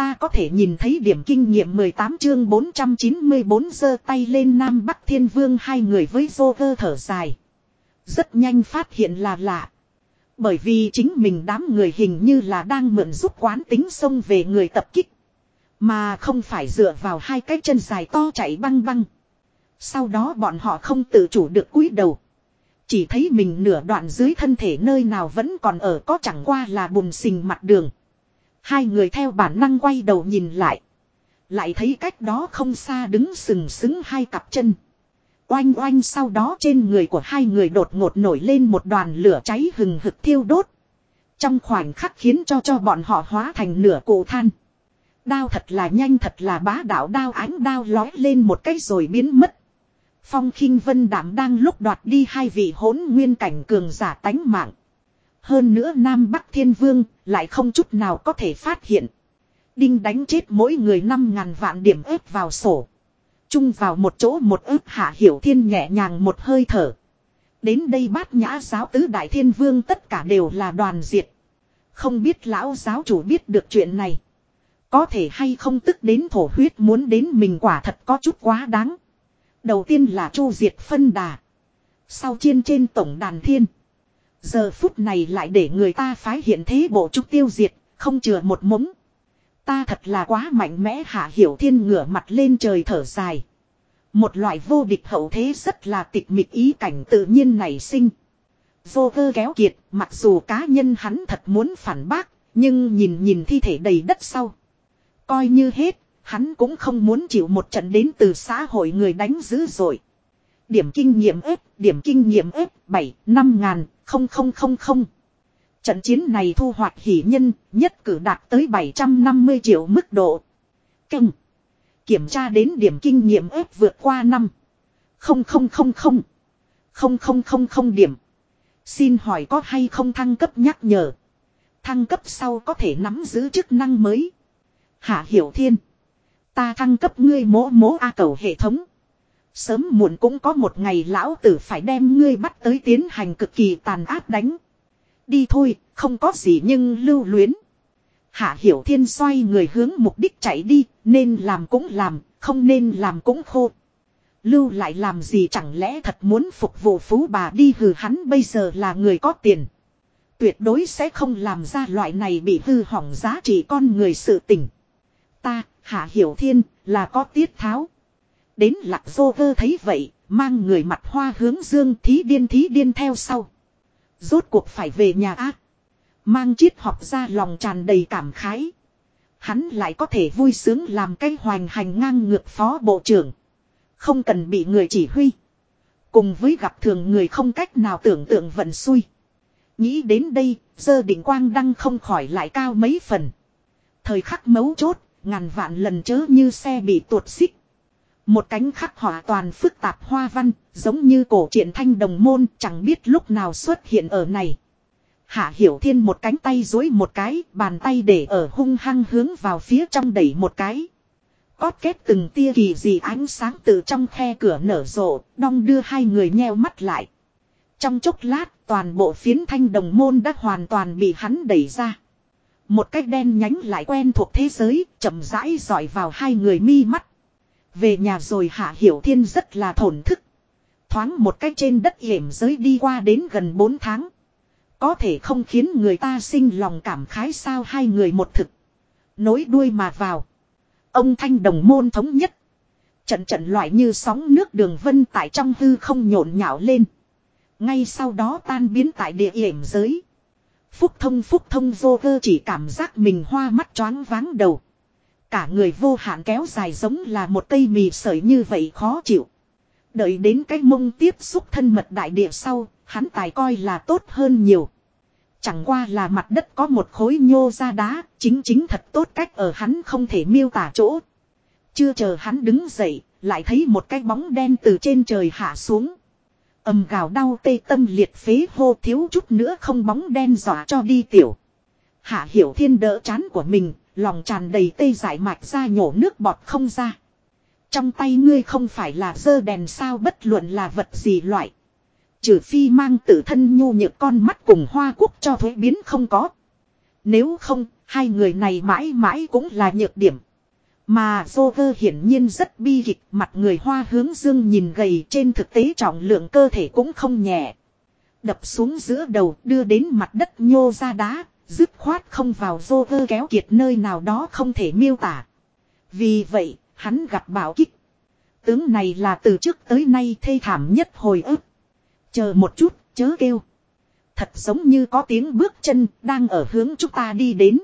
Ta có thể nhìn thấy điểm kinh nghiệm 18 chương 494 giơ tay lên Nam Bắc Thiên Vương hai người với vô cơ thở dài. Rất nhanh phát hiện là lạ. Bởi vì chính mình đám người hình như là đang mượn giúp quán tính xông về người tập kích. Mà không phải dựa vào hai cái chân dài to chạy băng băng. Sau đó bọn họ không tự chủ được cúi đầu. Chỉ thấy mình nửa đoạn dưới thân thể nơi nào vẫn còn ở có chẳng qua là bùn xình mặt đường. Hai người theo bản năng quay đầu nhìn lại. Lại thấy cách đó không xa đứng sừng sững hai cặp chân. Oanh oanh sau đó trên người của hai người đột ngột nổi lên một đoàn lửa cháy hừng hực thiêu đốt. Trong khoảnh khắc khiến cho cho bọn họ hóa thành nửa cổ than. Đao thật là nhanh thật là bá đạo đao ánh đao lói lên một cái rồi biến mất. Phong khinh vân đảm đang lúc đoạt đi hai vị hỗn nguyên cảnh cường giả tánh mạng. Hơn nữa Nam Bắc Thiên Vương lại không chút nào có thể phát hiện. Đinh đánh chết mỗi người năm ngàn vạn điểm ép vào sổ. Chung vào một chỗ một ướp hạ hiểu thiên nhẹ nhàng một hơi thở. Đến đây bát nhã giáo tứ đại thiên vương tất cả đều là đoàn diệt. Không biết lão giáo chủ biết được chuyện này. Có thể hay không tức đến thổ huyết muốn đến mình quả thật có chút quá đáng. Đầu tiên là chu diệt phân đà. Sau chiên trên tổng đàn thiên. Giờ phút này lại để người ta phái hiện thế bộ trúc tiêu diệt, không chừa một mống. Ta thật là quá mạnh mẽ hạ hiểu thiên ngửa mặt lên trời thở dài. Một loại vô địch hậu thế rất là tịch mịch ý cảnh tự nhiên nảy sinh. Vô cơ kéo kiệt, mặc dù cá nhân hắn thật muốn phản bác, nhưng nhìn nhìn thi thể đầy đất sau. Coi như hết, hắn cũng không muốn chịu một trận đến từ xã hội người đánh dữ rồi. Điểm kinh nghiệm ếp, điểm kinh nghiệm ếp, 7, 5 ngàn, không không không không. Trận chiến này thu hoạch hỷ nhân, nhất cử đạt tới 750 triệu mức độ. Căng. Kiểm tra đến điểm kinh nghiệm ếp vượt qua năm. Không không không không. Không không không không điểm. Xin hỏi có hay không thăng cấp nhắc nhở. Thăng cấp sau có thể nắm giữ chức năng mới. Hạ Hiểu Thiên. Ta thăng cấp ngươi mỗ mỗ A cầu hệ thống. Sớm muộn cũng có một ngày lão tử phải đem ngươi bắt tới tiến hành cực kỳ tàn ác đánh. Đi thôi, không có gì nhưng lưu luyến. Hạ Hiểu Thiên xoay người hướng mục đích chạy đi, nên làm cũng làm, không nên làm cũng khô. Lưu lại làm gì chẳng lẽ thật muốn phục vụ phú bà đi hừ hắn bây giờ là người có tiền. Tuyệt đối sẽ không làm ra loại này bị hư hỏng giá trị con người sự tình. Ta, Hạ Hiểu Thiên, là có tiết tháo. Đến lạc vô vơ thấy vậy, mang người mặt hoa hướng dương thí điên thí điên theo sau. Rốt cuộc phải về nhà ác. Mang triết học ra lòng tràn đầy cảm khái. Hắn lại có thể vui sướng làm cái hoành hành ngang ngược phó bộ trưởng. Không cần bị người chỉ huy. Cùng với gặp thường người không cách nào tưởng tượng vận xui. Nghĩ đến đây, dơ định quang đăng không khỏi lại cao mấy phần. Thời khắc mấu chốt, ngàn vạn lần chớ như xe bị tuột xích. Một cánh khắc họa toàn phức tạp hoa văn, giống như cổ truyện thanh đồng môn chẳng biết lúc nào xuất hiện ở này. Hạ Hiểu Thiên một cánh tay dối một cái, bàn tay để ở hung hăng hướng vào phía trong đẩy một cái. Cót kết từng tia kỳ dị ánh sáng từ trong khe cửa nở rộ, đong đưa hai người nheo mắt lại. Trong chốc lát, toàn bộ phiến thanh đồng môn đã hoàn toàn bị hắn đẩy ra. Một cách đen nhánh lại quen thuộc thế giới, chậm rãi dọi vào hai người mi mắt. Về nhà rồi Hạ Hiểu Thiên rất là thổn thức. Thoáng một cách trên đất hiểm giới đi qua đến gần 4 tháng. Có thể không khiến người ta sinh lòng cảm khái sao hai người một thực. Nối đuôi mà vào. Ông thanh đồng môn thống nhất. Trận trận loại như sóng nước đường vân tại trong hư không nhộn nhạo lên. Ngay sau đó tan biến tại địa hiểm giới. Phúc thông phúc thông vô cơ chỉ cảm giác mình hoa mắt choáng váng đầu. Cả người vô hạn kéo dài giống là một cây mì sợi như vậy khó chịu. Đợi đến cái mông tiếp xúc thân mật đại địa sau, hắn tài coi là tốt hơn nhiều. Chẳng qua là mặt đất có một khối nhô ra đá, chính chính thật tốt cách ở hắn không thể miêu tả chỗ. Chưa chờ hắn đứng dậy, lại thấy một cái bóng đen từ trên trời hạ xuống. ầm gào đau tê tâm liệt phế hô thiếu chút nữa không bóng đen dọa cho đi tiểu. Hạ hiểu thiên đỡ chán của mình, lòng tràn đầy tê giải mạch ra nhổ nước bọt không ra. Trong tay ngươi không phải là dơ đèn sao bất luận là vật gì loại. Trừ phi mang tự thân nhu nhược con mắt cùng hoa quốc cho thuế biến không có. Nếu không, Hai người này mãi mãi cũng là nhược điểm. Mà Joker hiển nhiên rất bi kịch mặt người hoa hướng dương nhìn gầy trên thực tế trọng lượng cơ thể cũng không nhẹ. Đập xuống giữa đầu đưa đến mặt đất nhô ra đá, dứt khoát không vào Joker kéo kiệt nơi nào đó không thể miêu tả. Vì vậy, hắn gặp bảo kích. Tướng này là từ trước tới nay thê thảm nhất hồi ức. Chờ một chút, chớ kêu. Thật giống như có tiếng bước chân đang ở hướng chúng ta đi đến.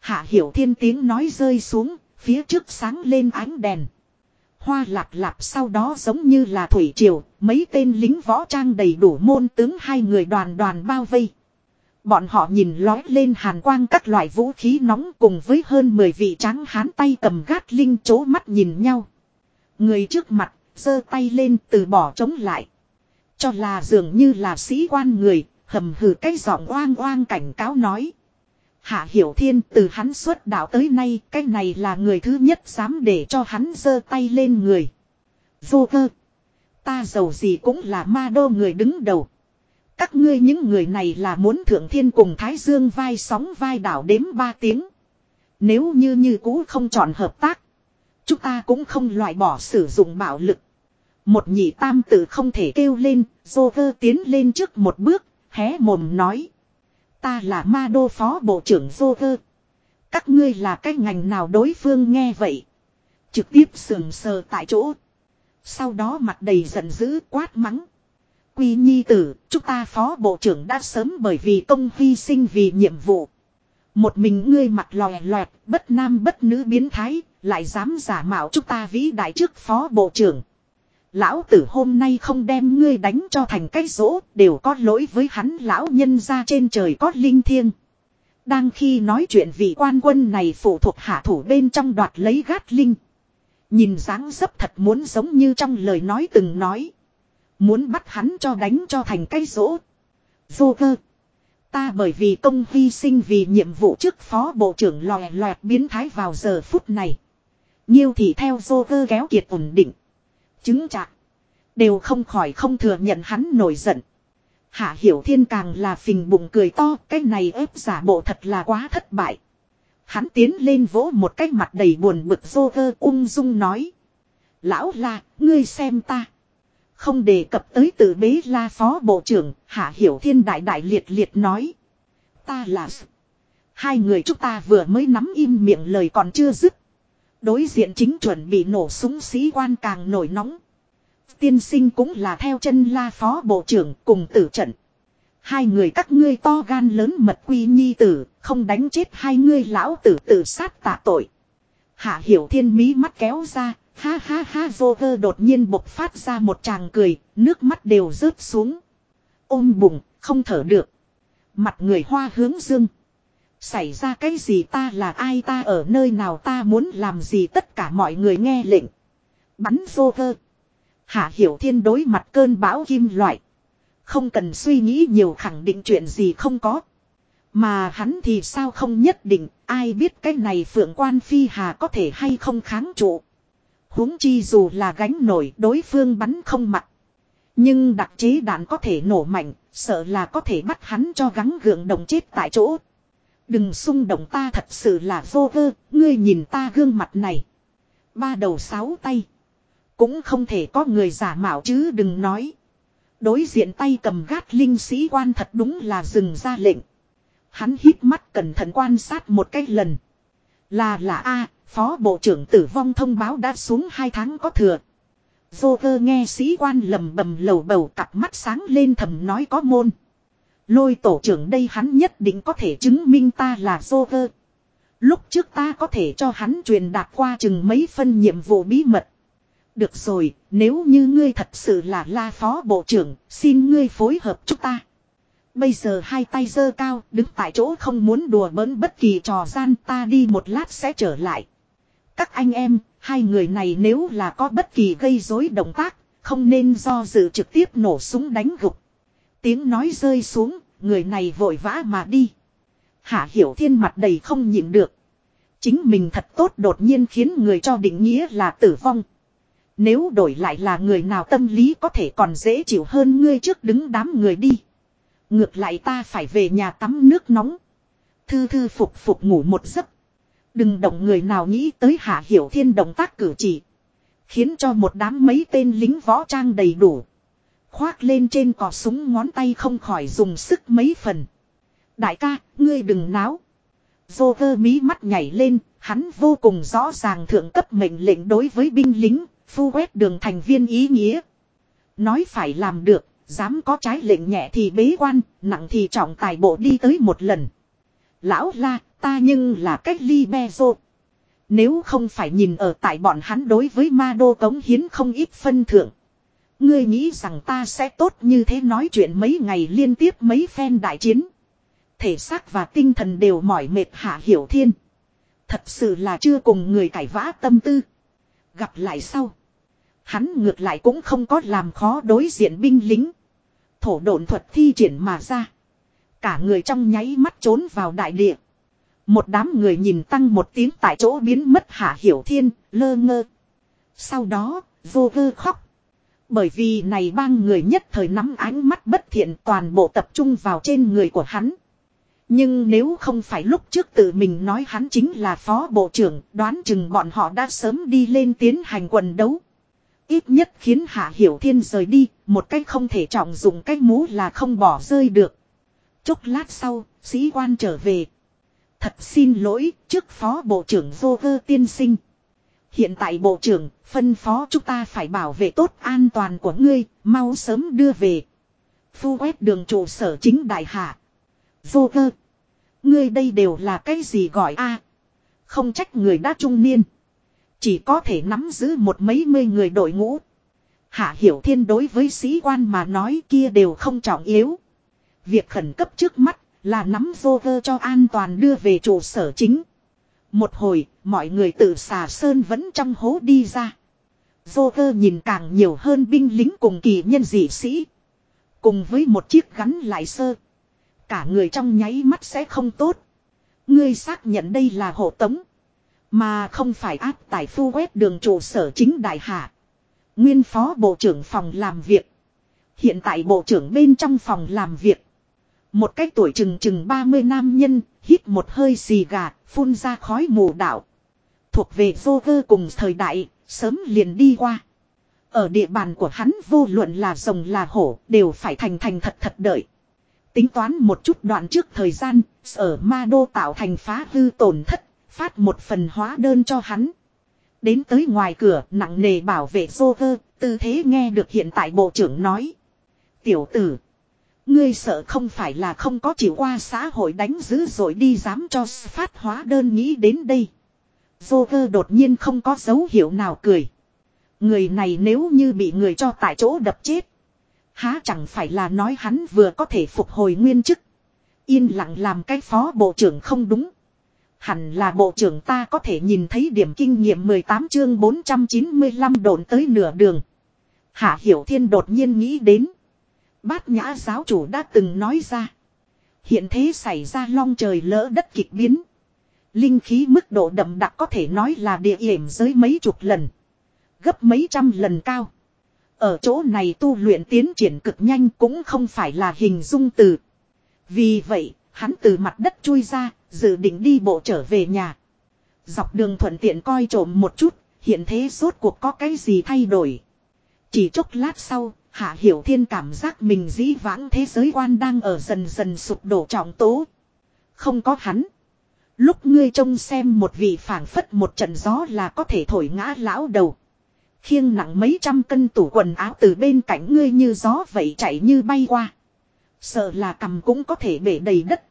Hạ hiểu thiên tiếng nói rơi xuống, phía trước sáng lên ánh đèn. Hoa lạp lạp sau đó giống như là thủy triều, mấy tên lính võ trang đầy đủ môn tướng hai người đoàn đoàn bao vây. Bọn họ nhìn lói lên hàn quang các loại vũ khí nóng cùng với hơn 10 vị trắng hán tay cầm gát linh chố mắt nhìn nhau. Người trước mặt, giơ tay lên từ bỏ chống lại. Cho là dường như là sĩ quan người, hầm hừ cái giọng oang oang cảnh cáo nói. Hạ Hiểu Thiên từ hắn xuất đạo tới nay, cái này là người thứ nhất dám để cho hắn giơ tay lên người. Vô cơ. Ta giàu gì cũng là ma đô người đứng đầu. Các ngươi những người này là muốn thượng thiên cùng Thái Dương vai sóng vai đảo đếm ba tiếng. Nếu như như cũ không chọn hợp tác. Chúng ta cũng không loại bỏ sử dụng bạo lực. Một nhị tam tử không thể kêu lên, dô vơ tiến lên trước một bước, hé mồm nói. Ta là ma đô phó bộ trưởng dô vơ. Các ngươi là cái ngành nào đối phương nghe vậy. Trực tiếp sườn sờ tại chỗ. Sau đó mặt đầy giận dữ quát mắng. Quy nhi tử, chúng ta phó bộ trưởng đã sớm bởi vì công hy sinh vì nhiệm vụ. Một mình ngươi mặt lòe loẹt, bất nam bất nữ biến thái, lại dám giả mạo chúng ta vĩ đại trước phó bộ trưởng. Lão tử hôm nay không đem ngươi đánh cho thành cái rỗ, đều có lỗi với hắn lão nhân ra trên trời có linh thiêng. Đang khi nói chuyện vị quan quân này phụ thuộc hạ thủ bên trong đoạt lấy gát linh. Nhìn dáng dấp thật muốn giống như trong lời nói từng nói. Muốn bắt hắn cho đánh cho thành cái rỗ. Vô cơ. Ta bởi vì công hy sinh vì nhiệm vụ trước phó bộ trưởng lòe loẹt biến thái vào giờ phút này. Nhiêu thì theo vô cơ kéo kiệt ổn định. Chứng trạng Đều không khỏi không thừa nhận hắn nổi giận. Hạ Hiểu Thiên càng là phình bụng cười to, cái này ép giả bộ thật là quá thất bại. Hắn tiến lên vỗ một cái mặt đầy buồn bực vô cơ ung dung nói. Lão la, ngươi xem ta. Không đề cập tới tử bế la phó bộ trưởng, Hạ Hiểu Thiên đại đại liệt liệt nói. Ta là... Hai người chúng ta vừa mới nắm im miệng lời còn chưa dứt. Đối diện chính chuẩn bị nổ súng sĩ quan càng nổi nóng. Tiên sinh cũng là theo chân la phó bộ trưởng cùng tử trận. Hai người các ngươi to gan lớn mật quy nhi tử, không đánh chết hai ngươi lão tử tử sát tạ tội. Hạ hiểu thiên mí mắt kéo ra, ha ha ha Joker đột nhiên bộc phát ra một tràng cười, nước mắt đều rớt xuống. Ôm bụng, không thở được. Mặt người hoa hướng dương. Xảy ra cái gì ta là ai ta ở nơi nào ta muốn làm gì tất cả mọi người nghe lệnh. Bắn Joker. Hạ hiểu thiên đối mặt cơn bão kim loại. Không cần suy nghĩ nhiều khẳng định chuyện gì không có. Mà hắn thì sao không nhất định, ai biết cái này phượng quan phi hà có thể hay không kháng trụ huống chi dù là gánh nổi đối phương bắn không mặt. Nhưng đặc chế đạn có thể nổ mạnh, sợ là có thể bắt hắn cho gắng gượng đồng chết tại chỗ. Đừng xung động ta thật sự là vô vơ, ngươi nhìn ta gương mặt này. Ba đầu sáu tay. Cũng không thể có người giả mạo chứ đừng nói. Đối diện tay cầm gát linh sĩ quan thật đúng là dừng ra lệnh. Hắn hít mắt cẩn thận quan sát một cái lần. Là là A, Phó Bộ trưởng tử vong thông báo đã xuống hai tháng có thừa. Vô cơ nghe sĩ quan lầm bầm lầu bầu cặp mắt sáng lên thầm nói có môn. Lôi tổ trưởng đây hắn nhất định có thể chứng minh ta là vô cơ. Lúc trước ta có thể cho hắn truyền đạt qua chừng mấy phân nhiệm vụ bí mật. Được rồi, nếu như ngươi thật sự là la phó bộ trưởng, xin ngươi phối hợp chúng ta. Bây giờ hai tay giơ cao, đứng tại chỗ không muốn đùa bỡn bất kỳ trò gian ta đi một lát sẽ trở lại. Các anh em, hai người này nếu là có bất kỳ gây rối động tác, không nên do dự trực tiếp nổ súng đánh gục. Tiếng nói rơi xuống, người này vội vã mà đi. Hạ hiểu thiên mặt đầy không nhịn được. Chính mình thật tốt đột nhiên khiến người cho định nghĩa là tử vong. Nếu đổi lại là người nào tâm lý có thể còn dễ chịu hơn ngươi trước đứng đám người đi. Ngược lại ta phải về nhà tắm nước nóng. thư thư phục phục ngủ một giấc. Đừng động người nào nghĩ tới Hạ Hiểu Thiên động tác cử chỉ. Khiến cho một đám mấy tên lính võ trang đầy đủ. Khoác lên trên cò súng ngón tay không khỏi dùng sức mấy phần. Đại ca, ngươi đừng náo. Dô vơ mí mắt nhảy lên, hắn vô cùng rõ ràng thượng cấp mệnh lệnh đối với binh lính, phu quét đường thành viên ý nghĩa. Nói phải làm được, dám có trái lệnh nhẹ thì bế quan, nặng thì trọng tài bộ đi tới một lần. Lão la, ta nhưng là cách ly be rô. Nếu không phải nhìn ở tại bọn hắn đối với ma đô cống hiến không ít phân thượng. Ngươi nghĩ rằng ta sẽ tốt như thế nói chuyện mấy ngày liên tiếp mấy phen đại chiến. Thể xác và tinh thần đều mỏi mệt hạ hiểu thiên. Thật sự là chưa cùng người cải vã tâm tư. Gặp lại sau. Hắn ngược lại cũng không có làm khó đối diện binh lính. Thổ độn thuật thi triển mà ra. Cả người trong nháy mắt trốn vào đại địa. Một đám người nhìn tăng một tiếng tại chỗ biến mất hạ hiểu thiên, lơ ngơ. Sau đó, vô vơ khóc. Bởi vì này bang người nhất thời nắm ánh mắt bất thiện toàn bộ tập trung vào trên người của hắn. Nhưng nếu không phải lúc trước tự mình nói hắn chính là phó bộ trưởng, đoán chừng bọn họ đã sớm đi lên tiến hành quần đấu. Ít nhất khiến Hạ Hiểu Thiên rời đi, một cách không thể trọng dụng cách mũ là không bỏ rơi được. Chốc lát sau, sĩ quan trở về. Thật xin lỗi, trước phó bộ trưởng vô cơ tiên sinh. Hiện tại bộ trưởng, phân phó chúng ta phải bảo vệ tốt an toàn của ngươi, mau sớm đưa về. Phu quét đường trụ sở chính đại hạ. Vô cơ. Ngươi đây đều là cái gì gọi a? Không trách người đã trung niên. Chỉ có thể nắm giữ một mấy mươi người đội ngũ. Hạ Hiểu Thiên đối với sĩ quan mà nói kia đều không trọng yếu. Việc khẩn cấp trước mắt là nắm vô vơ cho an toàn đưa về trụ sở chính. Một hồi, mọi người tự xà sơn vẫn trong hố đi ra. Vô vơ nhìn càng nhiều hơn binh lính cùng kỳ nhân dị sĩ. Cùng với một chiếc gắn lại sơ. Cả người trong nháy mắt sẽ không tốt. Ngươi xác nhận đây là hộ tống. Mà không phải áp tải phu quét đường trụ sở chính đại hạ. Nguyên phó bộ trưởng phòng làm việc. Hiện tại bộ trưởng bên trong phòng làm việc. Một cái tuổi chừng chừng 30 nam nhân, hít một hơi xì gà, phun ra khói mù đạo. Thuộc về vô vơ cùng thời đại, sớm liền đi qua. Ở địa bàn của hắn vô luận là rồng là hổ, đều phải thành thành thật thật đợi. Tính toán một chút đoạn trước thời gian, ở ma đô tạo thành phá hư tổn thất, phát một phần hóa đơn cho hắn. Đến tới ngoài cửa nặng nề bảo vệ vô vơ, tư thế nghe được hiện tại bộ trưởng nói. Tiểu tử, ngươi sợ không phải là không có chịu qua xã hội đánh dữ rồi đi dám cho phát hóa đơn nghĩ đến đây. Dô đột nhiên không có dấu hiệu nào cười. Người này nếu như bị người cho tại chỗ đập chết. Há chẳng phải là nói hắn vừa có thể phục hồi nguyên chức. Yên lặng làm cái phó bộ trưởng không đúng. Hẳn là bộ trưởng ta có thể nhìn thấy điểm kinh nghiệm 18 chương 495 độn tới nửa đường. Hạ Hiểu Thiên đột nhiên nghĩ đến. Bát nhã giáo chủ đã từng nói ra. Hiện thế xảy ra long trời lỡ đất kịch biến. Linh khí mức độ đậm đặc có thể nói là địa hiểm giới mấy chục lần. Gấp mấy trăm lần cao. Ở chỗ này tu luyện tiến triển cực nhanh cũng không phải là hình dung từ. Vì vậy, hắn từ mặt đất chui ra, dự định đi bộ trở về nhà. Dọc đường thuận tiện coi trộm một chút, hiện thế suốt cuộc có cái gì thay đổi. Chỉ chốc lát sau, Hạ Hiểu Thiên cảm giác mình dĩ vãng thế giới quan đang ở dần dần sụp đổ trọng tố. Không có hắn. Lúc ngươi trông xem một vị phảng phất một trận gió là có thể thổi ngã lão đầu. Khiêng nặng mấy trăm cân tủ quần áo từ bên cạnh ngươi như gió vậy chạy như bay qua. Sợ là cầm cũng có thể bể đầy đất.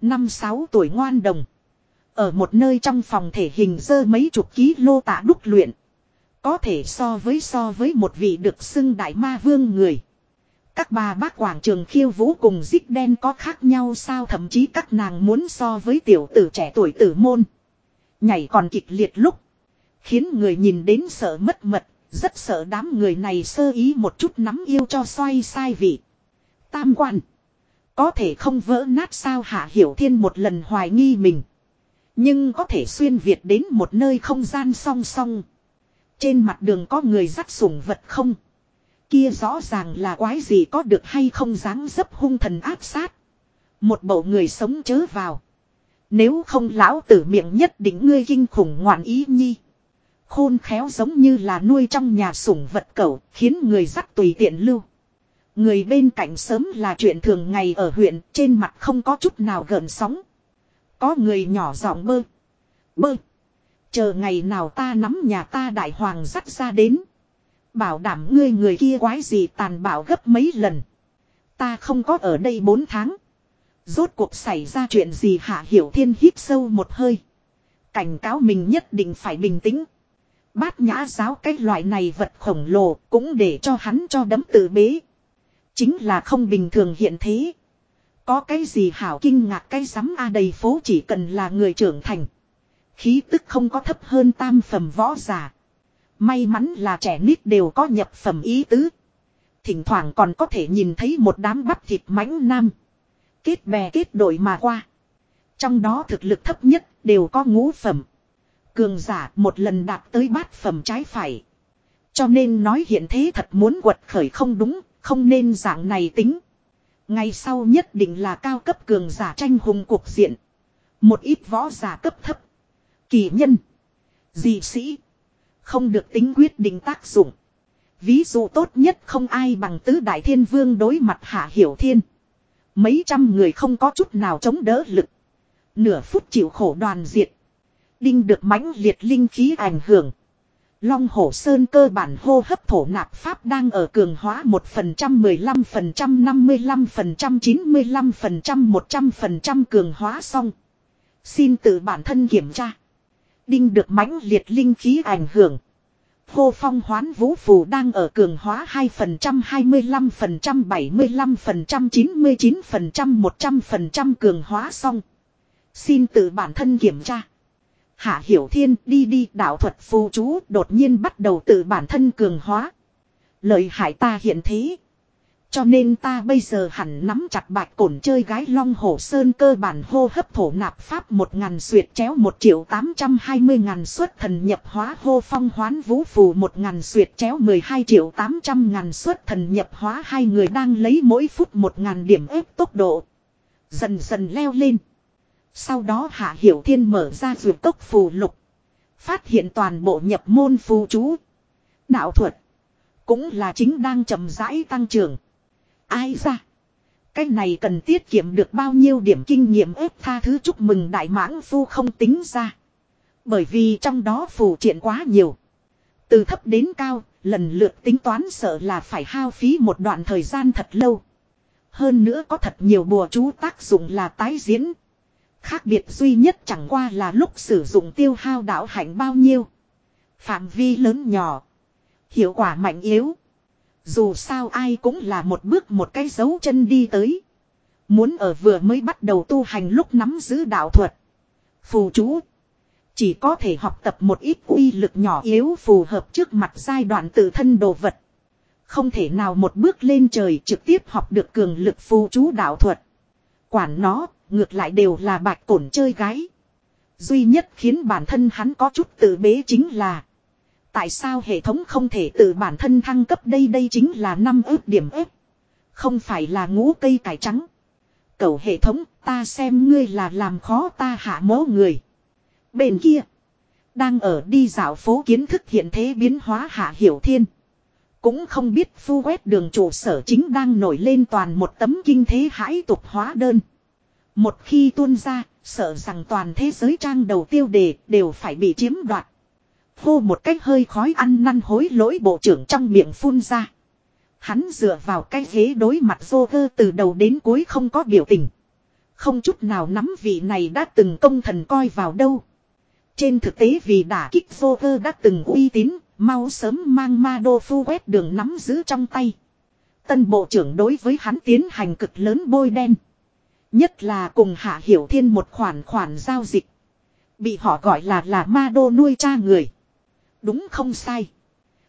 Năm sáu tuổi ngoan đồng. Ở một nơi trong phòng thể hình dơ mấy chục ký lô tạ đúc luyện. Có thể so với so với một vị được xưng đại ma vương người. Các bà bác quảng trường khiêu vũ cùng dít đen có khác nhau sao thậm chí các nàng muốn so với tiểu tử trẻ tuổi tử môn. Nhảy còn kịch liệt lúc. Khiến người nhìn đến sợ mất mật, rất sợ đám người này sơ ý một chút nắm yêu cho xoay sai vị. Tam quan. Có thể không vỡ nát sao Hạ Hiểu Thiên một lần hoài nghi mình. Nhưng có thể xuyên Việt đến một nơi không gian song song. Trên mặt đường có người dắt sủng vật không? Kia rõ ràng là quái gì có được hay không dáng dấp hung thần áp sát. Một bộ người sống chớ vào. Nếu không lão tử miệng nhất định ngươi kinh khủng ngoạn ý nhi. Khôn khéo giống như là nuôi trong nhà sủng vật cẩu, khiến người dắt tùy tiện lưu. Người bên cạnh sớm là chuyện thường ngày ở huyện, trên mặt không có chút nào gợn sóng. Có người nhỏ giọng bơ. Bơ. Chờ ngày nào ta nắm nhà ta đại hoàng dắt ra đến. Bảo đảm ngươi người kia quái gì tàn bạo gấp mấy lần. Ta không có ở đây bốn tháng. Rốt cuộc xảy ra chuyện gì hạ hiểu thiên hít sâu một hơi. Cảnh cáo mình nhất định phải bình tĩnh. Bát nhã giáo cái loại này vật khổng lồ cũng để cho hắn cho đấm tự bế. Chính là không bình thường hiện thế. Có cái gì hảo kinh ngạc cái rắm a đầy phố chỉ cần là người trưởng thành. Khí tức không có thấp hơn tam phẩm võ giả. May mắn là trẻ nít đều có nhập phẩm ý tứ. Thỉnh thoảng còn có thể nhìn thấy một đám bắp thịt mãnh nam. Kết bè kết đội mà qua. Trong đó thực lực thấp nhất đều có ngũ phẩm. Cường giả một lần đạt tới bát phẩm trái phải. Cho nên nói hiện thế thật muốn quật khởi không đúng, không nên dạng này tính. Ngày sau nhất định là cao cấp cường giả tranh hùng cuộc diện. Một ít võ giả cấp thấp. Kỳ nhân. Dị sĩ. Không được tính quyết định tác dụng. Ví dụ tốt nhất không ai bằng tứ đại thiên vương đối mặt hạ hiểu thiên. Mấy trăm người không có chút nào chống đỡ lực. Nửa phút chịu khổ đoàn diệt. Đinh được mãnh liệt linh khí ảnh hưởng. Long hổ sơn cơ bản hô hấp thổ nạp pháp đang ở cường hóa 1%, 15%, 55%, 95%, 100% cường hóa xong. Xin tự bản thân kiểm tra. Đinh được mãnh liệt linh khí ảnh hưởng. Hô phong hoán vũ phù đang ở cường hóa 2%, 25%, 75%, 99%, 100% cường hóa xong. Xin tự bản thân kiểm tra. Hạ Hiểu Thiên đi đi đạo thuật phù chú đột nhiên bắt đầu tự bản thân cường hóa. Lợi hại ta hiện thế. Cho nên ta bây giờ hẳn nắm chặt bạch cổn chơi gái long hổ sơn cơ bản hô hấp thổ nạp pháp một ngàn suyệt chéo một triệu tám trăm hai mươi ngàn suất thần nhập hóa hô phong hoán vũ phù một ngàn suyệt chéo mười hai triệu tám trăm ngàn suất thần nhập hóa hai người đang lấy mỗi phút một ngàn điểm ép tốc độ. Dần dần leo lên. Sau đó Hạ Hiểu Thiên mở ra dược cốc phù lục. Phát hiện toàn bộ nhập môn phù chú. Đạo thuật. Cũng là chính đang chậm rãi tăng trưởng. Ai ra. Cái này cần tiết kiệm được bao nhiêu điểm kinh nghiệm ếp tha thứ chúc mừng đại mãng phu không tính ra. Bởi vì trong đó phù triện quá nhiều. Từ thấp đến cao, lần lượt tính toán sợ là phải hao phí một đoạn thời gian thật lâu. Hơn nữa có thật nhiều bùa chú tác dụng là tái diễn. Khác biệt duy nhất chẳng qua là lúc sử dụng tiêu hao đạo hạnh bao nhiêu. Phạm vi lớn nhỏ. Hiệu quả mạnh yếu. Dù sao ai cũng là một bước một cái dấu chân đi tới. Muốn ở vừa mới bắt đầu tu hành lúc nắm giữ đạo thuật. Phù chú. Chỉ có thể học tập một ít uy lực nhỏ yếu phù hợp trước mặt giai đoạn tự thân đồ vật. Không thể nào một bước lên trời trực tiếp học được cường lực phù chú đạo thuật. Quản nó, ngược lại đều là bạch cổn chơi gái. Duy nhất khiến bản thân hắn có chút tự bế chính là Tại sao hệ thống không thể tự bản thân thăng cấp đây đây chính là năm ước điểm ếp. Không phải là ngũ cây cải trắng. Cậu hệ thống ta xem ngươi là làm khó ta hạ mố người. Bên kia. Đang ở đi dạo phố kiến thức hiện thế biến hóa hạ hiểu thiên. Cũng không biết phu quét đường trụ sở chính đang nổi lên toàn một tấm kinh thế hãi tục hóa đơn. Một khi tuôn ra, sợ rằng toàn thế giới trang đầu tiêu đề đều phải bị chiếm đoạt. Hô một cách hơi khói ăn năn hối lỗi bộ trưởng trong miệng phun ra. Hắn dựa vào cái ghế đối mặt dô vơ từ đầu đến cuối không có biểu tình. Không chút nào nắm vị này đã từng công thần coi vào đâu. Trên thực tế vì đả kích dô vơ đã từng uy tín, mau sớm mang ma đô phu quét đường nắm giữ trong tay. Tân bộ trưởng đối với hắn tiến hành cực lớn bôi đen. Nhất là cùng hạ hiểu thiên một khoản khoản giao dịch. Bị họ gọi là là ma đô nuôi cha người. Đúng không sai.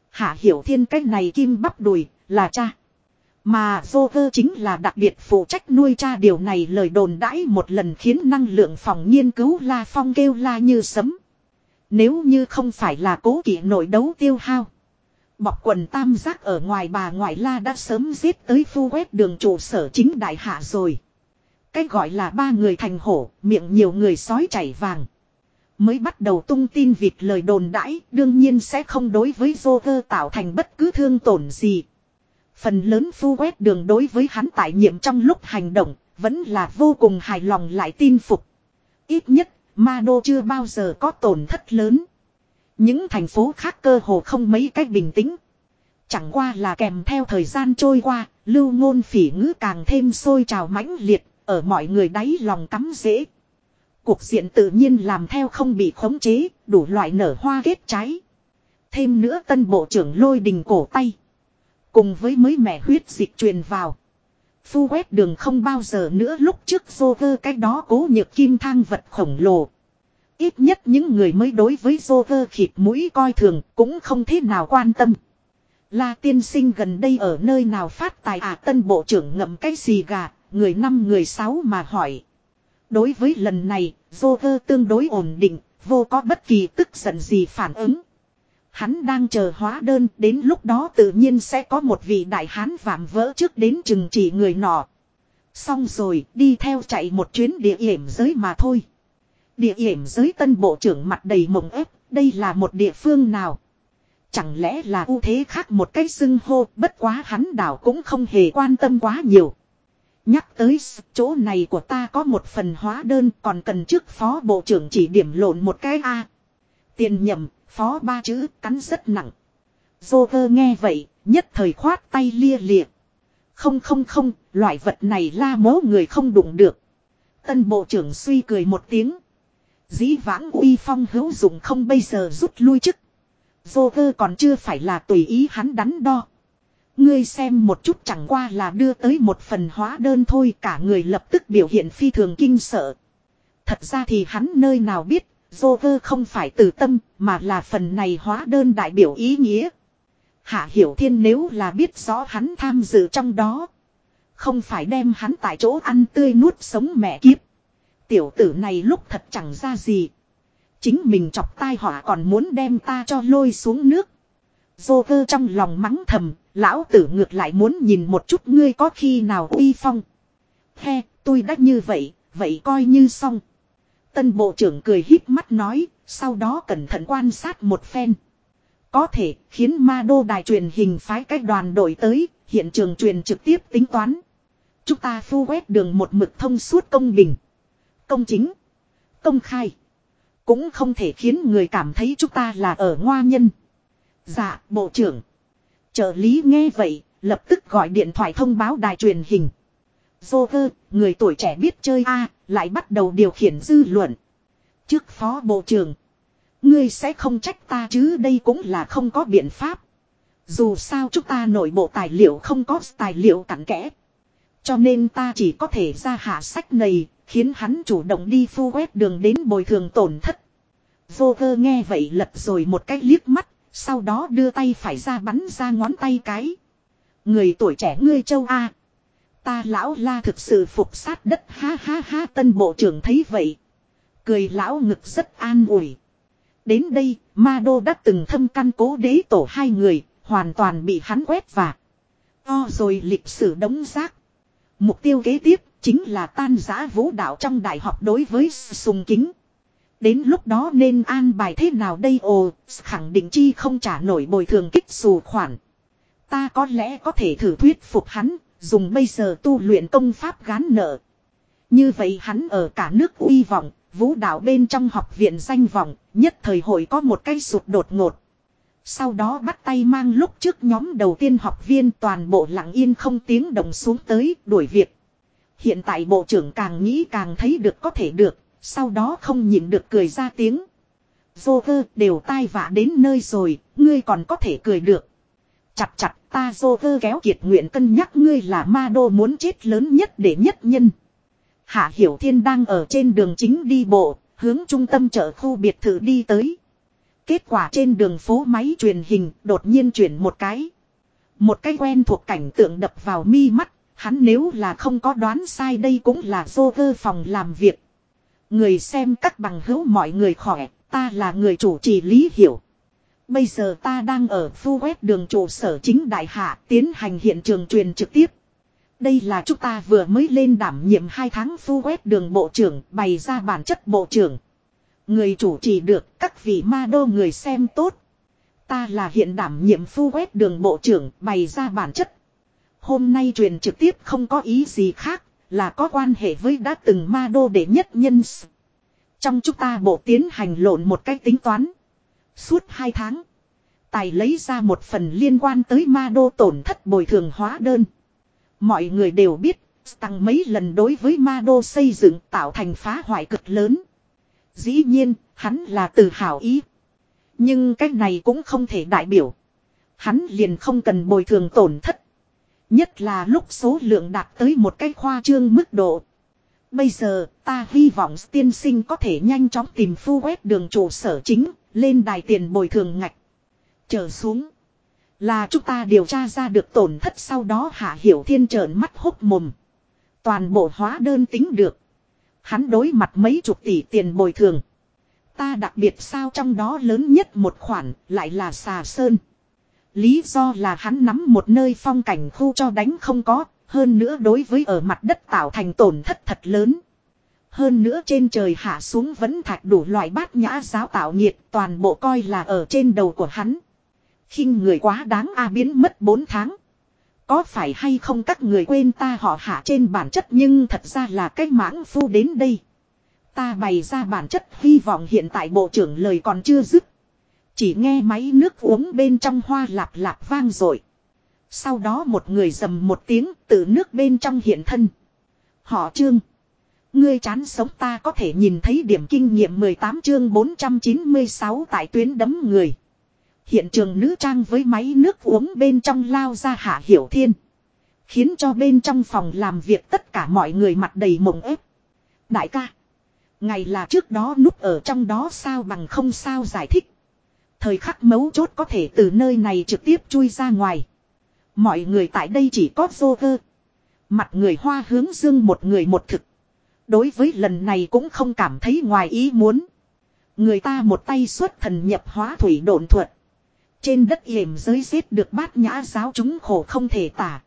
Hạ hiểu thiên cách này kim bắp đùi, là cha. Mà Joker chính là đặc biệt phụ trách nuôi cha điều này lời đồn đãi một lần khiến năng lượng phòng nghiên cứu La Phong kêu la như sấm. Nếu như không phải là cố kỵ nội đấu tiêu hao. Bọc quần tam giác ở ngoài bà ngoại la đã sớm giết tới phu quét đường trụ sở chính đại hạ rồi. Cái gọi là ba người thành hổ, miệng nhiều người sói chảy vàng. Mới bắt đầu tung tin vịt lời đồn đãi, đương nhiên sẽ không đối với Joker tạo thành bất cứ thương tổn gì. Phần lớn phu quét đường đối với hắn tại nhiệm trong lúc hành động, vẫn là vô cùng hài lòng lại tin phục. Ít nhất, Ma Đô chưa bao giờ có tổn thất lớn. Những thành phố khác cơ hồ không mấy cách bình tĩnh. Chẳng qua là kèm theo thời gian trôi qua, lưu ngôn phỉ ngữ càng thêm sôi trào mãnh liệt, ở mọi người đáy lòng cắm dễ. Cuộc diện tự nhiên làm theo không bị khống chế, đủ loại nở hoa kết trái. Thêm nữa tân bộ trưởng lôi đình cổ tay. Cùng với mới mẻ huyết dịch truyền vào. Phu quét đường không bao giờ nữa lúc trước vô vơ cái đó cố nhược kim thang vật khổng lồ. Ít nhất những người mới đối với vô vơ khịt mũi coi thường cũng không thế nào quan tâm. La tiên sinh gần đây ở nơi nào phát tài à tân bộ trưởng ngậm cái gì gà, người năm người sáu mà hỏi. Đối với lần này, vô tương đối ổn định, vô có bất kỳ tức giận gì phản ứng. Hắn đang chờ hóa đơn đến lúc đó tự nhiên sẽ có một vị đại hán vạm vỡ trước đến chừng chỉ người nọ. Xong rồi đi theo chạy một chuyến địa hiểm giới mà thôi. Địa hiểm giới tân bộ trưởng mặt đầy mộng ép, đây là một địa phương nào? Chẳng lẽ là ưu thế khác một cái xưng hô, bất quá hắn đảo cũng không hề quan tâm quá nhiều. Nhắc tới chỗ này của ta có một phần hóa đơn còn cần trước phó bộ trưởng chỉ điểm lộn một cái A. Tiền nhầm, phó ba chữ cắn rất nặng. Joker nghe vậy, nhất thời khoát tay lia lịa. Không không không, loại vật này la mố người không đụng được. Tân bộ trưởng suy cười một tiếng. Dĩ vãng uy phong hữu dụng không bây giờ rút lui chức. Joker còn chưa phải là tùy ý hắn đắn đo. Ngươi xem một chút chẳng qua là đưa tới một phần hóa đơn thôi cả người lập tức biểu hiện phi thường kinh sợ. Thật ra thì hắn nơi nào biết, Joker không phải từ tâm, mà là phần này hóa đơn đại biểu ý nghĩa. Hạ Hiểu Thiên nếu là biết rõ hắn tham dự trong đó. Không phải đem hắn tại chỗ ăn tươi nuốt sống mẹ kiếp. Tiểu tử này lúc thật chẳng ra gì. Chính mình chọc tai họa còn muốn đem ta cho lôi xuống nước. Joker trong lòng mắng thầm, lão tử ngược lại muốn nhìn một chút ngươi có khi nào uy phong. He, tôi đã như vậy, vậy coi như xong. Tân bộ trưởng cười híp mắt nói, sau đó cẩn thận quan sát một phen. Có thể khiến ma đô đài truyền hình phái cách đoàn đội tới, hiện trường truyền trực tiếp tính toán. Chúng ta phu quét đường một mực thông suốt công bình. Công chính. Công khai. Cũng không thể khiến người cảm thấy chúng ta là ở ngoa nhân. Dạ, bộ trưởng. Trợ lý nghe vậy, lập tức gọi điện thoại thông báo đài truyền hình. Joker, người tuổi trẻ biết chơi A, lại bắt đầu điều khiển dư luận. Trước phó bộ trưởng. Ngươi sẽ không trách ta chứ đây cũng là không có biện pháp. Dù sao chúng ta nội bộ tài liệu không có tài liệu cặn kẽ. Cho nên ta chỉ có thể ra hạ sách này, khiến hắn chủ động đi phu quét đường đến bồi thường tổn thất. Joker nghe vậy lật rồi một cái liếc mắt, sau đó đưa tay phải ra bắn ra ngón tay cái. Người tuổi trẻ ngươi châu A. Ta lão la thực sự phục sát đất ha ha ha tân bộ trưởng thấy vậy. Cười lão ngực rất an ủi. Đến đây, ma đô đã từng thâm căn cố đế tổ hai người, hoàn toàn bị hắn quét và. O rồi lịch sử đống rác. Mục tiêu kế tiếp chính là tan giã vũ đạo trong đại học đối với sùng kính. Đến lúc đó nên an bài thế nào đây ồ, khẳng định chi không trả nổi bồi thường kích xù khoản. Ta có lẽ có thể thử thuyết phục hắn, dùng bây giờ tu luyện công pháp gán nợ. Như vậy hắn ở cả nước uy vọng, vũ đạo bên trong học viện danh vọng, nhất thời hội có một cây sụt đột ngột. Sau đó bắt tay mang lúc trước nhóm đầu tiên học viên toàn bộ lặng yên không tiếng động xuống tới đuổi việc. Hiện tại bộ trưởng càng nghĩ càng thấy được có thể được, sau đó không nhịn được cười ra tiếng. Joker đều tai vạ đến nơi rồi, ngươi còn có thể cười được. Chặt chặt ta Joker kéo kiệt nguyện cân nhắc ngươi là ma đô muốn chết lớn nhất để nhất nhân. Hạ Hiểu Thiên đang ở trên đường chính đi bộ, hướng trung tâm chợ khu biệt thự đi tới. Kết quả trên đường phố máy truyền hình đột nhiên chuyển một cái. Một cái quen thuộc cảnh tượng đập vào mi mắt, hắn nếu là không có đoán sai đây cũng là Joker phòng làm việc. Người xem các bằng hữu mọi người khỏe, ta là người chủ trì lý hiểu. Bây giờ ta đang ở phu quét đường trụ sở chính đại hạ tiến hành hiện trường truyền trực tiếp. Đây là chúng ta vừa mới lên đảm nhiệm 2 tháng phu quét đường bộ trưởng bày ra bản chất bộ trưởng. Người chủ trì được các vị ma đô người xem tốt. Ta là hiện đảm nhiệm phu quét đường bộ trưởng bày ra bản chất. Hôm nay truyền trực tiếp không có ý gì khác là có quan hệ với đã từng ma đô đệ nhất nhân. Trong chúng ta bộ tiến hành lộn một cách tính toán. Suốt hai tháng. Tài lấy ra một phần liên quan tới ma đô tổn thất bồi thường hóa đơn. Mọi người đều biết, tăng mấy lần đối với ma đô xây dựng tạo thành phá hoại cực lớn. Dĩ nhiên, hắn là từ hảo ý. Nhưng cái này cũng không thể đại biểu. Hắn liền không cần bồi thường tổn thất. Nhất là lúc số lượng đạt tới một cái khoa trương mức độ. Bây giờ, ta hy vọng tiên sinh có thể nhanh chóng tìm phu quét đường trụ sở chính, lên đài tiền bồi thường ngạch. Trở xuống. Là chúng ta điều tra ra được tổn thất sau đó hạ hiểu thiên trợn mắt hốc mồm. Toàn bộ hóa đơn tính được. Hắn đối mặt mấy chục tỷ tiền bồi thường. Ta đặc biệt sao trong đó lớn nhất một khoản lại là xà sơn. Lý do là hắn nắm một nơi phong cảnh khu cho đánh không có, hơn nữa đối với ở mặt đất tạo thành tổn thất thật lớn. Hơn nữa trên trời hạ xuống vẫn thạch đủ loại bát nhã giáo tạo nhiệt toàn bộ coi là ở trên đầu của hắn khinh người quá đáng a biến mất 4 tháng. Có phải hay không các người quên ta họ hạ trên bản chất nhưng thật ra là cái mãng phu đến đây. Ta bày ra bản chất hy vọng hiện tại bộ trưởng lời còn chưa dứt. Chỉ nghe máy nước uống bên trong hoa lạp lạp vang rồi. Sau đó một người dầm một tiếng từ nước bên trong hiện thân. Họ trương. Ngươi chán sống ta có thể nhìn thấy điểm kinh nghiệm 18 chương 496 tại tuyến đấm người. Hiện trường nữ trang với máy nước uống bên trong lao ra hạ hiểu thiên. Khiến cho bên trong phòng làm việc tất cả mọi người mặt đầy mộng ép. Đại ca. Ngày là trước đó núp ở trong đó sao bằng không sao giải thích. Thời khắc mấu chốt có thể từ nơi này trực tiếp chui ra ngoài. Mọi người tại đây chỉ có vô vơ. Mặt người hoa hướng dương một người một thực. Đối với lần này cũng không cảm thấy ngoài ý muốn. Người ta một tay xuất thần nhập hóa thủy độn thuật. Trên đất hiểm giới giết được bát nhã giáo chúng khổ không thể tả.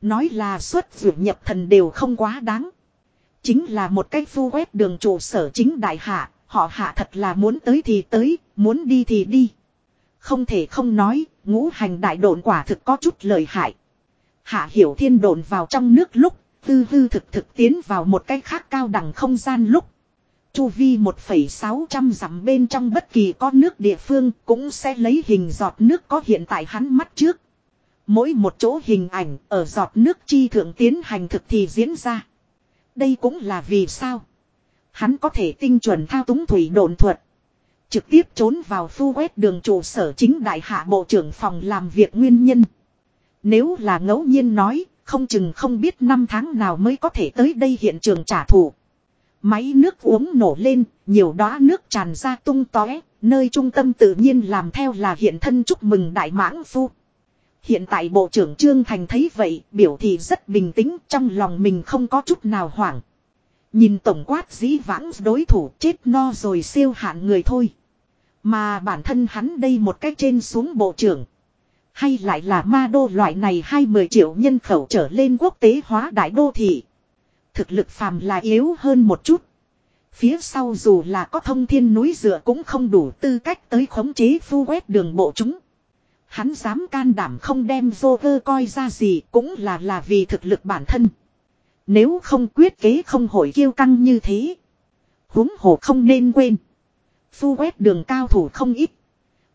Nói là xuất vượt nhập thần đều không quá đáng. Chính là một cách phu quét đường trụ sở chính đại hạ, họ hạ thật là muốn tới thì tới, muốn đi thì đi. Không thể không nói, ngũ hành đại độn quả thực có chút lợi hại. Hạ hiểu thiên độn vào trong nước lúc, tư hư thực thực tiến vào một cái khác cao đẳng không gian lúc. Chu vi 1,600 dặm bên trong bất kỳ có nước địa phương cũng sẽ lấy hình giọt nước có hiện tại hắn mắt trước. Mỗi một chỗ hình ảnh ở giọt nước chi thượng tiến hành thực thì diễn ra. Đây cũng là vì sao. Hắn có thể tinh chuẩn thao túng thủy độn thuật. Trực tiếp trốn vào phu quét đường trụ sở chính đại hạ bộ trưởng phòng làm việc nguyên nhân. Nếu là ngẫu nhiên nói, không chừng không biết năm tháng nào mới có thể tới đây hiện trường trả thù. Máy nước uống nổ lên, nhiều đóa nước tràn ra tung tóe, nơi trung tâm tự nhiên làm theo là hiện thân chúc mừng đại mãng phu. Hiện tại Bộ trưởng Trương Thành thấy vậy, biểu thị rất bình tĩnh, trong lòng mình không có chút nào hoảng. Nhìn tổng quát dĩ vãng đối thủ chết no rồi siêu hạn người thôi. Mà bản thân hắn đây một cách trên xuống bộ trưởng. Hay lại là ma đô loại này 20 triệu nhân khẩu trở lên quốc tế hóa đại đô thị. Thực lực phàm là yếu hơn một chút. Phía sau dù là có thông thiên núi dựa cũng không đủ tư cách tới khống chế phu quét đường bộ chúng. Hắn dám can đảm không đem vô vơ coi ra gì cũng là là vì thực lực bản thân. Nếu không quyết kế không hội kiêu căng như thế. huống hồ không nên quên. Phu quét đường cao thủ không ít.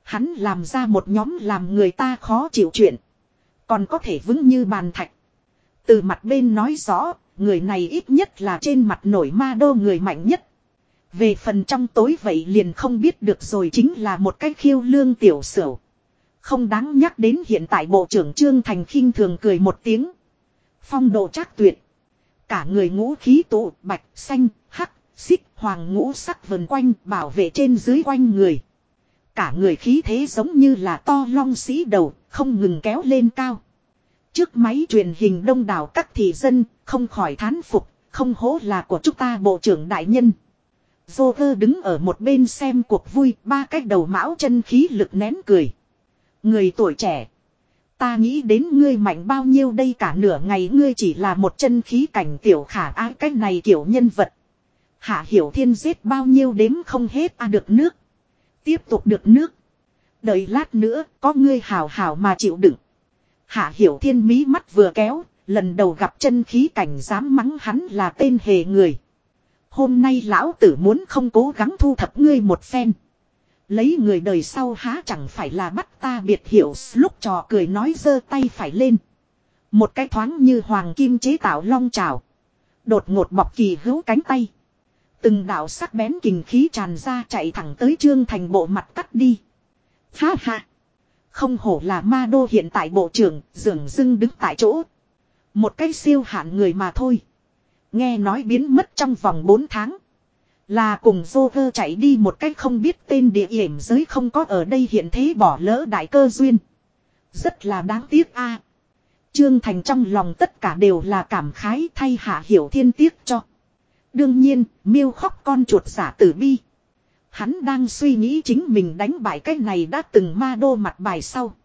Hắn làm ra một nhóm làm người ta khó chịu chuyện. Còn có thể vững như bàn thạch. Từ mặt bên nói rõ, người này ít nhất là trên mặt nổi ma đô người mạnh nhất. Về phần trong tối vậy liền không biết được rồi chính là một cái khiêu lương tiểu sửu. Không đáng nhắc đến hiện tại Bộ trưởng Trương Thành khinh thường cười một tiếng. Phong độ chắc tuyệt. Cả người ngũ khí tụ bạch, xanh, hắc, xích, hoàng ngũ sắc vần quanh bảo vệ trên dưới quanh người. Cả người khí thế giống như là to long sĩ đầu, không ngừng kéo lên cao. Trước máy truyền hình đông đảo các thị dân, không khỏi thán phục, không hố là của chúng ta bộ trưởng đại nhân. Joker đứng ở một bên xem cuộc vui, ba cái đầu mão chân khí lực nén cười. Người tuổi trẻ. Ta nghĩ đến ngươi mạnh bao nhiêu đây cả nửa ngày ngươi chỉ là một chân khí cảnh tiểu khả ái cách này kiểu nhân vật. Hạ hiểu thiên giết bao nhiêu đếm không hết a được nước. Tiếp tục được nước. Đợi lát nữa có ngươi hào hào mà chịu đựng. Hạ hiểu thiên mí mắt vừa kéo, lần đầu gặp chân khí cảnh dám mắng hắn là tên hề người. Hôm nay lão tử muốn không cố gắng thu thập ngươi một phen. Lấy người đời sau há chẳng phải là bắt ta biệt hiểu lúc trò cười nói giơ tay phải lên. Một cái thoáng như hoàng kim chế tạo long trào. Đột ngột bọc kỳ hữu cánh tay. Từng đạo sắc bén kình khí tràn ra chạy thẳng tới trương thành bộ mặt cắt đi. Ha ha. Không hổ là ma đô hiện tại bộ trưởng, dường dưng đứng tại chỗ. Một cái siêu hạn người mà thôi. Nghe nói biến mất trong vòng 4 tháng. Là cùng Joker chạy đi một cách không biết tên địa hiểm giới không có ở đây hiện thế bỏ lỡ đại cơ duyên. Rất là đáng tiếc a. Trương Thành trong lòng tất cả đều là cảm khái thay hạ hiểu thiên tiếc cho. Đương nhiên, miêu khóc con chuột giả tử bi. Hắn đang suy nghĩ chính mình đánh bại cái này đã từng ma đô mặt bài sau.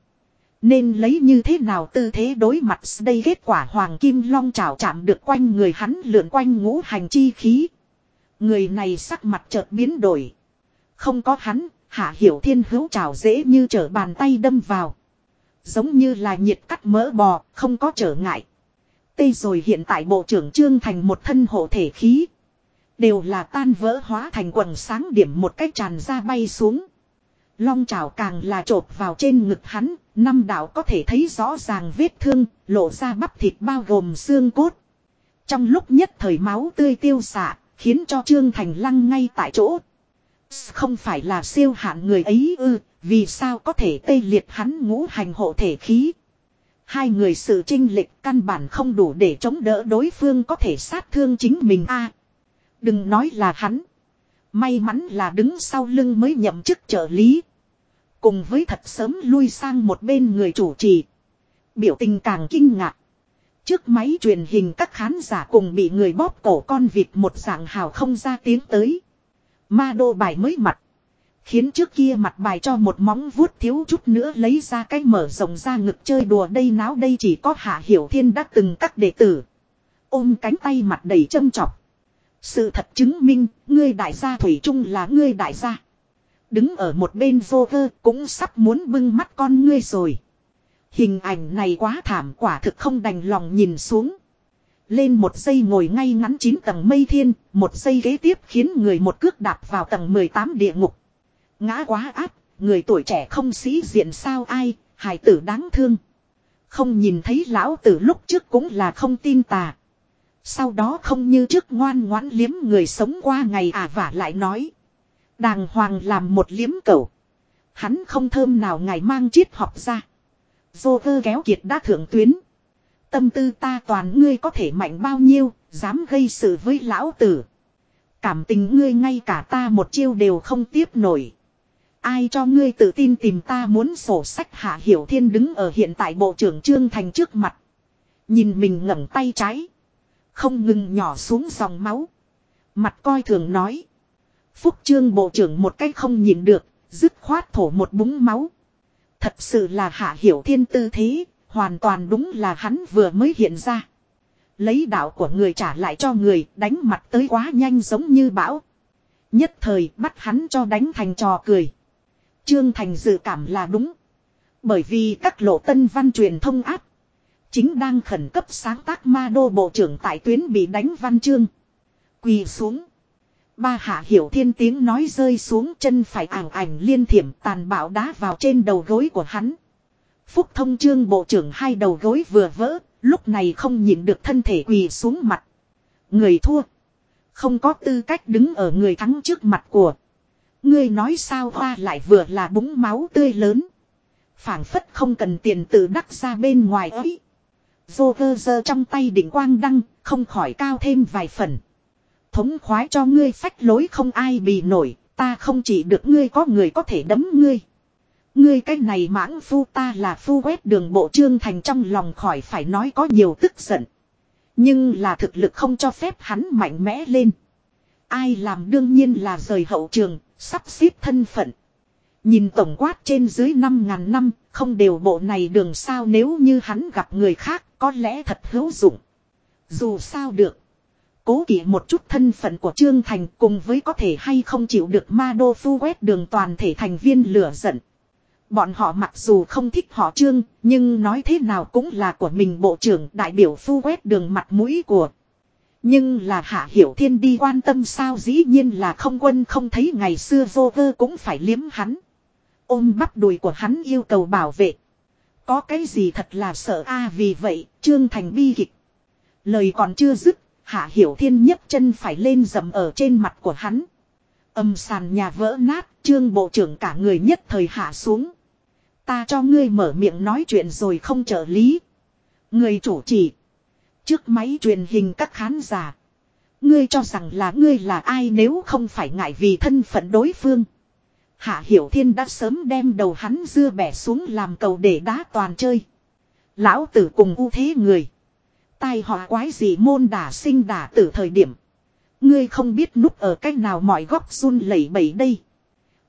Nên lấy như thế nào tư thế đối mặt đây kết quả hoàng kim long trào chạm được quanh người hắn lượn quanh ngũ hành chi khí. Người này sắc mặt chợt biến đổi. Không có hắn, hạ hiểu thiên hữu trào dễ như trở bàn tay đâm vào. Giống như là nhiệt cắt mỡ bò, không có trở ngại. Tây rồi hiện tại bộ trưởng trương thành một thân hộ thể khí. Đều là tan vỡ hóa thành quần sáng điểm một cách tràn ra bay xuống. Long trào càng là trộp vào trên ngực hắn, năm đạo có thể thấy rõ ràng vết thương, lộ ra bắp thịt bao gồm xương cốt. Trong lúc nhất thời máu tươi tiêu xạ, khiến cho Trương Thành lăng ngay tại chỗ. Không phải là siêu hạn người ấy ư, vì sao có thể tê liệt hắn ngũ hành hộ thể khí. Hai người sự trinh lệch căn bản không đủ để chống đỡ đối phương có thể sát thương chính mình a Đừng nói là hắn. May mắn là đứng sau lưng mới nhậm chức trợ lý. Cùng với thật sớm lui sang một bên người chủ trì. Biểu tình càng kinh ngạc. Trước máy truyền hình các khán giả cùng bị người bóp cổ con vịt một dạng hào không ra tiếng tới. Ma đô bài mới mặt. Khiến trước kia mặt bài cho một móng vuốt thiếu chút nữa lấy ra cái mở rộng ra ngực chơi đùa đây náo đây chỉ có Hạ Hiểu Thiên đã từng các đệ tử. Ôm cánh tay mặt đầy châm chọc. Sự thật chứng minh, ngươi đại gia Thủy Trung là ngươi đại gia. Đứng ở một bên vô vơ cũng sắp muốn bưng mắt con ngươi rồi. Hình ảnh này quá thảm quả thực không đành lòng nhìn xuống. Lên một giây ngồi ngay ngắn chín tầng mây thiên, một giây kế tiếp khiến người một cước đạp vào tầng 18 địa ngục. Ngã quá áp, người tuổi trẻ không sĩ diện sao ai, hài tử đáng thương. Không nhìn thấy lão tử lúc trước cũng là không tin tà. Sau đó không như trước ngoan ngoãn liếm người sống qua ngày à vả lại nói. Đàng hoàng làm một liếm cầu. Hắn không thơm nào ngày mang chiết học ra. Dô vơ kéo kiệt đã thượng tuyến. Tâm tư ta toàn ngươi có thể mạnh bao nhiêu, dám gây sự với lão tử. Cảm tình ngươi ngay cả ta một chiêu đều không tiếp nổi. Ai cho ngươi tự tin tìm ta muốn sổ sách hạ hiểu thiên đứng ở hiện tại bộ trưởng Trương Thành trước mặt. Nhìn mình ngẩng tay trái. Không ngừng nhỏ xuống dòng máu. Mặt coi thường nói. Phúc Trương bộ trưởng một cách không nhìn được, dứt khoát thổ một búng máu. Thật sự là hạ hiểu thiên tư thế, hoàn toàn đúng là hắn vừa mới hiện ra. Lấy đạo của người trả lại cho người, đánh mặt tới quá nhanh giống như bão. Nhất thời bắt hắn cho đánh thành trò cười. Trương Thành dự cảm là đúng. Bởi vì các lộ tân văn truyền thông áp. Chính đang khẩn cấp sáng tác ma đô bộ trưởng tại tuyến bị đánh văn chương. Quỳ xuống. Ba hạ hiểu thiên tiếng nói rơi xuống chân phải ảnh ảnh liên thiểm tàn bạo đá vào trên đầu gối của hắn. Phúc thông trương bộ trưởng hai đầu gối vừa vỡ, lúc này không nhìn được thân thể quỳ xuống mặt. Người thua. Không có tư cách đứng ở người thắng trước mặt của. Ngươi nói sao hoa lại vừa là búng máu tươi lớn. phảng phất không cần tiền tự đắc ra bên ngoài ấy. Vô cơ giơ trong tay đỉnh quang đăng, không khỏi cao thêm vài phần. Thống khoái cho ngươi phách lối không ai bị nổi, ta không chỉ được ngươi có người có thể đấm ngươi. Ngươi cái này mãng phu ta là phu quét đường bộ trương thành trong lòng khỏi phải nói có nhiều tức giận. Nhưng là thực lực không cho phép hắn mạnh mẽ lên. Ai làm đương nhiên là rời hậu trường, sắp xếp thân phận. Nhìn tổng quát trên dưới 5.000 năm, không đều bộ này đường sao nếu như hắn gặp người khác có lẽ thật hữu dụng. Dù sao được. Cố kỵ một chút thân phận của Trương Thành cùng với có thể hay không chịu được ma đô phu quét đường toàn thể thành viên lửa giận. Bọn họ mặc dù không thích họ Trương, nhưng nói thế nào cũng là của mình bộ trưởng đại biểu phu quét đường mặt mũi của. Nhưng là Hạ Hiểu Thiên đi quan tâm sao dĩ nhiên là không quân không thấy ngày xưa vô vơ cũng phải liếm hắn. Ôm bắp đùi của hắn yêu cầu bảo vệ. Có cái gì thật là sợ a à, vì vậy, Trương Thành bi kịch. Lời còn chưa dứt, Hạ Hiểu Thiên nhấc chân phải lên dầm ở trên mặt của hắn. Âm sàn nhà vỡ nát, Trương Bộ trưởng cả người nhất thời hạ xuống. Ta cho ngươi mở miệng nói chuyện rồi không trợ lý. Người chủ trì Trước máy truyền hình các khán giả. Ngươi cho rằng là ngươi là ai nếu không phải ngại vì thân phận đối phương. Hạ Hiểu Thiên đã sớm đem đầu hắn dưa bẻ xuống làm cầu để đá toàn chơi. Lão tử cùng ưu thế người. Tai họa quái gì môn đả sinh đả tử thời điểm. Ngươi không biết núp ở cách nào mọi góc run lẩy bẩy đây.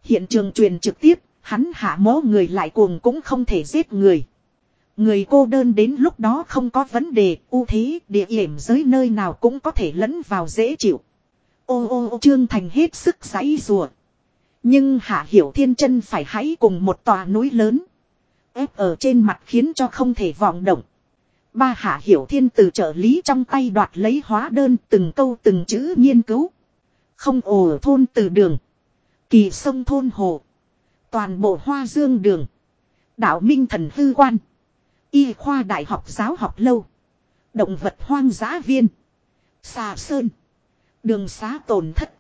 Hiện trường truyền trực tiếp, hắn hạ mố người lại cuồng cũng không thể giết người. Người cô đơn đến lúc đó không có vấn đề, ưu thế, địa hiểm giới nơi nào cũng có thể lẫn vào dễ chịu. Ô ô ô Trương Thành hết sức giấy rùa. Nhưng Hạ Hiểu Thiên chân phải hãy cùng một tòa núi lớn. ép ở trên mặt khiến cho không thể vọng động. Ba Hạ Hiểu Thiên từ trợ lý trong tay đoạt lấy hóa đơn từng câu từng chữ nghiên cứu. Không ồ thôn từ đường. Kỳ sông thôn hồ. Toàn bộ hoa dương đường. Đạo Minh Thần Hư Quan. Y khoa Đại học Giáo học Lâu. Động vật hoang dã viên. Xà Sơn. Đường xá tổn thất.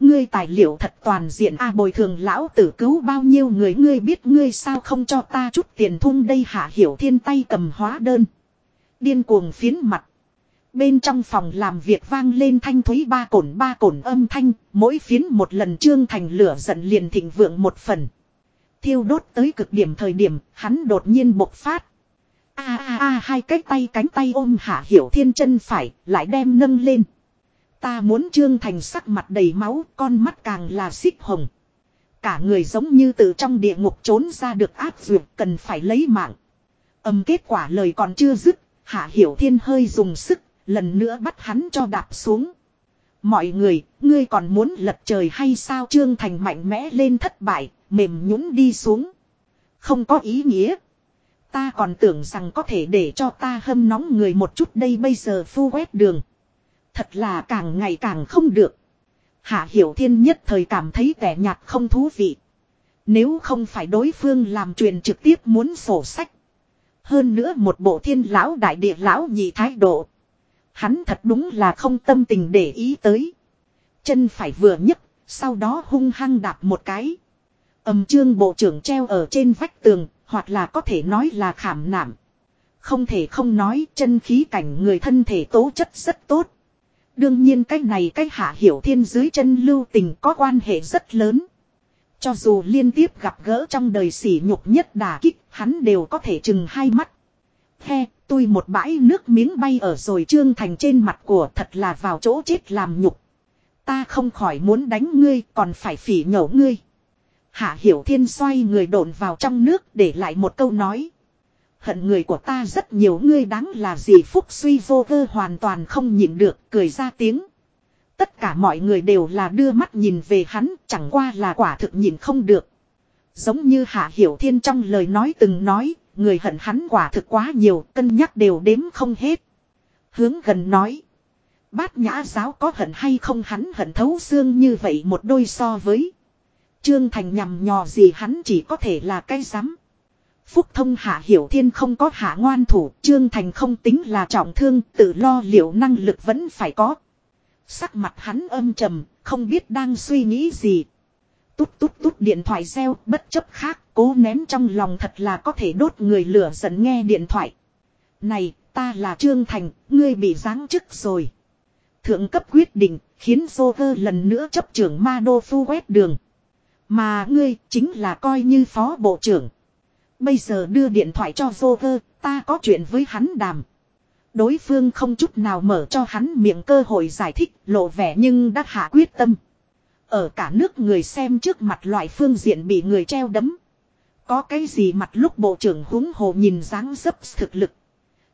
Ngươi tài liệu thật toàn diện a bồi thường lão tử cứu bao nhiêu người ngươi biết ngươi sao không cho ta chút tiền thung đây hạ hiểu thiên tay cầm hóa đơn. Điên cuồng phiến mặt. Bên trong phòng làm việc vang lên thanh thúy ba cổn ba cổn âm thanh, mỗi phiến một lần trương thành lửa giận liền thịnh vượng một phần. Thiêu đốt tới cực điểm thời điểm, hắn đột nhiên bộc phát. A a a hai cái tay cánh tay ôm hạ hiểu thiên chân phải, lại đem nâng lên. Ta muốn trương thành sắc mặt đầy máu, con mắt càng là xích hồng. Cả người giống như từ trong địa ngục trốn ra được áp dược cần phải lấy mạng. Âm kết quả lời còn chưa dứt, hạ hiểu thiên hơi dùng sức, lần nữa bắt hắn cho đạp xuống. Mọi người, ngươi còn muốn lật trời hay sao trương thành mạnh mẽ lên thất bại, mềm nhũn đi xuống. Không có ý nghĩa. Ta còn tưởng rằng có thể để cho ta hâm nóng người một chút đây bây giờ phu quét đường. Thật là càng ngày càng không được. Hạ Hiểu Thiên nhất thời cảm thấy tẻ nhạt không thú vị. Nếu không phải đối phương làm truyền trực tiếp muốn sổ sách. Hơn nữa một bộ thiên lão đại địa lão nhị thái độ. Hắn thật đúng là không tâm tình để ý tới. Chân phải vừa nhấc, sau đó hung hăng đạp một cái. Âm trương bộ trưởng treo ở trên vách tường, hoặc là có thể nói là khảm nạm. Không thể không nói chân khí cảnh người thân thể tố chất rất tốt. Đương nhiên cái này cái hạ hiểu thiên dưới chân lưu tình có quan hệ rất lớn. Cho dù liên tiếp gặp gỡ trong đời sỉ nhục nhất đà kích, hắn đều có thể chừng hai mắt. He, tôi một bãi nước miếng bay ở rồi trương thành trên mặt của thật là vào chỗ chết làm nhục. Ta không khỏi muốn đánh ngươi, còn phải phỉ nhổ ngươi. Hạ Hiểu Thiên xoay người đồn vào trong nước để lại một câu nói. Hận người của ta rất nhiều ngươi đáng là gì phúc suy vô cơ hoàn toàn không nhịn được cười ra tiếng. Tất cả mọi người đều là đưa mắt nhìn về hắn chẳng qua là quả thực nhìn không được. Giống như Hạ Hiểu Thiên trong lời nói từng nói, người hận hắn quả thực quá nhiều, cân nhắc đều đếm không hết. Hướng gần nói. Bát nhã giáo có hận hay không hắn hận thấu xương như vậy một đôi so với. Trương Thành nhằm nhò gì hắn chỉ có thể là cái rắm Phúc thông hạ hiểu thiên không có hạ ngoan thủ, Trương Thành không tính là trọng thương, tự lo liệu năng lực vẫn phải có. Sắc mặt hắn âm trầm, không biết đang suy nghĩ gì. Tút tút tút điện thoại reo, bất chấp khác, cố nén trong lòng thật là có thể đốt người lửa giận nghe điện thoại. Này, ta là Trương Thành, ngươi bị giáng chức rồi. Thượng cấp quyết định, khiến Joker lần nữa chấp trưởng ma đô phu quét đường. Mà ngươi chính là coi như phó bộ trưởng. Bây giờ đưa điện thoại cho Joker, ta có chuyện với hắn đàm. Đối phương không chút nào mở cho hắn miệng cơ hội giải thích, lộ vẻ nhưng đã hạ quyết tâm. Ở cả nước người xem trước mặt loại phương diện bị người treo đấm. Có cái gì mặt lúc bộ trưởng húng hồ nhìn dáng dấp thực lực.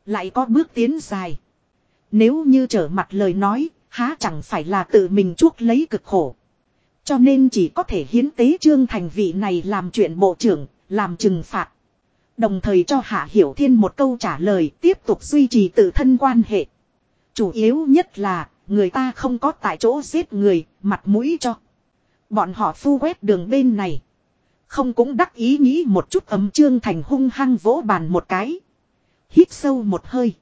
Lại có bước tiến dài. Nếu như trở mặt lời nói, há chẳng phải là tự mình chuốc lấy cực khổ. Cho nên chỉ có thể hiến tế trương thành vị này làm chuyện bộ trưởng, làm trừng phạt. Đồng thời cho Hạ Hiểu Thiên một câu trả lời tiếp tục duy trì tự thân quan hệ. Chủ yếu nhất là, người ta không có tại chỗ giết người, mặt mũi cho. Bọn họ phu quét đường bên này. Không cũng đắc ý nghĩ một chút ấm trương thành hung hăng vỗ bàn một cái. Hít sâu một hơi.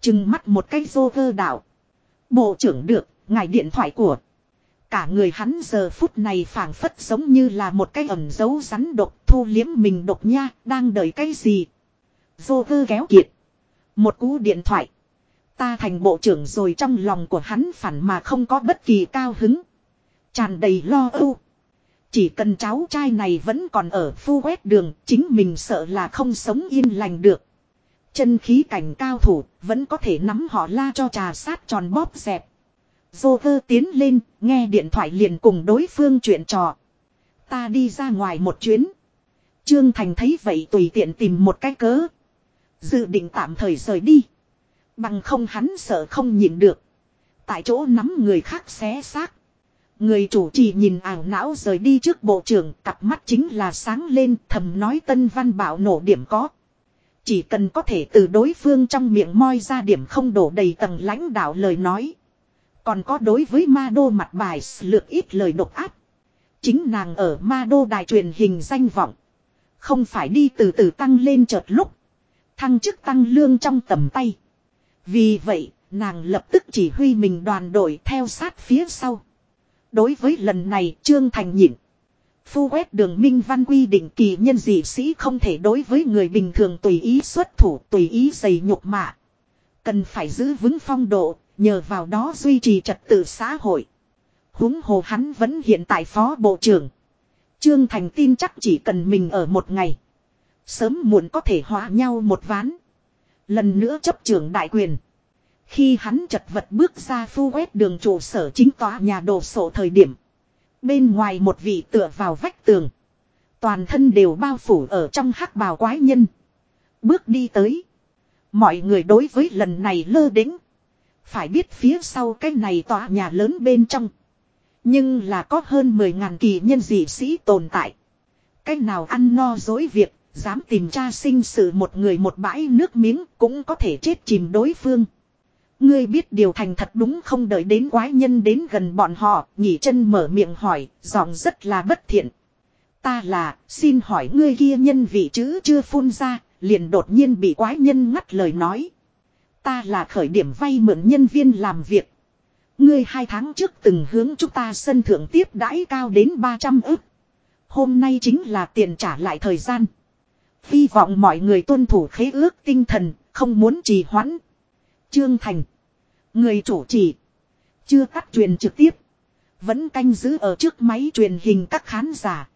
Chừng mắt một cái rô vơ đạo. Bộ trưởng được, ngài điện thoại của. Cả người hắn giờ phút này phảng phất giống như là một cái ẩm dấu rắn độc thu liếm mình độc nha, đang đợi cái gì. Rô vơ kéo kiệt. Một cú điện thoại. Ta thành bộ trưởng rồi trong lòng của hắn phản mà không có bất kỳ cao hứng. Tràn đầy lo âu. Chỉ cần cháu trai này vẫn còn ở phu quét đường, chính mình sợ là không sống yên lành được. Chân khí cảnh cao thủ, vẫn có thể nắm họ la cho trà sát tròn bóp dẹp. Dô vơ tiến lên, nghe điện thoại liền cùng đối phương chuyện trò. Ta đi ra ngoài một chuyến. Trương Thành thấy vậy tùy tiện tìm một cái cớ. Dự định tạm thời rời đi. Bằng không hắn sợ không nhịn được. Tại chỗ nắm người khác xé xác. Người chủ trì nhìn ảo não rời đi trước bộ trưởng, cặp mắt chính là sáng lên, thầm nói tân văn bảo nổ điểm có. Chỉ cần có thể từ đối phương trong miệng moi ra điểm không đổ đầy tầng lãnh đạo lời nói. Còn có đối với ma đô mặt bài lược ít lời độc áp. Chính nàng ở ma đô đài truyền hình danh vọng. Không phải đi từ từ tăng lên chợt lúc. Thăng chức tăng lương trong tầm tay. Vì vậy, nàng lập tức chỉ huy mình đoàn đội theo sát phía sau. Đối với lần này Trương Thành nhịn. Phu quét đường minh văn quy định kỳ nhân dị sĩ không thể đối với người bình thường tùy ý xuất thủ tùy ý dày nhục mạ. Cần phải giữ vững phong độ, nhờ vào đó duy trì trật tự xã hội. huống hồ hắn vẫn hiện tại phó bộ trưởng. Trương Thành tin chắc chỉ cần mình ở một ngày. Sớm muộn có thể hóa nhau một ván. Lần nữa chấp trưởng đại quyền. Khi hắn chật vật bước ra phu quét đường trụ sở chính tòa nhà đồ sổ thời điểm. Bên ngoài một vị tựa vào vách tường. Toàn thân đều bao phủ ở trong hắc bào quái nhân. Bước đi tới. Mọi người đối với lần này lơ đĩnh. Phải biết phía sau cái này tòa nhà lớn bên trong. Nhưng là có hơn 10.000 kỳ nhân dị sĩ tồn tại. Cái nào ăn no dối việc, dám tìm tra sinh sự một người một bãi nước miếng cũng có thể chết chìm đối phương. Ngươi biết điều thành thật đúng không đợi đến quái nhân đến gần bọn họ, nhỉ chân mở miệng hỏi, giọng rất là bất thiện. Ta là, xin hỏi ngươi kia nhân vị chữ chưa phun ra, liền đột nhiên bị quái nhân ngắt lời nói. Ta là khởi điểm vay mượn nhân viên làm việc. Ngươi hai tháng trước từng hướng chúng ta sân thượng tiếp đãi cao đến 300 ức. Hôm nay chính là tiền trả lại thời gian. Hy vọng mọi người tuân thủ khế ước tinh thần, không muốn trì hoãn. Trương Thành. Người chủ trì. Chưa tắt truyền trực tiếp. Vẫn canh giữ ở trước máy truyền hình các khán giả.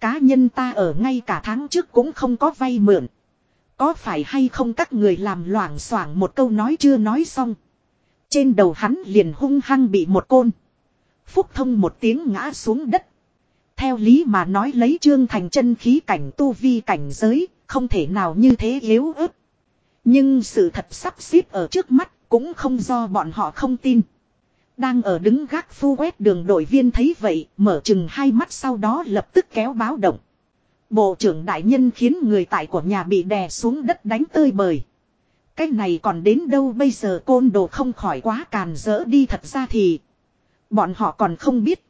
Cá nhân ta ở ngay cả tháng trước cũng không có vay mượn. Có phải hay không các người làm loảng xoảng một câu nói chưa nói xong. Trên đầu hắn liền hung hăng bị một côn. Phúc thông một tiếng ngã xuống đất. Theo lý mà nói lấy trương thành chân khí cảnh tu vi cảnh giới, không thể nào như thế yếu ớt. Nhưng sự thật sắp xếp ở trước mắt, cũng không do bọn họ không tin. Đang ở đứng gác phu quét đường đội viên thấy vậy, mở chừng hai mắt sau đó lập tức kéo báo động. Bộ trưởng đại nhân khiến người tại của nhà bị đè xuống đất đánh tơi bời. Cái này còn đến đâu bây giờ côn đồ không khỏi quá càn rỡ đi thật ra thì. Bọn họ còn không biết.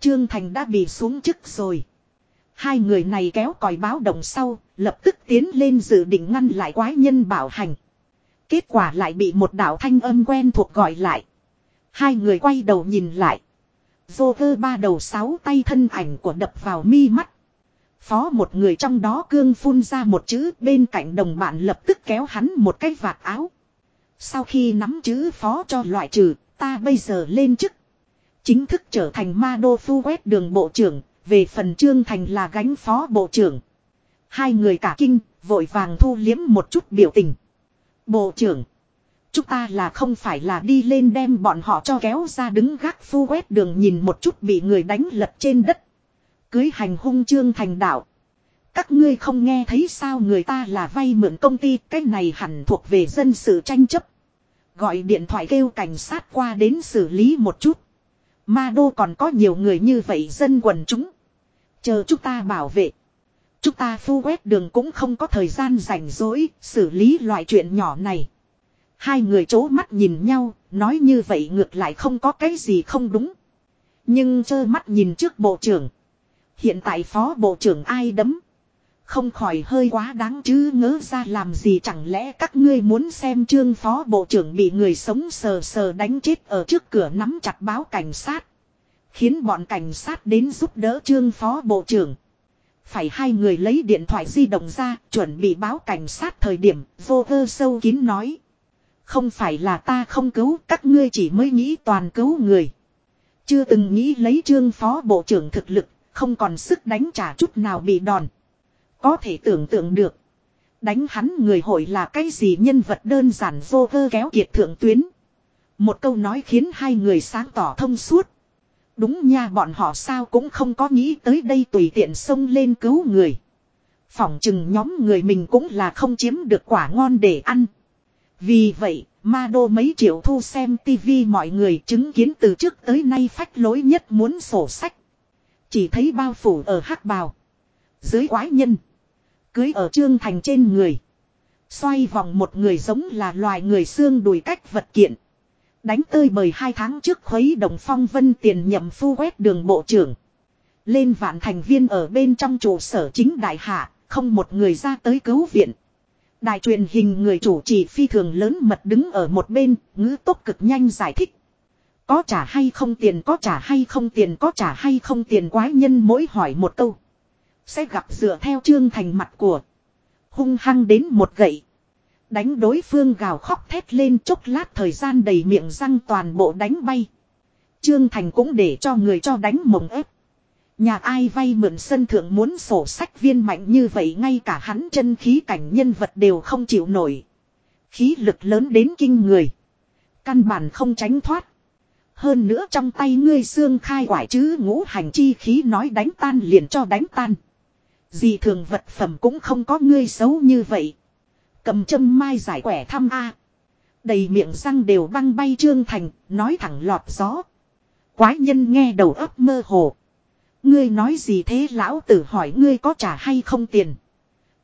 Trương Thành đã bị xuống chức rồi. Hai người này kéo còi báo động sau, lập tức tiến lên dự định ngăn lại quái nhân bảo hành. Kết quả lại bị một đạo thanh âm quen thuộc gọi lại. Hai người quay đầu nhìn lại. Dô cơ ba đầu sáu tay thân ảnh của đập vào mi mắt. Phó một người trong đó cương phun ra một chữ bên cạnh đồng bạn lập tức kéo hắn một cái vạt áo. Sau khi nắm chữ phó cho loại trừ, ta bây giờ lên chức. Chính thức trở thành ma đô phu quét đường bộ trưởng, về phần trương thành là gánh phó bộ trưởng. Hai người cả kinh, vội vàng thu liếm một chút biểu tình. Bộ trưởng, Chúng ta là không phải là đi lên đem bọn họ cho kéo ra đứng gác phu quét đường nhìn một chút bị người đánh lật trên đất. Cưới hành hung trương thành đạo. Các ngươi không nghe thấy sao người ta là vay mượn công ty cái này hẳn thuộc về dân sự tranh chấp. Gọi điện thoại kêu cảnh sát qua đến xử lý một chút. Ma đô còn có nhiều người như vậy dân quần chúng. Chờ chúng ta bảo vệ. Chúng ta phu quét đường cũng không có thời gian rảnh rỗi xử lý loại chuyện nhỏ này. Hai người chố mắt nhìn nhau, nói như vậy ngược lại không có cái gì không đúng. Nhưng trơ mắt nhìn trước bộ trưởng. Hiện tại phó bộ trưởng ai đấm. Không khỏi hơi quá đáng chứ ngớ ra làm gì chẳng lẽ các ngươi muốn xem trương phó bộ trưởng bị người sống sờ sờ đánh chết ở trước cửa nắm chặt báo cảnh sát. Khiến bọn cảnh sát đến giúp đỡ trương phó bộ trưởng. Phải hai người lấy điện thoại di động ra, chuẩn bị báo cảnh sát thời điểm, vô cơ sâu kín nói. Không phải là ta không cứu, các ngươi chỉ mới nghĩ toàn cứu người. Chưa từng nghĩ lấy trương phó bộ trưởng thực lực, không còn sức đánh trả chút nào bị đòn. Có thể tưởng tượng được. Đánh hắn người hội là cái gì nhân vật đơn giản vô cơ kéo kiệt thượng tuyến. Một câu nói khiến hai người sáng tỏ thông suốt. Đúng nha bọn họ sao cũng không có nghĩ tới đây tùy tiện xông lên cứu người. Phỏng chừng nhóm người mình cũng là không chiếm được quả ngon để ăn. Vì vậy, ma đô mấy triệu thu xem tivi mọi người chứng kiến từ trước tới nay phách lối nhất muốn sổ sách. Chỉ thấy bao phủ ở hắc bào. Dưới quái nhân. Cưới ở trương thành trên người. Xoay vòng một người giống là loài người xương đùi cách vật kiện. Đánh tơi bời hai tháng trước khuấy đồng phong vân tiền nhậm phu quét đường bộ trưởng. Lên vạn thành viên ở bên trong trụ sở chính đại hạ, không một người ra tới cứu viện. Đài truyền hình người chủ trì phi thường lớn mật đứng ở một bên, ngữ tốc cực nhanh giải thích. Có trả hay không tiền có trả hay không tiền có trả hay không tiền quái nhân mỗi hỏi một câu. Sẽ gặp dựa theo trương thành mặt của. Hung hăng đến một gậy. Đánh đối phương gào khóc thét lên chốc lát thời gian đầy miệng răng toàn bộ đánh bay. Trương Thành cũng để cho người cho đánh mộng ép. Nhà ai vay mượn sân thượng muốn sổ sách viên mạnh như vậy ngay cả hắn chân khí cảnh nhân vật đều không chịu nổi. Khí lực lớn đến kinh người. Căn bản không tránh thoát. Hơn nữa trong tay ngươi xương khai quải chứ ngũ hành chi khí nói đánh tan liền cho đánh tan. Gì thường vật phẩm cũng không có ngươi xấu như vậy. Cầm châm mai giải quẻ thăm A. Đầy miệng răng đều băng bay trương thành, nói thẳng lọt gió. Quái nhân nghe đầu óc mơ hồ. Ngươi nói gì thế lão tử hỏi ngươi có trả hay không tiền.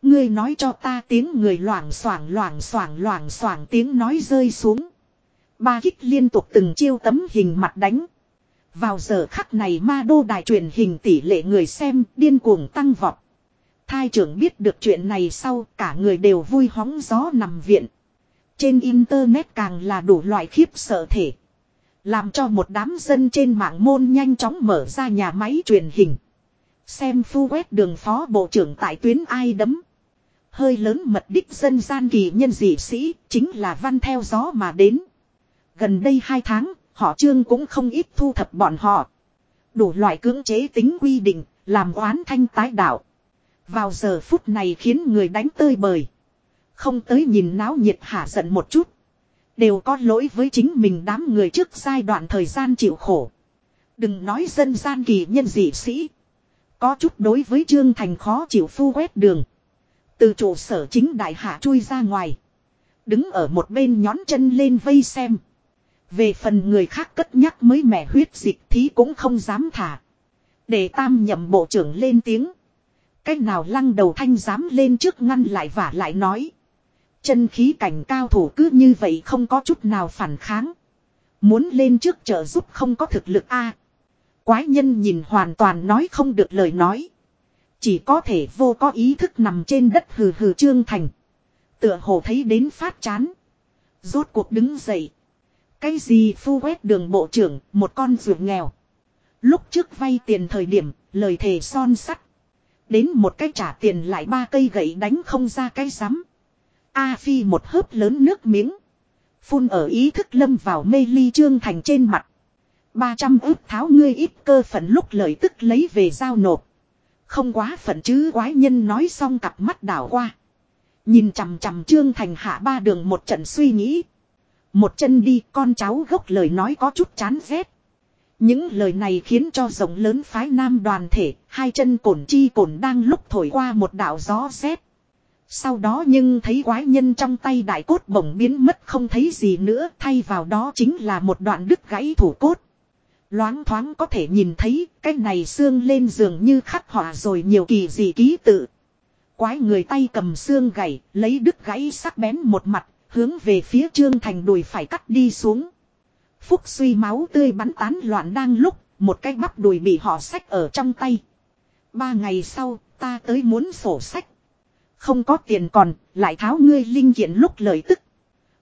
Ngươi nói cho ta tiếng người loảng xoảng loảng xoảng loảng xoảng tiếng nói rơi xuống. Ba kích liên tục từng chiêu tấm hình mặt đánh. Vào giờ khắc này ma đô đài truyền hình tỷ lệ người xem điên cuồng tăng vọt. Thai trưởng biết được chuyện này sau cả người đều vui hóng gió nằm viện. Trên internet càng là đủ loại khiếp sợ thể. Làm cho một đám dân trên mạng môn nhanh chóng mở ra nhà máy truyền hình. Xem phu quét đường phó bộ trưởng tại tuyến ai đấm. Hơi lớn mật đích dân gian kỳ nhân dị sĩ chính là văn theo gió mà đến. Gần đây hai tháng, họ trương cũng không ít thu thập bọn họ. Đủ loại cưỡng chế tính quy định, làm oán thanh tái đạo. Vào giờ phút này khiến người đánh tơi bời. Không tới nhìn náo nhiệt hạ giận một chút. Đều có lỗi với chính mình đám người trước giai đoạn thời gian chịu khổ. Đừng nói dân gian kỳ nhân dị sĩ. Có chút đối với Trương Thành khó chịu phu quét đường. Từ trụ sở chính đại hạ chui ra ngoài. Đứng ở một bên nhón chân lên vây xem. Về phần người khác cất nhắc mới mẻ huyết dịch thí cũng không dám thả. Để tam nhậm bộ trưởng lên tiếng. Cách nào lăng đầu thanh dám lên trước ngăn lại và lại nói. Chân khí cảnh cao thủ cứ như vậy không có chút nào phản kháng. Muốn lên trước trợ giúp không có thực lực a Quái nhân nhìn hoàn toàn nói không được lời nói. Chỉ có thể vô có ý thức nằm trên đất hừ hừ trương thành. Tựa hồ thấy đến phát chán. Rốt cuộc đứng dậy. Cái gì phu quét đường bộ trưởng, một con ruột nghèo. Lúc trước vay tiền thời điểm, lời thề son sắt. Đến một cái trả tiền lại ba cây gậy đánh không ra cái rắm. A Phi một hớp lớn nước miếng. Phun ở ý thức lâm vào mê ly trương thành trên mặt. ba trăm ước tháo ngươi ít cơ phận lúc lời tức lấy về giao nộp. Không quá phận chứ quái nhân nói xong cặp mắt đảo qua. Nhìn chằm chằm trương thành hạ ba đường một trận suy nghĩ. Một chân đi, con cháu gốc lời nói có chút chán ghét. Những lời này khiến cho rộng lớn phái nam đoàn thể, hai chân cổn chi cổn đang lúc thổi qua một đạo gió rét. Sau đó nhưng thấy quái nhân trong tay đại cốt bổng biến mất không thấy gì nữa, thay vào đó chính là một đoạn đứt gãy thủ cốt. Loáng thoáng có thể nhìn thấy cái này xương lên giường như khắc họa rồi nhiều kỳ dị ký tự. Quái người tay cầm xương gãy, lấy đứt gãy sắc bén một mặt, hướng về phía trương thành đùi phải cắt đi xuống. Phúc suy máu tươi bắn tán loạn đang lúc, một cái bắp đùi bị họ sách ở trong tay. Ba ngày sau, ta tới muốn sổ sách. Không có tiền còn, lại tháo ngươi linh kiện lúc lời tức.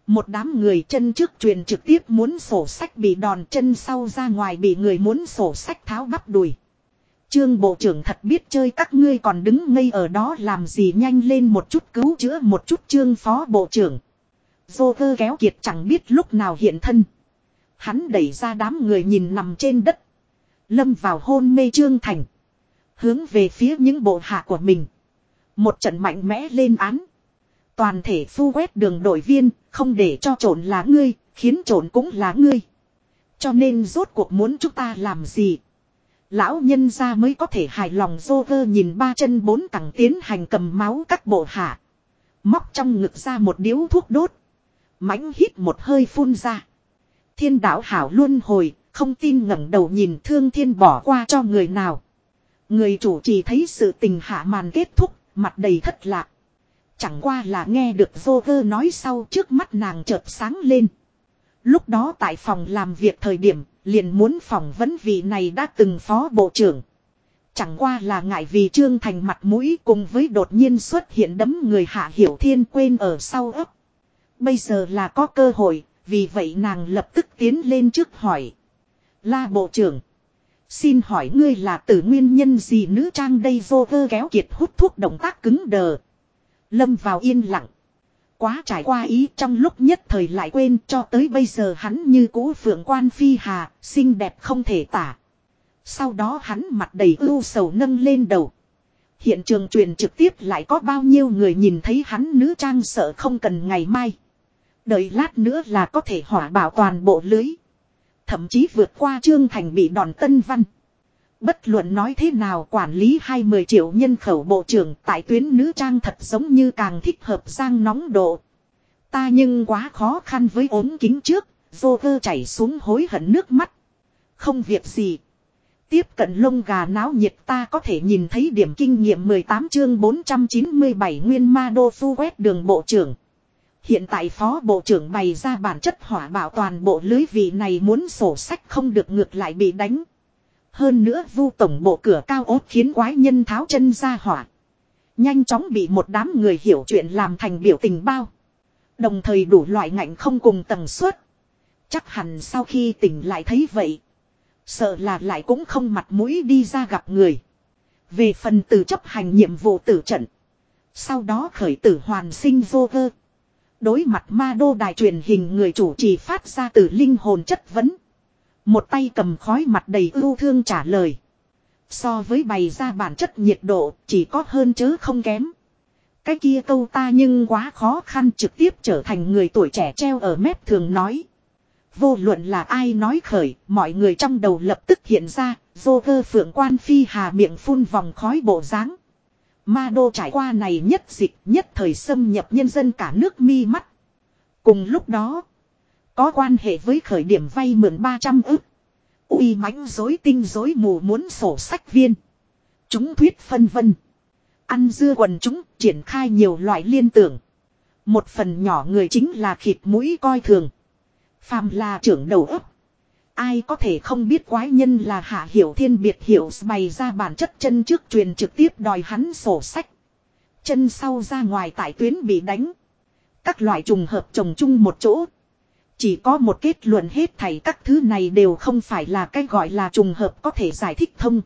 Một đám người chân trước truyền trực tiếp muốn sổ sách bị đòn chân sau ra ngoài bị người muốn sổ sách tháo bắp đùi. Trương bộ trưởng thật biết chơi các ngươi còn đứng ngây ở đó làm gì nhanh lên một chút cứu chữa một chút trương phó bộ trưởng. Dô cơ kéo kiệt chẳng biết lúc nào hiện thân. Hắn đẩy ra đám người nhìn nằm trên đất. Lâm vào hôn mê trương thành. Hướng về phía những bộ hạ của mình. Một trận mạnh mẽ lên án. Toàn thể phu quét đường đội viên, không để cho trộn là ngươi, khiến trộn cũng là ngươi. Cho nên rốt cuộc muốn chúng ta làm gì? Lão nhân ra mới có thể hài lòng dô vơ nhìn ba chân bốn cẳng tiến hành cầm máu các bộ hạ. Móc trong ngực ra một điếu thuốc đốt. mãnh hít một hơi phun ra. Thiên đạo hảo luôn hồi, không tin ngẩng đầu nhìn thương thiên bỏ qua cho người nào. Người chủ chỉ thấy sự tình hạ màn kết thúc, mặt đầy thất lạc. Chẳng qua là nghe được vô vơ nói sau trước mắt nàng chợt sáng lên. Lúc đó tại phòng làm việc thời điểm, liền muốn phỏng vấn vị này đã từng phó bộ trưởng. Chẳng qua là ngại vì Trương Thành mặt mũi cùng với đột nhiên xuất hiện đấm người hạ hiểu thiên quên ở sau ấp. Bây giờ là có cơ hội, vì vậy nàng lập tức tiến lên trước hỏi. La bộ trưởng. Xin hỏi ngươi là từ nguyên nhân gì nữ trang đây vô vơ kéo kiệt hút thuốc động tác cứng đờ. Lâm vào yên lặng. Quá trải qua ý trong lúc nhất thời lại quên cho tới bây giờ hắn như cũ phượng quan phi hà, xinh đẹp không thể tả. Sau đó hắn mặt đầy ưu sầu nâng lên đầu. Hiện trường truyền trực tiếp lại có bao nhiêu người nhìn thấy hắn nữ trang sợ không cần ngày mai. Đợi lát nữa là có thể hỏa bảo toàn bộ lưới. Thậm chí vượt qua Trương Thành bị đòn tân văn. Bất luận nói thế nào quản lý 20 triệu nhân khẩu bộ trưởng tại tuyến nữ trang thật giống như càng thích hợp sang nóng độ. Ta nhưng quá khó khăn với ốm kính trước, vô cơ chảy xuống hối hận nước mắt. Không việc gì. Tiếp cận lông gà náo nhiệt ta có thể nhìn thấy điểm kinh nghiệm 18 chương 497 nguyên ma đô phu quét đường bộ trưởng. Hiện tại phó bộ trưởng bày ra bản chất hỏa bảo toàn bộ lưới vị này muốn sổ sách không được ngược lại bị đánh. Hơn nữa vu tổng bộ cửa cao ốt khiến quái nhân tháo chân ra hỏa. Nhanh chóng bị một đám người hiểu chuyện làm thành biểu tình bao. Đồng thời đủ loại ngạnh không cùng tầng suất. Chắc hẳn sau khi tỉnh lại thấy vậy. Sợ là lại cũng không mặt mũi đi ra gặp người. Về phần từ chấp hành nhiệm vụ tử trận. Sau đó khởi tử hoàn sinh vô cơ. Đối mặt ma đô đài truyền hình người chủ trì phát ra từ linh hồn chất vấn. Một tay cầm khói mặt đầy ưu thương trả lời. So với bày ra bản chất nhiệt độ chỉ có hơn chứ không kém. Cái kia câu ta nhưng quá khó khăn trực tiếp trở thành người tuổi trẻ treo ở mép thường nói. Vô luận là ai nói khởi, mọi người trong đầu lập tức hiện ra, vô cơ phượng quan phi hà miệng phun vòng khói bộ dáng Ma đô trải qua này nhất dịch nhất thời xâm nhập nhân dân cả nước mi mắt. Cùng lúc đó, có quan hệ với khởi điểm vay mượn 300 ức. uy mãnh dối tinh dối mù muốn sổ sách viên. Chúng thuyết phân vân. Ăn dưa quần chúng triển khai nhiều loại liên tưởng. Một phần nhỏ người chính là khịt mũi coi thường. Phàm là trưởng đầu ấp. Ai có thể không biết quái nhân là hạ hiểu thiên biệt hiểu bày ra bản chất chân trước truyền trực tiếp đòi hắn sổ sách. Chân sau ra ngoài tại tuyến bị đánh. Các loại trùng hợp trồng chung một chỗ. Chỉ có một kết luận hết thảy các thứ này đều không phải là cái gọi là trùng hợp có thể giải thích thông.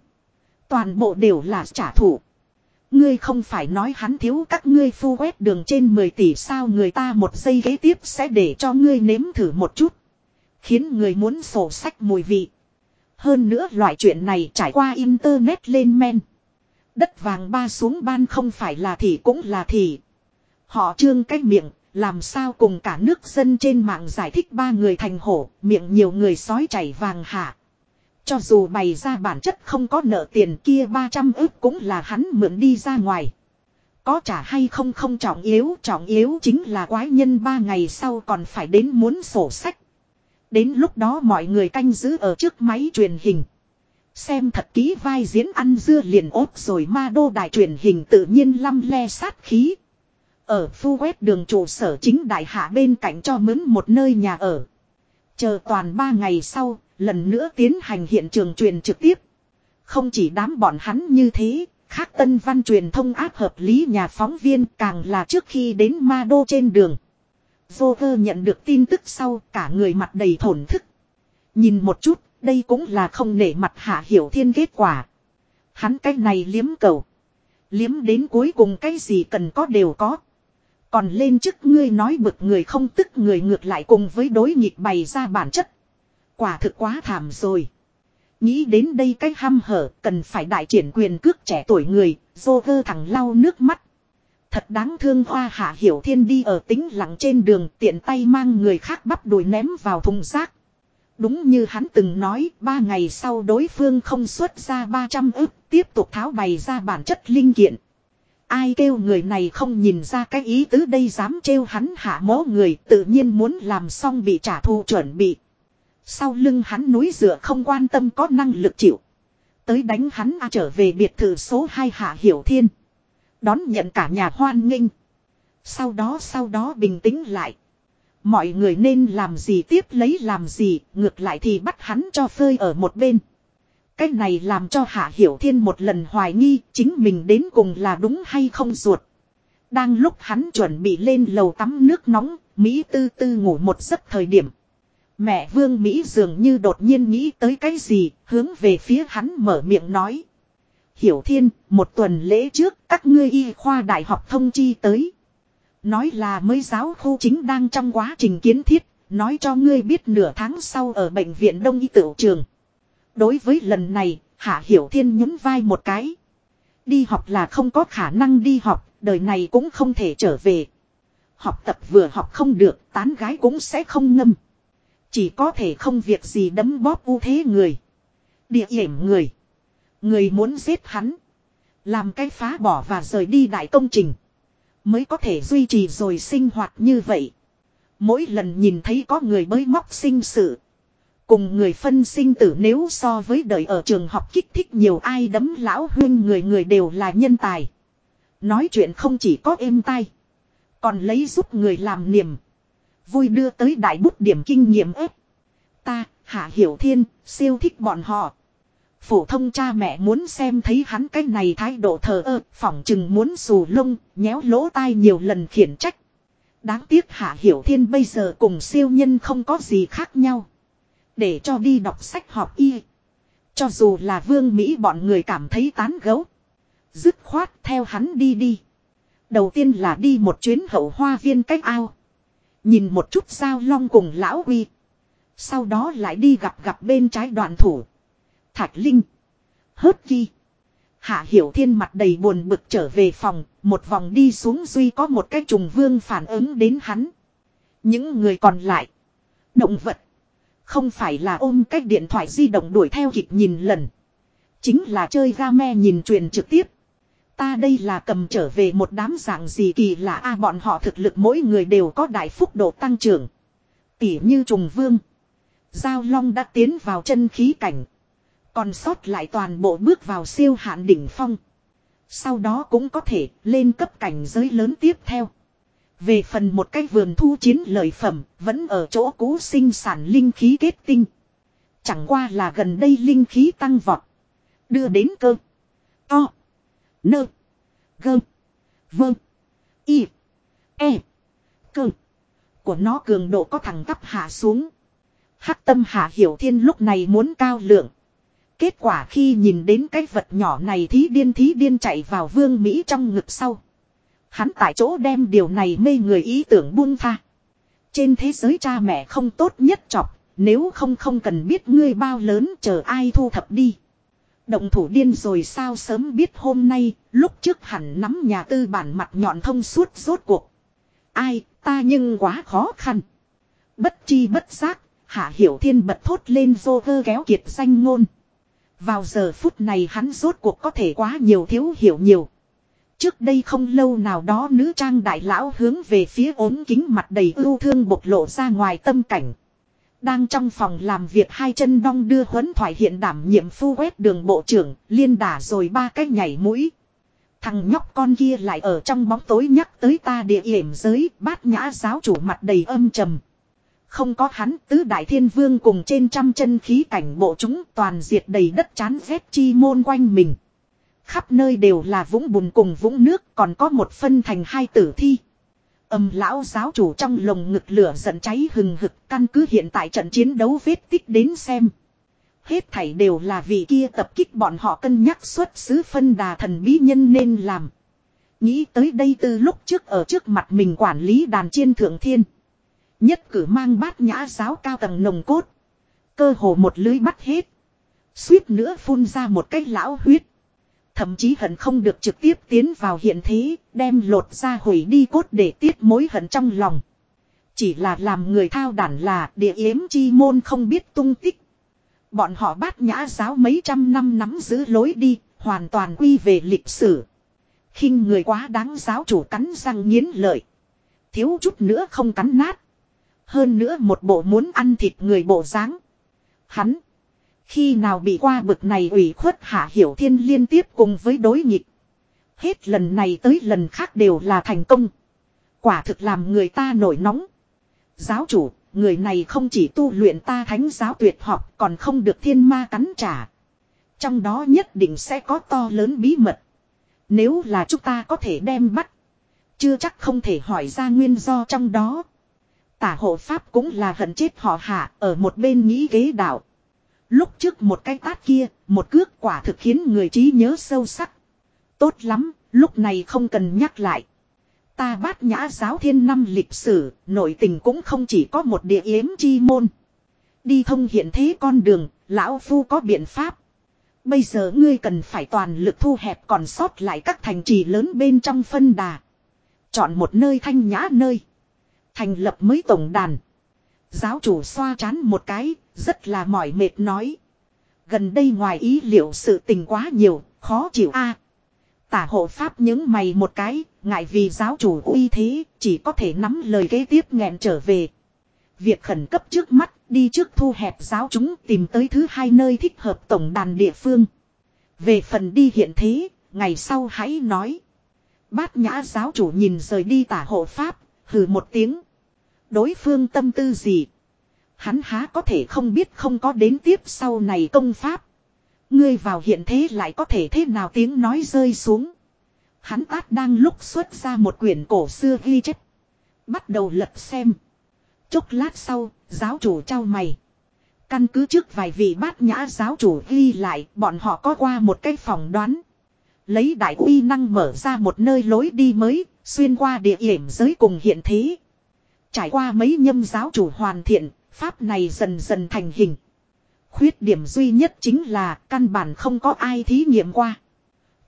Toàn bộ đều là trả thù. Ngươi không phải nói hắn thiếu các ngươi phu quét đường trên 10 tỷ sao người ta một giây kế tiếp sẽ để cho ngươi nếm thử một chút. Khiến người muốn sổ sách mùi vị. Hơn nữa loại chuyện này trải qua internet lên men. Đất vàng ba xuống ban không phải là thì cũng là thì. Họ trương cái miệng, làm sao cùng cả nước dân trên mạng giải thích ba người thành hổ, miệng nhiều người sói chảy vàng hạ. Cho dù bày ra bản chất không có nợ tiền kia 300 ức cũng là hắn mượn đi ra ngoài. Có trả hay không không trọng yếu, trọng yếu chính là quái nhân ba ngày sau còn phải đến muốn sổ sách. Đến lúc đó mọi người canh giữ ở trước máy truyền hình. Xem thật kỹ vai diễn ăn dưa liền ốt rồi ma đô đại truyền hình tự nhiên lăm le sát khí. Ở phu quét đường trụ sở chính đại hạ bên cạnh cho mướn một nơi nhà ở. Chờ toàn ba ngày sau, lần nữa tiến hành hiện trường truyền trực tiếp. Không chỉ đám bọn hắn như thế, khác tân văn truyền thông áp hợp lý nhà phóng viên càng là trước khi đến ma đô trên đường. Joker nhận được tin tức sau cả người mặt đầy thổn thức. Nhìn một chút, đây cũng là không nể mặt hạ hiểu thiên kết quả. Hắn cái này liếm cầu. Liếm đến cuối cùng cái gì cần có đều có. Còn lên chức ngươi nói bực người không tức người ngược lại cùng với đối nghịch bày ra bản chất. Quả thực quá thảm rồi. Nghĩ đến đây cái ham hở cần phải đại triển quyền cước trẻ tuổi người, dô thẳng lau nước mắt. Thật đáng thương hoa hạ hiểu thiên đi ở tính lặng trên đường tiện tay mang người khác bắp đùi ném vào thùng rác. Đúng như hắn từng nói, ba ngày sau đối phương không xuất ra 300 ức, tiếp tục tháo bày ra bản chất linh kiện. Ai kêu người này không nhìn ra cái ý tứ đây dám trêu hắn hạ mố người tự nhiên muốn làm xong bị trả thù chuẩn bị. Sau lưng hắn núi dựa không quan tâm có năng lực chịu. Tới đánh hắn a trở về biệt thự số 2 hạ hiểu thiên. Đón nhận cả nhà hoan nghênh. Sau đó sau đó bình tĩnh lại. Mọi người nên làm gì tiếp lấy làm gì, ngược lại thì bắt hắn cho phơi ở một bên. Cái này làm cho Hạ Hiểu Thiên một lần hoài nghi chính mình đến cùng là đúng hay không ruột. Đang lúc hắn chuẩn bị lên lầu tắm nước nóng, Mỹ tư tư ngủ một giấc thời điểm. Mẹ Vương Mỹ dường như đột nhiên nghĩ tới cái gì, hướng về phía hắn mở miệng nói. Hiểu Thiên, một tuần lễ trước các ngươi y khoa đại học thông chi tới. Nói là mới giáo khu chính đang trong quá trình kiến thiết, nói cho ngươi biết nửa tháng sau ở bệnh viện Đông Y tử Trường. Đối với lần này, Hạ Hiểu Thiên nhún vai một cái. Đi học là không có khả năng đi học, đời này cũng không thể trở về. Học tập vừa học không được, tán gái cũng sẽ không ngâm. Chỉ có thể không việc gì đấm bóp ưu thế người. Địa hiểm người. Người muốn giết hắn. Làm cái phá bỏ và rời đi đại công trình. Mới có thể duy trì rồi sinh hoạt như vậy. Mỗi lần nhìn thấy có người mới móc sinh sự. Cùng người phân sinh tử nếu so với đời ở trường học kích thích nhiều ai đấm lão huyên người người đều là nhân tài. Nói chuyện không chỉ có êm tai. Còn lấy giúp người làm niềm. Vui đưa tới đại bút điểm kinh nghiệm ếp. Ta, Hạ Hiểu Thiên, siêu thích bọn họ. Phổ thông cha mẹ muốn xem thấy hắn cái này thái độ thờ ơ, phỏng chừng muốn xù lông, nhéo lỗ tai nhiều lần khiển trách. Đáng tiếc Hạ Hiểu Thiên bây giờ cùng siêu nhân không có gì khác nhau. Để cho đi đọc sách học y. Cho dù là vương Mỹ bọn người cảm thấy tán gấu. Dứt khoát theo hắn đi đi. Đầu tiên là đi một chuyến hậu hoa viên cách ao. Nhìn một chút sao long cùng lão huy. Sau đó lại đi gặp gặp bên trái đoàn thủ. Thạch Linh. Hớt Chi, Hạ Hiểu Thiên mặt đầy buồn bực trở về phòng, một vòng đi xuống duy có một cái trùng vương phản ứng đến hắn. Những người còn lại. Động vật. Không phải là ôm cái điện thoại di động đuổi theo kịp nhìn lần. Chính là chơi game nhìn truyền trực tiếp. Ta đây là cầm trở về một đám dạng gì kỳ lạ a bọn họ thực lực mỗi người đều có đại phúc độ tăng trưởng. Tỉ như trùng vương. Giao long đã tiến vào chân khí cảnh. Còn sót lại toàn bộ bước vào siêu hạn đỉnh phong. Sau đó cũng có thể lên cấp cảnh giới lớn tiếp theo. Về phần một cái vườn thu chiến lợi phẩm, vẫn ở chỗ cũ sinh sản linh khí kết tinh. Chẳng qua là gần đây linh khí tăng vọt. Đưa đến cơ. To. Nơ. Gơ. Vơ. Y. E. Cơ. Của nó cường độ có thẳng tắp hạ xuống. Hắc tâm hạ hiểu thiên lúc này muốn cao lượng. Kết quả khi nhìn đến cái vật nhỏ này thí điên thí điên chạy vào vương Mỹ trong ngực sau. Hắn tại chỗ đem điều này mê người ý tưởng buông tha. Trên thế giới cha mẹ không tốt nhất chọc, nếu không không cần biết ngươi bao lớn chờ ai thu thập đi. Động thủ điên rồi sao sớm biết hôm nay, lúc trước hẳn nắm nhà tư bản mặt nhọn thông suốt rốt cuộc. Ai, Ta nhưng quá khó khăn. Bất chi bất giác, Hạ Hiểu Thiên bật thốt lên vô vơ kéo kiệt danh ngôn. Vào giờ phút này hắn rốt cuộc có thể quá nhiều thiếu hiểu nhiều. Trước đây không lâu nào đó nữ trang đại lão hướng về phía ốm kính mặt đầy ưu thương bộc lộ ra ngoài tâm cảnh. Đang trong phòng làm việc hai chân đong đưa huấn thoại hiện đảm nhiệm phu quét đường bộ trưởng, liên đả rồi ba cái nhảy mũi. Thằng nhóc con kia lại ở trong bóng tối nhắc tới ta địa hiểm giới, bát nhã giáo chủ mặt đầy âm trầm. Không có hắn, tứ đại thiên vương cùng trên trăm chân khí cảnh bộ chúng toàn diệt đầy đất chán ghét chi môn quanh mình. Khắp nơi đều là vũng bùn cùng vũng nước, còn có một phân thành hai tử thi. Âm lão giáo chủ trong lồng ngực lửa giận cháy hừng hực, căn cứ hiện tại trận chiến đấu vết tích đến xem. Hết thảy đều là vì kia tập kích bọn họ cân nhắc xuất xứ phân đà thần bí nhân nên làm. Nghĩ tới đây từ lúc trước ở trước mặt mình quản lý đàn chiên thượng thiên. Nhất cử mang bát nhã giáo cao tầng nồng cốt. Cơ hồ một lưới bắt hết. Suýt nữa phun ra một cái lão huyết. Thậm chí hận không được trực tiếp tiến vào hiện thế, đem lột ra hủy đi cốt để tiết mối hận trong lòng. Chỉ là làm người thao đản là địa yếm chi môn không biết tung tích. Bọn họ bát nhã giáo mấy trăm năm nắm giữ lối đi, hoàn toàn quy về lịch sử. khinh người quá đáng giáo chủ cắn răng nghiến lợi. Thiếu chút nữa không cắn nát. Hơn nữa một bộ muốn ăn thịt người bộ dáng. Hắn. Khi nào bị qua bực này ủy khuất hạ hiểu thiên liên tiếp cùng với đối nghịch. Hết lần này tới lần khác đều là thành công. Quả thực làm người ta nổi nóng. Giáo chủ, người này không chỉ tu luyện ta thánh giáo tuyệt học còn không được thiên ma cắn trả. Trong đó nhất định sẽ có to lớn bí mật. Nếu là chúng ta có thể đem bắt. Chưa chắc không thể hỏi ra nguyên do trong đó. Tả hộ pháp cũng là hận chết họ hạ ở một bên nghĩ ghế đạo. Lúc trước một cái tát kia, một cước quả thực khiến người trí nhớ sâu sắc. Tốt lắm, lúc này không cần nhắc lại. Ta bát nhã giáo thiên năm lịch sử, nội tình cũng không chỉ có một địa yếm chi môn. Đi thông hiện thế con đường, lão phu có biện pháp. Bây giờ ngươi cần phải toàn lực thu hẹp còn sót lại các thành trì lớn bên trong phân đà. Chọn một nơi thanh nhã nơi. Thành lập mới tổng đàn. Giáo chủ xoa chán một cái, rất là mỏi mệt nói. Gần đây ngoài ý liệu sự tình quá nhiều, khó chịu a. tả hộ pháp những mày một cái, ngại vì giáo chủ uy thế, chỉ có thể nắm lời kế tiếp nghẹn trở về. Việc khẩn cấp trước mắt, đi trước thu hẹp giáo chúng tìm tới thứ hai nơi thích hợp tổng đàn địa phương. Về phần đi hiện thế, ngày sau hãy nói. Bát nhã giáo chủ nhìn rời đi tả hộ pháp, hừ một tiếng. Đối phương tâm tư gì? Hắn há có thể không biết không có đến tiếp sau này công pháp. Ngươi vào hiện thế lại có thể thế nào tiếng nói rơi xuống. Hắn tát đang lúc xuất ra một quyển cổ xưa ghi chép. Bắt đầu lật xem. Chốc lát sau, giáo chủ trao mày. Căn cứ trước vài vị bát nhã giáo chủ ghi lại, bọn họ có qua một cái phòng đoán. Lấy đại uy năng mở ra một nơi lối đi mới, xuyên qua địa hiểm giới cùng hiện thế. Trải qua mấy nhâm giáo chủ hoàn thiện, pháp này dần dần thành hình. Khuyết điểm duy nhất chính là căn bản không có ai thí nghiệm qua.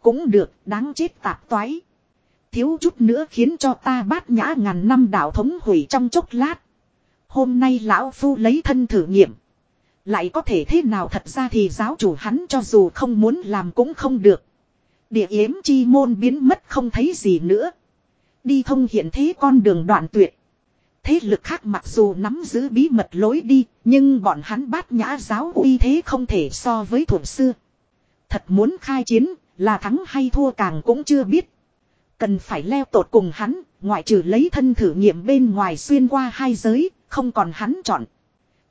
Cũng được, đáng chết tạp toái. Thiếu chút nữa khiến cho ta bát nhã ngàn năm đạo thống hủy trong chốc lát. Hôm nay lão phu lấy thân thử nghiệm. Lại có thể thế nào thật ra thì giáo chủ hắn cho dù không muốn làm cũng không được. Địa yếm chi môn biến mất không thấy gì nữa. Đi thông hiện thế con đường đoạn tuyệt. Thế lực khác mặc dù nắm giữ bí mật lối đi, nhưng bọn hắn bát nhã giáo uy thế không thể so với thủ xưa. Thật muốn khai chiến, là thắng hay thua càng cũng chưa biết. Cần phải leo tột cùng hắn, ngoại trừ lấy thân thử nghiệm bên ngoài xuyên qua hai giới, không còn hắn chọn.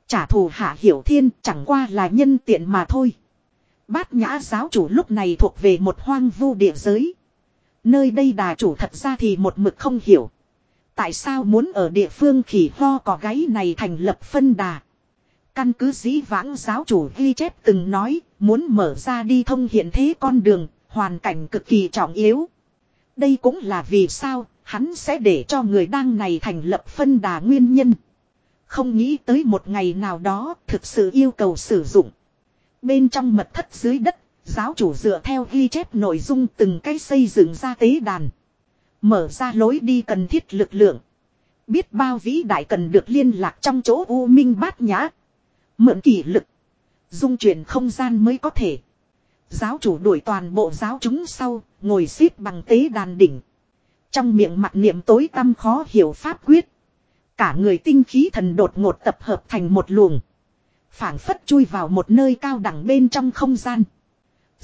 Trả thù hạ hiểu thiên chẳng qua là nhân tiện mà thôi. Bát nhã giáo chủ lúc này thuộc về một hoang vu địa giới. Nơi đây đà chủ thật ra thì một mực không hiểu. Tại sao muốn ở địa phương khỉ ho có gáy này thành lập phân đà? Căn cứ dĩ vãng giáo chủ ghi chép từng nói, muốn mở ra đi thông hiện thế con đường, hoàn cảnh cực kỳ trọng yếu. Đây cũng là vì sao, hắn sẽ để cho người đang này thành lập phân đà nguyên nhân. Không nghĩ tới một ngày nào đó, thực sự yêu cầu sử dụng. Bên trong mật thất dưới đất, giáo chủ dựa theo ghi chép nội dung từng cái xây dựng ra tế đàn. Mở ra lối đi cần thiết lực lượng. Biết bao vĩ đại cần được liên lạc trong chỗ U Minh bát nhã. Mượn kỷ lực. Dung chuyển không gian mới có thể. Giáo chủ đuổi toàn bộ giáo chúng sau, ngồi xếp bằng tế đàn đỉnh. Trong miệng mặt niệm tối tâm khó hiểu pháp quyết. Cả người tinh khí thần đột ngột tập hợp thành một luồng. phảng phất chui vào một nơi cao đẳng bên trong không gian.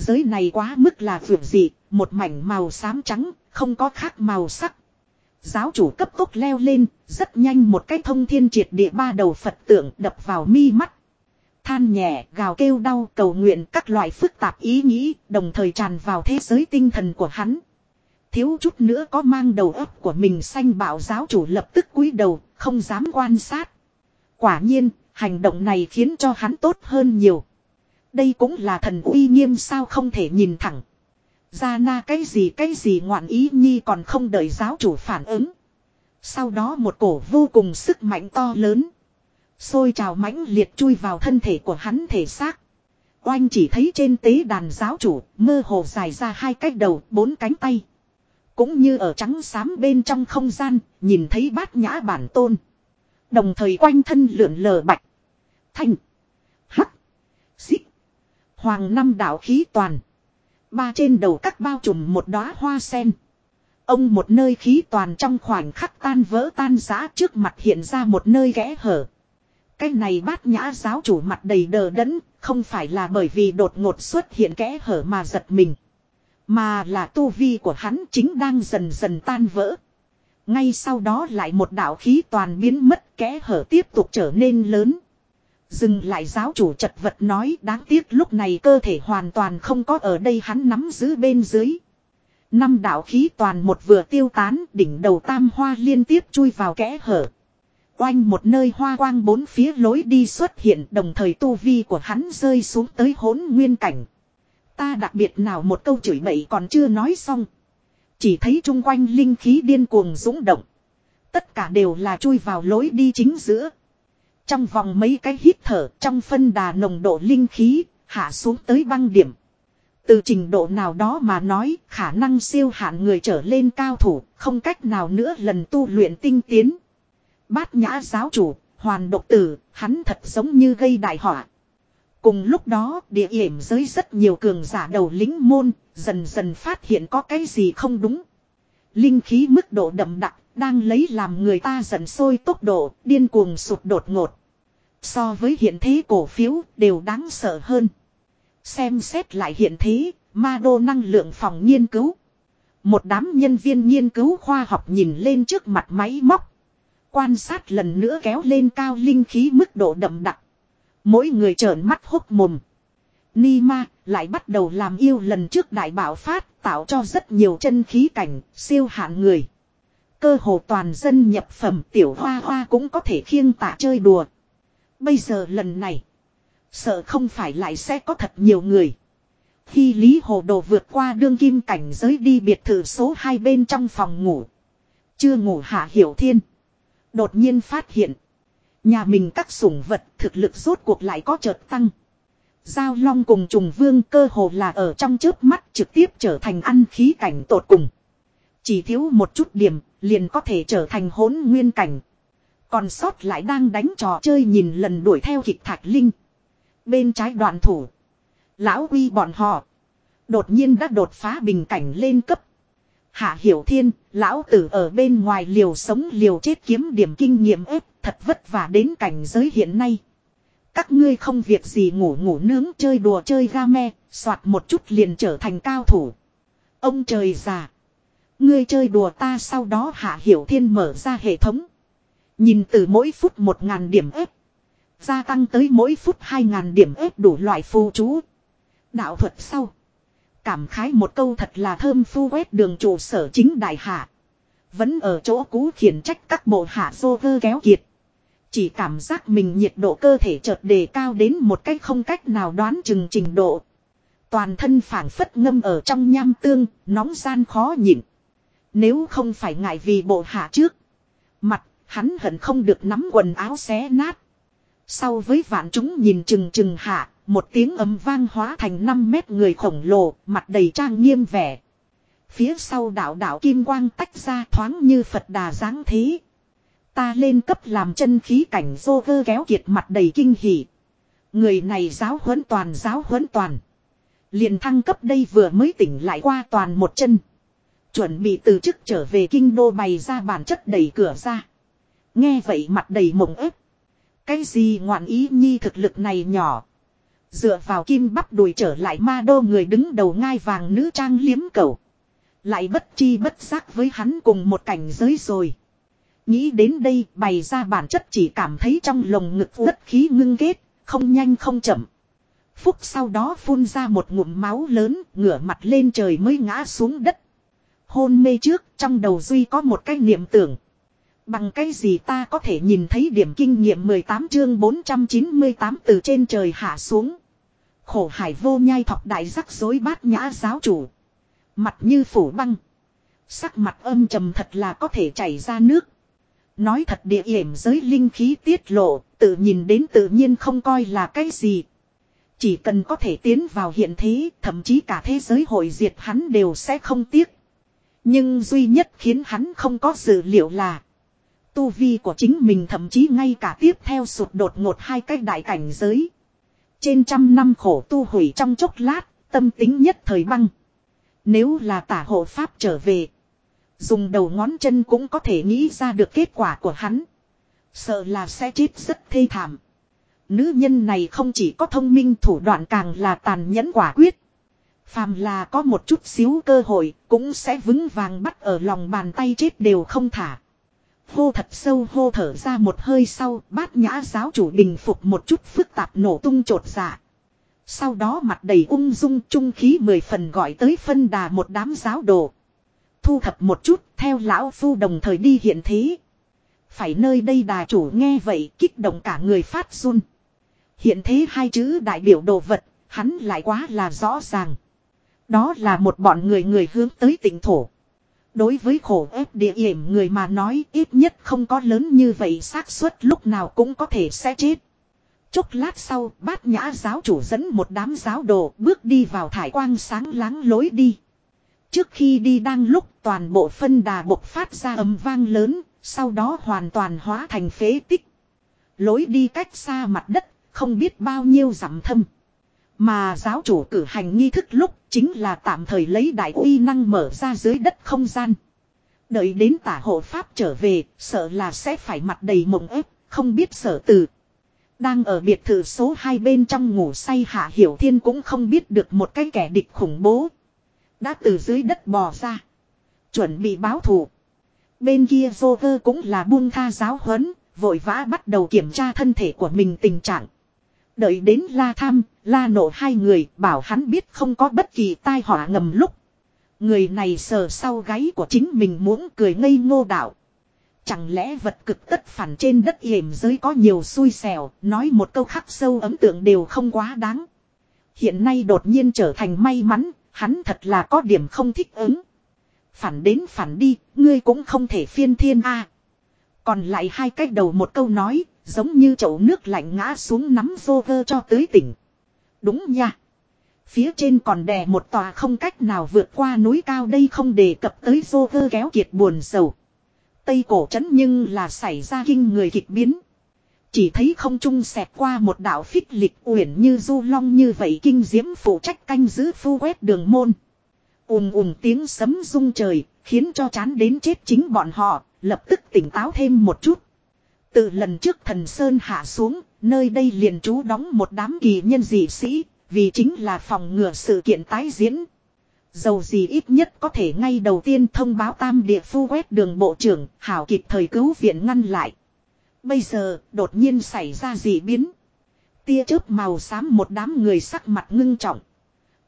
Giới này quá mức là vượt dị, một mảnh màu xám trắng, không có khác màu sắc. Giáo chủ cấp tốc leo lên, rất nhanh một cái thông thiên triệt địa ba đầu Phật tượng đập vào mi mắt. Than nhẹ, gào kêu đau, cầu nguyện các loại phức tạp ý nghĩ, đồng thời tràn vào thế giới tinh thần của hắn. Thiếu chút nữa có mang đầu óc của mình xanh bảo giáo chủ lập tức cúi đầu, không dám quan sát. Quả nhiên, hành động này khiến cho hắn tốt hơn nhiều. Đây cũng là thần uy nghiêm sao không thể nhìn thẳng. Ra na cái gì cái gì ngoạn ý nhi còn không đợi giáo chủ phản ứng. Sau đó một cổ vô cùng sức mạnh to lớn. Xôi trào mãnh liệt chui vào thân thể của hắn thể xác. Oanh chỉ thấy trên tế đàn giáo chủ, mơ hồ dài ra hai cái đầu, bốn cánh tay. Cũng như ở trắng xám bên trong không gian, nhìn thấy bát nhã bản tôn. Đồng thời quanh thân lượn lờ bạch. Thanh. Hắc. Xích. Hoàng năm đạo khí toàn. Ba trên đầu các bao trùm một đóa hoa sen. Ông một nơi khí toàn trong khoảnh khắc tan vỡ tan rã trước mặt hiện ra một nơi ghẽ hở. Cái này bát nhã giáo chủ mặt đầy đờ đẫn, không phải là bởi vì đột ngột xuất hiện kẽ hở mà giật mình. Mà là tu vi của hắn chính đang dần dần tan vỡ. Ngay sau đó lại một đạo khí toàn biến mất kẽ hở tiếp tục trở nên lớn. Dừng lại giáo chủ chật vật nói đáng tiếc lúc này cơ thể hoàn toàn không có ở đây hắn nắm giữ bên dưới. Năm đạo khí toàn một vừa tiêu tán, đỉnh đầu tam hoa liên tiếp chui vào kẽ hở. Oanh một nơi hoa quang bốn phía lối đi xuất hiện, đồng thời tu vi của hắn rơi xuống tới hỗn nguyên cảnh. Ta đặc biệt nào một câu chửi bậy còn chưa nói xong. Chỉ thấy chung quanh linh khí điên cuồng dũng động. Tất cả đều là chui vào lối đi chính giữa. Trong vòng mấy cái hít thở trong phân đà nồng độ linh khí hạ xuống tới băng điểm. Từ trình độ nào đó mà nói khả năng siêu hạn người trở lên cao thủ không cách nào nữa lần tu luyện tinh tiến. Bát nhã giáo chủ, hoàn độc tử, hắn thật giống như gây đại họa. Cùng lúc đó, địa hiểm giới rất nhiều cường giả đầu lính môn, dần dần phát hiện có cái gì không đúng. Linh khí mức độ đậm đặc, đang lấy làm người ta dần sôi tốc độ, điên cuồng sụt đột ngột. So với hiện thế cổ phiếu, đều đáng sợ hơn. Xem xét lại hiện thế, ma đô năng lượng phòng nghiên cứu. Một đám nhân viên nghiên cứu khoa học nhìn lên trước mặt máy móc. Quan sát lần nữa kéo lên cao linh khí mức độ đậm đặc. Mỗi người trợn mắt hốc mồm. ni ma lại bắt đầu làm yêu lần trước đại bảo phát tạo cho rất nhiều chân khí cảnh siêu hạn người. Cơ hồ toàn dân nhập phẩm tiểu hoa hoa cũng có thể khiêng tạ chơi đùa. Bây giờ lần này. Sợ không phải lại sẽ có thật nhiều người. Khi Lý Hồ Đồ vượt qua đương kim cảnh giới đi biệt thự số 2 bên trong phòng ngủ. Chưa ngủ hạ hiểu thiên. Đột nhiên phát hiện. Nhà mình các sủng vật thực lực rốt cuộc lại có chợt tăng. Giao long cùng trùng vương cơ hồ là ở trong chớp mắt trực tiếp trở thành ăn khí cảnh tột cùng. Chỉ thiếu một chút điểm, liền có thể trở thành hỗn nguyên cảnh. Còn sót lại đang đánh trò chơi nhìn lần đuổi theo kịch thạch linh. Bên trái đoàn thủ. Lão uy bọn họ. Đột nhiên đã đột phá bình cảnh lên cấp. Hạ Hiểu Thiên, lão tử ở bên ngoài liều sống liều chết kiếm điểm kinh nghiệm ếp, thật vất vả đến cảnh giới hiện nay. Các ngươi không việc gì ngủ ngủ nướng chơi đùa chơi game, soạt một chút liền trở thành cao thủ. Ông trời già. Ngươi chơi đùa ta sau đó Hạ Hiểu Thiên mở ra hệ thống. Nhìn từ mỗi phút một ngàn điểm ếp. Gia tăng tới mỗi phút hai ngàn điểm ếp đủ loại phù chú. Đạo thuật sau. Cảm khái một câu thật là thơm phu quét đường trụ sở chính đại hạ. Vẫn ở chỗ cũ khiển trách các bộ hạ dô vơ kéo kiệt. Chỉ cảm giác mình nhiệt độ cơ thể chợt đề cao đến một cách không cách nào đoán chừng trình độ. Toàn thân phản phất ngâm ở trong nham tương, nóng gian khó nhịn. Nếu không phải ngại vì bộ hạ trước. Mặt, hắn hận không được nắm quần áo xé nát. Sau với vạn chúng nhìn chừng chừng hạ, một tiếng ấm vang hóa thành 5 mét người khổng lồ, mặt đầy trang nghiêm vẻ. Phía sau đạo đạo kim quang tách ra thoáng như Phật đà dáng thế. ta lên cấp làm chân khí cảnh dô cơ kéo kiệt mặt đầy kinh hỉ. Người này giáo huấn toàn giáo huấn toàn. Liền thăng cấp đây vừa mới tỉnh lại qua toàn một chân. Chuẩn bị từ chức trở về kinh đô bày ra bản chất đẩy cửa ra. Nghe vậy mặt đầy mộng ép. Cái gì ngoạn ý nhi thực lực này nhỏ. Dựa vào kim bắp đùi trở lại ma đô người đứng đầu ngai vàng nữ trang liếm cầu. Lại bất chi bất giác với hắn cùng một cảnh giới rồi. Nghĩ đến đây bày ra bản chất chỉ cảm thấy trong lồng ngực đất khí ngưng kết, không nhanh không chậm. Phúc sau đó phun ra một ngụm máu lớn, ngửa mặt lên trời mới ngã xuống đất. Hôn mê trước, trong đầu Duy có một cái niệm tưởng. Bằng cái gì ta có thể nhìn thấy điểm kinh nghiệm 18 chương 498 từ trên trời hạ xuống. Khổ hải vô nhai thọc đại rắc rối bát nhã giáo chủ. Mặt như phủ băng. Sắc mặt âm trầm thật là có thể chảy ra nước. Nói thật địa hiểm giới linh khí tiết lộ, tự nhìn đến tự nhiên không coi là cái gì. Chỉ cần có thể tiến vào hiện thế, thậm chí cả thế giới hội diệt hắn đều sẽ không tiếc. Nhưng duy nhất khiến hắn không có dự liệu là Tu vi của chính mình thậm chí ngay cả tiếp theo sụt đột ngột hai cái đại cảnh giới. Trên trăm năm khổ tu hủy trong chốc lát, tâm tính nhất thời băng. Nếu là tả hộ pháp trở về. Dùng đầu ngón chân cũng có thể nghĩ ra được kết quả của hắn. Sợ là sẽ chết rất thê thảm. Nữ nhân này không chỉ có thông minh thủ đoạn càng là tàn nhẫn quả quyết. Phàm là có một chút xíu cơ hội cũng sẽ vững vàng bắt ở lòng bàn tay chết đều không thả. Hô thật sâu hô thở ra một hơi sau bát nhã giáo chủ bình phục một chút phức tạp nổ tung trột dạ. Sau đó mặt đầy ung dung trung khí mười phần gọi tới phân đà một đám giáo đồ. Thu thập một chút theo lão phu đồng thời đi hiện thế. Phải nơi đây đà chủ nghe vậy kích động cả người phát run. Hiện thế hai chữ đại biểu đồ vật, hắn lại quá là rõ ràng. Đó là một bọn người người hướng tới tỉnh thổ. Đối với khổ ép địa hiểm người mà nói ít nhất không có lớn như vậy xác suất lúc nào cũng có thể sẽ chết. Chốc lát sau, bát nhã giáo chủ dẫn một đám giáo đồ bước đi vào thải quang sáng láng lối đi. Trước khi đi đang lúc toàn bộ phân đà bộc phát ra ầm vang lớn, sau đó hoàn toàn hóa thành phế tích. Lối đi cách xa mặt đất, không biết bao nhiêu dặm thâm. Mà giáo chủ cử hành nghi thức lúc chính là tạm thời lấy đại uy năng mở ra dưới đất không gian. Đợi đến tả hộ pháp trở về, sợ là sẽ phải mặt đầy mộng ép, không biết sở từ. Đang ở biệt thự số 2 bên trong ngủ say Hạ Hiểu Thiên cũng không biết được một cái kẻ địch khủng bố. Đã từ dưới đất bò ra. Chuẩn bị báo thù. Bên kia Joker cũng là buông tha giáo huấn, vội vã bắt đầu kiểm tra thân thể của mình tình trạng. Đợi đến la tham, la nộ hai người bảo hắn biết không có bất kỳ tai họa ngầm lúc. Người này sờ sau gáy của chính mình muốn cười ngây ngô đạo. Chẳng lẽ vật cực tất phản trên đất hiểm giới có nhiều xui xẻo, nói một câu khắc sâu ấn tượng đều không quá đáng. Hiện nay đột nhiên trở thành may mắn, hắn thật là có điểm không thích ứng. Phản đến phản đi, ngươi cũng không thể phiên thiên a. Còn lại hai cách đầu một câu nói, giống như chậu nước lạnh ngã xuống nắm vô vơ cho tới tỉnh. Đúng nha. Phía trên còn đè một tòa không cách nào vượt qua núi cao đây không đề cập tới vô vơ kéo kiệt buồn sầu. Tây cổ trấn nhưng là xảy ra kinh người kịch biến. Chỉ thấy không trung xẹt qua một đạo phích lịch uyển như du long như vậy kinh diễm phụ trách canh giữ phu quét đường môn. ùm ùm tiếng sấm rung trời, khiến cho chán đến chết chính bọn họ, lập tức tỉnh táo thêm một chút. Từ lần trước thần Sơn hạ xuống, nơi đây liền trú đóng một đám kỳ nhân dị sĩ, vì chính là phòng ngừa sự kiện tái diễn. Dầu gì ít nhất có thể ngay đầu tiên thông báo tam địa phu quét đường bộ trưởng, hảo kịp thời cứu viện ngăn lại. Bây giờ, đột nhiên xảy ra dị biến. Tia chớp màu xám một đám người sắc mặt ngưng trọng.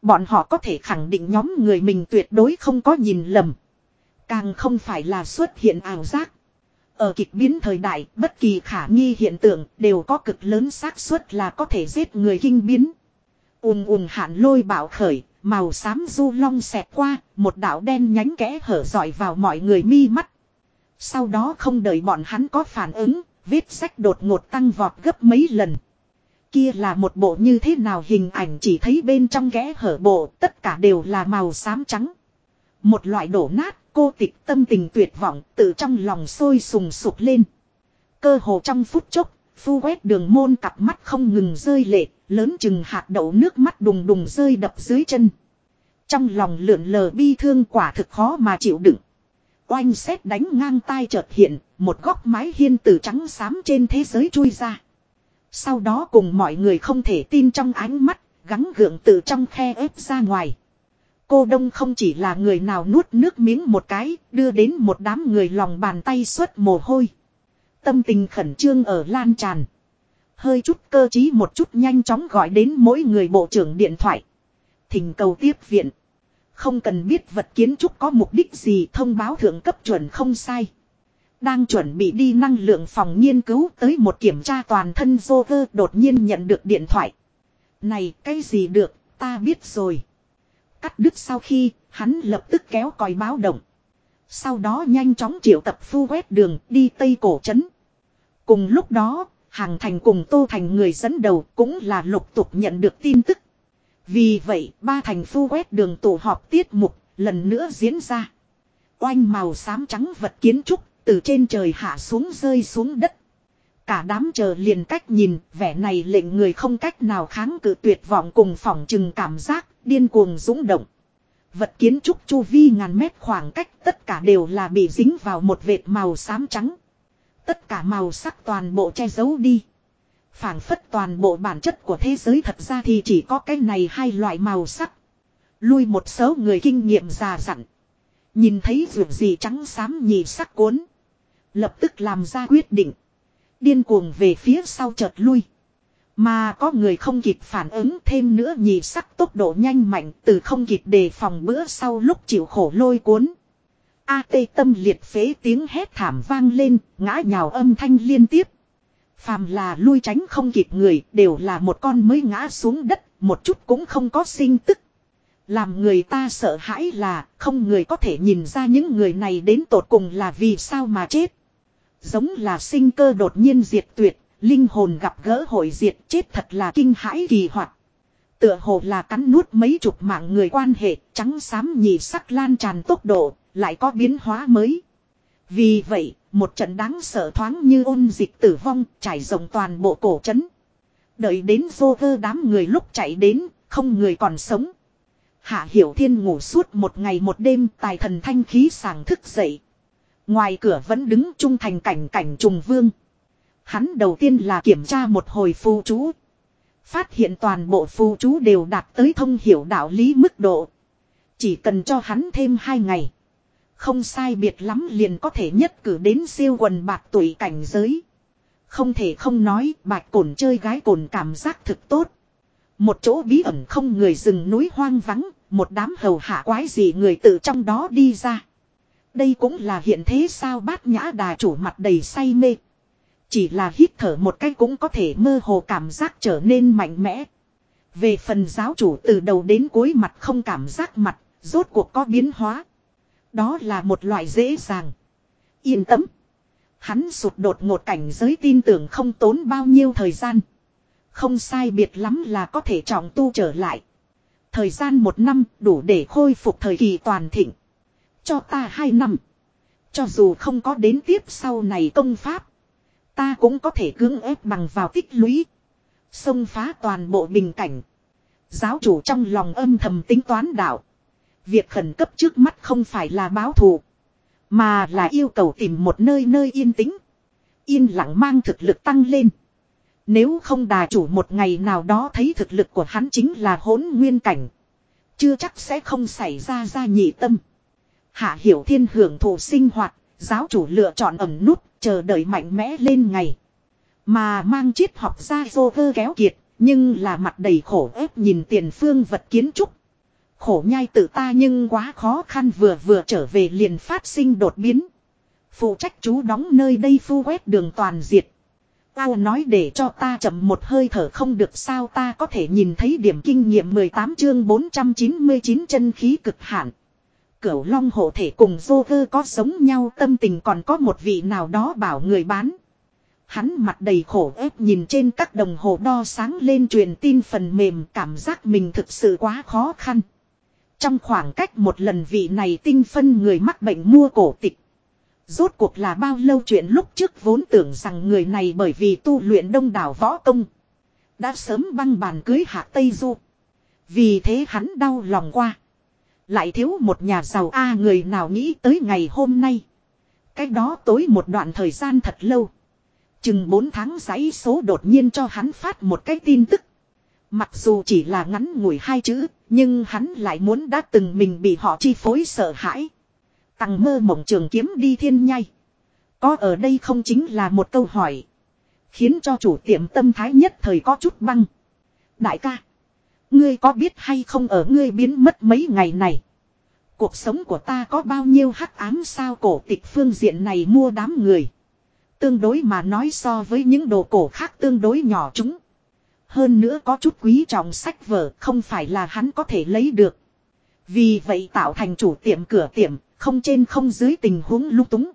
Bọn họ có thể khẳng định nhóm người mình tuyệt đối không có nhìn lầm. Càng không phải là xuất hiện ảo giác. Ở kịch biến thời đại, bất kỳ khả nghi hiện tượng đều có cực lớn xác suất là có thể giết người kinh biến. Ùm ùm hạn lôi bạo khởi, màu xám du long xẹt qua, một đạo đen nhánh kẽ hở dọi vào mọi người mi mắt. Sau đó không đợi bọn hắn có phản ứng, vết sách đột ngột tăng vọt gấp mấy lần. Kia là một bộ như thế nào hình ảnh chỉ thấy bên trong kẽ hở bộ tất cả đều là màu xám trắng. Một loại đổ nát, cô tịch tâm tình tuyệt vọng tự trong lòng sôi sùng sục lên. Cơ hồ trong phút chốc, phu quét đường môn cặp mắt không ngừng rơi lệ, lớn chừng hạt đậu nước mắt đùng đùng rơi đập dưới chân. Trong lòng lượn lờ bi thương quả thực khó mà chịu đựng. Oanh xét đánh ngang tai chợt hiện, một góc mái hiên từ trắng xám trên thế giới chui ra. Sau đó cùng mọi người không thể tin trong ánh mắt, gắng gượng từ trong khe ép ra ngoài. Cô Đông không chỉ là người nào nuốt nước miếng một cái, đưa đến một đám người lòng bàn tay suốt mồ hôi. Tâm tình khẩn trương ở lan tràn. Hơi chút cơ trí một chút nhanh chóng gọi đến mỗi người bộ trưởng điện thoại. Thỉnh cầu tiếp viện. Không cần biết vật kiến trúc có mục đích gì thông báo thượng cấp chuẩn không sai. Đang chuẩn bị đi năng lượng phòng nghiên cứu tới một kiểm tra toàn thân Joker đột nhiên nhận được điện thoại. Này cái gì được, ta biết rồi. Cắt đứt sau khi, hắn lập tức kéo còi báo động. Sau đó nhanh chóng triệu tập phu quét đường đi Tây Cổ Trấn. Cùng lúc đó, Hàng Thành cùng Tô Thành người dẫn đầu cũng là lục tục nhận được tin tức. Vì vậy, ba thành phu quét đường tổ họp tiết mục, lần nữa diễn ra. Oanh màu xám trắng vật kiến trúc, từ trên trời hạ xuống rơi xuống đất. Cả đám chờ liền cách nhìn, vẻ này lệnh người không cách nào kháng cự tuyệt vọng cùng phỏng chừng cảm giác, điên cuồng dũng động. Vật kiến trúc chu vi ngàn mét khoảng cách tất cả đều là bị dính vào một vệt màu xám trắng. Tất cả màu sắc toàn bộ che giấu đi phảng phất toàn bộ bản chất của thế giới thật ra thì chỉ có cái này hai loại màu sắc. Lui một số người kinh nghiệm già dặn. Nhìn thấy ruột gì trắng xám nhì sắc cuốn. Lập tức làm ra quyết định. Điên cuồng về phía sau chợt lui. Mà có người không kịp phản ứng thêm nữa nhì sắc tốc độ nhanh mạnh từ không kịp đề phòng bữa sau lúc chịu khổ lôi cuốn. A tê tâm liệt phế tiếng hét thảm vang lên, ngã nhào âm thanh liên tiếp. Phàm là lui tránh không kịp người đều là một con mới ngã xuống đất, một chút cũng không có sinh tức. Làm người ta sợ hãi là không người có thể nhìn ra những người này đến tột cùng là vì sao mà chết. Giống là sinh cơ đột nhiên diệt tuyệt, linh hồn gặp gỡ hội diệt chết thật là kinh hãi kỳ hoạt. Tựa hồ là cắn nuốt mấy chục mạng người quan hệ trắng xám nhì sắc lan tràn tốc độ, lại có biến hóa mới. Vì vậy, một trận đáng sợ thoáng như ôn dịch tử vong trải rộng toàn bộ cổ trấn. Đợi đến vô vơ đám người lúc chạy đến, không người còn sống. Hạ Hiểu Thiên ngủ suốt một ngày một đêm tài thần thanh khí sàng thức dậy. Ngoài cửa vẫn đứng trung thành cảnh cảnh trùng vương. Hắn đầu tiên là kiểm tra một hồi phù chú. Phát hiện toàn bộ phù chú đều đạt tới thông hiểu đạo lý mức độ. Chỉ cần cho hắn thêm hai ngày. Không sai biệt lắm liền có thể nhất cử đến siêu quần bạc tuổi cảnh giới. Không thể không nói bạch cổn chơi gái cổn cảm giác thực tốt. Một chỗ bí ẩn không người rừng núi hoang vắng, một đám hầu hạ quái gì người từ trong đó đi ra. Đây cũng là hiện thế sao bát nhã đà chủ mặt đầy say mê. Chỉ là hít thở một cái cũng có thể mơ hồ cảm giác trở nên mạnh mẽ. Về phần giáo chủ từ đầu đến cuối mặt không cảm giác mặt, rốt cuộc có biến hóa. Đó là một loại dễ dàng. Yên tâm. Hắn sụt đột ngột cảnh giới tin tưởng không tốn bao nhiêu thời gian. Không sai biệt lắm là có thể trọng tu trở lại. Thời gian một năm đủ để khôi phục thời kỳ toàn thịnh. Cho ta hai năm. Cho dù không có đến tiếp sau này công pháp. Ta cũng có thể cưỡng ép bằng vào tích lũy. Xông phá toàn bộ bình cảnh. Giáo chủ trong lòng âm thầm tính toán đạo. Việc khẩn cấp trước mắt không phải là báo thù. Mà là yêu cầu tìm một nơi nơi yên tĩnh. Yên lặng mang thực lực tăng lên. Nếu không đà chủ một ngày nào đó thấy thực lực của hắn chính là hỗn nguyên cảnh. Chưa chắc sẽ không xảy ra ra nhị tâm. Hạ hiểu thiên hưởng thụ sinh hoạt, giáo chủ lựa chọn ẩm nút, chờ đợi mạnh mẽ lên ngày. Mà mang triết học ra vô vơ kéo kiệt, nhưng là mặt đầy khổ ép nhìn tiền phương vật kiến trúc. Khổ nhai tự ta nhưng quá khó khăn vừa vừa trở về liền phát sinh đột biến. Phụ trách chú đóng nơi đây phu quét đường toàn diệt. Tao nói để cho ta chậm một hơi thở không được sao ta có thể nhìn thấy điểm kinh nghiệm 18 chương 499 chân khí cực hạn. Cửu long hộ thể cùng dô vơ có giống nhau, tâm tình còn có một vị nào đó bảo người bán. Hắn mặt đầy khổ ép nhìn trên các đồng hồ đo sáng lên truyền tin phần mềm, cảm giác mình thực sự quá khó khăn. Trong khoảng cách một lần vị này tinh phân người mắc bệnh mua cổ tịch. Rốt cuộc là bao lâu chuyện lúc trước vốn tưởng rằng người này bởi vì tu luyện đông đảo võ công. Đã sớm băng bàn cưới hạ Tây Du. Vì thế hắn đau lòng qua. Lại thiếu một nhà giàu A người nào nghĩ tới ngày hôm nay. Cái đó tối một đoạn thời gian thật lâu. Chừng 4 tháng giấy số đột nhiên cho hắn phát một cái tin tức. Mặc dù chỉ là ngắn ngủi hai chữ, nhưng hắn lại muốn đã từng mình bị họ chi phối sợ hãi. Tặng mơ mộng trường kiếm đi thiên nhai. Có ở đây không chính là một câu hỏi. Khiến cho chủ tiệm tâm thái nhất thời có chút băng. Đại ca. Ngươi có biết hay không ở ngươi biến mất mấy ngày này. Cuộc sống của ta có bao nhiêu hắc ám sao cổ tịch phương diện này mua đám người. Tương đối mà nói so với những đồ cổ khác tương đối nhỏ chúng. Hơn nữa có chút quý trọng sách vở không phải là hắn có thể lấy được. Vì vậy tạo thành chủ tiệm cửa tiệm, không trên không dưới tình huống lung túng.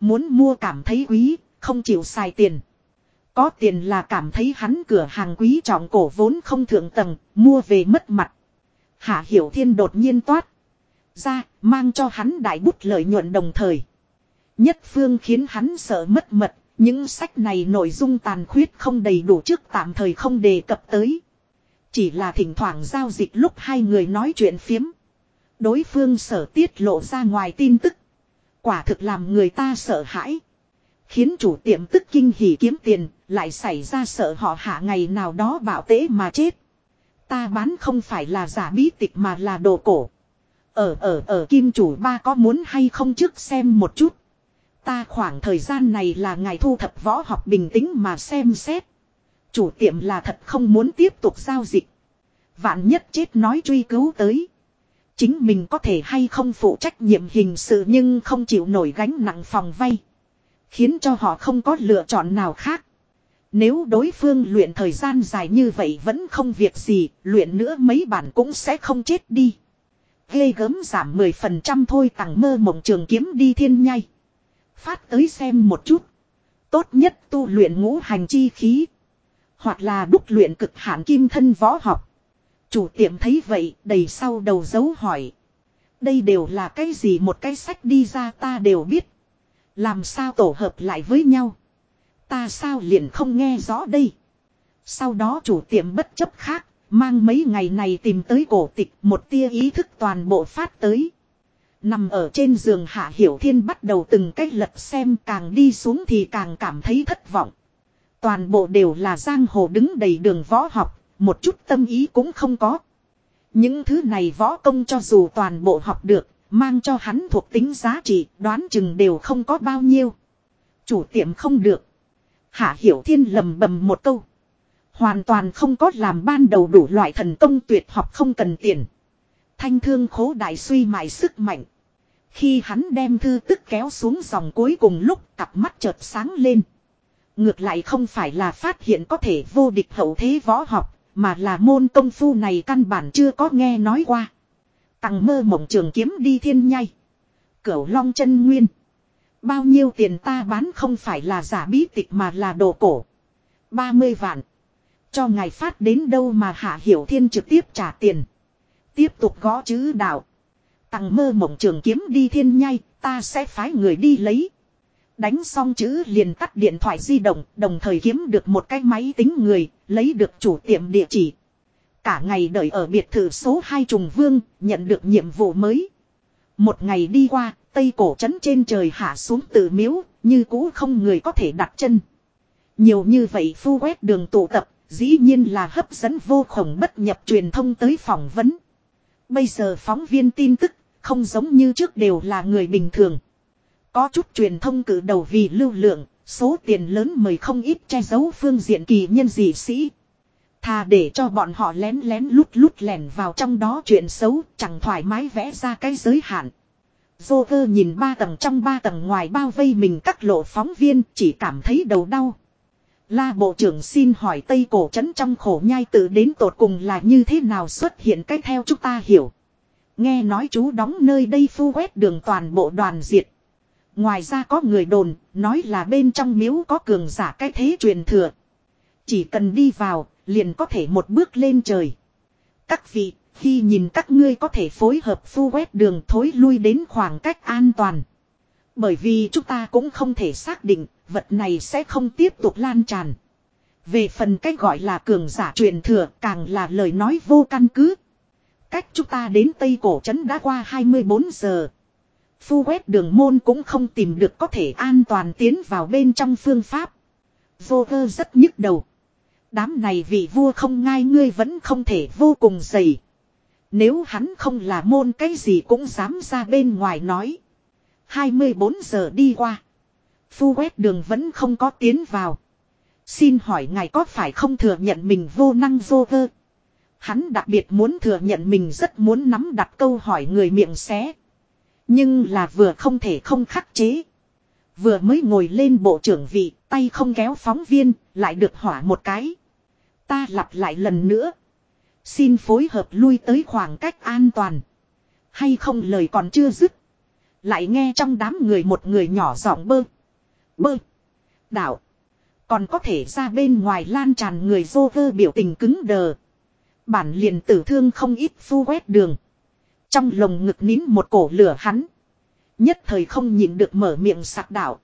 Muốn mua cảm thấy quý, không chịu xài tiền. Có tiền là cảm thấy hắn cửa hàng quý trọng cổ vốn không thượng tầng, mua về mất mặt. Hạ Hiểu Thiên đột nhiên toát. Ra, mang cho hắn đại bút lợi nhuận đồng thời. Nhất phương khiến hắn sợ mất mật, những sách này nội dung tàn khuyết không đầy đủ trước tạm thời không đề cập tới. Chỉ là thỉnh thoảng giao dịch lúc hai người nói chuyện phiếm. Đối phương sở tiết lộ ra ngoài tin tức. Quả thực làm người ta sợ hãi. Khiến chủ tiệm tức kinh hỉ kiếm tiền, lại xảy ra sợ họ hạ ngày nào đó bảo tế mà chết. Ta bán không phải là giả bí tịch mà là đồ cổ. Ở ở ở kim chủ ba có muốn hay không trước xem một chút. Ta khoảng thời gian này là ngày thu thập võ học bình tĩnh mà xem xét. Chủ tiệm là thật không muốn tiếp tục giao dịch. Vạn nhất chết nói truy cứu tới. Chính mình có thể hay không phụ trách nhiệm hình sự nhưng không chịu nổi gánh nặng phòng vay. Khiến cho họ không có lựa chọn nào khác. Nếu đối phương luyện thời gian dài như vậy vẫn không việc gì, luyện nữa mấy bản cũng sẽ không chết đi. Ghê gớm giảm 10% thôi tặng mơ mộng trường kiếm đi thiên nhai. Phát tới xem một chút. Tốt nhất tu luyện ngũ hành chi khí. Hoặc là đúc luyện cực hạn kim thân võ học. Chủ tiệm thấy vậy đầy sau đầu dấu hỏi. Đây đều là cái gì một cái sách đi ra ta đều biết. Làm sao tổ hợp lại với nhau. Ta sao liền không nghe rõ đây. Sau đó chủ tiệm bất chấp khác, mang mấy ngày này tìm tới cổ tịch một tia ý thức toàn bộ phát tới. Nằm ở trên giường Hạ Hiểu Thiên bắt đầu từng cách lật xem càng đi xuống thì càng cảm thấy thất vọng. Toàn bộ đều là giang hồ đứng đầy đường võ học, một chút tâm ý cũng không có. Những thứ này võ công cho dù toàn bộ học được, mang cho hắn thuộc tính giá trị, đoán chừng đều không có bao nhiêu. Chủ tiệm không được. Hạ Hiểu Thiên lầm bầm một câu. Hoàn toàn không có làm ban đầu đủ loại thần công tuyệt học không cần tiền. Thanh thương khố đại suy mại sức mạnh. Khi hắn đem thư tức kéo xuống dòng cuối cùng lúc cặp mắt chợt sáng lên. Ngược lại không phải là phát hiện có thể vô địch hậu thế võ học, mà là môn công phu này căn bản chưa có nghe nói qua. Tặng mơ mộng trường kiếm đi thiên nhai. Cửu long chân nguyên. Bao nhiêu tiền ta bán không phải là giả bí tịch mà là đồ cổ. 30 vạn. Cho ngài phát đến đâu mà hạ hiểu thiên trực tiếp trả tiền. Tiếp tục gõ chữ đạo. Tặng mơ mộng trường kiếm đi thiên nhai, ta sẽ phái người đi lấy. Đánh xong chữ liền tắt điện thoại di động, đồng thời kiếm được một cái máy tính người, lấy được chủ tiệm địa chỉ. Cả ngày đợi ở biệt thự số 2 trùng vương, nhận được nhiệm vụ mới. Một ngày đi qua, tây cổ trấn trên trời hạ xuống tự miếu, như cũ không người có thể đặt chân. Nhiều như vậy phu quét đường tụ tập, dĩ nhiên là hấp dẫn vô khổng bất nhập truyền thông tới phỏng vấn. Bây giờ phóng viên tin tức, không giống như trước đều là người bình thường. Có chút truyền thông cử đầu vì lưu lượng, số tiền lớn mời không ít che giấu phương diện kỳ nhân dị sĩ. Thà để cho bọn họ lén lén lút lút lẻn vào trong đó chuyện xấu, chẳng thoải mái vẽ ra cái giới hạn. Joker nhìn ba tầng trong ba tầng ngoài bao vây mình các lộ phóng viên chỉ cảm thấy đầu đau. La bộ trưởng xin hỏi Tây Cổ Trấn trong khổ nhai tự đến tột cùng là như thế nào xuất hiện cách theo chúng ta hiểu. Nghe nói chú đóng nơi đây phu quét đường toàn bộ đoàn diệt. Ngoài ra có người đồn, nói là bên trong miếu có cường giả cái thế truyền thừa. Chỉ cần đi vào, liền có thể một bước lên trời. Các vị, khi nhìn các ngươi có thể phối hợp phu quét đường thối lui đến khoảng cách an toàn. Bởi vì chúng ta cũng không thể xác định, vật này sẽ không tiếp tục lan tràn. Về phần cách gọi là cường giả truyền thừa, càng là lời nói vô căn cứ. Cách chúng ta đến Tây Cổ Trấn đã qua 24 giờ. Phu quét đường môn cũng không tìm được có thể an toàn tiến vào bên trong phương pháp. Vô cơ rất nhức đầu. Đám này vì vua không ngai, ngươi vẫn không thể vô cùng dày. Nếu hắn không là môn cái gì cũng dám ra bên ngoài nói. 24 giờ đi qua. Phu quét đường vẫn không có tiến vào. Xin hỏi ngài có phải không thừa nhận mình vô năng vô vơ? Hắn đặc biệt muốn thừa nhận mình rất muốn nắm đặt câu hỏi người miệng xé. Nhưng là vừa không thể không khắc chế. Vừa mới ngồi lên bộ trưởng vị, tay không kéo phóng viên, lại được hỏa một cái. Ta lặp lại lần nữa. Xin phối hợp lui tới khoảng cách an toàn. Hay không lời còn chưa dứt. Lại nghe trong đám người một người nhỏ giọng bơ. Bơ. Đạo. Còn có thể ra bên ngoài lan tràn người vô vơ biểu tình cứng đờ. Bản liền tử thương không ít phu quét đường. Trong lồng ngực nín một cổ lửa hắn. Nhất thời không nhịn được mở miệng sạc đạo.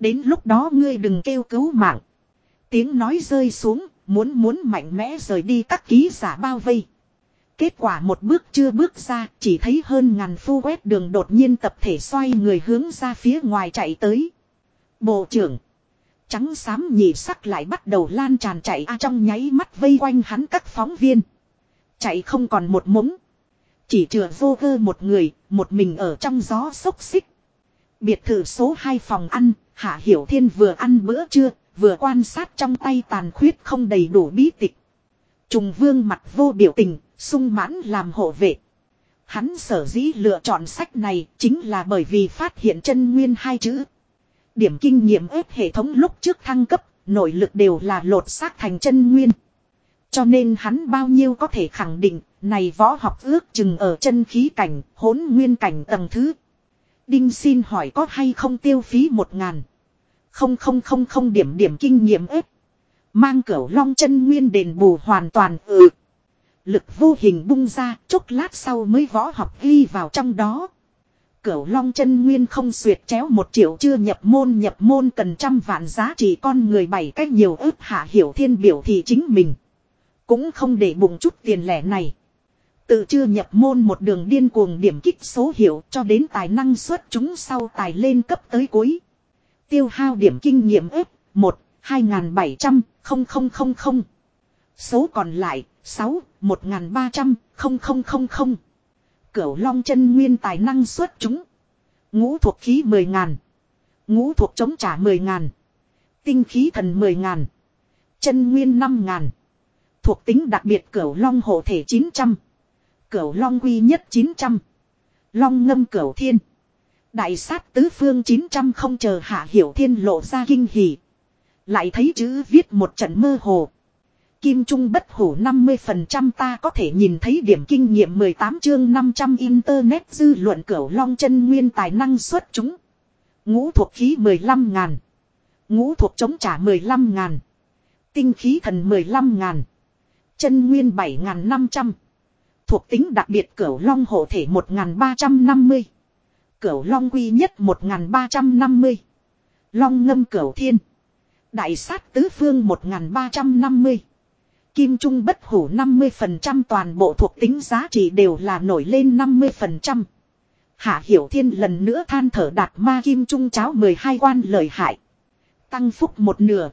Đến lúc đó ngươi đừng kêu cứu mạng. Tiếng nói rơi xuống, muốn muốn mạnh mẽ rời đi các ký giả bao vây. Kết quả một bước chưa bước ra, chỉ thấy hơn ngàn phu quét đường đột nhiên tập thể xoay người hướng ra phía ngoài chạy tới. Bộ trưởng. Trắng xám nhị sắc lại bắt đầu lan tràn chạy a trong nháy mắt vây quanh hắn các phóng viên. Chạy không còn một mống. Chỉ chừa vô cơ một người, một mình ở trong gió xốc xích. Biệt thự số 2 phòng ăn, Hạ Hiểu Thiên vừa ăn bữa trưa, vừa quan sát trong tay tàn khuyết không đầy đủ bí tịch. Trùng vương mặt vô biểu tình, sung mãn làm hộ vệ. Hắn sở dĩ lựa chọn sách này chính là bởi vì phát hiện chân nguyên hai chữ. Điểm kinh nghiệm ếp hệ thống lúc trước thăng cấp, nội lực đều là lột xác thành chân nguyên. Cho nên hắn bao nhiêu có thể khẳng định, này võ học ước chừng ở chân khí cảnh, hỗn nguyên cảnh tầng thứ. Đinh xin hỏi có hay không tiêu phí một ngàn. Không không không không điểm điểm kinh nghiệm ếp. Mang cửu long chân nguyên đền bù hoàn toàn ừ. Lực vô hình bung ra, chốc lát sau mới võ học ghi vào trong đó. Cửu long chân nguyên không xuyệt chéo một triệu chưa nhập môn nhập môn cần trăm vạn giá trị con người bảy cách nhiều ức hạ hiểu thiên biểu thì chính mình. Cũng không để bụng chút tiền lẻ này. Tự chưa nhập môn một đường điên cuồng điểm kích số hiệu cho đến tài năng suất chúng sau tài lên cấp tới cuối. Tiêu hao điểm kinh nghiệm ếp 1, 2700, 0000. Số còn lại 6, 1300, 0000. Cửu long chân nguyên tài năng xuất chúng. Ngũ thuộc khí 10.000 Ngũ thuộc chống trả 10.000 Tinh khí thần 10.000 Chân nguyên 5.000 Thuộc tính đặc biệt cửu long hộ thể 900. Cửu long quy nhất 900. Long ngâm cửu thiên. Đại sát tứ phương 900 không chờ hạ hiểu thiên lộ ra kinh hỉ. Lại thấy chữ viết một trận mơ hồ. Kim Trung bất hủ 50% ta có thể nhìn thấy điểm kinh nghiệm 18 chương 500 Internet dư luận cửu long chân nguyên tài năng xuất chúng. Ngũ thuộc khí 15 ngàn. Ngũ thuộc chống trả 15 ngàn. Tinh khí thần 15 ngàn. Chân nguyên 7 ngàn 500. Thuộc tính đặc biệt cửu long hộ thể 1 ngàn 350. Cửu long quy nhất 1 ngàn 350. Long ngâm cửu thiên. Đại sát tứ phương 1 ngàn 350. Kim Trung bất hủ 50% toàn bộ thuộc tính giá trị đều là nổi lên 50%. Hạ Hiểu Thiên lần nữa than thở đạt ma Kim Trung cháo 12 quan lời hại. Tăng phúc một nửa.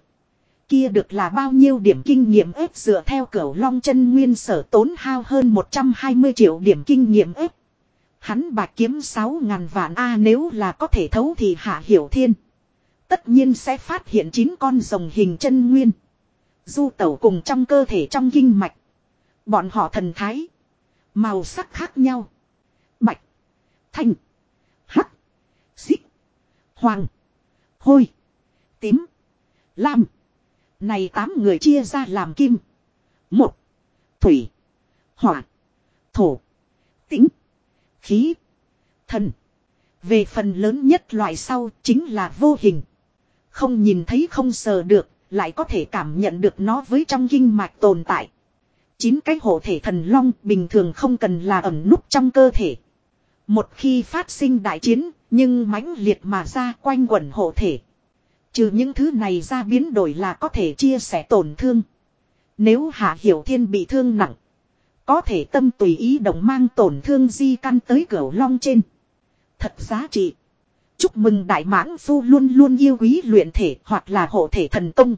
Kia được là bao nhiêu điểm kinh nghiệm ếp dựa theo cửu long chân nguyên sở tốn hao hơn 120 triệu điểm kinh nghiệm ếp. Hắn bạc kiếm 6 ngàn vạn A à, nếu là có thể thấu thì Hạ Hiểu Thiên. Tất nhiên sẽ phát hiện chín con rồng hình chân nguyên. Du tẩu cùng trong cơ thể trong kinh mạch. Bọn họ thần thái. Màu sắc khác nhau. Bạch. Thanh. Hắc. Xích. Hoàng. Hôi. Tím. Lam. Này tám người chia ra làm kim. Một. Thủy. Hỏa. Thổ. Tĩnh. Khí. Thần. Về phần lớn nhất loại sau chính là vô hình. Không nhìn thấy không sờ được, lại có thể cảm nhận được nó với trong kinh mạch tồn tại. Chín cái hộ thể thần long bình thường không cần là ẩn núp trong cơ thể. Một khi phát sinh đại chiến, nhưng mãnh liệt mà ra quanh quẩn hộ thể. Trừ những thứ này ra biến đổi là có thể chia sẻ tổn thương. Nếu Hạ Hiểu Thiên bị thương nặng, có thể tâm tùy ý động mang tổn thương di căn tới cửa long trên. Thật giá trị. Chúc mừng đại mãng phu luôn luôn yêu quý luyện thể hoặc là hộ thể thần công.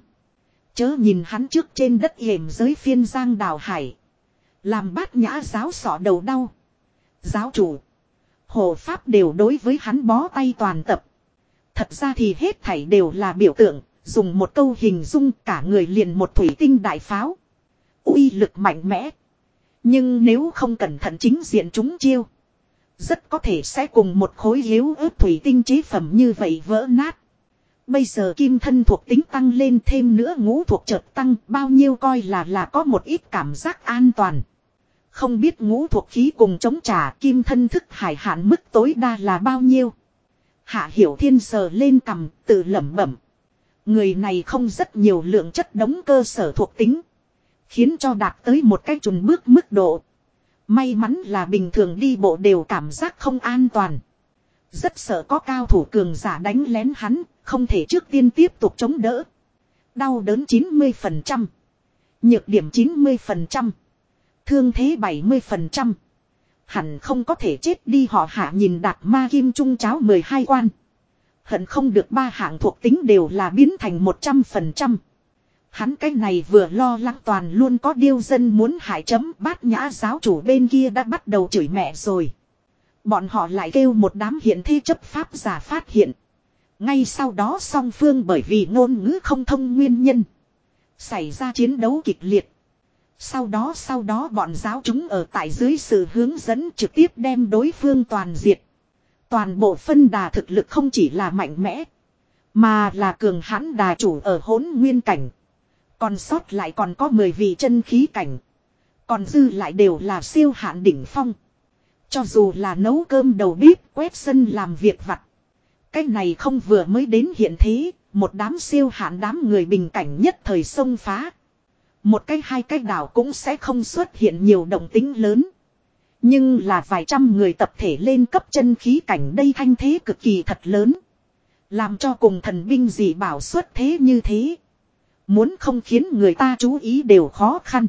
Chớ nhìn hắn trước trên đất hiểm giới phiên giang đào hải. Làm bát nhã giáo sọ đầu đau. Giáo chủ. Hộ pháp đều đối với hắn bó tay toàn tập. Thật ra thì hết thảy đều là biểu tượng, dùng một câu hình dung cả người liền một thủy tinh đại pháo. uy lực mạnh mẽ. Nhưng nếu không cẩn thận chính diện chúng chiêu. Rất có thể sẽ cùng một khối yếu ớt thủy tinh chế phẩm như vậy vỡ nát. Bây giờ kim thân thuộc tính tăng lên thêm nữa, ngũ thuộc chợt tăng, bao nhiêu coi là là có một ít cảm giác an toàn. Không biết ngũ thuộc khí cùng chống trả kim thân thức hải hạn mức tối đa là bao nhiêu. Hạ hiểu thiên sờ lên cầm tự lẩm bẩm. Người này không rất nhiều lượng chất đống cơ sở thuộc tính. Khiến cho đạt tới một cái trùn bước mức độ. May mắn là bình thường đi bộ đều cảm giác không an toàn. Rất sợ có cao thủ cường giả đánh lén hắn, không thể trước tiên tiếp tục chống đỡ. Đau đớn 90%. Nhược điểm 90%. Thương thế 70%. Hẳn không có thể chết đi họ hạ nhìn đạt ma kim trung cháo 12 quan. Hận không được ba hạng thuộc tính đều là biến thành 100%. Hắn cái này vừa lo lắng toàn luôn có điêu dân muốn hại chấm, bát nhã giáo chủ bên kia đã bắt đầu chửi mẹ rồi. Bọn họ lại kêu một đám hiện thi chấp pháp giả phát hiện. Ngay sau đó song phương bởi vì ngôn ngữ không thông nguyên nhân. Xảy ra chiến đấu kịch liệt. Sau đó sau đó bọn giáo chúng ở tại dưới sự hướng dẫn trực tiếp đem đối phương toàn diệt. Toàn bộ phân đà thực lực không chỉ là mạnh mẽ. Mà là cường hãn đà chủ ở hỗn nguyên cảnh. Còn sót lại còn có 10 vị chân khí cảnh. Còn dư lại đều là siêu hạn đỉnh phong. Cho dù là nấu cơm đầu bếp quét sân làm việc vặt. Cái này không vừa mới đến hiện thế, một đám siêu hạn đám người bình cảnh nhất thời sông phá. Một cái hai cái đảo cũng sẽ không xuất hiện nhiều động tính lớn. Nhưng là vài trăm người tập thể lên cấp chân khí cảnh đây thanh thế cực kỳ thật lớn. Làm cho cùng thần binh dị bảo xuất thế như thế. Muốn không khiến người ta chú ý đều khó khăn.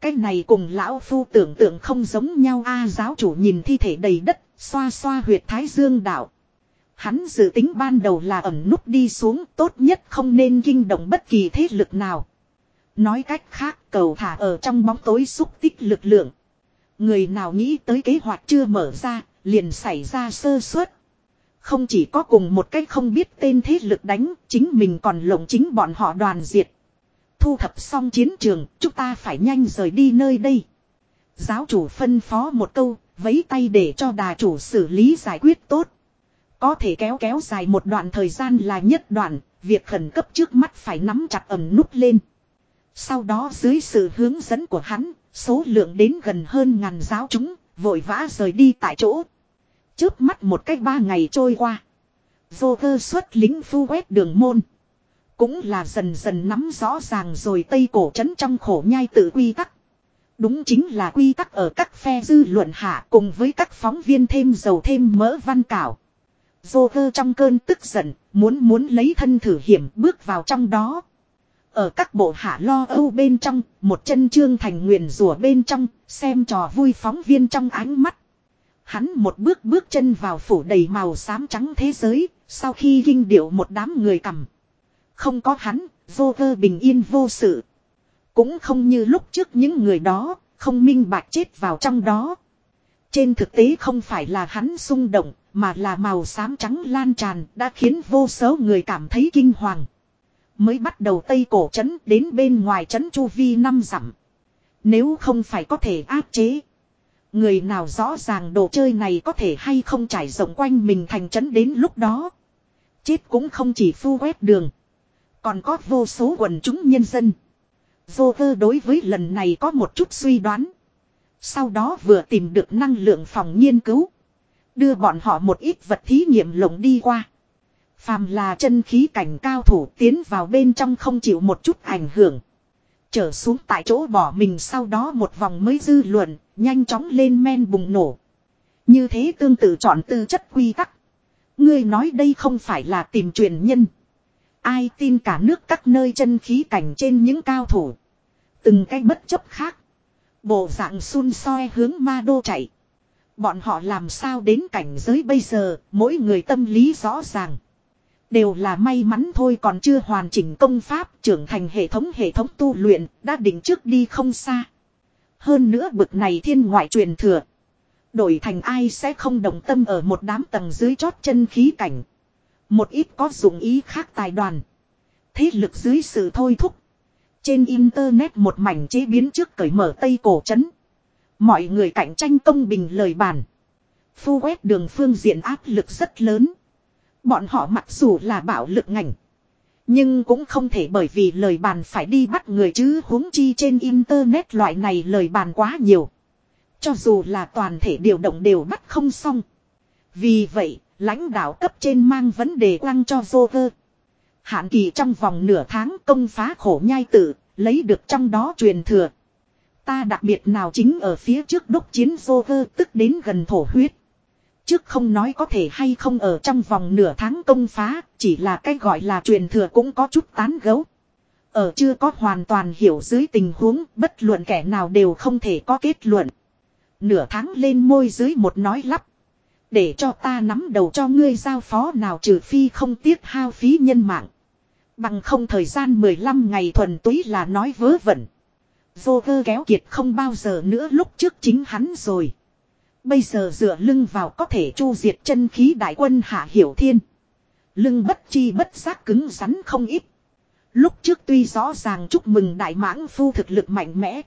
Cái này cùng lão phu tưởng tượng không giống nhau a giáo chủ nhìn thi thể đầy đất, xoa xoa huyệt thái dương đạo. Hắn dự tính ban đầu là ẩn nút đi xuống tốt nhất không nên kinh động bất kỳ thế lực nào. Nói cách khác cầu thả ở trong bóng tối xúc tích lực lượng. Người nào nghĩ tới kế hoạch chưa mở ra, liền xảy ra sơ suất. Không chỉ có cùng một cách không biết tên thế lực đánh, chính mình còn lộng chính bọn họ đoàn diệt. Thu thập xong chiến trường, chúng ta phải nhanh rời đi nơi đây. Giáo chủ phân phó một câu, vấy tay để cho đà chủ xử lý giải quyết tốt. Có thể kéo kéo dài một đoạn thời gian là nhất đoạn, việc khẩn cấp trước mắt phải nắm chặt ẩm nút lên. Sau đó dưới sự hướng dẫn của hắn, số lượng đến gần hơn ngàn giáo chúng, vội vã rời đi tại chỗ. Trước mắt một cách ba ngày trôi qua. Vô cơ xuất lính phu quét đường môn. Cũng là dần dần nắm rõ ràng rồi Tây Cổ trấn trong khổ nhai tự quy tắc. Đúng chính là quy tắc ở các phe dư luận hạ cùng với các phóng viên thêm dầu thêm mỡ văn cảo. Dô cơ trong cơn tức giận, muốn muốn lấy thân thử hiểm bước vào trong đó. Ở các bộ hạ lo âu bên trong, một chân trương thành nguyền rủa bên trong, xem trò vui phóng viên trong ánh mắt. Hắn một bước bước chân vào phủ đầy màu xám trắng thế giới, sau khi kinh điệu một đám người cầm. Không có hắn, vô vơ bình yên vô sự. Cũng không như lúc trước những người đó, không minh bạch chết vào trong đó. Trên thực tế không phải là hắn xung động, mà là màu xám trắng lan tràn đã khiến vô số người cảm thấy kinh hoàng. Mới bắt đầu tây cổ trấn đến bên ngoài trấn chu vi năm dặm. Nếu không phải có thể áp chế. Người nào rõ ràng đồ chơi này có thể hay không trải rộng quanh mình thành trấn đến lúc đó. Chết cũng không chỉ phu quét đường. Còn có vô số quần chúng nhân dân. Vô vơ đối với lần này có một chút suy đoán. Sau đó vừa tìm được năng lượng phòng nghiên cứu. Đưa bọn họ một ít vật thí nghiệm lồng đi qua. Phàm là chân khí cảnh cao thủ tiến vào bên trong không chịu một chút ảnh hưởng. Trở xuống tại chỗ bỏ mình sau đó một vòng mới dư luận, nhanh chóng lên men bùng nổ. Như thế tương tự chọn tư chất quy tắc. Ngươi nói đây không phải là tìm truyền nhân. Ai tin cả nước các nơi chân khí cảnh trên những cao thủ. Từng cái bất chấp khác. Bộ dạng xun soi hướng ma đô chạy. Bọn họ làm sao đến cảnh giới bây giờ, mỗi người tâm lý rõ ràng. Đều là may mắn thôi còn chưa hoàn chỉnh công pháp trưởng thành hệ thống hệ thống tu luyện đã định trước đi không xa. Hơn nữa bực này thiên ngoại truyền thừa. Đổi thành ai sẽ không đồng tâm ở một đám tầng dưới chót chân khí cảnh. Một ít có dụng ý khác tài đoàn. Thế lực dưới sự thôi thúc. Trên internet một mảnh chế biến trước cởi mở tây cổ trấn. Mọi người cạnh tranh công bình lời bàn. Phu quét đường phương diện áp lực rất lớn. Bọn họ mặc dù là bạo lực ngành. Nhưng cũng không thể bởi vì lời bàn phải đi bắt người chứ huống chi trên internet loại này lời bàn quá nhiều. Cho dù là toàn thể điều động đều bắt không xong. Vì vậy, lãnh đạo cấp trên mang vấn đề quăng cho Joker. Hạn kỳ trong vòng nửa tháng công phá khổ nhai tử lấy được trong đó truyền thừa. Ta đặc biệt nào chính ở phía trước đốc chiến Joker tức đến gần thổ huyết. Trước không nói có thể hay không ở trong vòng nửa tháng công phá, chỉ là cái gọi là truyền thừa cũng có chút tán gấu. Ở chưa có hoàn toàn hiểu dưới tình huống, bất luận kẻ nào đều không thể có kết luận. Nửa tháng lên môi dưới một nói lắp. Để cho ta nắm đầu cho ngươi giao phó nào trừ phi không tiếc hao phí nhân mạng. Bằng không thời gian 15 ngày thuần túy là nói vớ vẩn. Vô cơ kéo kiệt không bao giờ nữa lúc trước chính hắn rồi. Bây giờ dựa lưng vào có thể chu diệt chân khí đại quân hạ hiểu thiên. Lưng bất chi bất giác cứng rắn không ít. Lúc trước tuy rõ ràng chúc mừng đại mãng phu thực lực mạnh mẽ.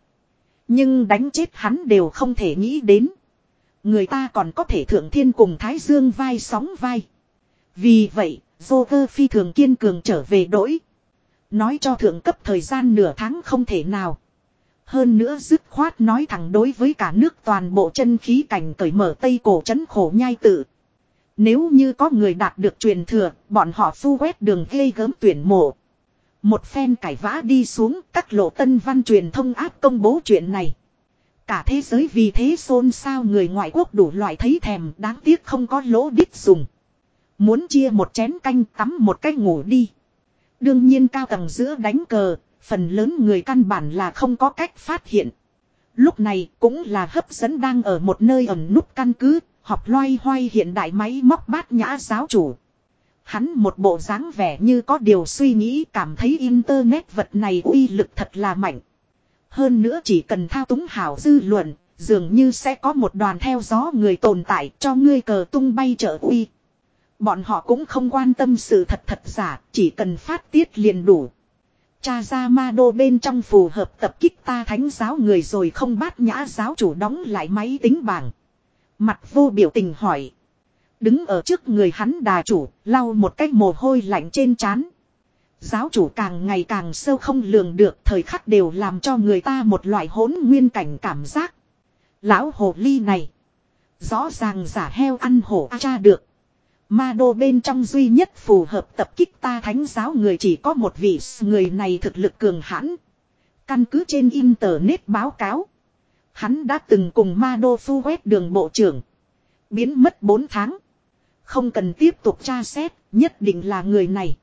Nhưng đánh chết hắn đều không thể nghĩ đến. Người ta còn có thể thượng thiên cùng Thái Dương vai sóng vai. Vì vậy, Joker phi thường kiên cường trở về đổi. Nói cho thượng cấp thời gian nửa tháng không thể nào. Hơn nữa dứt khoát nói thẳng đối với cả nước toàn bộ chân khí cảnh cởi mở tây cổ chấn khổ nhai tự. Nếu như có người đạt được truyền thừa, bọn họ phu quét đường ghê gớm tuyển mộ. Một phen cải vã đi xuống, các lộ tân văn truyền thông áp công bố chuyện này. Cả thế giới vì thế xôn xao người ngoại quốc đủ loại thấy thèm đáng tiếc không có lỗ đít dùng. Muốn chia một chén canh tắm một cách ngủ đi. Đương nhiên cao tầng giữa đánh cờ, phần lớn người căn bản là không có cách phát hiện. Lúc này cũng là hấp dẫn đang ở một nơi ẩn nút căn cứ, học loay hoay hiện đại máy móc bát nhã giáo chủ. Hắn một bộ dáng vẻ như có điều suy nghĩ cảm thấy internet vật này uy lực thật là mạnh. Hơn nữa chỉ cần thao túng hảo dư luận, dường như sẽ có một đoàn theo gió người tồn tại cho ngươi cờ tung bay trợ uy. Bọn họ cũng không quan tâm sự thật thật giả, chỉ cần phát tiết liền đủ. Cha ra ma đô bên trong phù hợp tập kích ta thánh giáo người rồi không bát nhã giáo chủ đóng lại máy tính bảng. Mặt vô biểu tình hỏi. Đứng ở trước người hắn đà chủ, lau một cái mồ hôi lạnh trên trán. Giáo chủ càng ngày càng sâu không lường được thời khắc đều làm cho người ta một loại hỗn nguyên cảnh cảm giác. Lão hồ ly này. Rõ ràng giả heo ăn hổ a cha được. Ma đô bên trong duy nhất phù hợp tập kích ta thánh giáo người chỉ có một vị người này thực lực cường hãn. Căn cứ trên internet báo cáo. Hắn đã từng cùng ma đô phu quét đường bộ trưởng. Biến mất 4 tháng. Không cần tiếp tục tra xét, nhất định là người này.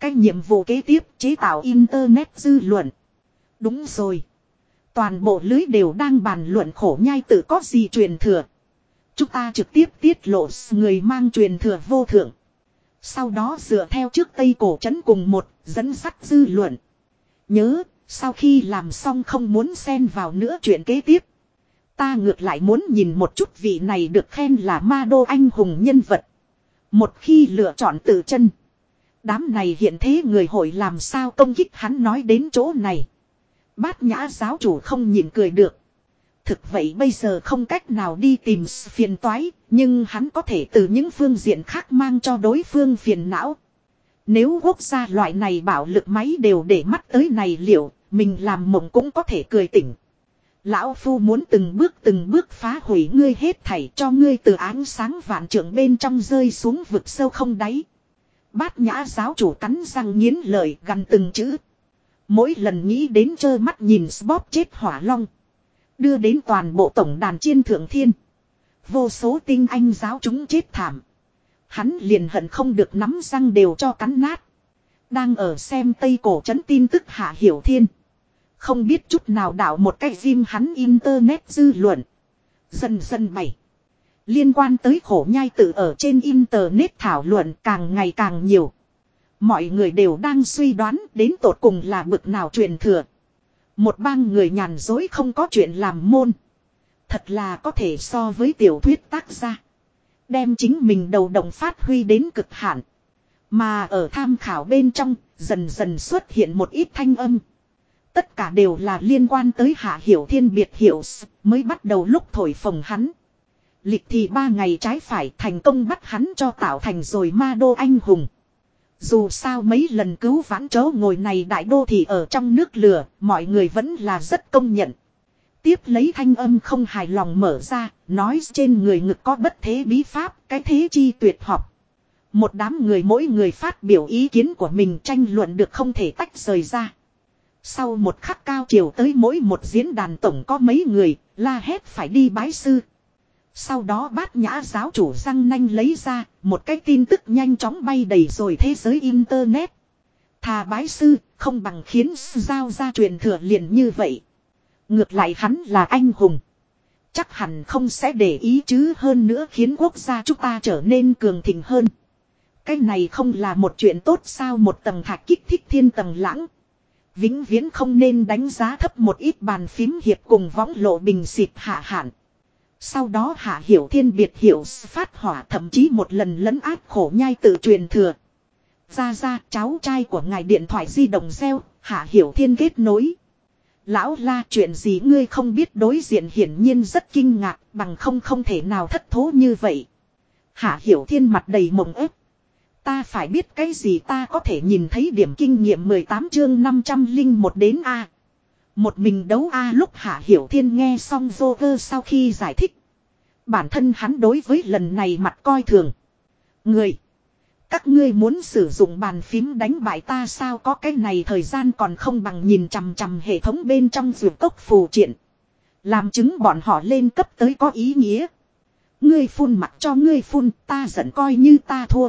Cái nhiệm vụ kế tiếp chế tạo internet dư luận. Đúng rồi. Toàn bộ lưới đều đang bàn luận khổ nhai tự có gì truyền thừa. Chúng ta trực tiếp tiết lộ người mang truyền thừa vô thượng. Sau đó dựa theo trước Tây Cổ trấn cùng một dẫn sắt dư luận. Nhớ, sau khi làm xong không muốn xen vào nữa chuyện kế tiếp. Ta ngược lại muốn nhìn một chút vị này được khen là ma đô anh hùng nhân vật. Một khi lựa chọn tự chân. Đám này hiện thế người hội làm sao công kích hắn nói đến chỗ này. Bát nhã giáo chủ không nhìn cười được. Thực vậy bây giờ không cách nào đi tìm phiền toái, nhưng hắn có thể từ những phương diện khác mang cho đối phương phiền não. Nếu quốc gia loại này bảo lực máy đều để mắt tới này liệu, mình làm mộng cũng có thể cười tỉnh. Lão Phu muốn từng bước từng bước phá hủy ngươi hết thảy cho ngươi từ ánh sáng vạn trượng bên trong rơi xuống vực sâu không đáy. Bát nhã giáo chủ cắn răng nghiến lợi gần từng chữ. Mỗi lần nghĩ đến trơ mắt nhìn Spot chết hỏa long. Đưa đến toàn bộ tổng đàn chiên thượng thiên. Vô số tinh anh giáo chúng chết thảm. Hắn liền hận không được nắm răng đều cho cắn nát. Đang ở xem Tây Cổ chấn tin tức Hạ Hiểu Thiên. Không biết chút nào đảo một cái phim hắn internet dư luận. Dần dần mày. Liên quan tới khổ nhai tự ở trên internet thảo luận càng ngày càng nhiều. Mọi người đều đang suy đoán đến tột cùng là bực nào truyền thừa. Một bang người nhàn dối không có chuyện làm môn. Thật là có thể so với tiểu thuyết tác gia. Đem chính mình đầu động phát huy đến cực hạn. Mà ở tham khảo bên trong, dần dần xuất hiện một ít thanh âm. Tất cả đều là liên quan tới hạ hiểu thiên biệt hiểu mới bắt đầu lúc thổi phồng hắn. Lịch thì ba ngày trái phải thành công bắt hắn cho tạo thành rồi ma đô anh hùng. Dù sao mấy lần cứu vãn chớ ngồi này đại đô thì ở trong nước lửa, mọi người vẫn là rất công nhận. Tiếp lấy thanh âm không hài lòng mở ra, nói trên người ngực có bất thế bí pháp, cái thế chi tuyệt học. Một đám người mỗi người phát biểu ý kiến của mình tranh luận được không thể tách rời ra. Sau một khắc cao chiều tới mỗi một diễn đàn tổng có mấy người, la hét phải đi bái sư. Sau đó bát nhã giáo chủ răng nanh lấy ra, một cái tin tức nhanh chóng bay đầy rồi thế giới Internet. Thà bái sư, không bằng khiến giao ra truyền thừa liền như vậy. Ngược lại hắn là anh hùng. Chắc hẳn không sẽ để ý chứ hơn nữa khiến quốc gia chúng ta trở nên cường thịnh hơn. Cái này không là một chuyện tốt sao một tầng thạch kích thích thiên tầng lãng. Vĩnh viễn không nên đánh giá thấp một ít bàn phím hiệp cùng võng lộ bình xịt hạ hạn. Sau đó hạ hiểu thiên biệt hiểu phát hỏa thậm chí một lần lấn áp khổ nhai tự truyền thừa. Ra ra cháu trai của ngài điện thoại di động reo, hạ hiểu thiên kết nối. Lão la chuyện gì ngươi không biết đối diện hiển nhiên rất kinh ngạc bằng không không thể nào thất thố như vậy. Hạ hiểu thiên mặt đầy mộng ép. Ta phải biết cái gì ta có thể nhìn thấy điểm kinh nghiệm 18 chương 500 linh một đến A. Một mình đấu A lúc Hạ Hiểu Thiên nghe xong Joker sau khi giải thích. Bản thân hắn đối với lần này mặt coi thường. Người. Các ngươi muốn sử dụng bàn phím đánh bại ta sao có cái này thời gian còn không bằng nhìn chằm chằm hệ thống bên trong vườn cốc phù triện. Làm chứng bọn họ lên cấp tới có ý nghĩa. Ngươi phun mặt cho ngươi phun, ta giận coi như ta thua.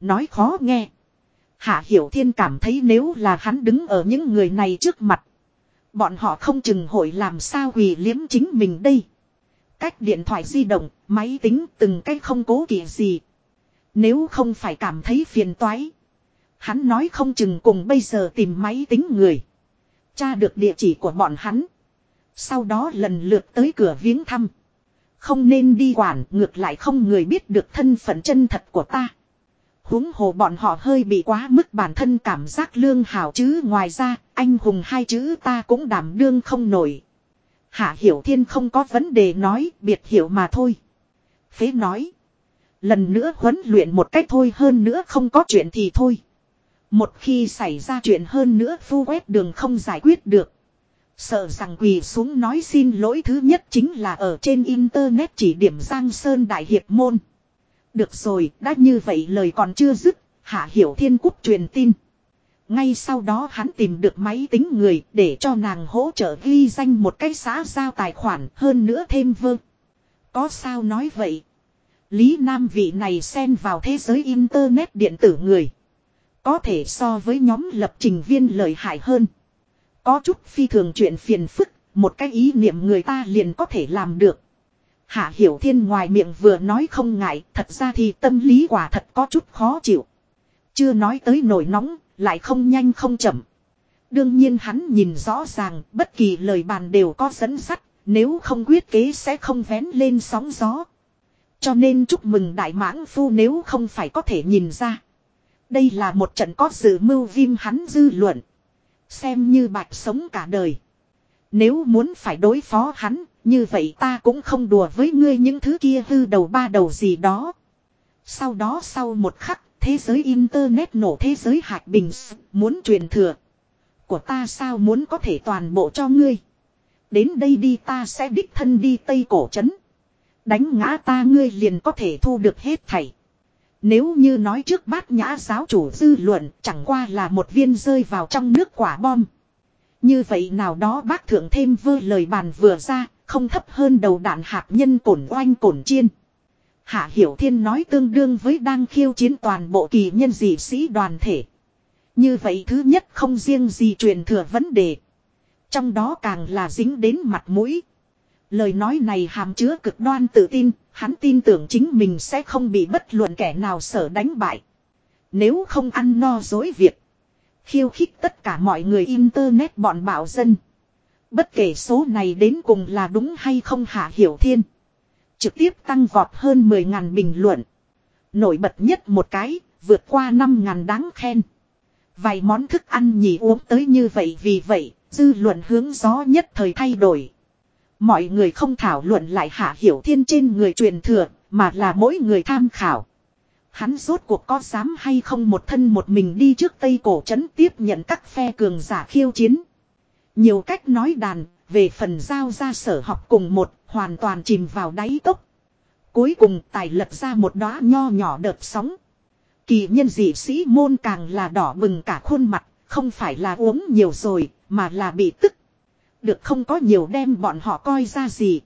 Nói khó nghe. Hạ Hiểu Thiên cảm thấy nếu là hắn đứng ở những người này trước mặt. Bọn họ không chừng hội làm sao quỳ liếm chính mình đây. Cách điện thoại di động, máy tính từng cách không cố kỵ gì. Nếu không phải cảm thấy phiền toái. Hắn nói không chừng cùng bây giờ tìm máy tính người. Tra được địa chỉ của bọn hắn. Sau đó lần lượt tới cửa viếng thăm. Không nên đi quản ngược lại không người biết được thân phận chân thật của ta huống hồ bọn họ hơi bị quá mức bản thân cảm giác lương hảo chứ ngoài ra, anh hùng hai chữ ta cũng đảm đương không nổi. Hạ hiểu thiên không có vấn đề nói, biệt hiểu mà thôi. Phế nói. Lần nữa huấn luyện một cách thôi, hơn nữa không có chuyện thì thôi. Một khi xảy ra chuyện hơn nữa, phu quét đường không giải quyết được. Sợ rằng quỳ xuống nói xin lỗi thứ nhất chính là ở trên internet chỉ điểm giang sơn đại hiệp môn được rồi, đã như vậy lời còn chưa dứt, Hạ Hiểu Thiên Cúc truyền tin. Ngay sau đó hắn tìm được máy tính người để cho nàng hỗ trợ ghi danh một cái xã giao tài khoản hơn nữa thêm vơ. Có sao nói vậy? Lý Nam vị này xen vào thế giới Internet điện tử người. Có thể so với nhóm lập trình viên lợi hại hơn. Có chút phi thường chuyện phiền phức, một cái ý niệm người ta liền có thể làm được. Hạ Hiểu Thiên ngoài miệng vừa nói không ngại, thật ra thì tâm lý quả thật có chút khó chịu. Chưa nói tới nổi nóng, lại không nhanh không chậm. Đương nhiên hắn nhìn rõ ràng, bất kỳ lời bàn đều có dẫn sắt, nếu không quyết kế sẽ không vén lên sóng gió. Cho nên chúc mừng đại mãng phu nếu không phải có thể nhìn ra. Đây là một trận có sự mưu viêm hắn dư luận. Xem như bạch sống cả đời. Nếu muốn phải đối phó hắn, như vậy ta cũng không đùa với ngươi những thứ kia hư đầu ba đầu gì đó. Sau đó sau một khắc, thế giới Internet nổ thế giới hạt bình muốn truyền thừa. Của ta sao muốn có thể toàn bộ cho ngươi. Đến đây đi ta sẽ đích thân đi Tây Cổ Trấn. Đánh ngã ta ngươi liền có thể thu được hết thảy. Nếu như nói trước bát nhã giáo chủ dư luận chẳng qua là một viên rơi vào trong nước quả bom. Như vậy nào đó bác thượng thêm vơ lời bàn vừa ra, không thấp hơn đầu đạn hạt nhân cổn oanh cổn chiên. Hạ Hiểu Thiên nói tương đương với đang khiêu chiến toàn bộ kỳ nhân dị sĩ đoàn thể. Như vậy thứ nhất không riêng gì truyền thừa vấn đề. Trong đó càng là dính đến mặt mũi. Lời nói này hàm chứa cực đoan tự tin, hắn tin tưởng chính mình sẽ không bị bất luận kẻ nào sở đánh bại. Nếu không ăn no dối việc. Khiêu khích tất cả mọi người internet bọn bảo dân. Bất kể số này đến cùng là đúng hay không hạ hiểu thiên. Trực tiếp tăng vọt hơn 10.000 bình luận. Nổi bật nhất một cái, vượt qua 5.000 đáng khen. Vài món thức ăn nhỉ uống tới như vậy vì vậy, dư luận hướng gió nhất thời thay đổi. Mọi người không thảo luận lại hạ hiểu thiên trên người truyền thừa, mà là mỗi người tham khảo. Hắn rốt cuộc có dám hay không một thân một mình đi trước Tây Cổ trấn tiếp nhận các phe cường giả khiêu chiến. Nhiều cách nói đàn, về phần giao ra sở học cùng một, hoàn toàn chìm vào đáy tốc. Cuối cùng tài lập ra một đóa nho nhỏ đợt sóng. Kỳ nhân dị sĩ môn càng là đỏ bừng cả khuôn mặt, không phải là uống nhiều rồi, mà là bị tức. Được không có nhiều đem bọn họ coi ra gì.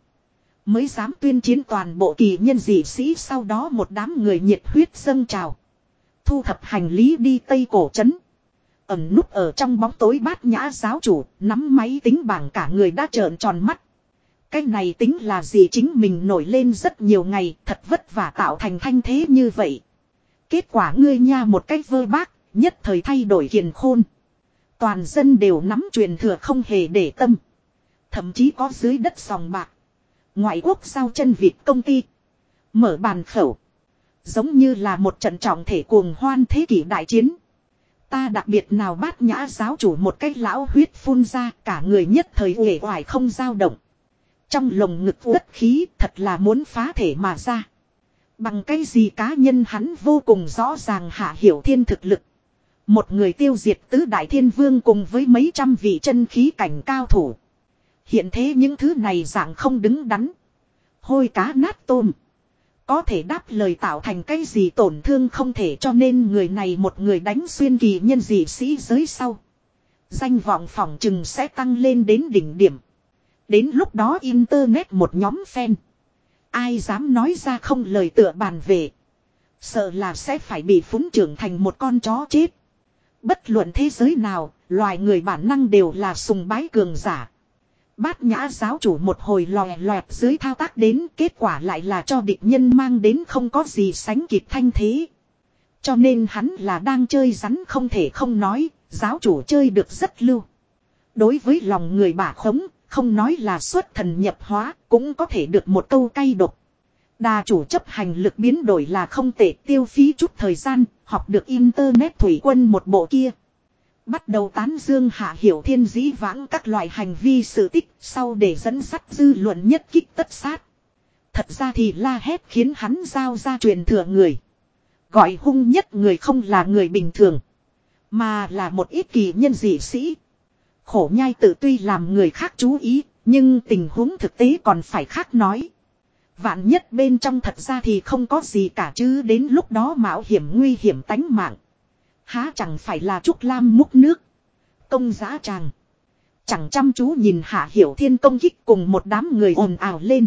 Mới dám tuyên chiến toàn bộ kỳ nhân dị sĩ sau đó một đám người nhiệt huyết dâng trào. Thu thập hành lý đi Tây Cổ Trấn ẩn núp ở trong bóng tối bát nhã giáo chủ, nắm máy tính bảng cả người đã trợn tròn mắt. Cái này tính là gì chính mình nổi lên rất nhiều ngày, thật vất vả tạo thành thanh thế như vậy. Kết quả ngươi nha một cách vơ bác, nhất thời thay đổi hiền khôn. Toàn dân đều nắm truyền thừa không hề để tâm. Thậm chí có dưới đất sòng bạc. Ngoại quốc sao chân vịt công ty. Mở bàn khẩu. Giống như là một trận trọng thể cuồng hoan thế kỷ đại chiến. Ta đặc biệt nào bát nhã giáo chủ một cách lão huyết phun ra, cả người nhất thời uể oải không dao động. Trong lồng ngực đất khí thật là muốn phá thể mà ra. Bằng cái gì cá nhân hắn vô cùng rõ ràng hạ hiểu thiên thực lực. Một người tiêu diệt tứ đại thiên vương cùng với mấy trăm vị chân khí cảnh cao thủ. Hiện thế những thứ này dạng không đứng đắn. Hôi cá nát tôm. Có thể đáp lời tạo thành cái gì tổn thương không thể cho nên người này một người đánh xuyên kỳ nhân dị sĩ giới sau. Danh vọng phòng chừng sẽ tăng lên đến đỉnh điểm. Đến lúc đó internet một nhóm fan. Ai dám nói ra không lời tựa bàn về. Sợ là sẽ phải bị phúng trưởng thành một con chó chết. Bất luận thế giới nào, loài người bản năng đều là sùng bái cường giả. Bát nhã giáo chủ một hồi lòe loẹt dưới thao tác đến kết quả lại là cho địch nhân mang đến không có gì sánh kịp thanh thế. Cho nên hắn là đang chơi rắn không thể không nói, giáo chủ chơi được rất lưu. Đối với lòng người bả khống, không nói là xuất thần nhập hóa, cũng có thể được một câu cay độc. Đà chủ chấp hành lực biến đổi là không tệ tiêu phí chút thời gian, học được internet thủy quân một bộ kia. Bắt đầu tán dương hạ hiểu thiên dĩ vãng các loại hành vi sự tích sau để dẫn sắt dư luận nhất kích tất sát. Thật ra thì la hét khiến hắn giao ra truyền thừa người. Gọi hung nhất người không là người bình thường. Mà là một ít kỳ nhân dị sĩ. Khổ nhai tự tuy làm người khác chú ý, nhưng tình huống thực tế còn phải khác nói. Vạn nhất bên trong thật ra thì không có gì cả chứ đến lúc đó mạo hiểm nguy hiểm tánh mạng. Há chẳng phải là Trúc Lam múc nước. Công giá tràng. Chẳng chăm chú nhìn Hạ Hiểu Thiên công kích cùng một đám người ồn ào lên.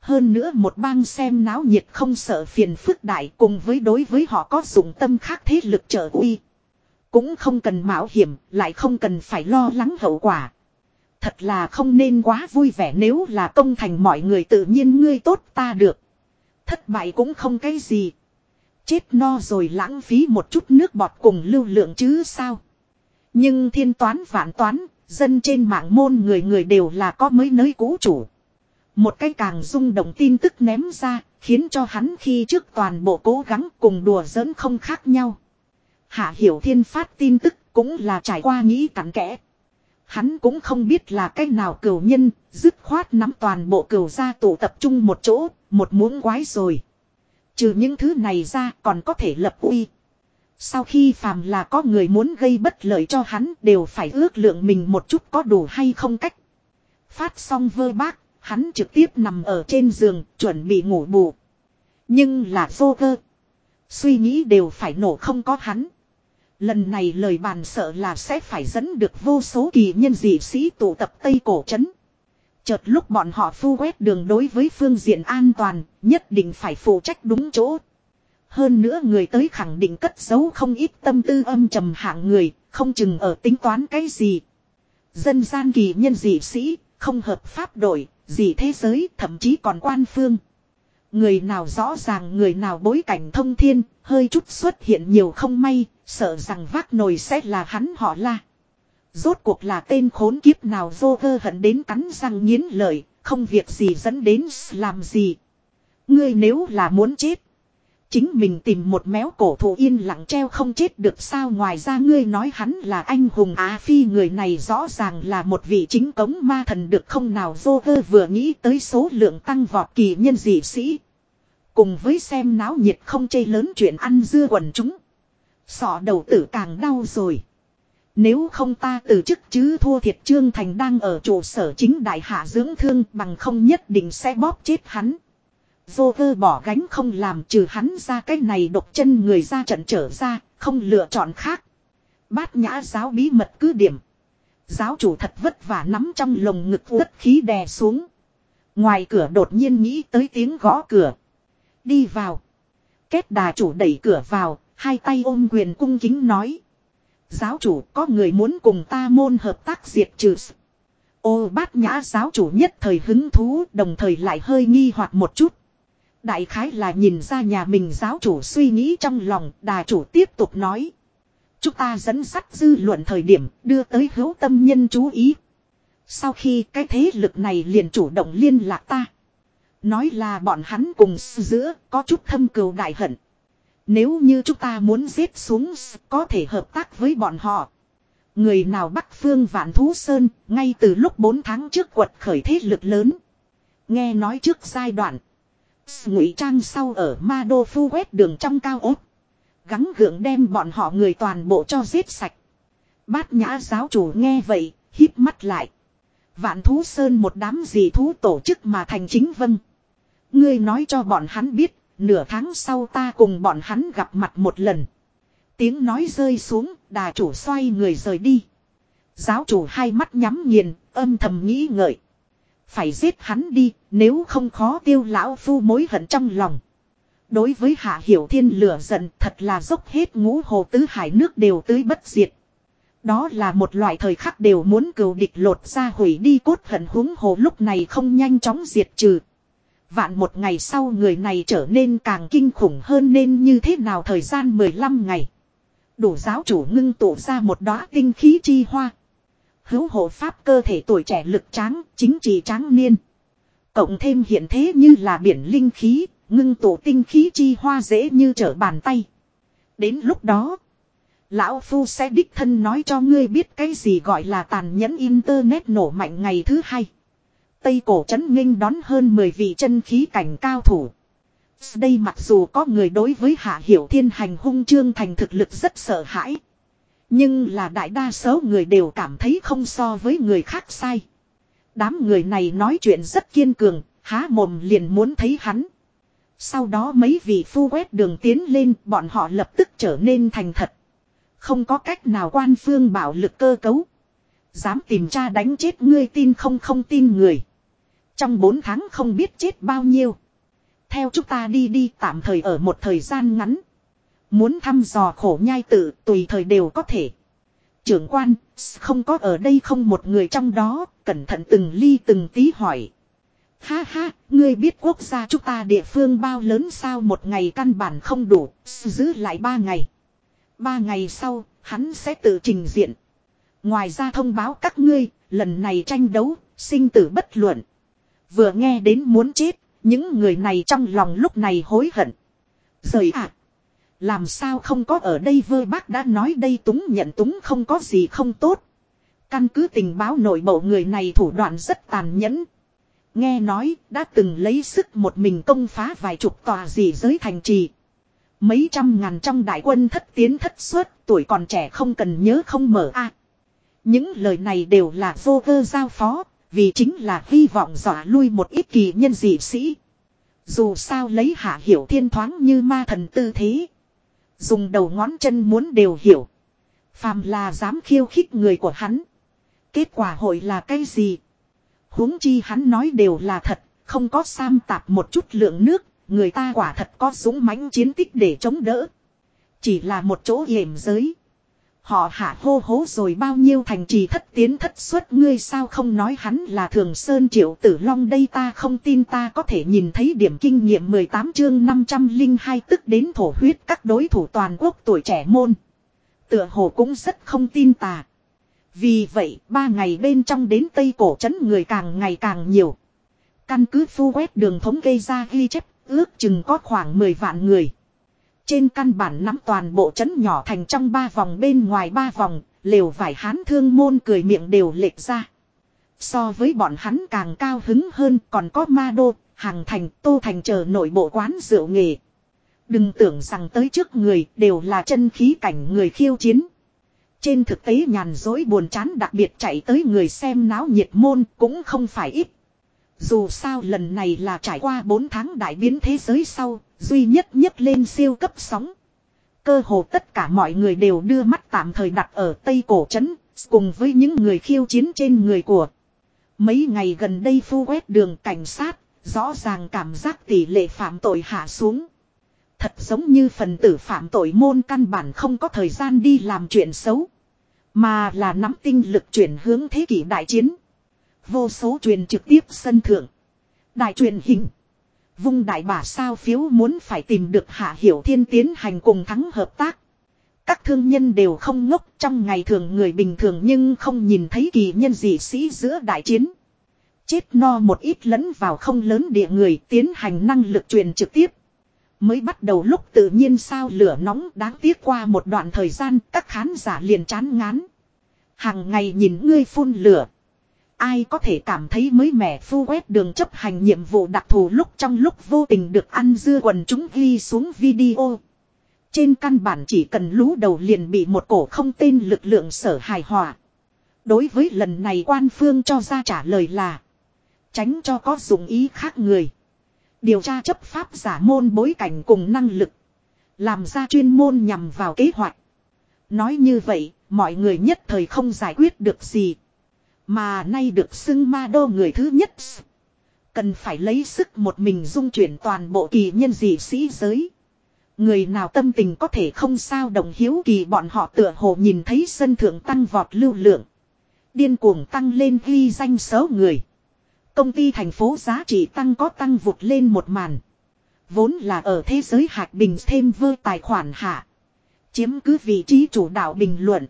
Hơn nữa một bang xem náo nhiệt không sợ phiền phức đại cùng với đối với họ có dụng tâm khác thế lực trợ uy. Cũng không cần mạo hiểm, lại không cần phải lo lắng hậu quả. Thật là không nên quá vui vẻ nếu là công thành mọi người tự nhiên ngươi tốt ta được. Thất bại cũng không cái gì. Chết no rồi lãng phí một chút nước bọt cùng lưu lượng chứ sao. Nhưng thiên toán vạn toán, dân trên mạng môn người người đều là có mới nới cũ chủ. Một cái càng rung động tin tức ném ra, khiến cho hắn khi trước toàn bộ cố gắng cùng đùa giỡn không khác nhau. Hạ Hiểu Thiên phát tin tức cũng là trải qua nghĩ cắn kẽ. Hắn cũng không biết là cái nào cửu nhân, dứt khoát nắm toàn bộ cửu gia tụ tập trung một chỗ, một muỗng quái rồi. Trừ những thứ này ra còn có thể lập uy. Sau khi phàm là có người muốn gây bất lợi cho hắn đều phải ước lượng mình một chút có đủ hay không cách. Phát xong vơ bác, hắn trực tiếp nằm ở trên giường chuẩn bị ngủ bù. Nhưng là vô vơ. Suy nghĩ đều phải nổ không có hắn. Lần này lời bàn sợ là sẽ phải dẫn được vô số kỳ nhân dị sĩ tụ tập Tây Cổ Trấn. Chợt lúc bọn họ phu quét đường đối với phương diện an toàn, nhất định phải phụ trách đúng chỗ. Hơn nữa người tới khẳng định cất giấu không ít tâm tư âm trầm hạng người, không chừng ở tính toán cái gì. Dân gian kỳ nhân dị sĩ, không hợp pháp đổi, dị thế giới, thậm chí còn quan phương. Người nào rõ ràng người nào bối cảnh thông thiên, hơi chút xuất hiện nhiều không may, sợ rằng vác nồi sẽ là hắn họ la. Rốt cuộc là tên khốn kiếp nào vô vơ hận đến cắn răng nghiến lợi, không việc gì dẫn đến làm gì. Ngươi nếu là muốn chết. Chính mình tìm một méo cổ thụ yên lặng treo không chết được sao ngoài ra ngươi nói hắn là anh hùng Á Phi người này rõ ràng là một vị chính cống ma thần được không nào vô vơ vừa nghĩ tới số lượng tăng vọt kỳ nhân dị sĩ. Cùng với xem náo nhiệt không chê lớn chuyện ăn dưa quần chúng. Sọ đầu tử càng đau rồi. Nếu không ta từ chức chứ thua thiệt Trương Thành đang ở trụ sở chính đại hạ dưỡng thương bằng không nhất định sẽ bóp chết hắn. Vô vơ bỏ gánh không làm trừ hắn ra cái này độc chân người ra trận trở ra, không lựa chọn khác. Bát nhã giáo bí mật cứ điểm. Giáo chủ thật vất vả nắm trong lồng ngực tất khí đè xuống. Ngoài cửa đột nhiên nghĩ tới tiếng gõ cửa. Đi vào. Kết đà chủ đẩy cửa vào, hai tay ôm quyền cung kính nói. Giáo chủ có người muốn cùng ta môn hợp tác diệt trừ. Ô bát nhã giáo chủ nhất thời hứng thú đồng thời lại hơi nghi hoặc một chút. Đại khái là nhìn ra nhà mình giáo chủ suy nghĩ trong lòng, đà chủ tiếp tục nói. Chúng ta dẫn dắt dư luận thời điểm đưa tới hữu tâm nhân chú ý. Sau khi cái thế lực này liền chủ động liên lạc ta. Nói là bọn hắn cùng giữa có chút thâm cừu đại hận. Nếu như chúng ta muốn giết xuống có thể hợp tác với bọn họ. Người nào Bắc Phương Vạn Thú Sơn ngay từ lúc 4 tháng trước quật khởi thế lực lớn. Nghe nói trước giai đoạn. Ngụy trang sau ở Ma Đô Phu quét đường trong cao ốt. Gắng gượng đem bọn họ người toàn bộ cho giết sạch. Bát nhã giáo chủ nghe vậy, híp mắt lại. Vạn Thú Sơn một đám gì thú tổ chức mà thành chính vâng. Ngươi nói cho bọn hắn biết, nửa tháng sau ta cùng bọn hắn gặp mặt một lần. Tiếng nói rơi xuống, đà chủ xoay người rời đi. Giáo chủ hai mắt nhắm nghiền, âm thầm nghĩ ngợi. Phải giết hắn đi, nếu không khó tiêu lão phu mối hận trong lòng. Đối với hạ hiểu thiên lửa giận thật là dốc hết ngũ hồ tứ hải nước đều tới bất diệt. Đó là một loại thời khắc đều muốn cừu địch lột ra hủy đi cốt hận huống hồ lúc này không nhanh chóng diệt trừ. Vạn một ngày sau người này trở nên càng kinh khủng hơn nên như thế nào thời gian 15 ngày. Đủ giáo chủ ngưng tụ ra một đóa tinh khí chi hoa. Hữu hộ pháp cơ thể tuổi trẻ lực tráng, chính trị tráng niên. Cộng thêm hiện thế như là biển linh khí, ngưng tụ tinh khí chi hoa dễ như trở bàn tay. Đến lúc đó, Lão Phu sẽ đích thân nói cho ngươi biết cái gì gọi là tàn nhẫn Internet nổ mạnh ngày thứ hai. Tây cổ trấn nghênh đón hơn 10 vị chân khí cảnh cao thủ. Đây mặc dù có người đối với Hạ Hiểu Thiên hành hung trương thành thực lực rất sợ hãi. Nhưng là đại đa số người đều cảm thấy không so với người khác sai. Đám người này nói chuyện rất kiên cường, há mồm liền muốn thấy hắn. Sau đó mấy vị phu quét đường tiến lên, bọn họ lập tức trở nên thành thật. Không có cách nào quan phương bảo lực cơ cấu. Dám tìm tra đánh chết ngươi tin không không tin người. Trong 4 tháng không biết chết bao nhiêu. Theo chúng ta đi đi tạm thời ở một thời gian ngắn. Muốn thăm dò khổ nhai tự tùy thời đều có thể. Trưởng quan, không có ở đây không một người trong đó, cẩn thận từng ly từng tí hỏi. Ha ha, ngươi biết quốc gia chúng ta địa phương bao lớn sao một ngày căn bản không đủ, giữ lại ba ngày. Ba ngày sau, hắn sẽ tự trình diện. Ngoài ra thông báo các ngươi, lần này tranh đấu, sinh tử bất luận. Vừa nghe đến muốn chết, những người này trong lòng lúc này hối hận. Rời ạ! làm sao không có ở đây vơ bác đã nói đây túng nhận túng không có gì không tốt. Căn cứ tình báo nội bộ người này thủ đoạn rất tàn nhẫn. Nghe nói đã từng lấy sức một mình công phá vài chục tòa gì giới thành trì. Mấy trăm ngàn trong đại quân thất tiến thất xuất tuổi còn trẻ không cần nhớ không mở a Những lời này đều là vô cơ giao phó vì chính là hy vọng dọa lui một ít kỳ nhân dị sĩ. Dù sao lấy hạ hiểu thiên thoáng như ma thần tư thế. Dùng đầu ngón chân muốn đều hiểu. Phàm là dám khiêu khích người của hắn. Kết quả hội là cái gì? huống chi hắn nói đều là thật, không có sam tạp một chút lượng nước, người ta quả thật có súng mãnh chiến tích để chống đỡ. Chỉ là một chỗ hiểm giới. Họ hạ hô hố rồi bao nhiêu thành trì thất tiến thất xuất, ngươi sao không nói hắn là thường sơn triệu tử long đây ta không tin, ta có thể nhìn thấy điểm kinh nghiệm 18 chương 502 tức đến thổ huyết các đối thủ toàn quốc tuổi trẻ môn. Tựa hồ cũng rất không tin ta. Vì vậy, ba ngày bên trong đến Tây Cổ trấn người càng ngày càng nhiều. Căn cứ phu quét đường thống gây ra ghi chép, ước chừng có khoảng 10 vạn người. Trên căn bản nắm toàn bộ trấn nhỏ thành trong ba vòng bên ngoài ba vòng, lều vải hán thương môn cười miệng đều lệch ra. So với bọn hắn càng cao hứng hơn còn có ma đô, hàng thành, tô thành chờ nội bộ quán rượu nghề. Đừng tưởng rằng tới trước người đều là chân khí cảnh người khiêu chiến. Trên thực tế nhàn dối buồn chán đặc biệt chạy tới người xem náo nhiệt môn cũng không phải ít. Dù sao lần này là trải qua 4 tháng đại biến thế giới sau, duy nhất nhất lên siêu cấp sóng. Cơ hồ tất cả mọi người đều đưa mắt tạm thời đặt ở Tây Cổ Trấn, cùng với những người khiêu chiến trên người của. Mấy ngày gần đây phu quét đường cảnh sát, rõ ràng cảm giác tỷ lệ phạm tội hạ xuống. Thật giống như phần tử phạm tội môn căn bản không có thời gian đi làm chuyện xấu. Mà là nắm tinh lực chuyển hướng thế kỷ đại chiến. Vô số truyền trực tiếp sân thượng. Đại truyền hình. Vung đại bả sao phiếu muốn phải tìm được hạ hiểu thiên tiến hành cùng thắng hợp tác. Các thương nhân đều không ngốc trong ngày thường người bình thường nhưng không nhìn thấy kỳ nhân dị sĩ giữa đại chiến. Chết no một ít lẫn vào không lớn địa người tiến hành năng lực truyền trực tiếp. Mới bắt đầu lúc tự nhiên sao lửa nóng đáng tiếc qua một đoạn thời gian các khán giả liền chán ngán. Hàng ngày nhìn ngươi phun lửa. Ai có thể cảm thấy mới mẻ phu quét đường chấp hành nhiệm vụ đặc thù lúc trong lúc vô tình được ăn dưa quần chúng ghi xuống video. Trên căn bản chỉ cần lú đầu liền bị một cổ không tên lực lượng sở hài hòa. Đối với lần này quan phương cho ra trả lời là. Tránh cho có dụng ý khác người. Điều tra chấp pháp giả môn bối cảnh cùng năng lực. Làm ra chuyên môn nhằm vào kế hoạch. Nói như vậy, mọi người nhất thời không giải quyết được gì. Mà nay được xưng ma đô người thứ nhất. Cần phải lấy sức một mình dung chuyển toàn bộ kỳ nhân dị sĩ giới. Người nào tâm tình có thể không sao đồng hiếu kỳ bọn họ tựa hồ nhìn thấy sân thượng tăng vọt lưu lượng. Điên cuồng tăng lên ghi danh số người. Công ty thành phố giá trị tăng có tăng vụt lên một màn. Vốn là ở thế giới hạt bình thêm vơ tài khoản hạ. Chiếm cứ vị trí chủ đạo bình luận.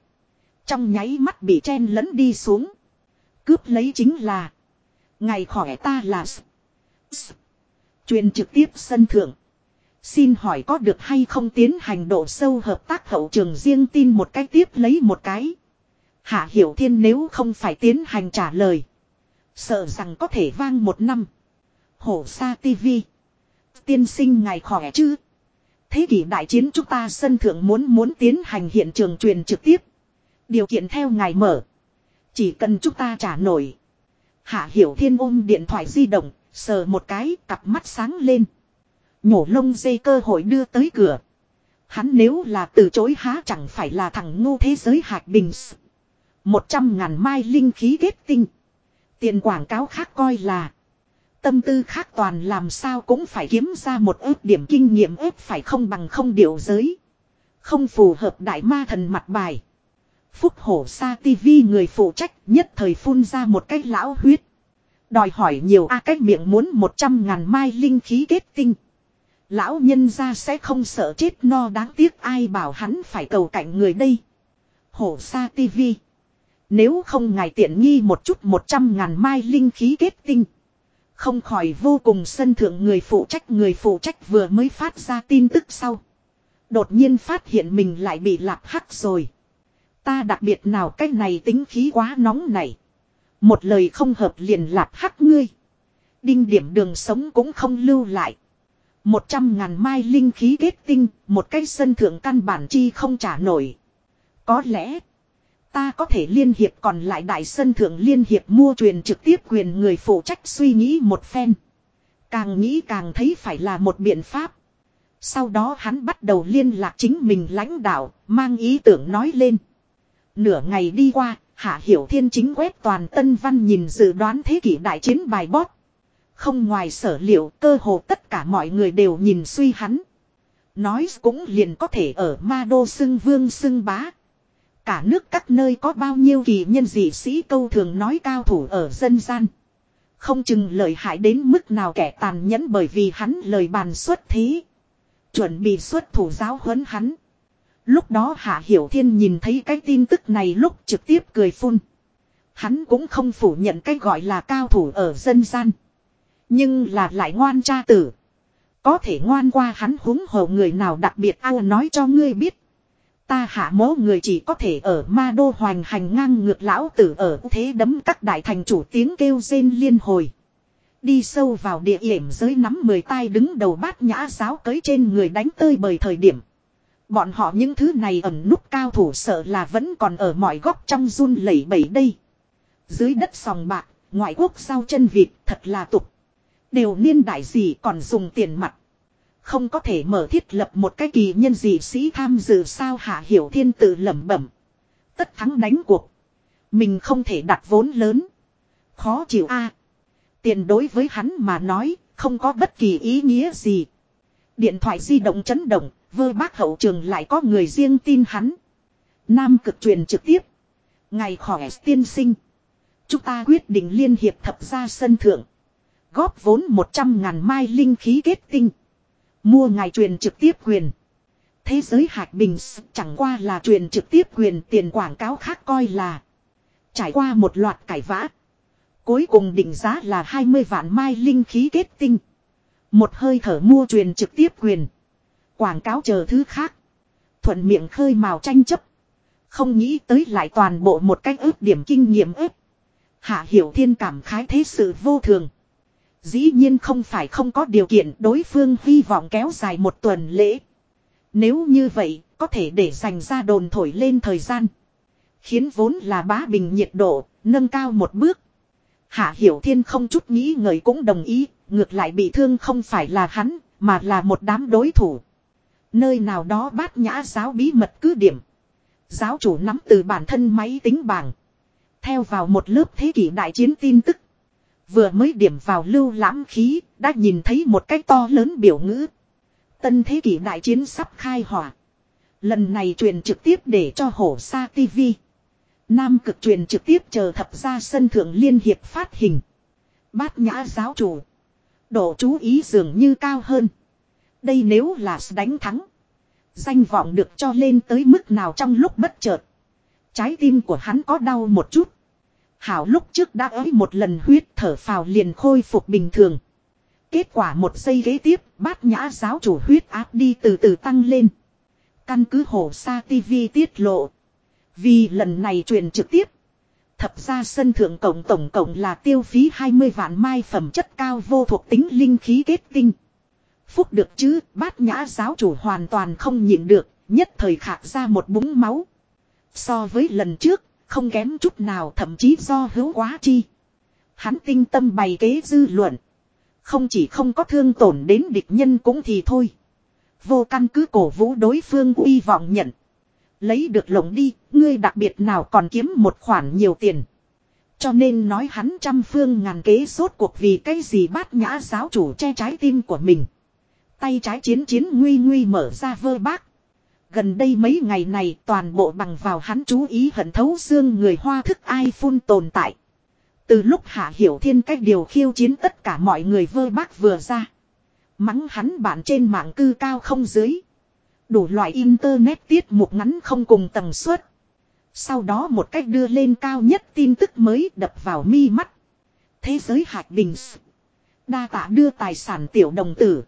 Trong nháy mắt bị chen lẫn đi xuống. Cướp lấy chính là. Ngày khỏi ta là. Truyền trực tiếp sân thượng. Xin hỏi có được hay không tiến hành độ sâu hợp tác hậu trường riêng tin một cái tiếp lấy một cái. Hạ Hiểu Thiên nếu không phải tiến hành trả lời. Sợ rằng có thể vang một năm. Hổ sa tivi. Tiên sinh ngài khỏe chứ. Thế kỷ đại chiến chúng ta sân thượng muốn muốn tiến hành hiện trường truyền trực tiếp. Điều kiện theo ngài mở. Chỉ cần chúng ta trả nổi. Hạ Hiểu Thiên ôm điện thoại di động, sờ một cái, cặp mắt sáng lên. Nhổ lông dây cơ hội đưa tới cửa. Hắn nếu là từ chối há chẳng phải là thằng ngu thế giới hạt bình. Một trăm ngàn mai linh khí kết tinh. Tiền quảng cáo khác coi là. Tâm tư khác toàn làm sao cũng phải kiếm ra một ước điểm kinh nghiệm ước phải không bằng không điều giới. Không phù hợp đại ma thần mặt bài. Phúc hổ sa TV người phụ trách nhất thời phun ra một cái lão huyết. Đòi hỏi nhiều a à miệng muốn một trăm ngàn mai linh khí kết tinh. Lão nhân ra sẽ không sợ chết no đáng tiếc ai bảo hắn phải cầu cạnh người đây. Hổ sa TV Nếu không ngài tiện nghi một chút một trăm ngàn mai linh khí kết tinh. Không khỏi vô cùng sân thượng người phụ trách người phụ trách vừa mới phát ra tin tức sau. Đột nhiên phát hiện mình lại bị lạp hắc rồi. Ta đặc biệt nào cái này tính khí quá nóng này. Một lời không hợp liền lạp hắc ngươi. Đinh điểm đường sống cũng không lưu lại. Một trăm ngàn mai linh khí kết tinh, một cái sân thượng căn bản chi không trả nổi. Có lẽ, ta có thể liên hiệp còn lại đại sân thượng liên hiệp mua truyền trực tiếp quyền người phụ trách suy nghĩ một phen. Càng nghĩ càng thấy phải là một biện pháp. Sau đó hắn bắt đầu liên lạc chính mình lãnh đạo, mang ý tưởng nói lên. Nửa ngày đi qua, Hạ Hiểu Thiên chính quét toàn tân văn nhìn dự đoán thế kỷ đại chiến bài bót. Không ngoài sở liệu cơ hồ tất cả mọi người đều nhìn suy hắn. Nói cũng liền có thể ở ma đô xưng vương xưng bá. Cả nước các nơi có bao nhiêu kỳ nhân dị sĩ câu thường nói cao thủ ở dân gian. Không chừng lợi hại đến mức nào kẻ tàn nhẫn bởi vì hắn lời bàn xuất thế. Chuẩn bị xuất thủ giáo huấn hắn. Lúc đó Hạ Hiểu Thiên nhìn thấy cái tin tức này lúc trực tiếp cười phun. Hắn cũng không phủ nhận cái gọi là cao thủ ở dân gian. Nhưng là lại ngoan cha tử. Có thể ngoan qua hắn húng hồ người nào đặc biệt ao nói cho ngươi biết. Ta hạ mố người chỉ có thể ở ma đô hoành hành ngang ngược lão tử ở thế đấm các đại thành chủ tiếng kêu rên liên hồi. Đi sâu vào địa hiểm giới nắm mười tay đứng đầu bát nhã giáo cới trên người đánh tơi bời thời điểm. Bọn họ những thứ này ẩn núp cao thủ sợ là vẫn còn ở mọi góc trong run lẩy bẩy đây. Dưới đất sòng bạc, ngoại quốc sau chân vịt thật là tục. Đều niên đại gì còn dùng tiền mặt. Không có thể mở thiết lập một cái kỳ nhân gì sĩ tham dự sao hạ hiểu thiên tự lẩm bẩm. Tất thắng đánh cuộc. Mình không thể đặt vốn lớn. Khó chịu a Tiền đối với hắn mà nói, không có bất kỳ ý nghĩa gì. Điện thoại di động chấn động, vơ bác hậu trường lại có người riêng tin hắn. Nam cực truyền trực tiếp. Ngày khỏe tiên sinh. Chúng ta quyết định liên hiệp thập gia sân thượng. Góp vốn 100 ngàn mai linh khí kết tinh. Mua ngài truyền trực tiếp quyền. Thế giới hạt bình chẳng qua là truyền trực tiếp quyền tiền quảng cáo khác coi là. Trải qua một loạt cải vã. Cuối cùng định giá là 20 vạn mai linh khí kết tinh. Một hơi thở mua truyền trực tiếp quyền. Quảng cáo chờ thứ khác. Thuận miệng khơi màu tranh chấp. Không nghĩ tới lại toàn bộ một cách ước điểm kinh nghiệm ước. Hạ Hiểu Thiên cảm khái thế sự vô thường. Dĩ nhiên không phải không có điều kiện đối phương hy vọng kéo dài một tuần lễ. Nếu như vậy, có thể để dành ra đồn thổi lên thời gian. Khiến vốn là bá bình nhiệt độ, nâng cao một bước. Hạ Hiểu Thiên không chút nghĩ ngợi cũng đồng ý, ngược lại bị thương không phải là hắn, mà là một đám đối thủ. Nơi nào đó bát nhã giáo bí mật cứ điểm. Giáo chủ nắm từ bản thân máy tính bảng. Theo vào một lớp thế kỷ đại chiến tin tức. Vừa mới điểm vào lưu lãm khí, đã nhìn thấy một cái to lớn biểu ngữ. Tân thế kỷ đại chiến sắp khai hỏa. Lần này truyền trực tiếp để cho hổ sa TV. Nam cực truyền trực tiếp chờ thập gia sân thượng liên hiệp phát hình. Bát nhã giáo chủ. Độ chú ý dường như cao hơn. Đây nếu là đánh thắng. Danh vọng được cho lên tới mức nào trong lúc bất chợt. Trái tim của hắn có đau một chút. Hảo lúc trước đã ới một lần huyết thở phào liền khôi phục bình thường. Kết quả một giây ghế tiếp, bát nhã giáo chủ huyết áp đi từ từ tăng lên. Căn cứ hồ sa TV tiết lộ. Vì lần này truyền trực tiếp. Thập ra sân thượng cộng tổng cộng là tiêu phí 20 vạn mai phẩm chất cao vô thuộc tính linh khí kết tinh. Phúc được chứ, bát nhã giáo chủ hoàn toàn không nhịn được, nhất thời khạc ra một búng máu. So với lần trước, không kém chút nào thậm chí do hữu quá chi. Hắn tinh tâm bày kế dư luận. Không chỉ không có thương tổn đến địch nhân cũng thì thôi. Vô căn cứ cổ vũ đối phương uy vọng nhận. Lấy được lộng đi, ngươi đặc biệt nào còn kiếm một khoản nhiều tiền. Cho nên nói hắn trăm phương ngàn kế sốt cuộc vì cái gì bát nhã giáo chủ che trái tim của mình. Tay trái chiến chiến nguy nguy mở ra vơ bác. Gần đây mấy ngày này toàn bộ bằng vào hắn chú ý hận thấu xương người hoa thức ai phun tồn tại. Từ lúc Hạ Hiểu Thiên cách điều khiêu chiến tất cả mọi người vơ bác vừa ra. Mắng hắn bạn trên mạng cư cao không dưới. Đủ loại internet tiết mục ngắn không cùng tầng suất. Sau đó một cách đưa lên cao nhất tin tức mới đập vào mi mắt. Thế giới hạt bình. Đa tạ đưa tài sản tiểu đồng tử.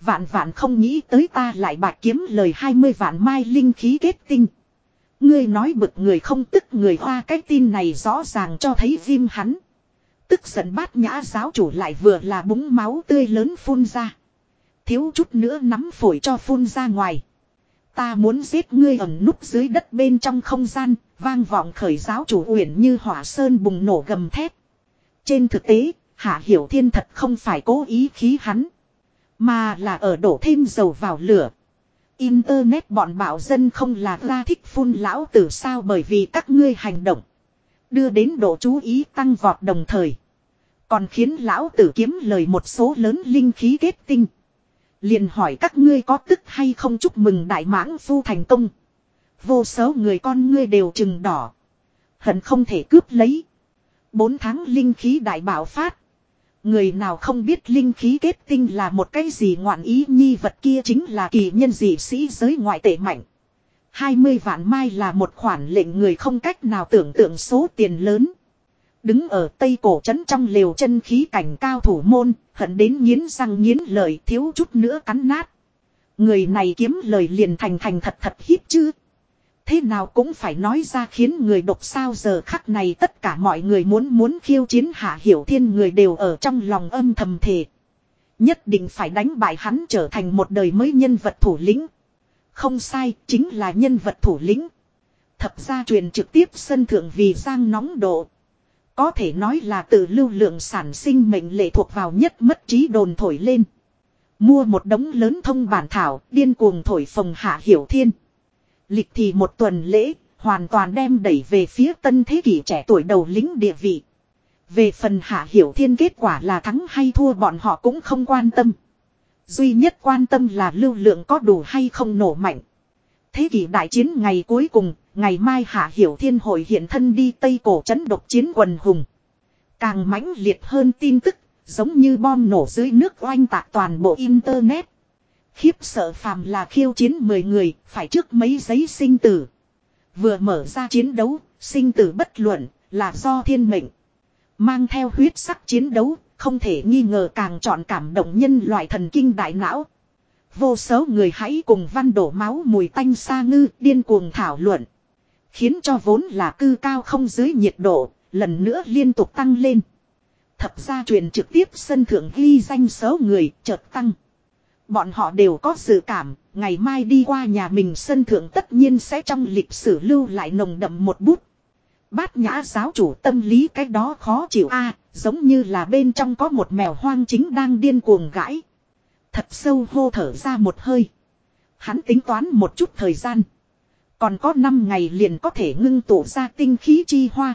Vạn vạn không nghĩ tới ta lại bạc kiếm lời 20 vạn mai linh khí kết tinh. Ngươi nói bực người không tức người hoa cái tin này rõ ràng cho thấy viêm hắn. Tức giận bát nhã giáo chủ lại vừa là búng máu tươi lớn phun ra. Thiếu chút nữa nắm phổi cho phun ra ngoài. Ta muốn giết ngươi ẩn núp dưới đất bên trong không gian, vang vọng khởi giáo chủ uyển như hỏa sơn bùng nổ gầm thép. Trên thực tế, Hạ Hiểu Thiên thật không phải cố ý khí hắn. Mà là ở đổ thêm dầu vào lửa. Internet bọn bạo dân không là ra thích phun lão tử sao bởi vì các ngươi hành động. Đưa đến độ chú ý tăng vọt đồng thời. Còn khiến lão tử kiếm lời một số lớn linh khí kết tinh. Liền hỏi các ngươi có tức hay không chúc mừng đại mãng phu thành công. Vô số người con ngươi đều trừng đỏ. Hận không thể cướp lấy. Bốn tháng linh khí đại bảo phát. Người nào không biết linh khí kết tinh là một cái gì ngoạn ý nhi vật kia chính là kỳ nhân dị sĩ giới ngoại tệ mạnh. 20 vạn mai là một khoản lệnh người không cách nào tưởng tượng số tiền lớn. Đứng ở tây cổ trấn trong liều chân khí cảnh cao thủ môn, hận đến nghiến răng nghiến lời thiếu chút nữa cắn nát. Người này kiếm lời liền thành thành thật thật hiếp chứ. Thế nào cũng phải nói ra khiến người độc sao giờ khắc này tất cả mọi người muốn muốn khiêu chiến hạ hiểu thiên người đều ở trong lòng âm thầm thề. Nhất định phải đánh bại hắn trở thành một đời mới nhân vật thủ lĩnh. Không sai, chính là nhân vật thủ lĩnh. Thập gia truyền trực tiếp sân thượng vì giang nóng độ. Có thể nói là từ lưu lượng sản sinh mệnh lệ thuộc vào nhất mất trí đồn thổi lên. Mua một đống lớn thông bản thảo, điên cuồng thổi phồng hạ hiểu thiên. Lịch thì một tuần lễ, hoàn toàn đem đẩy về phía tân thế kỷ trẻ tuổi đầu lính địa vị. Về phần hạ hiểu thiên kết quả là thắng hay thua bọn họ cũng không quan tâm. Duy nhất quan tâm là lưu lượng có đủ hay không nổ mạnh. Thế kỷ đại chiến ngày cuối cùng, ngày mai hạ hiểu thiên hội hiện thân đi Tây Cổ chấn độc chiến quần hùng. Càng mãnh liệt hơn tin tức, giống như bom nổ dưới nước oanh tạc toàn bộ Internet. Khiếp sợ phàm là khiêu chiến 10 người, phải trước mấy giấy sinh tử. Vừa mở ra chiến đấu, sinh tử bất luận, là do thiên mệnh. Mang theo huyết sắc chiến đấu, không thể nghi ngờ càng chọn cảm động nhân loại thần kinh đại não. Vô số người hãy cùng văn đổ máu mùi tanh xa ngư điên cuồng thảo luận. Khiến cho vốn là cư cao không dưới nhiệt độ, lần nữa liên tục tăng lên. Thập ra truyền trực tiếp sân thượng ghi danh số người chợt tăng. Bọn họ đều có dự cảm, ngày mai đi qua nhà mình sân thượng tất nhiên sẽ trong lịch sử lưu lại nồng đậm một bút. Bát nhã giáo chủ tâm lý cái đó khó chịu a giống như là bên trong có một mèo hoang chính đang điên cuồng gãi. Thật sâu hô thở ra một hơi. Hắn tính toán một chút thời gian. Còn có 5 ngày liền có thể ngưng tụ ra tinh khí chi hoa.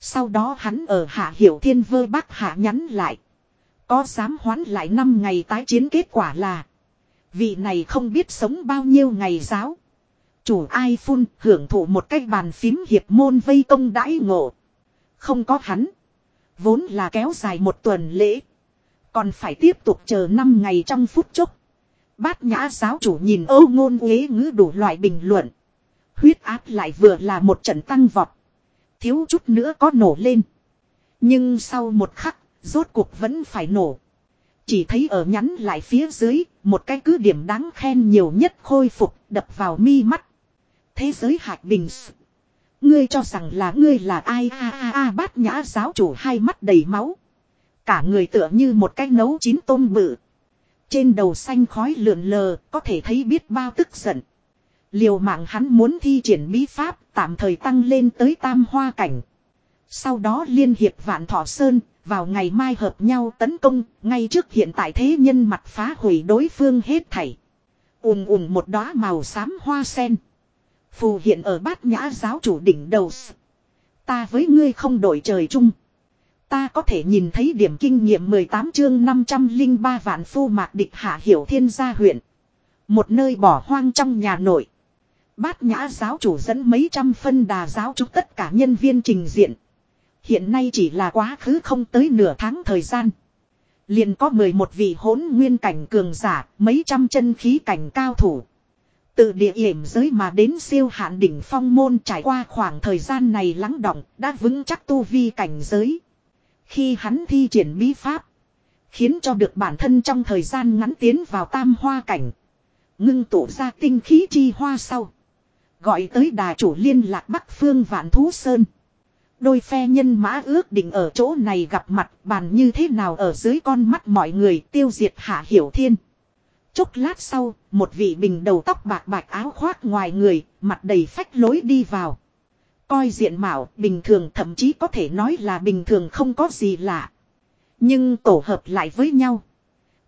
Sau đó hắn ở hạ hiểu thiên vơ bác hạ nhắn lại. Có dám hoán lại 5 ngày tái chiến kết quả là. Vị này không biết sống bao nhiêu ngày giáo. Chủ ai phun hưởng thụ một cái bàn phím hiệp môn vây công đãi ngộ. Không có hắn. Vốn là kéo dài một tuần lễ. Còn phải tiếp tục chờ 5 ngày trong phút chốc. Bát nhã giáo chủ nhìn âu ngôn uế ngữ đủ loại bình luận. Huyết áp lại vừa là một trận tăng vọt. Thiếu chút nữa có nổ lên. Nhưng sau một khắc, rốt cuộc vẫn phải nổ. Chỉ thấy ở nhắn lại phía dưới, một cái cứ điểm đáng khen nhiều nhất khôi phục đập vào mi mắt. Thế giới hạch bình Ngươi cho rằng là ngươi là ai a a a bát nhã giáo chủ hai mắt đầy máu. Cả người tựa như một cái nấu chín tôm bự. Trên đầu xanh khói lượn lờ, có thể thấy biết bao tức giận. Liều mạng hắn muốn thi triển bí pháp, tạm thời tăng lên tới tam hoa cảnh. Sau đó liên hiệp vạn thọ sơn, vào ngày mai hợp nhau tấn công, ngay trước hiện tại thế nhân mặt phá hủy đối phương hết thảy. ùm ùm một đóa màu xám hoa sen. Phù hiện ở bát nhã giáo chủ đỉnh đầu. Ta với ngươi không đổi trời chung. Ta có thể nhìn thấy điểm kinh nghiệm 18 chương 503 vạn phu mạc địch hạ hiểu thiên gia huyện. Một nơi bỏ hoang trong nhà nội. Bát nhã giáo chủ dẫn mấy trăm phân đà giáo chúc tất cả nhân viên trình diện. Hiện nay chỉ là quá khứ không tới nửa tháng thời gian. Liền có 11 vị hỗn nguyên cảnh cường giả, mấy trăm chân khí cảnh cao thủ. Từ địa hiểm giới mà đến siêu hạn đỉnh phong môn trải qua khoảng thời gian này lắng động, đã vững chắc tu vi cảnh giới. Khi hắn thi triển bí pháp, khiến cho được bản thân trong thời gian ngắn tiến vào tam hoa cảnh. Ngưng tụ ra tinh khí chi hoa sau. Gọi tới đà chủ liên lạc Bắc Phương Vạn Thú Sơn. Đôi phe nhân mã ước định ở chỗ này gặp mặt bàn như thế nào ở dưới con mắt mọi người tiêu diệt hạ hiểu thiên. Chốc lát sau, một vị bình đầu tóc bạc bạc áo khoác ngoài người, mặt đầy phách lối đi vào. Coi diện mạo, bình thường thậm chí có thể nói là bình thường không có gì lạ. Nhưng tổ hợp lại với nhau.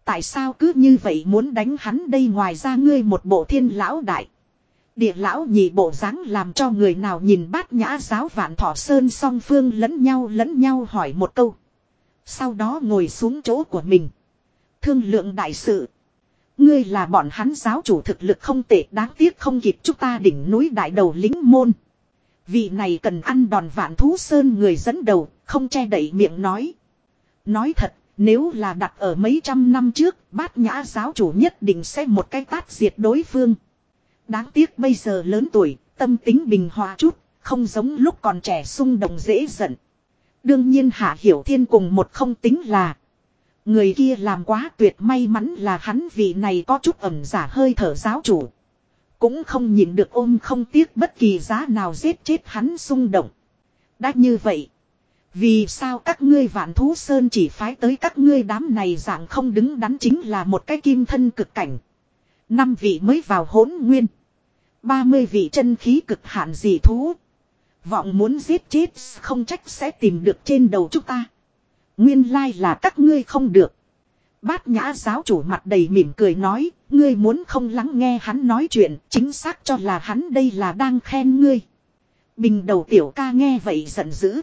Tại sao cứ như vậy muốn đánh hắn đây ngoài ra ngươi một bộ thiên lão đại. Địa lão nhị bộ dáng làm cho người nào nhìn bát nhã giáo vạn thọ sơn song phương lẫn nhau lẫn nhau hỏi một câu. Sau đó ngồi xuống chỗ của mình. Thương lượng đại sự. Ngươi là bọn hắn giáo chủ thực lực không tệ đáng tiếc không kịp chúng ta đỉnh núi đại đầu lính môn. Vị này cần ăn đòn vạn thú sơn người dẫn đầu, không che đậy miệng nói. Nói thật, nếu là đặt ở mấy trăm năm trước, bát nhã giáo chủ nhất định sẽ một cái tát diệt đối phương. Đáng tiếc bây giờ lớn tuổi, tâm tính bình hòa chút, không giống lúc còn trẻ xung động dễ giận. Đương nhiên Hạ Hiểu Thiên cùng một không tính là. Người kia làm quá tuyệt may mắn là hắn vị này có chút ẩm giả hơi thở giáo chủ. Cũng không nhìn được ôm không tiếc bất kỳ giá nào giết chết hắn xung động. Đã như vậy. Vì sao các ngươi vạn thú sơn chỉ phái tới các ngươi đám này dạng không đứng đắn chính là một cái kim thân cực cảnh. Năm vị mới vào hỗn nguyên. ba mươi vị chân khí cực hạn dị thú. Vọng muốn giết chết không trách sẽ tìm được trên đầu chúng ta. Nguyên lai là các ngươi không được. Bát nhã giáo chủ mặt đầy mỉm cười nói, ngươi muốn không lắng nghe hắn nói chuyện, chính xác cho là hắn đây là đang khen ngươi. Bình đầu tiểu ca nghe vậy giận dữ.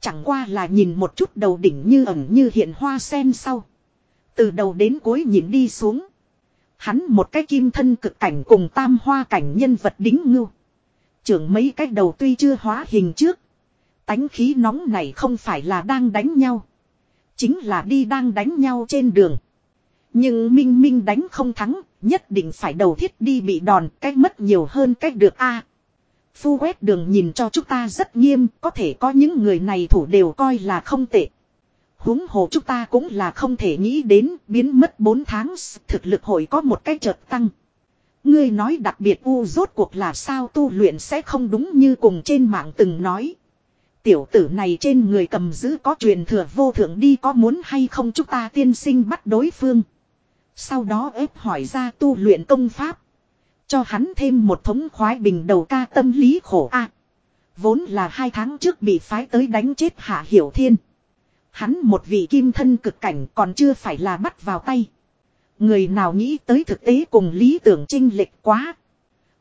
Chẳng qua là nhìn một chút đầu đỉnh như ẩn như hiện hoa sen sau. Từ đầu đến cuối nhìn đi xuống. Hắn một cái kim thân cực cảnh cùng tam hoa cảnh nhân vật đính ngưu. Trưởng mấy cái đầu tuy chưa hóa hình trước. Tánh khí nóng này không phải là đang đánh nhau. Chính là đi đang đánh nhau trên đường. Nhưng Minh Minh đánh không thắng, nhất định phải đầu thiết đi bị đòn, cách mất nhiều hơn cách được a. phu quét đường nhìn cho chúng ta rất nghiêm, có thể có những người này thủ đều coi là không tệ huống hồ chúng ta cũng là không thể nghĩ đến biến mất 4 tháng, thực lực hội có một cái chợt tăng. Ngươi nói đặc biệt u rốt cuộc là sao tu luyện sẽ không đúng như cùng trên mạng từng nói. Tiểu tử này trên người cầm giữ có truyền thừa vô thượng đi có muốn hay không chúng ta tiên sinh bắt đối phương. Sau đó ép hỏi ra tu luyện công pháp. Cho hắn thêm một thống khoái bình đầu ca tâm lý khổ a Vốn là hai tháng trước bị phái tới đánh chết Hạ Hiểu Thiên. Hắn một vị kim thân cực cảnh còn chưa phải là bắt vào tay. Người nào nghĩ tới thực tế cùng lý tưởng trinh lệch quá.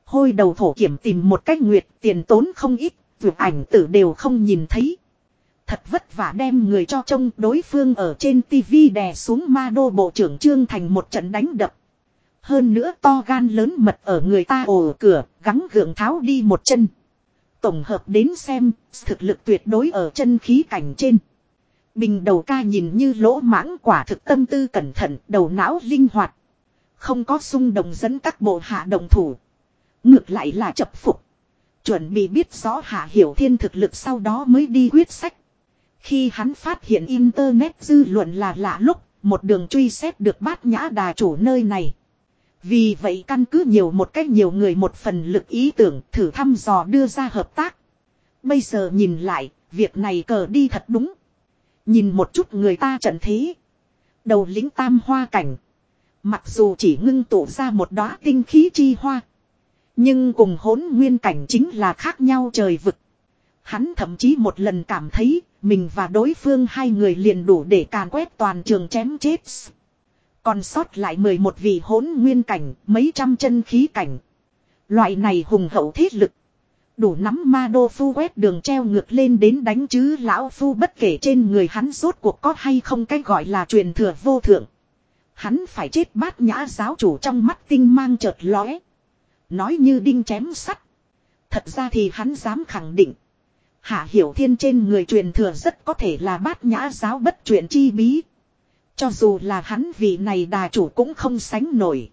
Hôi đầu thổ kiểm tìm một cách nguyệt tiền tốn không ít, vượt ảnh tử đều không nhìn thấy. Thật vất vả đem người cho trông đối phương ở trên tivi đè xuống ma đô bộ trưởng Trương Thành một trận đánh đập. Hơn nữa to gan lớn mật ở người ta ồ cửa, gắng gượng tháo đi một chân. Tổng hợp đến xem, thực lực tuyệt đối ở chân khí cảnh trên. Bình đầu ca nhìn như lỗ mãng quả thực tâm tư cẩn thận, đầu não linh hoạt. Không có xung động dẫn các bộ hạ đồng thủ. Ngược lại là chập phục. Chuẩn bị biết rõ hạ hiểu thiên thực lực sau đó mới đi quyết sách. Khi hắn phát hiện Internet dư luận là lạ lúc, một đường truy xét được bát nhã đà chủ nơi này. Vì vậy căn cứ nhiều một cách nhiều người một phần lực ý tưởng thử thăm dò đưa ra hợp tác. Bây giờ nhìn lại, việc này cờ đi thật đúng. Nhìn một chút người ta trận thế. Đầu lính tam hoa cảnh. Mặc dù chỉ ngưng tụ ra một đóa tinh khí chi hoa. Nhưng cùng hỗn nguyên cảnh chính là khác nhau trời vực. Hắn thậm chí một lần cảm thấy mình và đối phương hai người liền đủ để càn quét toàn trường chém chết. Còn sót lại 11 vị hỗn nguyên cảnh, mấy trăm chân khí cảnh. Loại này hùng hậu thiết lực. Đủ nắm ma đô phu quét đường treo ngược lên đến đánh chứ lão phu bất kể trên người hắn rốt cuộc có hay không cái gọi là truyền thừa vô thượng. Hắn phải chết bát nhã giáo chủ trong mắt tinh mang chợt lóe. Nói như đinh chém sắt. Thật ra thì hắn dám khẳng định. Hạ Hiểu Thiên trên người truyền thừa rất có thể là bát nhã giáo bất truyền chi bí. Cho dù là hắn vị này đà chủ cũng không sánh nổi.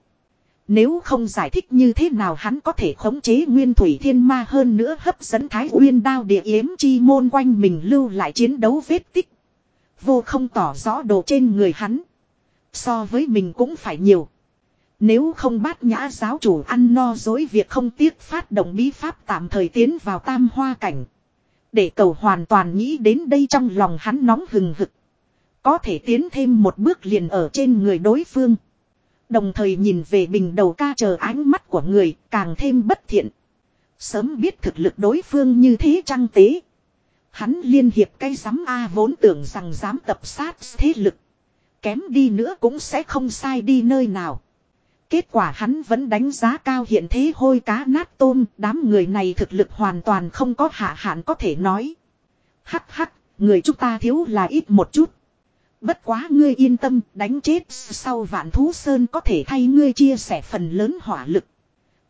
Nếu không giải thích như thế nào hắn có thể khống chế nguyên thủy thiên ma hơn nữa hấp dẫn thái uyên đao địa yếm chi môn quanh mình lưu lại chiến đấu vết tích. Vô không tỏ rõ đồ trên người hắn. So với mình cũng phải nhiều. Nếu không bát nhã giáo chủ ăn no dối việc không tiếc phát động bí pháp tạm thời tiến vào tam hoa cảnh. Để cầu hoàn toàn nghĩ đến đây trong lòng hắn nóng hừng hực. Có thể tiến thêm một bước liền ở trên người đối phương. Đồng thời nhìn về bình đầu ca chờ ánh mắt của người càng thêm bất thiện. Sớm biết thực lực đối phương như thế trăng tế. Hắn liên hiệp cây giám A vốn tưởng rằng dám tập sát thế lực. Kém đi nữa cũng sẽ không sai đi nơi nào. Kết quả hắn vẫn đánh giá cao hiện thế hôi cá nát tôm, đám người này thực lực hoàn toàn không có hạ hạn có thể nói. Hắc hắc, người chúng ta thiếu là ít một chút. Bất quá ngươi yên tâm, đánh chết sau vạn thú sơn có thể thay ngươi chia sẻ phần lớn hỏa lực.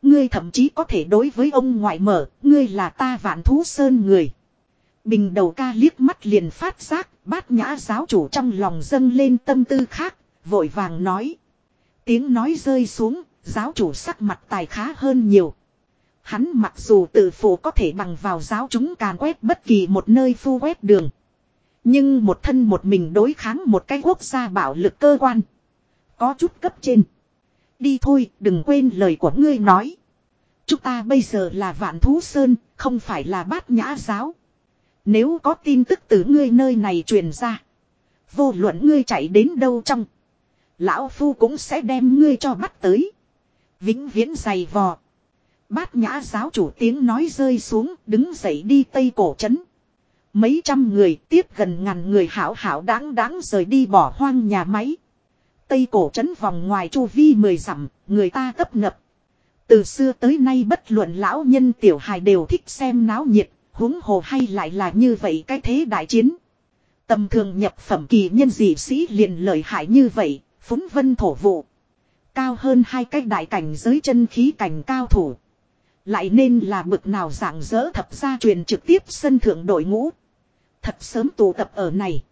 Ngươi thậm chí có thể đối với ông ngoại mở, ngươi là ta vạn thú sơn người. Bình đầu ca liếc mắt liền phát giác, bát nhã giáo chủ trong lòng dâng lên tâm tư khác, vội vàng nói. Tiếng nói rơi xuống, giáo chủ sắc mặt tài khá hơn nhiều. Hắn mặc dù tự phụ có thể bằng vào giáo chúng càn quét bất kỳ một nơi phu quét đường. Nhưng một thân một mình đối kháng một cái quốc gia bạo lực cơ quan. Có chút cấp trên. Đi thôi, đừng quên lời của ngươi nói. Chúng ta bây giờ là vạn thú sơn, không phải là bát nhã giáo. Nếu có tin tức từ ngươi nơi này truyền ra. Vô luận ngươi chạy đến đâu trong. Lão Phu cũng sẽ đem ngươi cho bắt tới. Vĩnh viễn dày vò. Bát nhã giáo chủ tiếng nói rơi xuống đứng dậy đi tây cổ trấn. Mấy trăm người tiếp gần ngàn người hảo hảo đáng đáng rời đi bỏ hoang nhà máy. Tây cổ trấn vòng ngoài chu vi mười dặm, người ta tấp nập. Từ xưa tới nay bất luận lão nhân tiểu hài đều thích xem náo nhiệt, huống hồ hay lại là như vậy cái thế đại chiến. Tầm thường nhập phẩm kỳ nhân dị sĩ liền lợi hại như vậy, phúng vân thổ vụ. Cao hơn hai cái đại cảnh giới chân khí cảnh cao thủ. Lại nên là bực nào dạng dỡ thập gia truyền trực tiếp sân thượng đội ngũ. Thật sớm tụ tập ở này.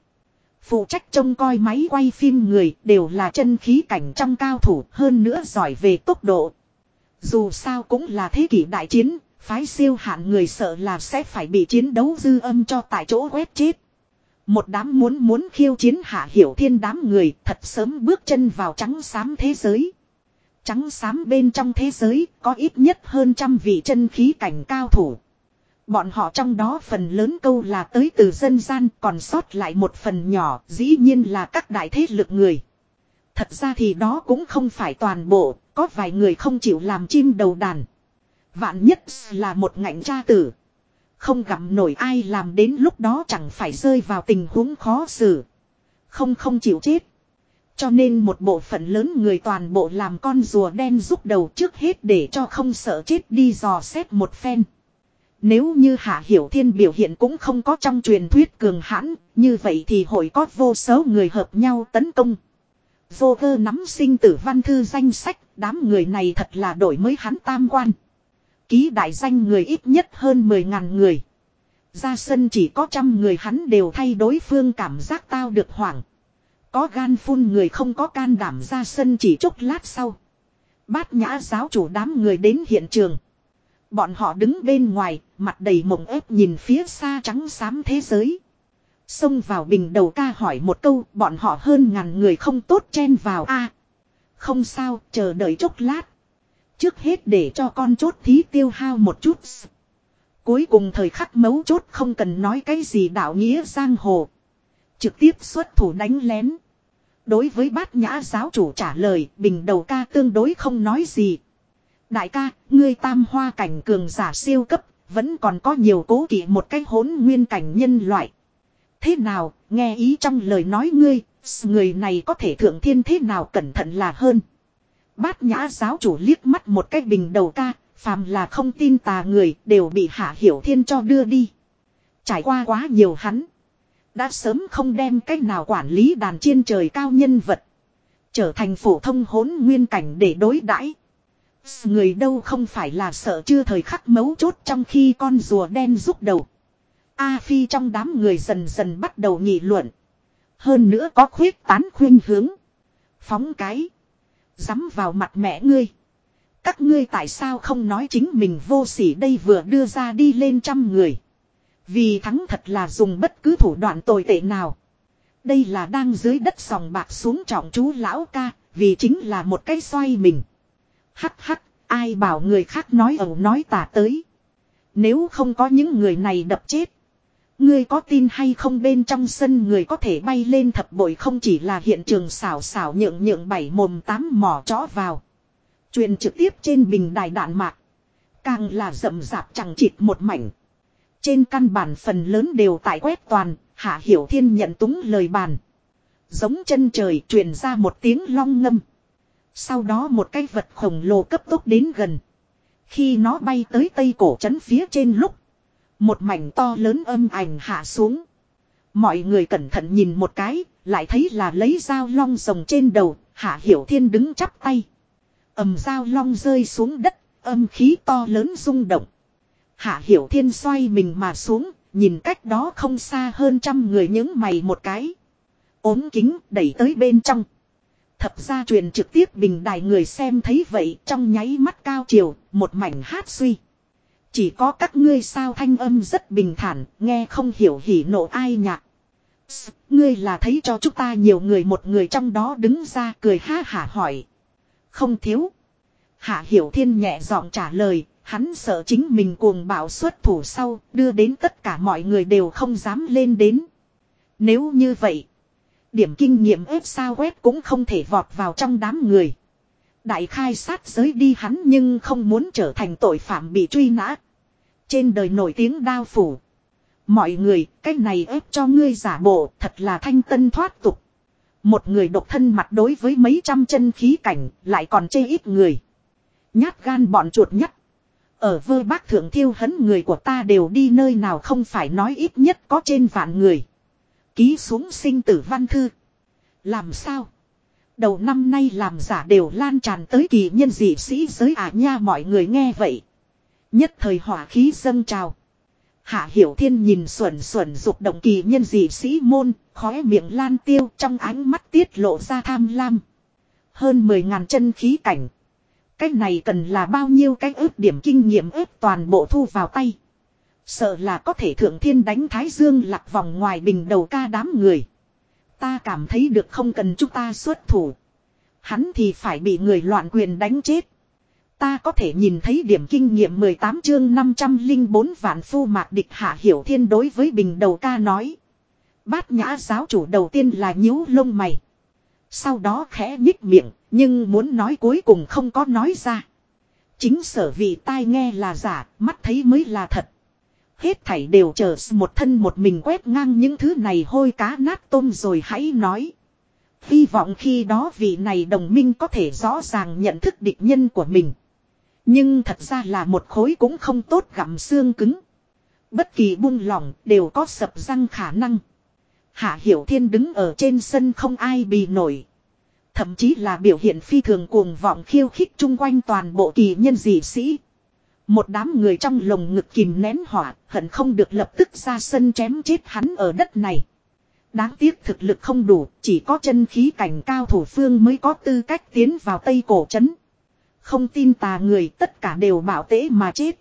Phụ trách trông coi máy quay phim người đều là chân khí cảnh trong cao thủ hơn nữa giỏi về tốc độ. Dù sao cũng là thế kỷ đại chiến, phái siêu hạn người sợ là sẽ phải bị chiến đấu dư âm cho tại chỗ quét chết. Một đám muốn muốn khiêu chiến hạ hiểu thiên đám người thật sớm bước chân vào trắng xám thế giới. Trắng xám bên trong thế giới có ít nhất hơn trăm vị chân khí cảnh cao thủ. Bọn họ trong đó phần lớn câu là tới từ dân gian còn sót lại một phần nhỏ dĩ nhiên là các đại thế lực người. Thật ra thì đó cũng không phải toàn bộ, có vài người không chịu làm chim đầu đàn. Vạn nhất là một ngạnh cha tử. Không gặp nổi ai làm đến lúc đó chẳng phải rơi vào tình huống khó xử. Không không chịu chết. Cho nên một bộ phận lớn người toàn bộ làm con rùa đen rút đầu trước hết để cho không sợ chết đi dò xét một phen. Nếu như Hạ Hiểu Thiên biểu hiện cũng không có trong truyền thuyết cường hãn, như vậy thì hội có vô số người hợp nhau tấn công. Vô cơ nắm sinh tử văn thư danh sách, đám người này thật là đổi mới hắn tam quan. Ký đại danh người ít nhất hơn 10.000 người. Ra sân chỉ có trăm người hắn đều thay đối phương cảm giác tao được hoảng. Có gan phun người không có can đảm ra sân chỉ chốc lát sau. Bát nhã giáo chủ đám người đến hiện trường. Bọn họ đứng bên ngoài, mặt đầy mộng ép nhìn phía xa trắng xám thế giới. Xông vào bình đầu ca hỏi một câu, bọn họ hơn ngàn người không tốt chen vào a Không sao, chờ đợi chốc lát. Trước hết để cho con chốt thí tiêu hao một chút. Cuối cùng thời khắc mấu chốt không cần nói cái gì đạo nghĩa giang hồ. Trực tiếp xuất thủ đánh lén. Đối với bát nhã giáo chủ trả lời, bình đầu ca tương đối không nói gì. Đại ca, ngươi tam hoa cảnh cường giả siêu cấp, vẫn còn có nhiều cố kỵ một cái hỗn nguyên cảnh nhân loại. Thế nào, nghe ý trong lời nói ngươi, người này có thể thượng thiên thế nào cẩn thận là hơn. Bát nhã giáo chủ liếc mắt một cái bình đầu ca, phàm là không tin tà người đều bị hạ hiểu thiên cho đưa đi. Trải qua quá nhiều hắn. Đã sớm không đem cách nào quản lý đàn chiên trời cao nhân vật. Trở thành phổ thông hỗn nguyên cảnh để đối đãi Người đâu không phải là sợ chưa thời khắc mấu chốt trong khi con rùa đen rút đầu. A Phi trong đám người dần dần bắt đầu nghị luận. Hơn nữa có khuyết tán khuyên hướng. Phóng cái. Dám vào mặt mẹ ngươi. Các ngươi tại sao không nói chính mình vô sỉ đây vừa đưa ra đi lên trăm người. Vì thắng thật là dùng bất cứ thủ đoạn tồi tệ nào. Đây là đang dưới đất sòng bạc xuống trọng chú lão ca, vì chính là một cái xoay mình. Hắc hắc, ai bảo người khác nói ẩu nói tả tới. Nếu không có những người này đập chết. Ngươi có tin hay không bên trong sân người có thể bay lên thập bội không chỉ là hiện trường xảo xảo nhượng nhượng bảy mồm tám mỏ chó vào. Truyền trực tiếp trên bình đài đạn mạc. Càng là rậm rạp chẳng chịt một mảnh. Trên căn bản phần lớn đều tại quét toàn, Hạ Hiểu Thiên nhận túng lời bàn. Giống chân trời truyền ra một tiếng long ngâm. Sau đó một cái vật khổng lồ cấp tốc đến gần. Khi nó bay tới tây cổ trấn phía trên lúc. Một mảnh to lớn âm ảnh hạ xuống. Mọi người cẩn thận nhìn một cái, lại thấy là lấy dao long rồng trên đầu, hạ hiểu thiên đứng chắp tay. ầm dao long rơi xuống đất, âm khí to lớn rung động. Hạ hiểu thiên xoay mình mà xuống, nhìn cách đó không xa hơn trăm người những mày một cái. ốm kính đẩy tới bên trong. Thập ra truyền trực tiếp bình đài người xem thấy vậy trong nháy mắt cao chiều, một mảnh hát suy. Chỉ có các ngươi sao thanh âm rất bình thản, nghe không hiểu hỉ nộ ai nhạc. Ngươi là thấy cho chúng ta nhiều người một người trong đó đứng ra cười ha hả hỏi. Không thiếu. Hạ Hiểu Thiên nhẹ giọng trả lời, hắn sợ chính mình cuồng bạo xuất thủ sau, đưa đến tất cả mọi người đều không dám lên đến. Nếu như vậy, điểm kinh nghiệm ép sao web cũng không thể vọt vào trong đám người. Đại khai sát giới đi hắn nhưng không muốn trở thành tội phạm bị truy nã. Trên đời nổi tiếng đao phủ. Mọi người, cái này ép cho ngươi giả bộ, thật là thanh tân thoát tục. Một người độc thân mặt đối với mấy trăm chân khí cảnh, lại còn chê ít người. Nhát gan bọn chuột nhất. Ở vơ bác thượng thiêu hấn người của ta đều đi nơi nào không phải nói ít nhất có trên vạn người. Ký xuống sinh tử văn thư. Làm sao? Đầu năm nay làm giả đều lan tràn tới kỳ nhân dị sĩ giới à nha mọi người nghe vậy. Nhất thời hỏa khí dâng trào. Hạ Hiểu Thiên nhìn xuẩn xuẩn dục động kỳ nhân dị sĩ môn, khóe miệng lan tiêu trong ánh mắt tiết lộ ra tham lam. Hơn 10 ngàn chân khí cảnh. Cái này cần là bao nhiêu cái ước điểm kinh nghiệm ước toàn bộ thu vào tay. Sợ là có thể thượng thiên đánh Thái Dương lạc vòng ngoài bình đầu ca đám người. Ta cảm thấy được không cần chúng ta xuất thủ. Hắn thì phải bị người loạn quyền đánh chết. Ta có thể nhìn thấy điểm kinh nghiệm 18 chương 504 vạn phu mạc địch hạ hiểu thiên đối với bình đầu ca nói. Bát nhã giáo chủ đầu tiên là nhíu lông mày. Sau đó khẽ nhích miệng, nhưng muốn nói cuối cùng không có nói ra. Chính sở vì tai nghe là giả, mắt thấy mới là thật. Hết thảy đều chờ một thân một mình quét ngang những thứ này hôi cá nát tôm rồi hãy nói. Hy vọng khi đó vị này đồng minh có thể rõ ràng nhận thức địch nhân của mình. Nhưng thật ra là một khối cũng không tốt gặm xương cứng. Bất kỳ buông lỏng đều có sập răng khả năng. Hạ Hiểu Thiên đứng ở trên sân không ai bì nổi. Thậm chí là biểu hiện phi thường cuồng vọng khiêu khích chung quanh toàn bộ kỳ nhân dị sĩ. Một đám người trong lồng ngực kìm nén hỏa, hận không được lập tức ra sân chém chết hắn ở đất này. Đáng tiếc thực lực không đủ, chỉ có chân khí cảnh cao thủ phương mới có tư cách tiến vào Tây Cổ Trấn. Không tin tà người tất cả đều bảo tế mà chết.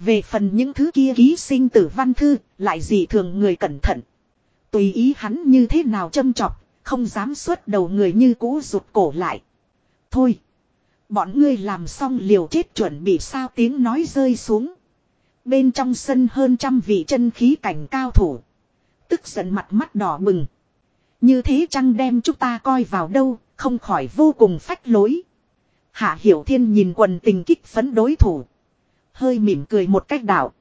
Về phần những thứ kia ký sinh tử văn thư, lại gì thường người cẩn thận. Tùy ý hắn như thế nào châm chọc, không dám xuất đầu người như cũ rụt cổ lại. Thôi. Bọn ngươi làm xong liều chết chuẩn bị sao tiếng nói rơi xuống. Bên trong sân hơn trăm vị chân khí cảnh cao thủ. Tức giận mặt mắt đỏ bừng. Như thế chăng đem chúng ta coi vào đâu, không khỏi vô cùng phách lối. Hạ Hiểu Thiên nhìn quần tình kích phấn đối thủ. Hơi mỉm cười một cách đạo.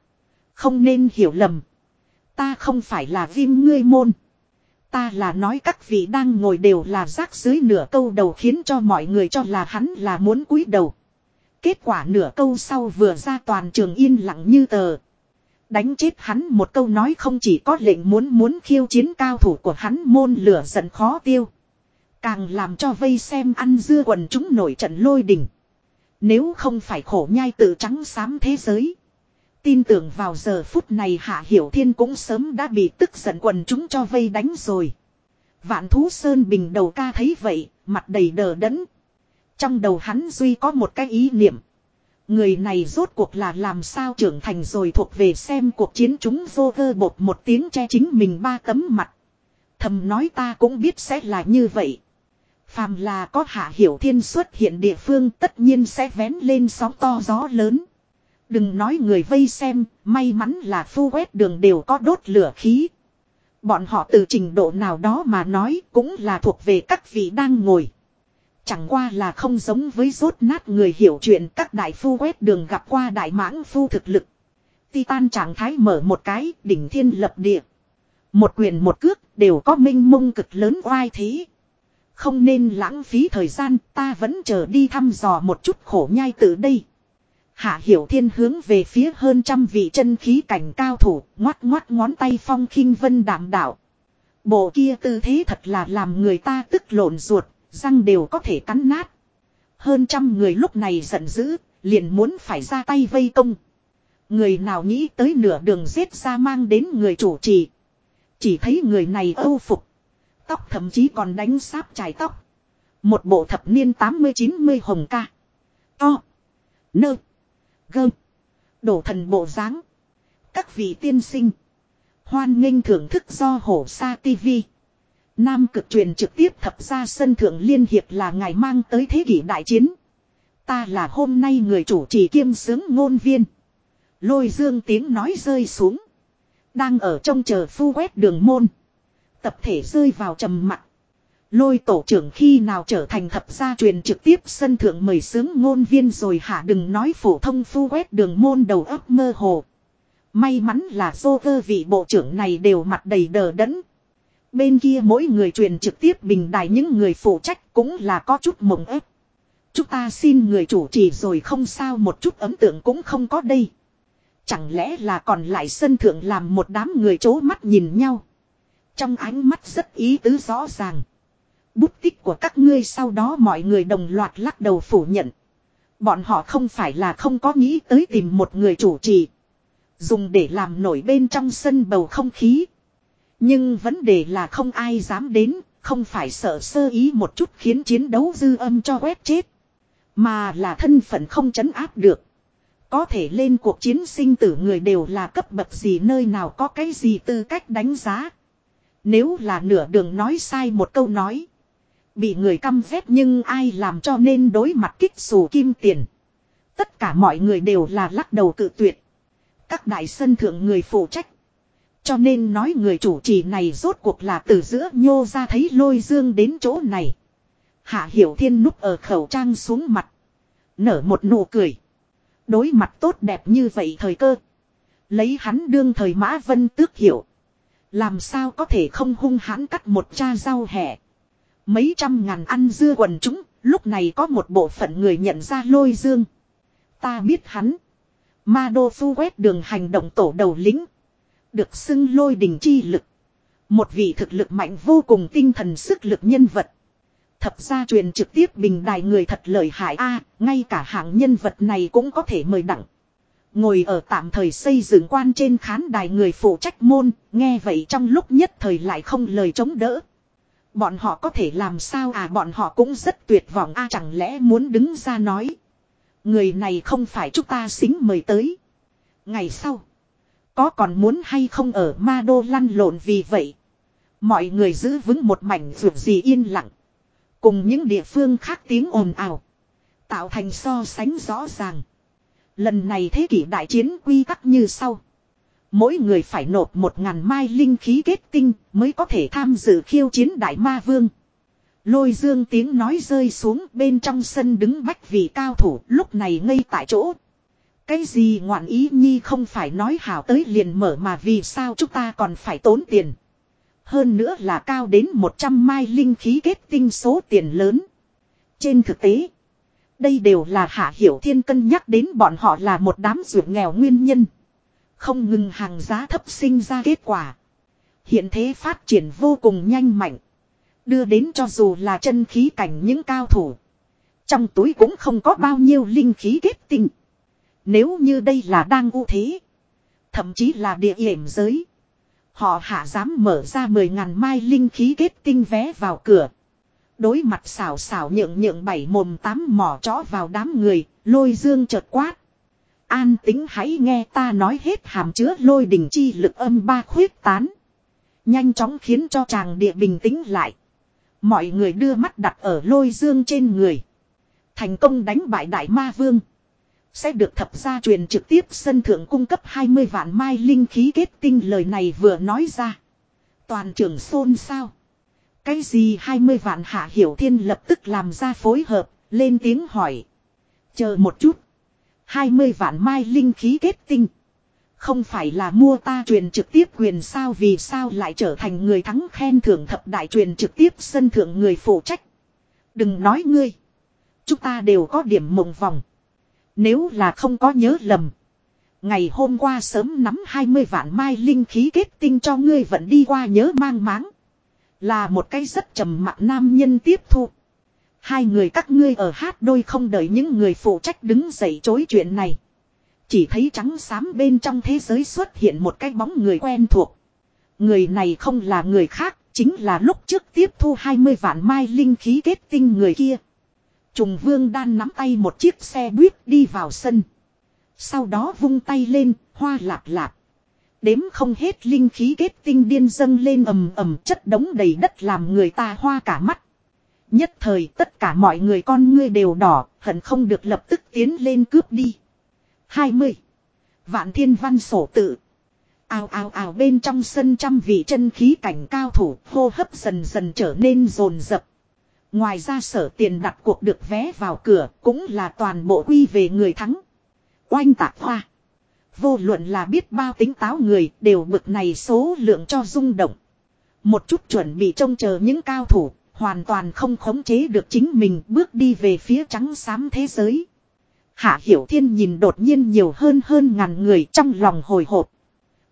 Không nên hiểu lầm. Ta không phải là viêm ngươi môn. Ta là nói các vị đang ngồi đều là rác dưới nửa câu đầu khiến cho mọi người cho là hắn là muốn cúi đầu. Kết quả nửa câu sau vừa ra toàn trường yên lặng như tờ. Đánh chết hắn một câu nói không chỉ có lệnh muốn muốn khiêu chiến cao thủ của hắn môn lửa giận khó tiêu. Càng làm cho vây xem ăn dưa quần chúng nổi trận lôi đình. Nếu không phải khổ nhai tự trắng xám thế giới. Tin tưởng vào giờ phút này Hạ Hiểu Thiên cũng sớm đã bị tức giận quần chúng cho vây đánh rồi. Vạn thú Sơn Bình đầu ca thấy vậy, mặt đầy đờ đẫn. Trong đầu hắn duy có một cái ý niệm. Người này rốt cuộc là làm sao trưởng thành rồi thuộc về xem cuộc chiến chúng vô vơ bột một tiếng che chính mình ba tấm mặt. Thầm nói ta cũng biết sẽ là như vậy. Phàm là có hạ hiểu thiên xuất hiện địa phương tất nhiên sẽ vén lên sóng to gió lớn. Đừng nói người vây xem, may mắn là phu quét đường đều có đốt lửa khí. Bọn họ từ trình độ nào đó mà nói cũng là thuộc về các vị đang ngồi. Chẳng qua là không giống với rốt nát người hiểu chuyện các đại phu quét đường gặp qua đại mãng phu thực lực. Titan trạng thái mở một cái, đỉnh thiên lập địa. Một quyền một cước đều có minh mông cực lớn oai thế. Không nên lãng phí thời gian, ta vẫn chờ đi thăm dò một chút khổ nhai từ đây. Hạ Hiểu Thiên hướng về phía hơn trăm vị chân khí cảnh cao thủ, ngoắt ngoắt ngón tay phong khinh vân đảm đạo. Bộ kia tư thế thật là làm người ta tức lộn ruột, răng đều có thể cắn nát. Hơn trăm người lúc này giận dữ, liền muốn phải ra tay vây công. Người nào nghĩ tới nửa đường giết ra mang đến người chủ trì. Chỉ thấy người này âu phục. Tóc thậm chí còn đánh sáp trải tóc. Một bộ thập niên 80-90 hồng ca. To. Nơ. Gơm. Đổ thần bộ dáng Các vị tiên sinh. Hoan nghênh thưởng thức do hổ sa TV. Nam cực truyền trực tiếp thập ra sân thượng liên hiệp là ngày mang tới thế kỷ đại chiến. Ta là hôm nay người chủ trì kiêm sướng ngôn viên. Lôi dương tiếng nói rơi xuống. Đang ở trong chờ phu quét đường môn. Tập thể rơi vào trầm mặc. Lôi tổ trưởng khi nào trở thành thập gia truyền trực tiếp sân thượng mời sướng ngôn viên rồi hả đừng nói phổ thông phu quét đường môn đầu óc mơ hồ. May mắn là dô cơ vị bộ trưởng này đều mặt đầy đờ đẫn. Bên kia mỗi người truyền trực tiếp bình đài những người phụ trách cũng là có chút mộng ép. Chúng ta xin người chủ trì rồi không sao một chút ấn tượng cũng không có đây. Chẳng lẽ là còn lại sân thượng làm một đám người chố mắt nhìn nhau. Trong ánh mắt rất ý tứ rõ ràng. Bút tích của các ngươi sau đó mọi người đồng loạt lắc đầu phủ nhận. Bọn họ không phải là không có nghĩ tới tìm một người chủ trì. Dùng để làm nổi bên trong sân bầu không khí. Nhưng vấn đề là không ai dám đến, không phải sợ sơ ý một chút khiến chiến đấu dư âm cho quét chết. Mà là thân phận không chấn áp được. Có thể lên cuộc chiến sinh tử người đều là cấp bậc gì nơi nào có cái gì tư cách đánh giá. Nếu là nửa đường nói sai một câu nói. Bị người căm ghét nhưng ai làm cho nên đối mặt kích xù kim tiền. Tất cả mọi người đều là lắc đầu cự tuyệt. Các đại sân thượng người phụ trách. Cho nên nói người chủ trì này rốt cuộc là từ giữa nhô ra thấy lôi dương đến chỗ này. Hạ hiểu thiên núp ở khẩu trang xuống mặt. Nở một nụ cười. Đối mặt tốt đẹp như vậy thời cơ. Lấy hắn đương thời mã vân tước hiểu. Làm sao có thể không hung hãn cắt một cha rau hẹ. Mấy trăm ngàn ăn dưa quần chúng, lúc này có một bộ phận người nhận ra lôi dương. Ta biết hắn. Ma đô phu quét đường hành động tổ đầu lính. Được xưng lôi đình chi lực. Một vị thực lực mạnh vô cùng tinh thần sức lực nhân vật. Thập gia truyền trực tiếp bình đài người thật lợi hại a ngay cả hạng nhân vật này cũng có thể mời đặng. Ngồi ở tạm thời xây dựng quan trên khán đài người phụ trách môn, nghe vậy trong lúc nhất thời lại không lời chống đỡ. Bọn họ có thể làm sao à bọn họ cũng rất tuyệt vọng a chẳng lẽ muốn đứng ra nói. Người này không phải chúng ta xính mời tới. Ngày sau. Có còn muốn hay không ở ma đô lăn lộn vì vậy. Mọi người giữ vững một mảnh ruột gì yên lặng. Cùng những địa phương khác tiếng ồn ào. Tạo thành so sánh rõ ràng. Lần này thế kỷ đại chiến quy tắc như sau. Mỗi người phải nộp một ngàn mai linh khí kết tinh mới có thể tham dự khiêu chiến đại ma vương. Lôi dương tiếng nói rơi xuống bên trong sân đứng bách vị cao thủ lúc này ngây tại chỗ. Cái gì ngoạn ý nhi không phải nói hảo tới liền mở mà vì sao chúng ta còn phải tốn tiền. Hơn nữa là cao đến 100 mai linh khí kết tinh số tiền lớn. Trên thực tế, đây đều là hạ hiểu thiên cân nhắc đến bọn họ là một đám ruột nghèo nguyên nhân. Không ngừng hàng giá thấp sinh ra kết quả. Hiện thế phát triển vô cùng nhanh mạnh. Đưa đến cho dù là chân khí cảnh những cao thủ. Trong túi cũng không có bao nhiêu linh khí kết tinh. Nếu như đây là đang ưu thế. Thậm chí là địa hiểm giới. Họ hạ dám mở ra 10.000 mai linh khí kết tinh vé vào cửa. Đối mặt xảo xảo nhượng nhượng bảy mồm tám mỏ chó vào đám người, lôi dương chợt quát. An tính hãy nghe ta nói hết hàm chứa lôi đình chi lực âm ba khuyết tán. Nhanh chóng khiến cho chàng địa bình tĩnh lại. Mọi người đưa mắt đặt ở lôi dương trên người. Thành công đánh bại đại ma vương. Sẽ được thập gia truyền trực tiếp sân thượng cung cấp 20 vạn mai linh khí kết tinh lời này vừa nói ra. Toàn trường xôn xao. Cái gì 20 vạn hạ hiểu thiên lập tức làm ra phối hợp, lên tiếng hỏi. Chờ một chút. 20 vạn mai linh khí kết tinh. Không phải là mua ta truyền trực tiếp quyền sao vì sao lại trở thành người thắng khen thưởng thập đại truyền trực tiếp sân thượng người phụ trách. Đừng nói ngươi. Chúng ta đều có điểm mộng vòng. Nếu là không có nhớ lầm. Ngày hôm qua sớm nắm 20 vạn mai linh khí kết tinh cho ngươi vẫn đi qua nhớ mang máng. Là một cái rất trầm mặc nam nhân tiếp thu. Hai người các ngươi ở hát đôi không đợi những người phụ trách đứng dậy chối chuyện này. Chỉ thấy trắng xám bên trong thế giới xuất hiện một cái bóng người quen thuộc. Người này không là người khác, chính là lúc trước tiếp thu 20 vạn mai linh khí kết tinh người kia. Trùng vương đan nắm tay một chiếc xe buýt đi vào sân. Sau đó vung tay lên, hoa lạp lạp. Đếm không hết linh khí kết tinh điên dâng lên ầm ầm chất đống đầy đất làm người ta hoa cả mắt. Nhất thời tất cả mọi người con ngươi đều đỏ, hận không được lập tức tiến lên cướp đi. 20. Vạn thiên văn sổ tự. Ào ào ào bên trong sân trăm vị chân khí cảnh cao thủ hô hấp dần dần trở nên rồn rập. Ngoài ra sở tiền đặt cuộc được vé vào cửa cũng là toàn bộ quy về người thắng. Oanh tạc hoa. Vô luận là biết bao tính táo người đều bực này số lượng cho rung động. Một chút chuẩn bị trông chờ những cao thủ, hoàn toàn không khống chế được chính mình bước đi về phía trắng xám thế giới. Hạ Hiểu Thiên nhìn đột nhiên nhiều hơn hơn ngàn người trong lòng hồi hộp.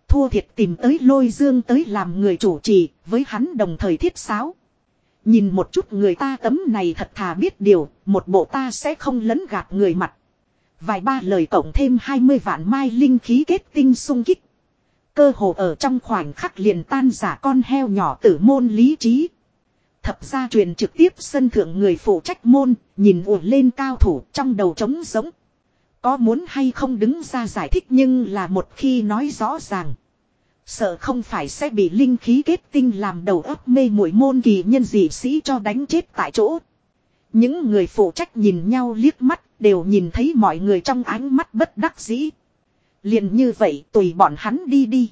Thua thiệt tìm tới lôi dương tới làm người chủ trì, với hắn đồng thời thiết sáo. Nhìn một chút người ta tấm này thật thà biết điều, một bộ ta sẽ không lấn gạt người mặt. Vài ba lời cộng thêm 20 vạn mai linh khí kết tinh sung kích. Cơ hồ ở trong khoảnh khắc liền tan giả con heo nhỏ tử môn lý trí. Thập gia truyền trực tiếp sân thượng người phụ trách môn, nhìn ùa lên cao thủ trong đầu trống giống. Có muốn hay không đứng ra giải thích nhưng là một khi nói rõ ràng. Sợ không phải sẽ bị linh khí kết tinh làm đầu ấp mê muội môn kỳ nhân dị sĩ cho đánh chết tại chỗ. Những người phụ trách nhìn nhau liếc mắt đều nhìn thấy mọi người trong ánh mắt bất đắc dĩ. liền như vậy tùy bọn hắn đi đi.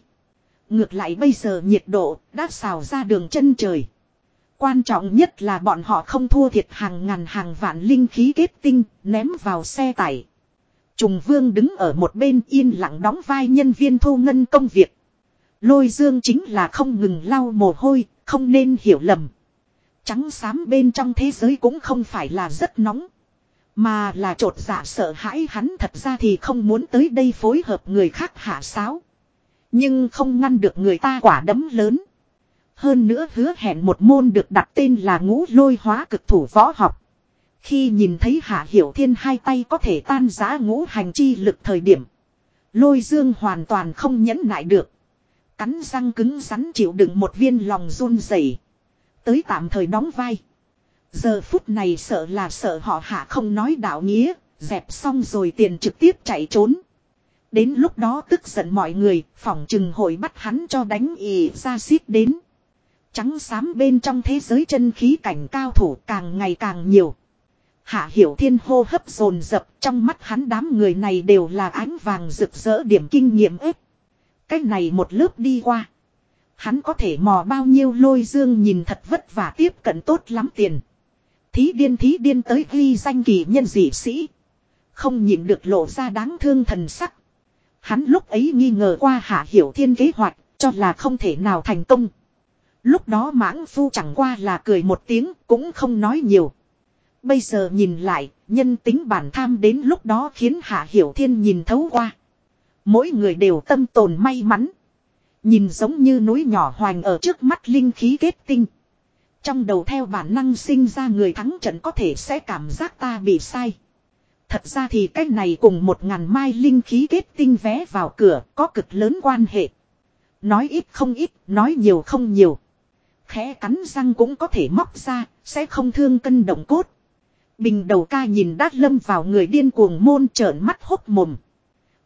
Ngược lại bây giờ nhiệt độ đã xào ra đường chân trời. Quan trọng nhất là bọn họ không thua thiệt hàng ngàn hàng vạn linh khí kết tinh ném vào xe tải. Trùng vương đứng ở một bên yên lặng đóng vai nhân viên thu ngân công việc. Lôi dương chính là không ngừng lau mồ hôi, không nên hiểu lầm. Trắng xám bên trong thế giới cũng không phải là rất nóng. Mà là trột dạ sợ hãi hắn thật ra thì không muốn tới đây phối hợp người khác hạ sáo. Nhưng không ngăn được người ta quả đấm lớn. Hơn nữa hứa hẹn một môn được đặt tên là ngũ lôi hóa cực thủ võ học. Khi nhìn thấy Hạ Hiểu Thiên hai tay có thể tan giá ngũ hành chi lực thời điểm. Lôi dương hoàn toàn không nhẫn nại được. Cắn răng cứng rắn chịu đựng một viên lòng run rẩy Tới tạm thời đóng vai. Giờ phút này sợ là sợ họ hạ không nói đạo nghĩa, dẹp xong rồi tiền trực tiếp chạy trốn. Đến lúc đó tức giận mọi người, phỏng chừng hội bắt hắn cho đánh ỉ ra xít đến. Trắng xám bên trong thế giới chân khí cảnh cao thủ càng ngày càng nhiều. Hạ hiểu thiên hô hấp dồn dập trong mắt hắn đám người này đều là ánh vàng rực rỡ điểm kinh nghiệm ếp. Cách này một lớp đi qua. Hắn có thể mò bao nhiêu lôi dương nhìn thật vất vả tiếp cận tốt lắm tiền. Thí điên thí điên tới ghi danh kỳ nhân dị sĩ. Không nhìn được lộ ra đáng thương thần sắc. Hắn lúc ấy nghi ngờ qua hạ hiểu thiên kế hoạch, cho là không thể nào thành công. Lúc đó mãng phu chẳng qua là cười một tiếng, cũng không nói nhiều. Bây giờ nhìn lại, nhân tính bản tham đến lúc đó khiến Hạ Hiểu Thiên nhìn thấu qua. Mỗi người đều tâm tồn may mắn. Nhìn giống như núi nhỏ hoành ở trước mắt linh khí kết tinh. Trong đầu theo bản năng sinh ra người thắng trận có thể sẽ cảm giác ta bị sai. Thật ra thì cái này cùng một ngàn mai linh khí kết tinh vé vào cửa có cực lớn quan hệ. Nói ít không ít, nói nhiều không nhiều. Khẽ cắn răng cũng có thể móc ra, sẽ không thương cân động cốt. Bình đầu ca nhìn đát lâm vào người điên cuồng môn trợn mắt hốc mồm.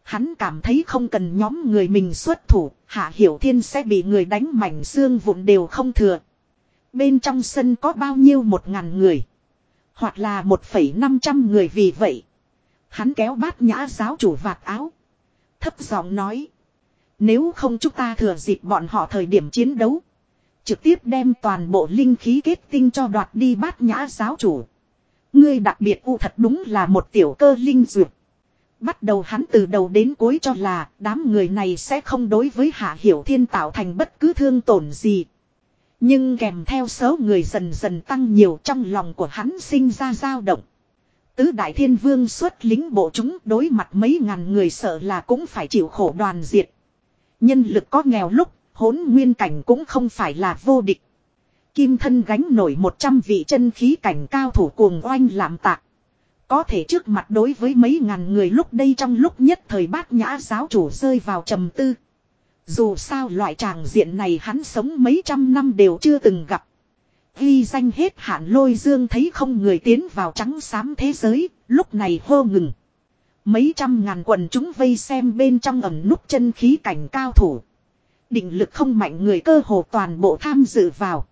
Hắn cảm thấy không cần nhóm người mình xuất thủ, Hạ Hiểu Thiên sẽ bị người đánh mảnh xương vụn đều không thừa. Bên trong sân có bao nhiêu một ngàn người. Hoặc là một phẩy năm trăm người vì vậy. Hắn kéo bát nhã giáo chủ vạt áo. Thấp giọng nói. Nếu không chúng ta thừa dịp bọn họ thời điểm chiến đấu. Trực tiếp đem toàn bộ linh khí kết tinh cho đoạt đi bát nhã giáo chủ. Ngươi đặc biệt u thật đúng là một tiểu cơ linh duyệt. Bắt đầu hắn từ đầu đến cuối cho là đám người này sẽ không đối với Hạ Hiểu Thiên tạo thành bất cứ thương tổn gì. Nhưng kèm theo số người dần dần tăng nhiều trong lòng của hắn sinh ra dao động. Tứ đại thiên vương xuất lính bộ chúng đối mặt mấy ngàn người sợ là cũng phải chịu khổ đoàn diệt. Nhân lực có nghèo lúc, hỗn nguyên cảnh cũng không phải là vô địch. Kim thân gánh nổi 100 vị chân khí cảnh cao thủ cuồng oanh làm tạc. Có thể trước mặt đối với mấy ngàn người lúc đây trong lúc nhất thời bát nhã giáo chủ rơi vào trầm tư. Dù sao loại tràng diện này hắn sống mấy trăm năm đều chưa từng gặp. Ghi danh hết hạn lôi dương thấy không người tiến vào trắng xám thế giới, lúc này hô ngừng. Mấy trăm ngàn quần chúng vây xem bên trong ẩm nút chân khí cảnh cao thủ. Định lực không mạnh người cơ hồ toàn bộ tham dự vào.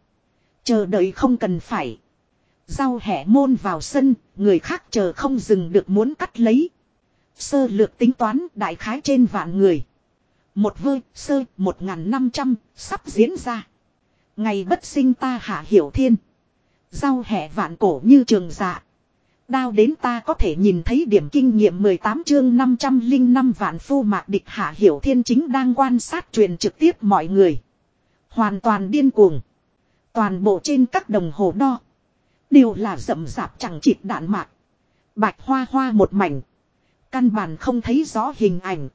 Chờ đợi không cần phải. Rau hẻ môn vào sân, người khác chờ không dừng được muốn cắt lấy. Sơ lược tính toán đại khái trên vạn người. Một vơi, sơ, một ngàn năm trăm, sắp diễn ra. Ngày bất sinh ta hạ hiểu thiên. Rau hẻ vạn cổ như trường dạ. Đao đến ta có thể nhìn thấy điểm kinh nghiệm 18 chương 505 vạn phu mạc địch hạ hiểu thiên chính đang quan sát truyền trực tiếp mọi người. Hoàn toàn điên cuồng. Toàn bộ trên các đồng hồ đo. Đều là rậm rạp chẳng chịt đạn mạc. Bạch hoa hoa một mảnh. Căn bản không thấy rõ hình ảnh.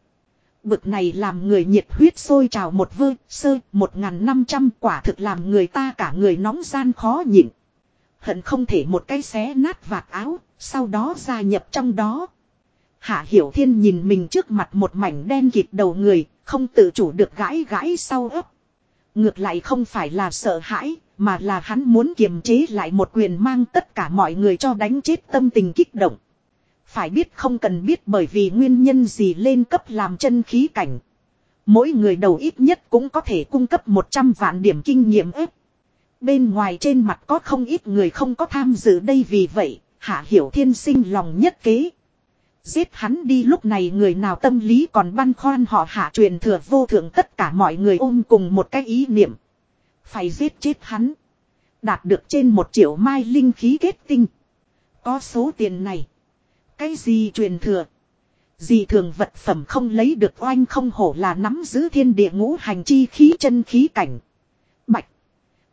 Bực này làm người nhiệt huyết sôi trào một vơ, sơ, một ngàn năm trăm quả thực làm người ta cả người nóng gian khó nhịn. Hận không thể một cái xé nát vạt áo, sau đó gia nhập trong đó. Hạ Hiểu Thiên nhìn mình trước mặt một mảnh đen kịt đầu người, không tự chủ được gãi gãi sau ấp. Ngược lại không phải là sợ hãi, mà là hắn muốn kiềm chế lại một quyền mang tất cả mọi người cho đánh chết tâm tình kích động. Phải biết không cần biết bởi vì nguyên nhân gì lên cấp làm chân khí cảnh. Mỗi người đầu ít nhất cũng có thể cung cấp 100 vạn điểm kinh nghiệm ếp. Bên ngoài trên mặt có không ít người không có tham dự đây vì vậy, Hạ Hiểu Thiên sinh lòng nhất kế. Giết hắn đi lúc này người nào tâm lý còn băn khoăn họ hạ truyền thừa vô thượng tất cả mọi người ôm cùng một cái ý niệm. Phải giết chết hắn. Đạt được trên một triệu mai linh khí kết tinh. Có số tiền này. Cái gì truyền thừa? Gì thường vật phẩm không lấy được oanh không hổ là nắm giữ thiên địa ngũ hành chi khí chân khí cảnh.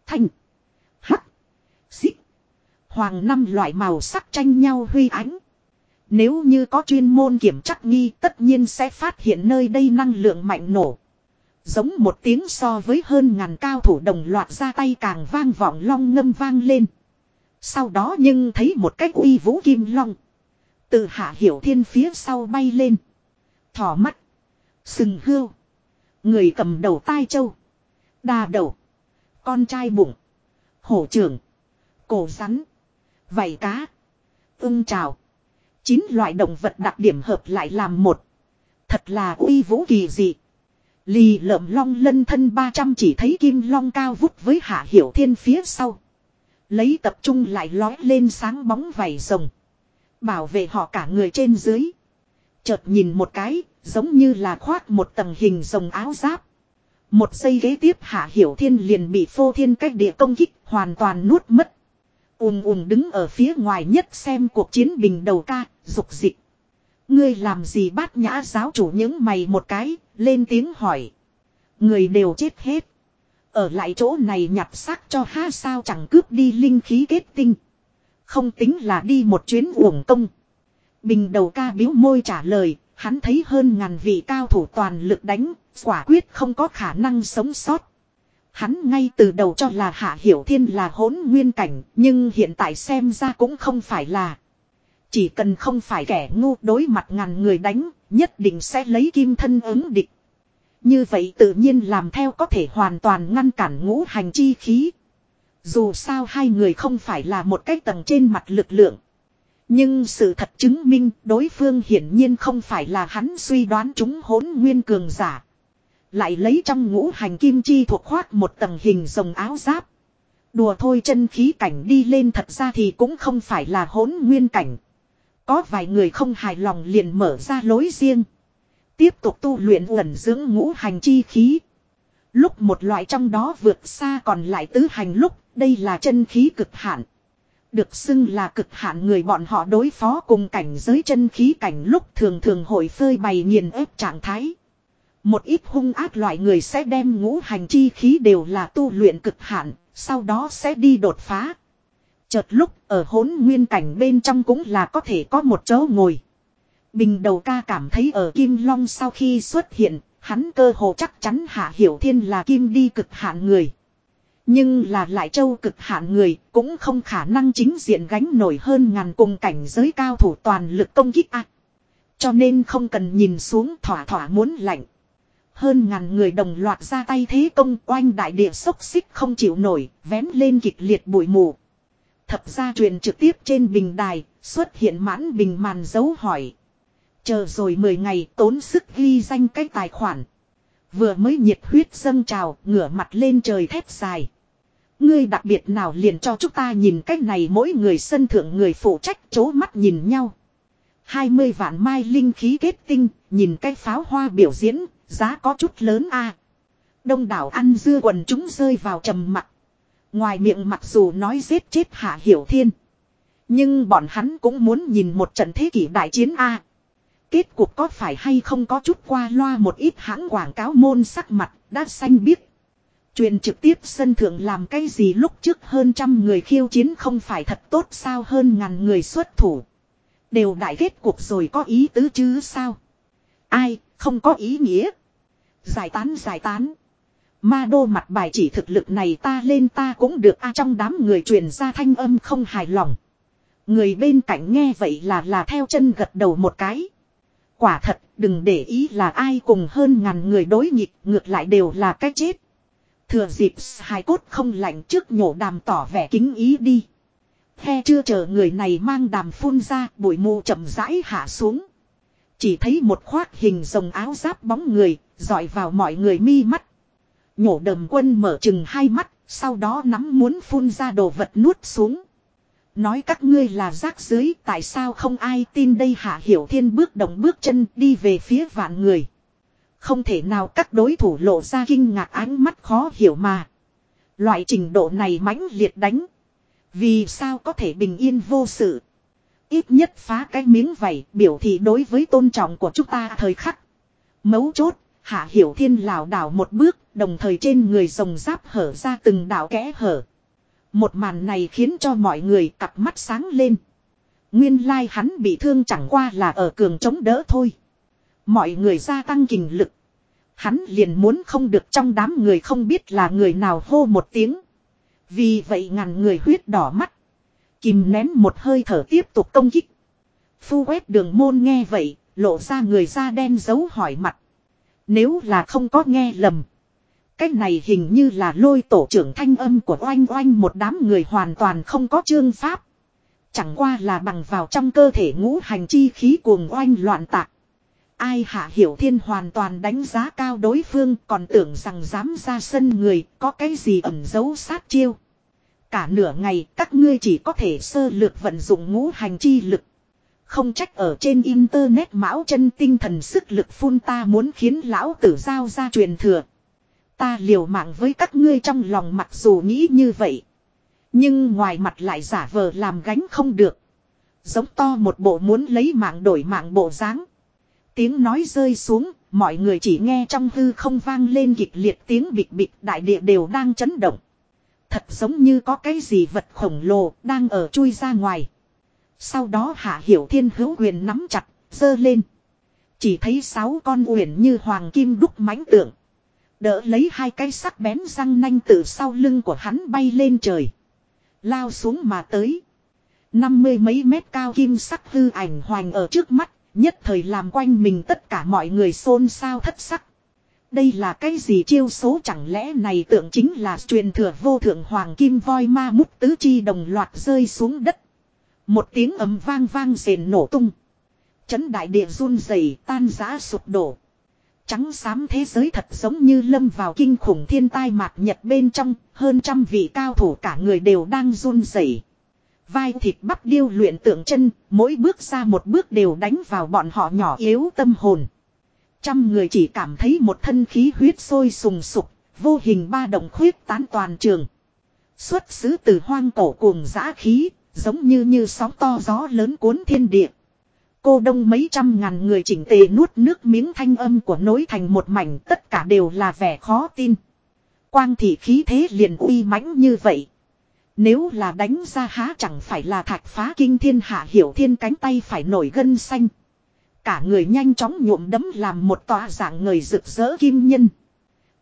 Thanh. Hắc. Xích. Hoàng năm loại màu sắc tranh nhau huy ánh. Nếu như có chuyên môn kiểm chắc nghi, tất nhiên sẽ phát hiện nơi đây năng lượng mạnh nổ. Giống một tiếng so với hơn ngàn cao thủ đồng loạt ra tay càng vang vọng long ngâm vang lên. Sau đó nhưng thấy một cách uy vũ kim long. Từ hạ hiểu thiên phía sau bay lên. Thỏ mắt. Sừng hươu. Người cầm đầu tai châu. Đà đầu. Con trai bụng. Hổ trưởng. Cổ rắn. Vảy cá. Ưng trào. Chín loại động vật đặc điểm hợp lại làm một. Thật là uy vũ kỳ dị. Lì lợm long lân thân 300 chỉ thấy kim long cao vút với hạ hiểu thiên phía sau. Lấy tập trung lại lói lên sáng bóng vảy rồng. Bảo vệ họ cả người trên dưới. Chợt nhìn một cái, giống như là khoác một tầng hình rồng áo giáp. Một giây ghế tiếp hạ hiểu thiên liền bị phô thiên cách địa công kích hoàn toàn nuốt mất. Ùm ùm đứng ở phía ngoài nhất xem cuộc chiến bình đầu ca, dục dịch. Ngươi làm gì bát nhã giáo chủ những mày một cái, lên tiếng hỏi. Người đều chết hết. Ở lại chỗ này nhặt xác cho ha sao chẳng cướp đi linh khí kết tinh. Không tính là đi một chuyến uổng công. Bình đầu ca biếu môi trả lời, hắn thấy hơn ngàn vị cao thủ toàn lực đánh, quả quyết không có khả năng sống sót. Hắn ngay từ đầu cho là Hạ Hiểu Thiên là hỗn nguyên cảnh, nhưng hiện tại xem ra cũng không phải là. Chỉ cần không phải kẻ ngu đối mặt ngàn người đánh, nhất định sẽ lấy kim thân ứng địch. Như vậy tự nhiên làm theo có thể hoàn toàn ngăn cản ngũ hành chi khí. Dù sao hai người không phải là một cái tầng trên mặt lực lượng. Nhưng sự thật chứng minh đối phương hiển nhiên không phải là hắn suy đoán chúng hỗn nguyên cường giả. Lại lấy trong ngũ hành kim chi thuộc khoác một tầng hình rồng áo giáp. Đùa thôi chân khí cảnh đi lên thật ra thì cũng không phải là hỗn nguyên cảnh. Có vài người không hài lòng liền mở ra lối riêng. Tiếp tục tu luyện ẩn dưỡng ngũ hành chi khí. Lúc một loại trong đó vượt xa còn lại tứ hành lúc, đây là chân khí cực hạn. Được xưng là cực hạn người bọn họ đối phó cùng cảnh giới chân khí cảnh lúc thường thường hội phơi bày nghiền ép trạng thái. Một ít hung ác loại người sẽ đem ngũ hành chi khí đều là tu luyện cực hạn, Sau đó sẽ đi đột phá. Chợt lúc ở hỗn nguyên cảnh bên trong cũng là có thể có một chỗ ngồi. Bình đầu ca cảm thấy ở Kim Long sau khi xuất hiện, hắn cơ hồ chắc chắn Hạ Hiểu Thiên là Kim đi cực hạn người. Nhưng là lại châu cực hạn người cũng không khả năng chính diện gánh nổi hơn ngàn cùng cảnh giới cao thủ toàn lực công kích ác. Cho nên không cần nhìn xuống thỏa thỏa muốn lạnh. Hơn ngàn người đồng loạt ra tay thế công oanh đại địa sốc xích không chịu nổi, vén lên kịch liệt bụi mù. Thập ra truyền trực tiếp trên bình đài, xuất hiện mãn bình màn dấu hỏi. Chờ rồi 10 ngày tốn sức ghi danh cái tài khoản. Vừa mới nhiệt huyết dâng trào, ngửa mặt lên trời thét dài. Ngươi đặc biệt nào liền cho chúng ta nhìn cách này mỗi người sân thượng người phụ trách chố mắt nhìn nhau. 20 vạn mai linh khí kết tinh, nhìn cái pháo hoa biểu diễn, giá có chút lớn a. Đông đảo ăn dưa quần chúng rơi vào trầm mặt. Ngoài miệng mặc dù nói giết chết hạ hiểu thiên. Nhưng bọn hắn cũng muốn nhìn một trận thế kỷ đại chiến a. Kết cuộc có phải hay không có chút qua loa một ít hãng quảng cáo môn sắc mặt, đã xanh biết. Truyền trực tiếp sân thượng làm cái gì lúc trước hơn trăm người khiêu chiến không phải thật tốt sao hơn ngàn người xuất thủ. Đều đại kết cuộc rồi có ý tứ chứ sao? Ai, không có ý nghĩa. Giải tán giải tán. Ma đô mặt bài chỉ thực lực này ta lên ta cũng được a trong đám người truyền ra thanh âm không hài lòng. Người bên cạnh nghe vậy là là theo chân gật đầu một cái. Quả thật, đừng để ý là ai cùng hơn ngàn người đối nghịch, ngược lại đều là cái chết. Thừa dịp hài cốt không lạnh trước nhổ đàm tỏ vẻ kính ý đi. He chưa chờ người này mang đàm phun ra, bụi mù chậm rãi hạ xuống. Chỉ thấy một khoác hình rồng áo giáp bóng người, dọi vào mọi người mi mắt. Nhổ đầm quân mở chừng hai mắt, sau đó nắm muốn phun ra đồ vật nuốt xuống. Nói các ngươi là rác dưới, tại sao không ai tin đây hạ hiểu thiên bước động bước chân đi về phía vạn người. Không thể nào các đối thủ lộ ra kinh ngạc ánh mắt khó hiểu mà. Loại trình độ này mãnh liệt đánh. Vì sao có thể bình yên vô sự. Ít nhất phá cái miếng vảy biểu thị đối với tôn trọng của chúng ta thời khắc. Mấu chốt, hạ hiểu thiên lảo đảo một bước, đồng thời trên người rồng giáp hở ra từng đảo kẽ hở. Một màn này khiến cho mọi người cặp mắt sáng lên. Nguyên lai like hắn bị thương chẳng qua là ở cường chống đỡ thôi. Mọi người gia tăng kình lực. Hắn liền muốn không được trong đám người không biết là người nào hô một tiếng. Vì vậy ngàn người huyết đỏ mắt. Kìm nén một hơi thở tiếp tục công kích. Phu quét đường môn nghe vậy, lộ ra người da đen giấu hỏi mặt. Nếu là không có nghe lầm. Cái này hình như là lôi tổ trưởng thanh âm của oanh oanh một đám người hoàn toàn không có chương pháp. Chẳng qua là bằng vào trong cơ thể ngũ hành chi khí cuồng oanh loạn tạc. Ai hạ hiểu thiên hoàn toàn đánh giá cao đối phương, còn tưởng rằng dám ra sân người, có cái gì ẩn giấu sát chiêu. Cả nửa ngày, các ngươi chỉ có thể sơ lược vận dụng ngũ hành chi lực. Không trách ở trên internet mão chân tinh thần sức lực phun ta muốn khiến lão tử giao ra truyền thừa. Ta liều mạng với các ngươi trong lòng mặc dù nghĩ như vậy. Nhưng ngoài mặt lại giả vờ làm gánh không được. Giống to một bộ muốn lấy mạng đổi mạng bộ dáng. Tiếng nói rơi xuống, mọi người chỉ nghe trong hư không vang lên kịch liệt tiếng bịch bịch đại địa đều đang chấn động. Thật giống như có cái gì vật khổng lồ đang ở chui ra ngoài. Sau đó hạ hiểu thiên hữu quyền nắm chặt, dơ lên. Chỉ thấy sáu con uyển như hoàng kim đúc mãnh tượng. Đỡ lấy hai cái sắc bén răng nanh từ sau lưng của hắn bay lên trời. Lao xuống mà tới. Năm mươi mấy mét cao kim sắc hư ảnh hoành ở trước mắt, nhất thời làm quanh mình tất cả mọi người xôn xao thất sắc. Đây là cái gì chiêu số chẳng lẽ này tượng chính là truyền thừa vô thượng hoàng kim voi ma mút tứ chi đồng loạt rơi xuống đất. Một tiếng ầm vang vang rền nổ tung. Chấn đại địa run rẩy tan rã sụp đổ. Trắng xám thế giới thật giống như lâm vào kinh khủng thiên tai mạc nhật bên trong, hơn trăm vị cao thủ cả người đều đang run rẩy. Vai thịt bắp điêu luyện tượng chân, mỗi bước ra một bước đều đánh vào bọn họ nhỏ yếu tâm hồn. Trăm người chỉ cảm thấy một thân khí huyết sôi sùng sục, vô hình ba động khuyết tán toàn trường. Xuất xứ từ hoang cổ cuồng dã khí, giống như như sóng to gió lớn cuốn thiên địa. Cô đông mấy trăm ngàn người chỉnh tề nuốt nước miếng thanh âm của nối thành một mảnh tất cả đều là vẻ khó tin. quang thị khí thế liền uy mãnh như vậy. Nếu là đánh ra há chẳng phải là thạch phá kinh thiên hạ hiểu thiên cánh tay phải nổi gân xanh. Cả người nhanh chóng nhuộm đấm làm một tòa dạng người rực rỡ kim nhân.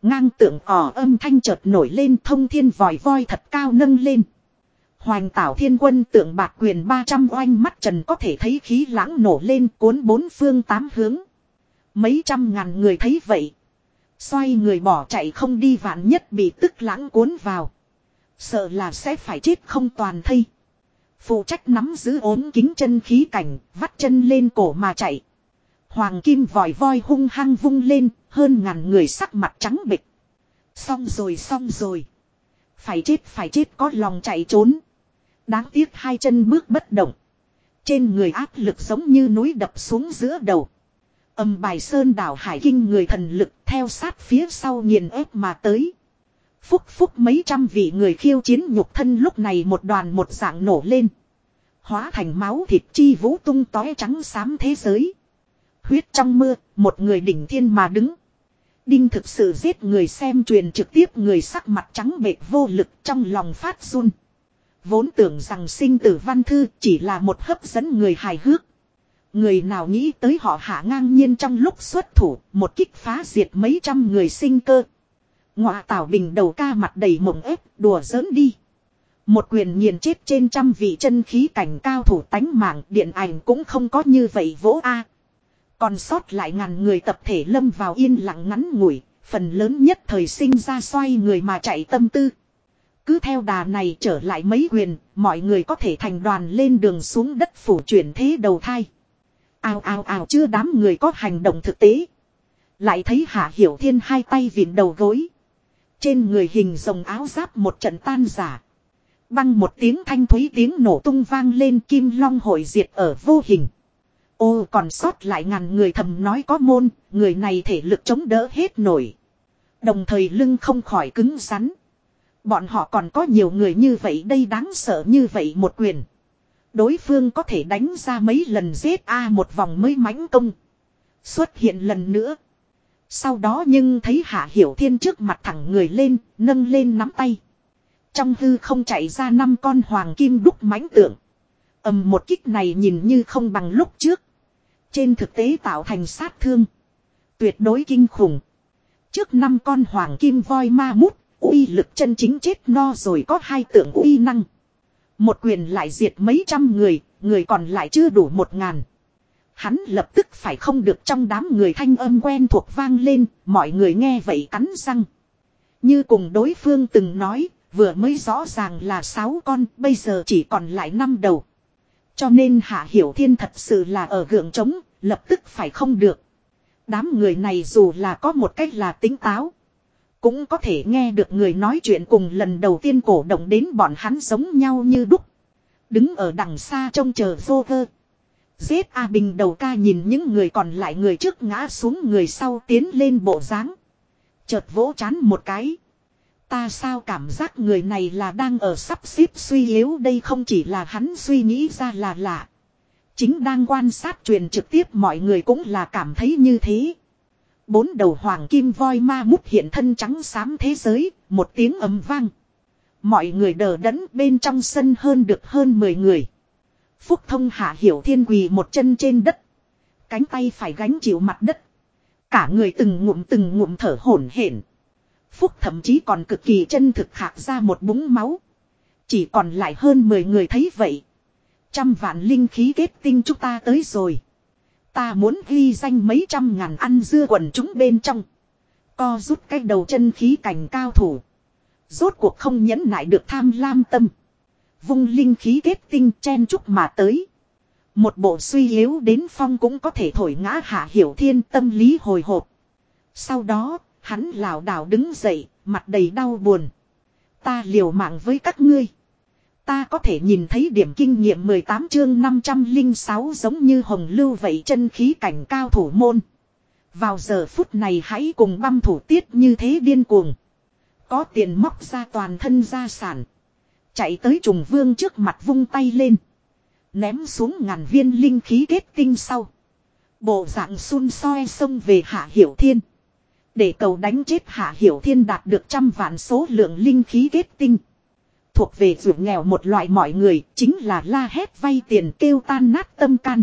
Ngang tượng ỏ âm thanh chợt nổi lên thông thiên vòi voi thật cao nâng lên. Hoành tảo thiên quân tượng bạc quyền 300 oanh mắt trần có thể thấy khí lãng nổ lên cuốn bốn phương tám hướng. Mấy trăm ngàn người thấy vậy. Xoay người bỏ chạy không đi vạn nhất bị tức lãng cuốn vào. Sợ là sẽ phải chết không toàn thây. Phụ trách nắm giữ ốm kính chân khí cảnh, vắt chân lên cổ mà chạy. Hoàng kim vòi voi hung hăng vung lên, hơn ngàn người sắc mặt trắng bịch. Xong rồi xong rồi. Phải chết phải chết có lòng chạy trốn. Đáng tiếc hai chân bước bất động. Trên người áp lực giống như núi đập xuống giữa đầu. Âm bài sơn đảo hải kinh người thần lực theo sát phía sau nghiền ép mà tới. Phúc phúc mấy trăm vị người khiêu chiến nhục thân lúc này một đoàn một dạng nổ lên. Hóa thành máu thịt chi vũ tung tói trắng xám thế giới. Huyết trong mưa, một người đỉnh thiên mà đứng. Đinh thực sự giết người xem truyền trực tiếp người sắc mặt trắng bệch vô lực trong lòng phát run. Vốn tưởng rằng sinh tử văn thư chỉ là một hấp dẫn người hài hước. Người nào nghĩ tới họ hạ ngang nhiên trong lúc xuất thủ, một kích phá diệt mấy trăm người sinh cơ. Ngọa tảo bình đầu ca mặt đầy mộng ép, đùa giỡn đi. Một quyền nghiền chết trên trăm vị chân khí cảnh cao thủ tánh mạng điện ảnh cũng không có như vậy vỗ a Còn sót lại ngàn người tập thể lâm vào yên lặng ngắn ngủi, phần lớn nhất thời sinh ra xoay người mà chạy tâm tư. Cứ theo đà này trở lại mấy quyền, mọi người có thể thành đoàn lên đường xuống đất phủ chuyển thế đầu thai. ao ao ao chưa đám người có hành động thực tế. Lại thấy Hạ Hiểu Thiên hai tay vịn đầu gối. Trên người hình rồng áo giáp một trận tan giả. Băng một tiếng thanh thúy tiếng nổ tung vang lên kim long hội diệt ở vô hình. Ô còn sót lại ngàn người thầm nói có môn, người này thể lực chống đỡ hết nổi. Đồng thời lưng không khỏi cứng rắn. Bọn họ còn có nhiều người như vậy đây đáng sợ như vậy một quyền. Đối phương có thể đánh ra mấy lần giết A một vòng mới mãnh công. Xuất hiện lần nữa. Sau đó nhưng thấy Hạ Hiểu Thiên trước mặt thẳng người lên, nâng lên nắm tay. Trong hư không chạy ra năm con hoàng kim đúc mãnh tượng. ầm một kích này nhìn như không bằng lúc trước. Trên thực tế tạo thành sát thương. Tuyệt đối kinh khủng. Trước năm con hoàng kim voi ma mút, uy lực chân chính chết no rồi có hai tượng uy năng. Một quyền lại diệt mấy trăm người, người còn lại chưa đủ một ngàn. Hắn lập tức phải không được trong đám người thanh âm quen thuộc vang lên, mọi người nghe vậy cắn răng. Như cùng đối phương từng nói, vừa mới rõ ràng là sáu con, bây giờ chỉ còn lại năm đầu. Cho nên Hạ Hiểu Thiên thật sự là ở gượng trống, lập tức phải không được. Đám người này dù là có một cách là tính táo. Cũng có thể nghe được người nói chuyện cùng lần đầu tiên cổ động đến bọn hắn giống nhau như đúc. Đứng ở đằng xa trông chờ vô vơ. Giết A Bình đầu ca nhìn những người còn lại người trước ngã xuống người sau tiến lên bộ dáng Chợt vỗ chán một cái. Ta sao cảm giác người này là đang ở sắp xếp suy yếu đây không chỉ là hắn suy nghĩ ra là lạ. Chính đang quan sát truyền trực tiếp mọi người cũng là cảm thấy như thế. Bốn đầu hoàng kim voi ma mút hiện thân trắng xám thế giới, một tiếng ầm vang. Mọi người đờ đẫn bên trong sân hơn được hơn 10 người. Phúc thông hạ hiểu thiên quỳ một chân trên đất. Cánh tay phải gánh chịu mặt đất. Cả người từng ngụm từng ngụm thở hổn hển. Phúc thậm chí còn cực kỳ chân thực khạc ra một búng máu. Chỉ còn lại hơn 10 người thấy vậy. Trăm vạn linh khí kết tinh chúng ta tới rồi. Ta muốn ghi danh mấy trăm ngàn ăn dưa quần chúng bên trong. Co rút cái đầu chân khí cảnh cao thủ. Rốt cuộc không nhẫn nại được tham lam tâm. Vung linh khí kết tinh chen chúc mà tới. Một bộ suy yếu đến phong cũng có thể thổi ngã hạ hiểu thiên tâm lý hồi hộp. Sau đó, hắn lảo đảo đứng dậy, mặt đầy đau buồn. Ta liều mạng với các ngươi. Ta có thể nhìn thấy điểm kinh nghiệm 18 chương 506 giống như hồng lưu vậy chân khí cảnh cao thủ môn. Vào giờ phút này hãy cùng băm thủ tiết như thế điên cuồng. Có tiền móc ra toàn thân gia sản. Chạy tới trùng vương trước mặt vung tay lên. Ném xuống ngàn viên linh khí kết tinh sau. Bộ dạng xun soi xông về hạ hiểu thiên. Để cầu đánh chết Hạ Hiểu Thiên đạt được trăm vạn số lượng linh khí kết tinh. Thuộc về ruộng nghèo một loại mọi người, chính là la hét vay tiền kêu tan nát tâm can.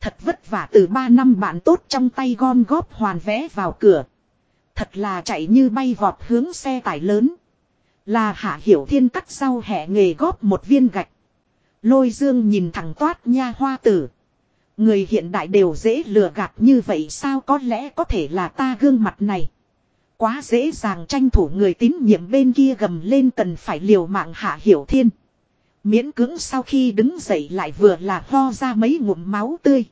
Thật vất vả từ ba năm bạn tốt trong tay gom góp hoàn vẽ vào cửa. Thật là chạy như bay vọt hướng xe tải lớn. Là Hạ Hiểu Thiên cắt sau hẻ nghề góp một viên gạch. Lôi dương nhìn thẳng toát nha hoa tử. Người hiện đại đều dễ lừa gạt như vậy sao có lẽ có thể là ta gương mặt này. Quá dễ dàng tranh thủ người tín nhiệm bên kia gầm lên cần phải liều mạng hạ hiểu thiên. Miễn cứng sau khi đứng dậy lại vừa là ho ra mấy ngụm máu tươi.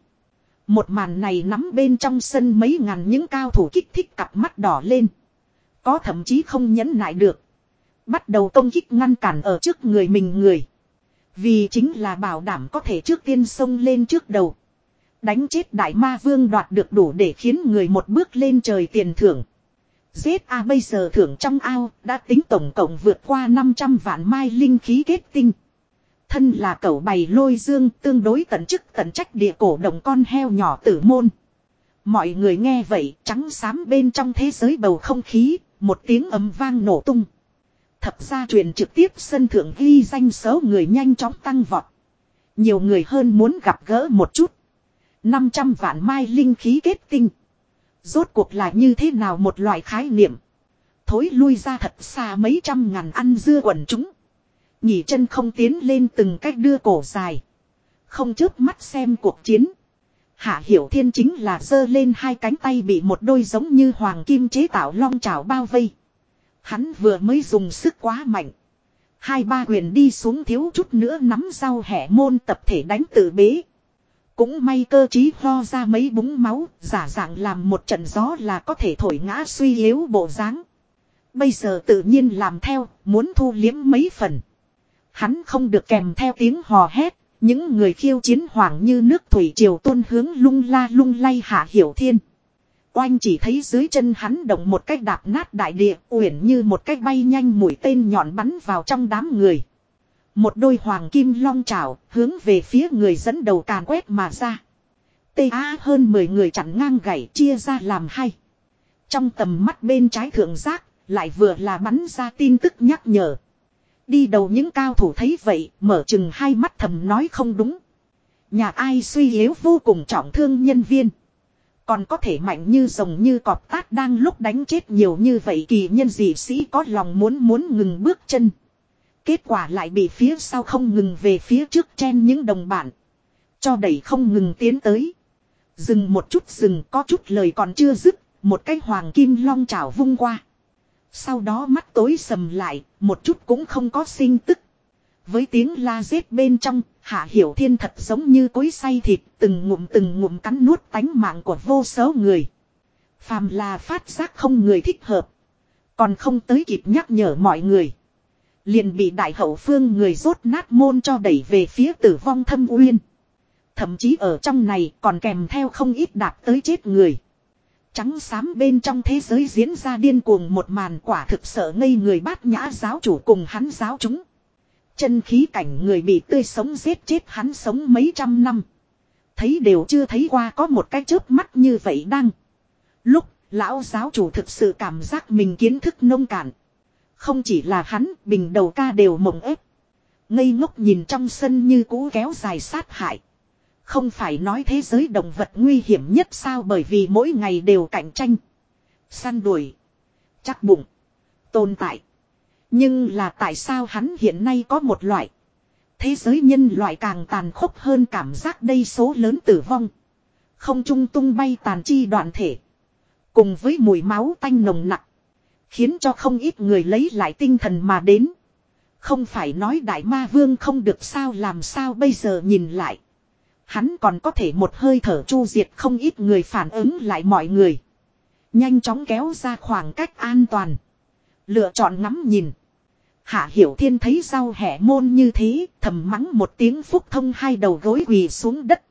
Một màn này nắm bên trong sân mấy ngàn những cao thủ kích thích cặp mắt đỏ lên. Có thậm chí không nhẫn nại được. Bắt đầu công kích ngăn cản ở trước người mình người. Vì chính là bảo đảm có thể trước tiên xông lên trước đầu. Đánh chết đại ma vương đoạt được đủ để khiến người một bước lên trời tiền thưởng. Giết A bây giờ thưởng trong ao đã tính tổng cộng vượt qua 500 vạn mai linh khí kết tinh. Thân là cẩu bày lôi dương tương đối tận chức tận trách địa cổ đồng con heo nhỏ tử môn. Mọi người nghe vậy trắng xám bên trong thế giới bầu không khí, một tiếng ấm vang nổ tung. Thập ra truyền trực tiếp sân thượng ghi danh số người nhanh chóng tăng vọt. Nhiều người hơn muốn gặp gỡ một chút. 500 vạn mai linh khí kết tinh. Rốt cuộc là như thế nào một loại khái niệm. Thối lui ra thật xa mấy trăm ngàn ăn dưa quần chúng. Nhỉ chân không tiến lên từng cách đưa cổ dài. Không chớp mắt xem cuộc chiến. Hạ Hiểu Thiên chính là giơ lên hai cánh tay bị một đôi giống như hoàng kim chế tạo long trào bao vây. Hắn vừa mới dùng sức quá mạnh. Hai ba quyền đi xuống thiếu chút nữa nắm rau hẻ môn tập thể đánh tử bế. Cũng may cơ trí ho ra mấy búng máu, giả dạng làm một trận gió là có thể thổi ngã suy yếu bộ dáng. Bây giờ tự nhiên làm theo, muốn thu liếm mấy phần. Hắn không được kèm theo tiếng hò hét, những người khiêu chiến hoảng như nước thủy triều tuôn hướng lung la lung lay hạ hiểu thiên. Oanh chỉ thấy dưới chân hắn động một cách đạp nát đại địa, uyển như một cách bay nhanh mũi tên nhọn bắn vào trong đám người. Một đôi hoàng kim long chảo hướng về phía người dẫn đầu càn quét mà ra. Ta hơn 10 người chặn ngang gãy chia ra làm hai. Trong tầm mắt bên trái thượng giác, lại vừa là bắn ra tin tức nhắc nhở. Đi đầu những cao thủ thấy vậy, mở chừng hai mắt thầm nói không đúng. Nhà ai suy yếu vô cùng trọng thương nhân viên. Còn có thể mạnh như rồng như cọp tát đang lúc đánh chết nhiều như vậy kỳ nhân dị sĩ có lòng muốn muốn ngừng bước chân. Kết quả lại bị phía sau không ngừng về phía trước chen những đồng bạn. Cho đẩy không ngừng tiến tới. Dừng một chút dừng có chút lời còn chưa dứt. Một cái hoàng kim long chảo vung qua. Sau đó mắt tối sầm lại, một chút cũng không có sinh tức. Với tiếng la giết bên trong, Hạ Hiểu Thiên thật giống như cối say thịt, từng ngụm từng ngụm cắn nuốt tánh mạng của vô số người. Phàm là phát giác không người thích hợp. Còn không tới kịp nhắc nhở mọi người. Liền bị đại hậu phương người rốt nát môn cho đẩy về phía tử vong thâm uyên. Thậm chí ở trong này còn kèm theo không ít đạt tới chết người. Trắng xám bên trong thế giới diễn ra điên cuồng một màn quả thực sợ ngây người bát nhã giáo chủ cùng hắn giáo chúng. Chân khí cảnh người bị tươi sống giết chết hắn sống mấy trăm năm. Thấy đều chưa thấy qua có một cái chớp mắt như vậy đang. Lúc lão giáo chủ thực sự cảm giác mình kiến thức nông cạn. Không chỉ là hắn, bình đầu ca đều mộng ép. Ngây ngốc nhìn trong sân như cũ kéo dài sát hại. Không phải nói thế giới động vật nguy hiểm nhất sao bởi vì mỗi ngày đều cạnh tranh. Săn đuổi. Chắc bụng. Tồn tại. Nhưng là tại sao hắn hiện nay có một loại. Thế giới nhân loại càng tàn khốc hơn cảm giác đây số lớn tử vong. Không trung tung bay tàn chi đoạn thể. Cùng với mùi máu tanh nồng nặng. Khiến cho không ít người lấy lại tinh thần mà đến. Không phải nói đại ma vương không được sao, làm sao bây giờ nhìn lại. Hắn còn có thể một hơi thở chu diệt không ít người phản ứng lại mọi người. Nhanh chóng kéo ra khoảng cách an toàn. Lựa chọn ngắm nhìn. Hạ Hiểu Thiên thấy rau hẻ môn như thế, thầm mắng một tiếng phúc thông hai đầu gối quỳ xuống đất.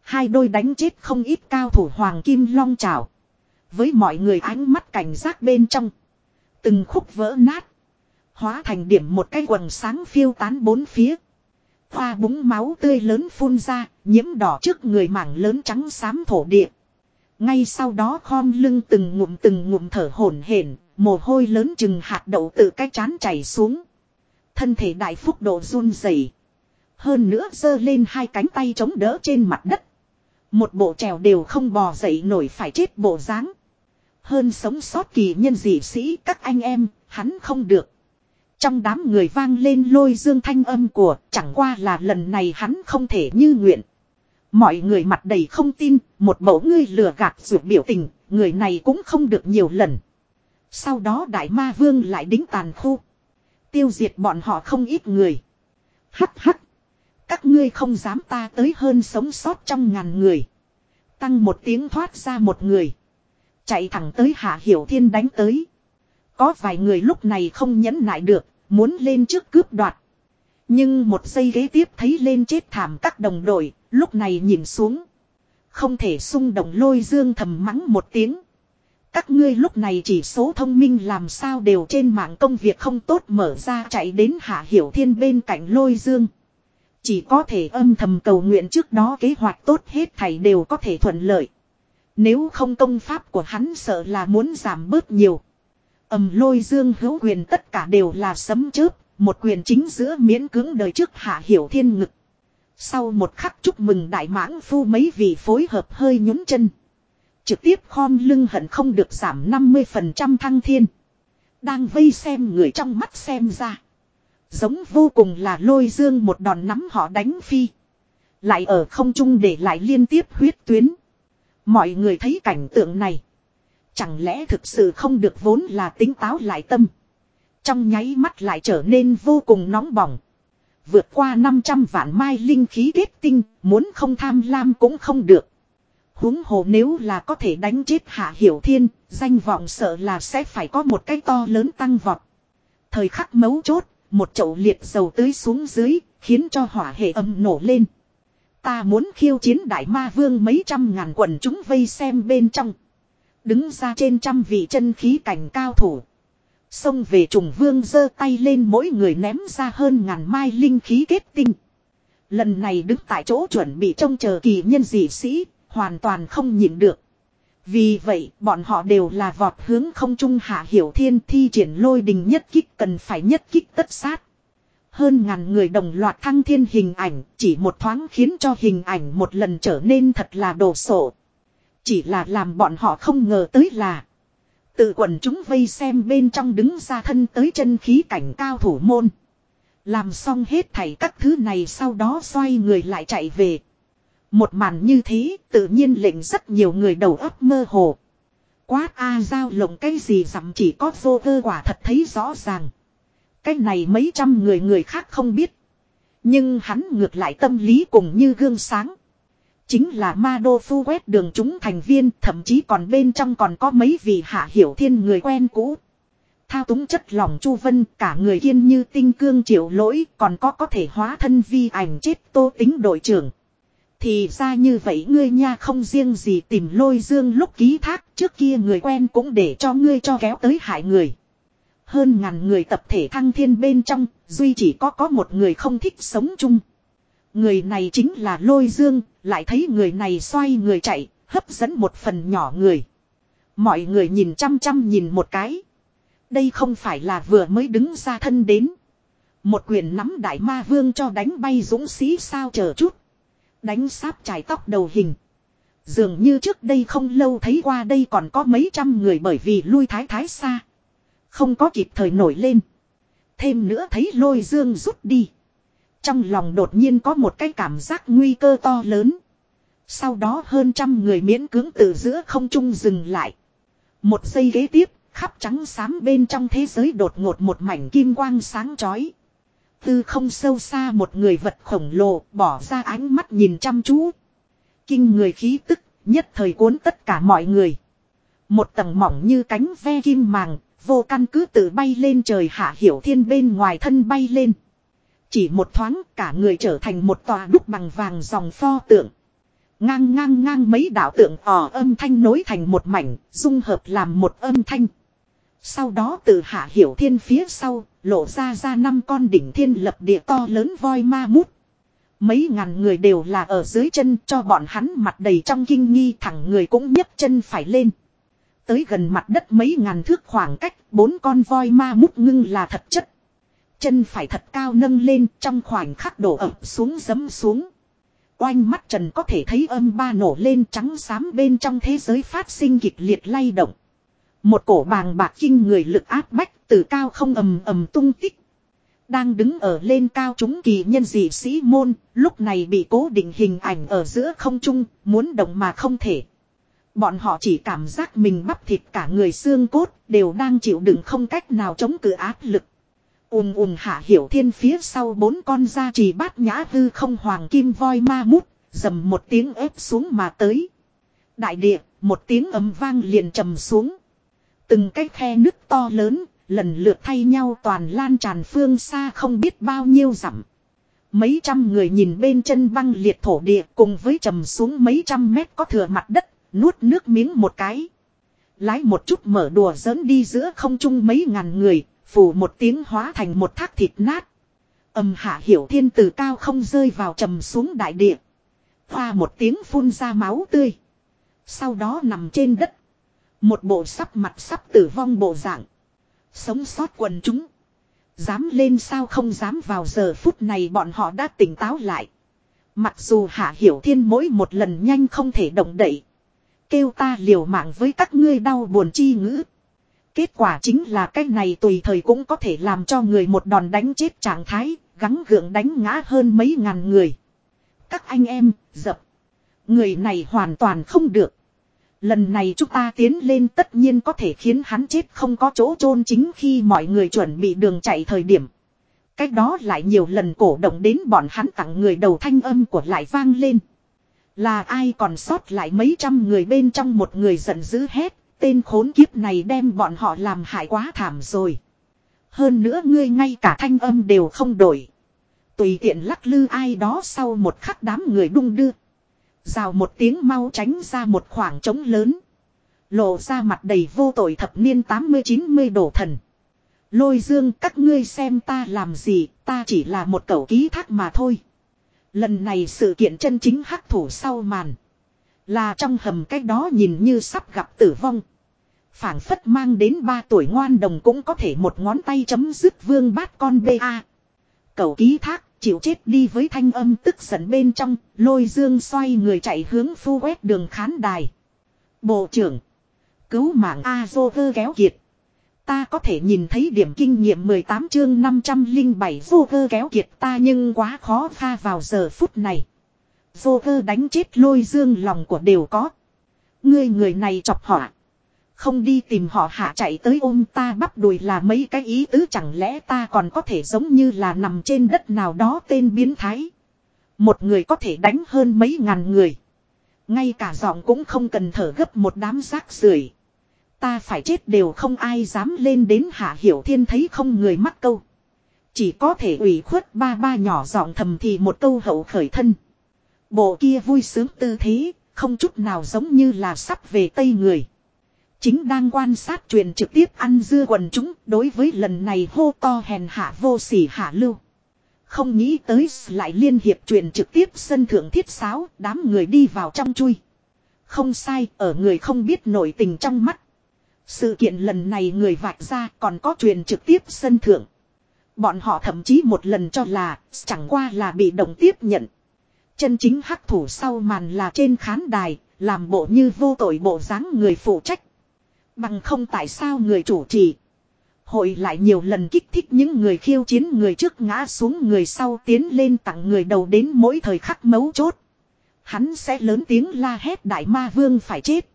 Hai đôi đánh chết không ít cao thủ hoàng kim long trào. Với mọi người ánh mắt cảnh giác bên trong. Từng khúc vỡ nát. Hóa thành điểm một cái quần sáng phiêu tán bốn phía. Hoa búng máu tươi lớn phun ra, nhiễm đỏ trước người mảng lớn trắng xám thổ địa. Ngay sau đó khom lưng từng ngụm từng ngụm thở hổn hển, mồ hôi lớn chừng hạt đậu từ cái chán chảy xuống. Thân thể đại phúc độ run rẩy. Hơn nữa giơ lên hai cánh tay chống đỡ trên mặt đất. Một bộ trèo đều không bò dậy nổi phải chết bộ dáng. Hơn sống sót kỳ nhân dị sĩ các anh em, hắn không được. Trong đám người vang lên lôi dương thanh âm của chẳng qua là lần này hắn không thể như nguyện. Mọi người mặt đầy không tin, một mẫu ngươi lừa gạt ruột biểu tình, người này cũng không được nhiều lần. Sau đó đại ma vương lại đính tàn khu. Tiêu diệt bọn họ không ít người. Hắc hắc. Các ngươi không dám ta tới hơn sống sót trong ngàn người. Tăng một tiếng thoát ra một người. Chạy thẳng tới Hạ Hiểu Thiên đánh tới. Có vài người lúc này không nhẫn nại được, muốn lên trước cướp đoạt. Nhưng một giây ghế tiếp thấy lên chết thảm các đồng đội, lúc này nhìn xuống. Không thể xung động lôi dương thầm mắng một tiếng. Các ngươi lúc này chỉ số thông minh làm sao đều trên mạng công việc không tốt mở ra chạy đến Hạ Hiểu Thiên bên cạnh lôi dương. Chỉ có thể âm thầm cầu nguyện trước đó kế hoạch tốt hết thảy đều có thể thuận lợi. Nếu không công pháp của hắn sợ là muốn giảm bớt nhiều. âm lôi dương hữu quyền tất cả đều là sấm chớp, một quyền chính giữa miễn cứng đời trước hạ hiểu thiên ngực. Sau một khắc chúc mừng đại mãng phu mấy vị phối hợp hơi nhún chân. Trực tiếp khom lưng hận không được giảm 50% thăng thiên. Đang vây xem người trong mắt xem ra. Giống vô cùng là lôi dương một đòn nắm họ đánh phi. Lại ở không trung để lại liên tiếp huyết tuyến. Mọi người thấy cảnh tượng này. Chẳng lẽ thực sự không được vốn là tính táo lại tâm. Trong nháy mắt lại trở nên vô cùng nóng bỏng. Vượt qua 500 vạn mai linh khí kết tinh, muốn không tham lam cũng không được huống hồ nếu là có thể đánh chết hạ hiểu thiên, danh vọng sợ là sẽ phải có một cái to lớn tăng vọt. Thời khắc mấu chốt, một chậu liệt dầu tưới xuống dưới, khiến cho hỏa hệ âm nổ lên. Ta muốn khiêu chiến đại ma vương mấy trăm ngàn quần chúng vây xem bên trong. Đứng ra trên trăm vị chân khí cảnh cao thủ. Xông về trùng vương giơ tay lên mỗi người ném ra hơn ngàn mai linh khí kết tinh. Lần này đứng tại chỗ chuẩn bị trông chờ kỳ nhân dị sĩ, hoàn toàn không nhịn được. Vì vậy, bọn họ đều là vọt hướng không trung hạ hiểu thiên thi triển lôi đình nhất kích cần phải nhất kích tất sát. Hơn ngàn người đồng loạt thăng thiên hình ảnh, chỉ một thoáng khiến cho hình ảnh một lần trở nên thật là đồ sộ. Chỉ là làm bọn họ không ngờ tới là. Tự quần chúng vây xem bên trong đứng ra thân tới chân khí cảnh cao thủ môn. Làm xong hết thảy các thứ này sau đó xoay người lại chạy về. Một màn như thế, tự nhiên lệnh rất nhiều người đầu óc mơ hồ. Quát A giao lộng cái gì dặm chỉ có vô cơ quả thật thấy rõ ràng. Cái này mấy trăm người người khác không biết. Nhưng hắn ngược lại tâm lý cùng như gương sáng. Chính là ma đô phu quét đường chúng thành viên, thậm chí còn bên trong còn có mấy vị hạ hiểu thiên người quen cũ. Thao túng chất lòng chu vân, cả người kiên như tinh cương triệu lỗi, còn có có thể hóa thân vi ảnh chết tô tính đội trưởng. Thì ra như vậy ngươi nha không riêng gì tìm lôi dương lúc ký thác trước kia người quen cũng để cho ngươi cho kéo tới hại người. Hơn ngàn người tập thể thăng thiên bên trong, duy chỉ có có một người không thích sống chung. Người này chính là lôi dương, lại thấy người này xoay người chạy, hấp dẫn một phần nhỏ người. Mọi người nhìn chăm chăm nhìn một cái. Đây không phải là vừa mới đứng ra thân đến. Một quyền nắm đại ma vương cho đánh bay dũng sĩ sao chờ chút. Đánh sáp trải tóc đầu hình. Dường như trước đây không lâu thấy qua đây còn có mấy trăm người bởi vì lui thái thái xa. Không có kịp thời nổi lên. Thêm nữa thấy lôi dương rút đi. Trong lòng đột nhiên có một cái cảm giác nguy cơ to lớn. Sau đó hơn trăm người miễn cưỡng từ giữa không trung dừng lại. Một giây ghế tiếp, khắp trắng xám bên trong thế giới đột ngột một mảnh kim quang sáng chói. Tư không sâu xa một người vật khổng lồ bỏ ra ánh mắt nhìn chăm chú. Kinh người khí tức, nhất thời cuốn tất cả mọi người. Một tầng mỏng như cánh ve kim màng, vô căn cứ tự bay lên trời hạ hiểu thiên bên ngoài thân bay lên. Chỉ một thoáng cả người trở thành một tòa đúc bằng vàng dòng pho tượng. Ngang ngang ngang mấy đạo tượng ỏ âm thanh nối thành một mảnh, dung hợp làm một âm thanh. Sau đó từ hạ hiểu thiên phía sau, lộ ra ra năm con đỉnh thiên lập địa to lớn voi ma mút. Mấy ngàn người đều là ở dưới chân cho bọn hắn mặt đầy trong kinh nghi thẳng người cũng nhấc chân phải lên. Tới gần mặt đất mấy ngàn thước khoảng cách, bốn con voi ma mút ngưng là thật chất. Chân phải thật cao nâng lên trong khoảnh khắc đổ ập xuống dấm xuống. Oanh mắt trần có thể thấy âm ba nổ lên trắng xám bên trong thế giới phát sinh kịch liệt lay động. Một cổ bàng bạc kinh người lực áp bách từ cao không ầm ầm tung tích. Đang đứng ở lên cao chúng kỳ nhân dị sĩ môn, lúc này bị cố định hình ảnh ở giữa không trung, muốn động mà không thể. Bọn họ chỉ cảm giác mình bắp thịt cả người xương cốt, đều đang chịu đựng không cách nào chống cự áp lực. Ùm ùm hạ hiểu thiên phía sau bốn con da trì bát nhã hư không hoàng kim voi ma mút, dầm một tiếng ép xuống mà tới. Đại địa, một tiếng ấm vang liền trầm xuống. Từng cái khe nước to lớn, lần lượt thay nhau toàn lan tràn phương xa không biết bao nhiêu dặm. Mấy trăm người nhìn bên chân băng liệt thổ địa cùng với trầm xuống mấy trăm mét có thừa mặt đất, nuốt nước miếng một cái. Lái một chút mở đùa giỡn đi giữa không trung mấy ngàn người, phủ một tiếng hóa thành một thác thịt nát. Âm hạ hiểu thiên từ cao không rơi vào trầm xuống đại địa. Hoa một tiếng phun ra máu tươi. Sau đó nằm trên đất. Một bộ sắp mặt sắp tử vong bộ dạng. Sống sót quần chúng. Dám lên sao không dám vào giờ phút này bọn họ đã tỉnh táo lại. Mặc dù hạ hiểu thiên mỗi một lần nhanh không thể động đậy. Kêu ta liều mạng với các ngươi đau buồn chi ngữ. Kết quả chính là cái này tùy thời cũng có thể làm cho người một đòn đánh chết trạng thái, gắng gượng đánh ngã hơn mấy ngàn người. Các anh em, dập. Người này hoàn toàn không được. Lần này chúng ta tiến lên tất nhiên có thể khiến hắn chết không có chỗ chôn chính khi mọi người chuẩn bị đường chạy thời điểm. Cách đó lại nhiều lần cổ động đến bọn hắn tặng người đầu thanh âm của lại vang lên. Là ai còn sót lại mấy trăm người bên trong một người giận dữ hét, tên khốn kiếp này đem bọn họ làm hại quá thảm rồi. Hơn nữa ngươi ngay cả thanh âm đều không đổi. Tùy tiện lắc lư ai đó sau một khắc đám người đung đưa. Rào một tiếng mau tránh ra một khoảng trống lớn. Lộ ra mặt đầy vô tội thập niên 80-90 đổ thần. Lôi dương các ngươi xem ta làm gì, ta chỉ là một cẩu ký thác mà thôi. Lần này sự kiện chân chính hắc thủ sau màn. Là trong hầm cách đó nhìn như sắp gặp tử vong. phảng phất mang đến ba tuổi ngoan đồng cũng có thể một ngón tay chấm dứt vương bát con ba. Cậu ký thác chịu chết đi với thanh âm tức giận bên trong, lôi dương xoay người chạy hướng phu quét đường khán đài. Bộ trưởng, cứu mạng a vơ kéo kiệt. Ta có thể nhìn thấy điểm kinh nghiệm 18 chương 507 vô vơ kéo kiệt ta nhưng quá khó pha vào giờ phút này. Vô đánh chết lôi dương lòng của đều có. Ngươi người này chọc họa. Không đi tìm họ hạ chạy tới ôm ta bắp đùi là mấy cái ý tứ chẳng lẽ ta còn có thể giống như là nằm trên đất nào đó tên biến thái. Một người có thể đánh hơn mấy ngàn người. Ngay cả giọng cũng không cần thở gấp một đám rác rưởi. Ta phải chết đều không ai dám lên đến hạ hiểu thiên thấy không người mắc câu. Chỉ có thể ủy khuất ba ba nhỏ giọng thầm thì một câu hậu khởi thân. Bộ kia vui sướng tư thế, không chút nào giống như là sắp về tây người. Chính đang quan sát truyền trực tiếp ăn dưa quần chúng đối với lần này hô to hèn hạ vô sỉ hạ lưu. Không nghĩ tới lại liên hiệp truyền trực tiếp sân thượng thiết sáo đám người đi vào trong chui. Không sai ở người không biết nổi tình trong mắt. Sự kiện lần này người vạch ra còn có truyền trực tiếp sân thượng. Bọn họ thậm chí một lần cho là chẳng qua là bị động tiếp nhận. Chân chính hắc thủ sau màn là trên khán đài, làm bộ như vô tội bộ dáng người phụ trách. Bằng không tại sao người chủ trì. Hội lại nhiều lần kích thích những người khiêu chiến người trước ngã xuống người sau tiến lên tặng người đầu đến mỗi thời khắc mấu chốt. Hắn sẽ lớn tiếng la hét đại ma vương phải chết.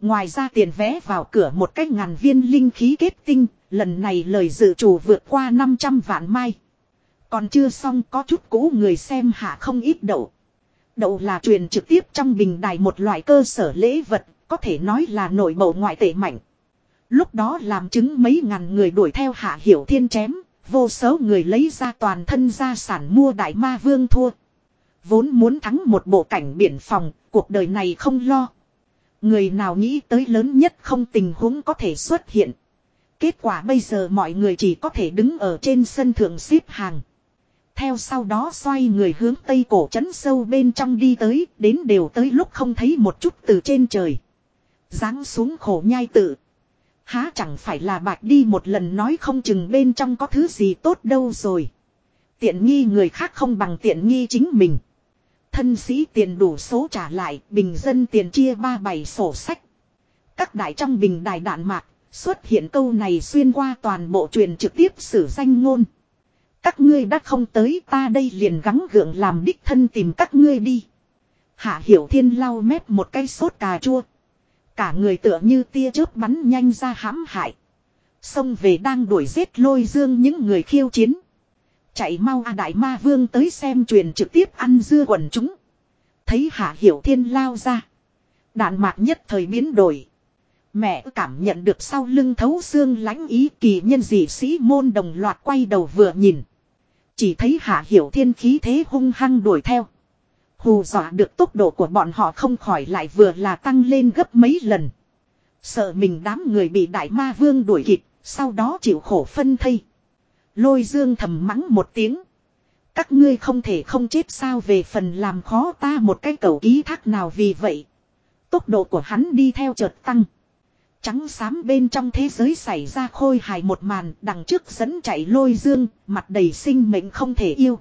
Ngoài ra tiền vé vào cửa một cách ngàn viên linh khí kết tinh, lần này lời dự chủ vượt qua 500 vạn mai. Còn chưa xong có chút cũ người xem hạ không ít đậu. Đậu là truyền trực tiếp trong bình đài một loại cơ sở lễ vật, có thể nói là nội bộ ngoại tệ mạnh. Lúc đó làm chứng mấy ngàn người đuổi theo hạ hiểu thiên chém, vô số người lấy ra toàn thân gia sản mua đại ma vương thua. Vốn muốn thắng một bộ cảnh biển phòng, cuộc đời này không lo. Người nào nghĩ tới lớn nhất không tình huống có thể xuất hiện. Kết quả bây giờ mọi người chỉ có thể đứng ở trên sân thượng xếp hàng. theo sau đó xoay người hướng tây cổ trấn sâu bên trong đi tới, đến đều tới lúc không thấy một chút từ trên trời. Giáng xuống khổ nhai tự. Há chẳng phải là bạch đi một lần nói không chừng bên trong có thứ gì tốt đâu rồi. Tiện nghi người khác không bằng tiện nghi chính mình. Thân sĩ tiền đủ số trả lại, bình dân tiền chia ba bảy sổ sách. Các đại trong bình đài đạn mạc, xuất hiện câu này xuyên qua toàn bộ truyền trực tiếp sử danh ngôn. Các ngươi đã không tới ta đây liền gắng gượng làm đích thân tìm các ngươi đi. Hạ hiểu thiên lau mép một cái sốt cà chua. Cả người tựa như tia chớp bắn nhanh ra hãm hại. Xông về đang đuổi giết lôi dương những người khiêu chiến. Chạy mau a đại ma vương tới xem truyền trực tiếp ăn dưa quần chúng. Thấy hạ hiểu thiên lao ra. Đạn mạc nhất thời biến đổi. Mẹ cảm nhận được sau lưng thấu xương lãnh ý kỳ nhân dị sĩ môn đồng loạt quay đầu vừa nhìn. Chỉ thấy hạ hiểu thiên khí thế hung hăng đuổi theo. Hù dọa được tốc độ của bọn họ không khỏi lại vừa là tăng lên gấp mấy lần. Sợ mình đám người bị đại ma vương đuổi kịp, sau đó chịu khổ phân thây. Lôi dương thầm mắng một tiếng. Các ngươi không thể không chết sao về phần làm khó ta một cái cầu ký thác nào vì vậy. Tốc độ của hắn đi theo chợt tăng. Trắng xám bên trong thế giới xảy ra khôi hài một màn đằng trước dẫn chạy lôi dương, mặt đầy sinh mệnh không thể yêu.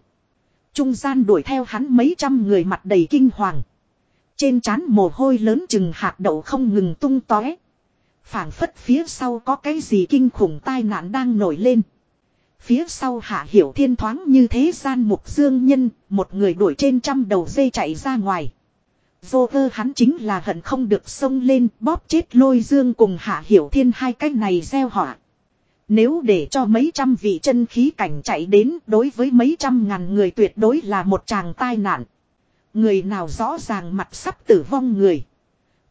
Trung gian đuổi theo hắn mấy trăm người mặt đầy kinh hoàng. Trên trán mồ hôi lớn chừng hạt đậu không ngừng tung tóe. phảng phất phía sau có cái gì kinh khủng tai nạn đang nổi lên. Phía sau hạ hiểu thiên thoáng như thế gian mục dương nhân, một người đuổi trên trăm đầu dây chạy ra ngoài. Vô cơ hắn chính là hận không được xông lên bóp chết lôi dương cùng hạ hiểu thiên hai cái này gieo họa. Nếu để cho mấy trăm vị chân khí cảnh chạy đến đối với mấy trăm ngàn người tuyệt đối là một chàng tai nạn. Người nào rõ ràng mặt sắp tử vong người.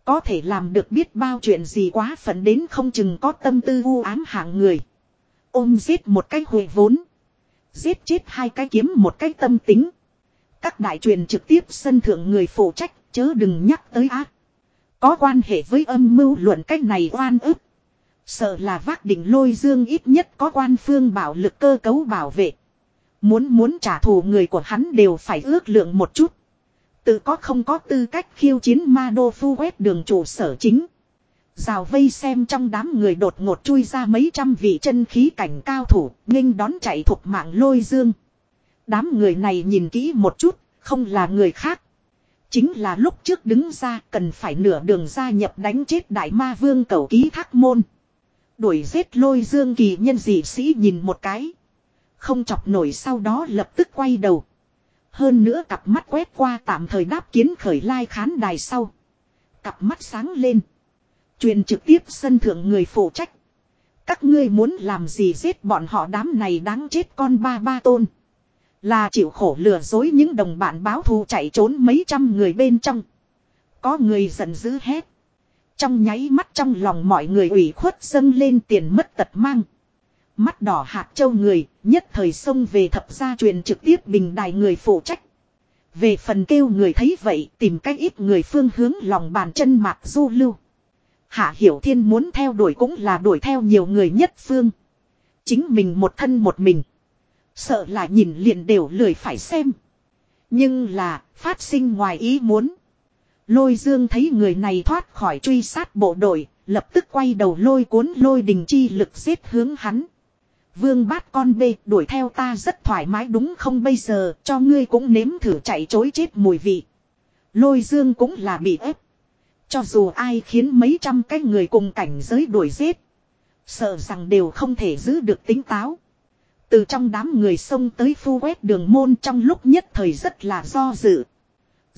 Có thể làm được biết bao chuyện gì quá phận đến không chừng có tâm tư u ám hạng người. Ôm giết một cái hồi vốn. Giết chết hai cái kiếm một cái tâm tính. Các đại truyền trực tiếp sân thượng người phụ trách, chớ đừng nhắc tới ác. Có quan hệ với âm mưu luận cách này oan ức. Sợ là vác đỉnh lôi dương ít nhất có quan phương bảo lực cơ cấu bảo vệ. Muốn muốn trả thù người của hắn đều phải ước lượng một chút. Tự có không có tư cách khiêu chiến ma đô phu quét đường trụ sở chính. Rào vây xem trong đám người đột ngột chui ra mấy trăm vị chân khí cảnh cao thủ, nghênh đón chạy thuộc mạng lôi dương. Đám người này nhìn kỹ một chút, không là người khác. Chính là lúc trước đứng ra cần phải nửa đường gia nhập đánh chết đại ma vương cầu ký thác môn. Đuổi giết lôi dương kỳ nhân dị sĩ nhìn một cái. Không chọc nổi sau đó lập tức quay đầu. Hơn nữa cặp mắt quét qua tạm thời đáp kiến khởi lai khán đài sau. Cặp mắt sáng lên. Truyền trực tiếp sân thượng người phụ trách. Các ngươi muốn làm gì giết bọn họ đám này đáng chết con ba ba tôn. Là chịu khổ lừa dối những đồng bạn báo thù chạy trốn mấy trăm người bên trong. Có người giận dữ hét. Trong nháy mắt trong lòng mọi người ủy khuất dâng lên tiền mất tật mang. Mắt đỏ hạt châu người, nhất thời xông về thập gia truyền trực tiếp bình đài người phụ trách. Về phần kêu người thấy vậy tìm cách ít người phương hướng lòng bàn chân mạc du lưu. Hạ Hiểu Thiên muốn theo đuổi cũng là đuổi theo nhiều người nhất phương. Chính mình một thân một mình. Sợ là nhìn liền đều lười phải xem. Nhưng là, phát sinh ngoài ý muốn. Lôi dương thấy người này thoát khỏi truy sát bộ đội, lập tức quay đầu lôi cuốn lôi đình chi lực giết hướng hắn. Vương bát con bê đuổi theo ta rất thoải mái đúng không bây giờ cho ngươi cũng nếm thử chạy chối chết mùi vị. Lôi dương cũng là bị ép. Cho dù ai khiến mấy trăm cái người cùng cảnh giới đuổi giết. Sợ rằng đều không thể giữ được tính táo. Từ trong đám người sông tới phu quét đường môn trong lúc nhất thời rất là do dự.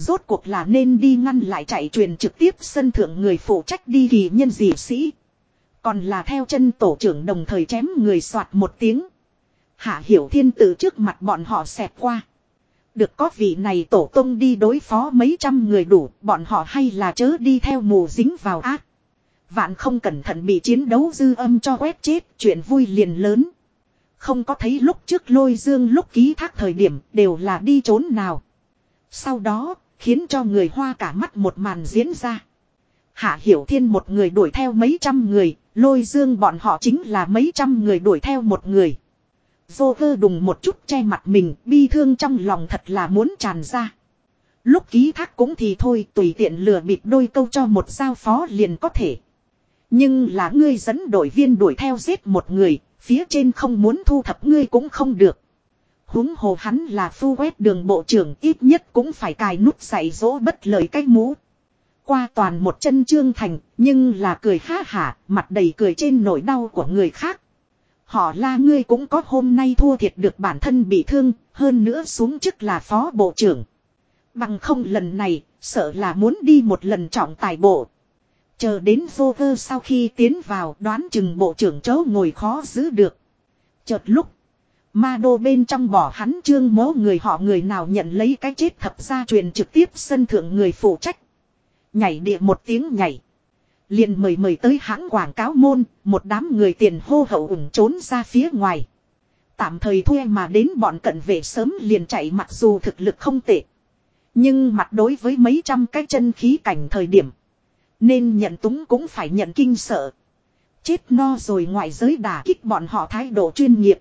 Rốt cuộc là nên đi ngăn lại chạy truyền trực tiếp sân thượng người phụ trách đi kỳ nhân dị sĩ. Còn là theo chân tổ trưởng đồng thời chém người soạt một tiếng. Hạ hiểu thiên tử trước mặt bọn họ xẹp qua. Được có vị này tổ tông đi đối phó mấy trăm người đủ, bọn họ hay là chớ đi theo mù dính vào ác. Vạn không cẩn thận bị chiến đấu dư âm cho quét chết, chuyện vui liền lớn. Không có thấy lúc trước lôi dương lúc ký thác thời điểm đều là đi trốn nào. Sau đó, khiến cho người hoa cả mắt một màn diễn ra. Hạ Hiểu Thiên một người đuổi theo mấy trăm người, lôi dương bọn họ chính là mấy trăm người đuổi theo một người. Vô vơ đùng một chút che mặt mình, bi thương trong lòng thật là muốn tràn ra. Lúc ký thác cũng thì thôi, tùy tiện lừa bịp đôi câu cho một giao phó liền có thể. Nhưng là ngươi dẫn đội viên đuổi theo giết một người, phía trên không muốn thu thập ngươi cũng không được huống hồ hắn là phu quét đường bộ trưởng ít nhất cũng phải cài nút dạy dỗ bất lời cách mũ. Qua toàn một chân trương thành, nhưng là cười ha hả, mặt đầy cười trên nỗi đau của người khác. Họ la ngươi cũng có hôm nay thua thiệt được bản thân bị thương, hơn nữa xuống chức là phó bộ trưởng. Bằng không lần này, sợ là muốn đi một lần trọng tài bộ. Chờ đến vô vơ sau khi tiến vào đoán chừng bộ trưởng chấu ngồi khó giữ được. Chợt lúc. Ma đô bên trong bỏ hắn trương mố người họ người nào nhận lấy cái chết thập ra truyền trực tiếp sân thượng người phụ trách. Nhảy địa một tiếng nhảy. Liền mời mời tới hãng quảng cáo môn, một đám người tiền hô hậu ủng trốn ra phía ngoài. Tạm thời thuê mà đến bọn cận vệ sớm liền chạy mặc dù thực lực không tệ. Nhưng mặt đối với mấy trăm cái chân khí cảnh thời điểm. Nên nhận túng cũng phải nhận kinh sợ. Chết no rồi ngoại giới đả kích bọn họ thái độ chuyên nghiệp.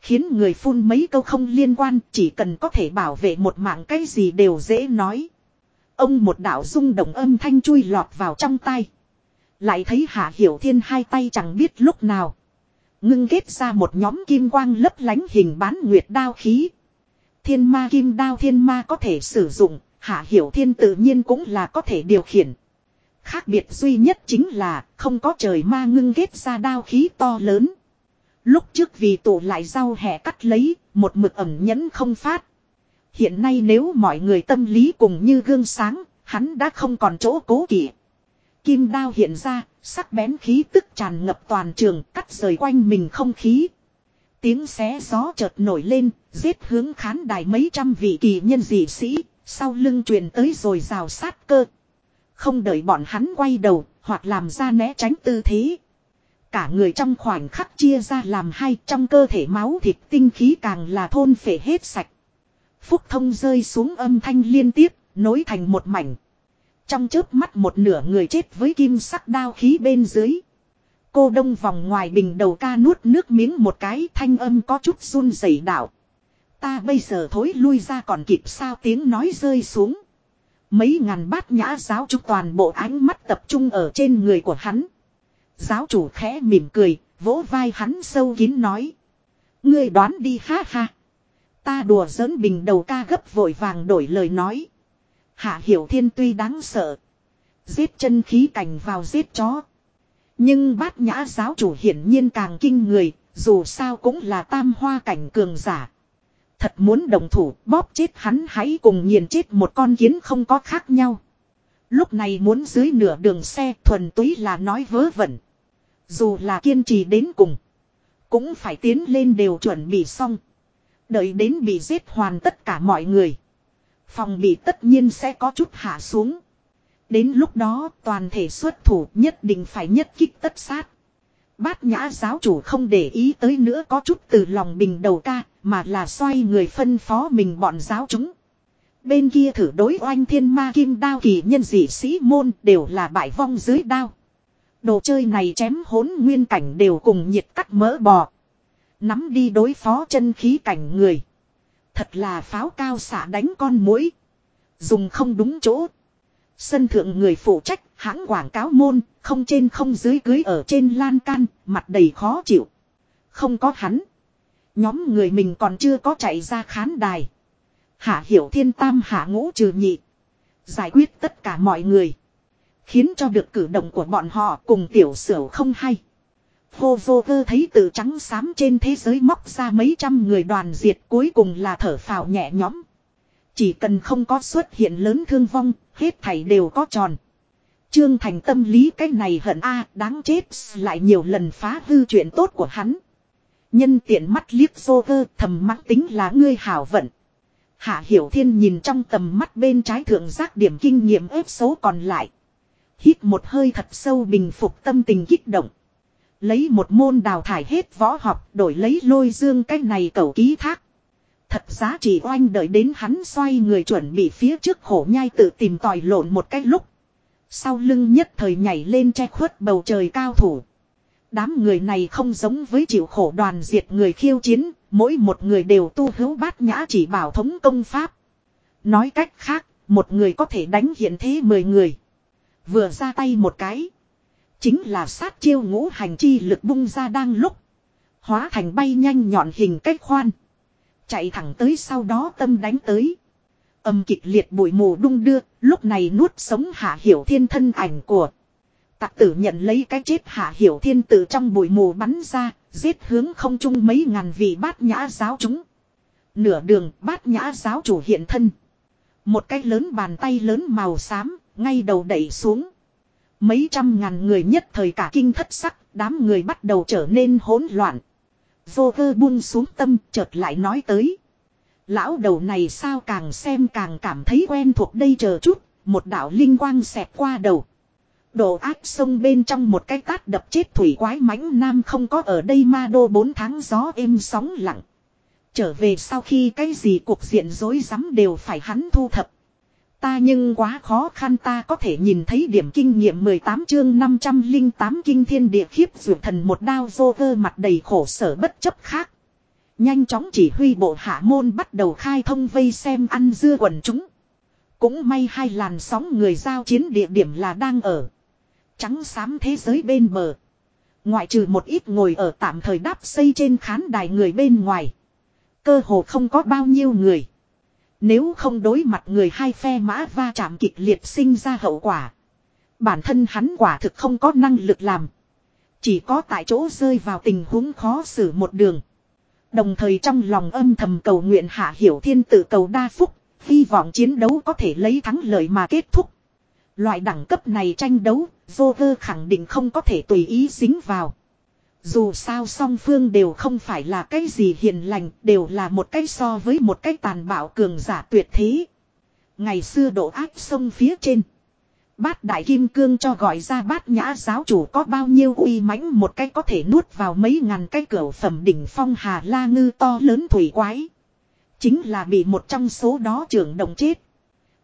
Khiến người phun mấy câu không liên quan chỉ cần có thể bảo vệ một mạng cái gì đều dễ nói. Ông một đạo rung động âm thanh chui lọt vào trong tay. Lại thấy Hạ Hiểu Thiên hai tay chẳng biết lúc nào. Ngưng kết ra một nhóm kim quang lấp lánh hình bán nguyệt đao khí. Thiên ma kim đao thiên ma có thể sử dụng, Hạ Hiểu Thiên tự nhiên cũng là có thể điều khiển. Khác biệt duy nhất chính là không có trời ma ngưng kết ra đao khí to lớn. Lúc trước vì tụ lại rau hẹ cắt lấy, một mực ẩm nhẫn không phát. Hiện nay nếu mọi người tâm lý cùng như gương sáng, hắn đã không còn chỗ cố kỵ. Kim đao hiện ra, sắc bén khí tức tràn ngập toàn trường, cắt rời quanh mình không khí. Tiếng xé gió chợt nổi lên, giết hướng khán đài mấy trăm vị kỳ nhân dị sĩ, sau lưng truyền tới rồi rào sát cơ. Không đợi bọn hắn quay đầu, hoặc làm ra né tránh tư thế. Cả người trong khoảnh khắc chia ra làm hai trong cơ thể máu thịt tinh khí càng là thôn phệ hết sạch. Phúc thông rơi xuống âm thanh liên tiếp, nối thành một mảnh. Trong chớp mắt một nửa người chết với kim sắc đao khí bên dưới. Cô đông vòng ngoài bình đầu ca nuốt nước miếng một cái thanh âm có chút run rẩy đạo. Ta bây giờ thối lui ra còn kịp sao tiếng nói rơi xuống. Mấy ngàn bát nhã giáo trúc toàn bộ ánh mắt tập trung ở trên người của hắn. Giáo chủ khẽ mỉm cười, vỗ vai hắn sâu kín nói. Ngươi đoán đi ha ha. Ta đùa giỡn bình đầu ca gấp vội vàng đổi lời nói. Hạ hiểu thiên tuy đáng sợ. Giết chân khí cảnh vào giết chó. Nhưng bát nhã giáo chủ hiển nhiên càng kinh người, dù sao cũng là tam hoa cảnh cường giả. Thật muốn đồng thủ bóp chết hắn hãy cùng nghiền chết một con kiến không có khác nhau. Lúc này muốn dưới nửa đường xe thuần túy là nói vớ vẩn. Dù là kiên trì đến cùng. Cũng phải tiến lên đều chuẩn bị xong. Đợi đến bị giết hoàn tất cả mọi người. Phòng bị tất nhiên sẽ có chút hạ xuống. Đến lúc đó toàn thể xuất thủ nhất định phải nhất kích tất sát. Bát nhã giáo chủ không để ý tới nữa có chút từ lòng bình đầu ca, mà là xoay người phân phó mình bọn giáo chúng. Bên kia thử đối oanh thiên ma kim đao kỳ nhân dị sĩ môn đều là bại vong dưới đao. Đồ chơi này chém hốn nguyên cảnh đều cùng nhiệt cắt mỡ bò. Nắm đi đối phó chân khí cảnh người. Thật là pháo cao xả đánh con mũi. Dùng không đúng chỗ. Sân thượng người phụ trách hãng quảng cáo môn, không trên không dưới cưới ở trên lan can, mặt đầy khó chịu. Không có hắn. Nhóm người mình còn chưa có chạy ra khán đài. Hạ hiểu thiên tam hạ ngũ trừ nhị. Giải quyết tất cả mọi người. Khiến cho được cử động của bọn họ cùng tiểu sửu không hay. Hô vô cơ thấy từ trắng xám trên thế giới móc ra mấy trăm người đoàn diệt cuối cùng là thở phào nhẹ nhõm. Chỉ cần không có xuất hiện lớn thương vong, hết thảy đều có tròn. Trương Thành tâm lý cái này hận a đáng chết lại nhiều lần phá hư chuyện tốt của hắn. Nhân tiện mắt liếc vô cơ thầm mắng tính là ngươi hảo vận. Hạ Hiểu Thiên nhìn trong tầm mắt bên trái thượng giác điểm kinh nghiệm ép số còn lại. Hít một hơi thật sâu bình phục tâm tình kích động. Lấy một môn đào thải hết võ học đổi lấy lôi dương cái này cầu ký thác. Thật giá trị oanh đợi đến hắn xoay người chuẩn bị phía trước khổ nhai tự tìm tòi lộn một cái lúc. Sau lưng nhất thời nhảy lên che khuất bầu trời cao thủ. Đám người này không giống với chịu khổ đoàn diệt người khiêu chiến, Mỗi một người đều tu hữu bát nhã chỉ bảo thống công pháp. Nói cách khác, một người có thể đánh hiện thế mười người. Vừa ra tay một cái. Chính là sát chiêu ngũ hành chi lực bung ra đang lúc. Hóa thành bay nhanh nhọn hình cách khoan. Chạy thẳng tới sau đó tâm đánh tới. Âm kịch liệt bụi mù đung đưa, lúc này nuốt sống hạ hiểu thiên thân ảnh của. Tạc tử nhận lấy cái chết hạ hiểu thiên tử trong bụi mù bắn ra, giết hướng không chung mấy ngàn vị bát nhã giáo chúng. Nửa đường bát nhã giáo chủ hiện thân. Một cái lớn bàn tay lớn màu xám, ngay đầu đẩy xuống. Mấy trăm ngàn người nhất thời cả kinh thất sắc, đám người bắt đầu trở nên hỗn loạn. Vô cơ buông xuống tâm chợt lại nói tới. Lão đầu này sao càng xem càng cảm thấy quen thuộc đây chờ chút, một đạo linh quang xẹt qua đầu. Đồ ác sông bên trong một cái tát đập chết thủy quái mãnh nam không có ở đây ma đô bốn tháng gió êm sóng lặng. Trở về sau khi cái gì cuộc diện rối rắm đều phải hắn thu thập. Ta nhưng quá khó khăn ta có thể nhìn thấy điểm kinh nghiệm 18 chương 508 kinh thiên địa khiếp dù thần một đao vô vơ mặt đầy khổ sở bất chấp khác. Nhanh chóng chỉ huy bộ hạ môn bắt đầu khai thông vây xem ăn dưa quần chúng. Cũng may hai làn sóng người giao chiến địa điểm là đang ở. Trắng xám thế giới bên bờ. Ngoại trừ một ít ngồi ở tạm thời đáp xây trên khán đài người bên ngoài. Cơ hồ không có bao nhiêu người. Nếu không đối mặt người hai phe mã va chạm kịch liệt sinh ra hậu quả. Bản thân hắn quả thực không có năng lực làm. Chỉ có tại chỗ rơi vào tình huống khó xử một đường. Đồng thời trong lòng âm thầm cầu nguyện hạ hiểu thiên tự cầu đa phúc, hy vọng chiến đấu có thể lấy thắng lợi mà kết thúc. Loại đẳng cấp này tranh đấu, vô vơ khẳng định không có thể tùy ý dính vào. Dù sao song phương đều không phải là cái gì hiền lành, đều là một cái so với một cái tàn bạo cường giả tuyệt thế. Ngày xưa độ ác sông phía trên. Bát đại kim cương cho gọi ra bát nhã giáo chủ có bao nhiêu uy mãnh một cái có thể nuốt vào mấy ngàn cái cửa phẩm đỉnh phong hà la ngư to lớn thủy quái. Chính là bị một trong số đó trưởng đồng chết.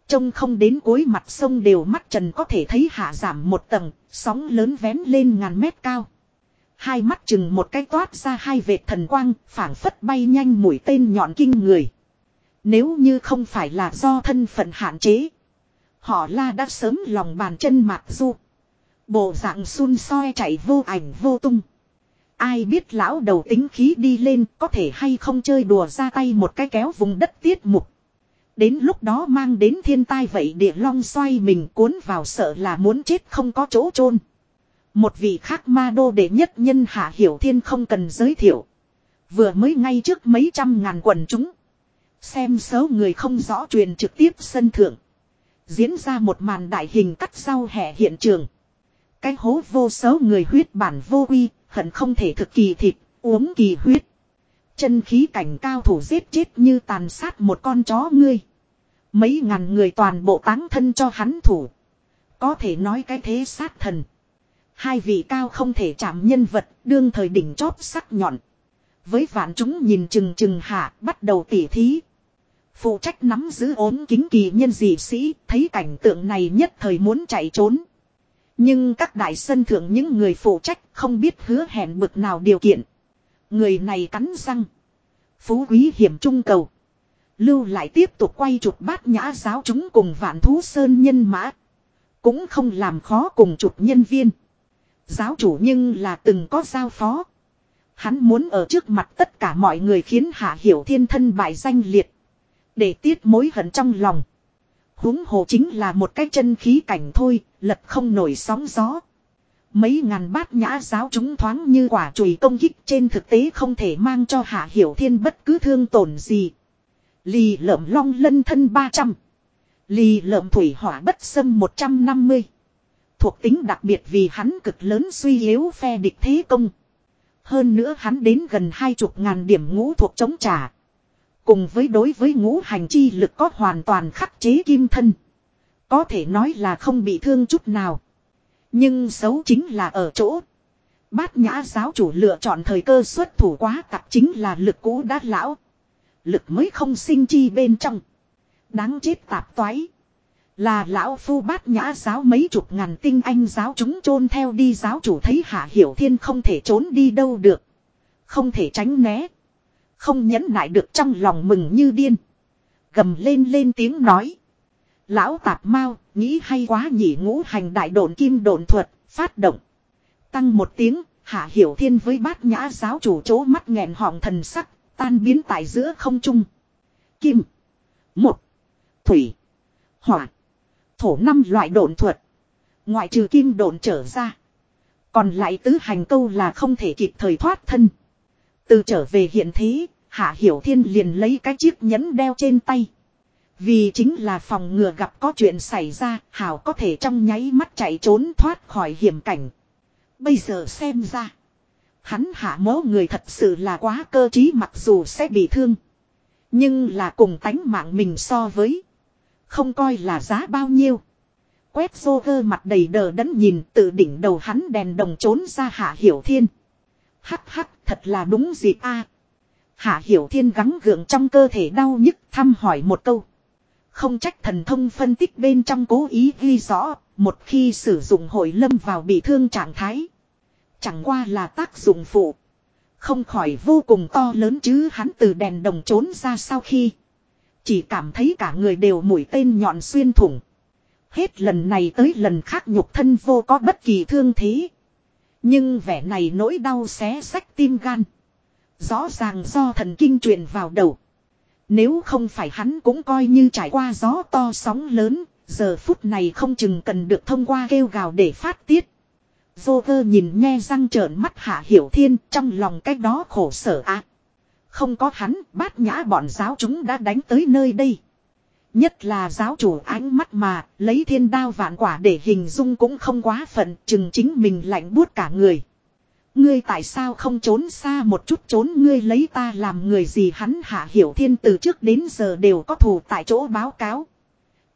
Trông không đến cuối mặt sông đều mắt trần có thể thấy hạ giảm một tầng, sóng lớn vén lên ngàn mét cao. Hai mắt chừng một cái toát ra hai vệt thần quang, phảng phất bay nhanh mũi tên nhọn kinh người. Nếu như không phải là do thân phận hạn chế. Họ la đã sớm lòng bàn chân mạc du. Bộ dạng xun soi chạy vô ảnh vô tung. Ai biết lão đầu tính khí đi lên có thể hay không chơi đùa ra tay một cái kéo vùng đất tiết mục. Đến lúc đó mang đến thiên tai vậy địa long xoay mình cuốn vào sợ là muốn chết không có chỗ chôn một vị khác ma đô đệ nhất nhân hạ hiểu thiên không cần giới thiệu. Vừa mới ngay trước mấy trăm ngàn quần chúng. Xem số người không rõ truyền trực tiếp sân thượng. Diễn ra một màn đại hình cắt sau hẻ hiện trường. Cái hố vô số người huyết bản vô quy, hận không thể thực kỳ thịt, uống kỳ huyết. Chân khí cảnh cao thủ giết chết như tàn sát một con chó ngươi. Mấy ngàn người toàn bộ táng thân cho hắn thủ. Có thể nói cái thế sát thần. Hai vị cao không thể chạm nhân vật, đương thời đỉnh chót sắc nhọn. Với vạn chúng nhìn chừng chừng hạ, bắt đầu tỉ thí. Phụ trách nắm giữ ốm kính kỳ nhân dị sĩ, thấy cảnh tượng này nhất thời muốn chạy trốn. Nhưng các đại sân thượng những người phụ trách không biết hứa hẹn bực nào điều kiện. Người này cắn răng. Phú quý hiểm trung cầu. Lưu lại tiếp tục quay chụp bát nhã giáo chúng cùng vạn thú sơn nhân mã. Cũng không làm khó cùng chụp nhân viên. Giáo chủ nhưng là từng có giao phó. Hắn muốn ở trước mặt tất cả mọi người khiến hạ hiểu thiên thân bại danh liệt. Để tiết mối hận trong lòng. huống hồ chính là một cái chân khí cảnh thôi, lật không nổi sóng gió. Mấy ngàn bát nhã giáo chúng thoáng như quả chùy công kích trên thực tế không thể mang cho Hạ Hiểu Thiên bất cứ thương tổn gì. Lì lợm long lân thân 300. Lì lợm thủy hỏa bất xâm 150. Thuộc tính đặc biệt vì hắn cực lớn suy yếu phe địch thế công. Hơn nữa hắn đến gần hai chục ngàn điểm ngũ thuộc chống trả. Cùng với đối với ngũ hành chi lực có hoàn toàn khắc chế kim thân. Có thể nói là không bị thương chút nào. Nhưng xấu chính là ở chỗ. Bát nhã giáo chủ lựa chọn thời cơ xuất thủ quá tặc chính là lực cũ đát lão. Lực mới không sinh chi bên trong. Đáng chết tạp toái. Là lão phu bát nhã giáo mấy chục ngàn tinh anh giáo chúng chôn theo đi giáo chủ thấy hạ hiểu thiên không thể trốn đi đâu được. Không thể tránh né. Không nhẫn nại được trong lòng mừng như điên. Gầm lên lên tiếng nói. Lão tạp mau, nghĩ hay quá nhỉ ngũ hành đại độn kim độn thuật, phát động. Tăng một tiếng, hạ hiểu thiên với bát nhã giáo chủ chỗ mắt nghẹn họng thần sắc, tan biến tại giữa không trung. Kim. Một. Thủy. Hỏa. Thổ năm loại độn thuật. Ngoại trừ kim độn trở ra. Còn lại tứ hành câu là không thể kịp thời thoát thân. Từ trở về hiện thế, Hạ Hiểu Thiên liền lấy cái chiếc nhẫn đeo trên tay. Vì chính là phòng ngừa gặp có chuyện xảy ra, Hảo có thể trong nháy mắt chạy trốn thoát khỏi hiểm cảnh. Bây giờ xem ra, hắn hạ mố người thật sự là quá cơ trí mặc dù sẽ bị thương. Nhưng là cùng tánh mạng mình so với, không coi là giá bao nhiêu. Quét vô cơ mặt đầy đờ đẫn nhìn tự đỉnh đầu hắn đèn đồng trốn ra hạ hiểu thiên. Hắc hắc thật là đúng dịp a. Hạ hiểu thiên gắng gượng trong cơ thể đau nhức thăm hỏi một câu. Không trách thần thông phân tích bên trong cố ý ghi rõ, một khi sử dụng hội lâm vào bị thương trạng thái. Chẳng qua là tác dụng phụ. Không khỏi vô cùng to lớn chứ hắn từ đèn đồng trốn ra sau khi. Chỉ cảm thấy cả người đều mũi tên nhọn xuyên thủng. Hết lần này tới lần khác nhục thân vô có bất kỳ thương thế. Nhưng vẻ này nỗi đau xé sách tim gan. Rõ ràng do thần kinh truyền vào đầu. Nếu không phải hắn cũng coi như trải qua gió to sóng lớn, giờ phút này không chừng cần được thông qua kêu gào để phát tiết. Vô cơ nhìn nghe răng trợn mắt hạ hiểu thiên trong lòng cách đó khổ sở ác. Không có hắn, bát nhã bọn giáo chúng đã đánh tới nơi đây. Nhất là giáo chủ ánh mắt mà, lấy thiên đao vạn quả để hình dung cũng không quá phận, chừng chính mình lạnh buốt cả người. Ngươi tại sao không trốn xa một chút trốn ngươi lấy ta làm người gì hắn hạ hiểu thiên từ trước đến giờ đều có thù tại chỗ báo cáo.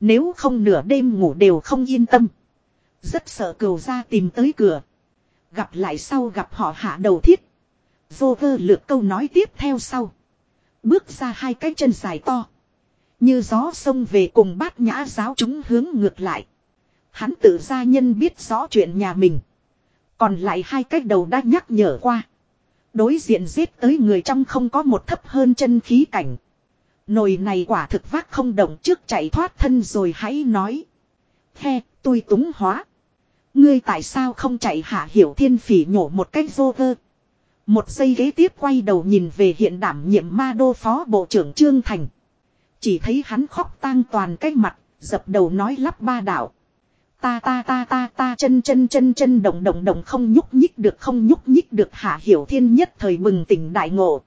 Nếu không nửa đêm ngủ đều không yên tâm. Rất sợ cừu ra tìm tới cửa. Gặp lại sau gặp họ hạ đầu thiết. Dô vơ lược câu nói tiếp theo sau. Bước ra hai cái chân dài to. Như gió sông về cùng bát nhã giáo chúng hướng ngược lại. Hắn tự ra nhân biết rõ chuyện nhà mình. Còn lại hai cách đầu đã nhắc nhở qua. Đối diện giết tới người trong không có một thấp hơn chân khí cảnh. Nồi này quả thực vác không động trước chạy thoát thân rồi hãy nói. He, tôi túng hóa. Ngươi tại sao không chạy hạ hiểu thiên phỉ nhổ một cách vô vơ. Một giây ghế tiếp quay đầu nhìn về hiện đảm nhiệm ma đô phó bộ trưởng Trương Thành. Chỉ thấy hắn khóc tang toàn cái mặt, dập đầu nói lắp ba đảo Ta ta ta ta ta chân chân chân chân động động động không nhúc nhích được không nhúc nhích được hạ hiểu thiên nhất thời bừng tỉnh đại ngộ.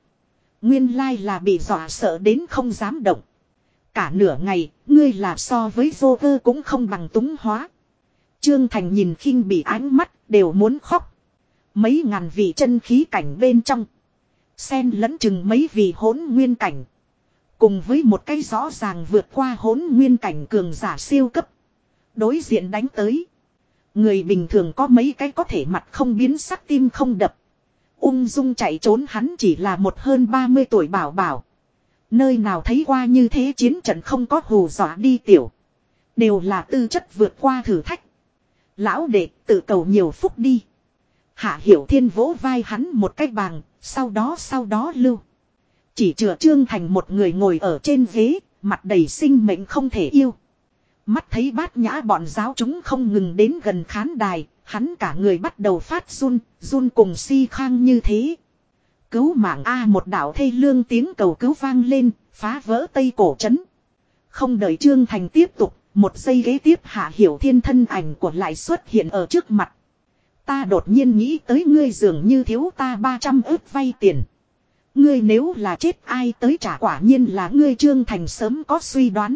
Nguyên lai là bị dọa sợ đến không dám động. Cả nửa ngày, ngươi là so với vô vơ cũng không bằng túng hóa. Trương Thành nhìn khinh bị ánh mắt, đều muốn khóc. Mấy ngàn vị chân khí cảnh bên trong. Xen lẫn chừng mấy vị hỗn nguyên cảnh. Cùng với một cái rõ ràng vượt qua hỗn nguyên cảnh cường giả siêu cấp. Đối diện đánh tới. Người bình thường có mấy cái có thể mặt không biến sắc tim không đập. Ung dung chạy trốn hắn chỉ là một hơn 30 tuổi bảo bảo. Nơi nào thấy qua như thế chiến trận không có hù dọa đi tiểu. Đều là tư chất vượt qua thử thách. Lão đệ, tự cầu nhiều phúc đi. Hạ hiểu thiên vỗ vai hắn một cái bàng, sau đó sau đó lưu. Chỉ chừa trương thành một người ngồi ở trên ghế, mặt đầy sinh mệnh không thể yêu. Mắt thấy bát nhã bọn giáo chúng không ngừng đến gần khán đài, hắn cả người bắt đầu phát run, run cùng si khang như thế. Cứu mạng A một đạo thê lương tiếng cầu cứu vang lên, phá vỡ tây cổ trấn. Không đợi Trương Thành tiếp tục, một giây ghế tiếp hạ hiểu thiên thân ảnh của lại xuất hiện ở trước mặt. Ta đột nhiên nghĩ tới ngươi dường như thiếu ta 300 ước vay tiền. Ngươi nếu là chết ai tới trả quả nhiên là ngươi Trương Thành sớm có suy đoán.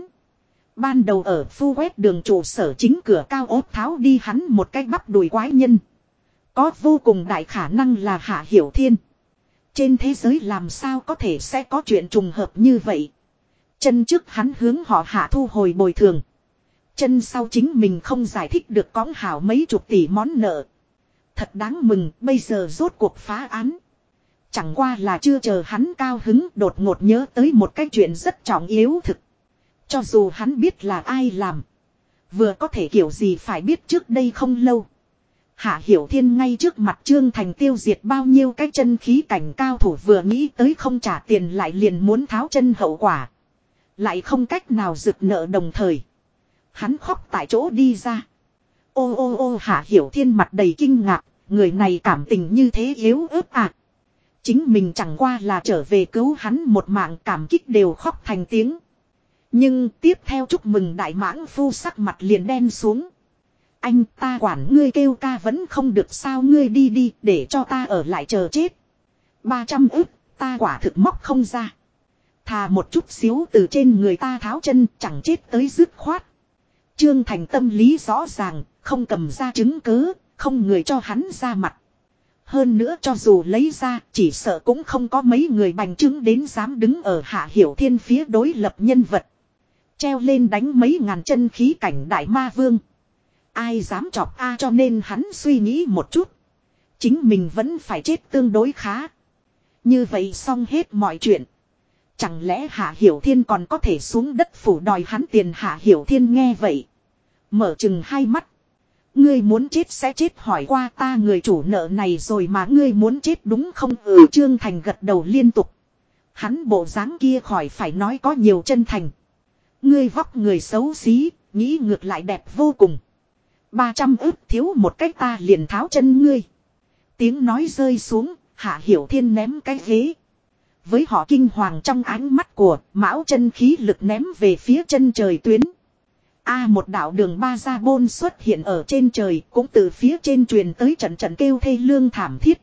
Ban đầu ở phu quét đường trụ sở chính cửa cao ốt tháo đi hắn một cái bắp đùi quái nhân. Có vô cùng đại khả năng là Hạ Hiểu Thiên. Trên thế giới làm sao có thể sẽ có chuyện trùng hợp như vậy. Chân trước hắn hướng họ hạ thu hồi bồi thường. Chân sau chính mình không giải thích được cõng hảo mấy chục tỷ món nợ. Thật đáng mừng bây giờ rốt cuộc phá án. Chẳng qua là chưa chờ hắn cao hứng đột ngột nhớ tới một cái chuyện rất trọng yếu thực. Cho dù hắn biết là ai làm. Vừa có thể kiểu gì phải biết trước đây không lâu. Hạ Hiểu Thiên ngay trước mặt Trương Thành tiêu diệt bao nhiêu cái chân khí cảnh cao thủ vừa nghĩ tới không trả tiền lại liền muốn tháo chân hậu quả. Lại không cách nào rực nợ đồng thời. Hắn khóc tại chỗ đi ra. Ô ô ô Hạ Hiểu Thiên mặt đầy kinh ngạc, người này cảm tình như thế yếu ớt à. Chính mình chẳng qua là trở về cứu hắn một mạng cảm kích đều khóc thành tiếng. Nhưng tiếp theo chúc mừng đại mãng phu sắc mặt liền đen xuống. Anh ta quản ngươi kêu ca vẫn không được sao ngươi đi đi để cho ta ở lại chờ chết. 300 ức, ta quả thực móc không ra. Thà một chút xíu từ trên người ta tháo chân chẳng chết tới dứt khoát. Trương Thành tâm lý rõ ràng, không cầm ra chứng cứ, không người cho hắn ra mặt. Hơn nữa cho dù lấy ra, chỉ sợ cũng không có mấy người bành chứng đến dám đứng ở hạ hiểu thiên phía đối lập nhân vật. Treo lên đánh mấy ngàn chân khí cảnh đại ma vương. Ai dám chọc a cho nên hắn suy nghĩ một chút. Chính mình vẫn phải chết tương đối khá. Như vậy xong hết mọi chuyện. Chẳng lẽ Hạ Hiểu Thiên còn có thể xuống đất phủ đòi hắn tiền Hạ Hiểu Thiên nghe vậy. Mở chừng hai mắt. Ngươi muốn chết sẽ chết hỏi qua ta người chủ nợ này rồi mà ngươi muốn chết đúng không ừ Trương Thành gật đầu liên tục. Hắn bộ dáng kia khỏi phải nói có nhiều chân thành. Ngươi vóc người xấu xí, nghĩ ngược lại đẹp vô cùng. Ba trăm ức thiếu một cách ta liền tháo chân ngươi. Tiếng nói rơi xuống, hạ hiểu thiên ném cái ghế. Với họ kinh hoàng trong ánh mắt của mão chân khí lực ném về phía chân trời tuyến. A một đạo đường ba ra bôn xuất hiện ở trên trời cũng từ phía trên truyền tới trận trận kêu thê lương thảm thiết.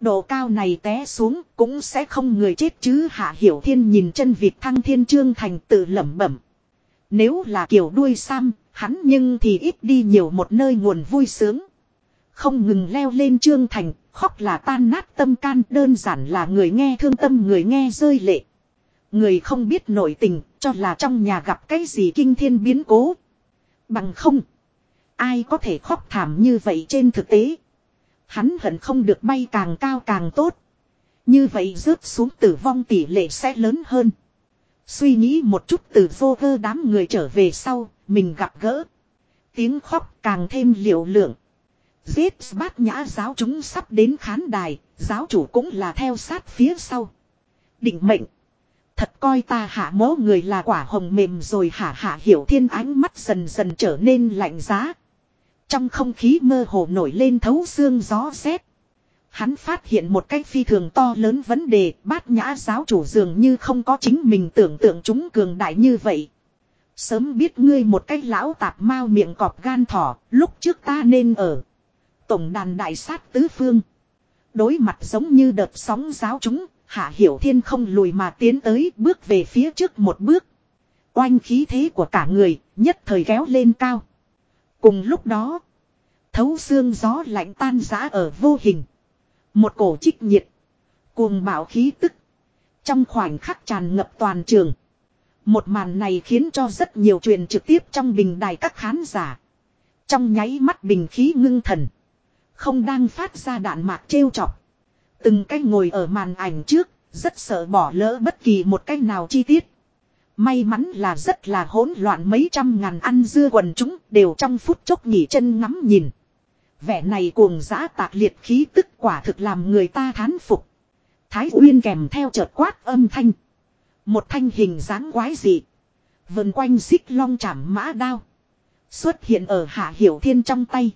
Độ cao này té xuống cũng sẽ không người chết chứ hạ hiểu thiên nhìn chân vịt thăng thiên trương thành tự lẩm bẩm. Nếu là kiểu đuôi sam, hắn nhưng thì ít đi nhiều một nơi nguồn vui sướng. Không ngừng leo lên trương thành, khóc là tan nát tâm can đơn giản là người nghe thương tâm người nghe rơi lệ. Người không biết nội tình, cho là trong nhà gặp cái gì kinh thiên biến cố. Bằng không, ai có thể khóc thảm như vậy trên thực tế. Hắn hận không được bay càng cao càng tốt. Như vậy rớt xuống tử vong tỷ lệ sẽ lớn hơn. Suy nghĩ một chút từ vô vơ đám người trở về sau, mình gặp gỡ. Tiếng khóc càng thêm liều lượng. Giết bát nhã giáo chúng sắp đến khán đài, giáo chủ cũng là theo sát phía sau. Định mệnh. Thật coi ta hạ mố người là quả hồng mềm rồi hạ hạ hiểu thiên ánh mắt dần dần trở nên lạnh giá. Trong không khí mơ hồ nổi lên thấu xương gió rét. Hắn phát hiện một cách phi thường to lớn vấn đề bát nhã giáo chủ dường như không có chính mình tưởng tượng chúng cường đại như vậy. Sớm biết ngươi một cách lão tạp mau miệng cọp gan thỏ, lúc trước ta nên ở. Tổng đàn đại sát tứ phương. Đối mặt giống như đợt sóng giáo chúng, hạ hiểu thiên không lùi mà tiến tới bước về phía trước một bước. Oanh khí thế của cả người, nhất thời kéo lên cao. Cùng lúc đó, thấu xương gió lạnh tan rã ở vô hình. Một cổ trích nhiệt. Cuồng bạo khí tức. Trong khoảnh khắc tràn ngập toàn trường. Một màn này khiến cho rất nhiều truyền trực tiếp trong bình đài các khán giả. Trong nháy mắt bình khí ngưng thần. Không đang phát ra đạn mạc trêu chọc. Từng cái ngồi ở màn ảnh trước, rất sợ bỏ lỡ bất kỳ một cách nào chi tiết. May mắn là rất là hỗn loạn mấy trăm ngàn ăn dưa quần chúng đều trong phút chốc nghỉ chân ngắm nhìn. Vẻ này cuồng dã tạc liệt khí tức quả thực làm người ta thán phục. Thái Uyên kèm theo chợt quát âm thanh. Một thanh hình dáng quái dị. Vần quanh xích long chảm mã đao. Xuất hiện ở hạ hiểu thiên trong tay.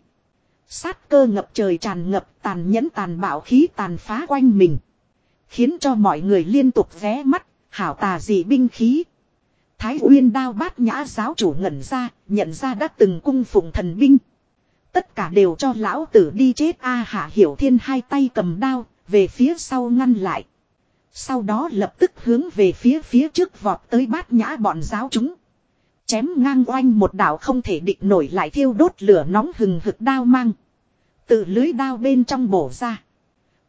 Sát cơ ngập trời tràn ngập tàn nhẫn tàn bạo khí tàn phá quanh mình. Khiến cho mọi người liên tục vé mắt, hảo tà dị binh khí. Thái Uyên đao bát nhã giáo chủ ngẩn ra, nhận ra đã từng cung phụng thần binh. Tất cả đều cho lão tử đi chết a hạ hiểu thiên hai tay cầm đao, về phía sau ngăn lại. Sau đó lập tức hướng về phía phía trước vọt tới bát nhã bọn giáo chúng. Chém ngang oanh một đảo không thể địch nổi lại thiêu đốt lửa nóng hừng hực đao mang. Tự lưới đao bên trong bổ ra.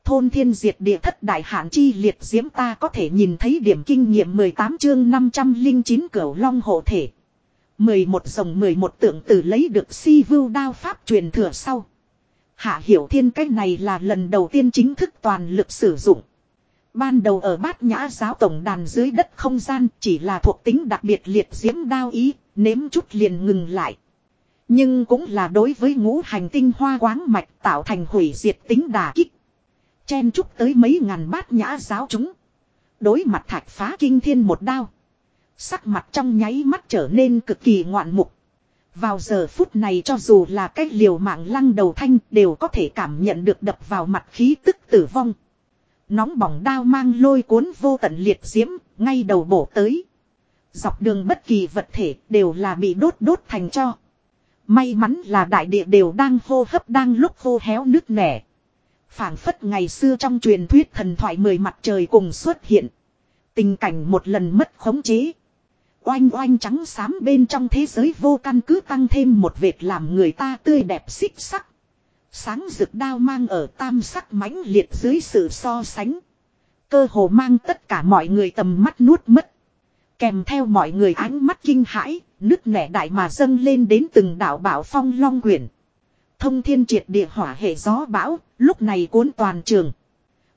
Thôn thiên diệt địa thất đại hạn chi liệt diễm ta có thể nhìn thấy điểm kinh nghiệm 18 chương 509 cửu long hộ thể. 11 dòng 11 tượng tử lấy được si vưu đao pháp truyền thừa sau. Hạ hiểu thiên cách này là lần đầu tiên chính thức toàn lực sử dụng. Ban đầu ở bát nhã giáo tổng đàn dưới đất không gian chỉ là thuộc tính đặc biệt liệt diễm đao ý, nếm chút liền ngừng lại. Nhưng cũng là đối với ngũ hành tinh hoa quáng mạch tạo thành hủy diệt tính đà kích. Chen chúc tới mấy ngàn bát nhã giáo chúng. Đối mặt thạch phá kinh thiên một đao. Sắc mặt trong nháy mắt trở nên cực kỳ ngoạn mục. Vào giờ phút này cho dù là cái liều mạng lăng đầu thanh đều có thể cảm nhận được đập vào mặt khí tức tử vong. Nóng bỏng đao mang lôi cuốn vô tận liệt diễm, ngay đầu bổ tới. Dọc đường bất kỳ vật thể đều là bị đốt đốt thành cho. May mắn là đại địa đều đang hô hấp đang lúc khô héo nước nẻ. phảng phất ngày xưa trong truyền thuyết thần thoại mười mặt trời cùng xuất hiện. Tình cảnh một lần mất khống chế. Oanh oanh trắng xám bên trong thế giới vô căn cứ tăng thêm một vệt làm người ta tươi đẹp xích sắc. Sáng rực đao mang ở tam sắc mãnh liệt dưới sự so sánh. Cơ hồ mang tất cả mọi người tầm mắt nuốt mất. Kèm theo mọi người ánh mắt kinh hãi, nước nẻ đại mà dâng lên đến từng đảo bảo phong long quyển. Thông thiên triệt địa hỏa hệ gió bão, lúc này cuốn toàn trường.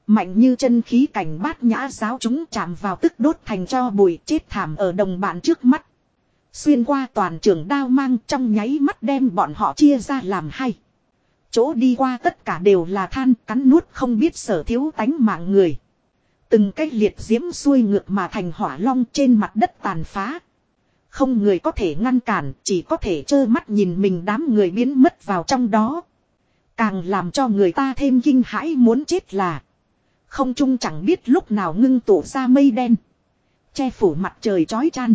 Mạnh như chân khí cảnh bát nhã giáo chúng chạm vào tức đốt thành cho bụi chết thảm ở đồng bạn trước mắt. Xuyên qua toàn trường đao mang trong nháy mắt đem bọn họ chia ra làm hai. Chỗ đi qua tất cả đều là than cắn nuốt không biết sở thiếu tánh mạng người. Từng cái liệt diễm xuôi ngược mà thành hỏa long trên mặt đất tàn phá. Không người có thể ngăn cản, chỉ có thể trơ mắt nhìn mình đám người biến mất vào trong đó. Càng làm cho người ta thêm kinh hãi muốn chết là. Không trung chẳng biết lúc nào ngưng tụ ra mây đen. Che phủ mặt trời chói chan.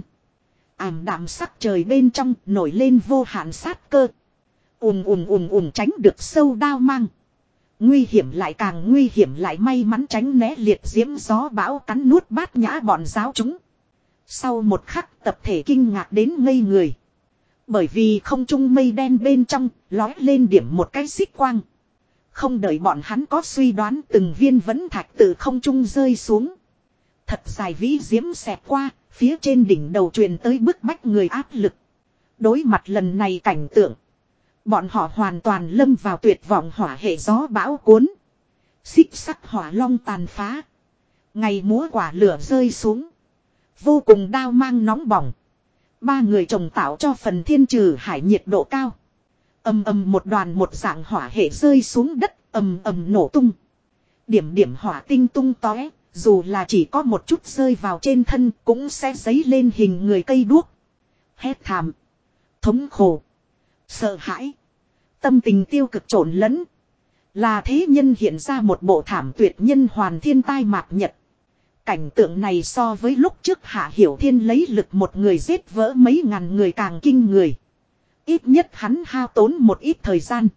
Ảm đạm sắc trời bên trong nổi lên vô hạn sát cơ. ùm ùm ùm ùm tránh được sâu đao mang. Nguy hiểm lại càng nguy hiểm lại may mắn tránh né liệt diễm gió bão cắn nuốt bát nhã bọn giáo chúng. Sau một khắc tập thể kinh ngạc đến ngây người. Bởi vì không trung mây đen bên trong lói lên điểm một cái xích quang. Không đợi bọn hắn có suy đoán từng viên vẫn thạch từ không trung rơi xuống. Thật dài vĩ diễm xẹt qua, phía trên đỉnh đầu truyền tới bức bách người áp lực. Đối mặt lần này cảnh tượng. Bọn họ hoàn toàn lâm vào tuyệt vọng hỏa hệ gió bão cuốn. Xích sắc hỏa long tàn phá. Ngày múa quả lửa rơi xuống. Vô cùng đao mang nóng bỏng. Ba người trồng tạo cho phần thiên trừ hải nhiệt độ cao. ầm ầm một đoàn một dạng hỏa hệ rơi xuống đất, ầm ầm nổ tung. Điểm điểm hỏa tinh tung tóe, dù là chỉ có một chút rơi vào trên thân cũng sẽ giấy lên hình người cây đuốc. Hét thảm. Thống khổ. Sợ hãi. Tâm tình tiêu cực trộn lẫn. Là thế nhân hiện ra một bộ thảm tuyệt nhân hoàn thiên tai mạc nhật. Cảnh tượng này so với lúc trước Hạ Hiểu Thiên lấy lực một người giết vỡ mấy ngàn người càng kinh người. Ít nhất hắn hao tốn một ít thời gian.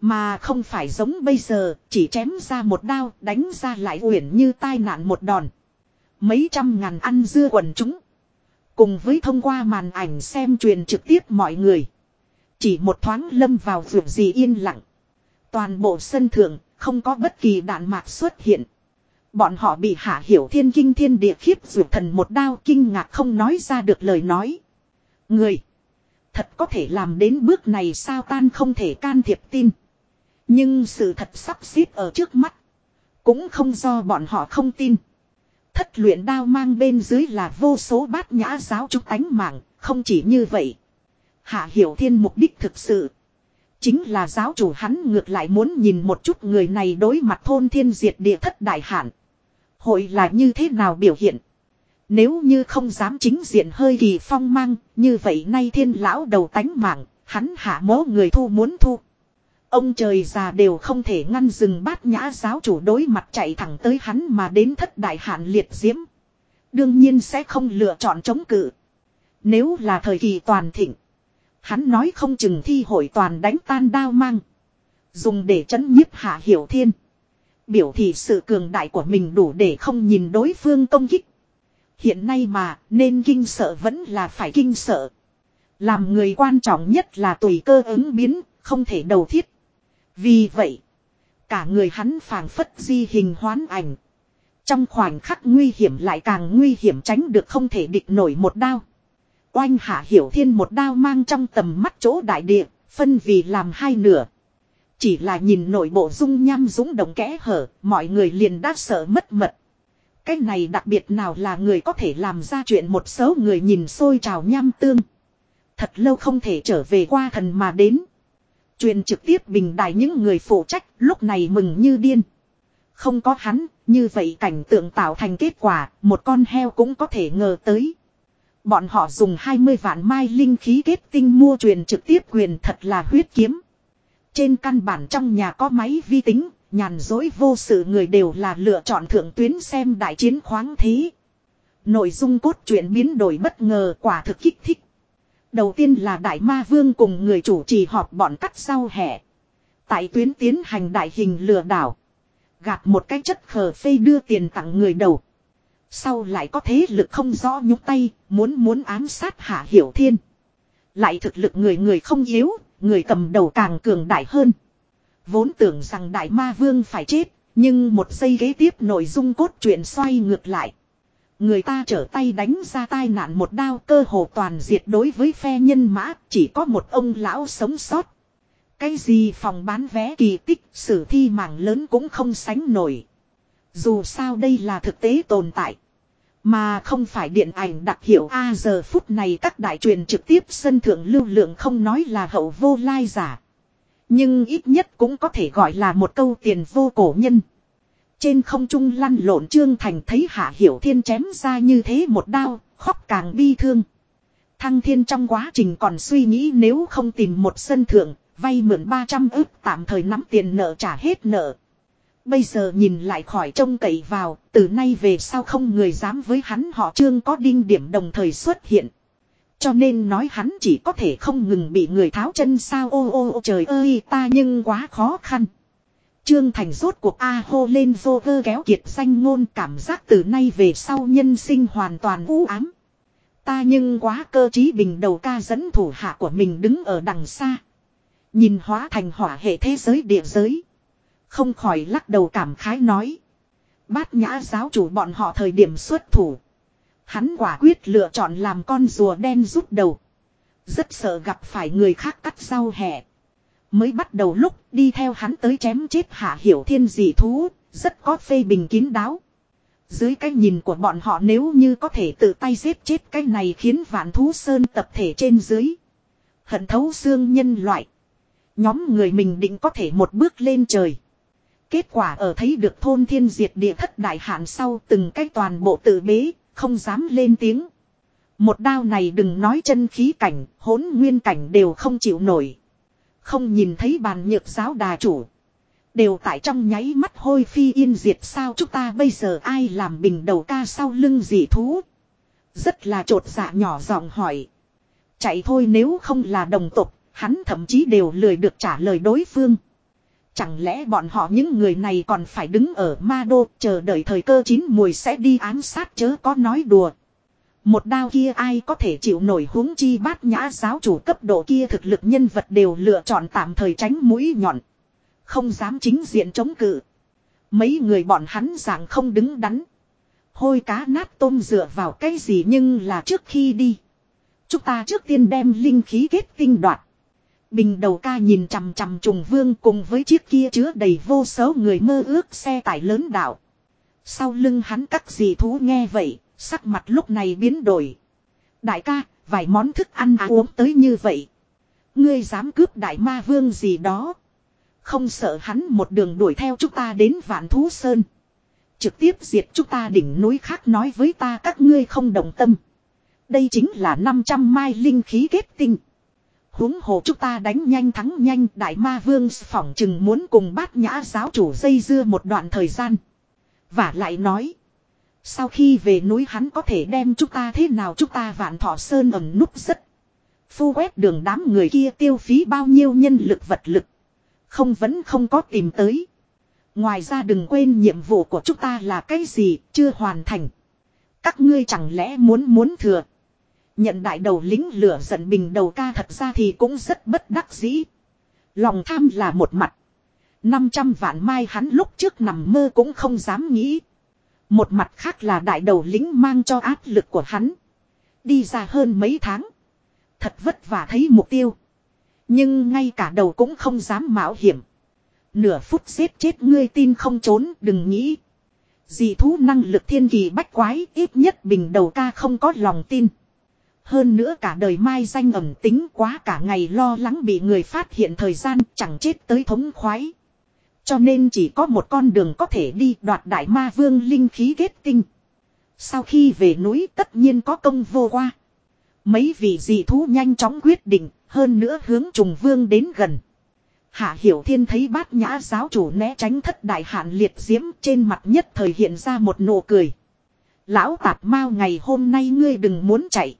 Mà không phải giống bây giờ, chỉ chém ra một đao, đánh ra lại uyển như tai nạn một đòn. Mấy trăm ngàn ăn dưa quần chúng. Cùng với thông qua màn ảnh xem truyền trực tiếp mọi người. Chỉ một thoáng lâm vào vượt gì yên lặng. Toàn bộ sân thượng, không có bất kỳ đạn mạc xuất hiện. Bọn họ bị hạ hiểu thiên kinh thiên địa khiếp dược thần một đao kinh ngạc không nói ra được lời nói. Người. Thật có thể làm đến bước này sao tan không thể can thiệp tin. Nhưng sự thật sắp xếp ở trước mắt. Cũng không do bọn họ không tin. Thất luyện đao mang bên dưới là vô số bát nhã giáo trúc ánh mạng. Không chỉ như vậy. Hạ hiểu thiên mục đích thực sự. Chính là giáo chủ hắn ngược lại muốn nhìn một chút người này đối mặt thôn thiên diệt địa thất đại hạn. Hội là như thế nào biểu hiện. Nếu như không dám chính diện hơi kỳ phong mang, như vậy nay thiên lão đầu tánh mạng, hắn hạ mố người thu muốn thu. Ông trời già đều không thể ngăn dừng bát nhã giáo chủ đối mặt chạy thẳng tới hắn mà đến thất đại hạn liệt diễm. Đương nhiên sẽ không lựa chọn chống cự. Nếu là thời kỳ toàn thịnh. Hắn nói không chừng thi hội toàn đánh tan đao mang. Dùng để chấn nhiếp hạ hiểu thiên. Biểu thị sự cường đại của mình đủ để không nhìn đối phương công kích. Hiện nay mà nên kinh sợ vẫn là phải kinh sợ. Làm người quan trọng nhất là tùy cơ ứng biến, không thể đầu thiết. Vì vậy, cả người hắn phảng phất di hình hoán ảnh. Trong khoảnh khắc nguy hiểm lại càng nguy hiểm tránh được không thể địch nổi một đao. Oanh hạ hiểu thiên một đao mang trong tầm mắt chỗ đại địa, phân vì làm hai nửa. Chỉ là nhìn nội bộ dung nham dũng động kẽ hở, mọi người liền đã sợ mất mật. Cái này đặc biệt nào là người có thể làm ra chuyện một số người nhìn sôi trào nham tương. Thật lâu không thể trở về qua thần mà đến. Truyền trực tiếp bình đài những người phụ trách lúc này mừng như điên. Không có hắn, như vậy cảnh tượng tạo thành kết quả, một con heo cũng có thể ngờ tới. Bọn họ dùng 20 vạn mai linh khí kết tinh mua truyền trực tiếp quyền thật là huyết kiếm. Trên căn bản trong nhà có máy vi tính, nhàn dối vô sự người đều là lựa chọn thượng tuyến xem đại chiến khoáng thí Nội dung cốt truyện biến đổi bất ngờ quả thực kích thích. Đầu tiên là Đại Ma Vương cùng người chủ trì họp bọn cắt sau hẻ. Tại tuyến tiến hành đại hình lừa đảo. Gạt một cái chất khờ phê đưa tiền tặng người đầu. Sau lại có thế lực không rõ nhúc tay, muốn muốn ám sát Hạ Hiểu Thiên. Lại thực lực người người không yếu, người cầm đầu càng cường đại hơn. Vốn tưởng rằng Đại Ma Vương phải chết, nhưng một giây ghế tiếp nội dung cốt truyện xoay ngược lại. Người ta trở tay đánh ra tai nạn một đao cơ hồ toàn diệt đối với phe nhân mã, chỉ có một ông lão sống sót. Cái gì phòng bán vé kỳ tích, sử thi mảng lớn cũng không sánh nổi. Dù sao đây là thực tế tồn tại. Mà không phải điện ảnh đặc hiệu A giờ phút này các đại truyền trực tiếp sân thượng lưu lượng không nói là hậu vô lai giả. Nhưng ít nhất cũng có thể gọi là một câu tiền vô cổ nhân. Trên không trung lăn lộn Trương Thành thấy Hạ Hiểu Thiên chém ra như thế một đao, khóc càng bi thương. Thăng Thiên trong quá trình còn suy nghĩ nếu không tìm một sân thượng, vay mượn 300 ức tạm thời nắm tiền nợ trả hết nợ. Bây giờ nhìn lại khỏi trông cậy vào, từ nay về sau không người dám với hắn họ Trương có đinh điểm đồng thời xuất hiện. Cho nên nói hắn chỉ có thể không ngừng bị người tháo chân sao ô ô, ô trời ơi ta nhưng quá khó khăn. Trương Thành rốt cuộc A hô lên vô vơ kéo kiệt danh ngôn cảm giác từ nay về sau nhân sinh hoàn toàn u ám. Ta nhưng quá cơ trí bình đầu ca dẫn thủ hạ của mình đứng ở đằng xa. Nhìn hóa thành hỏa hệ thế giới địa giới. Không khỏi lắc đầu cảm khái nói. Bát nhã giáo chủ bọn họ thời điểm xuất thủ. Hắn quả quyết lựa chọn làm con rùa đen rút đầu. Rất sợ gặp phải người khác cắt rau hẹ. Mới bắt đầu lúc đi theo hắn tới chém chết hạ hiểu thiên dị thú, rất có phê bình kín đáo. Dưới cái nhìn của bọn họ nếu như có thể tự tay giết chết cái này khiến vạn thú sơn tập thể trên dưới. Hận thấu xương nhân loại. Nhóm người mình định có thể một bước lên trời. Kết quả ở thấy được thôn thiên diệt địa thất đại hạn sau từng cái toàn bộ tự bế, không dám lên tiếng. Một đao này đừng nói chân khí cảnh, hỗn nguyên cảnh đều không chịu nổi. Không nhìn thấy bàn nhược giáo đà chủ. Đều tại trong nháy mắt hôi phi yên diệt sao chúng ta bây giờ ai làm bình đầu ca sau lưng dị thú. Rất là trột dạ nhỏ giọng hỏi. Chạy thôi nếu không là đồng tục, hắn thậm chí đều lười được trả lời đối phương. Chẳng lẽ bọn họ những người này còn phải đứng ở ma đô, chờ đợi thời cơ chín mùi sẽ đi ám sát chớ có nói đùa. Một đao kia ai có thể chịu nổi huống chi bát nhã giáo chủ cấp độ kia thực lực nhân vật đều lựa chọn tạm thời tránh mũi nhọn. Không dám chính diện chống cự. Mấy người bọn hắn dạng không đứng đắn. Hôi cá nát tôm dựa vào cái gì nhưng là trước khi đi. Chúng ta trước tiên đem linh khí kết tinh đoạt. Bình đầu ca nhìn chằm chằm trùng vương cùng với chiếc kia chứa đầy vô số người mơ ước xe tải lớn đảo. Sau lưng hắn các gì thú nghe vậy, Sắc mặt lúc này biến đổi. Đại ca, vài món thức ăn à uống tới như vậy. Ngươi dám cướp đại ma vương gì đó. Không sợ hắn một đường đuổi theo chúng ta đến vạn thú sơn. Trực tiếp diệt chúng ta đỉnh núi khác nói với ta các ngươi không đồng tâm. Đây chính là 500 mai linh khí kết tinh huống hồ chúng ta đánh nhanh thắng nhanh, đại ma vương phỏng chừng muốn cùng bát nhã giáo chủ dây dưa một đoạn thời gian. Và lại nói. Sau khi về núi hắn có thể đem chúng ta thế nào, chúng ta vạn thọ sơn ẩn núp rất. Phu quét đường đám người kia tiêu phí bao nhiêu nhân lực vật lực. Không vẫn không có tìm tới. Ngoài ra đừng quên nhiệm vụ của chúng ta là cái gì chưa hoàn thành. Các ngươi chẳng lẽ muốn muốn thừa. Nhận đại đầu lính lửa giận bình đầu ca thật ra thì cũng rất bất đắc dĩ. Lòng tham là một mặt. 500 vạn mai hắn lúc trước nằm mơ cũng không dám nghĩ. Một mặt khác là đại đầu lính mang cho áp lực của hắn. Đi ra hơn mấy tháng. Thật vất vả thấy mục tiêu. Nhưng ngay cả đầu cũng không dám mạo hiểm. Nửa phút giết chết ngươi tin không trốn, đừng nghĩ. Dì thú năng lực thiên kỳ bách quái, ít nhất bình đầu ca không có lòng tin. Hơn nữa cả đời mai danh ẩm tính quá cả ngày lo lắng bị người phát hiện thời gian chẳng chết tới thống khoái. Cho nên chỉ có một con đường có thể đi đoạt đại ma vương linh khí kết tinh. Sau khi về núi tất nhiên có công vô qua. Mấy vị dị thú nhanh chóng quyết định, hơn nữa hướng trùng vương đến gần. Hạ Hiểu Thiên thấy bát nhã giáo chủ né tránh thất đại hạn liệt diễm trên mặt nhất thời hiện ra một nụ cười. Lão tạp mau ngày hôm nay ngươi đừng muốn chạy.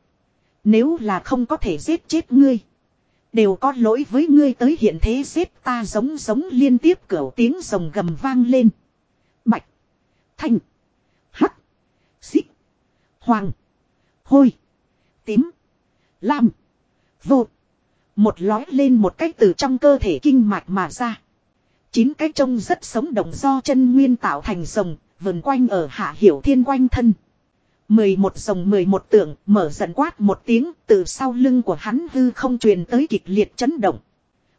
Nếu là không có thể giết chết ngươi. Đều có lỗi với ngươi tới hiện thế giết ta giống giống liên tiếp cửa tiếng rồng gầm vang lên. Bạch. Thanh. Hắc. Xích. Hoàng. Hôi. Tím. Lam. Vột. Một lói lên một cách từ trong cơ thể kinh mạch mà ra. Chín cái trông rất sống động do chân nguyên tạo thành rồng, vần quanh ở hạ hiểu thiên quanh thân mười một rồng mười một tượng, mở giận quát một tiếng, từ sau lưng của hắn hư không truyền tới kịch liệt chấn động.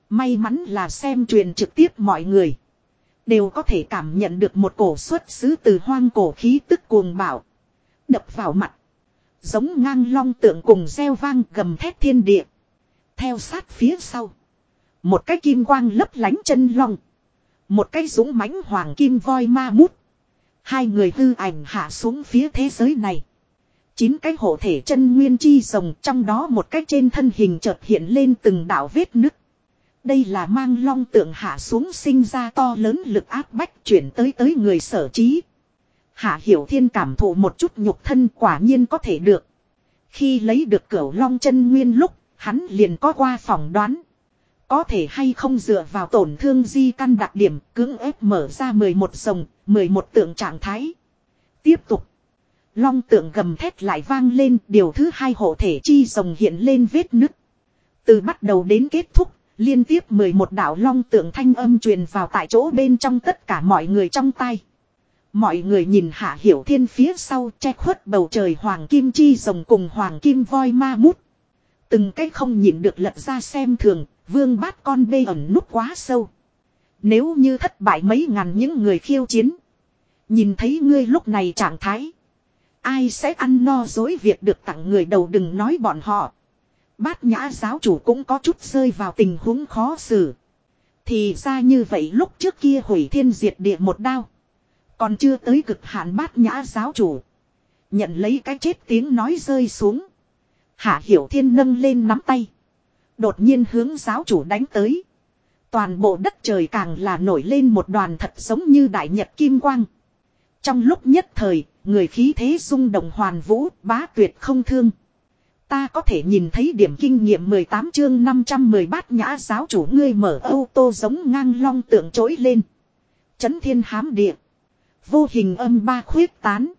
May mắn là xem truyền trực tiếp mọi người. Đều có thể cảm nhận được một cổ xuất xứ từ hoang cổ khí tức cuồng bạo. Đập vào mặt. Giống ngang long tượng cùng gieo vang gầm thét thiên địa. Theo sát phía sau. Một cái kim quang lấp lánh chân long. Một cái dũng mãnh hoàng kim voi ma mút. Hai người hư ảnh hạ xuống phía thế giới này. Chín cái hộ thể chân nguyên chi rồng trong đó một cái trên thân hình chợt hiện lên từng đạo vết nứt. Đây là mang long tượng hạ xuống sinh ra to lớn lực áp bách chuyển tới tới người sở trí. Hạ Hiểu Thiên cảm thụ một chút nhục thân quả nhiên có thể được. Khi lấy được cửu long chân nguyên lúc, hắn liền có qua phỏng đoán. Có thể hay không dựa vào tổn thương di căn đặc điểm cưỡng ép mở ra 11 sồng, 11 tượng trạng thái. Tiếp tục. Long tượng gầm thét lại vang lên điều thứ hai hộ thể chi rồng hiện lên vết nứt. Từ bắt đầu đến kết thúc, liên tiếp 11 đạo long tượng thanh âm truyền vào tại chỗ bên trong tất cả mọi người trong tay. Mọi người nhìn hạ hiểu thiên phía sau che khuất bầu trời hoàng kim chi rồng cùng hoàng kim voi ma mút. Từng cái không nhìn được lật ra xem thường, vương bát con bê ẩn nút quá sâu. Nếu như thất bại mấy ngàn những người khiêu chiến. Nhìn thấy ngươi lúc này trạng thái. Ai sẽ ăn no dối việc được tặng người đầu đừng nói bọn họ. Bát nhã giáo chủ cũng có chút rơi vào tình huống khó xử. Thì ra như vậy lúc trước kia hủy thiên diệt địa một đao. Còn chưa tới cực hạn bát nhã giáo chủ. Nhận lấy cái chết tiếng nói rơi xuống. Hạ Hiểu Thiên nâng lên nắm tay. Đột nhiên hướng giáo chủ đánh tới. Toàn bộ đất trời càng là nổi lên một đoàn thật giống như đại nhật kim quang. Trong lúc nhất thời, người khí thế rung động hoàn vũ, bá tuyệt không thương. Ta có thể nhìn thấy điểm kinh nghiệm 18 chương 510 bát nhã giáo chủ ngươi mở ô tô giống ngang long tượng trỗi lên. Chấn thiên hám địa. Vô hình âm ba khuyết tán.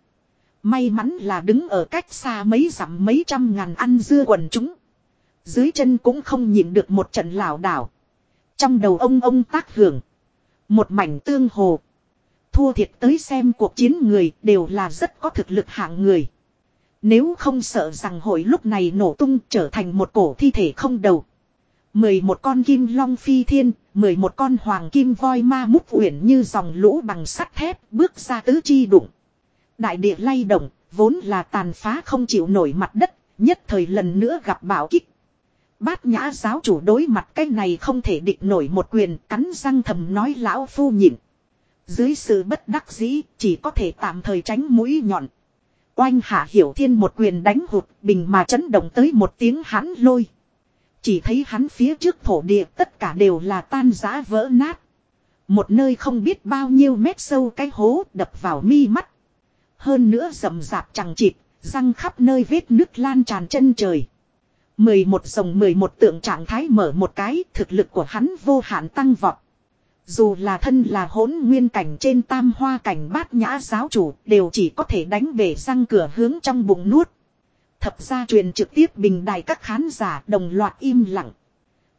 May mắn là đứng ở cách xa mấy dặm mấy trăm ngàn ăn dưa quần chúng. Dưới chân cũng không nhìn được một trận lảo đảo. Trong đầu ông ông tác hưởng. Một mảnh tương hồ. Thua thiệt tới xem cuộc chiến người đều là rất có thực lực hạng người. Nếu không sợ rằng hội lúc này nổ tung trở thành một cổ thi thể không đầu. mười một con kim long phi thiên, mười một con hoàng kim voi ma múc uyển như dòng lũ bằng sắt thép bước ra tứ chi đụng. Đại địa lay động, vốn là tàn phá không chịu nổi mặt đất, nhất thời lần nữa gặp bão kích. Bát nhã giáo chủ đối mặt cái này không thể địch nổi một quyền cắn răng thầm nói lão phu nhịn. Dưới sự bất đắc dĩ chỉ có thể tạm thời tránh mũi nhọn. Oanh hạ hiểu thiên một quyền đánh hụt bình mà chấn động tới một tiếng hắn lôi. Chỉ thấy hắn phía trước thổ địa tất cả đều là tan rã vỡ nát. Một nơi không biết bao nhiêu mét sâu cái hố đập vào mi mắt. Hơn nữa rầm rạp chẳng chịt, răng khắp nơi vết nước lan tràn chân trời mười một dòng mười một tượng trạng thái mở một cái, thực lực của hắn vô hạn tăng vọt. Dù là thân là hỗn nguyên cảnh trên tam hoa cảnh bát nhã giáo chủ, đều chỉ có thể đánh về răng cửa hướng trong bụng nuốt. Thập ra truyền trực tiếp bình đài các khán giả đồng loạt im lặng.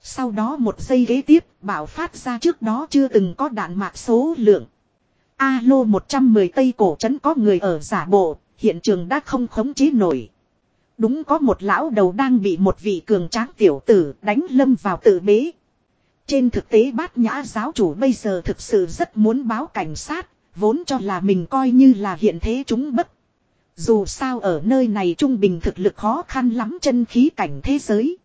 Sau đó một giây ghế tiếp, bảo phát ra trước đó chưa từng có đạn mạc số lượng. Alo 110 Tây Cổ Trấn có người ở giả bộ, hiện trường đã không khống chế nổi. Đúng có một lão đầu đang bị một vị cường tráng tiểu tử đánh lâm vào tự bế. Trên thực tế bát nhã giáo chủ bây giờ thực sự rất muốn báo cảnh sát, vốn cho là mình coi như là hiện thế chúng bất. Dù sao ở nơi này trung bình thực lực khó khăn lắm chân khí cảnh thế giới.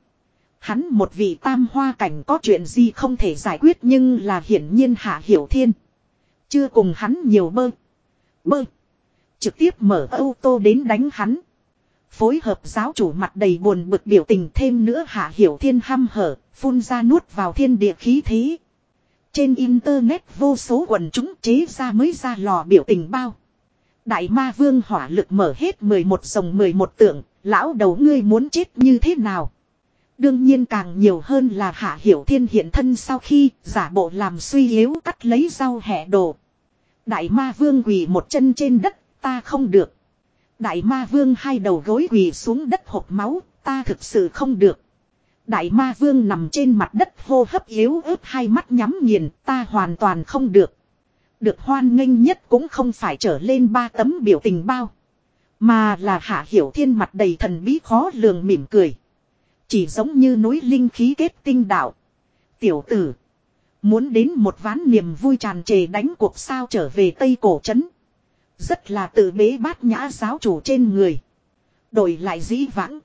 Hắn một vị tam hoa cảnh có chuyện gì không thể giải quyết nhưng là hiển nhiên hạ hiểu thiên. Chưa cùng hắn nhiều bơ. Bơ. Trực tiếp mở ô tô đến đánh hắn. Phối hợp giáo chủ mặt đầy buồn bực biểu tình thêm nữa hạ hiểu thiên hăm hở, phun ra nuốt vào thiên địa khí thế. Trên internet vô số quần chúng chế ra mới ra lò biểu tình bao. Đại ma vương hỏa lực mở hết 11 dòng 11 tượng, lão đầu ngươi muốn chết như thế nào? Đương nhiên càng nhiều hơn là hạ hiểu thiên hiện thân sau khi giả bộ làm suy yếu cắt lấy rau hẻ đồ. Đại ma vương quỳ một chân trên đất, ta không được. Đại ma vương hai đầu gối quỳ xuống đất hộp máu, ta thực sự không được. Đại ma vương nằm trên mặt đất hô hấp yếu ớt hai mắt nhắm nghiền, ta hoàn toàn không được. Được hoan nghênh nhất cũng không phải trở lên ba tấm biểu tình bao. Mà là hạ hiểu thiên mặt đầy thần bí khó lường mỉm cười. Chỉ giống như núi linh khí kết tinh đạo. Tiểu tử. Muốn đến một ván niềm vui tràn trề đánh cuộc sao trở về Tây Cổ Trấn. Rất là tự bế bát nhã giáo chủ trên người. Đổi lại dĩ vãng.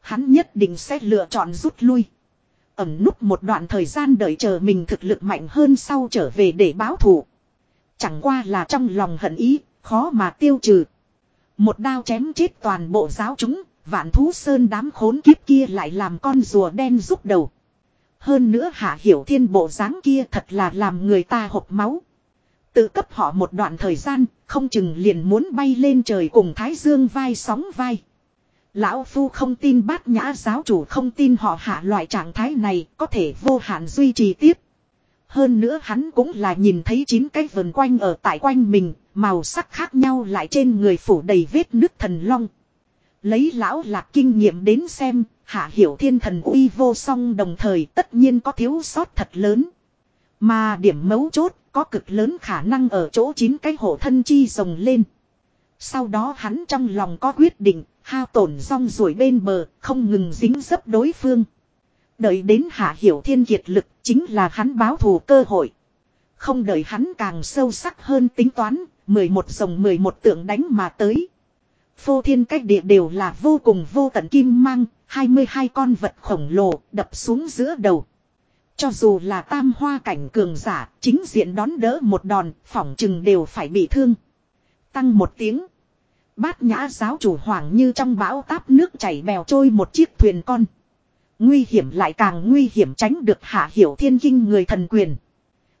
Hắn nhất định sẽ lựa chọn rút lui. Ẩm núp một đoạn thời gian đợi chờ mình thực lực mạnh hơn sau trở về để báo thù. Chẳng qua là trong lòng hận ý, khó mà tiêu trừ. Một đao chém chết toàn bộ giáo chúng, vạn thú sơn đám khốn kiếp kia lại làm con rùa đen rút đầu. Hơn nữa hạ hiểu thiên bộ dáng kia thật là làm người ta hộp máu. Tự cấp họ một đoạn thời gian, không chừng liền muốn bay lên trời cùng Thái Dương vai sóng vai. Lão Phu không tin bát nhã giáo chủ không tin họ hạ loại trạng thái này có thể vô hạn duy trì tiếp. Hơn nữa hắn cũng là nhìn thấy chín cái vần quanh ở tại quanh mình, màu sắc khác nhau lại trên người phủ đầy vết nước thần long. Lấy lão lạc kinh nghiệm đến xem, hạ hiểu thiên thần uy vô song đồng thời tất nhiên có thiếu sót thật lớn. Mà điểm mấu chốt có cực lớn khả năng ở chỗ chín cái hộ thân chi rồng lên. Sau đó hắn trong lòng có quyết định, hao tổn rong ruổi bên bờ, không ngừng dính dấp đối phương. Đợi đến hạ hiểu thiên kiệt lực chính là hắn báo thù cơ hội. Không đợi hắn càng sâu sắc hơn tính toán, 11 rồng 11 tượng đánh mà tới. Phô thiên cách địa đều là vô cùng vô tận kim mang, 22 con vật khổng lồ đập xuống giữa đầu. Cho dù là tam hoa cảnh cường giả, chính diện đón đỡ một đòn, phỏng chừng đều phải bị thương. Tăng một tiếng. Bát nhã giáo chủ hoàng như trong bão táp nước chảy bèo trôi một chiếc thuyền con. Nguy hiểm lại càng nguy hiểm tránh được hạ hiểu thiên kinh người thần quyền.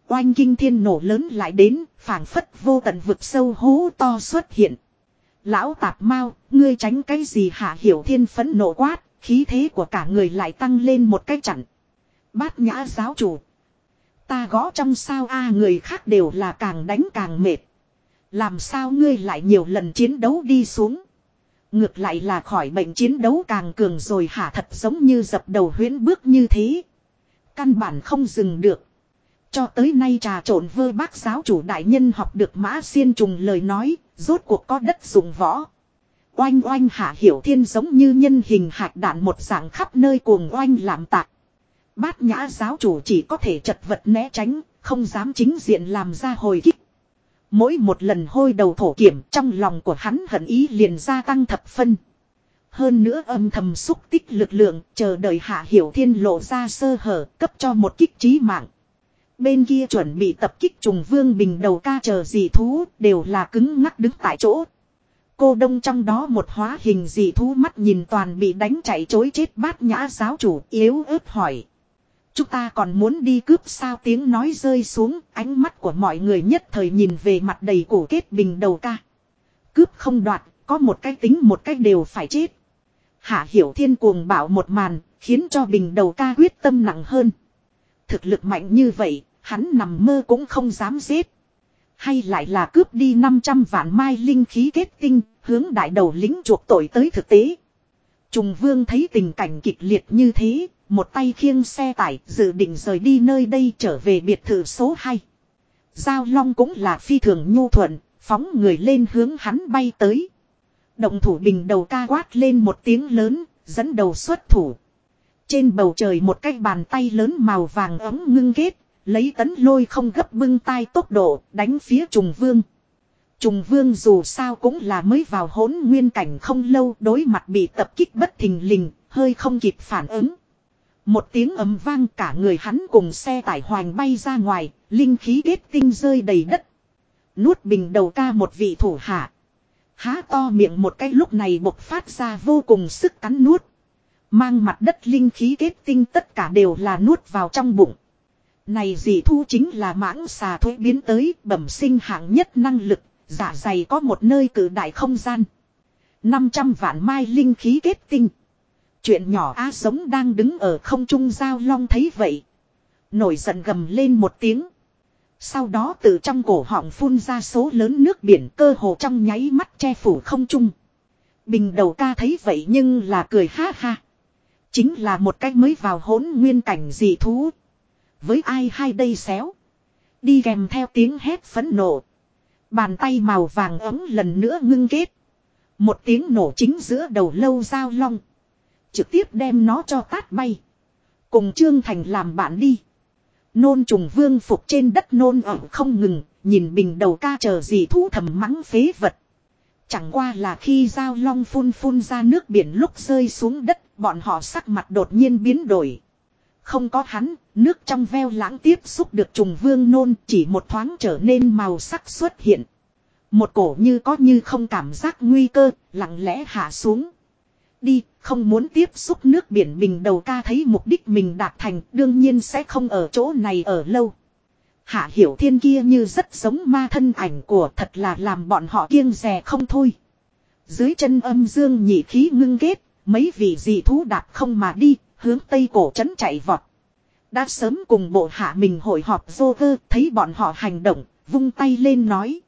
Oanh kinh thiên nổ lớn lại đến, phảng phất vô tận vực sâu hố to xuất hiện. Lão tạp mau, ngươi tránh cái gì hạ hiểu thiên phấn nộ quát, khí thế của cả người lại tăng lên một cái chặn. Bát nhã giáo chủ. Ta gõ trong sao a người khác đều là càng đánh càng mệt. Làm sao ngươi lại nhiều lần chiến đấu đi xuống. Ngược lại là khỏi bệnh chiến đấu càng cường rồi hả thật giống như dập đầu huyễn bước như thế. Căn bản không dừng được. Cho tới nay trà trộn vơ bác giáo chủ đại nhân học được mã xiên trùng lời nói, rốt cuộc có đất dùng võ. Oanh oanh hạ hiểu thiên giống như nhân hình hạt đạn một dạng khắp nơi cuồng oanh làm tạc. Bát nhã giáo chủ chỉ có thể chật vật né tránh, không dám chính diện làm ra hồi kích. Mỗi một lần hôi đầu thổ kiểm trong lòng của hắn hận ý liền gia tăng thập phân. Hơn nữa âm thầm xúc tích lực lượng chờ đợi hạ hiểu thiên lộ ra sơ hở cấp cho một kích trí mạng. Bên kia chuẩn bị tập kích trùng vương bình đầu ca chờ dị thú đều là cứng ngắc đứng tại chỗ. Cô đông trong đó một hóa hình dị thú mắt nhìn toàn bị đánh chạy chối chết bát nhã giáo chủ yếu ớt hỏi. Chúng ta còn muốn đi cướp sao tiếng nói rơi xuống, ánh mắt của mọi người nhất thời nhìn về mặt đầy cổ kết bình đầu ca. Cướp không đoạt, có một cái tính một cái đều phải chết. Hạ hiểu thiên cuồng bảo một màn, khiến cho bình đầu ca quyết tâm nặng hơn. Thực lực mạnh như vậy, hắn nằm mơ cũng không dám giết. Hay lại là cướp đi 500 vạn mai linh khí kết tinh, hướng đại đầu lính chuộc tội tới thực tế. Trùng vương thấy tình cảnh kịch liệt như thế, một tay khiêng xe tải dự định rời đi nơi đây trở về biệt thự số 2. Giao long cũng là phi thường nhu thuận, phóng người lên hướng hắn bay tới. Động thủ bình đầu ca quát lên một tiếng lớn, dẫn đầu xuất thủ. Trên bầu trời một cái bàn tay lớn màu vàng ấm ngưng kết, lấy tấn lôi không gấp bưng tay tốc độ đánh phía trùng vương. Trùng vương dù sao cũng là mới vào hỗn nguyên cảnh không lâu đối mặt bị tập kích bất thình lình, hơi không kịp phản ứng. Một tiếng ấm vang cả người hắn cùng xe tải hoành bay ra ngoài, linh khí kết tinh rơi đầy đất. Nuốt bình đầu ca một vị thủ hạ. Há to miệng một cái lúc này bộc phát ra vô cùng sức cắn nuốt. Mang mặt đất linh khí kết tinh tất cả đều là nuốt vào trong bụng. Này dị thu chính là mãng xà thuế biến tới bẩm sinh hạng nhất năng lực, giả dày có một nơi cử đại không gian. 500 vạn mai linh khí kết tinh. Chuyện nhỏ á giống đang đứng ở không trung giao long thấy vậy. Nổi giận gầm lên một tiếng. Sau đó từ trong cổ họng phun ra số lớn nước biển cơ hồ trong nháy mắt che phủ không trung. Bình đầu ca thấy vậy nhưng là cười ha ha. Chính là một cách mới vào hỗn nguyên cảnh dị thú. Với ai hai đây xéo. Đi kèm theo tiếng hét phấn nộ. Bàn tay màu vàng ấm lần nữa ngưng kết. Một tiếng nổ chính giữa đầu lâu dao long. Trực tiếp đem nó cho tát bay. Cùng Trương Thành làm bạn đi. Nôn trùng vương phục trên đất nôn ẩm không ngừng, nhìn bình đầu ca chờ gì thú thầm mắng phế vật. Chẳng qua là khi dao long phun phun ra nước biển lúc rơi xuống đất, bọn họ sắc mặt đột nhiên biến đổi. Không có hắn, nước trong veo lãng tiếp xúc được trùng vương nôn chỉ một thoáng trở nên màu sắc xuất hiện. Một cổ như có như không cảm giác nguy cơ, lặng lẽ hạ xuống. Đi, không muốn tiếp xúc nước biển bình đầu ca thấy mục đích mình đạt thành đương nhiên sẽ không ở chỗ này ở lâu. Hạ hiểu thiên kia như rất giống ma thân ảnh của thật là làm bọn họ kiêng rè không thôi. Dưới chân âm dương nhị khí ngưng ghét, mấy vị dị thú đạp không mà đi, hướng tây cổ trấn chạy vọt. Đã sớm cùng bộ hạ mình hội họp vô vơ, thấy bọn họ hành động, vung tay lên nói.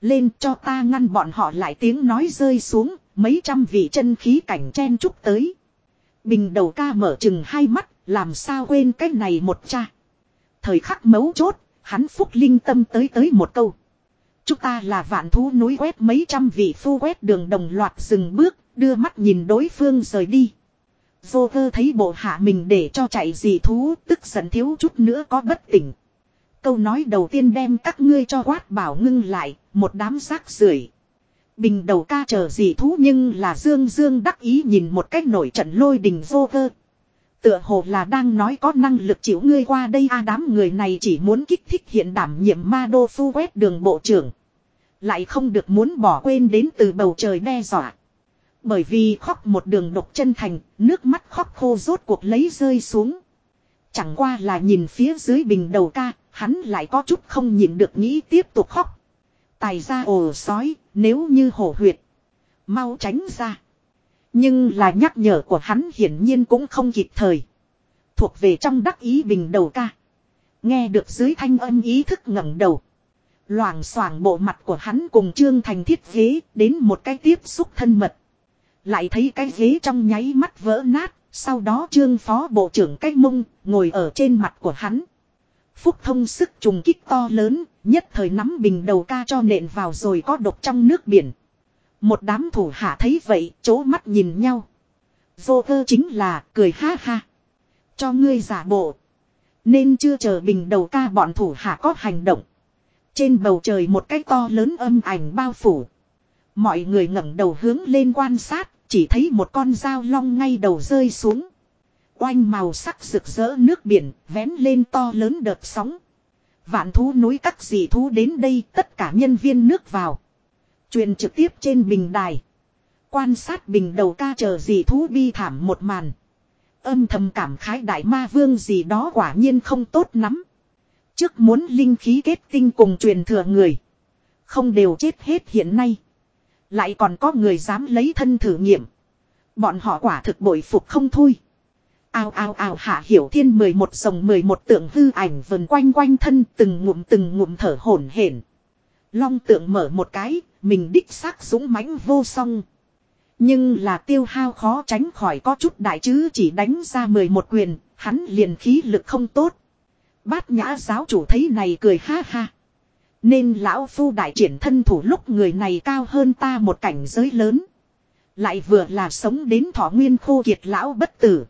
Lên cho ta ngăn bọn họ lại tiếng nói rơi xuống, mấy trăm vị chân khí cảnh chen chúc tới. Bình đầu ca mở chừng hai mắt, làm sao quên cái này một cha. Thời khắc mấu chốt, hắn phúc linh tâm tới tới một câu. Chúng ta là vạn thú núi quét mấy trăm vị phu quét đường đồng loạt dừng bước, đưa mắt nhìn đối phương rời đi. Vô cơ thấy bộ hạ mình để cho chạy gì thú, tức giận thiếu chút nữa có bất tỉnh. Câu nói đầu tiên đem các ngươi cho quát bảo ngưng lại, một đám rác rưởi. Bình đầu ca chờ gì thú nhưng là dương dương đắc ý nhìn một cách nổi trận lôi đình vô cơ. Tựa hồ là đang nói có năng lực chịu ngươi qua đây a đám người này chỉ muốn kích thích hiện đảm nhiệm ma đô phu quét đường bộ trưởng. Lại không được muốn bỏ quên đến từ bầu trời đe dọa. Bởi vì khóc một đường độc chân thành, nước mắt khóc khô rốt cuộc lấy rơi xuống. Chẳng qua là nhìn phía dưới bình đầu ca, hắn lại có chút không nhìn được nghĩ tiếp tục khóc. Tài ra ồ sói, nếu như hổ huyệt. Mau tránh ra. Nhưng là nhắc nhở của hắn hiển nhiên cũng không kịp thời. Thuộc về trong đắc ý bình đầu ca. Nghe được dưới thanh âm ý thức ngẩng đầu. Loảng xoảng bộ mặt của hắn cùng Trương Thành thiết ghế đến một cái tiếp xúc thân mật. Lại thấy cái ghế trong nháy mắt vỡ nát, sau đó Trương Phó Bộ trưởng cách mông ngồi ở trên mặt của hắn. Phúc thông sức trùng kích to lớn, nhất thời nắm bình đầu ca cho nện vào rồi có độc trong nước biển. Một đám thủ hạ thấy vậy, chố mắt nhìn nhau. Vô cơ chính là, cười ha ha. Cho ngươi giả bộ. Nên chưa chờ bình đầu ca bọn thủ hạ có hành động. Trên bầu trời một cái to lớn âm ảnh bao phủ. Mọi người ngẩng đầu hướng lên quan sát, chỉ thấy một con dao long ngay đầu rơi xuống. Oanh màu sắc rực rỡ nước biển, vén lên to lớn đợt sóng. Vạn thú núi các dị thú đến đây, tất cả nhân viên nước vào. Truyền trực tiếp trên bình đài. Quan sát bình đầu ca chờ dị thú bi thảm một màn. Âm thầm cảm khái đại ma vương gì đó quả nhiên không tốt lắm. Trước muốn linh khí kết tinh cùng truyền thừa người. Không đều chết hết hiện nay. Lại còn có người dám lấy thân thử nghiệm. Bọn họ quả thực bội phục không thôi. Ao ao ao hạ hiểu thiên mười một dòng mười một tượng hư ảnh vần quanh quanh thân từng ngụm từng ngụm thở hổn hển. Long tượng mở một cái, mình đích xác dũng mãnh vô song. Nhưng là tiêu hao khó tránh khỏi có chút đại chứ chỉ đánh ra mười một quyền, hắn liền khí lực không tốt. Bát nhã giáo chủ thấy này cười ha ha. Nên lão phu đại triển thân thủ lúc người này cao hơn ta một cảnh giới lớn. Lại vừa là sống đến thọ nguyên khô kiệt lão bất tử.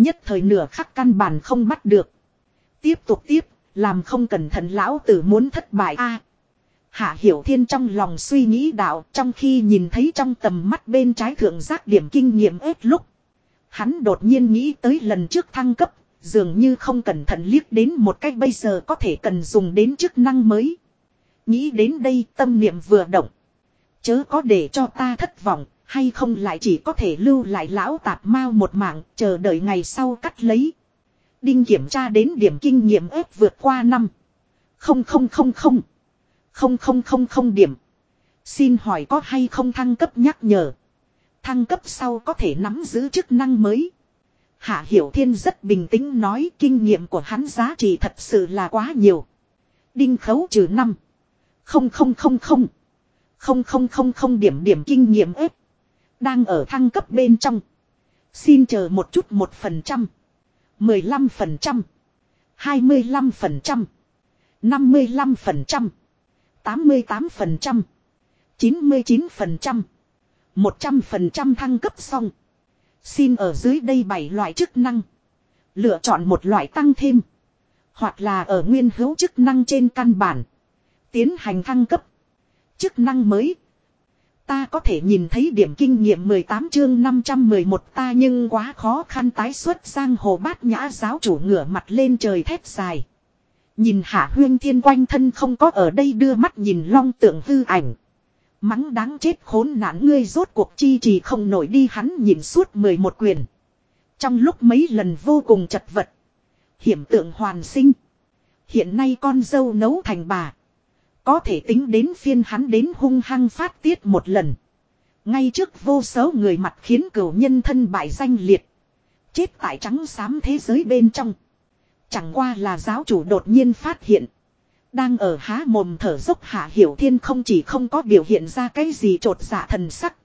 Nhất thời nửa khắc căn bản không bắt được. Tiếp tục tiếp, làm không cẩn thận lão tử muốn thất bại a Hạ Hiểu Thiên trong lòng suy nghĩ đạo trong khi nhìn thấy trong tầm mắt bên trái thượng giác điểm kinh nghiệm ếp lúc. Hắn đột nhiên nghĩ tới lần trước thăng cấp, dường như không cẩn thận liếc đến một cách bây giờ có thể cần dùng đến chức năng mới. Nghĩ đến đây tâm niệm vừa động. Chớ có để cho ta thất vọng, hay không lại chỉ có thể lưu lại lão tạp mau một mạng, chờ đợi ngày sau cắt lấy. Đinh kiểm tra đến điểm kinh nghiệm ếp vượt qua năm. Không không không không. Không không không không điểm. Xin hỏi có hay không thăng cấp nhắc nhở. Thăng cấp sau có thể nắm giữ chức năng mới. Hạ Hiểu Thiên rất bình tĩnh nói kinh nghiệm của hắn giá trị thật sự là quá nhiều. Đinh khấu trừ năm. Không không không không. Không không không không điểm điểm kinh nghiệm ếp. Đang ở thăng cấp bên trong. Xin chờ một chút một phần trăm. Mười lăm phần trăm. Hai mươi lăm phần trăm. Năm mươi lăm phần trăm. Tám mươi tám phần trăm. Chín mươi chín phần trăm. Một trăm phần trăm thăng cấp xong. Xin ở dưới đây bảy loại chức năng. Lựa chọn một loại tăng thêm. Hoặc là ở nguyên hữu chức năng trên căn bản. Tiến hành thăng cấp. Chức năng mới. Ta có thể nhìn thấy điểm kinh nghiệm 18 chương 511 ta nhưng quá khó khăn tái xuất sang hồ bát nhã giáo chủ ngửa mặt lên trời thét dài. Nhìn hạ huyên thiên quanh thân không có ở đây đưa mắt nhìn long tượng hư ảnh. Mắng đáng chết khốn nạn ngươi rốt cuộc chi trì không nổi đi hắn nhìn suốt 11 quyền. Trong lúc mấy lần vô cùng chật vật. Hiểm tượng hoàn sinh. Hiện nay con dâu nấu thành bà. Có thể tính đến phiên hắn đến hung hăng phát tiết một lần. Ngay trước vô số người mặt khiến cửu nhân thân bại danh liệt. Chết tại trắng xám thế giới bên trong. Chẳng qua là giáo chủ đột nhiên phát hiện. Đang ở há mồm thở dốc hạ hiểu thiên không chỉ không có biểu hiện ra cái gì trột dạ thần sắc.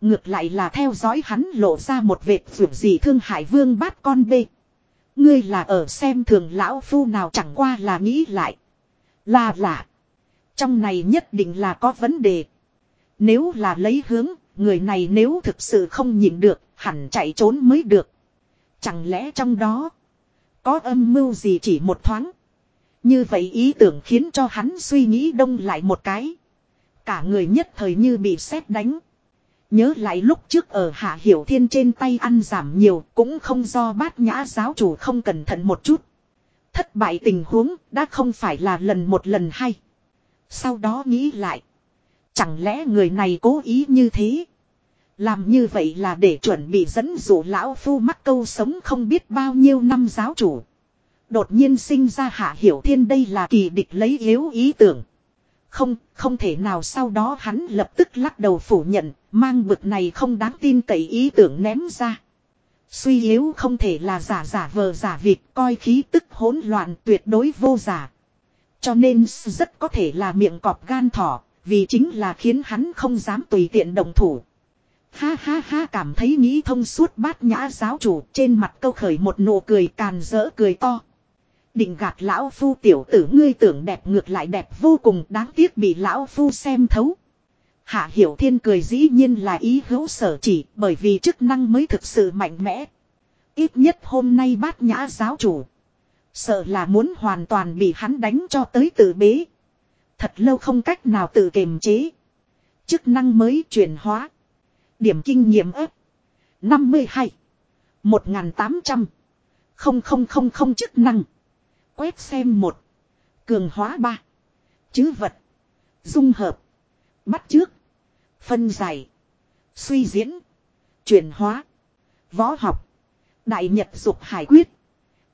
Ngược lại là theo dõi hắn lộ ra một vệt vượt gì thương hải vương bát con bê. Ngươi là ở xem thường lão phu nào chẳng qua là nghĩ lại. Là lạ. Trong này nhất định là có vấn đề. Nếu là lấy hướng, người này nếu thực sự không nhịn được, hẳn chạy trốn mới được. Chẳng lẽ trong đó có âm mưu gì chỉ một thoáng. Như vậy ý tưởng khiến cho hắn suy nghĩ đông lại một cái. Cả người nhất thời như bị sét đánh. Nhớ lại lúc trước ở Hạ Hiểu Thiên trên tay ăn giảm nhiều cũng không do bát nhã giáo chủ không cẩn thận một chút. Thất bại tình huống đã không phải là lần một lần hay. Sau đó nghĩ lại. Chẳng lẽ người này cố ý như thế? Làm như vậy là để chuẩn bị dẫn dụ lão phu mắc câu sống không biết bao nhiêu năm giáo chủ. Đột nhiên sinh ra hạ hiểu thiên đây là kỳ địch lấy yếu ý tưởng. Không, không thể nào sau đó hắn lập tức lắc đầu phủ nhận, mang bực này không đáng tin cậy ý tưởng ném ra. Suy yếu không thể là giả giả vờ giả việc coi khí tức hỗn loạn tuyệt đối vô giả. Cho nên rất có thể là miệng cọp gan thỏ, vì chính là khiến hắn không dám tùy tiện động thủ. Ha ha ha cảm thấy nghĩ thông suốt bát nhã giáo chủ trên mặt câu khởi một nụ cười càn rỡ cười to. Định gạt lão phu tiểu tử ngươi tưởng đẹp ngược lại đẹp vô cùng đáng tiếc bị lão phu xem thấu. Hạ Hiểu Thiên cười dĩ nhiên là ý hữu sở chỉ bởi vì chức năng mới thực sự mạnh mẽ. Ít nhất hôm nay bát nhã giáo chủ. Sợ là muốn hoàn toàn bị hắn đánh cho tới tự bế. Thật lâu không cách nào tự kiềm chế. Chức năng mới chuyển hóa. Điểm kinh nghiệm ếp. 52. 1800. Không không không không chức năng. Quét xem một. Cường hóa ba. Chứ vật. Dung hợp. Bắt trước. Phân giải. Suy diễn. Chuyển hóa. Võ học. Đại Nhật dục hải quyết.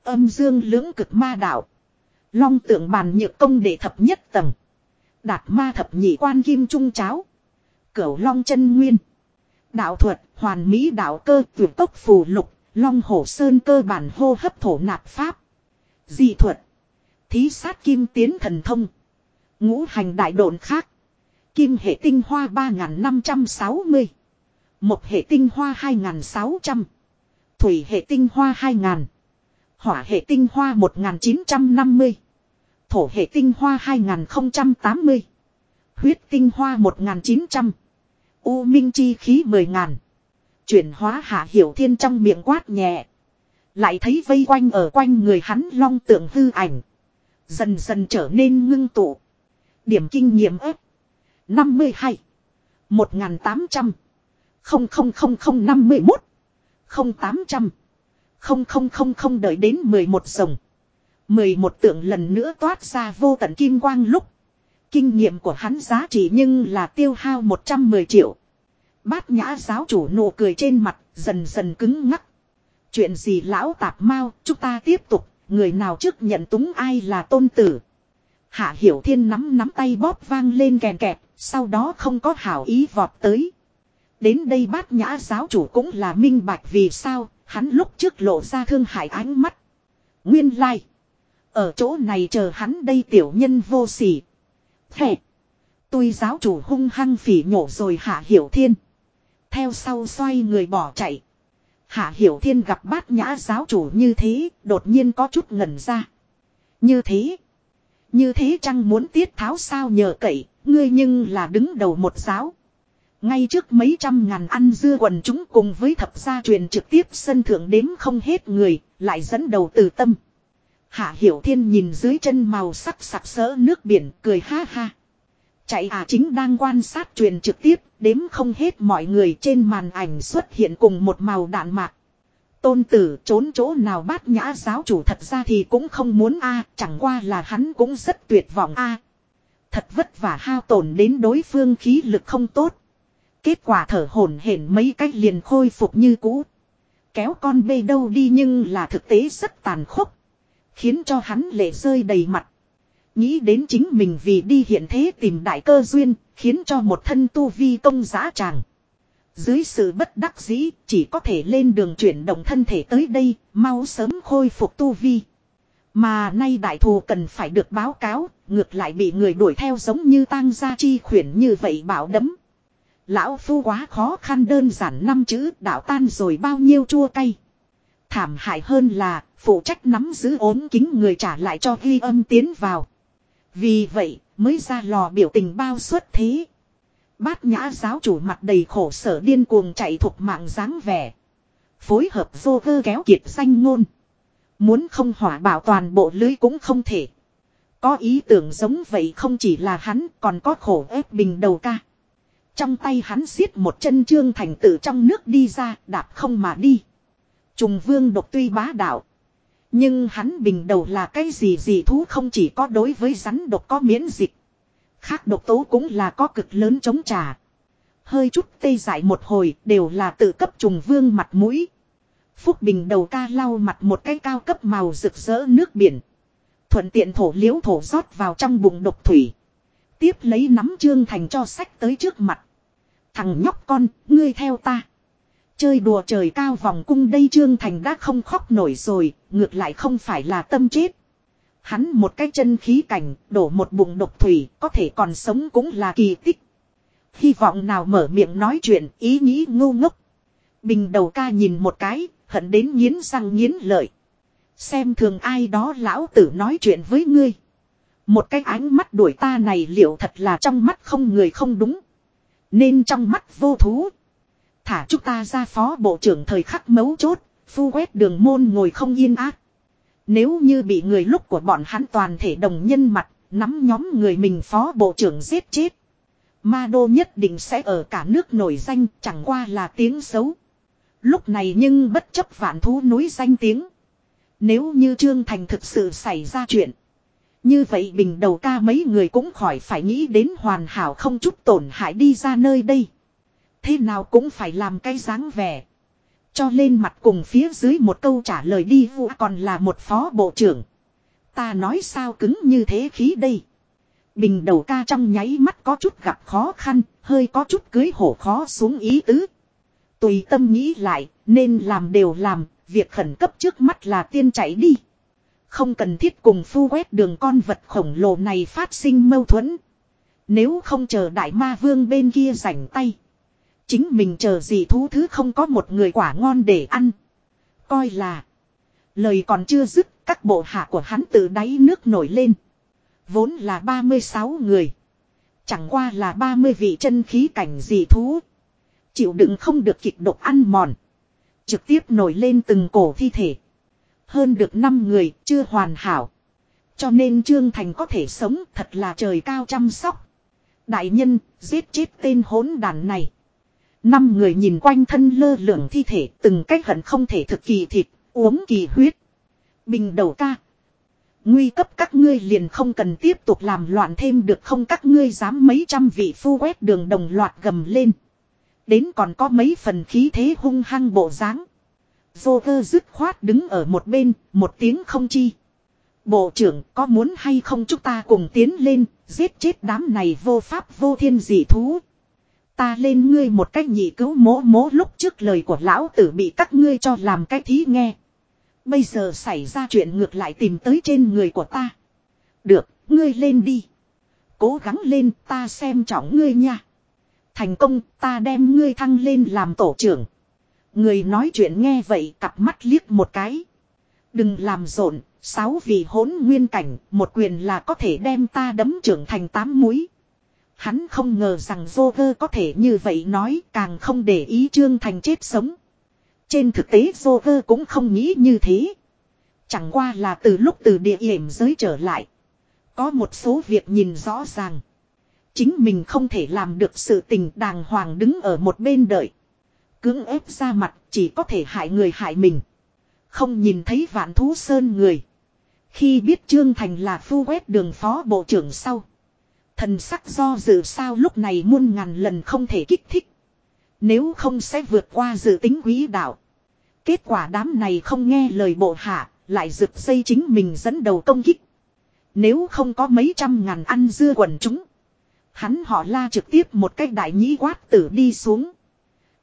Âm dương lưỡng cực ma đạo. Long tượng bàn nhược công đệ thập nhất tầng. Đạt ma thập nhị quan kim trung cháo. Cửu long chân nguyên. Đạo thuật, hoàn mỹ đạo cơ, tuyệt tốc phù lục, long hổ sơn cơ bản hô hấp thổ nạp pháp. Dị thuật. Thí sát kim tiến thần thông. Ngũ hành đại độn khác. Kim hệ tinh hoa 3560. Một hệ tinh hoa 2600. Thủy hệ tinh hoa 2000. Hỏa hệ tinh hoa 1950. Thổ hệ tinh hoa 2080. Huyết tinh hoa 1900. U minh chi khí 10.000. Chuyển hóa hạ hiểu thiên trong miệng quát nhẹ. Lại thấy vây quanh ở quanh người hắn long tượng hư ảnh. Dần dần trở nên ngưng tụ. Điểm kinh nghiệm ếp. 52. 1800. 00051. 0800. 0000 đợi đến 11 rồng. 11 tượng lần nữa toát ra vô tận kim quang lúc. Kinh nghiệm của hắn giá trị nhưng là tiêu hao 110 triệu. Bát nhã giáo chủ nụ cười trên mặt, dần dần cứng ngắc. Chuyện gì lão tạp mau, chúng ta tiếp tục, người nào trước nhận túng ai là tôn tử. Hạ Hiểu Thiên nắm nắm tay bóp vang lên kèn kẹt, sau đó không có hảo ý vọt tới. Đến đây bát nhã giáo chủ cũng là minh bạch vì sao, hắn lúc trước lộ ra thương hại ánh mắt. Nguyên lai. Like. Ở chỗ này chờ hắn đây tiểu nhân vô sỉ. Thẻ. Tôi giáo chủ hung hăng phỉ nhổ rồi hạ hiểu thiên. Theo sau xoay người bỏ chạy. Hạ hiểu thiên gặp bát nhã giáo chủ như thế, đột nhiên có chút ngẩn ra. Như thế. Như thế chăng muốn tiết tháo sao nhờ cậy, ngươi nhưng là đứng đầu một giáo. Ngay trước mấy trăm ngàn ăn dưa quần chúng cùng với thập gia truyền trực tiếp sân thượng đếm không hết người, lại dẫn đầu từ tâm. Hạ Hiểu Thiên nhìn dưới chân màu sắc sặc sỡ nước biển, cười ha ha. Chạy à chính đang quan sát truyền trực tiếp, đếm không hết mọi người trên màn ảnh xuất hiện cùng một màu đạn mạc. Tôn tử trốn chỗ nào bát nhã giáo chủ thật ra thì cũng không muốn a chẳng qua là hắn cũng rất tuyệt vọng a Thật vất vả hao tổn đến đối phương khí lực không tốt. Kết quả thở hổn hển mấy cách liền khôi phục như cũ. Kéo con bê đâu đi nhưng là thực tế rất tàn khốc. Khiến cho hắn lệ rơi đầy mặt. Nghĩ đến chính mình vì đi hiện thế tìm đại cơ duyên, khiến cho một thân tu vi công giá tràng. Dưới sự bất đắc dĩ, chỉ có thể lên đường chuyển động thân thể tới đây, mau sớm khôi phục tu vi. Mà nay đại thù cần phải được báo cáo, ngược lại bị người đuổi theo giống như tang gia chi khuyển như vậy bảo đấm. Lão phu quá khó khăn đơn giản năm chữ đạo tan rồi bao nhiêu chua cay. Thảm hại hơn là, phụ trách nắm giữ ốm kính người trả lại cho ghi âm tiến vào. Vì vậy, mới ra lò biểu tình bao suất thế. Bát nhã giáo chủ mặt đầy khổ sở điên cuồng chạy thuộc mạng dáng vẻ. Phối hợp vô cơ kéo kiệt danh ngôn. Muốn không hỏa bảo toàn bộ lưới cũng không thể. Có ý tưởng giống vậy không chỉ là hắn còn có khổ ép bình đầu ca. Trong tay hắn xiết một chân trương thành tử trong nước đi ra, đạp không mà đi. Trùng vương độc tuy bá đạo. Nhưng hắn bình đầu là cái gì gì thú không chỉ có đối với rắn độc có miễn dịch. Khác độc tố cũng là có cực lớn chống trả. Hơi chút tê dại một hồi, đều là tự cấp trùng vương mặt mũi. Phúc bình đầu ca lau mặt một cái cao cấp màu rực rỡ nước biển. Thuận tiện thổ liễu thổ rót vào trong bụng độc thủy. Tiếp lấy nắm trương thành cho sách tới trước mặt. Thằng nhóc con, ngươi theo ta. Chơi đùa trời cao vòng cung đây Trương Thành đã không khóc nổi rồi, ngược lại không phải là tâm chết. Hắn một cái chân khí cảnh, đổ một bụng độc thủy, có thể còn sống cũng là kỳ tích. Hy vọng nào mở miệng nói chuyện, ý nghĩ ngu ngốc. Bình đầu ca nhìn một cái, hận đến nghiến răng nghiến lợi. Xem thường ai đó lão tử nói chuyện với ngươi. Một cái ánh mắt đuổi ta này liệu thật là trong mắt không người không đúng. Nên trong mắt vô thú. Thả chúng ta ra phó bộ trưởng thời khắc mấu chốt, phu quét đường môn ngồi không yên ác. Nếu như bị người lúc của bọn hắn toàn thể đồng nhân mặt, nắm nhóm người mình phó bộ trưởng giết chết. Ma đô nhất định sẽ ở cả nước nổi danh chẳng qua là tiếng xấu. Lúc này nhưng bất chấp vạn thú núi danh tiếng. Nếu như Trương Thành thực sự xảy ra chuyện. Như vậy bình đầu ca mấy người cũng khỏi phải nghĩ đến hoàn hảo không chút tổn hại đi ra nơi đây. Thế nào cũng phải làm cái dáng vẻ. Cho lên mặt cùng phía dưới một câu trả lời đi vụ còn là một phó bộ trưởng. Ta nói sao cứng như thế khí đây. Bình đầu ca trong nháy mắt có chút gặp khó khăn, hơi có chút cưới hổ khó xuống ý tứ. Tùy tâm nghĩ lại, nên làm đều làm, việc khẩn cấp trước mắt là tiên chạy đi. Không cần thiết cùng phu quét đường con vật khổng lồ này phát sinh mâu thuẫn. Nếu không chờ đại ma vương bên kia rảnh tay. Chính mình chờ gì thú thứ không có một người quả ngon để ăn. Coi là. Lời còn chưa dứt, các bộ hạ của hắn từ đáy nước nổi lên. Vốn là 36 người. Chẳng qua là 30 vị chân khí cảnh dị thú. Chịu đựng không được kịch độc ăn mòn. Trực tiếp nổi lên từng cổ thi thể. Hơn được 5 người, chưa hoàn hảo. Cho nên Trương Thành có thể sống thật là trời cao chăm sóc. Đại nhân, giết chết tên hỗn đàn này. Năm người nhìn quanh thân lơ lửng thi thể từng cách hận không thể thực kỳ thịt, uống kỳ huyết. Bình đầu ca. Nguy cấp các ngươi liền không cần tiếp tục làm loạn thêm được không các ngươi dám mấy trăm vị phu quét đường đồng loạt gầm lên. Đến còn có mấy phần khí thế hung hăng bộ dáng. Vô cơ dứt khoát đứng ở một bên, một tiếng không chi. Bộ trưởng có muốn hay không chúng ta cùng tiến lên, giết chết đám này vô pháp vô thiên dị thú. Ta lên ngươi một cách nhị cứu mố mố lúc trước lời của lão tử bị các ngươi cho làm cái thí nghe. Bây giờ xảy ra chuyện ngược lại tìm tới trên người của ta. Được, ngươi lên đi. Cố gắng lên ta xem trọng ngươi nha. Thành công ta đem ngươi thăng lên làm tổ trưởng. Người nói chuyện nghe vậy cặp mắt liếc một cái. Đừng làm rộn, sáu vì hỗn nguyên cảnh, một quyền là có thể đem ta đấm trưởng thành tám múi. Hắn không ngờ rằng Joker có thể như vậy nói, càng không để ý Trương Thành chết sống. Trên thực tế Joker cũng không nghĩ như thế. Chẳng qua là từ lúc từ địa hiểm giới trở lại. Có một số việc nhìn rõ ràng. Chính mình không thể làm được sự tình đàng hoàng đứng ở một bên đợi. Cưỡng ép ra mặt chỉ có thể hại người hại mình. Không nhìn thấy vạn thú sơn người. Khi biết Trương Thành là phu quét đường phó bộ trưởng sau. Thần sắc do dự sao lúc này muôn ngàn lần không thể kích thích. Nếu không sẽ vượt qua dự tính quý đạo. Kết quả đám này không nghe lời bộ hạ, lại rực dây chính mình dẫn đầu công kích. Nếu không có mấy trăm ngàn ăn dưa quần chúng. Hắn họ la trực tiếp một cách đại nhĩ quát tử đi xuống.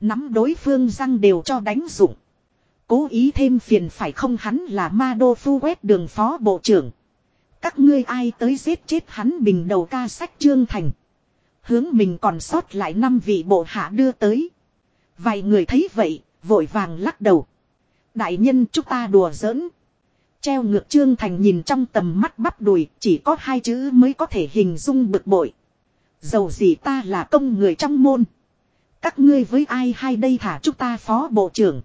Nắm đối phương răng đều cho đánh dụng. Cố ý thêm phiền phải không hắn là ma đô phu quét đường phó bộ trưởng. Các ngươi ai tới giết chết hắn bình đầu ca sách trương thành. Hướng mình còn sót lại năm vị bộ hạ đưa tới. Vài người thấy vậy, vội vàng lắc đầu. Đại nhân chúng ta đùa giỡn. Treo ngược trương thành nhìn trong tầm mắt bắp đùi, chỉ có hai chữ mới có thể hình dung bực bội. Dầu gì ta là công người trong môn. Các ngươi với ai hay đây thả chúng ta phó bộ trưởng.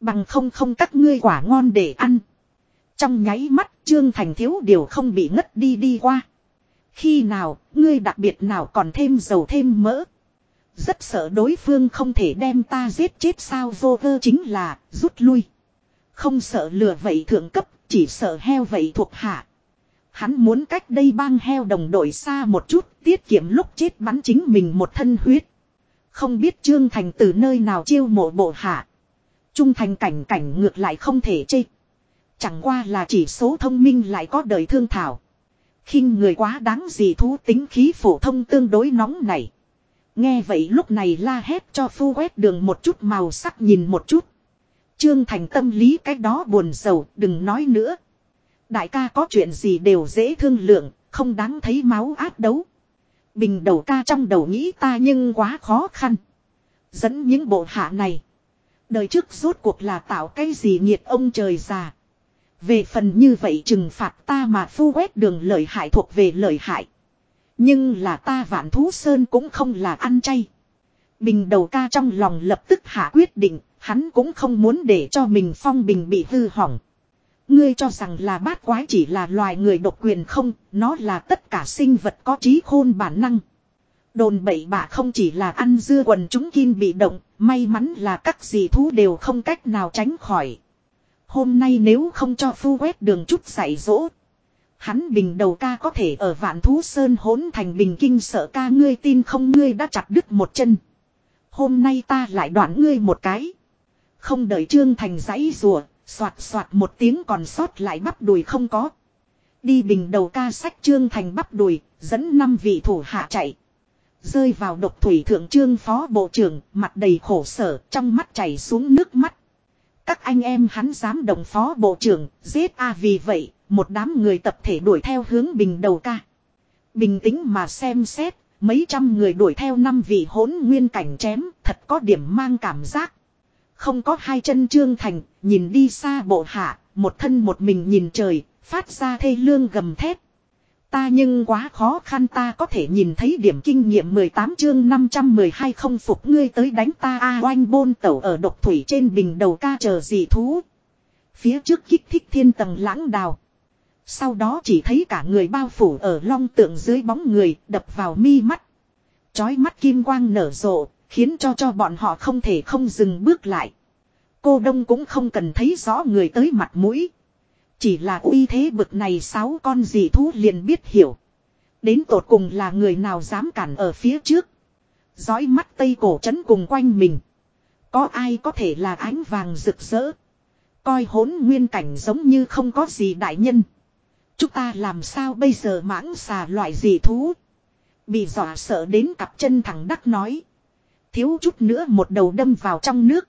Bằng không không các ngươi quả ngon để ăn. Trong nháy mắt Trương Thành thiếu điều không bị ngất đi đi qua. Khi nào, ngươi đặc biệt nào còn thêm dầu thêm mỡ. Rất sợ đối phương không thể đem ta giết chết sao vô vơ chính là rút lui. Không sợ lừa vậy thượng cấp, chỉ sợ heo vậy thuộc hạ. Hắn muốn cách đây bang heo đồng đội xa một chút, tiết kiệm lúc chết bắn chính mình một thân huyết. Không biết Trương Thành từ nơi nào chiêu mộ bộ hạ. Trung thành cảnh cảnh ngược lại không thể chê. Chẳng qua là chỉ số thông minh lại có đời thương thảo. khinh người quá đáng gì thú tính khí phổ thông tương đối nóng này. Nghe vậy lúc này la hét cho phu quét đường một chút màu sắc nhìn một chút. Trương Thành tâm lý cách đó buồn sầu, đừng nói nữa. Đại ca có chuyện gì đều dễ thương lượng, không đáng thấy máu áp đấu. Bình đầu ca trong đầu nghĩ ta nhưng quá khó khăn. Dẫn những bộ hạ này. Đời trước rốt cuộc là tạo cái gì nhiệt ông trời già. Về phần như vậy trừng phạt ta mà phu quét đường lợi hại thuộc về lợi hại. Nhưng là ta vạn thú sơn cũng không là ăn chay. Bình đầu ca trong lòng lập tức hạ quyết định, hắn cũng không muốn để cho mình phong bình bị hư hỏng. Ngươi cho rằng là bát quái chỉ là loài người độc quyền không, nó là tất cả sinh vật có trí khôn bản năng. Đồn bậy bạ không chỉ là ăn dưa quần chúng kim bị động, may mắn là các dị thú đều không cách nào tránh khỏi. Hôm nay nếu không cho phu quét đường chút dạy dỗ. Hắn bình đầu ca có thể ở vạn thú sơn hỗn thành bình kinh sợ ca ngươi tin không ngươi đã chặt đứt một chân. Hôm nay ta lại đoạn ngươi một cái. Không đợi trương thành giấy rùa, soạt soạt một tiếng còn sót lại bắp đùi không có. Đi bình đầu ca sách trương thành bắp đùi, dẫn năm vị thủ hạ chạy. Rơi vào độc thủy thượng trương phó bộ trưởng, mặt đầy khổ sở, trong mắt chảy xuống nước mắt. Các anh em hắn dám đồng phó bộ trưởng, giết a vì vậy, một đám người tập thể đuổi theo hướng bình đầu ca. Bình tĩnh mà xem xét, mấy trăm người đuổi theo năm vị hỗn nguyên cảnh chém, thật có điểm mang cảm giác. Không có hai chân trương thành, nhìn đi xa bộ hạ, một thân một mình nhìn trời, phát ra thê lương gầm thét. Ta nhưng quá khó khăn ta có thể nhìn thấy điểm kinh nghiệm 18 chương 512 không phục ngươi tới đánh ta a oanh bôn tẩu ở độc thủy trên bình đầu ca chờ gì thú. Phía trước kích thích thiên tầng lãng đào. Sau đó chỉ thấy cả người bao phủ ở long tượng dưới bóng người đập vào mi mắt. Chói mắt kim quang nở rộ, khiến cho cho bọn họ không thể không dừng bước lại. Cô Đông cũng không cần thấy rõ người tới mặt mũi. Chỉ là uy thế bực này sáu con dị thú liền biết hiểu. Đến tột cùng là người nào dám cản ở phía trước. Dõi mắt tây cổ trấn cùng quanh mình. Có ai có thể là ánh vàng rực rỡ. Coi hỗn nguyên cảnh giống như không có gì đại nhân. Chúng ta làm sao bây giờ mãng xà loại dị thú. Bị dọa sợ đến cặp chân thẳng đắc nói. Thiếu chút nữa một đầu đâm vào trong nước.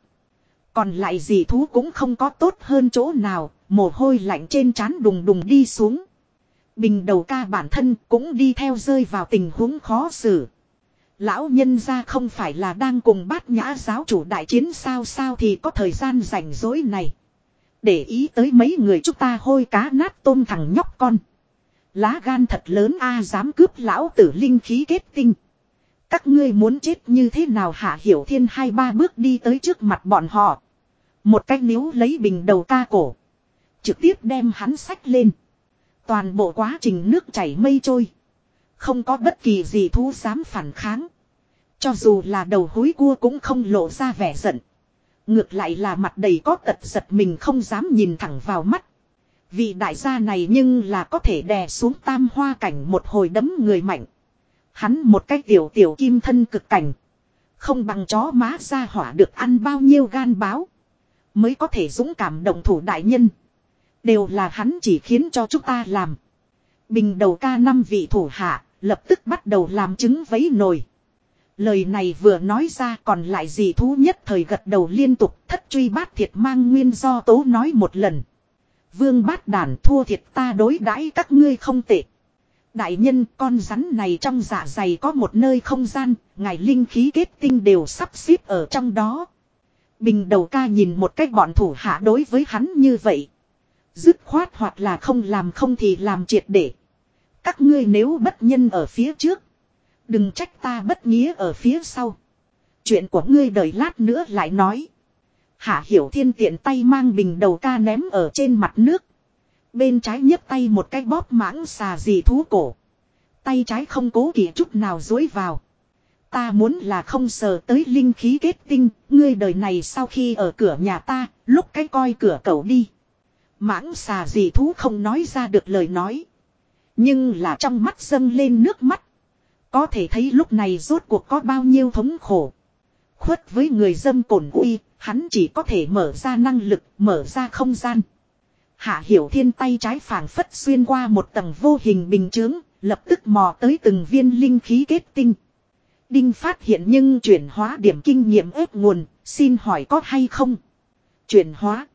Còn lại gì thú cũng không có tốt hơn chỗ nào, mồ hôi lạnh trên trán đùng đùng đi xuống. Bình đầu ca bản thân cũng đi theo rơi vào tình huống khó xử. Lão nhân ra không phải là đang cùng bát nhã giáo chủ đại chiến sao sao thì có thời gian rảnh rỗi này. Để ý tới mấy người chúng ta hôi cá nát tôm thằng nhóc con. Lá gan thật lớn a dám cướp lão tử linh khí kết tinh. Các ngươi muốn chết như thế nào hạ hiểu thiên hai ba bước đi tới trước mặt bọn họ. Một cách níu lấy bình đầu ca cổ. Trực tiếp đem hắn sách lên. Toàn bộ quá trình nước chảy mây trôi. Không có bất kỳ gì thú dám phản kháng. Cho dù là đầu hối cua cũng không lộ ra vẻ giận. Ngược lại là mặt đầy có tật giật mình không dám nhìn thẳng vào mắt. Vị đại gia này nhưng là có thể đè xuống tam hoa cảnh một hồi đấm người mạnh. Hắn một cái tiểu tiểu kim thân cực cảnh. Không bằng chó má ra hỏa được ăn bao nhiêu gan báo. Mới có thể dũng cảm đồng thủ đại nhân. Đều là hắn chỉ khiến cho chúng ta làm. Bình đầu ca năm vị thủ hạ, lập tức bắt đầu làm chứng vấy nồi. Lời này vừa nói ra còn lại gì thú nhất thời gật đầu liên tục thất truy bát thiệt mang nguyên do tố nói một lần. Vương bát đàn thua thiệt ta đối đãi các ngươi không tệ. Đại nhân con rắn này trong dạ dày có một nơi không gian, ngài linh khí kết tinh đều sắp xếp ở trong đó. Bình đầu ca nhìn một cách bọn thủ hạ đối với hắn như vậy. Dứt khoát hoặc là không làm không thì làm triệt để. Các ngươi nếu bất nhân ở phía trước. Đừng trách ta bất nghĩa ở phía sau. Chuyện của ngươi đợi lát nữa lại nói. Hạ hiểu thiên tiện tay mang bình đầu ca ném ở trên mặt nước. Bên trái nhấp tay một cái bóp mãng xà gì thú cổ. Tay trái không cố kỵ chút nào dối vào. Ta muốn là không sờ tới linh khí kết tinh, ngươi đời này sau khi ở cửa nhà ta, lúc cái coi cửa cậu đi. Mãng xà gì thú không nói ra được lời nói. Nhưng là trong mắt dâng lên nước mắt. Có thể thấy lúc này rốt cuộc có bao nhiêu thống khổ. Khuất với người dâm cổn uy, hắn chỉ có thể mở ra năng lực, mở ra không gian. Hạ hiểu thiên tay trái phảng phất xuyên qua một tầng vô hình bình chướng, lập tức mò tới từng viên linh khí kết tinh. Đinh phát hiện nhưng chuyển hóa điểm kinh nghiệm ép nguồn, xin hỏi có hay không? Chuyển hóa.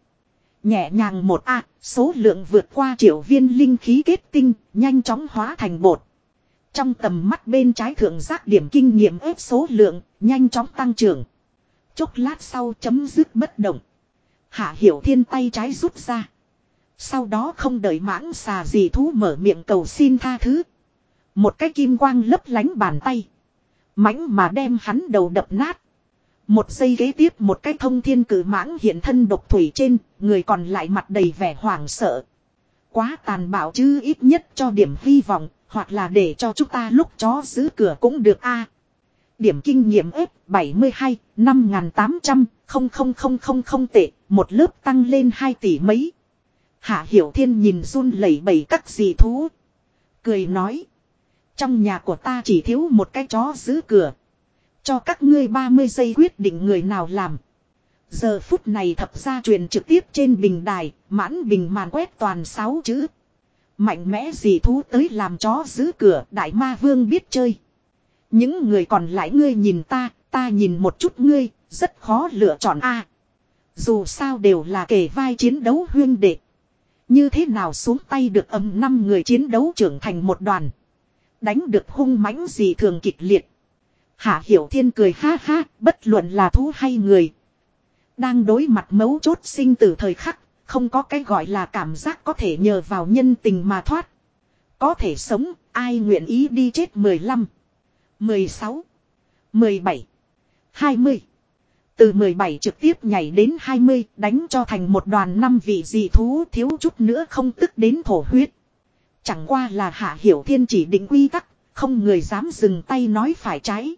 Nhẹ nhàng một A, số lượng vượt qua triệu viên linh khí kết tinh, nhanh chóng hóa thành bột. Trong tầm mắt bên trái thượng giác điểm kinh nghiệm ép số lượng, nhanh chóng tăng trưởng. Chốc lát sau chấm dứt bất động. Hạ hiểu thiên tay trái rút ra. Sau đó không đợi mãng xà gì thú mở miệng cầu xin tha thứ. Một cái kim quang lấp lánh bàn tay. mãnh mà đem hắn đầu đập nát. Một giây kế tiếp một cái thông thiên cử mãng hiện thân độc thủy trên, người còn lại mặt đầy vẻ hoảng sợ. Quá tàn bạo chứ ít nhất cho điểm hy vọng, hoặc là để cho chúng ta lúc chó giữ cửa cũng được a Điểm kinh nghiệm ếp 72, 5800, không không không không không tệ, một lớp tăng lên 2 tỷ mấy. Hạ Hiểu Thiên nhìn run lẩy bẩy các dị thú. Cười nói. Trong nhà của ta chỉ thiếu một cái chó giữ cửa. Cho các ngươi 30 giây quyết định người nào làm. Giờ phút này thập ra truyền trực tiếp trên bình đài, mãn bình màn quét toàn 6 chữ. Mạnh mẽ gì thú tới làm chó giữ cửa, đại ma vương biết chơi. Những người còn lại ngươi nhìn ta, ta nhìn một chút ngươi, rất khó lựa chọn a. dù sao đều là kể vai chiến đấu huyên đệ. Như thế nào xuống tay được âm năm người chiến đấu trưởng thành một đoàn. Đánh được hung mãnh gì thường kịch liệt. Hạ Hiểu Thiên cười ha ha, bất luận là thú hay người. Đang đối mặt mấu chốt sinh tử thời khắc, không có cái gọi là cảm giác có thể nhờ vào nhân tình mà thoát. Có thể sống, ai nguyện ý đi chết 15, 16, 17, 20. Từ 17 trực tiếp nhảy đến 20, đánh cho thành một đoàn năm vị dị thú thiếu chút nữa không tức đến thổ huyết. Chẳng qua là hạ hiểu thiên chỉ định quy tắc, không người dám dừng tay nói phải trái.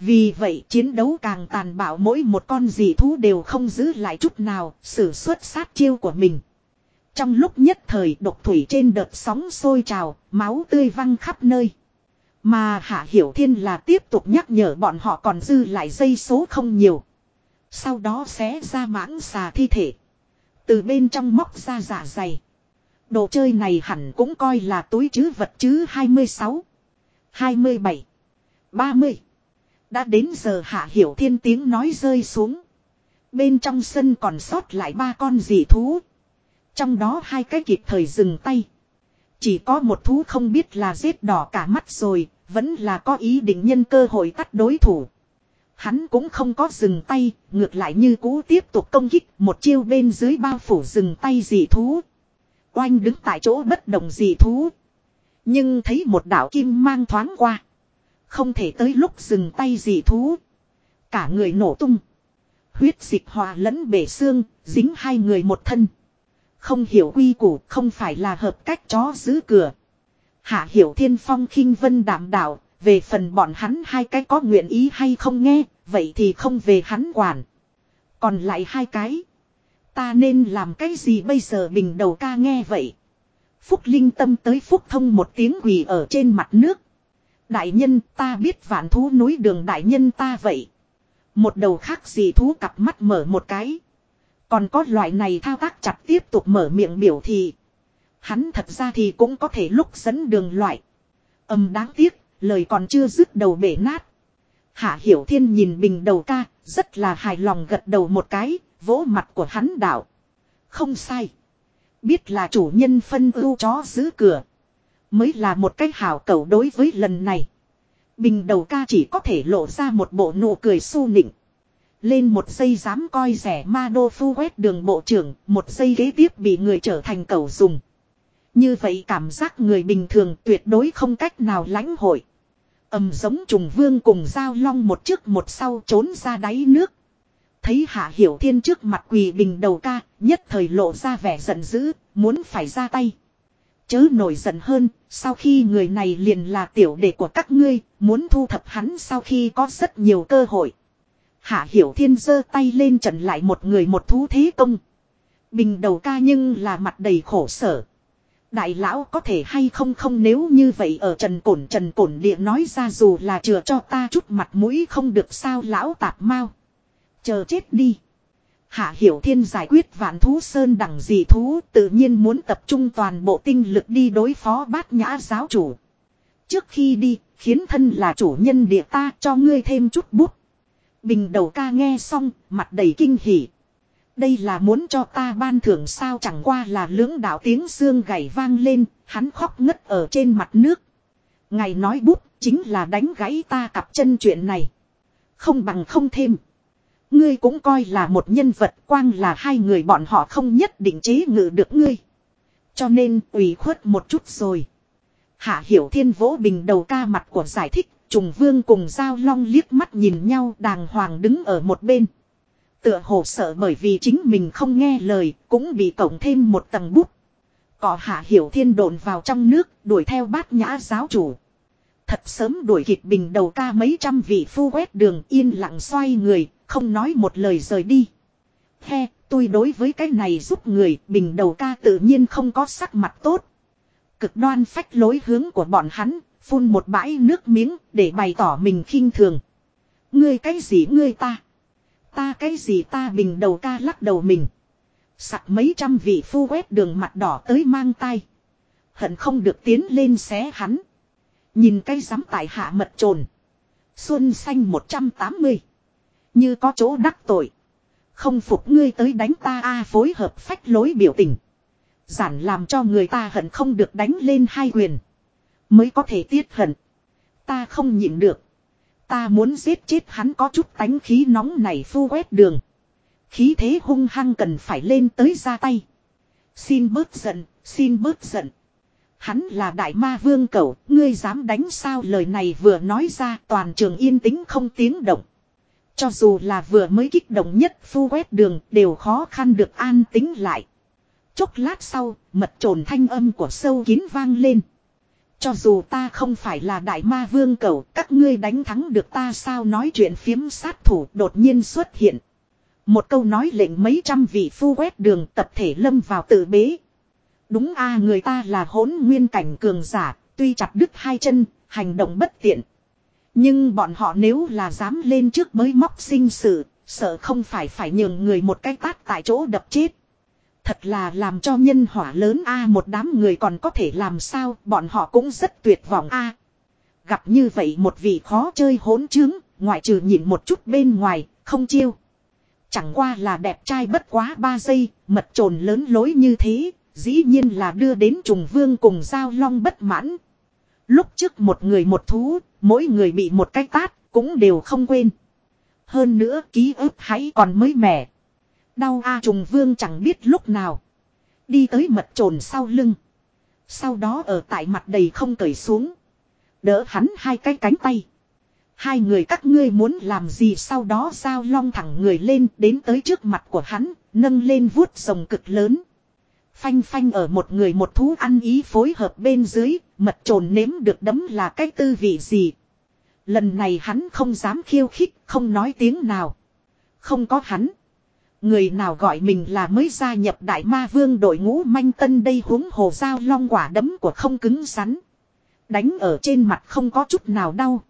Vì vậy chiến đấu càng tàn bạo mỗi một con dị thú đều không giữ lại chút nào, sử xuất sát chiêu của mình. Trong lúc nhất thời độc thủy trên đợt sóng sôi trào, máu tươi văng khắp nơi. Mà Hạ Hiểu Thiên là tiếp tục nhắc nhở bọn họ còn dư lại dây số không nhiều. Sau đó xé ra mãng xà thi thể. Từ bên trong móc ra giả dày. Đồ chơi này hẳn cũng coi là túi chứ vật chứ 26, 27, 30. Đã đến giờ Hạ Hiểu Thiên tiếng nói rơi xuống. Bên trong sân còn sót lại ba con dị thú. Trong đó hai cái kịp thời dừng tay. Chỉ có một thú không biết là giết đỏ cả mắt rồi, vẫn là có ý định nhân cơ hội tắt đối thủ. Hắn cũng không có dừng tay, ngược lại như cũ tiếp tục công kích một chiêu bên dưới bao phủ dừng tay dị thú. Oanh đứng tại chỗ bất động dị thú. Nhưng thấy một đạo kim mang thoáng qua. Không thể tới lúc dừng tay dị thú. Cả người nổ tung. Huyết dịch hòa lẫn bể xương, dính hai người một thân. Không hiểu quy củ, không phải là hợp cách chó giữ cửa. Hạ hiểu thiên phong khinh vân đảm đạo, về phần bọn hắn hai cái có nguyện ý hay không nghe, vậy thì không về hắn quản. Còn lại hai cái. Ta nên làm cái gì bây giờ bình đầu ca nghe vậy. Phúc linh tâm tới phúc thông một tiếng quỳ ở trên mặt nước. Đại nhân ta biết vạn thú núi đường đại nhân ta vậy. Một đầu khác gì thú cặp mắt mở một cái. Còn có loại này thao tác chặt tiếp tục mở miệng biểu thị. Hắn thật ra thì cũng có thể lúc dẫn đường loại. Âm đáng tiếc, lời còn chưa dứt đầu bể nát. Hạ Hiểu Thiên nhìn bình đầu ca, rất là hài lòng gật đầu một cái, vỗ mặt của hắn đạo. Không sai. Biết là chủ nhân phân ưu chó giữ cửa. Mới là một cách hảo cầu đối với lần này. Bình đầu ca chỉ có thể lộ ra một bộ nụ cười su nịnh. Lên một giây dám coi rẻ ma đô phu quét đường bộ trưởng, một giây ghế tiếp bị người trở thành cầu dùng. Như vậy cảm giác người bình thường tuyệt đối không cách nào lãnh hội. ầm giống trùng vương cùng giao long một trước một sau trốn ra đáy nước. Thấy hạ hiểu thiên trước mặt quỳ bình đầu ca, nhất thời lộ ra vẻ giận dữ, muốn phải ra tay. Chớ nổi giận hơn, sau khi người này liền là tiểu đệ của các ngươi, muốn thu thập hắn sau khi có rất nhiều cơ hội. Hạ Hiểu Thiên giơ tay lên trận lại một người một thú thế công. Bình đầu ca nhưng là mặt đầy khổ sở. Đại lão có thể hay không không nếu như vậy ở trần cổn trần cổn địa nói ra dù là chừa cho ta chút mặt mũi không được sao lão tạp mau. Chờ chết đi. Hạ Hiểu Thiên giải quyết vạn thú sơn đẳng dị thú tự nhiên muốn tập trung toàn bộ tinh lực đi đối phó bát nhã giáo chủ. Trước khi đi, khiến thân là chủ nhân địa ta cho ngươi thêm chút bút. Bình đầu ca nghe xong, mặt đầy kinh hỉ. Đây là muốn cho ta ban thưởng sao chẳng qua là lưỡng đạo tiếng xương gảy vang lên, hắn khóc ngất ở trên mặt nước. Ngài nói bút, chính là đánh gãy ta cặp chân chuyện này. Không bằng không thêm. Ngươi cũng coi là một nhân vật quang là hai người bọn họ không nhất định chế ngự được ngươi. Cho nên ủy khuất một chút rồi. Hạ hiểu thiên vỗ bình đầu ca mặt của giải thích Trùng vương cùng giao long liếc mắt nhìn nhau đàng hoàng đứng ở một bên. Tựa hồ sợ bởi vì chính mình không nghe lời, cũng bị cộng thêm một tầng bút. Cỏ hạ hiểu thiên đồn vào trong nước, đuổi theo bát nhã giáo chủ. Thật sớm đuổi kịp bình đầu ca mấy trăm vị phu quét đường yên lặng xoay người, không nói một lời rời đi. He, tôi đối với cái này giúp người, bình đầu ca tự nhiên không có sắc mặt tốt. Cực đoan phách lối hướng của bọn hắn, Phun một bãi nước miếng để bày tỏ mình khinh thường. Ngươi cái gì ngươi ta? Ta cái gì ta bình đầu ca lắc đầu mình. Sặc mấy trăm vị phu quét đường mặt đỏ tới mang tay. Hận không được tiến lên xé hắn. Nhìn cây dám tại hạ mật trồn. Xuân xanh 180. Như có chỗ đắc tội. Không phục ngươi tới đánh ta a phối hợp phách lối biểu tình. Giản làm cho người ta hận không được đánh lên hai quyền. Mới có thể tiết hận. Ta không nhịn được. Ta muốn giết chết hắn có chút tánh khí nóng này phu quét đường. Khí thế hung hăng cần phải lên tới ra tay. Xin bớt giận, xin bớt giận. Hắn là đại ma vương cẩu, ngươi dám đánh sao lời này vừa nói ra toàn trường yên tĩnh không tiếng động. Cho dù là vừa mới kích động nhất phu quét đường đều khó khăn được an tính lại. Chốc lát sau, mật trồn thanh âm của sâu kín vang lên. Cho dù ta không phải là đại ma vương cầu, các ngươi đánh thắng được ta sao nói chuyện phiếm sát thủ đột nhiên xuất hiện. Một câu nói lệnh mấy trăm vị phu quét đường tập thể lâm vào tự bế. Đúng a người ta là hỗn nguyên cảnh cường giả, tuy chặt đứt hai chân, hành động bất tiện. Nhưng bọn họ nếu là dám lên trước mới móc sinh sự, sợ không phải phải nhường người một cái tát tại chỗ đập chết. Thật là làm cho nhân hỏa lớn a một đám người còn có thể làm sao, bọn họ cũng rất tuyệt vọng a. gặp như vậy một vị khó chơi hỗn trướng, ngoại trừ nhìn một chút bên ngoài, không chiêu. Chẳng qua là đẹp trai bất quá ba giây, mật trồn lớn lối như thế, dĩ nhiên là đưa đến trùng vương cùng giao long bất mãn. Lúc trước một người một thú, mỗi người bị một cái tát, cũng đều không quên. Hơn nữa ký ức hãy còn mới mẻ. Đau A trùng vương chẳng biết lúc nào. Đi tới mật trồn sau lưng. Sau đó ở tại mặt đầy không cởi xuống. Đỡ hắn hai cái cánh tay. Hai người các ngươi muốn làm gì sau đó sao long thẳng người lên đến tới trước mặt của hắn, nâng lên vuốt rồng cực lớn. Phanh phanh ở một người một thú ăn ý phối hợp bên dưới, mật trồn nếm được đấm là cái tư vị gì. Lần này hắn không dám khiêu khích, không nói tiếng nào. Không có hắn. Người nào gọi mình là mới gia nhập đại ma vương đội ngũ manh tân đây huống hồ dao long quả đấm của không cứng rắn. Đánh ở trên mặt không có chút nào đau.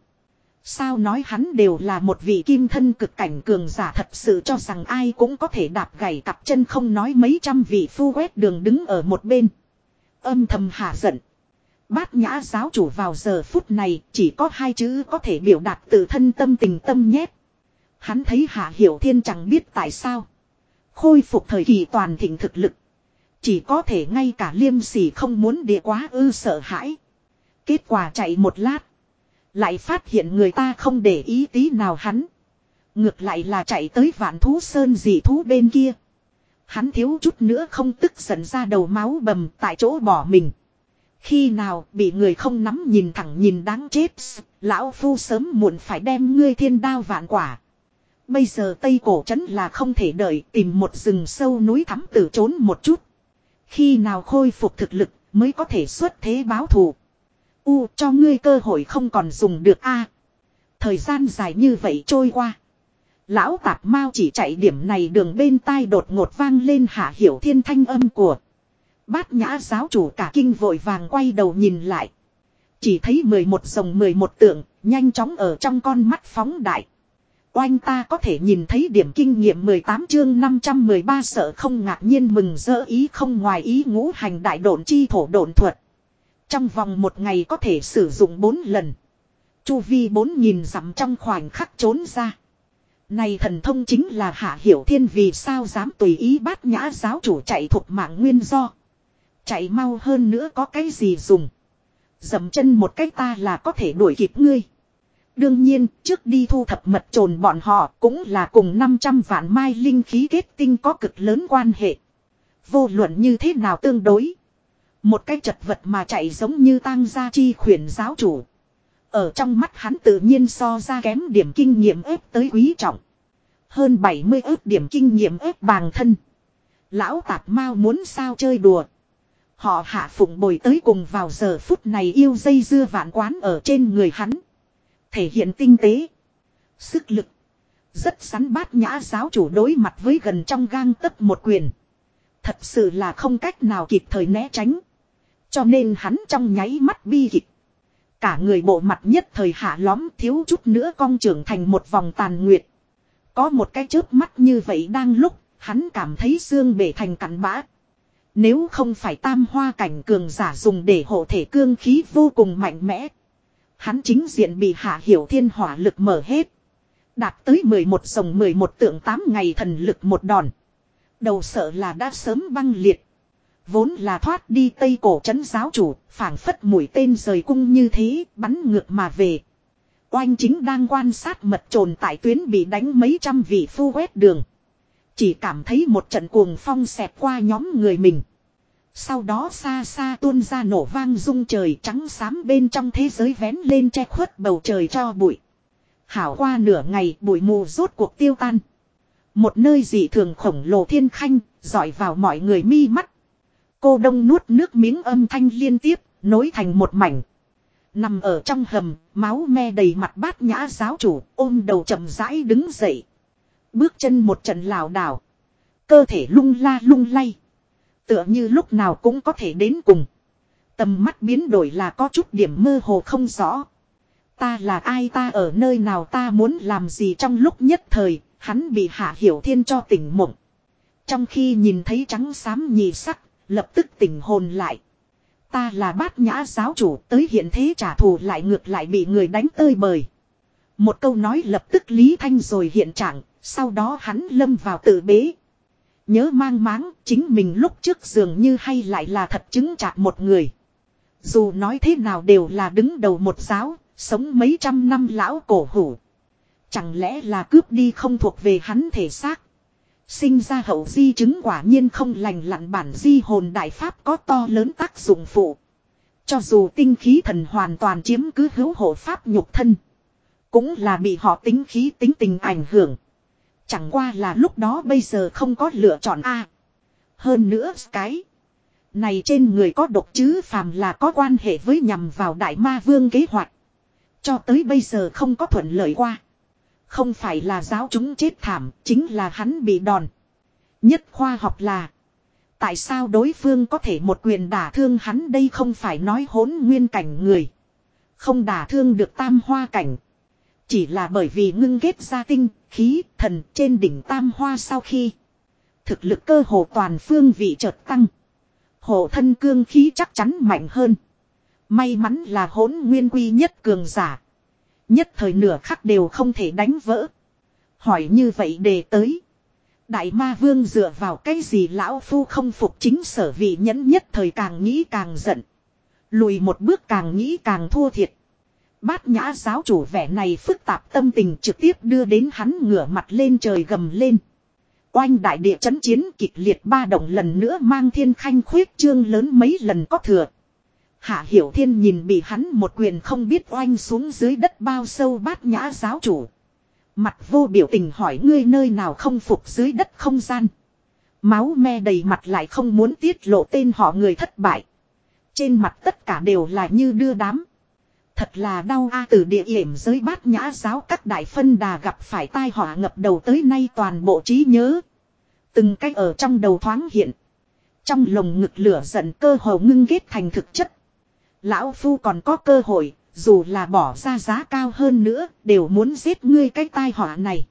Sao nói hắn đều là một vị kim thân cực cảnh cường giả thật sự cho rằng ai cũng có thể đạp gầy cặp chân không nói mấy trăm vị phu quét đường đứng ở một bên. Âm thầm hạ giận. Bát nhã giáo chủ vào giờ phút này chỉ có hai chữ có thể biểu đạt từ thân tâm tình tâm nhét. Hắn thấy Hạ Hiểu Thiên chẳng biết tại sao. Khôi phục thời kỳ toàn thịnh thực lực. Chỉ có thể ngay cả liêm sỉ không muốn địa quá ư sợ hãi. Kết quả chạy một lát. Lại phát hiện người ta không để ý tí nào hắn. Ngược lại là chạy tới vạn thú sơn dị thú bên kia. Hắn thiếu chút nữa không tức giận ra đầu máu bầm tại chỗ bỏ mình. Khi nào bị người không nắm nhìn thẳng nhìn đáng chết, lão phu sớm muộn phải đem ngươi thiên đao vạn quả. Bây giờ Tây Cổ Trấn là không thể đợi tìm một rừng sâu núi thắm tử trốn một chút. Khi nào khôi phục thực lực mới có thể xuất thế báo thù. U cho ngươi cơ hội không còn dùng được a. thời gian dài như vậy trôi qua. Lão tạp mau chỉ chạy điểm này đường bên tai đột ngột vang lên hạ hiểu thiên thanh âm của. Bát nhã giáo chủ cả kinh vội vàng quay đầu nhìn lại. Chỉ thấy 11 rồng 11 tượng, nhanh chóng ở trong con mắt phóng đại. Oanh ta có thể nhìn thấy điểm kinh nghiệm 18 chương 513 sợ không ngạc nhiên mừng rỡ ý không ngoài ý ngũ hành đại độn chi thổ độn thuật. Trong vòng một ngày có thể sử dụng 4 lần. Chu vi 4.000 dặm trong khoảnh khắc trốn ra. Này thần thông chính là hạ hiểu thiên vì sao dám tùy ý bát nhã giáo chủ chạy thuộc mạng nguyên do. Chạy mau hơn nữa có cái gì dùng. Dầm chân một cách ta là có thể đuổi kịp ngươi. Đương nhiên, trước đi thu thập mật trồn bọn họ cũng là cùng 500 vạn mai linh khí kết tinh có cực lớn quan hệ. Vô luận như thế nào tương đối. Một cái chật vật mà chạy giống như tang gia chi khuyển giáo chủ. Ở trong mắt hắn tự nhiên so ra kém điểm kinh nghiệm ép tới quý trọng. Hơn 70 ước điểm kinh nghiệm ép bàng thân. Lão tạp mau muốn sao chơi đùa. Họ hạ phụng bồi tới cùng vào giờ phút này yêu dây dưa vạn quán ở trên người hắn. Thể hiện tinh tế. Sức lực. Rất sắn bát nhã giáo chủ đối mặt với gần trong gang tấc một quyền. Thật sự là không cách nào kịp thời né tránh. Cho nên hắn trong nháy mắt bi kịch. Cả người bộ mặt nhất thời hạ lõm thiếu chút nữa cong trưởng thành một vòng tàn nguyệt. Có một cái chớp mắt như vậy đang lúc, hắn cảm thấy xương bể thành cặn bã. Nếu không phải tam hoa cảnh cường giả dùng để hộ thể cương khí vô cùng mạnh mẽ. Hắn chính diện bị hạ hiểu thiên hỏa lực mở hết. Đạt tới 11 sồng 11 tượng 8 ngày thần lực một đòn. Đầu sợ là đã sớm băng liệt. Vốn là thoát đi tây cổ trấn giáo chủ, phảng phất mũi tên rời cung như thế, bắn ngược mà về. Oanh chính đang quan sát mật trồn tại tuyến bị đánh mấy trăm vị phu quét đường. Chỉ cảm thấy một trận cuồng phong xẹp qua nhóm người mình. Sau đó xa xa tuôn ra nổ vang rung trời trắng xám bên trong thế giới vén lên che khuất bầu trời cho bụi. Hảo qua nửa ngày bụi mù rốt cuộc tiêu tan. Một nơi dị thường khổng lồ thiên khanh, dọi vào mọi người mi mắt. Cô đông nuốt nước miếng âm thanh liên tiếp, nối thành một mảnh. Nằm ở trong hầm, máu me đầy mặt bát nhã giáo chủ, ôm đầu chậm rãi đứng dậy. Bước chân một trận lảo đảo. Cơ thể lung la lung lay. Tựa như lúc nào cũng có thể đến cùng. Tầm mắt biến đổi là có chút điểm mơ hồ không rõ. Ta là ai ta ở nơi nào ta muốn làm gì trong lúc nhất thời, hắn bị hạ hiểu thiên cho tỉnh mộng. Trong khi nhìn thấy trắng xám nhì sắc, lập tức tỉnh hồn lại. Ta là bát nhã giáo chủ tới hiện thế trả thù lại ngược lại bị người đánh tơi bời. Một câu nói lập tức Lý Thanh rồi hiện trạng, sau đó hắn lâm vào tự bế. Nhớ mang máng, chính mình lúc trước dường như hay lại là thật chứng chạc một người. Dù nói thế nào đều là đứng đầu một giáo, sống mấy trăm năm lão cổ hủ. Chẳng lẽ là cướp đi không thuộc về hắn thể xác. Sinh ra hậu di chứng quả nhiên không lành lặn bản di hồn đại pháp có to lớn tác dụng phụ. Cho dù tinh khí thần hoàn toàn chiếm cứ hữu hộ pháp nhục thân. Cũng là bị họ tính khí tính tình ảnh hưởng. Chẳng qua là lúc đó bây giờ không có lựa chọn A. hơn nữa cái. Này trên người có độc chứ phàm là có quan hệ với nhằm vào đại ma vương kế hoạch. Cho tới bây giờ không có thuận lợi qua. Không phải là giáo chúng chết thảm, chính là hắn bị đòn. Nhất khoa học là. Tại sao đối phương có thể một quyền đả thương hắn đây không phải nói hỗn nguyên cảnh người. Không đả thương được tam hoa cảnh. Chỉ là bởi vì ngưng kết ra tinh, khí, thần trên đỉnh tam hoa sau khi. Thực lực cơ hồ toàn phương vị chợt tăng. Hộ thân cương khí chắc chắn mạnh hơn. May mắn là hỗn nguyên quy nhất cường giả. Nhất thời nửa khắc đều không thể đánh vỡ. Hỏi như vậy đề tới. Đại ma vương dựa vào cái gì lão phu không phục chính sở vị nhẫn nhất thời càng nghĩ càng giận. Lùi một bước càng nghĩ càng thua thiệt. Bát nhã giáo chủ vẻ này phức tạp tâm tình trực tiếp đưa đến hắn ngửa mặt lên trời gầm lên. Oanh đại địa chấn chiến kịch liệt ba động lần nữa mang thiên khanh khuyết trương lớn mấy lần có thừa. Hạ Hiểu Thiên nhìn bị hắn một quyền không biết oanh xuống dưới đất bao sâu bát nhã giáo chủ. Mặt vô biểu tình hỏi ngươi nơi nào không phục dưới đất không gian. Máu me đầy mặt lại không muốn tiết lộ tên họ người thất bại. Trên mặt tất cả đều là như đưa đám. Thật là đau a từ địa hiểm giới bát nhã giáo các đại phân đà gặp phải tai họa ngập đầu tới nay toàn bộ trí nhớ. Từng cách ở trong đầu thoáng hiện. Trong lồng ngực lửa giận cơ hồ ngưng ghét thành thực chất. Lão Phu còn có cơ hội, dù là bỏ ra giá cao hơn nữa, đều muốn giết ngươi cái tai họa này.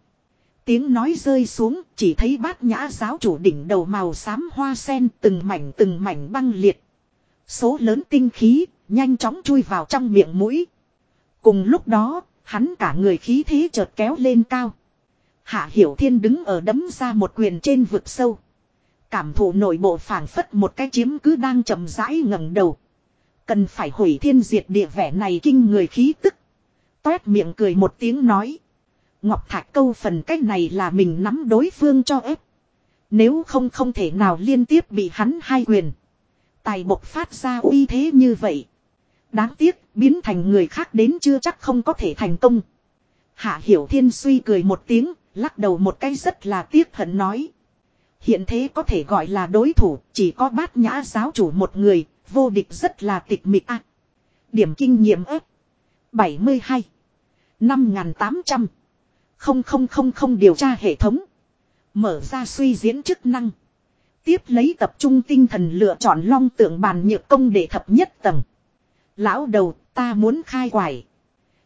Tiếng nói rơi xuống, chỉ thấy bát nhã giáo chủ đỉnh đầu màu xám hoa sen từng mảnh từng mảnh băng liệt. Số lớn tinh khí, nhanh chóng chui vào trong miệng mũi. Cùng lúc đó, hắn cả người khí thế chợt kéo lên cao. Hạ Hiểu Thiên đứng ở đấm ra một quyền trên vực sâu. Cảm thụ nội bộ phảng phất một cái chiếm cứ đang chậm rãi ngẩng đầu. Cần phải hủy thiên diệt địa vẻ này kinh người khí tức. Toét miệng cười một tiếng nói. Ngọc Thạch câu phần cách này là mình nắm đối phương cho ép. Nếu không không thể nào liên tiếp bị hắn hai quyền. Tài bộc phát ra uy thế như vậy. Đáng tiếc, biến thành người khác đến chưa chắc không có thể thành công. Hạ Hiểu Thiên suy cười một tiếng, lắc đầu một cái rất là tiếc hận nói. Hiện thế có thể gọi là đối thủ, chỉ có bát nhã giáo chủ một người, vô địch rất là tịch mịch a. điểm kinh nghiệm ếp. 72. 5.800. Không không không không điều tra hệ thống. Mở ra suy diễn chức năng. Tiếp lấy tập trung tinh thần lựa chọn long tượng bàn nhược công để thập nhất tầng. Lão đầu, ta muốn khai quải.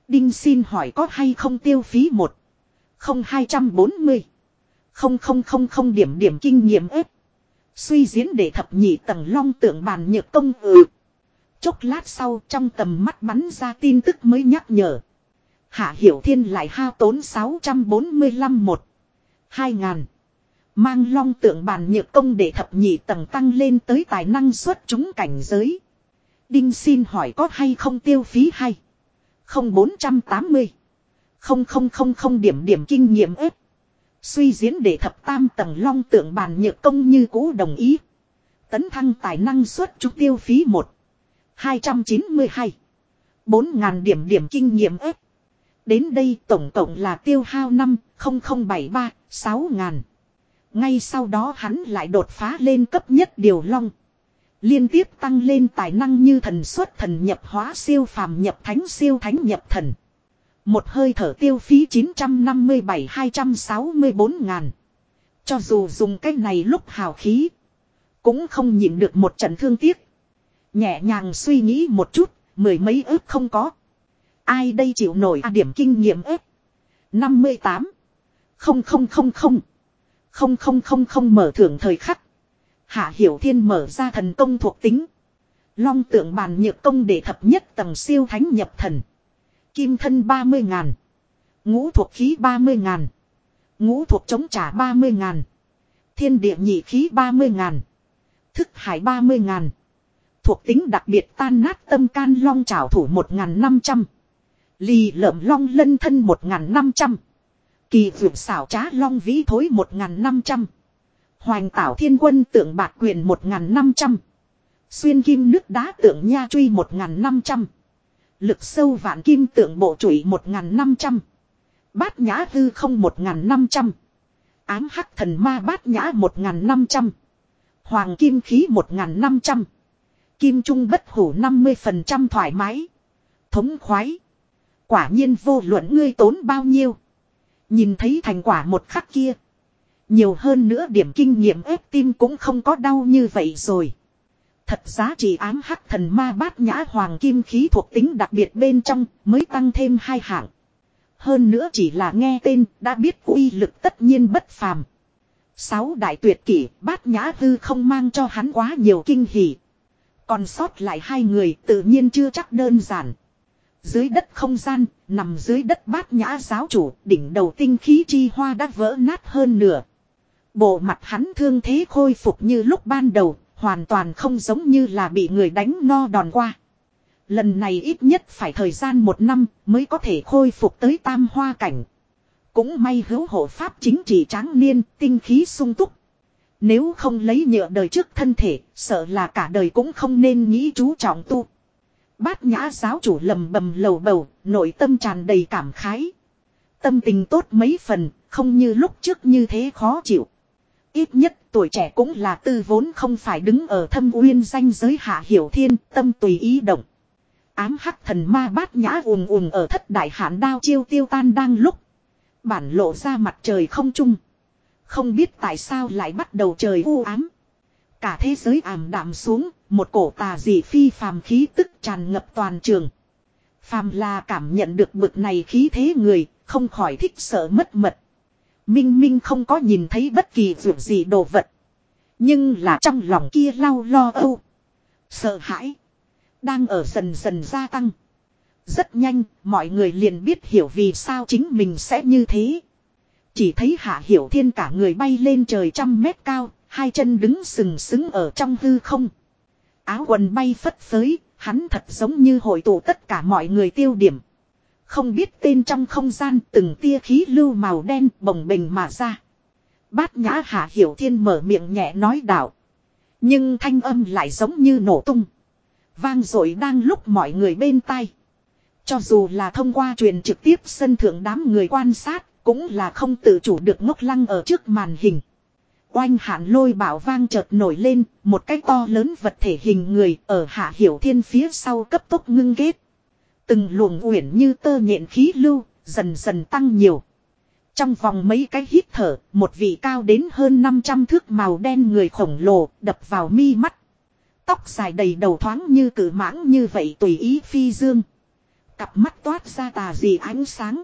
Đinh xin hỏi có hay không tiêu phí một. Không hai trăm bốn mươi. Không không không không điểm điểm kinh nghiệm ếp. Suy diễn để thập nhị tầng long tượng bàn nhược công ừ. Chốc lát sau trong tầm mắt bắn ra tin tức mới nhắc nhở. Hạ Hiểu Thiên lại hao tốn 645 một. 2 ngàn. Mang long tượng bàn nhược công để thập nhị tầng tăng lên tới tài năng suất chúng cảnh giới. Đinh xin hỏi có hay không tiêu phí hay? Không 480. Không không không không điểm điểm kinh nghiệm ếp. Suy diễn để thập tam tầng long tượng bàn nhược công như cũ đồng ý. Tấn thăng tài năng suất chúng tiêu phí một 292. 4.000 điểm điểm kinh nghiệm ếp. Đến đây tổng cộng là tiêu hao năm 0073 6.000. Ngay sau đó hắn lại đột phá lên cấp nhất điều long. Liên tiếp tăng lên tài năng như thần xuất thần nhập hóa siêu phàm nhập thánh siêu thánh nhập thần. Một hơi thở tiêu phí 957-264 ngàn. Cho dù dùng cái này lúc hào khí. Cũng không nhịn được một trận thương tiếc. Nhẹ nhàng suy nghĩ một chút, mười mấy ước không có. Ai đây chịu nổi à, điểm kinh nghiệm ước. 58. Không không không không. Không không không không mở thưởng thời khắc. Hạ Hiểu Thiên mở ra thần công thuộc tính. Long tượng bàn nhược công để thập nhất tầng siêu thánh nhập thần. Kim thân 30 ngàn. Ngũ thuộc khí 30 ngàn. Ngũ thuộc chống trả 30 ngàn. Thiên địa nhị khí 30 ngàn. Thức hải 30 ngàn. Thuộc tính đặc biệt tan nát tâm can long trảo thủ 1.500. Lì lợm long lân thân 1.500. Kỳ vượt xảo trá long vĩ thối 1.500. Hoành tảo thiên quân tượng bạc quyền 1.500. Xuyên kim nước đá tượng nha truy 1.500. Lực sâu vạn kim tượng bộ trụy 1.500. Bát nhã hư không 1.500. Ám hắc thần ma bát nhã 1.500. Hoàng kim khí 1.500. Kim trung bất hủ 50% thoải mái. Thống khoái. Quả nhiên vô luận ngươi tốn bao nhiêu. Nhìn thấy thành quả một khắc kia. Nhiều hơn nữa điểm kinh nghiệm ép tim cũng không có đau như vậy rồi. Thật giá trị ám hắc thần ma bát nhã hoàng kim khí thuộc tính đặc biệt bên trong mới tăng thêm hai hạng. Hơn nữa chỉ là nghe tên đã biết uy lực tất nhiên bất phàm. Sáu đại tuyệt kỷ, bát nhã hư không mang cho hắn quá nhiều kinh hỉ. Còn sót lại hai người tự nhiên chưa chắc đơn giản. Dưới đất không gian, nằm dưới đất bát nhã giáo chủ, đỉnh đầu tinh khí chi hoa đã vỡ nát hơn nửa. Bộ mặt hắn thương thế khôi phục như lúc ban đầu, hoàn toàn không giống như là bị người đánh no đòn qua. Lần này ít nhất phải thời gian một năm mới có thể khôi phục tới tam hoa cảnh. Cũng may hữu hộ pháp chính trị tráng niên, tinh khí sung túc. Nếu không lấy nhựa đời trước thân thể, sợ là cả đời cũng không nên nghĩ chú trọng tu. Bát nhã giáo chủ lầm bầm lầu bầu, nội tâm tràn đầy cảm khái. Tâm tình tốt mấy phần, không như lúc trước như thế khó chịu. Ít nhất tuổi trẻ cũng là tư vốn không phải đứng ở thâm uyên danh giới hạ hiểu thiên, tâm tùy ý động. Ám hắc thần ma bát nhã ùm ùm ở thất đại hạn đao chiêu tiêu tan đang lúc. Bản lộ ra mặt trời không trung. Không biết tại sao lại bắt đầu trời u ám. Cả thế giới ảm đạm xuống, một cổ tà dị phi phàm khí tức tràn ngập toàn trường. Phàm là cảm nhận được bực này khí thế người, không khỏi thích sợ mất mật. Minh Minh không có nhìn thấy bất kỳ việc gì đồ vật. Nhưng là trong lòng kia lau lo âu. Sợ hãi. Đang ở dần dần gia tăng. Rất nhanh, mọi người liền biết hiểu vì sao chính mình sẽ như thế. Chỉ thấy Hạ Hiểu Thiên cả người bay lên trời trăm mét cao, hai chân đứng sừng sững ở trong hư không. Áo quần bay phất phới, hắn thật giống như hội tụ tất cả mọi người tiêu điểm. Không biết tên trong không gian từng tia khí lưu màu đen bồng bềnh mà ra. Bát nhã Hạ Hiểu Thiên mở miệng nhẹ nói đạo. Nhưng thanh âm lại giống như nổ tung. Vang dội đang lúc mọi người bên tai. Cho dù là thông qua truyền trực tiếp sân thượng đám người quan sát, cũng là không tự chủ được ngốc lăng ở trước màn hình. Oanh hạn lôi bảo vang chợt nổi lên, một cái to lớn vật thể hình người ở hạ hiểu thiên phía sau cấp tốc ngưng kết. Từng luồng uyển như tơ nhện khí lưu, dần dần tăng nhiều. Trong vòng mấy cái hít thở, một vị cao đến hơn 500 thước màu đen người khổng lồ đập vào mi mắt. Tóc dài đầy đầu thoáng như cử mãng như vậy tùy ý phi dương. Cặp mắt toát ra tà dị ánh sáng.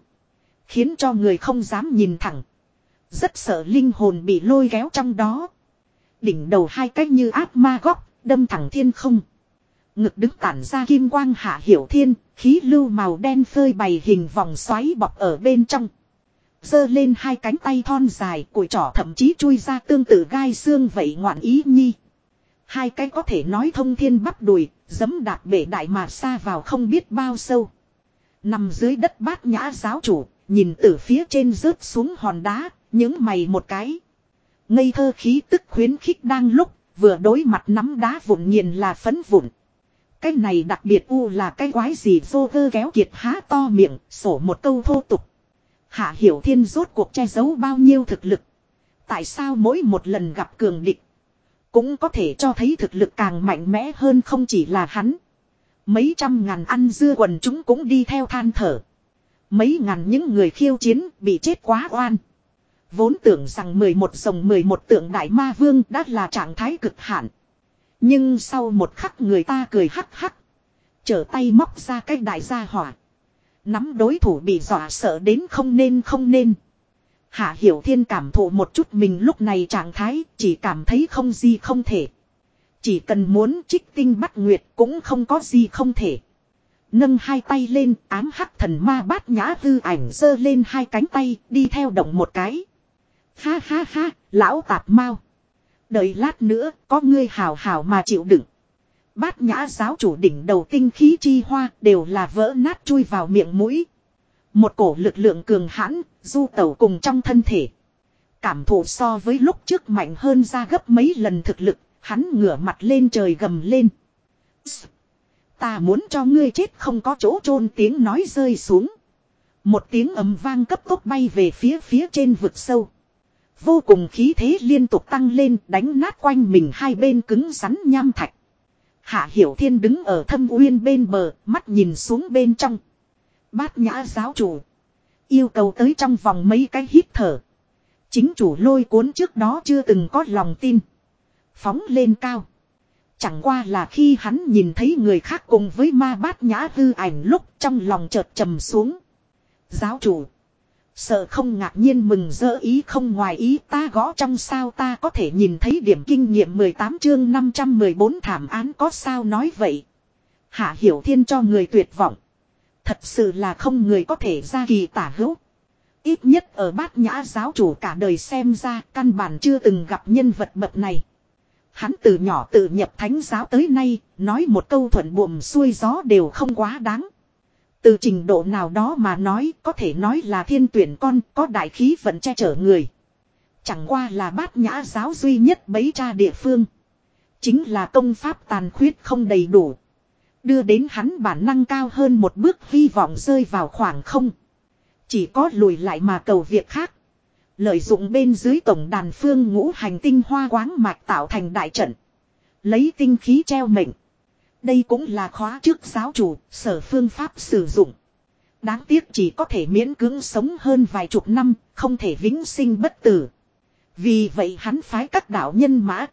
Khiến cho người không dám nhìn thẳng. Rất sợ linh hồn bị lôi kéo trong đó. Đỉnh đầu hai cách như ác ma góc, đâm thẳng thiên không. Ngực đứng tản ra kim quang hạ hiểu thiên, khí lưu màu đen phơi bày hình vòng xoáy bọc ở bên trong. dơ lên hai cánh tay thon dài, của trỏ thậm chí chui ra tương tự gai xương vậy ngoạn ý nhi. Hai cái có thể nói thông thiên bắp đùi, giấm đạp bể đại mà xa vào không biết bao sâu. Nằm dưới đất bát nhã giáo chủ, nhìn từ phía trên rớt xuống hòn đá, những mày một cái. Ngây thơ khí tức khuyến khích đang lúc, vừa đối mặt nắm đá vụn nghiền là phấn vụn. Cái này đặc biệt u là cái quái gì vô vơ kéo kiệt há to miệng, sổ một câu thô tục. Hạ hiểu thiên rốt cuộc che giấu bao nhiêu thực lực. Tại sao mỗi một lần gặp cường địch, cũng có thể cho thấy thực lực càng mạnh mẽ hơn không chỉ là hắn. Mấy trăm ngàn ăn dưa quần chúng cũng đi theo than thở. Mấy ngàn những người khiêu chiến bị chết quá oan. Vốn tưởng rằng 11 rồng 11 tượng đại ma vương đã là trạng thái cực hạn. Nhưng sau một khắc người ta cười hắc hắc. Trở tay móc ra cái đại gia hỏa. Nắm đối thủ bị dọa sợ đến không nên không nên. Hạ Hiểu Thiên cảm thụ một chút mình lúc này trạng thái, chỉ cảm thấy không gì không thể. Chỉ cần muốn trích tinh bắt nguyệt cũng không có gì không thể. Nâng hai tay lên, ám hắc thần ma bát nhã hư ảnh giơ lên hai cánh tay, đi theo động một cái. Ha ha ha, lão tạp mau. Đợi lát nữa có ngươi hào hào mà chịu đựng. Bát nhã giáo chủ đỉnh đầu tinh khí chi hoa đều là vỡ nát chui vào miệng mũi. Một cổ lực lượng cường hãn, du tẩu cùng trong thân thể. Cảm thụ so với lúc trước mạnh hơn ra gấp mấy lần thực lực, hắn ngửa mặt lên trời gầm lên. Ta muốn cho ngươi chết không có chỗ chôn tiếng nói rơi xuống. Một tiếng ầm vang cấp tốc bay về phía phía trên vực sâu. Vô cùng khí thế liên tục tăng lên đánh nát quanh mình hai bên cứng rắn nham thạch. Hạ Hiểu Thiên đứng ở thâm uyên bên bờ, mắt nhìn xuống bên trong. Bát nhã giáo chủ. Yêu cầu tới trong vòng mấy cái hít thở. Chính chủ lôi cuốn trước đó chưa từng có lòng tin. Phóng lên cao. Chẳng qua là khi hắn nhìn thấy người khác cùng với ma bát nhã hư ảnh lúc trong lòng chợt trầm xuống. Giáo chủ. Sợ không ngạc nhiên mừng dỡ ý không ngoài ý ta gõ trong sao ta có thể nhìn thấy điểm kinh nghiệm 18 chương 514 thảm án có sao nói vậy. Hạ hiểu thiên cho người tuyệt vọng. Thật sự là không người có thể ra kỳ tả hữu. Ít nhất ở bát nhã giáo chủ cả đời xem ra căn bản chưa từng gặp nhân vật bậc này. Hắn từ nhỏ tự nhập thánh giáo tới nay, nói một câu thuận buồm xuôi gió đều không quá đáng. Từ trình độ nào đó mà nói, có thể nói là thiên tuyển con, có đại khí vận che chở người. Chẳng qua là bát nhã giáo duy nhất bấy cha địa phương. Chính là công pháp tàn khuyết không đầy đủ. Đưa đến hắn bản năng cao hơn một bước, hy vọng rơi vào khoảng không. Chỉ có lùi lại mà cầu việc khác. Lợi dụng bên dưới tổng đàn phương ngũ hành tinh hoa quáng mạch tạo thành đại trận. Lấy tinh khí treo mệnh. Đây cũng là khóa trước giáo chủ, sở phương pháp sử dụng. Đáng tiếc chỉ có thể miễn cưỡng sống hơn vài chục năm, không thể vĩnh sinh bất tử. Vì vậy hắn phái các đạo nhân mã.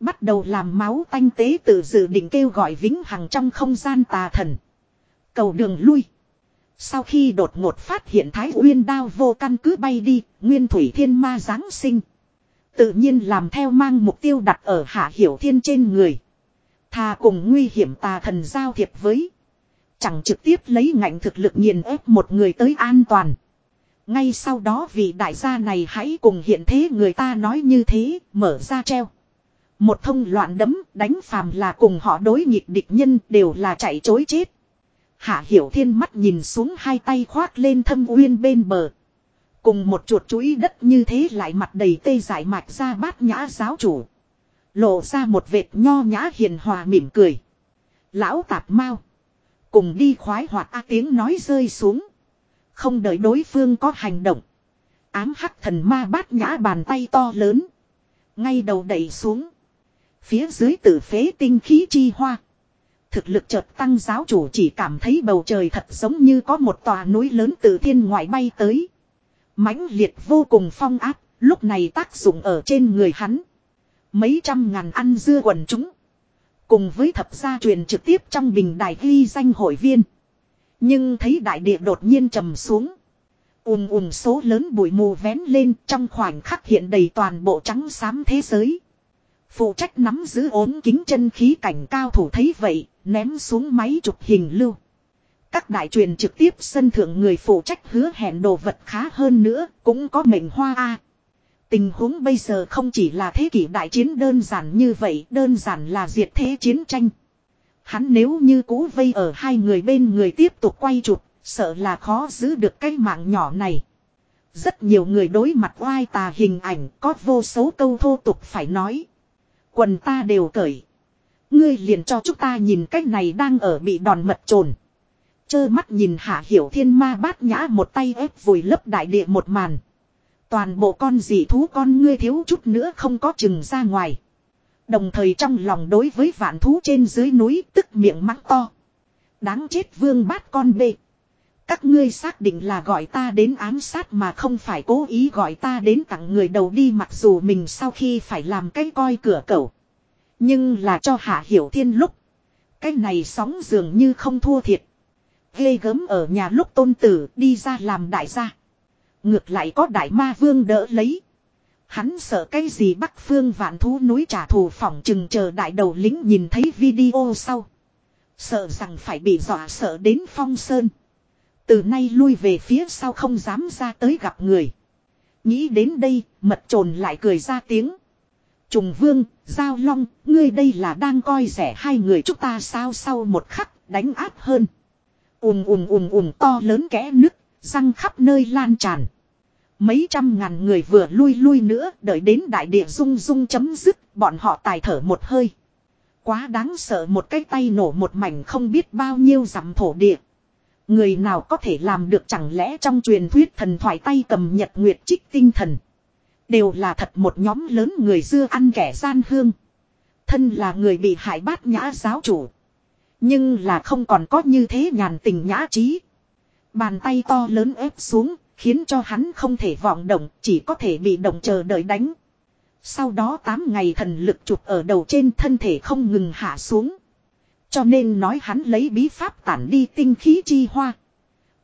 Bắt đầu làm máu tanh tế tự dự định kêu gọi vĩnh hằng trong không gian tà thần. Cầu đường lui. Sau khi đột ngột phát hiện Thái Uyên đao vô căn cứ bay đi, Nguyên Thủy Thiên Ma Giáng sinh. Tự nhiên làm theo mang mục tiêu đặt ở Hạ Hiểu Thiên trên người. Thà cùng nguy hiểm tà thần giao thiệp với. Chẳng trực tiếp lấy ngạnh thực lực nghiền ép một người tới an toàn. Ngay sau đó vị đại gia này hãy cùng hiện thế người ta nói như thế, mở ra treo. Một thông loạn đấm đánh phàm là cùng họ đối nghịch địch nhân đều là chạy chối chết. Hạ hiểu thiên mắt nhìn xuống hai tay khoác lên thâm uyên bên bờ. Cùng một chuột chuỗi đất như thế lại mặt đầy tê giải mạch ra bát nhã giáo chủ. Lộ ra một vệt nho nhã hiền hòa mỉm cười. Lão tạp mau. Cùng đi khoái hoạt a tiếng nói rơi xuống. Không đợi đối phương có hành động. Ám hắc thần ma bát nhã bàn tay to lớn. Ngay đầu đẩy xuống. Phía dưới tử phế tinh khí chi hoa. Thực lực chợt tăng giáo chủ chỉ cảm thấy bầu trời thật giống như có một tòa núi lớn từ thiên ngoại bay tới. mãnh liệt vô cùng phong áp, lúc này tác dụng ở trên người hắn. Mấy trăm ngàn ăn dưa quần chúng. Cùng với thập gia truyền trực tiếp trong bình đài ghi danh hội viên. Nhưng thấy đại địa đột nhiên trầm xuống. ùm ùm số lớn bụi mù vén lên trong khoảnh khắc hiện đầy toàn bộ trắng xám thế giới. Phụ trách nắm giữ ốm kính chân khí cảnh cao thủ thấy vậy, ném xuống máy chụp hình lưu. Các đại truyền trực tiếp sân thượng người phụ trách hứa hẹn đồ vật khá hơn nữa, cũng có mệnh hoa A. Tình huống bây giờ không chỉ là thế kỷ đại chiến đơn giản như vậy, đơn giản là diệt thế chiến tranh. Hắn nếu như cũ vây ở hai người bên người tiếp tục quay chụp, sợ là khó giữ được cái mạng nhỏ này. Rất nhiều người đối mặt oai tà hình ảnh có vô số câu thô tục phải nói. Quần ta đều cởi. Ngươi liền cho chúng ta nhìn cách này đang ở bị đòn mật trồn. Chơ mắt nhìn hạ hiểu thiên ma bát nhã một tay ép vùi lấp đại địa một màn. Toàn bộ con dị thú con ngươi thiếu chút nữa không có chừng ra ngoài. Đồng thời trong lòng đối với vạn thú trên dưới núi tức miệng mắng to. Đáng chết vương bát con bê. Các ngươi xác định là gọi ta đến ám sát mà không phải cố ý gọi ta đến tặng người đầu đi mặc dù mình sau khi phải làm cái coi cửa cẩu. Nhưng là cho Hạ Hiểu Thiên lúc. Cái này sóng dường như không thua thiệt. Ghê gớm ở nhà lúc tôn tử đi ra làm đại gia. Ngược lại có đại ma vương đỡ lấy. Hắn sợ cái gì bắc phương vạn thú núi trả thù phỏng chừng chờ đại đầu lính nhìn thấy video sau. Sợ rằng phải bị dọa sợ đến phong sơn. Từ nay lui về phía sau không dám ra tới gặp người. Nghĩ đến đây, mật trồn lại cười ra tiếng. Trùng vương, giao long, ngươi đây là đang coi rẻ hai người chúng ta sao sau một khắc, đánh áp hơn. ùm ùm ùm ùm to lớn kẽ nứt, răng khắp nơi lan tràn. Mấy trăm ngàn người vừa lui lui nữa, đợi đến đại địa rung rung chấm dứt, bọn họ tài thở một hơi. Quá đáng sợ một cái tay nổ một mảnh không biết bao nhiêu dặm thổ địa. Người nào có thể làm được chẳng lẽ trong truyền thuyết thần thoại tay cầm nhật nguyệt trích tinh thần. Đều là thật một nhóm lớn người dưa ăn kẻ gian hương. Thân là người bị hại bát nhã giáo chủ. Nhưng là không còn có như thế nhàn tình nhã trí. Bàn tay to lớn ép xuống, khiến cho hắn không thể vọng động, chỉ có thể bị động chờ đợi đánh. Sau đó 8 ngày thần lực chụp ở đầu trên thân thể không ngừng hạ xuống. Cho nên nói hắn lấy bí pháp tản đi tinh khí chi hoa.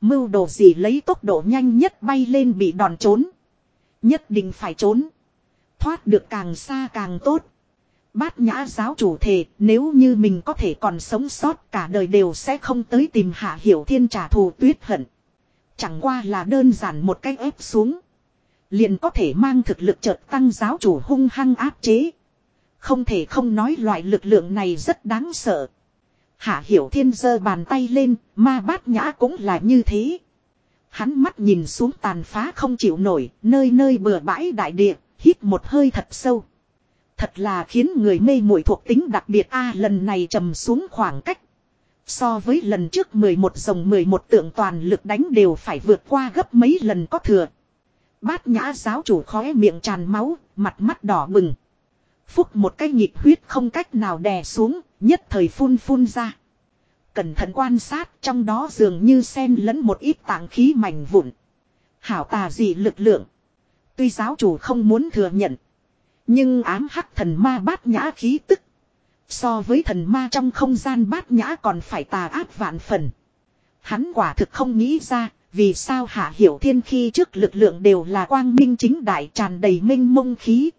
Mưu đồ gì lấy tốc độ nhanh nhất bay lên bị đòn trốn. Nhất định phải trốn. Thoát được càng xa càng tốt. Bát nhã giáo chủ thề nếu như mình có thể còn sống sót cả đời đều sẽ không tới tìm hạ hiểu thiên trả thù tuyết hận. Chẳng qua là đơn giản một cách ép xuống. Liền có thể mang thực lực chợt tăng giáo chủ hung hăng áp chế. Không thể không nói loại lực lượng này rất đáng sợ. Hạ hiểu thiên giơ bàn tay lên, ma bát nhã cũng là như thế. Hắn mắt nhìn xuống tàn phá không chịu nổi, nơi nơi bừa bãi đại địa, hít một hơi thật sâu. Thật là khiến người mê muội thuộc tính đặc biệt a lần này trầm xuống khoảng cách. So với lần trước 11 dòng 11 tượng toàn lực đánh đều phải vượt qua gấp mấy lần có thừa. Bát nhã giáo chủ khóe miệng tràn máu, mặt mắt đỏ bừng. Phúc một cái nhịp huyết không cách nào đè xuống, nhất thời phun phun ra. Cẩn thận quan sát trong đó dường như xen lẫn một ít tảng khí mảnh vụn. Hảo tà gì lực lượng. Tuy giáo chủ không muốn thừa nhận. Nhưng ám hắc thần ma bát nhã khí tức. So với thần ma trong không gian bát nhã còn phải tà ác vạn phần. Hắn quả thực không nghĩ ra, vì sao hạ hiểu thiên khi trước lực lượng đều là quang minh chính đại tràn đầy minh mông khí.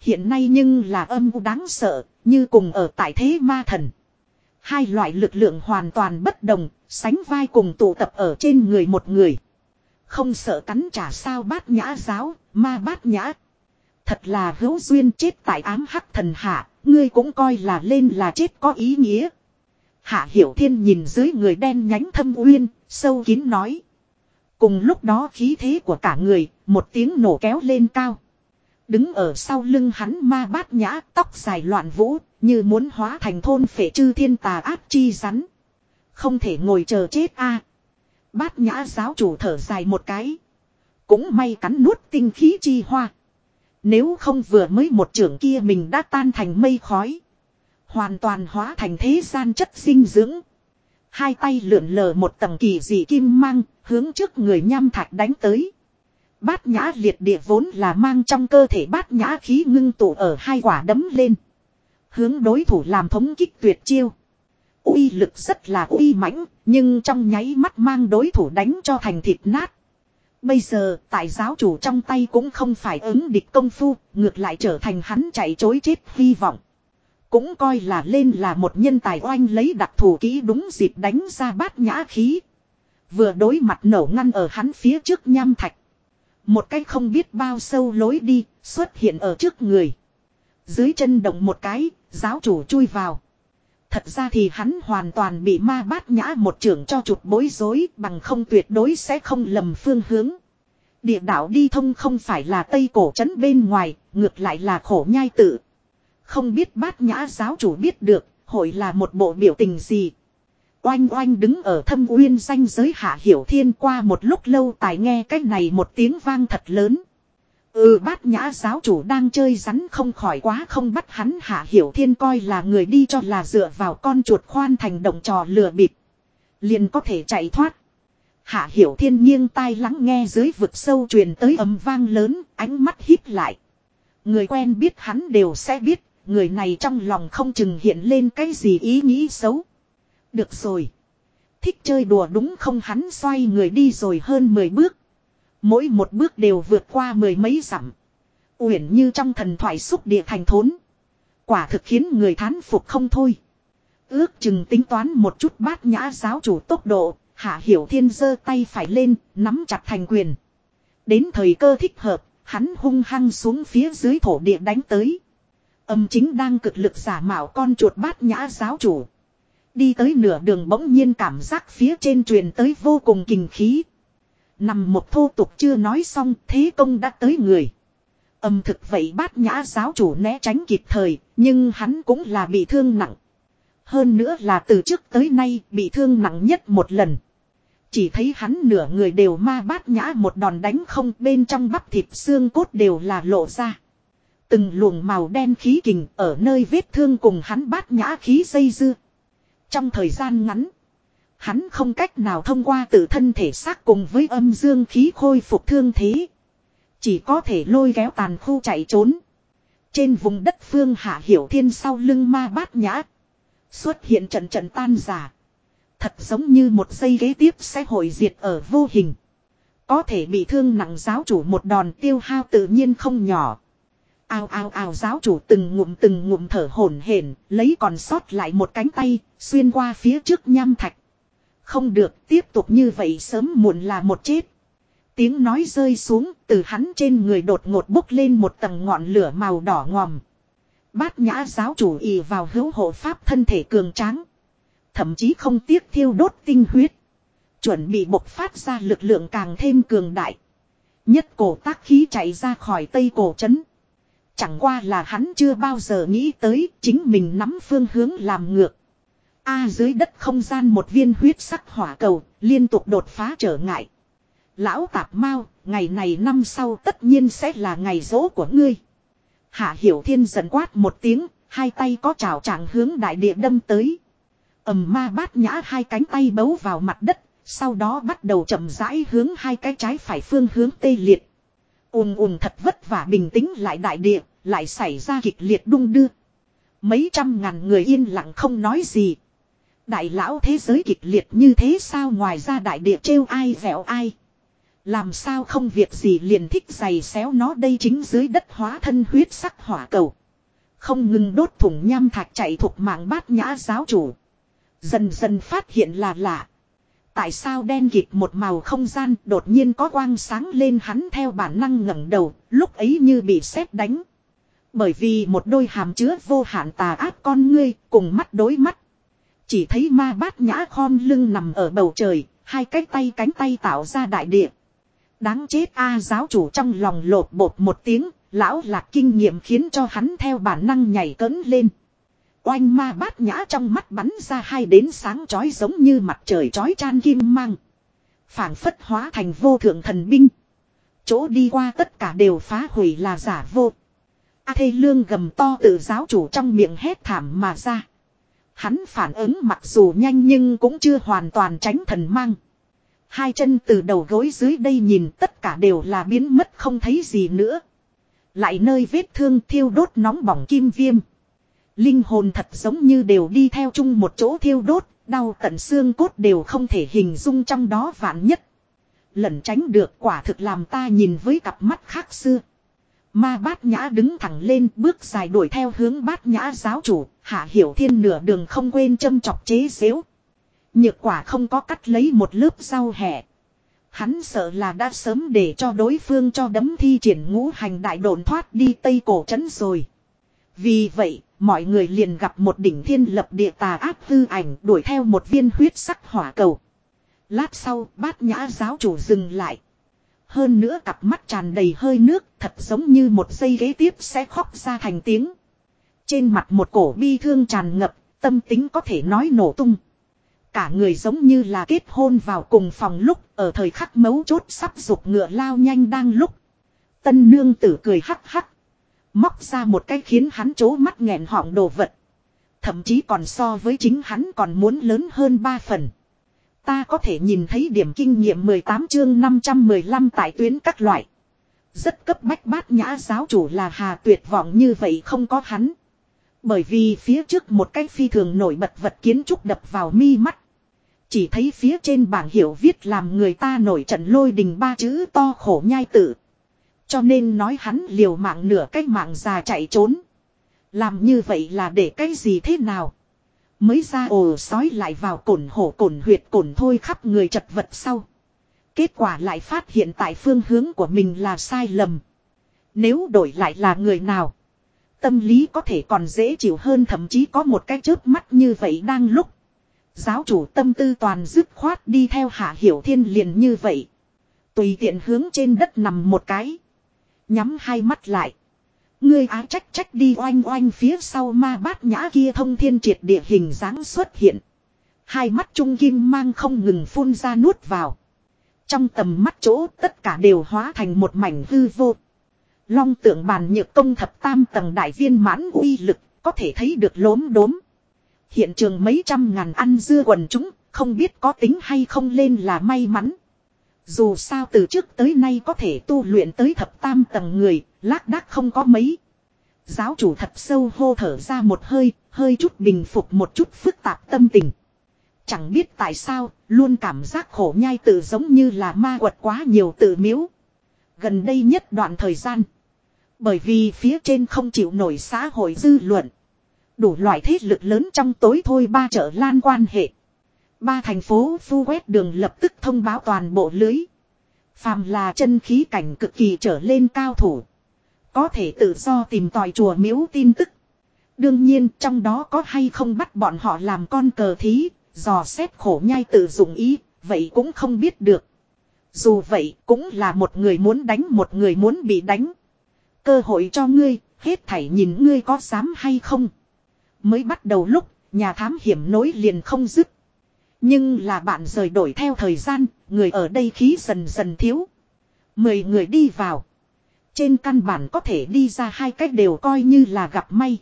Hiện nay nhưng là âm u đáng sợ, như cùng ở tại thế ma thần. Hai loại lực lượng hoàn toàn bất đồng, sánh vai cùng tụ tập ở trên người một người. Không sợ cắn trả sao bát nhã giáo, ma bát nhã. Thật là hữu duyên chết tại ám hắc thần hạ, ngươi cũng coi là lên là chết có ý nghĩa. Hạ Hiểu Thiên nhìn dưới người đen nhánh thâm uyên, sâu kín nói. Cùng lúc đó khí thế của cả người, một tiếng nổ kéo lên cao. Đứng ở sau lưng hắn ma bát nhã, tóc dài loạn vũ, như muốn hóa thành thôn phệ chư thiên tà ác chi rắn. Không thể ngồi chờ chết a. Bát nhã giáo chủ thở dài một cái. Cũng may cắn nuốt tinh khí chi hoa. Nếu không vừa mới một trưởng kia mình đã tan thành mây khói. Hoàn toàn hóa thành thế gian chất dinh dưỡng. Hai tay lượn lờ một tầng kỳ dị kim mang, hướng trước người nham thạch đánh tới. Bát nhã liệt địa vốn là mang trong cơ thể bát nhã khí ngưng tụ ở hai quả đấm lên. Hướng đối thủ làm thống kích tuyệt chiêu. uy lực rất là uy mãnh, nhưng trong nháy mắt mang đối thủ đánh cho thành thịt nát. Bây giờ, tại giáo chủ trong tay cũng không phải ứng địch công phu, ngược lại trở thành hắn chạy chối chết hy vọng. Cũng coi là lên là một nhân tài oanh lấy đặc thù kỹ đúng dịp đánh ra bát nhã khí. Vừa đối mặt nổ ngăn ở hắn phía trước nham thạch. Một cái không biết bao sâu lối đi, xuất hiện ở trước người. Dưới chân động một cái, giáo chủ chui vào. Thật ra thì hắn hoàn toàn bị ma bát nhã một trưởng cho chụp bối rối bằng không tuyệt đối sẽ không lầm phương hướng. Địa đạo đi thông không phải là tây cổ trấn bên ngoài, ngược lại là khổ nhai tự. Không biết bát nhã giáo chủ biết được, hội là một bộ biểu tình gì. Oanh oanh đứng ở thâm uyên danh giới hạ hiểu thiên qua một lúc lâu tài nghe cách này một tiếng vang thật lớn. Ừ bát nhã giáo chủ đang chơi rắn không khỏi quá không bắt hắn hạ hiểu thiên coi là người đi cho là dựa vào con chuột khoan thành động trò lừa bịp. Liền có thể chạy thoát. Hạ hiểu thiên nghiêng tai lắng nghe dưới vực sâu truyền tới ầm vang lớn, ánh mắt híp lại. Người quen biết hắn đều sẽ biết, người này trong lòng không chừng hiện lên cái gì ý nghĩ xấu. Được rồi. Thích chơi đùa đúng không hắn xoay người đi rồi hơn 10 bước. Mỗi một bước đều vượt qua mười mấy dặm. Uyển như trong thần thoại xúc địa thành thốn. Quả thực khiến người thán phục không thôi. Ước chừng tính toán một chút bát nhã giáo chủ tốc độ, Hạ Hiểu Thiên giơ tay phải lên, nắm chặt thành quyền. Đến thời cơ thích hợp, hắn hung hăng xuống phía dưới thổ địa đánh tới. Âm chính đang cực lực giả mạo con chuột bát nhã giáo chủ. Đi tới nửa đường bỗng nhiên cảm giác phía trên truyền tới vô cùng kinh khí. Nằm một thô tục chưa nói xong thế công đã tới người. Âm thực vậy bát nhã giáo chủ né tránh kịp thời, nhưng hắn cũng là bị thương nặng. Hơn nữa là từ trước tới nay bị thương nặng nhất một lần. Chỉ thấy hắn nửa người đều ma bát nhã một đòn đánh không bên trong bắp thịt xương cốt đều là lộ ra. Từng luồng màu đen khí kình ở nơi vết thương cùng hắn bát nhã khí dây dưa. Trong thời gian ngắn, hắn không cách nào thông qua tự thân thể xác cùng với âm dương khí khôi phục thương thế. Chỉ có thể lôi kéo tàn khu chạy trốn. Trên vùng đất phương hạ hiểu thiên sau lưng ma bát nhã. Xuất hiện trận trận tan giả. Thật giống như một giây ghế tiếp sẽ hồi diệt ở vô hình. Có thể bị thương nặng giáo chủ một đòn tiêu hao tự nhiên không nhỏ. Ao ao ao giáo chủ từng ngụm từng ngụm thở hổn hển, lấy còn sót lại một cánh tay, xuyên qua phía trước nham thạch. Không được, tiếp tục như vậy sớm muộn là một chết. Tiếng nói rơi xuống, từ hắn trên người đột ngột bốc lên một tầng ngọn lửa màu đỏ ngòm. Bát nhã giáo chủ ì vào hữu hộ pháp thân thể cường tráng. Thậm chí không tiếc thiêu đốt tinh huyết. Chuẩn bị bộc phát ra lực lượng càng thêm cường đại. Nhất cổ tác khí chạy ra khỏi tây cổ trấn. Chẳng qua là hắn chưa bao giờ nghĩ tới chính mình nắm phương hướng làm ngược. A dưới đất không gian một viên huyết sắc hỏa cầu liên tục đột phá trở ngại. Lão tạp mau, ngày này năm sau tất nhiên sẽ là ngày rỗ của ngươi. Hạ hiểu thiên giận quát một tiếng, hai tay có trào trạng hướng đại địa đâm tới ầm ma bát nhã hai cánh tay bấu vào mặt đất, sau đó bắt đầu chậm rãi hướng hai cái trái phải phương hướng tê liệt. ùm ùm thật vất vả bình tĩnh lại đại địa, lại xảy ra kịch liệt đung đưa. Mấy trăm ngàn người yên lặng không nói gì. Đại lão thế giới kịch liệt như thế sao ngoài ra đại địa trêu ai dẻo ai. Làm sao không việc gì liền thích giày xéo nó đây chính dưới đất hóa thân huyết sắc hỏa cầu. Không ngừng đốt thủng nham thạch chạy thuộc mạng bát nhã giáo chủ. Dần dần phát hiện là lạ. Tại sao đen kịt một màu không gian đột nhiên có quang sáng lên hắn theo bản năng ngẩng đầu, lúc ấy như bị sét đánh. Bởi vì một đôi hàm chứa vô hạn tà ác con ngươi, cùng mắt đối mắt. Chỉ thấy ma bát nhã khom lưng nằm ở bầu trời, hai cái tay cánh tay tạo ra đại địa. Đáng chết a giáo chủ trong lòng lột bột một tiếng, lão lạc kinh nghiệm khiến cho hắn theo bản năng nhảy cấn lên. Oanh ma bát nhã trong mắt bắn ra hai đến sáng chói giống như mặt trời chói chan kim mang. phảng phất hóa thành vô thượng thần binh. Chỗ đi qua tất cả đều phá hủy là giả vô. A thê lương gầm to từ giáo chủ trong miệng hét thảm mà ra. Hắn phản ứng mặc dù nhanh nhưng cũng chưa hoàn toàn tránh thần mang. Hai chân từ đầu gối dưới đây nhìn tất cả đều là biến mất không thấy gì nữa. Lại nơi vết thương thiêu đốt nóng bỏng kim viêm. Linh hồn thật giống như đều đi theo chung một chỗ thiêu đốt, đau tận xương cốt đều không thể hình dung trong đó vạn nhất. Lẩn tránh được quả thực làm ta nhìn với cặp mắt khác xưa. Ma bát nhã đứng thẳng lên bước dài đuổi theo hướng bát nhã giáo chủ, hạ hiểu thiên nửa đường không quên châm chọc chế xếu. Nhược quả không có cắt lấy một lớp rau hẹ. Hắn sợ là đã sớm để cho đối phương cho đấm thi triển ngũ hành đại đồn thoát đi tây cổ trấn rồi. Vì vậy, mọi người liền gặp một đỉnh thiên lập địa tà áp hư ảnh đuổi theo một viên huyết sắc hỏa cầu. Lát sau, bát nhã giáo chủ dừng lại. Hơn nữa cặp mắt tràn đầy hơi nước, thật giống như một giây ghế tiếp sẽ khóc ra thành tiếng. Trên mặt một cổ bi thương tràn ngập, tâm tính có thể nói nổ tung. Cả người giống như là kết hôn vào cùng phòng lúc, ở thời khắc mấu chốt sắp dục ngựa lao nhanh đang lúc. Tân nương tử cười hắc hắc. Móc ra một cái khiến hắn chố mắt nghẹn họng đồ vật. Thậm chí còn so với chính hắn còn muốn lớn hơn ba phần. Ta có thể nhìn thấy điểm kinh nghiệm 18 chương 515 tại tuyến các loại. Rất cấp bách bát nhã giáo chủ là hà tuyệt vọng như vậy không có hắn. Bởi vì phía trước một cái phi thường nổi bật vật kiến trúc đập vào mi mắt. Chỉ thấy phía trên bảng hiểu viết làm người ta nổi trận lôi đình ba chữ to khổ nhai tử Cho nên nói hắn liều mạng nửa cách mạng già chạy trốn. Làm như vậy là để cái gì thế nào? Mới ra ồ sói lại vào cổn hổ cổn huyệt cổn thôi khắp người chật vật sau. Kết quả lại phát hiện tại phương hướng của mình là sai lầm. Nếu đổi lại là người nào? Tâm lý có thể còn dễ chịu hơn, thậm chí có một cái chớp mắt như vậy đang lúc. Giáo chủ tâm tư toàn dứt khoát đi theo hạ hiểu thiên liền như vậy. Tùy tiện hướng trên đất nằm một cái. Nhắm hai mắt lại. Ngươi á trách trách đi oanh oanh phía sau ma bát nhã kia thông thiên triệt địa hình dáng xuất hiện. Hai mắt trung kim mang không ngừng phun ra nuốt vào. Trong tầm mắt chỗ tất cả đều hóa thành một mảnh hư vô. Long tượng bàn nhược công thập tam tầng đại viên mãn uy lực có thể thấy được lốm đốm. Hiện trường mấy trăm ngàn ăn dưa quần chúng, không biết có tính hay không lên là may mắn. Dù sao từ trước tới nay có thể tu luyện tới thập tam tầng người, lác đác không có mấy. Giáo chủ thật sâu hô thở ra một hơi, hơi chút bình phục một chút phức tạp tâm tình. Chẳng biết tại sao, luôn cảm giác khổ nhai tự giống như là ma quật quá nhiều tự miếu. Gần đây nhất đoạn thời gian. Bởi vì phía trên không chịu nổi xã hội dư luận. Đủ loại thế lực lớn trong tối thôi ba trở lan quan hệ. Ba thành phố phu quét đường lập tức thông báo toàn bộ lưới. Phàm là chân khí cảnh cực kỳ trở lên cao thủ. Có thể tự do tìm tòi chùa miếu tin tức. Đương nhiên trong đó có hay không bắt bọn họ làm con cờ thí, dò xét khổ nhai tự dụng ý, vậy cũng không biết được. Dù vậy cũng là một người muốn đánh một người muốn bị đánh. Cơ hội cho ngươi, hết thảy nhìn ngươi có dám hay không. Mới bắt đầu lúc, nhà thám hiểm nối liền không dứt. Nhưng là bạn rời đổi theo thời gian, người ở đây khí dần dần thiếu. Mười người đi vào. Trên căn bản có thể đi ra hai cách đều coi như là gặp may.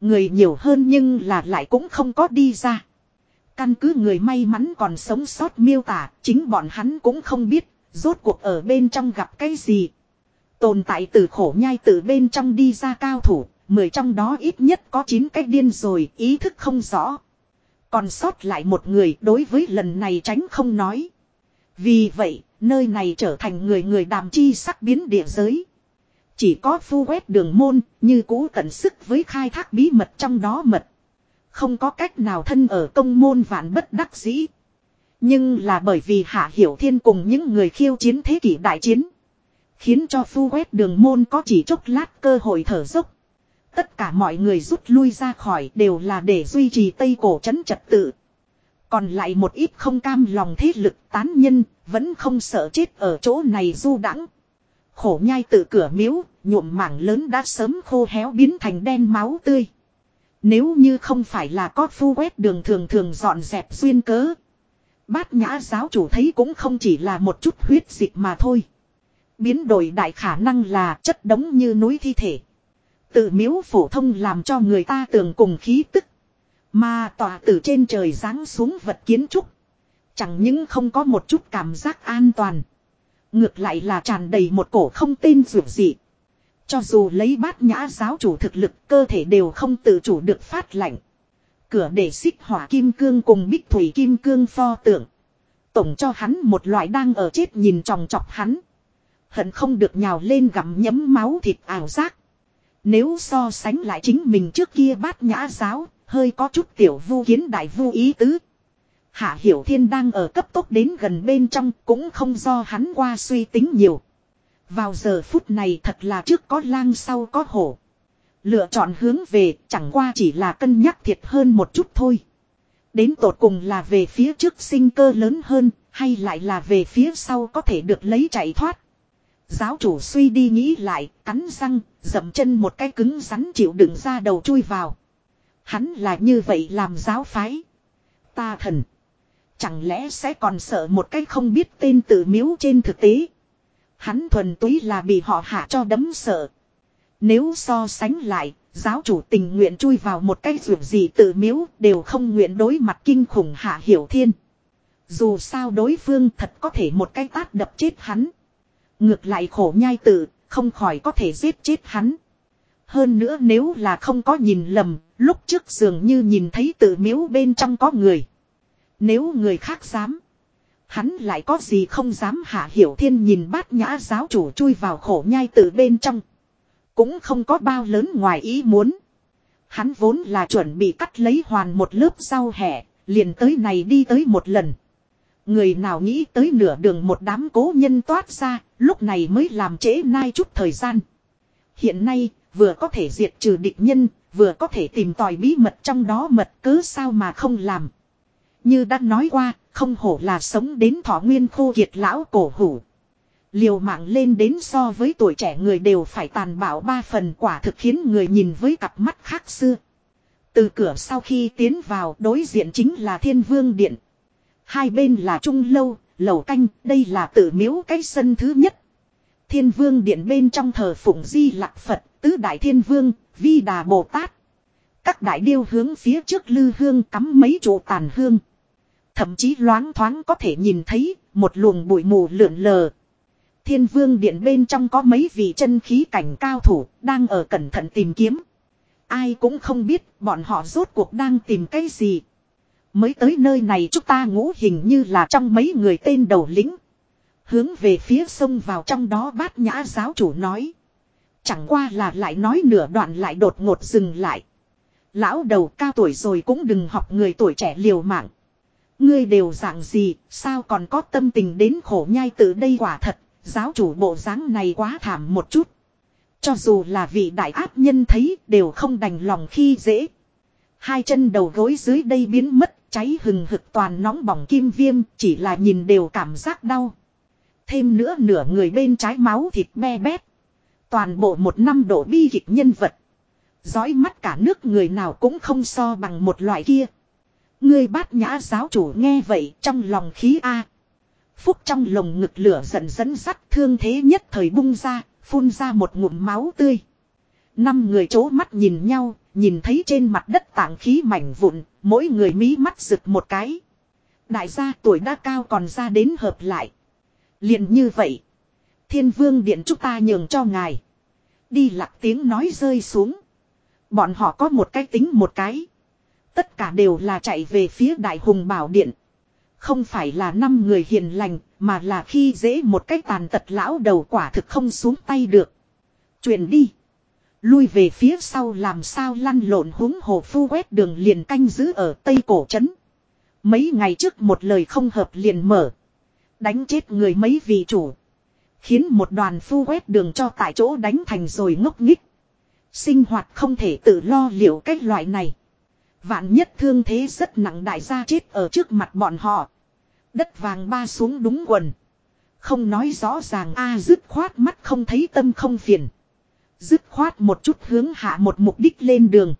Người nhiều hơn nhưng là lại cũng không có đi ra. Căn cứ người may mắn còn sống sót miêu tả, chính bọn hắn cũng không biết, rốt cuộc ở bên trong gặp cái gì. Tồn tại từ khổ nhai từ bên trong đi ra cao thủ, mười trong đó ít nhất có chín cách điên rồi, ý thức không rõ. Còn sót lại một người đối với lần này tránh không nói. Vì vậy, nơi này trở thành người người đàm chi sắc biến địa giới. Chỉ có phu quét đường môn, như cũ tận sức với khai thác bí mật trong đó mật. Không có cách nào thân ở công môn vạn bất đắc dĩ. Nhưng là bởi vì Hạ Hiểu Thiên cùng những người khiêu chiến thế kỷ đại chiến. Khiến cho phu quét đường môn có chỉ chốc lát cơ hội thở dốc. Tất cả mọi người rút lui ra khỏi đều là để duy trì Tây Cổ trấn trật tự. Còn lại một ít không cam lòng thế lực tán nhân, vẫn không sợ chết ở chỗ này du đãng Khổ nhai tự cửa miếu, nhuộm mảng lớn đã sớm khô héo biến thành đen máu tươi. Nếu như không phải là có phu quét đường thường thường dọn dẹp duyên cớ. Bát nhã giáo chủ thấy cũng không chỉ là một chút huyết dịch mà thôi. Biến đổi đại khả năng là chất đống như núi thi thể. Tự miếu phổ thông làm cho người ta tưởng cùng khí tức. Mà tòa từ trên trời giáng xuống vật kiến trúc. Chẳng những không có một chút cảm giác an toàn. Ngược lại là tràn đầy một cổ không tên rượu dị. Cho dù lấy bát nhã giáo chủ thực lực, cơ thể đều không tự chủ được phát lạnh. Cửa để xích hỏa kim cương cùng bích thủy kim cương pho tượng. Tổng cho hắn một loại đang ở chết nhìn tròng chọc hắn. Hận không được nhào lên gặm nhấm máu thịt ảo giác. Nếu so sánh lại chính mình trước kia bát nhã giáo, hơi có chút tiểu vu kiến đại vu ý tứ. Hạ Hiểu Thiên đang ở cấp tốc đến gần bên trong cũng không do hắn qua suy tính nhiều. Vào giờ phút này thật là trước có lang sau có hổ. Lựa chọn hướng về chẳng qua chỉ là cân nhắc thiệt hơn một chút thôi. Đến tột cùng là về phía trước sinh cơ lớn hơn hay lại là về phía sau có thể được lấy chạy thoát. Giáo chủ suy đi nghĩ lại, cắn răng, dậm chân một cái cứng rắn chịu đựng ra đầu chui vào. Hắn là như vậy làm giáo phái. Ta thần. Chẳng lẽ sẽ còn sợ một cái không biết tên tự miếu trên thực tế. Hắn thuần túy là bị họ hạ cho đấm sợ. Nếu so sánh lại, giáo chủ tình nguyện chui vào một cái ruộng gì tự miếu đều không nguyện đối mặt kinh khủng hạ hiểu thiên. Dù sao đối phương thật có thể một cái tát đập chết hắn. Ngược lại khổ nhai tử không khỏi có thể giết chết hắn. Hơn nữa nếu là không có nhìn lầm, lúc trước dường như nhìn thấy tự miếu bên trong có người. Nếu người khác dám, hắn lại có gì không dám hạ hiểu thiên nhìn bát nhã giáo chủ chui vào khổ nhai tử bên trong. Cũng không có bao lớn ngoài ý muốn. Hắn vốn là chuẩn bị cắt lấy hoàn một lớp rau hẻ, liền tới này đi tới một lần. Người nào nghĩ tới nửa đường một đám cố nhân toát ra, lúc này mới làm trễ nai chút thời gian. Hiện nay, vừa có thể diệt trừ địch nhân, vừa có thể tìm tòi bí mật trong đó mật cứ sao mà không làm. Như đã nói qua, không hổ là sống đến thọ nguyên khô kiệt lão cổ hủ. Liều mạng lên đến so với tuổi trẻ người đều phải tàn bạo ba phần quả thực khiến người nhìn với cặp mắt khác xưa. Từ cửa sau khi tiến vào đối diện chính là thiên vương điện. Hai bên là trung lâu, lầu canh, đây là tự miếu cái sân thứ nhất. Thiên vương điện bên trong thờ phụng di lạc Phật, tứ đại thiên vương, vi đà Bồ Tát. Các đại điêu hướng phía trước lư hương cắm mấy chỗ tàn hương. Thậm chí loáng thoáng có thể nhìn thấy một luồng bụi mù lượn lờ. Thiên vương điện bên trong có mấy vị chân khí cảnh cao thủ đang ở cẩn thận tìm kiếm. Ai cũng không biết bọn họ rốt cuộc đang tìm cái gì. Mới tới nơi này chúng ta ngũ hình như là trong mấy người tên đầu lính Hướng về phía sông vào trong đó bát nhã giáo chủ nói. Chẳng qua là lại nói nửa đoạn lại đột ngột dừng lại. Lão đầu cao tuổi rồi cũng đừng học người tuổi trẻ liều mạng. Ngươi đều dạng gì, sao còn có tâm tình đến khổ nhai từ đây quả thật, giáo chủ bộ dáng này quá thảm một chút. Cho dù là vị đại áp nhân thấy đều không đành lòng khi dễ. Hai chân đầu gối dưới đây biến mất, cháy hừng hực toàn nóng bỏng kim viêm, chỉ là nhìn đều cảm giác đau. Thêm nữa nửa người bên trái máu thịt me bét. Toàn bộ một năm độ bi kịch nhân vật. Dõi mắt cả nước người nào cũng không so bằng một loại kia. Ngươi bát nhã giáo chủ nghe vậy trong lòng khí A. Phúc trong lồng ngực lửa giận dẫn sắt thương thế nhất thời bung ra, phun ra một ngụm máu tươi. Năm người chố mắt nhìn nhau, nhìn thấy trên mặt đất tảng khí mảnh vụn, mỗi người mí mắt rực một cái. Đại gia tuổi đã cao còn ra đến hợp lại. liền như vậy. Thiên vương điện chúng ta nhường cho ngài. Đi lạc tiếng nói rơi xuống. Bọn họ có một cái tính một cái. Tất cả đều là chạy về phía đại hùng bảo điện. Không phải là năm người hiền lành, mà là khi dễ một cái tàn tật lão đầu quả thực không xuống tay được. Truyền đi. Lui về phía sau làm sao lăn lộn huống hồ phu quét đường liền canh giữ ở tây cổ trấn. Mấy ngày trước một lời không hợp liền mở. Đánh chết người mấy vị chủ. Khiến một đoàn phu quét đường cho tại chỗ đánh thành rồi ngốc nghích. Sinh hoạt không thể tự lo liệu cái loại này. Vạn nhất thương thế rất nặng đại gia chết ở trước mặt bọn họ. Đất vàng ba xuống đúng quần. Không nói rõ ràng a à, dứt khoát mắt không thấy tâm không phiền. Dứt khoát một chút hướng hạ một mục đích lên đường.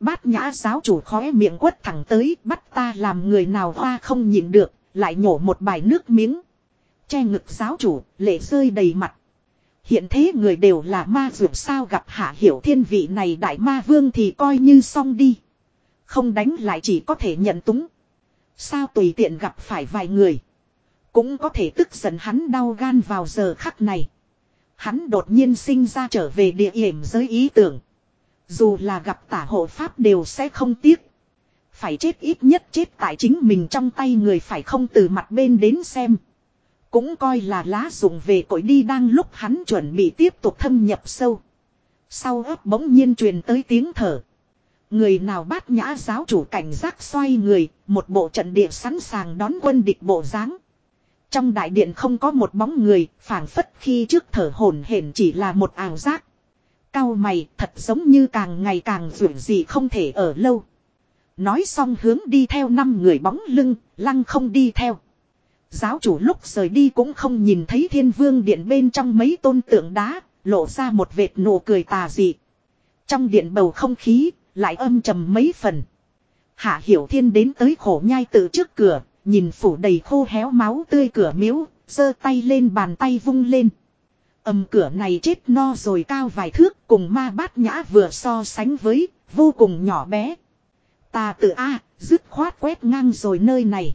Bát nhã giáo chủ khóe miệng quất thẳng tới bắt ta làm người nào hoa không nhịn được, lại nhổ một bài nước miếng. Che ngực giáo chủ, lệ rơi đầy mặt. Hiện thế người đều là ma dược sao gặp hạ hiểu thiên vị này đại ma vương thì coi như xong đi. Không đánh lại chỉ có thể nhận túng. Sao tùy tiện gặp phải vài người. Cũng có thể tức giận hắn đau gan vào giờ khắc này. Hắn đột nhiên sinh ra trở về địa hiểm giới ý tưởng. Dù là gặp tả hộ pháp đều sẽ không tiếc. Phải chết ít nhất chết tại chính mình trong tay người phải không từ mặt bên đến xem. Cũng coi là lá dụng về cội đi đang lúc hắn chuẩn bị tiếp tục thâm nhập sâu. Sau ấp bỗng nhiên truyền tới tiếng thở. Người nào bát nhã giáo chủ cảnh giác xoay người, một bộ trận địa sẵn sàng đón quân địch bộ dáng trong đại điện không có một bóng người, phảng phất khi trước thở hổn hển chỉ là một ảo giác. Cao mày thật giống như càng ngày càng rủi gì không thể ở lâu. Nói xong hướng đi theo năm người bóng lưng, lăng không đi theo. Giáo chủ lúc rời đi cũng không nhìn thấy thiên vương điện bên trong mấy tôn tượng đá, lộ ra một vệt nụ cười tà dị. Trong điện bầu không khí, lại âm trầm mấy phần. Hạ Hiểu Thiên đến tới khổ nhai tự trước cửa, nhìn phủ đầy khô héo máu tươi cửa miếu, giơ tay lên bàn tay vung lên. Âm cửa này chết no rồi cao vài thước cùng ma bát nhã vừa so sánh với, vô cùng nhỏ bé. Ta tự A, dứt khoát quét ngang rồi nơi này.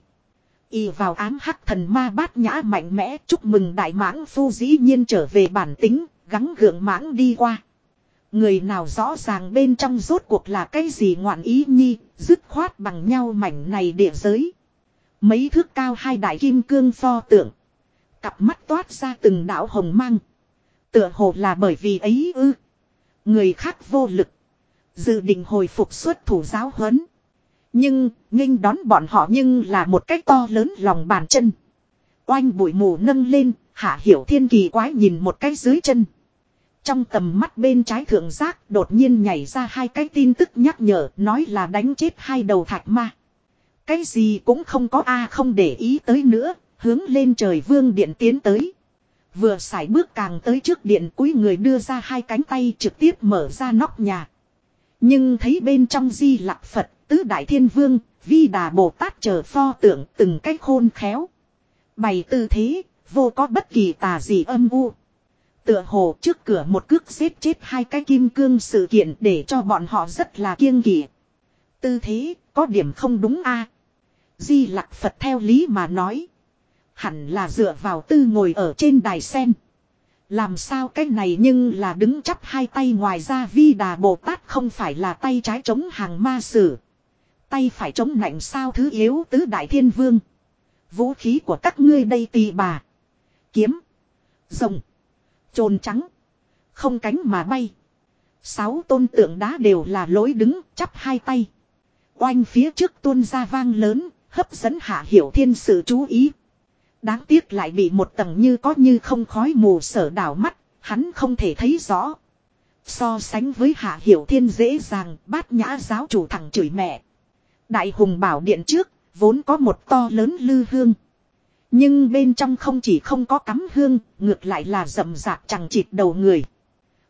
Y vào ám hắc thần ma bát nhã mạnh mẽ chúc mừng đại mãng phu dĩ nhiên trở về bản tính, gắng gượng mãng đi qua. Người nào rõ ràng bên trong rốt cuộc là cái gì ngoạn ý nhi, dứt khoát bằng nhau mảnh này địa giới. Mấy thước cao hai đại kim cương pho tượng. Cặp mắt toát ra từng đạo hồng mang. Tựa hồ là bởi vì ấy ư. Người khác vô lực. Dự định hồi phục xuất thủ giáo huấn. Nhưng, nghênh đón bọn họ nhưng là một cách to lớn lòng bàn chân. Oanh bụi mù nâng lên, hạ hiểu thiên kỳ quái nhìn một cái dưới chân. Trong tầm mắt bên trái thượng giác đột nhiên nhảy ra hai cái tin tức nhắc nhở nói là đánh chết hai đầu thạch ma. Cái gì cũng không có a không để ý tới nữa, hướng lên trời vương điện tiến tới. Vừa xài bước càng tới trước điện cuối người đưa ra hai cánh tay trực tiếp mở ra nóc nhà. Nhưng thấy bên trong di lạc Phật, tứ đại thiên vương, vi đà Bồ Tát chờ pho tượng từng cái khôn khéo. Bày tư thế, vô có bất kỳ tà gì âm u. Tựa hồ trước cửa một cước xếp chết hai cái kim cương sự kiện để cho bọn họ rất là kiêng kỵ. Tư thế, có điểm không đúng a Di lạc Phật theo lý mà nói. Hẳn là dựa vào tư ngồi ở trên đài sen. Làm sao cái này nhưng là đứng chắp hai tay ngoài ra vi đà Bồ Tát không phải là tay trái chống hàng ma sử. Tay phải chống nạnh sao thứ yếu tứ đại thiên vương. Vũ khí của các ngươi đây tì bà. Kiếm. Rồng. Trồn trắng. Không cánh mà bay. Sáu tôn tượng đá đều là lối đứng chắp hai tay. Oanh phía trước tuôn ra vang lớn, hấp dẫn hạ hiểu thiên sự chú ý. Đáng tiếc lại bị một tầng như có như không khói mù sở đảo mắt, hắn không thể thấy rõ. So sánh với hạ hiểu thiên dễ dàng, bát nhã giáo chủ thẳng chửi mẹ. Đại hùng bảo điện trước, vốn có một to lớn lư hương. Nhưng bên trong không chỉ không có cắm hương, ngược lại là rậm rạp chẳng chịt đầu người.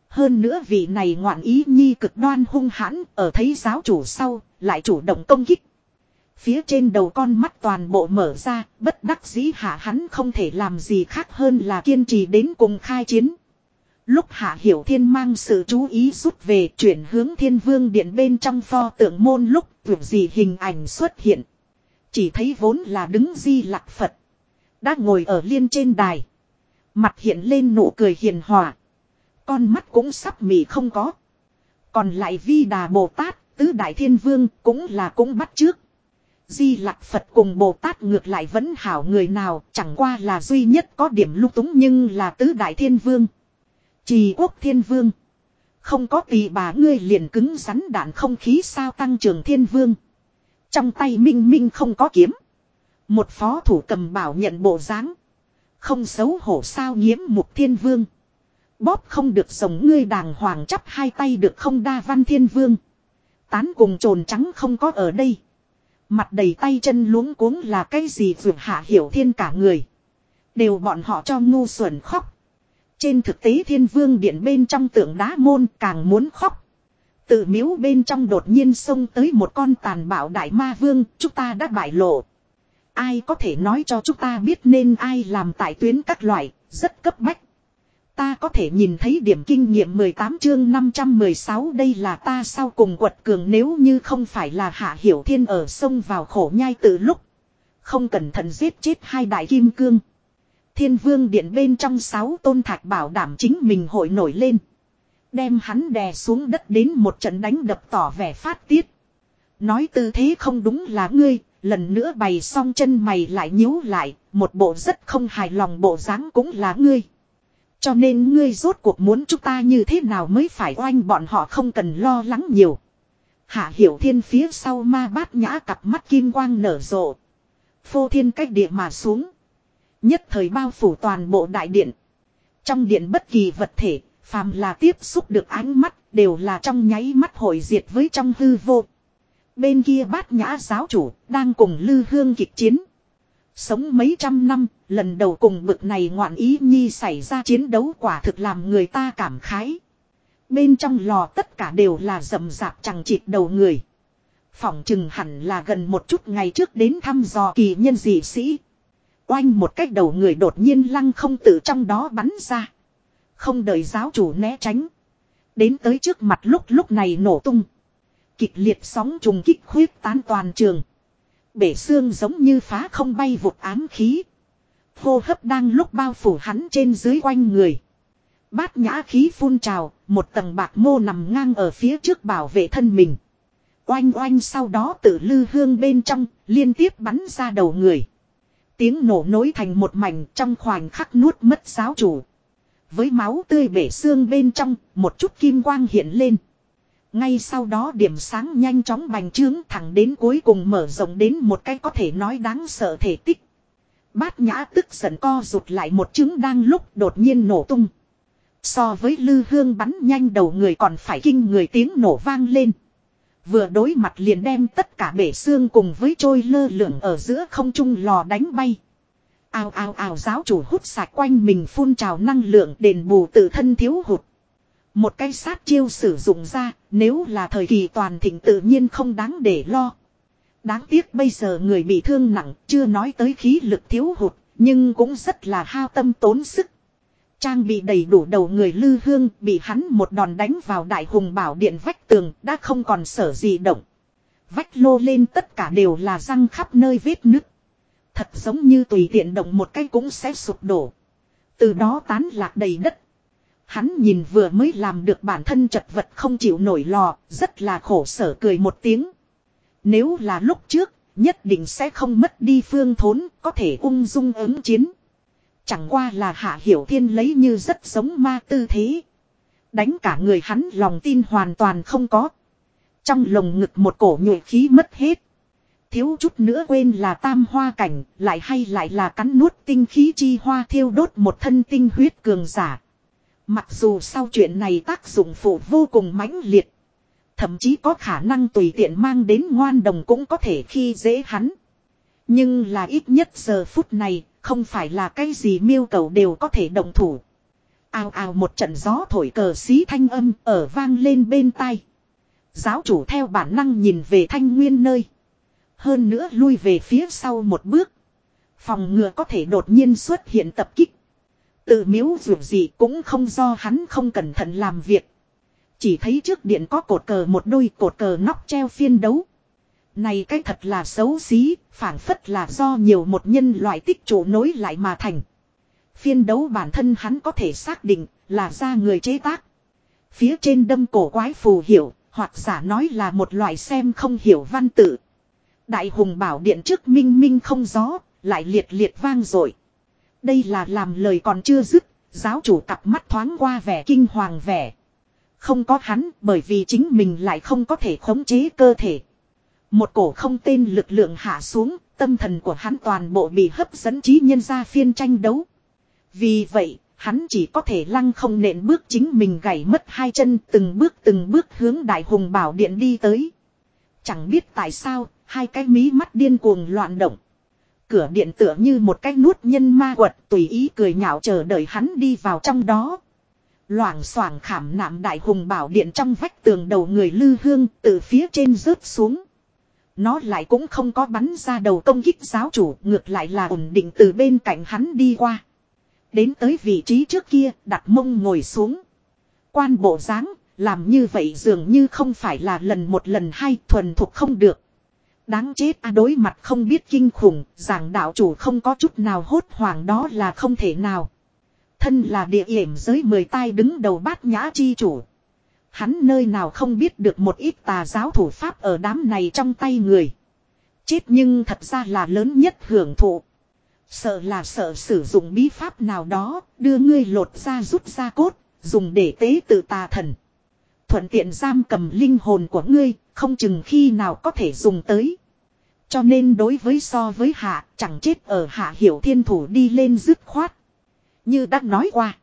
Hơn nữa vị này ngoạn ý nhi cực đoan hung hãn, ở thấy giáo chủ sau, lại chủ động công kích. Phía trên đầu con mắt toàn bộ mở ra, bất đắc dĩ hạ hắn không thể làm gì khác hơn là kiên trì đến cùng khai chiến. Lúc hạ hiểu thiên mang sự chú ý rút về chuyển hướng thiên vương điện bên trong pho tượng môn lúc tưởng gì hình ảnh xuất hiện. Chỉ thấy vốn là đứng di lạc Phật. Đã ngồi ở liên trên đài. Mặt hiện lên nụ cười hiền hòa. Con mắt cũng sắp mỉ không có. Còn lại vi đà Bồ Tát, tứ đại thiên vương cũng là cũng bắt trước. Di lạc Phật cùng Bồ Tát ngược lại vẫn hảo người nào, chẳng qua là duy nhất có điểm lúc túng nhưng là tứ đại thiên vương. Trì quốc thiên vương. Không có tỷ bà ngươi liền cứng rắn đạn không khí sao tăng trưởng thiên vương. Trong tay minh minh không có kiếm. Một phó thủ cầm bảo nhận bộ dáng Không xấu hổ sao nhiễm mục thiên vương. Bóp không được sống ngươi đàng hoàng chắp hai tay được không đa văn thiên vương. Tán cùng trồn trắng không có ở đây. Mặt đầy tay chân luống cuống là cái gì vượt hạ hiểu thiên cả người. Đều bọn họ cho ngu xuẩn khóc. Trên thực tế thiên vương điện bên trong tượng đá môn càng muốn khóc. Tự miếu bên trong đột nhiên xông tới một con tàn bạo đại ma vương, chúng ta đã bại lộ. Ai có thể nói cho chúng ta biết nên ai làm tại tuyến các loại, rất cấp bách. Ta có thể nhìn thấy điểm kinh nghiệm 18 chương 516 đây là ta sau cùng quật cường nếu như không phải là hạ hiểu thiên ở sông vào khổ nhai từ lúc. Không cẩn thận giết chết hai đại kim cương. Thiên vương điện bên trong sáu tôn thạch bảo đảm chính mình hội nổi lên. Đem hắn đè xuống đất đến một trận đánh đập tỏ vẻ phát tiết. Nói tư thế không đúng là ngươi, lần nữa bày xong chân mày lại nhíu lại, một bộ rất không hài lòng bộ dáng cũng là ngươi. Cho nên ngươi rốt cuộc muốn chúng ta như thế nào mới phải oanh bọn họ không cần lo lắng nhiều. Hạ hiểu thiên phía sau ma bát nhã cặp mắt kim quang nở rộ. Phô thiên cách địa mà xuống. Nhất thời bao phủ toàn bộ đại điện. Trong điện bất kỳ vật thể, phàm là tiếp xúc được ánh mắt, đều là trong nháy mắt hội diệt với trong hư vô. Bên kia bát nhã giáo chủ, đang cùng lư hương kịch chiến. Sống mấy trăm năm, lần đầu cùng bực này ngoạn ý nhi xảy ra chiến đấu quả thực làm người ta cảm khái. Bên trong lò tất cả đều là rầm rạp chẳng chịt đầu người. Phỏng chừng hẳn là gần một chút ngày trước đến thăm dò kỳ nhân dị sĩ. Oanh một cách đầu người đột nhiên lăng không tự trong đó bắn ra. Không đợi giáo chủ né tránh. Đến tới trước mặt lúc lúc này nổ tung. Kịch liệt sóng trùng kích khuyết tán toàn trường. Bể xương giống như phá không bay vụt ám khí. Hô hấp đang lúc bao phủ hắn trên dưới quanh người. Bát nhã khí phun trào, một tầng bạc mô nằm ngang ở phía trước bảo vệ thân mình. Oanh oanh sau đó tự lư hương bên trong, liên tiếp bắn ra đầu người. Tiếng nổ nối thành một mảnh trong khoảnh khắc nuốt mất giáo chủ. Với máu tươi bể xương bên trong, một chút kim quang hiện lên. Ngay sau đó điểm sáng nhanh chóng bành trướng thẳng đến cuối cùng mở rộng đến một cái có thể nói đáng sợ thể tích. Bát nhã tức giận co rụt lại một trứng đang lúc đột nhiên nổ tung. So với lư hương bắn nhanh đầu người còn phải kinh người tiếng nổ vang lên. Vừa đối mặt liền đem tất cả bể xương cùng với trôi lơ lửng ở giữa không trung lò đánh bay. Ao ao ao giáo chủ hút sạch quanh mình phun trào năng lượng đền bù tự thân thiếu hụt. Một cái sát chiêu sử dụng ra, nếu là thời kỳ toàn thịnh tự nhiên không đáng để lo. Đáng tiếc bây giờ người bị thương nặng, chưa nói tới khí lực thiếu hụt, nhưng cũng rất là hao tâm tốn sức. Trang bị đầy đủ đầu người lư hương bị hắn một đòn đánh vào đại hùng bảo điện vách tường đã không còn sở gì động. Vách lô lên tất cả đều là răng khắp nơi vết nứt. Thật giống như tùy tiện động một cái cũng sẽ sụp đổ. Từ đó tán lạc đầy đất. Hắn nhìn vừa mới làm được bản thân chật vật không chịu nổi lò, rất là khổ sở cười một tiếng. Nếu là lúc trước, nhất định sẽ không mất đi phương thốn, có thể ung dung ứng chiến. Chẳng qua là hạ hiểu thiên lấy như rất giống ma tư thế. Đánh cả người hắn lòng tin hoàn toàn không có. Trong lồng ngực một cổ nhuệ khí mất hết. Thiếu chút nữa quên là tam hoa cảnh, lại hay lại là cắn nuốt tinh khí chi hoa thiêu đốt một thân tinh huyết cường giả. Mặc dù sau chuyện này tác dụng phụ vô cùng mãnh liệt. Thậm chí có khả năng tùy tiện mang đến ngoan đồng cũng có thể khi dễ hắn. Nhưng là ít nhất giờ phút này, không phải là cái gì miêu cầu đều có thể động thủ. Ao ao một trận gió thổi cờ xí thanh âm ở vang lên bên tai. Giáo chủ theo bản năng nhìn về thanh nguyên nơi. Hơn nữa lui về phía sau một bước. Phòng ngừa có thể đột nhiên xuất hiện tập kích. Tự miếu dù gì cũng không do hắn không cẩn thận làm việc. Chỉ thấy trước điện có cột cờ một đôi cột cờ nóc treo phiên đấu. Này cái thật là xấu xí, phản phất là do nhiều một nhân loại tích chủ nối lại mà thành. Phiên đấu bản thân hắn có thể xác định là ra người chế tác. Phía trên đâm cổ quái phù hiệu, hoặc giả nói là một loại xem không hiểu văn tự. Đại hùng bảo điện trước minh minh không gió, lại liệt liệt vang rồi. Đây là làm lời còn chưa dứt, giáo chủ cặp mắt thoáng qua vẻ kinh hoàng vẻ. Không có hắn bởi vì chính mình lại không có thể khống chế cơ thể. Một cổ không tên lực lượng hạ xuống, tâm thần của hắn toàn bộ bị hấp dẫn trí nhân ra phiên tranh đấu. Vì vậy, hắn chỉ có thể lăng không nện bước chính mình gãy mất hai chân từng bước từng bước hướng đại hùng bảo điện đi tới. Chẳng biết tại sao, hai cái mí mắt điên cuồng loạn động. Cửa điện tựa như một cái nuốt nhân ma quật tùy ý cười nhạo chờ đợi hắn đi vào trong đó. Loảng xoảng khảm nạm đại hùng bảo điện trong vách tường đầu người lư hương từ phía trên rớt xuống. Nó lại cũng không có bắn ra đầu công kích giáo chủ, ngược lại là ổn định từ bên cạnh hắn đi qua. Đến tới vị trí trước kia, đặt mông ngồi xuống. Quan bộ dáng, làm như vậy dường như không phải là lần một lần hai thuần thuộc không được. Đáng chết a đối mặt không biết kinh khủng, giảng đạo chủ không có chút nào hốt hoảng đó là không thể nào. Thân là địa hiểm giới mười tai đứng đầu bát nhã chi chủ. Hắn nơi nào không biết được một ít tà giáo thủ pháp ở đám này trong tay người. Chết nhưng thật ra là lớn nhất hưởng thụ. Sợ là sợ sử dụng bí pháp nào đó, đưa ngươi lột ra rút ra cốt, dùng để tế tự tà thần. Thuận tiện giam cầm linh hồn của ngươi, không chừng khi nào có thể dùng tới. Cho nên đối với so với hạ, chẳng chết ở hạ hiểu thiên thủ đi lên dứt khoát. Như đã nói qua.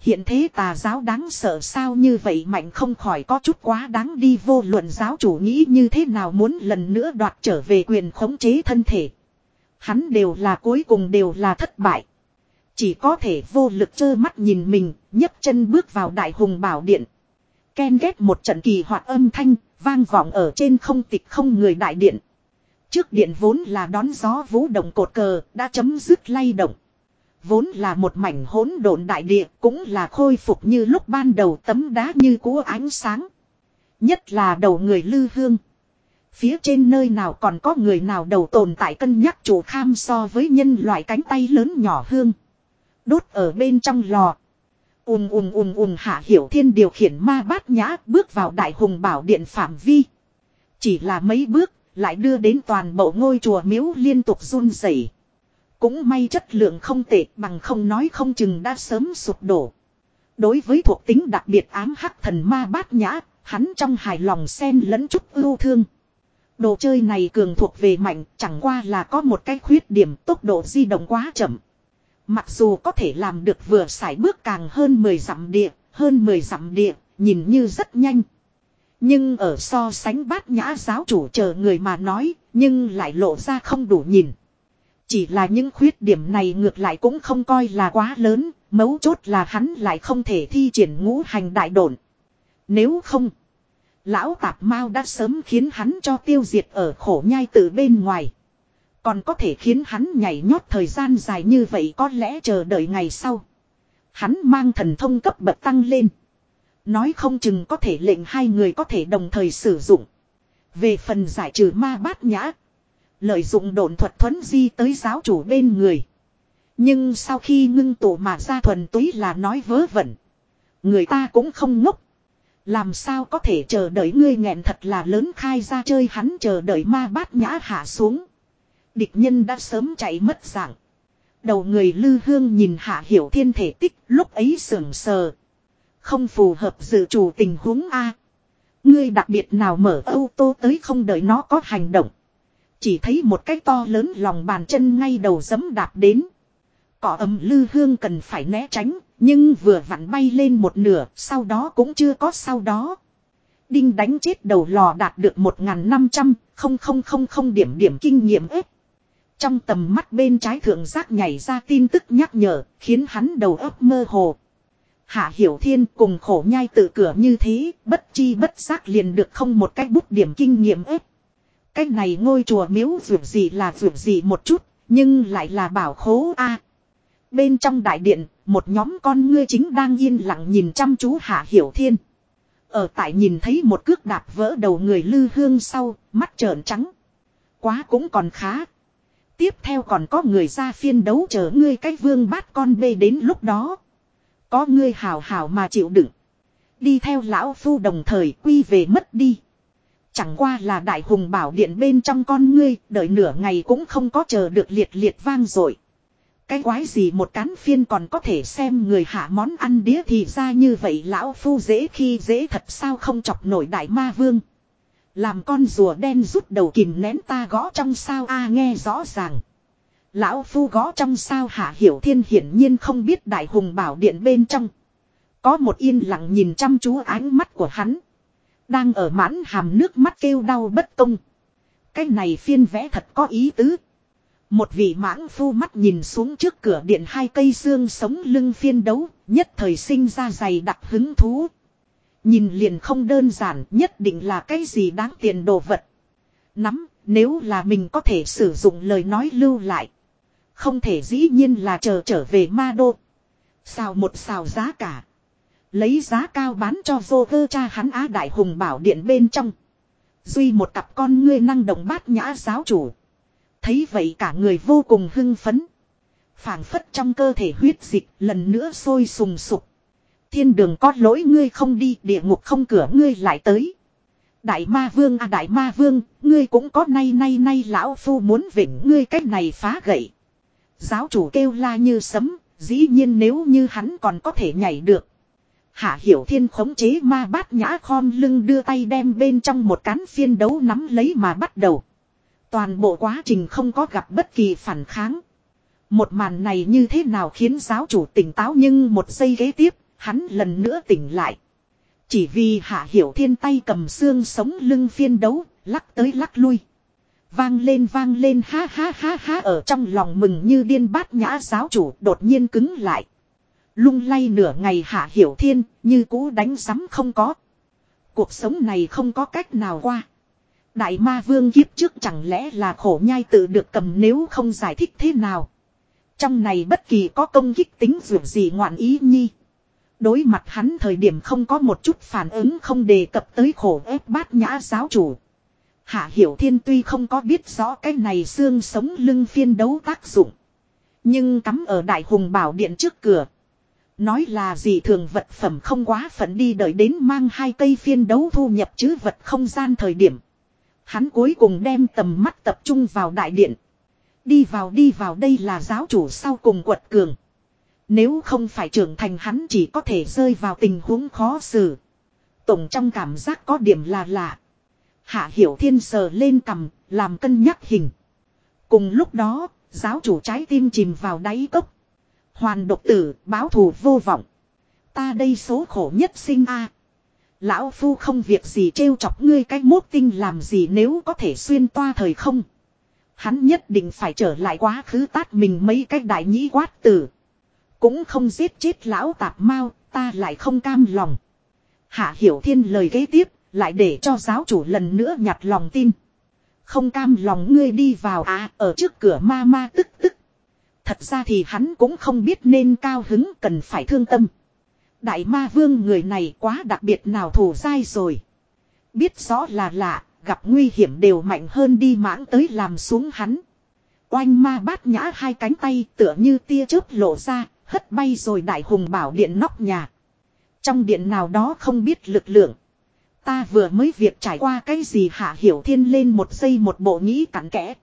Hiện thế tà giáo đáng sợ sao như vậy mạnh không khỏi có chút quá đáng đi vô luận giáo chủ nghĩ như thế nào muốn lần nữa đoạt trở về quyền khống chế thân thể. Hắn đều là cuối cùng đều là thất bại. Chỉ có thể vô lực trơ mắt nhìn mình, nhấc chân bước vào đại hùng bảo điện. Ken ghét một trận kỳ hoạt âm thanh, vang vọng ở trên không tịch không người đại điện. Trước điện vốn là đón gió vũ động cột cờ, đã chấm dứt lay động. vốn là một mảnh hỗn độn đại địa cũng là khôi phục như lúc ban đầu tấm đá như cũ ánh sáng. Nhất là đầu người lư hương. Phía trên nơi nào còn có người nào đầu tồn tại cân nhắc chủ kham so với nhân loại cánh tay lớn nhỏ hương. Đốt ở bên trong lò. Ùm ùm ùm ùm hạ hiểu thiên điều khiển ma bát nhã bước vào đại hùng bảo điện phạm vi. Chỉ là mấy bước lại đưa đến toàn bộ ngôi chùa miếu liên tục run rẩy. Cũng may chất lượng không tệ bằng không nói không chừng đã sớm sụp đổ. Đối với thuộc tính đặc biệt ám hắc thần ma bát nhã, hắn trong hài lòng xen lẫn chút ưu thương. Đồ chơi này cường thuộc về mạnh, chẳng qua là có một cái khuyết điểm tốc độ di động quá chậm. Mặc dù có thể làm được vừa sải bước càng hơn 10 dặm địa, hơn 10 dặm địa, nhìn như rất nhanh. Nhưng ở so sánh bát nhã giáo chủ chờ người mà nói, nhưng lại lộ ra không đủ nhìn. Chỉ là những khuyết điểm này ngược lại cũng không coi là quá lớn, mấu chốt là hắn lại không thể thi triển ngũ hành đại độn. Nếu không, lão tạp mao đã sớm khiến hắn cho tiêu diệt ở khổ nhai từ bên ngoài. Còn có thể khiến hắn nhảy nhót thời gian dài như vậy có lẽ chờ đợi ngày sau. Hắn mang thần thông cấp bậc tăng lên. Nói không chừng có thể lệnh hai người có thể đồng thời sử dụng. Về phần giải trừ ma bát nhã. Lợi dụng độn thuật thuấn di tới giáo chủ bên người. Nhưng sau khi ngưng tụ mà ra thuần túy là nói vớ vẩn. Người ta cũng không ngốc. Làm sao có thể chờ đợi ngươi nghẹn thật là lớn khai ra chơi hắn chờ đợi ma bát nhã hạ xuống. Địch nhân đã sớm chạy mất dạng. Đầu người lư hương nhìn hạ hiểu thiên thể tích lúc ấy sưởng sờ. Không phù hợp dự chủ tình huống A. Ngươi đặc biệt nào mở ô tô tới không đợi nó có hành động. Chỉ thấy một cái to lớn lòng bàn chân ngay đầu giấm đạp đến. Cỏ ấm lư hương cần phải né tránh, nhưng vừa vặn bay lên một nửa, sau đó cũng chưa có sau đó. Đinh đánh chết đầu lò đạt được 1.500, không không không không điểm điểm kinh nghiệm ếp. Trong tầm mắt bên trái thượng giác nhảy ra tin tức nhắc nhở, khiến hắn đầu óc mơ hồ. Hạ Hiểu Thiên cùng khổ nhai tự cửa như thế, bất chi bất giác liền được không một cách bút điểm kinh nghiệm ếp. Cái này ngôi chùa miếu vượt gì là vượt gì một chút, nhưng lại là bảo khố a. bên trong đại điện, một nhóm con ngươi chính đang yên lặng nhìn chăm chú Hạ Hiểu Thiên. Ở tại nhìn thấy một cước đạp vỡ đầu người lư hương sau, mắt trợn trắng. Quá cũng còn khá. Tiếp theo còn có người ra phiên đấu chờ ngươi cách vương bát con bê đến lúc đó. Có ngươi hào hào mà chịu đựng. Đi theo lão phu đồng thời quy về mất đi. Chẳng qua là đại hùng bảo điện bên trong con ngươi, đợi nửa ngày cũng không có chờ được liệt liệt vang rồi. Cái quái gì một cán phiên còn có thể xem người hạ món ăn đĩa thì ra như vậy lão phu dễ khi dễ thật sao không chọc nổi đại ma vương. Làm con rùa đen rút đầu kìm nén ta gõ trong sao a nghe rõ ràng. Lão phu gõ trong sao hạ hiểu thiên hiển nhiên không biết đại hùng bảo điện bên trong. Có một yên lặng nhìn chăm chú ánh mắt của hắn. Đang ở mãn hàm nước mắt kêu đau bất công. Cái này phiên vẽ thật có ý tứ. Một vị mãng phu mắt nhìn xuống trước cửa điện hai cây xương sống lưng phiên đấu, nhất thời sinh ra dày đặc hứng thú. Nhìn liền không đơn giản, nhất định là cái gì đáng tiền đồ vật. Nắm, nếu là mình có thể sử dụng lời nói lưu lại. Không thể dĩ nhiên là chờ trở về ma đô. Xào một xào giá cả. Lấy giá cao bán cho vô cơ cha hắn á đại hùng bảo điện bên trong. Duy một cặp con ngươi năng động bát nhã giáo chủ. Thấy vậy cả người vô cùng hưng phấn. phảng phất trong cơ thể huyết dịch lần nữa sôi sùng sục. Thiên đường có lỗi ngươi không đi, địa ngục không cửa ngươi lại tới. Đại ma vương à đại ma vương, ngươi cũng có nay nay nay lão phu muốn vỉnh ngươi cách này phá gậy. Giáo chủ kêu la như sấm, dĩ nhiên nếu như hắn còn có thể nhảy được. Hạ hiểu thiên khống chế ma bát nhã khom lưng đưa tay đem bên trong một cán phiên đấu nắm lấy mà bắt đầu. Toàn bộ quá trình không có gặp bất kỳ phản kháng. Một màn này như thế nào khiến giáo chủ tỉnh táo nhưng một giây kế tiếp, hắn lần nữa tỉnh lại. Chỉ vì hạ hiểu thiên tay cầm xương sống lưng phiên đấu, lắc tới lắc lui. Vang lên vang lên ha ha ha ha ở trong lòng mừng như điên bát nhã giáo chủ đột nhiên cứng lại. Lung lay nửa ngày hạ hiểu thiên, như cũ đánh sắm không có. Cuộc sống này không có cách nào qua. Đại ma vương kiếp trước chẳng lẽ là khổ nhai tự được cầm nếu không giải thích thế nào. Trong này bất kỳ có công kích tính dù gì ngoạn ý nhi. Đối mặt hắn thời điểm không có một chút phản ứng không đề cập tới khổ ép bát nhã giáo chủ. Hạ Hiểu Thiên tuy không có biết rõ cái này xương sống lưng phiên đấu tác dụng. Nhưng cắm ở đại hùng bảo điện trước cửa. Nói là gì thường vật phẩm không quá phận đi đợi đến mang hai cây phiên đấu thu nhập chứ vật không gian thời điểm. Hắn cuối cùng đem tầm mắt tập trung vào đại điện. Đi vào đi vào, đây là giáo chủ sau cùng quật cường. Nếu không phải trưởng thành hắn chỉ có thể rơi vào tình huống khó xử. Tổng trong cảm giác có điểm là lạ. Hạ hiểu thiên sờ lên cầm, làm cân nhắc hình. Cùng lúc đó, giáo chủ trái tim chìm vào đáy cốc. Hoàn độc tử, báo thù vô vọng. Ta đây số khổ nhất sinh a. Lão phu không việc gì trêu chọc ngươi cái mốt tinh làm gì nếu có thể xuyên toa thời không. Hắn nhất định phải trở lại quá khứ tát mình mấy cái đại nhĩ quát tử. Cũng không giết chết lão tạp mau, ta lại không cam lòng. Hạ hiểu thiên lời kế tiếp, lại để cho giáo chủ lần nữa nhặt lòng tin. Không cam lòng ngươi đi vào à, ở trước cửa ma ma tức tức. Thật ra thì hắn cũng không biết nên cao hứng cần phải thương tâm. Đại ma vương người này quá đặc biệt nào thù dai rồi. Biết rõ là lạ, gặp nguy hiểm đều mạnh hơn đi mãng tới làm xuống hắn. Oanh ma bát nhã hai cánh tay tựa như tia chớp lộ ra, hất bay rồi đại hùng bảo điện nóc nhà. Trong điện nào đó không biết lực lượng. Ta vừa mới việc trải qua cái gì hạ hiểu thiên lên một giây một bộ nghĩ cặn kẽ.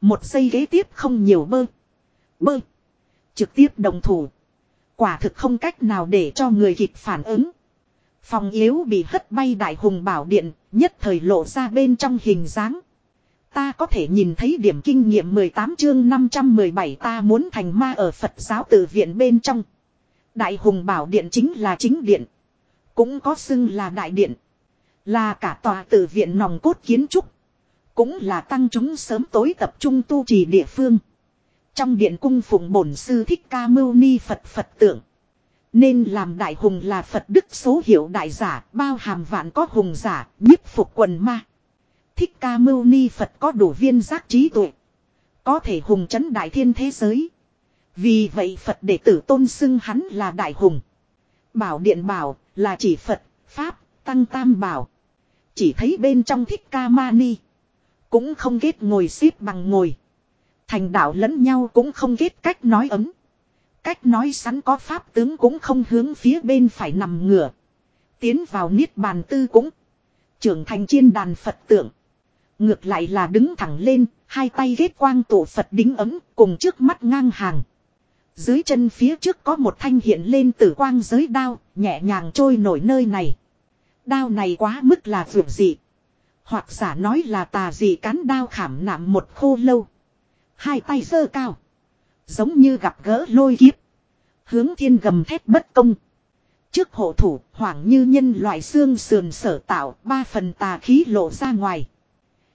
Một giây ghế tiếp không nhiều bơ. Bơ. Trực tiếp đồng thủ. Quả thực không cách nào để cho người kịp phản ứng. Phòng yếu bị hất bay đại hùng bảo điện, nhất thời lộ ra bên trong hình dáng. Ta có thể nhìn thấy điểm kinh nghiệm 18 chương 517 ta muốn thành ma ở Phật giáo tự viện bên trong. Đại hùng bảo điện chính là chính điện. Cũng có xưng là đại điện. Là cả tòa tự viện nòng cốt kiến trúc. Cũng là tăng chúng sớm tối tập trung tu trì địa phương. Trong điện cung phụng bổn sư thích ca mâu ni Phật Phật tượng. Nên làm đại hùng là Phật đức số hiệu đại giả, bao hàm vạn có hùng giả, nhiếp phục quần ma. Thích ca mâu ni Phật có đủ viên giác trí tuệ. Có thể hùng chấn đại thiên thế giới. Vì vậy Phật đệ tử tôn xưng hắn là đại hùng. Bảo điện bảo là chỉ Phật, Pháp, Tăng Tam bảo. Chỉ thấy bên trong thích ca ma ni. Cũng không ghét ngồi xếp bằng ngồi. Thành đạo lẫn nhau cũng không ghét cách nói ấm. Cách nói sẵn có pháp tướng cũng không hướng phía bên phải nằm ngửa. Tiến vào niết bàn tư cũng. Trưởng thành chiên đàn Phật tượng. Ngược lại là đứng thẳng lên, hai tay ghét quang tổ Phật đính ấm, cùng trước mắt ngang hàng. Dưới chân phía trước có một thanh hiện lên tử quang giới đao, nhẹ nhàng trôi nổi nơi này. Đao này quá mức là vượt dị. Hoặc giả nói là tà dị cán đao khảm nạm một khô lâu. Hai tay sơ cao. Giống như gặp gỡ lôi kiếp. Hướng thiên gầm thép bất công. Trước hộ thủ hoảng như nhân loại xương sườn sở tạo ba phần tà khí lộ ra ngoài.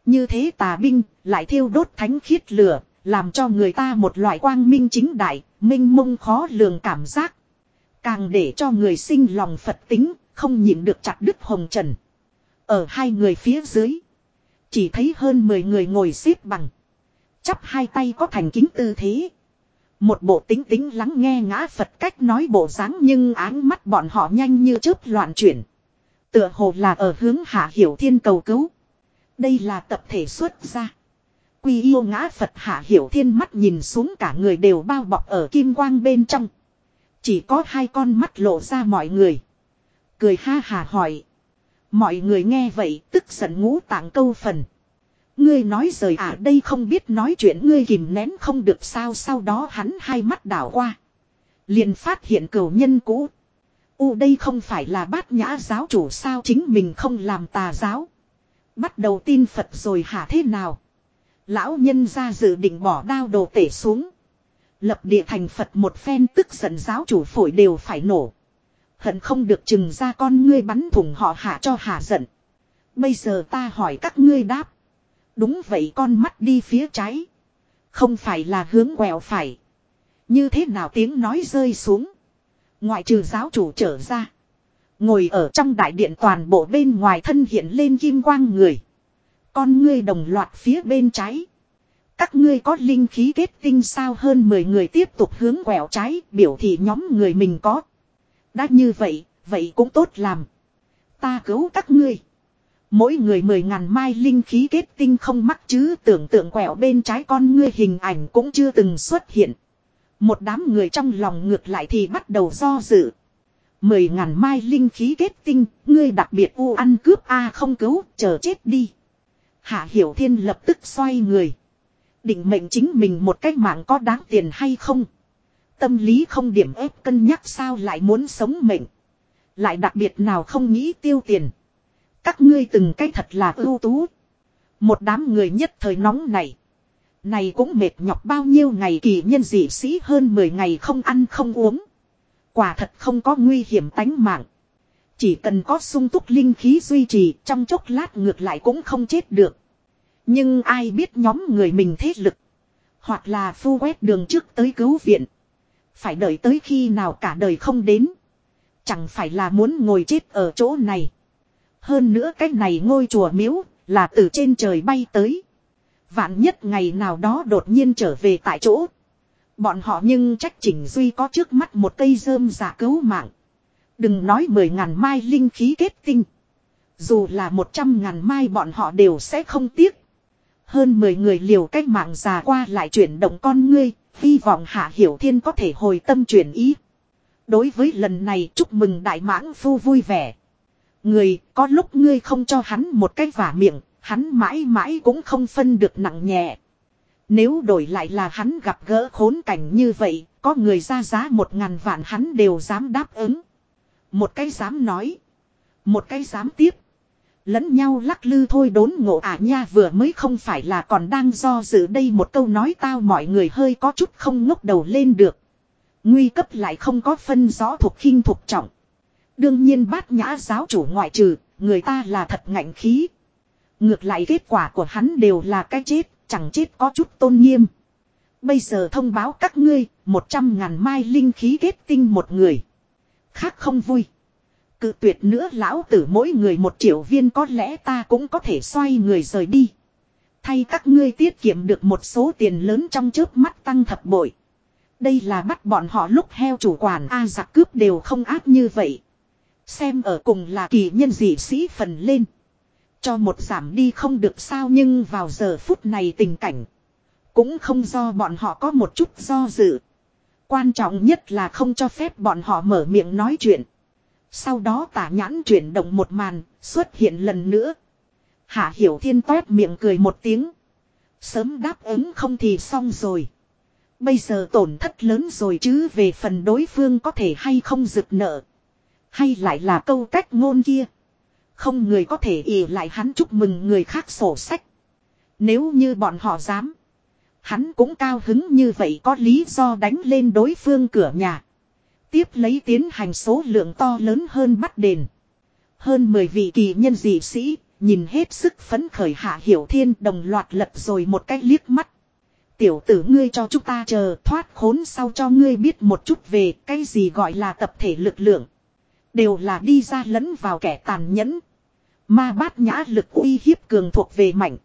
Như thế tà binh lại thiêu đốt thánh khiết lửa. Làm cho người ta một loại quang minh chính đại, minh mông khó lường cảm giác. Càng để cho người sinh lòng Phật tính, không nhịn được chặt đứt hồng trần. Ở hai người phía dưới, chỉ thấy hơn 10 người ngồi xếp bằng. Chắp hai tay có thành kính tư thế. Một bộ tính tính lắng nghe ngã Phật cách nói bộ dáng nhưng áng mắt bọn họ nhanh như chớp loạn chuyển. Tựa hồ là ở hướng hạ hiểu thiên cầu cứu. Đây là tập thể xuất ra. Quy yêu ngã Phật hạ hiểu thiên mắt nhìn xuống cả người đều bao bọc ở kim quang bên trong. Chỉ có hai con mắt lộ ra mọi người. Cười ha hà hỏi. Mọi người nghe vậy tức giận ngũ tạng câu phần. Ngươi nói rời à đây không biết nói chuyện ngươi kìm nén không được sao sau đó hắn hai mắt đảo qua. liền phát hiện cửu nhân cũ. U đây không phải là bát nhã giáo chủ sao chính mình không làm tà giáo. Bắt đầu tin Phật rồi hả thế nào. Lão nhân ra dự định bỏ đao đồ tể xuống. Lập địa thành Phật một phen tức giận giáo chủ phổi đều phải nổ. Hận không được chừng ra con ngươi bắn thủng họ hạ cho hạ giận. Bây giờ ta hỏi các ngươi đáp. Đúng vậy con mắt đi phía trái. Không phải là hướng quẹo phải. Như thế nào tiếng nói rơi xuống. Ngoại trừ giáo chủ trở ra. Ngồi ở trong đại điện toàn bộ bên ngoài thân hiện lên kim quang người. Con ngươi đồng loạt phía bên trái. Các ngươi có linh khí kết tinh sao hơn 10 người tiếp tục hướng quẹo trái biểu thị nhóm người mình có. Đã như vậy, vậy cũng tốt làm. Ta cứu các ngươi. Mỗi người mười ngàn mai linh khí kết tinh không mắc chứ tưởng tượng quẹo bên trái con ngươi hình ảnh cũng chưa từng xuất hiện. Một đám người trong lòng ngược lại thì bắt đầu do dự. Mười ngàn mai linh khí kết tinh, ngươi đặc biệt u ăn cướp A không cứu, chờ chết đi. Hạ Hiểu Thiên lập tức xoay người. Định mệnh chính mình một cách mạng có đáng tiền hay không. Tâm lý không điểm ép cân nhắc sao lại muốn sống mệnh. Lại đặc biệt nào không nghĩ tiêu tiền. Các ngươi từng cái thật là ưu tú. Một đám người nhất thời nóng này. Này cũng mệt nhọc bao nhiêu ngày kỳ nhân dị sĩ hơn 10 ngày không ăn không uống. Quả thật không có nguy hiểm tánh mạng. Chỉ cần có sung túc linh khí duy trì, trong chốc lát ngược lại cũng không chết được. Nhưng ai biết nhóm người mình thế lực. Hoặc là phu quét đường trước tới cứu viện. Phải đợi tới khi nào cả đời không đến. Chẳng phải là muốn ngồi chết ở chỗ này. Hơn nữa cái này ngôi chùa miếu là từ trên trời bay tới. Vạn nhất ngày nào đó đột nhiên trở về tại chỗ. Bọn họ nhưng trách chỉnh duy có trước mắt một cây rơm giả cứu mạng. Đừng nói mười ngàn mai linh khí kết tinh. Dù là một trăm ngàn mai bọn họ đều sẽ không tiếc. Hơn mười người liều cách mạng già qua lại chuyển động con ngươi, hy vọng Hạ Hiểu Thiên có thể hồi tâm chuyển ý. Đối với lần này chúc mừng đại mãng phu vui vẻ. Người, có lúc ngươi không cho hắn một cái vả miệng, hắn mãi mãi cũng không phân được nặng nhẹ. Nếu đổi lại là hắn gặp gỡ khốn cảnh như vậy, có người ra giá một ngàn vạn hắn đều dám đáp ứng. Một cái dám nói. Một cái dám tiếp. Lẫn nhau lắc lư thôi đốn ngộ à nha vừa mới không phải là còn đang do dự đây một câu nói tao mọi người hơi có chút không ngốc đầu lên được. Nguy cấp lại không có phân rõ thuộc khinh thuộc trọng. Đương nhiên bát nhã giáo chủ ngoại trừ, người ta là thật ngạnh khí. Ngược lại kết quả của hắn đều là cái chết, chẳng chết có chút tôn nghiêm. Bây giờ thông báo các ngươi, một trăm ngàn mai linh khí kết tinh một người. Khác không vui. Cự tuyệt nữa lão tử mỗi người một triệu viên có lẽ ta cũng có thể xoay người rời đi. Thay các ngươi tiết kiệm được một số tiền lớn trong chớp mắt tăng thập bội. Đây là bắt bọn họ lúc heo chủ quản A giặc cướp đều không áp như vậy. Xem ở cùng là kỳ nhân dị sĩ phần lên. Cho một giảm đi không được sao nhưng vào giờ phút này tình cảnh. Cũng không do bọn họ có một chút do dự. Quan trọng nhất là không cho phép bọn họ mở miệng nói chuyện. Sau đó tả nhãn chuyển động một màn, xuất hiện lần nữa. Hạ Hiểu Thiên toét miệng cười một tiếng. Sớm đáp ứng không thì xong rồi. Bây giờ tổn thất lớn rồi chứ về phần đối phương có thể hay không rực nợ. Hay lại là câu cách ngôn kia. Không người có thể ỉ lại hắn chúc mừng người khác sổ sách. Nếu như bọn họ dám. Hắn cũng cao hứng như vậy có lý do đánh lên đối phương cửa nhà. Tiếp lấy tiến hành số lượng to lớn hơn bắt đền. Hơn 10 vị kỳ nhân dị sĩ, nhìn hết sức phấn khởi hạ hiểu thiên đồng loạt lật rồi một cái liếc mắt. Tiểu tử ngươi cho chúng ta chờ thoát khốn sau cho ngươi biết một chút về cái gì gọi là tập thể lực lượng. Đều là đi ra lẫn vào kẻ tàn nhẫn. Ma bát nhã lực uy hiếp cường thuộc về mạnh.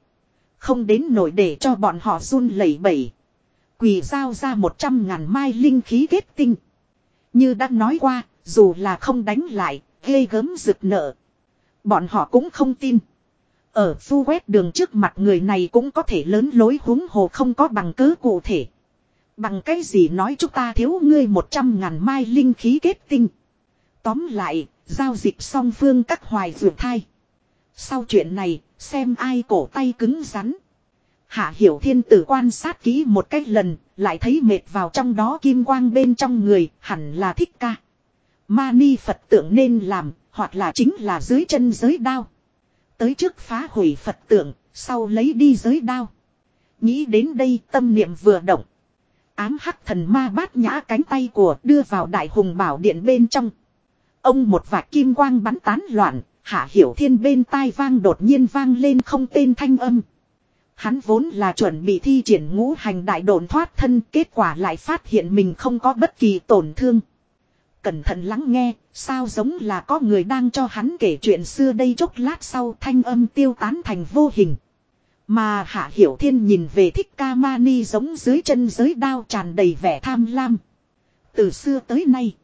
Không đến nổi để cho bọn họ run lẩy bẩy. Quỳ giao ra một trăm ngàn mai linh khí kết tinh. Như đã nói qua, dù là không đánh lại, ghê gớm rực nợ. Bọn họ cũng không tin. Ở phu quét đường trước mặt người này cũng có thể lớn lối huống hồ không có bằng cứ cụ thể. Bằng cái gì nói chúng ta thiếu ngươi một trăm ngàn mai linh khí kết tinh. Tóm lại, giao dịch song phương các hoài rượu thai. Sau chuyện này, xem ai cổ tay cứng rắn. Hạ hiểu thiên tử quan sát kỹ một cách lần, lại thấy mệt vào trong đó kim quang bên trong người, hẳn là thích ca. ma ni Phật tượng nên làm, hoặc là chính là dưới chân giới đao. Tới trước phá hủy Phật tượng, sau lấy đi giới đao. Nghĩ đến đây tâm niệm vừa động. Ám hắc thần ma bát nhã cánh tay của đưa vào đại hùng bảo điện bên trong. Ông một vạt kim quang bắn tán loạn, hạ hiểu thiên bên tai vang đột nhiên vang lên không tên thanh âm. Hắn vốn là chuẩn bị thi triển ngũ hành đại đồn thoát thân, kết quả lại phát hiện mình không có bất kỳ tổn thương. Cẩn thận lắng nghe, sao giống là có người đang cho hắn kể chuyện xưa đây chốc lát sau thanh âm tiêu tán thành vô hình. Mà Hạ Hiểu Thiên nhìn về thích ca ma ni giống dưới chân giới đao tràn đầy vẻ tham lam. Từ xưa tới nay.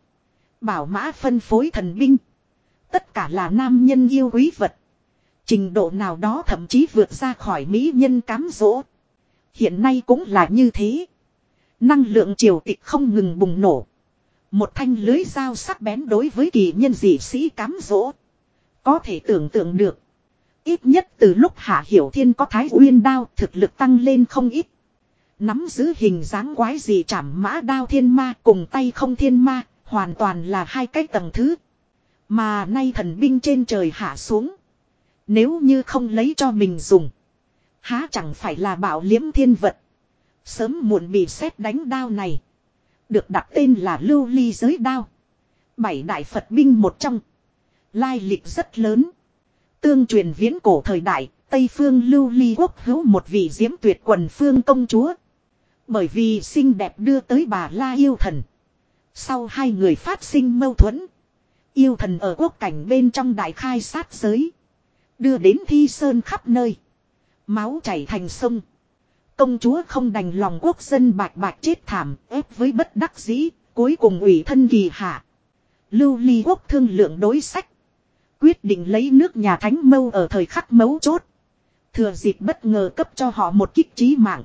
Bảo mã phân phối thần binh. Tất cả là nam nhân yêu quý vật. Trình độ nào đó thậm chí vượt ra khỏi mỹ nhân cám dỗ. Hiện nay cũng là như thế. Năng lượng triều tịch không ngừng bùng nổ. Một thanh lưới dao sắc bén đối với kỳ nhân dị sĩ cám dỗ. Có thể tưởng tượng được. Ít nhất từ lúc Hạ Hiểu Thiên có thái uyên đao thực lực tăng lên không ít. Nắm giữ hình dáng quái gì chảm mã đao thiên ma cùng tay không thiên ma, hoàn toàn là hai cái tầng thứ. Mà nay thần binh trên trời hạ xuống. Nếu như không lấy cho mình dùng. Há chẳng phải là bảo liếm thiên vật. Sớm muộn bị xét đánh đao này. Được đặt tên là lưu ly giới đao. Bảy đại Phật binh một trong. Lai lịch rất lớn. Tương truyền viễn cổ thời đại, Tây phương lưu ly quốc hữu một vị diễm tuyệt quần phương công chúa. Bởi vì xinh đẹp đưa tới bà La yêu thần. Sau hai người phát sinh mâu thuẫn. Yêu thần ở quốc cảnh bên trong đại khai sát giới. Đưa đến thi sơn khắp nơi. Máu chảy thành sông. Công chúa không đành lòng quốc dân bạc bạc chết thảm, ép với bất đắc dĩ. Cuối cùng ủy thân kỳ hạ. Lưu ly quốc thương lượng đối sách. Quyết định lấy nước nhà thánh mâu ở thời khắc mấu chốt. Thừa dịp bất ngờ cấp cho họ một kích trí mạng.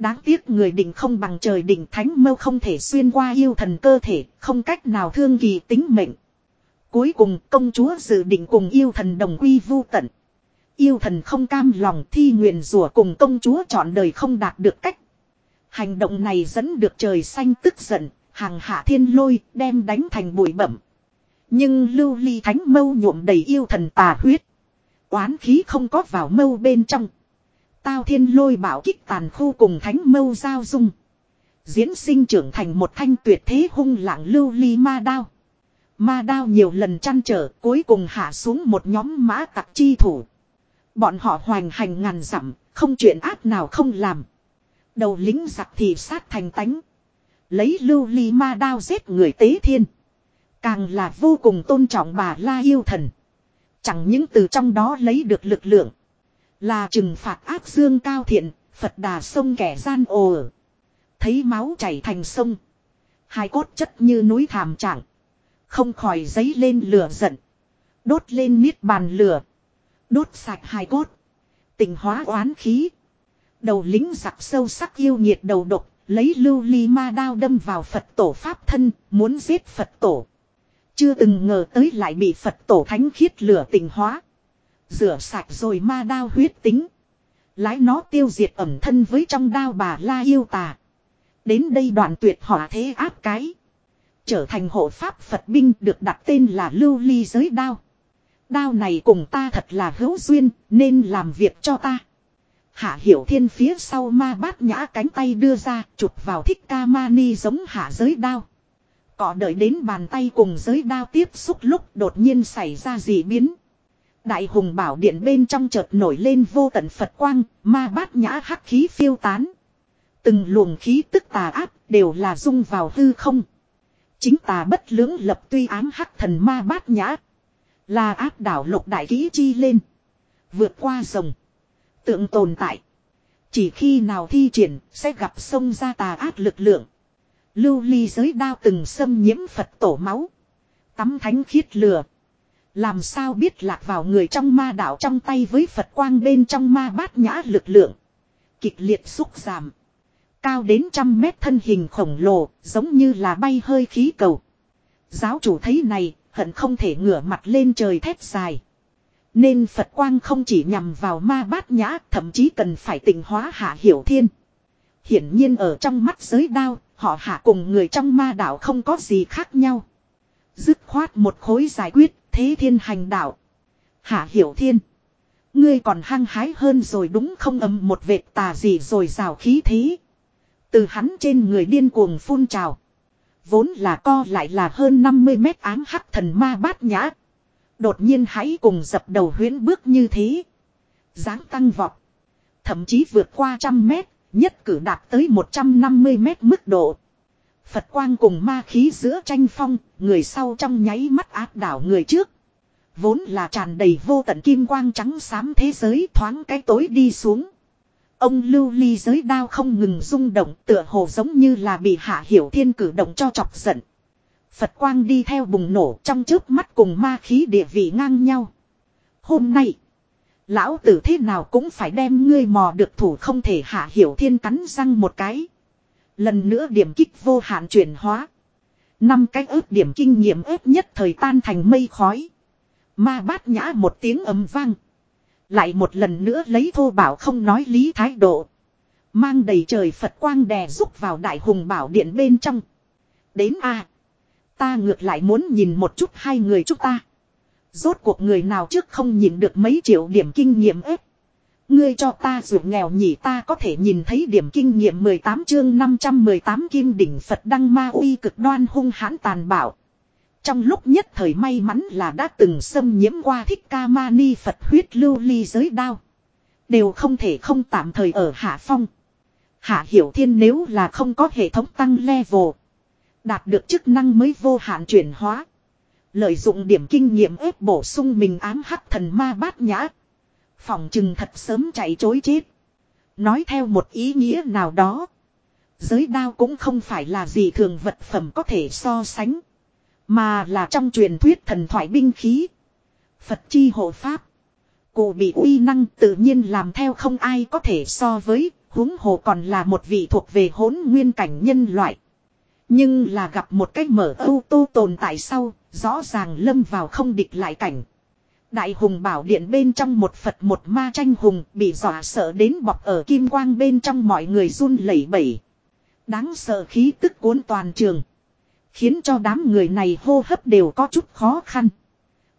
Đáng tiếc người định không bằng trời định thánh mâu không thể xuyên qua yêu thần cơ thể, không cách nào thương kỳ tính mệnh. Cuối cùng công chúa dự định cùng yêu thần đồng quy vu tận. Yêu thần không cam lòng thi nguyện rủa cùng công chúa chọn đời không đạt được cách. Hành động này dẫn được trời xanh tức giận, hàng hạ thiên lôi đem đánh thành bụi bẩm. Nhưng lưu ly thánh mâu nhuộm đầy yêu thần tà huyết. Oán khí không có vào mâu bên trong. Tao thiên lôi bảo kích tàn khu cùng thánh mâu giao dung. Diễn sinh trưởng thành một thanh tuyệt thế hung lạng lưu ly ma đao. Ma đao nhiều lần chăn trở cuối cùng hạ xuống một nhóm mã tặc chi thủ. Bọn họ hoành hành ngàn dặm, không chuyện ác nào không làm. Đầu lính giặc thì sát thành tánh. Lấy lưu ly ma đao giết người tế thiên. Càng là vô cùng tôn trọng bà La yêu thần. Chẳng những từ trong đó lấy được lực lượng. Là trừng phạt ác dương cao thiện, Phật đà sông kẻ gian ồ. Thấy máu chảy thành sông. Hai cốt chất như núi thảm trạng. Không khỏi giấy lên lửa giận. Đốt lên niết bàn lửa. Đốt sạch hai cốt. Tình hóa oán khí. Đầu lính giặc sâu sắc yêu nhiệt đầu độc. Lấy lưu ly ma đao đâm vào Phật tổ Pháp thân. Muốn giết Phật tổ. Chưa từng ngờ tới lại bị Phật tổ thánh khiết lửa tình hóa. Rửa sạch rồi ma đao huyết tính. Lái nó tiêu diệt ẩm thân với trong đao bà la yêu tà. Đến đây đoạn tuyệt hỏa thế áp cái. Trở thành hộ pháp Phật binh được đặt tên là lưu ly giới đao. Đao này cùng ta thật là hữu duyên, nên làm việc cho ta. Hạ hiểu thiên phía sau ma bát nhã cánh tay đưa ra, chụp vào thích ca mani giống hạ giới đao. Cọ đợi đến bàn tay cùng giới đao tiếp xúc lúc đột nhiên xảy ra dị biến. Đại hùng bảo điện bên trong chợt nổi lên vô tận Phật quang, ma bát nhã hắc khí phiêu tán. Từng luồng khí tức tà áp đều là dung vào hư không. Chính tà bất lưỡng lập tuy ám hắc thần ma bát nhã. Là áp đảo lục đại kỹ chi lên. Vượt qua rồng. Tượng tồn tại. Chỉ khi nào thi triển sẽ gặp sông ra tà ác lực lượng. Lưu ly giới đao từng xâm nhiễm Phật tổ máu. Tắm thánh khiết lừa. Làm sao biết lạc vào người trong ma đạo trong tay với Phật quang bên trong ma bát nhã lực lượng. Kịch liệt xúc giảm. Cao đến trăm mét thân hình khổng lồ, giống như là bay hơi khí cầu. Giáo chủ thấy này, hận không thể ngửa mặt lên trời thét dài. Nên Phật quang không chỉ nhằm vào ma bát nhã, thậm chí cần phải tỉnh hóa hạ hiểu thiên. Hiển nhiên ở trong mắt giới đao, họ hạ cùng người trong ma đạo không có gì khác nhau. Dứt khoát một khối giải quyết, thế thiên hành đạo. Hạ hiểu thiên. Ngươi còn hăng hái hơn rồi đúng không ầm một vệt tà gì rồi rào khí thế. Từ hắn trên người điên cuồng phun trào. Vốn là co lại là hơn 50 mét ám hắc thần ma bát nhã. Đột nhiên hãy cùng dập đầu huyến bước như thế. dáng tăng vọt. Thậm chí vượt qua trăm mét, nhất cử đạt tới 150 mét mức độ. Phật quang cùng ma khí giữa tranh phong, người sau trong nháy mắt áp đảo người trước. Vốn là tràn đầy vô tận kim quang trắng xám thế giới thoáng cái tối đi xuống. Ông lưu ly giới đao không ngừng rung động tựa hồ giống như là bị hạ hiểu thiên cử động cho chọc giận. Phật quang đi theo bùng nổ trong trước mắt cùng ma khí địa vị ngang nhau. Hôm nay, lão tử thế nào cũng phải đem ngươi mò được thủ không thể hạ hiểu thiên cắn răng một cái. Lần nữa điểm kích vô hạn chuyển hóa. Năm cái ước điểm kinh nghiệm ước nhất thời tan thành mây khói. Ma bát nhã một tiếng ấm vang. Lại một lần nữa lấy thô bảo không nói lý thái độ. Mang đầy trời Phật quang đè rúc vào đại hùng bảo điện bên trong. Đến a Ta ngược lại muốn nhìn một chút hai người chúng ta. Rốt cuộc người nào trước không nhìn được mấy triệu điểm kinh nghiệm ếp. Ngươi cho ta dù nghèo nhỉ, ta có thể nhìn thấy điểm kinh nghiệm 18 chương 518 kim đỉnh Phật đăng ma uy cực đoan hung hãn tàn bạo. Trong lúc nhất thời may mắn là đã từng xâm nhiễm qua thích ca ma ni Phật huyết lưu ly giới đao. Đều không thể không tạm thời ở hạ phong. Hạ hiểu thiên nếu là không có hệ thống tăng level. Đạt được chức năng mới vô hạn chuyển hóa. Lợi dụng điểm kinh nghiệm ép bổ sung mình ám hắc thần ma bát nhã. Phòng chừng thật sớm chạy chối chết. Nói theo một ý nghĩa nào đó. Giới đao cũng không phải là gì thường vật phẩm có thể so sánh. Mà là trong truyền thuyết thần thoại binh khí. Phật chi hộ pháp. Cụ bị uy năng tự nhiên làm theo không ai có thể so với, huống hồ còn là một vị thuộc về hỗn nguyên cảnh nhân loại. Nhưng là gặp một cách mở âu tô tồn tại sau, rõ ràng lâm vào không địch lại cảnh. Đại hùng bảo điện bên trong một Phật một ma tranh hùng bị dọa sợ đến bọc ở kim quang bên trong mọi người run lẩy bẩy. Đáng sợ khí tức cuốn toàn trường. Khiến cho đám người này hô hấp đều có chút khó khăn.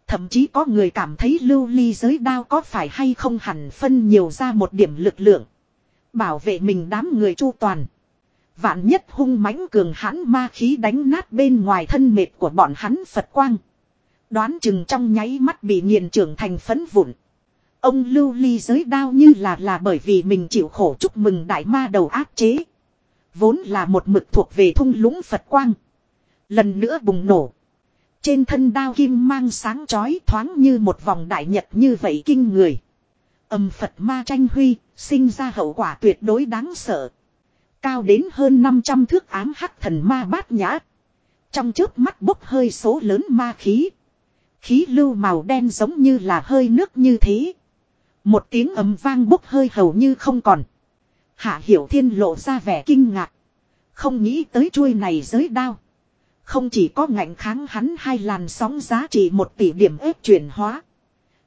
Thậm chí có người cảm thấy lưu ly giới đao có phải hay không hẳn phân nhiều ra một điểm lực lượng. Bảo vệ mình đám người chu toàn. Vạn nhất hung mãnh cường hãn ma khí đánh nát bên ngoài thân mệt của bọn hắn Phật quang. Đoán chừng trong nháy mắt bị nghiền trưởng thành phấn vụn. Ông lưu ly giới đao như là là bởi vì mình chịu khổ chúc mừng đại ma đầu áp chế. Vốn là một mực thuộc về thung lũng Phật quang. Lần nữa bùng nổ. Trên thân đao kim mang sáng chói thoáng như một vòng đại nhật như vậy kinh người. Âm Phật ma tranh huy, sinh ra hậu quả tuyệt đối đáng sợ. Cao đến hơn 500 thước ám hắc thần ma bát nhã. Trong trước mắt bốc hơi số lớn ma khí. Khí lưu màu đen giống như là hơi nước như thế. Một tiếng ấm vang bốc hơi hầu như không còn. Hạ Hiểu Thiên lộ ra vẻ kinh ngạc. Không nghĩ tới chuôi này giới đao. Không chỉ có ngạnh kháng hắn hai làn sóng giá trị một tỷ điểm ép chuyển hóa.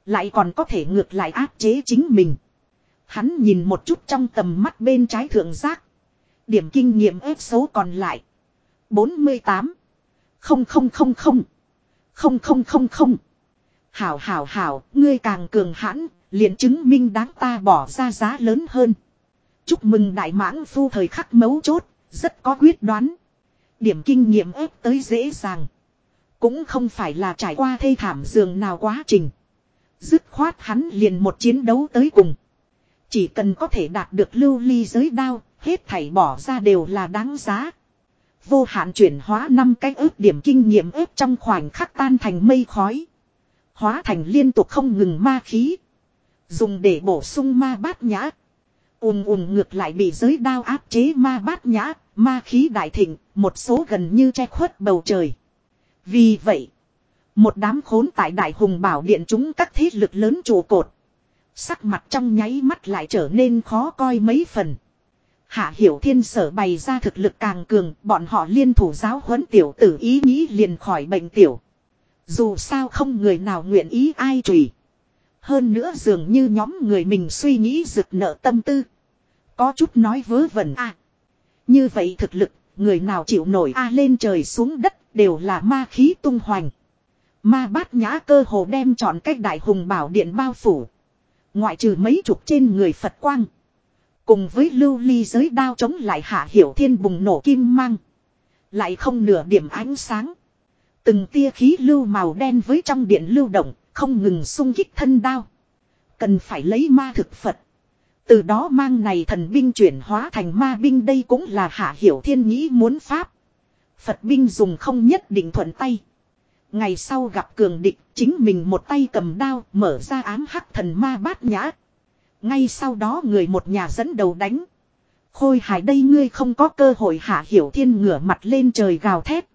Lại còn có thể ngược lại áp chế chính mình. Hắn nhìn một chút trong tầm mắt bên trái thượng giác. Điểm kinh nghiệm ép số còn lại. 48. Không không không không. Không. Hảo hảo hảo, ngươi càng cường hãn, liền chứng minh đáng ta bỏ ra giá lớn hơn. Chúc mừng đại mãng phu thời khắc mấu chốt, rất có quyết đoán. Điểm kinh nghiệm ép tới dễ dàng. Cũng không phải là trải qua thê thảm giường nào quá trình. Dứt khoát hắn liền một chiến đấu tới cùng. Chỉ cần có thể đạt được lưu ly giới đao, hết thảy bỏ ra đều là đáng giá. Vô hạn chuyển hóa năm cái ước điểm kinh nghiệm ước trong khoảnh khắc tan thành mây khói. Hóa thành liên tục không ngừng ma khí. Dùng để bổ sung ma bát nhã. ùm ùm ngược lại bị giới đao áp chế ma bát nhã, ma khí đại thịnh, một số gần như che khuất bầu trời. Vì vậy, một đám khốn tại đại hùng bảo điện chúng các thế lực lớn trụ cột. Sắc mặt trong nháy mắt lại trở nên khó coi mấy phần. Hạ hiểu thiên sở bày ra thực lực càng cường, bọn họ liên thủ giáo huấn tiểu tử ý nghĩ liền khỏi bệnh tiểu. Dù sao không người nào nguyện ý ai trùy. Hơn nữa dường như nhóm người mình suy nghĩ rực nợ tâm tư. Có chút nói vớ vẩn à. Như vậy thực lực, người nào chịu nổi a lên trời xuống đất đều là ma khí tung hoành. Ma bát nhã cơ hồ đem chọn cách đại hùng bảo điện bao phủ. Ngoại trừ mấy chục trên người Phật quang. Cùng với lưu ly giới đao chống lại hạ hiểu thiên bùng nổ kim mang. Lại không nửa điểm ánh sáng. Từng tia khí lưu màu đen với trong điện lưu động, không ngừng sung kích thân đao. Cần phải lấy ma thực Phật. Từ đó mang này thần binh chuyển hóa thành ma binh đây cũng là hạ hiểu thiên nghĩ muốn pháp. Phật binh dùng không nhất định thuận tay. Ngày sau gặp cường địch, chính mình một tay cầm đao, mở ra ám hắc thần ma bát nhã. Ngay sau đó người một nhà dẫn đầu đánh. Khôi hải đây ngươi không có cơ hội hạ hiểu thiên ngửa mặt lên trời gào thét.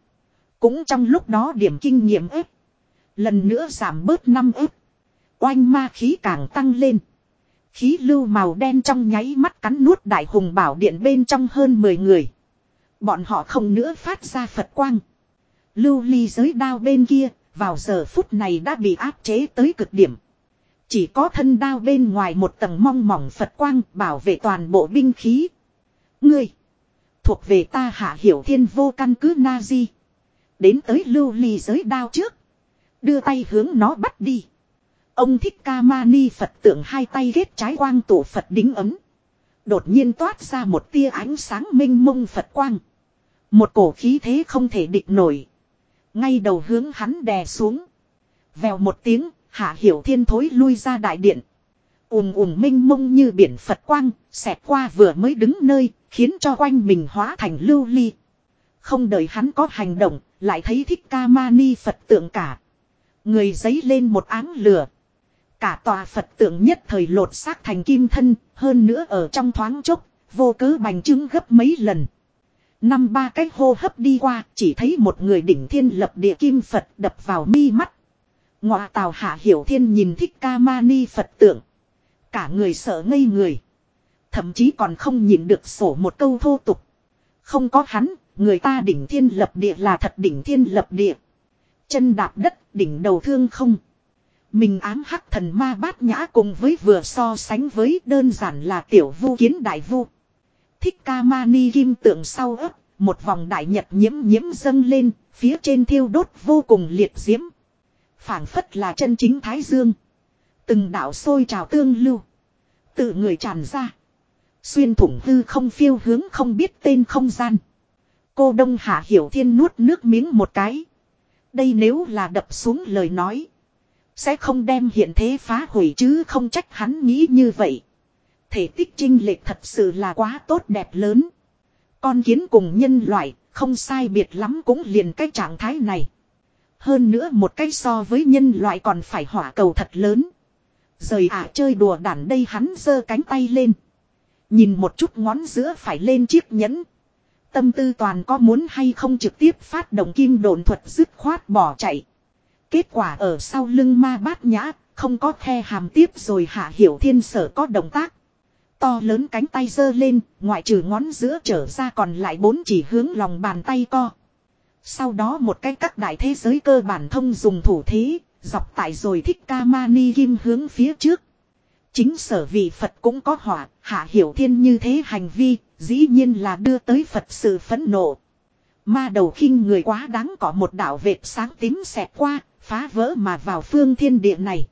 Cũng trong lúc đó điểm kinh nghiệm ếp. Lần nữa giảm bớt năm ếp. Oanh ma khí càng tăng lên. Khí lưu màu đen trong nháy mắt cắn nuốt đại hùng bảo điện bên trong hơn 10 người. Bọn họ không nữa phát ra Phật quang. Lưu ly giới đao bên kia, vào giờ phút này đã bị áp chế tới cực điểm. Chỉ có thân đao bên ngoài một tầng mong mỏng Phật quang bảo vệ toàn bộ binh khí. Ngươi, thuộc về ta hạ hiểu thiên vô căn cứ na di. Đến tới lưu ly giới đao trước. Đưa tay hướng nó bắt đi. Ông thích ca ma ni Phật tượng hai tay ghét trái quang tổ Phật đính ấm. Đột nhiên toát ra một tia ánh sáng minh mông Phật quang. Một cổ khí thế không thể địch nổi. Ngay đầu hướng hắn đè xuống. Vèo một tiếng, hạ hiểu thiên thối lui ra đại điện. ùm ùm minh mông như biển Phật quang, xẹt qua vừa mới đứng nơi, khiến cho quanh mình hóa thành lưu ly. Không đợi hắn có hành động, lại thấy thích ca ma ni Phật tượng cả. Người giấy lên một áng lửa. Cả tòa Phật tượng nhất thời lột xác thành kim thân, hơn nữa ở trong thoáng chốc, vô cớ bành trướng gấp mấy lần. Năm ba cái hô hấp đi qua, chỉ thấy một người đỉnh thiên lập địa kim Phật đập vào mi mắt. Ngọa tào hạ hiểu thiên nhìn thích ca ma ni Phật tượng. Cả người sợ ngây người. Thậm chí còn không nhìn được sổ một câu thô tục. Không có hắn, người ta đỉnh thiên lập địa là thật đỉnh thiên lập địa. Chân đạp đất, đỉnh đầu thương không. Mình ám hắc thần ma bát nhã cùng với vừa so sánh với đơn giản là tiểu vu kiến đại vu. Thích ca ma ni kim tượng sau ấp, một vòng đại nhật nhiễm nhiễm dâng lên, phía trên thiêu đốt vô cùng liệt diễm phảng phất là chân chính thái dương. Từng đạo sôi trào tương lưu. Tự người tràn ra. Xuyên thủng hư không phiêu hướng không biết tên không gian. Cô Đông Hạ Hiểu Thiên nuốt nước miếng một cái. Đây nếu là đập xuống lời nói. Sẽ không đem hiện thế phá hủy chứ không trách hắn nghĩ như vậy. Thể tích trinh lệch thật sự là quá tốt đẹp lớn. Con kiến cùng nhân loại, không sai biệt lắm cũng liền cái trạng thái này. Hơn nữa một cái so với nhân loại còn phải hỏa cầu thật lớn. Rời ả chơi đùa đản đây hắn giơ cánh tay lên. Nhìn một chút ngón giữa phải lên chiếc nhẫn. Tâm tư toàn có muốn hay không trực tiếp phát động kim đồn thuật dứt khoát bỏ chạy. Kết quả ở sau lưng ma bát nhã, không có khe hàm tiếp rồi hạ hiểu thiên sở có động tác. To lớn cánh tay giơ lên, ngoại trừ ngón giữa trở ra còn lại bốn chỉ hướng lòng bàn tay co. Sau đó một cái các đại thế giới cơ bản thông dùng thủ thế, dọc tại rồi thích ca mani kim hướng phía trước. Chính sở vị Phật cũng có họa, hạ hiểu thiên như thế hành vi, dĩ nhiên là đưa tới Phật sự phẫn nộ. Ma đầu khinh người quá đáng có một đạo vệt sáng tím xẹt qua, phá vỡ mà vào phương thiên địa này.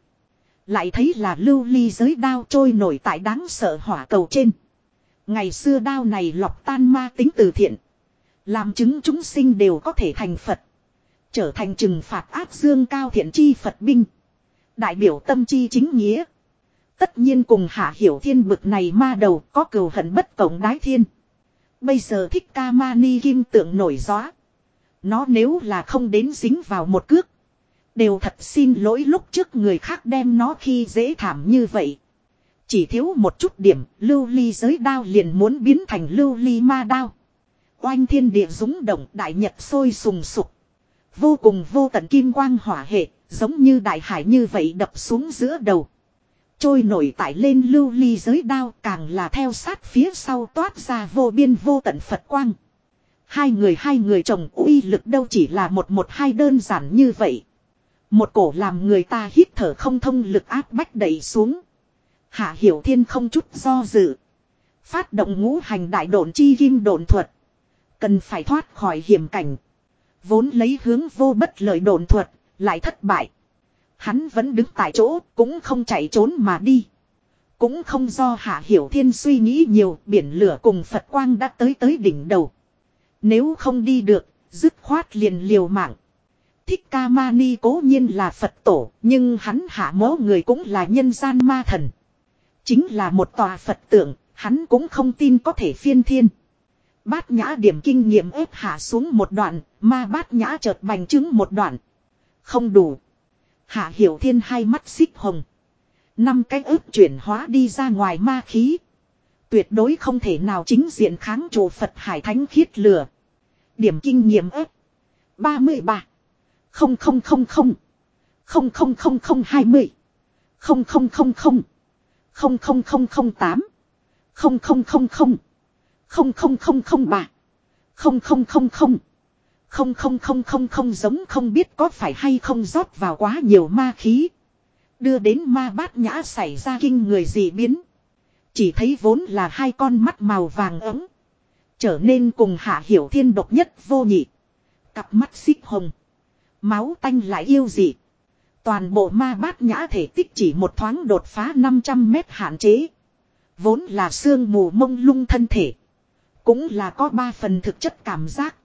Lại thấy là lưu ly giới đao trôi nổi tại đáng sợ hỏa cầu trên. Ngày xưa đao này lọc tan ma tính từ thiện. Làm chứng chúng sinh đều có thể thành Phật. Trở thành trừng phạt áp dương cao thiện chi Phật binh. Đại biểu tâm chi chính nghĩa. Tất nhiên cùng hạ hiểu thiên bực này ma đầu có cừu hận bất cộng đái thiên. Bây giờ thích ca ma ni kim tượng nổi gió. Nó nếu là không đến dính vào một cước. Đều thật xin lỗi lúc trước người khác đem nó khi dễ thảm như vậy. Chỉ thiếu một chút điểm, lưu ly giới đao liền muốn biến thành lưu ly ma đao. Oanh thiên địa dũng động đại nhật sôi sùng sục. Vô cùng vô tận kim quang hỏa hệ, giống như đại hải như vậy đập xuống giữa đầu. Trôi nổi tại lên lưu ly giới đao càng là theo sát phía sau toát ra vô biên vô tận Phật quang. Hai người hai người chồng uy lực đâu chỉ là một một hai đơn giản như vậy. Một cổ làm người ta hít thở không thông lực áp bách đẩy xuống. Hạ Hiểu Thiên không chút do dự. Phát động ngũ hành đại độn chi kim độn thuật. Cần phải thoát khỏi hiểm cảnh. Vốn lấy hướng vô bất lợi đồn thuật, lại thất bại. Hắn vẫn đứng tại chỗ, cũng không chạy trốn mà đi. Cũng không do Hạ Hiểu Thiên suy nghĩ nhiều, biển lửa cùng Phật Quang đã tới tới đỉnh đầu. Nếu không đi được, dứt khoát liền liều mạng. Thích ca ma ni cố nhiên là Phật tổ, nhưng hắn hạ mố người cũng là nhân gian ma thần. Chính là một tòa Phật tượng, hắn cũng không tin có thể phiên thiên. Bát nhã điểm kinh nghiệm ép hạ xuống một đoạn, ma bát nhã chợt bành trứng một đoạn. Không đủ. Hạ hiểu thiên hai mắt xích hồng. Năm cái ước chuyển hóa đi ra ngoài ma khí. Tuyệt đối không thể nào chính diện kháng trụ Phật Hải Thánh khiết lửa. Điểm kinh nghiệm ếp. 33. 0000. 000020. 0000. 00008. 0000. 0003. 0000. Không không không không không giống không biết có phải hay không rót vào quá nhiều ma khí. Đưa đến ma bát nhã xảy ra kinh người dị biến. Chỉ thấy vốn là hai con mắt màu vàng ấm. Trở nên cùng hạ hiểu thiên độc nhất vô nhị. Cặp mắt xích hồng. Máu tanh lại yêu dị. Toàn bộ ma bát nhã thể tích chỉ một thoáng đột phá 500 mét hạn chế. Vốn là xương mù mông lung thân thể. Cũng là có ba phần thực chất cảm giác.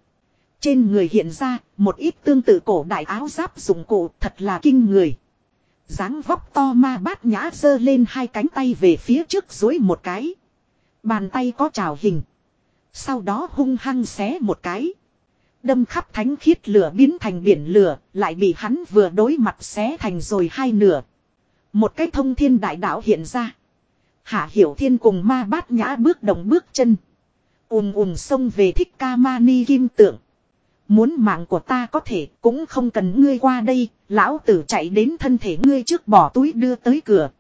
Trên người hiện ra một ít tương tự cổ đại áo giáp dụng cụ thật là kinh người dáng vóc to ma bát nhã giơ lên hai cánh tay về phía trước dối một cái. Bàn tay có trào hình. Sau đó hung hăng xé một cái. Đâm khắp thánh khiết lửa biến thành biển lửa, lại bị hắn vừa đối mặt xé thành rồi hai nửa. Một cái thông thiên đại đạo hiện ra. Hạ hiểu thiên cùng ma bát nhã bước đồng bước chân ùm ùm xông về thích ca ma ni kim tượng. Muốn mạng của ta có thể cũng không cần ngươi qua đây, lão tử chạy đến thân thể ngươi trước bỏ túi đưa tới cửa.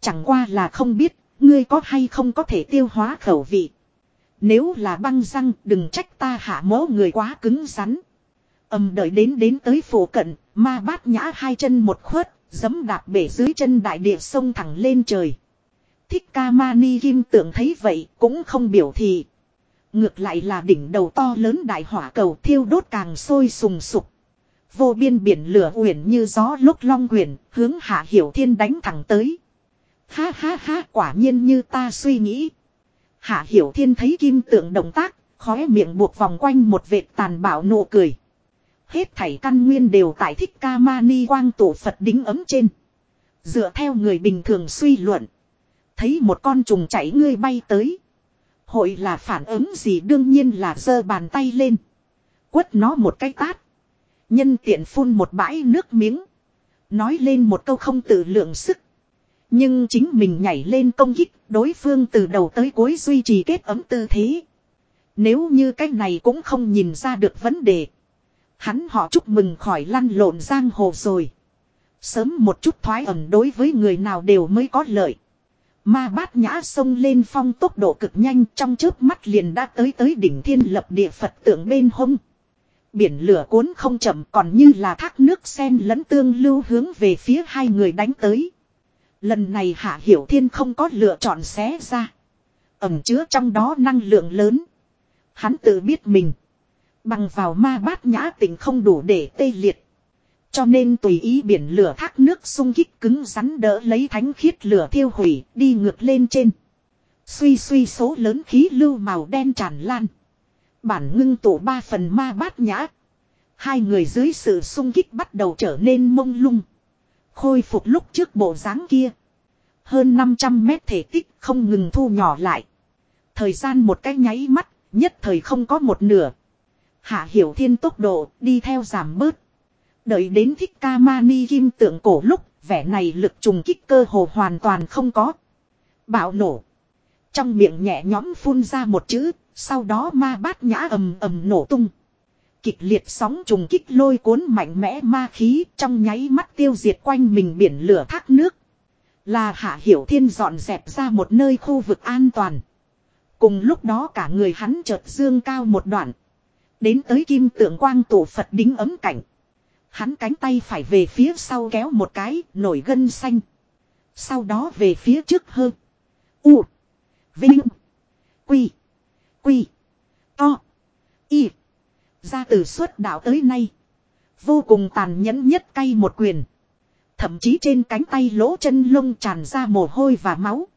Chẳng qua là không biết, ngươi có hay không có thể tiêu hóa khẩu vị. Nếu là băng răng đừng trách ta hạ mố người quá cứng rắn. Âm đợi đến đến tới phủ cận, ma bát nhã hai chân một khuất, giấm đạp bể dưới chân đại địa sông thẳng lên trời. Thích ca ma ni kim tượng thấy vậy cũng không biểu thị. Ngược lại là đỉnh đầu to lớn đại hỏa cầu thiêu đốt càng sôi sùng sục. Vô biên biển lửa uyển như gió lúc long quyển, hướng hạ hiểu thiên đánh thẳng tới. Ha ha ha quả nhiên như ta suy nghĩ. Hạ hiểu thiên thấy kim tượng động tác, khóe miệng buộc vòng quanh một vệt tàn bạo nụ cười. Hết thảy căn nguyên đều tại thích ca mani quang tổ Phật đính ấm trên. Dựa theo người bình thường suy luận. Thấy một con trùng chảy ngươi bay tới. Hội là phản ứng gì đương nhiên là giơ bàn tay lên. Quất nó một cái tát. Nhân tiện phun một bãi nước miếng. Nói lên một câu không tự lượng sức. Nhưng chính mình nhảy lên công kích, đối phương từ đầu tới cuối duy trì kết ấm tư thế. Nếu như cái này cũng không nhìn ra được vấn đề. Hắn họ chúc mừng khỏi lăn lộn giang hồ rồi. Sớm một chút thoái ẩn đối với người nào đều mới có lợi. Ma bát nhã sông lên phong tốc độ cực nhanh, trong chớp mắt liền đã tới tới đỉnh thiên lập địa Phật tượng bên hông. Biển lửa cuốn không chậm, còn như là thác nước sen lẫn tương lưu hướng về phía hai người đánh tới. Lần này Hạ Hiểu Thiên không có lựa chọn xé ra. Ẩm chứa trong đó năng lượng lớn. Hắn tự biết mình. Bằng vào ma bát nhã tình không đủ để tê liệt. Cho nên tùy ý biển lửa thác nước sung kích cứng rắn đỡ lấy thánh khiết lửa thiêu hủy đi ngược lên trên. Suy suy số lớn khí lưu màu đen tràn lan. Bản ngưng tụ ba phần ma bát nhã. Hai người dưới sự sung kích bắt đầu trở nên mông lung. Khôi phục lúc trước bộ dáng kia. Hơn 500 mét thể tích không ngừng thu nhỏ lại. Thời gian một cái nháy mắt, nhất thời không có một nửa. Hạ hiểu thiên tốc độ đi theo giảm bớt. Đợi đến thích ca mani kim tượng cổ lúc, vẻ này lực trùng kích cơ hồ hoàn toàn không có. Bạo nổ. Trong miệng nhẹ nhõm phun ra một chữ, sau đó ma bát nhã ầm ầm nổ tung. Kịch liệt sóng trùng kích lôi cuốn mạnh mẽ ma khí trong nháy mắt tiêu diệt quanh mình biển lửa thác nước. Là hạ hiểu thiên dọn dẹp ra một nơi khu vực an toàn. Cùng lúc đó cả người hắn chợt dương cao một đoạn. Đến tới kim tượng quang tổ Phật đính ấm cảnh. Hắn cánh tay phải về phía sau kéo một cái, nổi gân xanh. Sau đó về phía trước hơn. U. Vinh. Quy. Quy. To. Y. Ra từ suốt đạo tới nay. Vô cùng tàn nhẫn nhất cay một quyền. Thậm chí trên cánh tay lỗ chân lông tràn ra mồ hôi và máu.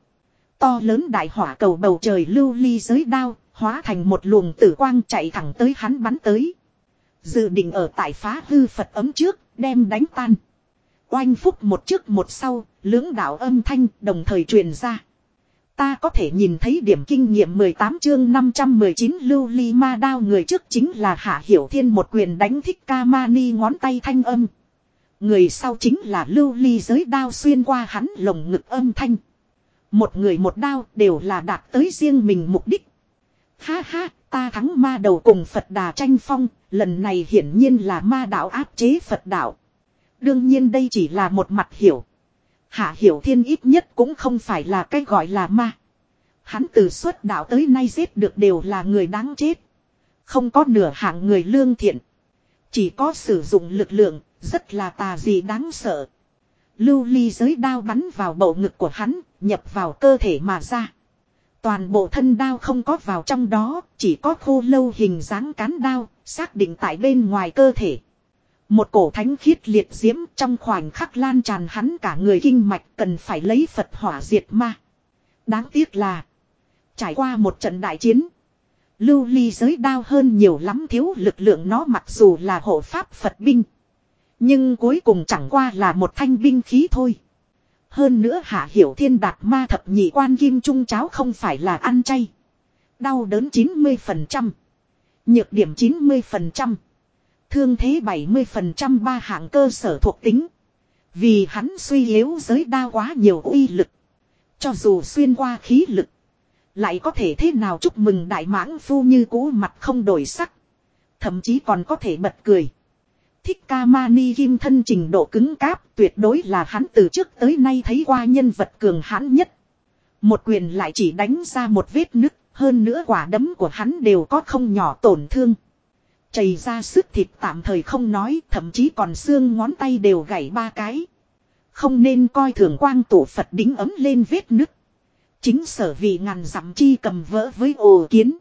To lớn đại hỏa cầu bầu trời lưu ly giới đao, hóa thành một luồng tử quang chạy thẳng tới hắn bắn tới. Dự định ở tại phá hư Phật ấm trước, đem đánh tan. Oanh phúc một trước một sau, lưỡng đạo âm thanh đồng thời truyền ra. Ta có thể nhìn thấy điểm kinh nghiệm 18 chương 519 lưu ly ma đao người trước chính là Hạ Hiểu Thiên một quyền đánh thích ca ma ni ngón tay thanh âm. Người sau chính là lưu ly giới đao xuyên qua hắn lồng ngực âm thanh. Một người một đao đều là đạt tới riêng mình mục đích. Ha ha, ta thắng ma đầu cùng Phật đà tranh phong, lần này hiển nhiên là ma đạo áp chế Phật đạo. Đương nhiên đây chỉ là một mặt hiểu. Hạ hiểu thiên ít nhất cũng không phải là cái gọi là ma. Hắn từ xuất đạo tới nay giết được đều là người đáng chết. Không có nửa hạng người lương thiện. Chỉ có sử dụng lực lượng, rất là tà gì đáng sợ. Lưu ly giới đao bắn vào bầu ngực của hắn, nhập vào cơ thể mà ra. Toàn bộ thân đao không có vào trong đó, chỉ có khô lâu hình dáng cán đao, xác định tại bên ngoài cơ thể. Một cổ thánh khiết liệt diễm trong khoảnh khắc lan tràn hắn cả người kinh mạch cần phải lấy Phật hỏa diệt ma. Đáng tiếc là trải qua một trận đại chiến. Lưu ly giới đao hơn nhiều lắm thiếu lực lượng nó mặc dù là hộ pháp Phật binh. Nhưng cuối cùng chẳng qua là một thanh binh khí thôi. Hơn nữa hạ hiểu thiên đạt ma thập nhị quan kim trung cháo không phải là ăn chay. Đau đớn 90%. Nhược điểm 90%. Thương thế 70% ba hạng cơ sở thuộc tính. Vì hắn suy yếu giới đa quá nhiều uy lực. Cho dù xuyên qua khí lực. Lại có thể thế nào chúc mừng đại mãng phu như cũ mặt không đổi sắc. Thậm chí còn có thể bật cười. Thích ca mani kim thân trình độ cứng cáp tuyệt đối là hắn từ trước tới nay thấy qua nhân vật cường hãn nhất. Một quyền lại chỉ đánh ra một vết nứt, hơn nữa quả đấm của hắn đều có không nhỏ tổn thương. Chảy ra sức thịt tạm thời không nói, thậm chí còn xương ngón tay đều gãy ba cái. Không nên coi thường quang tổ Phật đính ấm lên vết nứt. Chính sở vì ngàn dặm chi cầm vỡ với ồ kiến.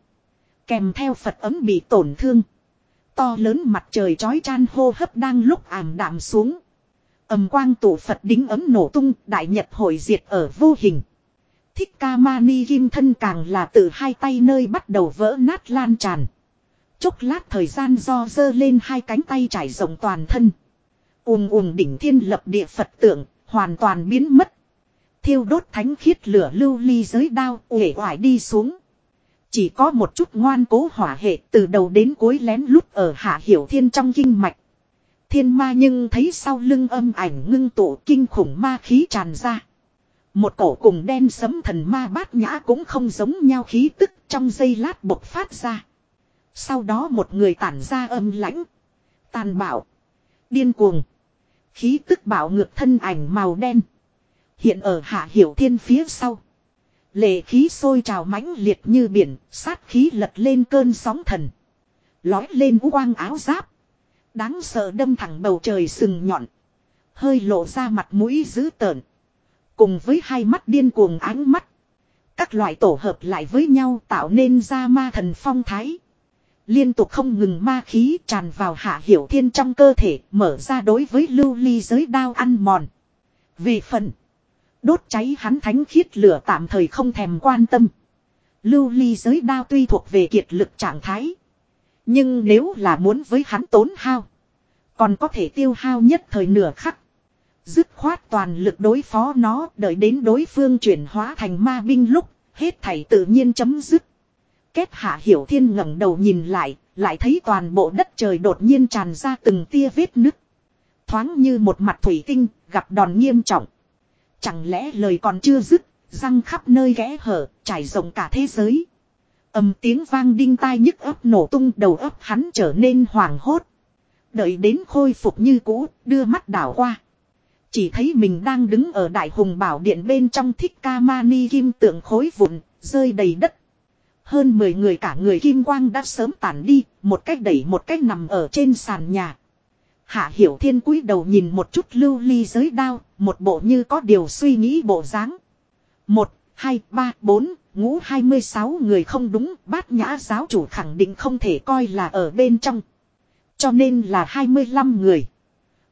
Kèm theo Phật ấm bị tổn thương. To lớn mặt trời chói chan hô hấp đang lúc ảm đạm xuống. ầm quang tổ Phật đính ấm nổ tung, đại nhật hồi diệt ở vô hình. Thích ca mani kim thân càng là từ hai tay nơi bắt đầu vỡ nát lan tràn. Chốc lát thời gian do dơ lên hai cánh tay trải rộng toàn thân. Uùng uùng đỉnh thiên lập địa Phật tượng, hoàn toàn biến mất. Thiêu đốt thánh khiết lửa lưu ly giới đao, uể oải đi xuống. Chỉ có một chút ngoan cố hỏa hệ từ đầu đến cuối lén lút ở hạ hiểu thiên trong kinh mạch. Thiên ma nhưng thấy sau lưng âm ảnh ngưng tụ kinh khủng ma khí tràn ra. Một cổ cùng đen sấm thần ma bát nhã cũng không giống nhau khí tức trong giây lát bộc phát ra. Sau đó một người tản ra âm lãnh. Tàn bạo. Điên cuồng. Khí tức bạo ngược thân ảnh màu đen. Hiện ở hạ hiểu thiên phía sau. Lệ khí sôi trào mãnh liệt như biển, sát khí lật lên cơn sóng thần. Lói lên quang áo giáp. Đáng sợ đâm thẳng bầu trời sừng nhọn. Hơi lộ ra mặt mũi dữ tợn. Cùng với hai mắt điên cuồng ánh mắt. Các loại tổ hợp lại với nhau tạo nên ra ma thần phong thái. Liên tục không ngừng ma khí tràn vào hạ hiểu thiên trong cơ thể mở ra đối với lưu ly giới đao ăn mòn. Về phần. Đốt cháy hắn thánh khiết lửa tạm thời không thèm quan tâm. Lưu ly giới đao tuy thuộc về kiệt lực trạng thái. Nhưng nếu là muốn với hắn tốn hao. Còn có thể tiêu hao nhất thời nửa khắc. Dứt khoát toàn lực đối phó nó, đợi đến đối phương chuyển hóa thành ma binh lúc. Hết thảy tự nhiên chấm dứt. Kết hạ hiểu thiên ngẩng đầu nhìn lại. Lại thấy toàn bộ đất trời đột nhiên tràn ra từng tia vết nứt. Thoáng như một mặt thủy tinh, gặp đòn nghiêm trọng. Chẳng lẽ lời còn chưa dứt, răng khắp nơi ghé hở, trải rộng cả thế giới. ầm tiếng vang đinh tai nhức ấp nổ tung đầu ấp hắn trở nên hoảng hốt. Đợi đến khôi phục như cũ, đưa mắt đảo qua. Chỉ thấy mình đang đứng ở đại hùng bảo điện bên trong thích ca mani kim tượng khối vụn, rơi đầy đất. Hơn 10 người cả người kim quang đã sớm tản đi, một cách đẩy một cách nằm ở trên sàn nhà. Hạ Hiểu Thiên cúi đầu nhìn một chút lưu ly giới đao, một bộ như có điều suy nghĩ bộ dáng. Một, hai, ba, bốn, ngũ hai mươi sáu người không đúng, bát nhã giáo chủ khẳng định không thể coi là ở bên trong. Cho nên là hai mươi lăm người.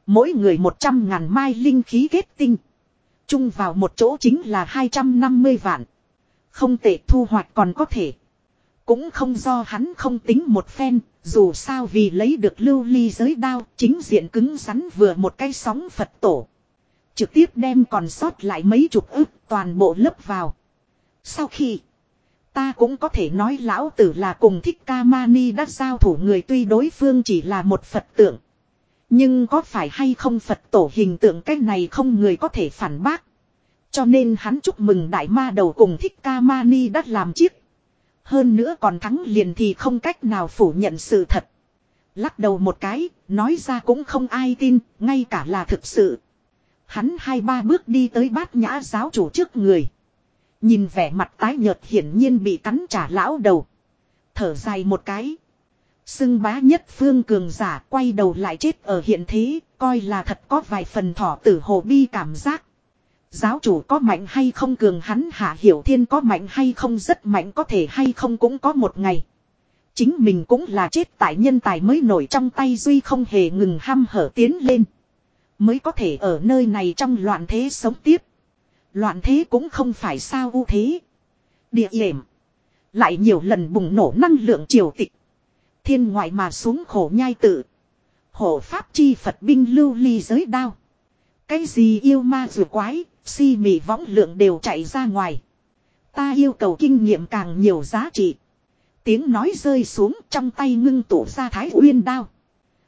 Mỗi người một trăm ngàn mai linh khí kết tinh. Chung vào một chỗ chính là hai trăm năm mươi vạn. Không tệ thu hoạch còn có thể. Cũng không do hắn không tính một phen, dù sao vì lấy được lưu ly giới đao, chính diện cứng rắn vừa một cái sóng Phật tổ. Trực tiếp đem còn sót lại mấy chục ức toàn bộ lấp vào. Sau khi, ta cũng có thể nói lão tử là cùng thích ca mani đã giao thủ người tuy đối phương chỉ là một Phật tượng. Nhưng có phải hay không Phật tổ hình tượng cái này không người có thể phản bác. Cho nên hắn chúc mừng đại ma đầu cùng thích ca mani đã làm chiếc. Hơn nữa còn thắng liền thì không cách nào phủ nhận sự thật. Lắc đầu một cái, nói ra cũng không ai tin, ngay cả là thực sự. Hắn hai ba bước đi tới bát nhã giáo chủ trước người. Nhìn vẻ mặt tái nhợt hiển nhiên bị cắn trả lão đầu. Thở dài một cái. Xưng bá nhất phương cường giả quay đầu lại chết ở hiện thế, coi là thật có vài phần thỏ tử hồ bi cảm giác. Giáo chủ có mạnh hay không cường hắn hạ hiểu thiên có mạnh hay không rất mạnh có thể hay không cũng có một ngày. Chính mình cũng là chết tại nhân tài mới nổi trong tay Duy không hề ngừng ham hở tiến lên. Mới có thể ở nơi này trong loạn thế sống tiếp. Loạn thế cũng không phải sao ưu thế. Địa hiểm. Lại nhiều lần bùng nổ năng lượng triều tịch. Thiên ngoại mà xuống khổ nhai tự. Hộ pháp chi Phật binh lưu ly giới đao. Cái gì yêu ma rùa quái, si mị võng lượng đều chạy ra ngoài. Ta yêu cầu kinh nghiệm càng nhiều giá trị. Tiếng nói rơi xuống trong tay ngưng tụ ra thái uyên đao.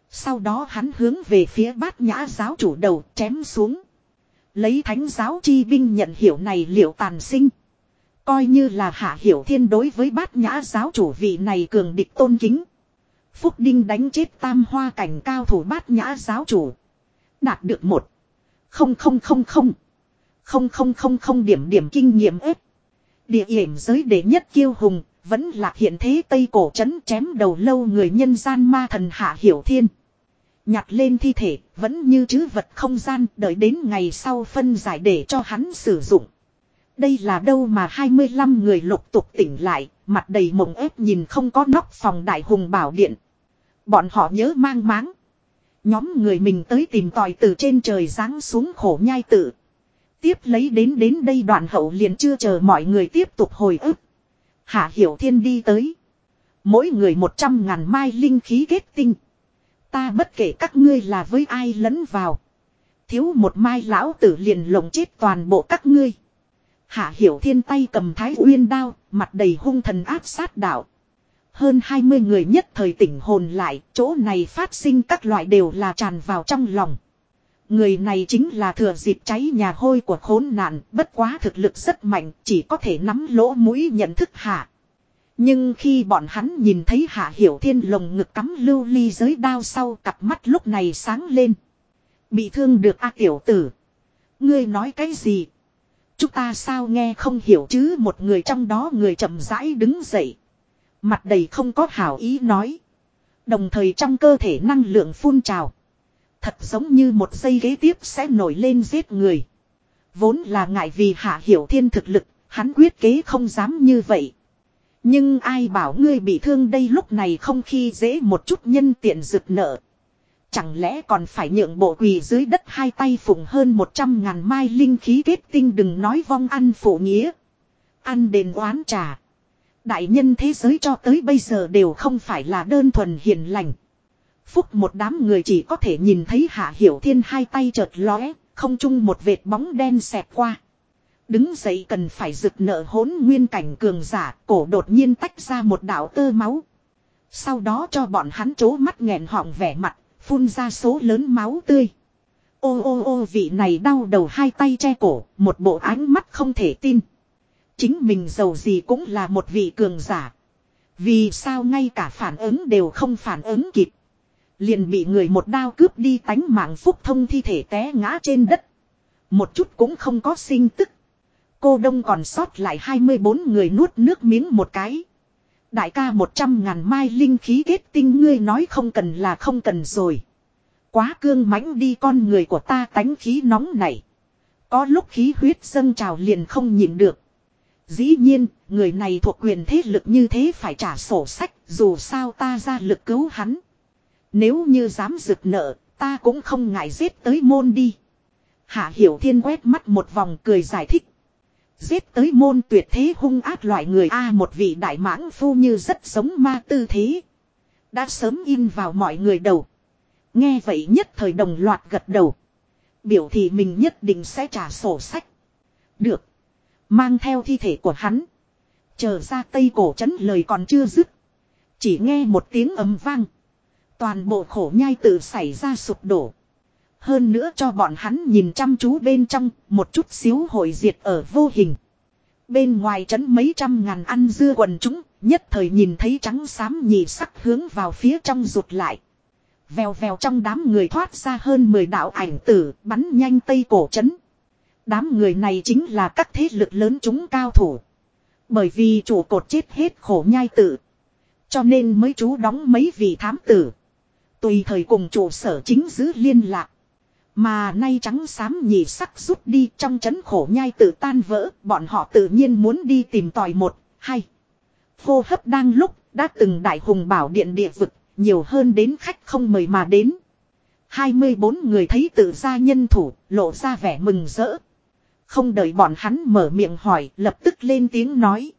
Sau đó hắn hướng về phía bát nhã giáo chủ đầu chém xuống. Lấy thánh giáo chi binh nhận hiểu này liệu tàn sinh. Coi như là hạ hiểu thiên đối với bát nhã giáo chủ vị này cường địch tôn kính. Phúc Đinh đánh chết tam hoa cảnh cao thủ bát nhã giáo chủ. Đạt được một. Không không không không. Không không không không điểm điểm kinh nghiệm ếp. Địa hiểm giới đệ nhất kiêu hùng, vẫn là hiện thế Tây cổ chấn chém đầu lâu người nhân gian ma thần hạ hiểu thiên. Nhặt lên thi thể, vẫn như chứ vật không gian, đợi đến ngày sau phân giải để cho hắn sử dụng. Đây là đâu mà 25 người lục tục tỉnh lại, mặt đầy mộng ép nhìn không có nóc phòng đại hùng bảo điện. Bọn họ nhớ mang máng. Nhóm người mình tới tìm tòi từ trên trời giáng xuống khổ nhai tự. Tiếp lấy đến đến đây đoạn hậu liền chưa chờ mọi người tiếp tục hồi ức. Hạ Hiểu Thiên đi tới. Mỗi người một trăm ngàn mai linh khí kết tinh. Ta bất kể các ngươi là với ai lẫn vào. Thiếu một mai lão tử liền lồng chết toàn bộ các ngươi. Hạ Hiểu Thiên tay cầm thái uyên đao, mặt đầy hung thần áp sát đạo. Hơn 20 người nhất thời tỉnh hồn lại, chỗ này phát sinh các loại đều là tràn vào trong lòng. Người này chính là thừa dịp cháy nhà hôi của khốn nạn, bất quá thực lực rất mạnh, chỉ có thể nắm lỗ mũi nhận thức hạ. Nhưng khi bọn hắn nhìn thấy hạ hiểu thiên lồng ngực cắm lưu ly giới đao sau cặp mắt lúc này sáng lên. Bị thương được a tiểu tử. Ngươi nói cái gì? Chúng ta sao nghe không hiểu chứ một người trong đó người chậm rãi đứng dậy. Mặt đầy không có hảo ý nói. Đồng thời trong cơ thể năng lượng phun trào. Thật giống như một giây ghế tiếp sẽ nổi lên giết người. Vốn là ngại vì hạ hiểu thiên thực lực, hắn quyết kế không dám như vậy. Nhưng ai bảo ngươi bị thương đây lúc này không khi dễ một chút nhân tiện rực nợ. Chẳng lẽ còn phải nhượng bộ quỳ dưới đất hai tay phụng hơn một trăm ngàn mai linh khí kết tinh đừng nói vong ăn phụ nghĩa. Ăn đền oán trả. Đại nhân thế giới cho tới bây giờ đều không phải là đơn thuần hiền lành. Phúc một đám người chỉ có thể nhìn thấy Hạ Hiểu Thiên hai tay chợt lóe, không chung một vệt bóng đen xẹt qua. Đứng dậy cần phải rực nợ hỗn nguyên cảnh cường giả, cổ đột nhiên tách ra một đạo tơ máu. Sau đó cho bọn hắn chố mắt nghẹn họng vẻ mặt, phun ra số lớn máu tươi. Ô ô ô vị này đau đầu hai tay che cổ, một bộ ánh mắt không thể tin. Chính mình giàu gì cũng là một vị cường giả. Vì sao ngay cả phản ứng đều không phản ứng kịp. Liền bị người một đao cướp đi tánh mạng phúc thông thi thể té ngã trên đất. Một chút cũng không có sinh tức. Cô đông còn sót lại 24 người nuốt nước miếng một cái. Đại ca 100 ngàn mai linh khí kết tinh ngươi nói không cần là không cần rồi. Quá cương mãnh đi con người của ta tánh khí nóng này. Có lúc khí huyết dâng trào liền không nhịn được. Dĩ nhiên, người này thuộc quyền thế lực như thế phải trả sổ sách, dù sao ta ra lực cứu hắn. Nếu như dám rực nợ, ta cũng không ngại giết tới môn đi. Hạ Hiểu Thiên quét mắt một vòng cười giải thích. Giết tới môn tuyệt thế hung ác loại người A một vị đại mãng phu như rất giống ma tư thế. Đã sớm in vào mọi người đầu. Nghe vậy nhất thời đồng loạt gật đầu. Biểu thị mình nhất định sẽ trả sổ sách. Được. Mang theo thi thể của hắn. Chờ ra tây cổ chấn lời còn chưa dứt. Chỉ nghe một tiếng ầm vang. Toàn bộ khổ nhai tự xảy ra sụp đổ. Hơn nữa cho bọn hắn nhìn chăm chú bên trong, một chút xíu hội diệt ở vô hình. Bên ngoài trấn mấy trăm ngàn ăn dưa quần chúng, nhất thời nhìn thấy trắng xám nhị sắc hướng vào phía trong rụt lại. Vèo vèo trong đám người thoát ra hơn 10 đạo ảnh tử, bắn nhanh tây cổ trấn. Đám người này chính là các thế lực lớn chúng cao thủ. Bởi vì chủ cột chết hết khổ nhai tử. Cho nên mới chú đóng mấy vị thám tử. Tùy thời cùng chủ sở chính giữ liên lạc. Mà nay trắng xám nhị sắc rút đi trong chấn khổ nhai tự tan vỡ, bọn họ tự nhiên muốn đi tìm tòi một, hay. khô hấp đang lúc, đã từng đại hùng bảo điện địa vực, nhiều hơn đến khách không mời mà đến. 24 người thấy tự gia nhân thủ, lộ ra vẻ mừng rỡ. Không đợi bọn hắn mở miệng hỏi, lập tức lên tiếng nói.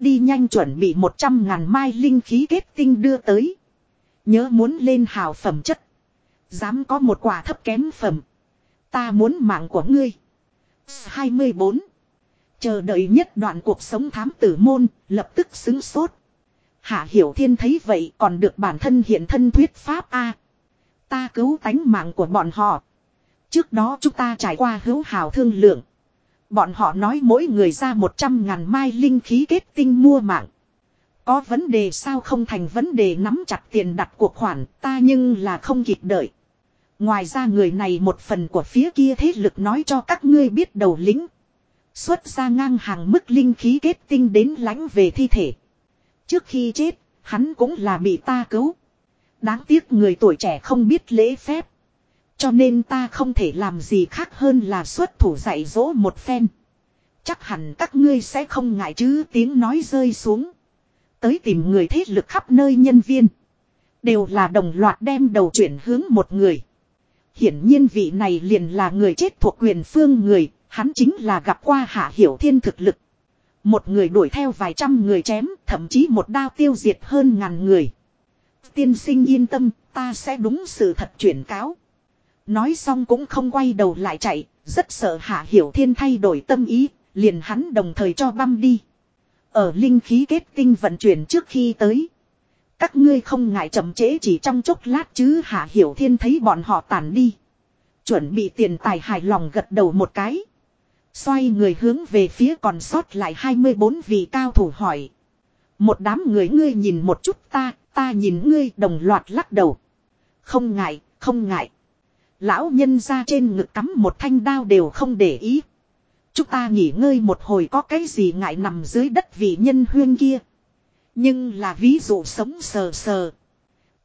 Đi nhanh chuẩn bị 100 ngàn mai linh khí kết tinh đưa tới. Nhớ muốn lên hào phẩm chất. Dám có một quả thấp kém phẩm. Ta muốn mạng của ngươi. 24. Chờ đợi nhất đoạn cuộc sống thám tử môn, lập tức xứng sốt. Hạ Hiểu Thiên thấy vậy còn được bản thân hiện thân thuyết pháp A. Ta cứu tánh mạng của bọn họ. Trước đó chúng ta trải qua hữu hào thương lượng. Bọn họ nói mỗi người ra 100 ngàn mai linh khí kết tinh mua mạng. Có vấn đề sao không thành vấn đề nắm chặt tiền đặt cuộc khoản ta nhưng là không kịp đợi. Ngoài ra người này một phần của phía kia thế lực nói cho các ngươi biết đầu lính. Xuất ra ngang hàng mức linh khí kết tinh đến lãnh về thi thể. Trước khi chết, hắn cũng là bị ta cứu. Đáng tiếc người tuổi trẻ không biết lễ phép. Cho nên ta không thể làm gì khác hơn là xuất thủ dạy dỗ một phen. Chắc hẳn các ngươi sẽ không ngại chứ tiếng nói rơi xuống. Tới tìm người thế lực khắp nơi nhân viên. Đều là đồng loạt đem đầu chuyển hướng một người. Hiển nhiên vị này liền là người chết thuộc quyền phương người, hắn chính là gặp qua hạ hiểu thiên thực lực. Một người đuổi theo vài trăm người chém, thậm chí một đao tiêu diệt hơn ngàn người. Tiên sinh yên tâm, ta sẽ đúng sự thật chuyển cáo. Nói xong cũng không quay đầu lại chạy, rất sợ hạ hiểu thiên thay đổi tâm ý, liền hắn đồng thời cho băm đi. Ở linh khí kết tinh vận chuyển trước khi tới. Các ngươi không ngại chậm trễ chỉ trong chốc lát chứ hạ hiểu thiên thấy bọn họ tản đi. Chuẩn bị tiền tài hài lòng gật đầu một cái. Xoay người hướng về phía còn sót lại 24 vị cao thủ hỏi. Một đám người ngươi nhìn một chút ta, ta nhìn ngươi đồng loạt lắc đầu. Không ngại, không ngại. Lão nhân ra trên ngực cắm một thanh đao đều không để ý. Chúng ta nghỉ ngơi một hồi có cái gì ngại nằm dưới đất vị nhân huyên kia. Nhưng là ví dụ sống sờ sờ.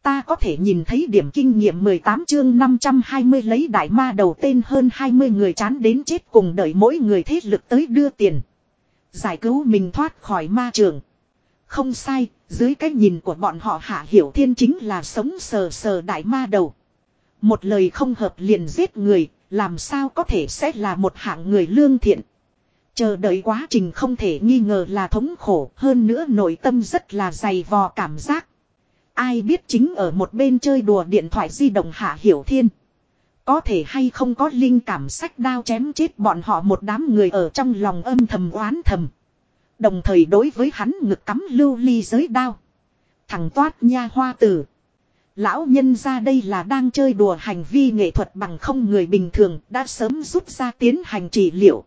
Ta có thể nhìn thấy điểm kinh nghiệm 18 chương 520 lấy đại ma đầu tên hơn 20 người chán đến chết cùng đợi mỗi người thế lực tới đưa tiền. Giải cứu mình thoát khỏi ma trường. Không sai, dưới cái nhìn của bọn họ hạ hiểu thiên chính là sống sờ sờ đại ma đầu. Một lời không hợp liền giết người, làm sao có thể sẽ là một hạng người lương thiện. Chờ đợi quá trình không thể nghi ngờ là thống khổ, hơn nữa nội tâm rất là dày vò cảm giác. Ai biết chính ở một bên chơi đùa điện thoại di động hạ hiểu thiên. Có thể hay không có linh cảm sách đao chém chết bọn họ một đám người ở trong lòng âm thầm oán thầm. Đồng thời đối với hắn ngực cắm lưu ly giới đao. Thằng toát nha hoa tử. Lão nhân ra đây là đang chơi đùa hành vi nghệ thuật bằng không người bình thường, đã sớm rút ra tiến hành trị liệu.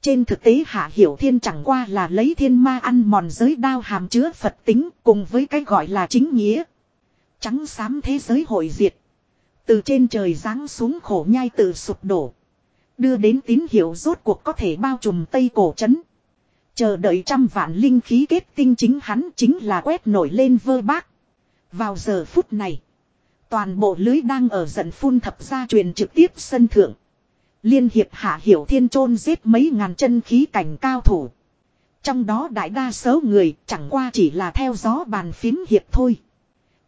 Trên thực tế Hạ Hiểu Thiên chẳng qua là lấy thiên ma ăn mòn giới đao hàm chứa Phật tính cùng với cái gọi là chính nghĩa. Trắng xám thế giới hội diệt. Từ trên trời giáng xuống khổ nhai tự sụp đổ. Đưa đến tín hiệu rốt cuộc có thể bao trùm Tây Cổ Trấn. Chờ đợi trăm vạn linh khí kết tinh chính hắn chính là quét nổi lên vơ bác. Vào giờ phút này. Toàn bộ lưới đang ở giận phun thập ra truyền trực tiếp sân thượng. Liên hiệp hạ hiểu thiên chôn giết mấy ngàn chân khí cảnh cao thủ. Trong đó đại đa số người chẳng qua chỉ là theo gió bàn phím hiệp thôi.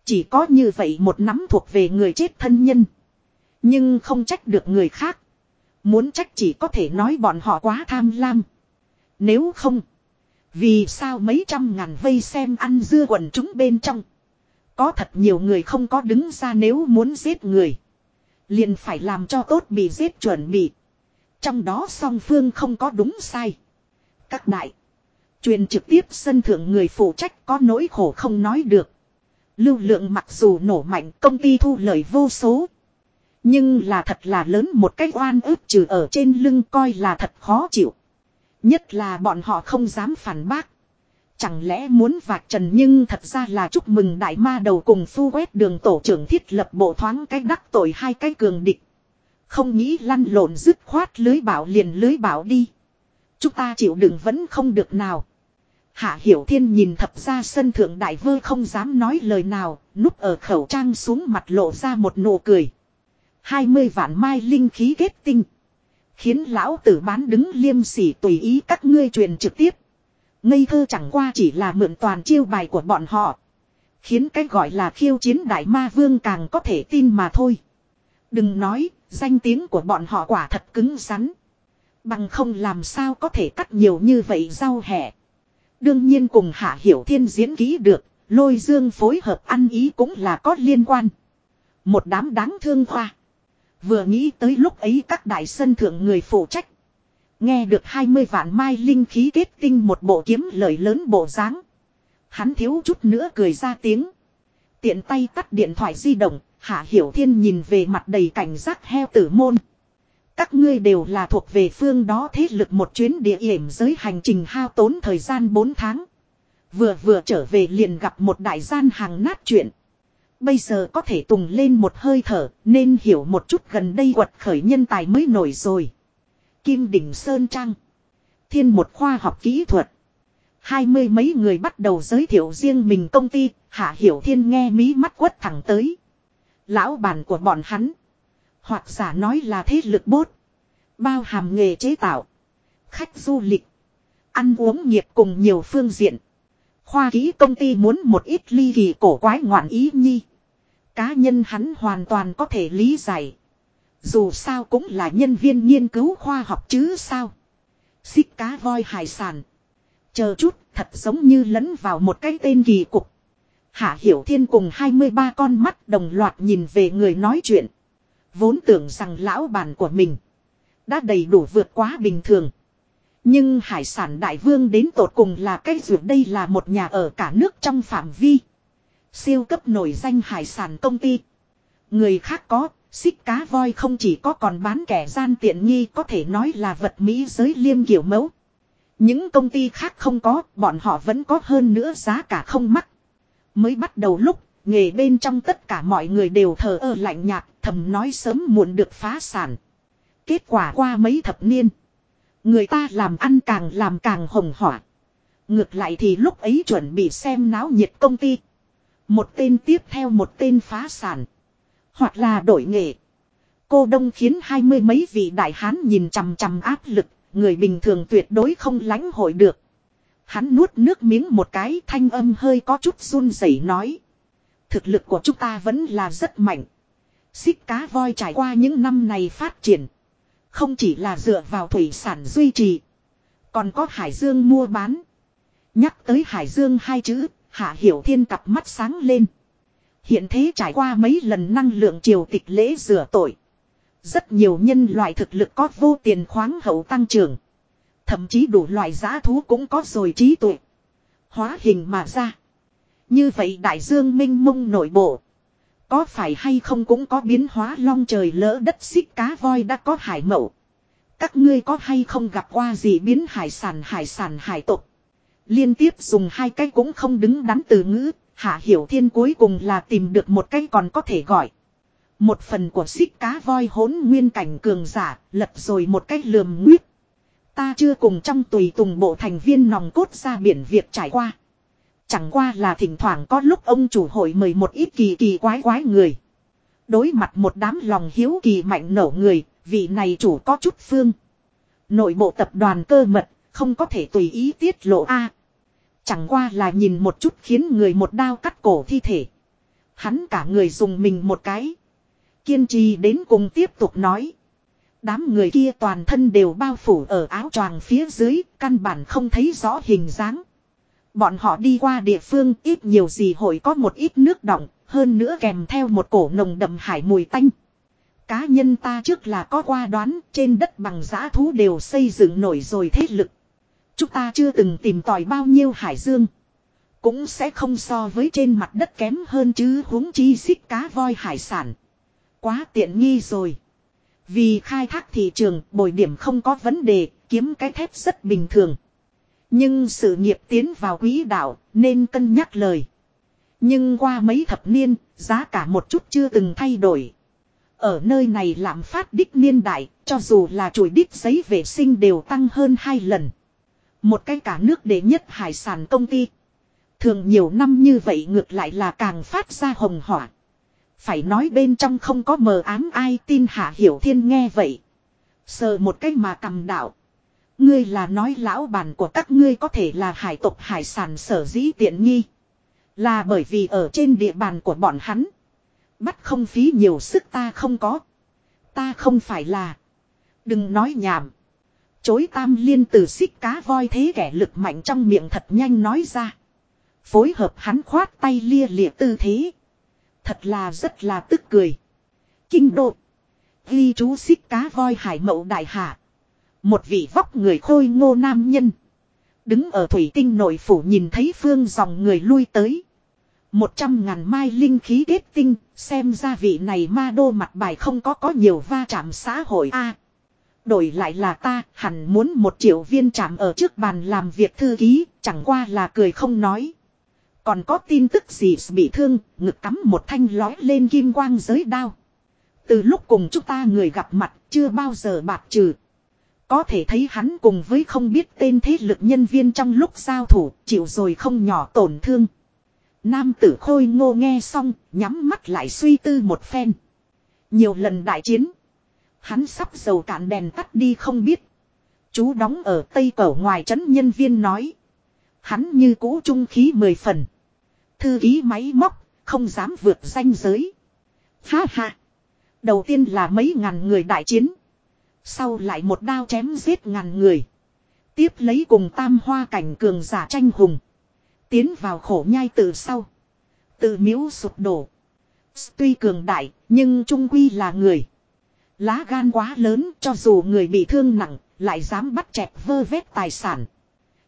Chỉ có như vậy một nắm thuộc về người chết thân nhân. Nhưng không trách được người khác. Muốn trách chỉ có thể nói bọn họ quá tham lam. Nếu không. Vì sao mấy trăm ngàn vây xem ăn dưa quần chúng bên trong. Có thật nhiều người không có đứng ra nếu muốn giết người. Liền phải làm cho tốt bị giết chuẩn bị. Trong đó song phương không có đúng sai. Các đại. Truyền trực tiếp sân thượng người phụ trách có nỗi khổ không nói được. Lưu lượng mặc dù nổ mạnh, công ty thu lợi vô số. Nhưng là thật là lớn một cách oan ức trừ ở trên lưng coi là thật khó chịu. Nhất là bọn họ không dám phản bác. Chẳng lẽ muốn vạch trần nhưng thật ra là chúc mừng đại ma đầu cùng phu quét đường tổ trưởng thiết lập bộ thoáng cách đắc tội hai cái cường địch. Không nghĩ lăn lộn dứt khoát lưới bảo liền lưới bảo đi. Chúng ta chịu đựng vẫn không được nào. Hạ Hiểu Thiên nhìn thập ra sân thượng đại vơ không dám nói lời nào, núp ở khẩu trang xuống mặt lộ ra một nụ cười. hai mươi vạn mai linh khí kết tinh. Khiến lão tử bán đứng liêm sỉ tùy ý các ngươi truyền trực tiếp. Ngây thơ chẳng qua chỉ là mượn toàn chiêu bài của bọn họ. Khiến cái gọi là khiêu chiến đại ma vương càng có thể tin mà thôi. Đừng nói, danh tiếng của bọn họ quả thật cứng rắn. Bằng không làm sao có thể cắt nhiều như vậy rau hẹ. Đương nhiên cùng Hạ Hiểu Thiên diễn ký được, lôi dương phối hợp ăn ý cũng là có liên quan. Một đám đáng thương khoa. Vừa nghĩ tới lúc ấy các đại sân thượng người phụ trách. Nghe được 20 vạn mai linh khí kết tinh một bộ kiếm lời lớn bộ dáng Hắn thiếu chút nữa cười ra tiếng. Tiện tay tắt điện thoại di động, Hạ Hiểu Thiên nhìn về mặt đầy cảnh giác heo tử môn. Các ngươi đều là thuộc về phương đó thế lực một chuyến địa hiểm giới hành trình hao tốn thời gian 4 tháng. Vừa vừa trở về liền gặp một đại gian hàng nát chuyện. Bây giờ có thể tùng lên một hơi thở nên hiểu một chút gần đây quật khởi nhân tài mới nổi rồi. Kim Đỉnh Sơn Trang, Thiên một khoa học kỹ thuật. Hai mươi mấy người bắt đầu giới thiệu riêng mình công ty, Hạ Hiểu Thiên nghe mí mắt quất thẳng tới. Lão bản của bọn hắn. Hoặc giả nói là thế lực bốt. Bao hàm nghề chế tạo. Khách du lịch. Ăn uống nghiệp cùng nhiều phương diện. Khoa kỹ công ty muốn một ít ly kỳ cổ quái ngoạn ý nhi. Cá nhân hắn hoàn toàn có thể lý giải. Dù sao cũng là nhân viên nghiên cứu khoa học chứ sao. Xích cá voi hải sản. Chờ chút thật giống như lẫn vào một cái tên kỳ cục. Hạ Hiểu Thiên cùng 23 con mắt đồng loạt nhìn về người nói chuyện. Vốn tưởng rằng lão bản của mình đã đầy đủ vượt quá bình thường. Nhưng hải sản đại vương đến tột cùng là cái dược đây là một nhà ở cả nước trong phạm vi. Siêu cấp nổi danh hải sản công ty. Người khác có, xích cá voi không chỉ có còn bán kẻ gian tiện nghi có thể nói là vật Mỹ giới liêm kiểu mẫu. Những công ty khác không có, bọn họ vẫn có hơn nữa giá cả không mắc. Mới bắt đầu lúc, nghề bên trong tất cả mọi người đều thờ ơ lạnh nhạt, thầm nói sớm muộn được phá sản. Kết quả qua mấy thập niên. Người ta làm ăn càng làm càng hồng hỏa. Ngược lại thì lúc ấy chuẩn bị xem náo nhiệt công ty. Một tên tiếp theo một tên phá sản. Hoặc là đổi nghề. Cô đông khiến hai mươi mấy vị đại hán nhìn chằm chằm áp lực. Người bình thường tuyệt đối không lãnh hội được. Hắn nuốt nước miếng một cái thanh âm hơi có chút run rẩy nói. Thực lực của chúng ta vẫn là rất mạnh. Xích cá voi trải qua những năm này phát triển. Không chỉ là dựa vào thủy sản duy trì. Còn có hải dương mua bán. Nhắc tới hải dương hai chữ, hạ hiểu thiên cặp mắt sáng lên. Hiện thế trải qua mấy lần năng lượng triều tịch lễ rửa tội. Rất nhiều nhân loại thực lực có vô tiền khoáng hậu tăng trưởng. Thậm chí đủ loại giá thú cũng có rồi trí tuệ. Hóa hình mà ra. Như vậy đại dương minh mông nội bộ. Có phải hay không cũng có biến hóa long trời lỡ đất xích cá voi đã có hải mậu. Các ngươi có hay không gặp qua gì biến hải sản hải sản hải tục. Liên tiếp dùng hai cái cũng không đứng đắn từ ngữ, Hạ Hiểu Thiên cuối cùng là tìm được một cái còn có thể gọi. Một phần của xích cá voi hỗn nguyên cảnh cường giả, lật rồi một cái lườm nguyết. Ta chưa cùng trong tùy tùng bộ thành viên nòng cốt ra biển việc trải qua. Chẳng qua là thỉnh thoảng có lúc ông chủ hội mời một ít kỳ kỳ quái quái người. Đối mặt một đám lòng hiếu kỳ mạnh nổ người, vị này chủ có chút phương. Nội bộ tập đoàn cơ mật, không có thể tùy ý tiết lộ a Chẳng qua là nhìn một chút khiến người một đao cắt cổ thi thể. Hắn cả người dùng mình một cái. Kiên trì đến cùng tiếp tục nói. Đám người kia toàn thân đều bao phủ ở áo choàng phía dưới, căn bản không thấy rõ hình dáng. Bọn họ đi qua địa phương ít nhiều gì hội có một ít nước động, hơn nữa kèm theo một cổ nồng đậm hải mùi tanh. Cá nhân ta trước là có qua đoán trên đất bằng giã thú đều xây dựng nổi rồi thế lực. Chúng ta chưa từng tìm tòi bao nhiêu hải dương. Cũng sẽ không so với trên mặt đất kém hơn chứ huống chi xích cá voi hải sản. Quá tiện nghi rồi. Vì khai thác thị trường bồi điểm không có vấn đề, kiếm cái thép rất bình thường. Nhưng sự nghiệp tiến vào quỹ đạo nên cân nhắc lời. Nhưng qua mấy thập niên, giá cả một chút chưa từng thay đổi. Ở nơi này lạm phát đích niên đại, cho dù là chuỗi đích giấy vệ sinh đều tăng hơn hai lần. Một cái cả nước đệ nhất hải sản công ty. Thường nhiều năm như vậy ngược lại là càng phát ra hồng hỏa. Phải nói bên trong không có mờ ám ai tin Hạ Hiểu Thiên nghe vậy. Sờ một cái mà cầm đạo. Ngươi là nói lão bản của các ngươi có thể là hải tộc hải sản sở dĩ tiện nghi. Là bởi vì ở trên địa bàn của bọn hắn. Bắt không phí nhiều sức ta không có. Ta không phải là. Đừng nói nhảm. Chối tam liên từ xích cá voi thế kẻ lực mạnh trong miệng thật nhanh nói ra. Phối hợp hắn khoát tay lia lịa tư thế. Thật là rất là tức cười. Kinh độ. Ghi chú xích cá voi hải mậu đại hạ. Một vị vóc người khôi ngô nam nhân. Đứng ở thủy tinh nội phủ nhìn thấy phương dòng người lui tới. Một trăm ngàn mai linh khí kết tinh, xem ra vị này ma đô mặt bài không có có nhiều va chạm xã hội a đổi lại là ta, hẳn muốn một triệu viên chạm ở trước bàn làm việc thư ký, chẳng qua là cười không nói. Còn có tin tức gì bị thương, ngực cắm một thanh lói lên kim quang giới đao. Từ lúc cùng chúng ta người gặp mặt, chưa bao giờ bạc trừ. Có thể thấy hắn cùng với không biết tên thế lực nhân viên trong lúc giao thủ, chịu rồi không nhỏ tổn thương. Nam tử khôi ngô nghe xong, nhắm mắt lại suy tư một phen. Nhiều lần đại chiến. Hắn sắp dầu cạn đèn tắt đi không biết. Chú đóng ở tây cổ ngoài trấn nhân viên nói. Hắn như cũ trung khí mười phần. Thư ký máy móc, không dám vượt danh giới. Ha ha. Đầu tiên là mấy ngàn người đại chiến. Sau lại một đao chém giết ngàn người. Tiếp lấy cùng tam hoa cảnh cường giả tranh hùng. Tiến vào khổ nhai từ sau. Tự miếu sụp đổ. Tuy cường đại, nhưng trung quy là người. Lá gan quá lớn cho dù người bị thương nặng, lại dám bắt chẹt vơ vét tài sản.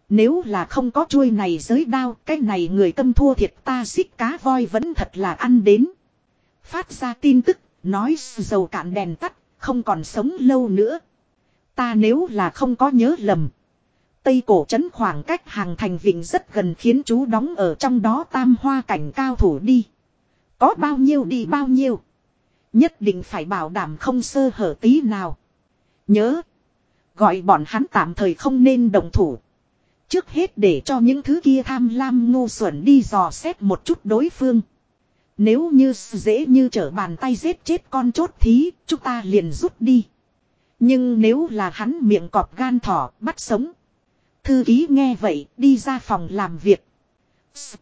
Nếu là không có chuôi này giới đao, cái này người tâm thua thiệt ta xích cá voi vẫn thật là ăn đến. Phát ra tin tức, nói dầu cạn đèn tắt, không còn sống lâu nữa. Ta nếu là không có nhớ lầm. Tây cổ trấn khoảng cách hàng thành vịnh rất gần khiến chú đóng ở trong đó tam hoa cảnh cao thủ đi. Có bao nhiêu đi bao nhiêu. Nhất định phải bảo đảm không sơ hở tí nào. Nhớ. Gọi bọn hắn tạm thời không nên đồng thủ. Trước hết để cho những thứ kia tham lam ngu xuẩn đi dò xét một chút đối phương. Nếu như dễ như trở bàn tay giết chết con chốt thí, chúng ta liền rút đi. Nhưng nếu là hắn miệng cọp gan thỏ, bắt sống. Thư ký nghe vậy, đi ra phòng làm việc.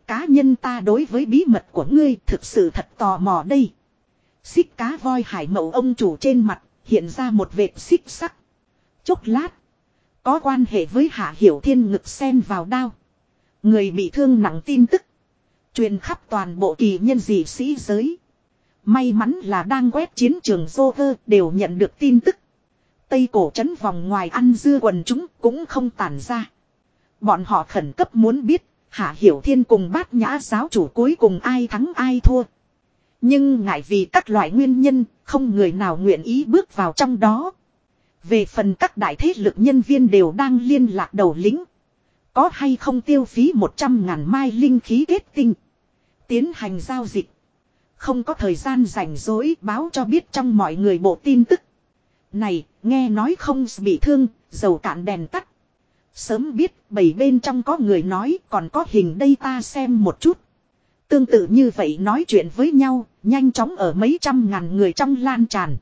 Cá nhân ta đối với bí mật của ngươi thực sự thật tò mò đây. Xích cá voi hải mậu ông chủ trên mặt, hiện ra một vệt xích sắc. Chốc lát. Có quan hệ với Hạ Hiểu Thiên ngực sen vào đao. Người bị thương nặng tin tức. Truyền khắp toàn bộ kỳ nhân dị sĩ giới. May mắn là đang quét chiến trường Joker đều nhận được tin tức. Tây cổ trấn vòng ngoài ăn dưa quần chúng cũng không tản ra. Bọn họ khẩn cấp muốn biết Hạ Hiểu Thiên cùng bát nhã giáo chủ cuối cùng ai thắng ai thua. Nhưng ngại vì các loại nguyên nhân, không người nào nguyện ý bước vào trong đó. Về phần các đại thế lực nhân viên đều đang liên lạc đầu lính. Có hay không tiêu phí 100 ngàn mai linh khí kết tinh. Tiến hành giao dịch. Không có thời gian rảnh rỗi báo cho biết trong mọi người bộ tin tức. Này, nghe nói không bị thương, dầu cạn đèn tắt. Sớm biết bảy bên trong có người nói còn có hình đây ta xem một chút. Tương tự như vậy nói chuyện với nhau, nhanh chóng ở mấy trăm ngàn người trong lan tràn.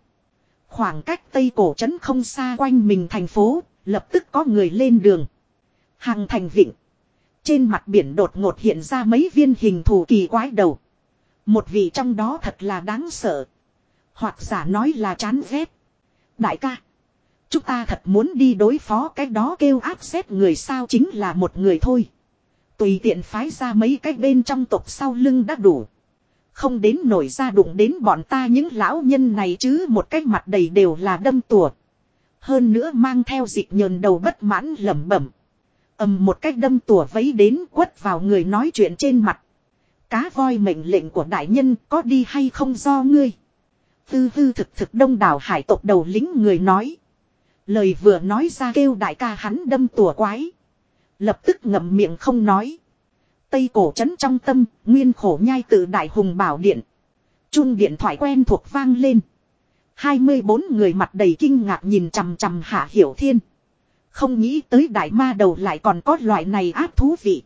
Khoảng cách Tây Cổ Trấn không xa quanh mình thành phố, lập tức có người lên đường. Hàng thành vịnh. Trên mặt biển đột ngột hiện ra mấy viên hình thù kỳ quái đầu. Một vị trong đó thật là đáng sợ. Hoặc giả nói là chán ghét. Đại ca. Chúng ta thật muốn đi đối phó cái đó kêu áp xét người sao chính là một người thôi. Tùy tiện phái ra mấy cái bên trong tộc sau lưng đã đủ. Không đến nổi ra đụng đến bọn ta những lão nhân này chứ một cái mặt đầy đều là đâm tùa. Hơn nữa mang theo dịch nhờn đầu bất mãn lẩm bẩm. ầm một cách đâm tùa vấy đến quất vào người nói chuyện trên mặt. Cá voi mệnh lệnh của đại nhân có đi hay không do ngươi. Tư tư thực thực đông đảo hải tộc đầu lính người nói. Lời vừa nói ra kêu đại ca hắn đâm tùa quái. Lập tức ngậm miệng không nói. Tây cổ trấn trong tâm, nguyên khổ nhai tự đại hùng bảo điện. Chung điện thoại quen thuộc vang lên. 24 người mặt đầy kinh ngạc nhìn chằm chằm hạ hiểu thiên. Không nghĩ tới đại ma đầu lại còn có loại này áp thú vị.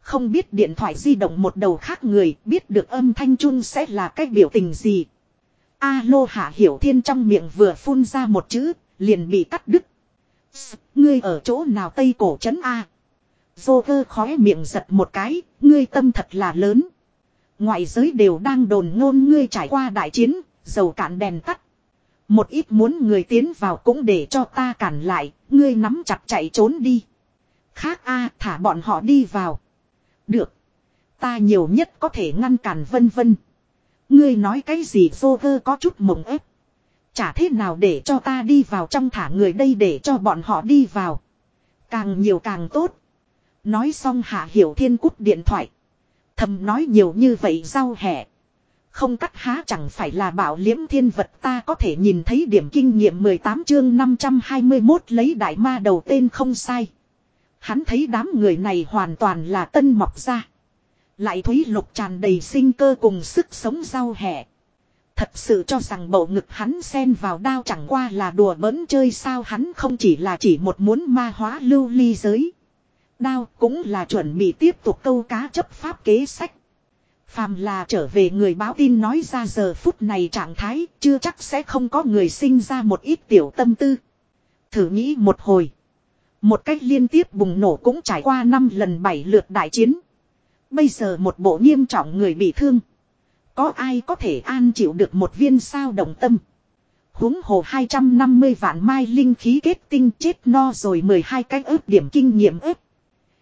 Không biết điện thoại di động một đầu khác người biết được âm thanh chung sẽ là cách biểu tình gì. Alo hạ hiểu thiên trong miệng vừa phun ra một chữ, liền bị cắt đứt. Ngươi ở chỗ nào Tây Cổ Trấn A? Dô cơ khóe miệng giật một cái, ngươi tâm thật là lớn. Ngoại giới đều đang đồn ngôn ngươi trải qua đại chiến, dầu cạn đèn tắt. Một ít muốn người tiến vào cũng để cho ta cản lại, ngươi nắm chặt chạy trốn đi. Khác a thả bọn họ đi vào. Được. Ta nhiều nhất có thể ngăn cản vân vân. Ngươi nói cái gì vô cơ có chút mộng ép. Chả thế nào để cho ta đi vào trong thả người đây để cho bọn họ đi vào. Càng nhiều càng tốt. Nói xong hạ hiểu thiên cút điện thoại. Thầm nói nhiều như vậy rau hẻ. Không cắt há chẳng phải là bảo liễm thiên vật ta có thể nhìn thấy điểm kinh nghiệm 18 chương 521 lấy đại ma đầu tên không sai. Hắn thấy đám người này hoàn toàn là tân mọc ra. Lại thúy lục tràn đầy sinh cơ cùng sức sống rau hẻ. Thật sự cho rằng bầu ngực hắn xen vào đao chẳng qua là đùa bỡn chơi sao hắn không chỉ là chỉ một muốn ma hóa lưu ly giới. Đao cũng là chuẩn bị tiếp tục câu cá chấp pháp kế sách. Phàm là trở về người báo tin nói ra giờ phút này trạng thái, chưa chắc sẽ không có người sinh ra một ít tiểu tâm tư. Thử nghĩ một hồi. Một cách liên tiếp bùng nổ cũng trải qua 5 lần 7 lượt đại chiến. Bây giờ một bộ nghiêm trọng người bị thương. Có ai có thể an chịu được một viên sao động tâm. Húng hồ 250 vạn mai linh khí kết tinh chết no rồi 12 cái ướp điểm kinh nghiệm ướp.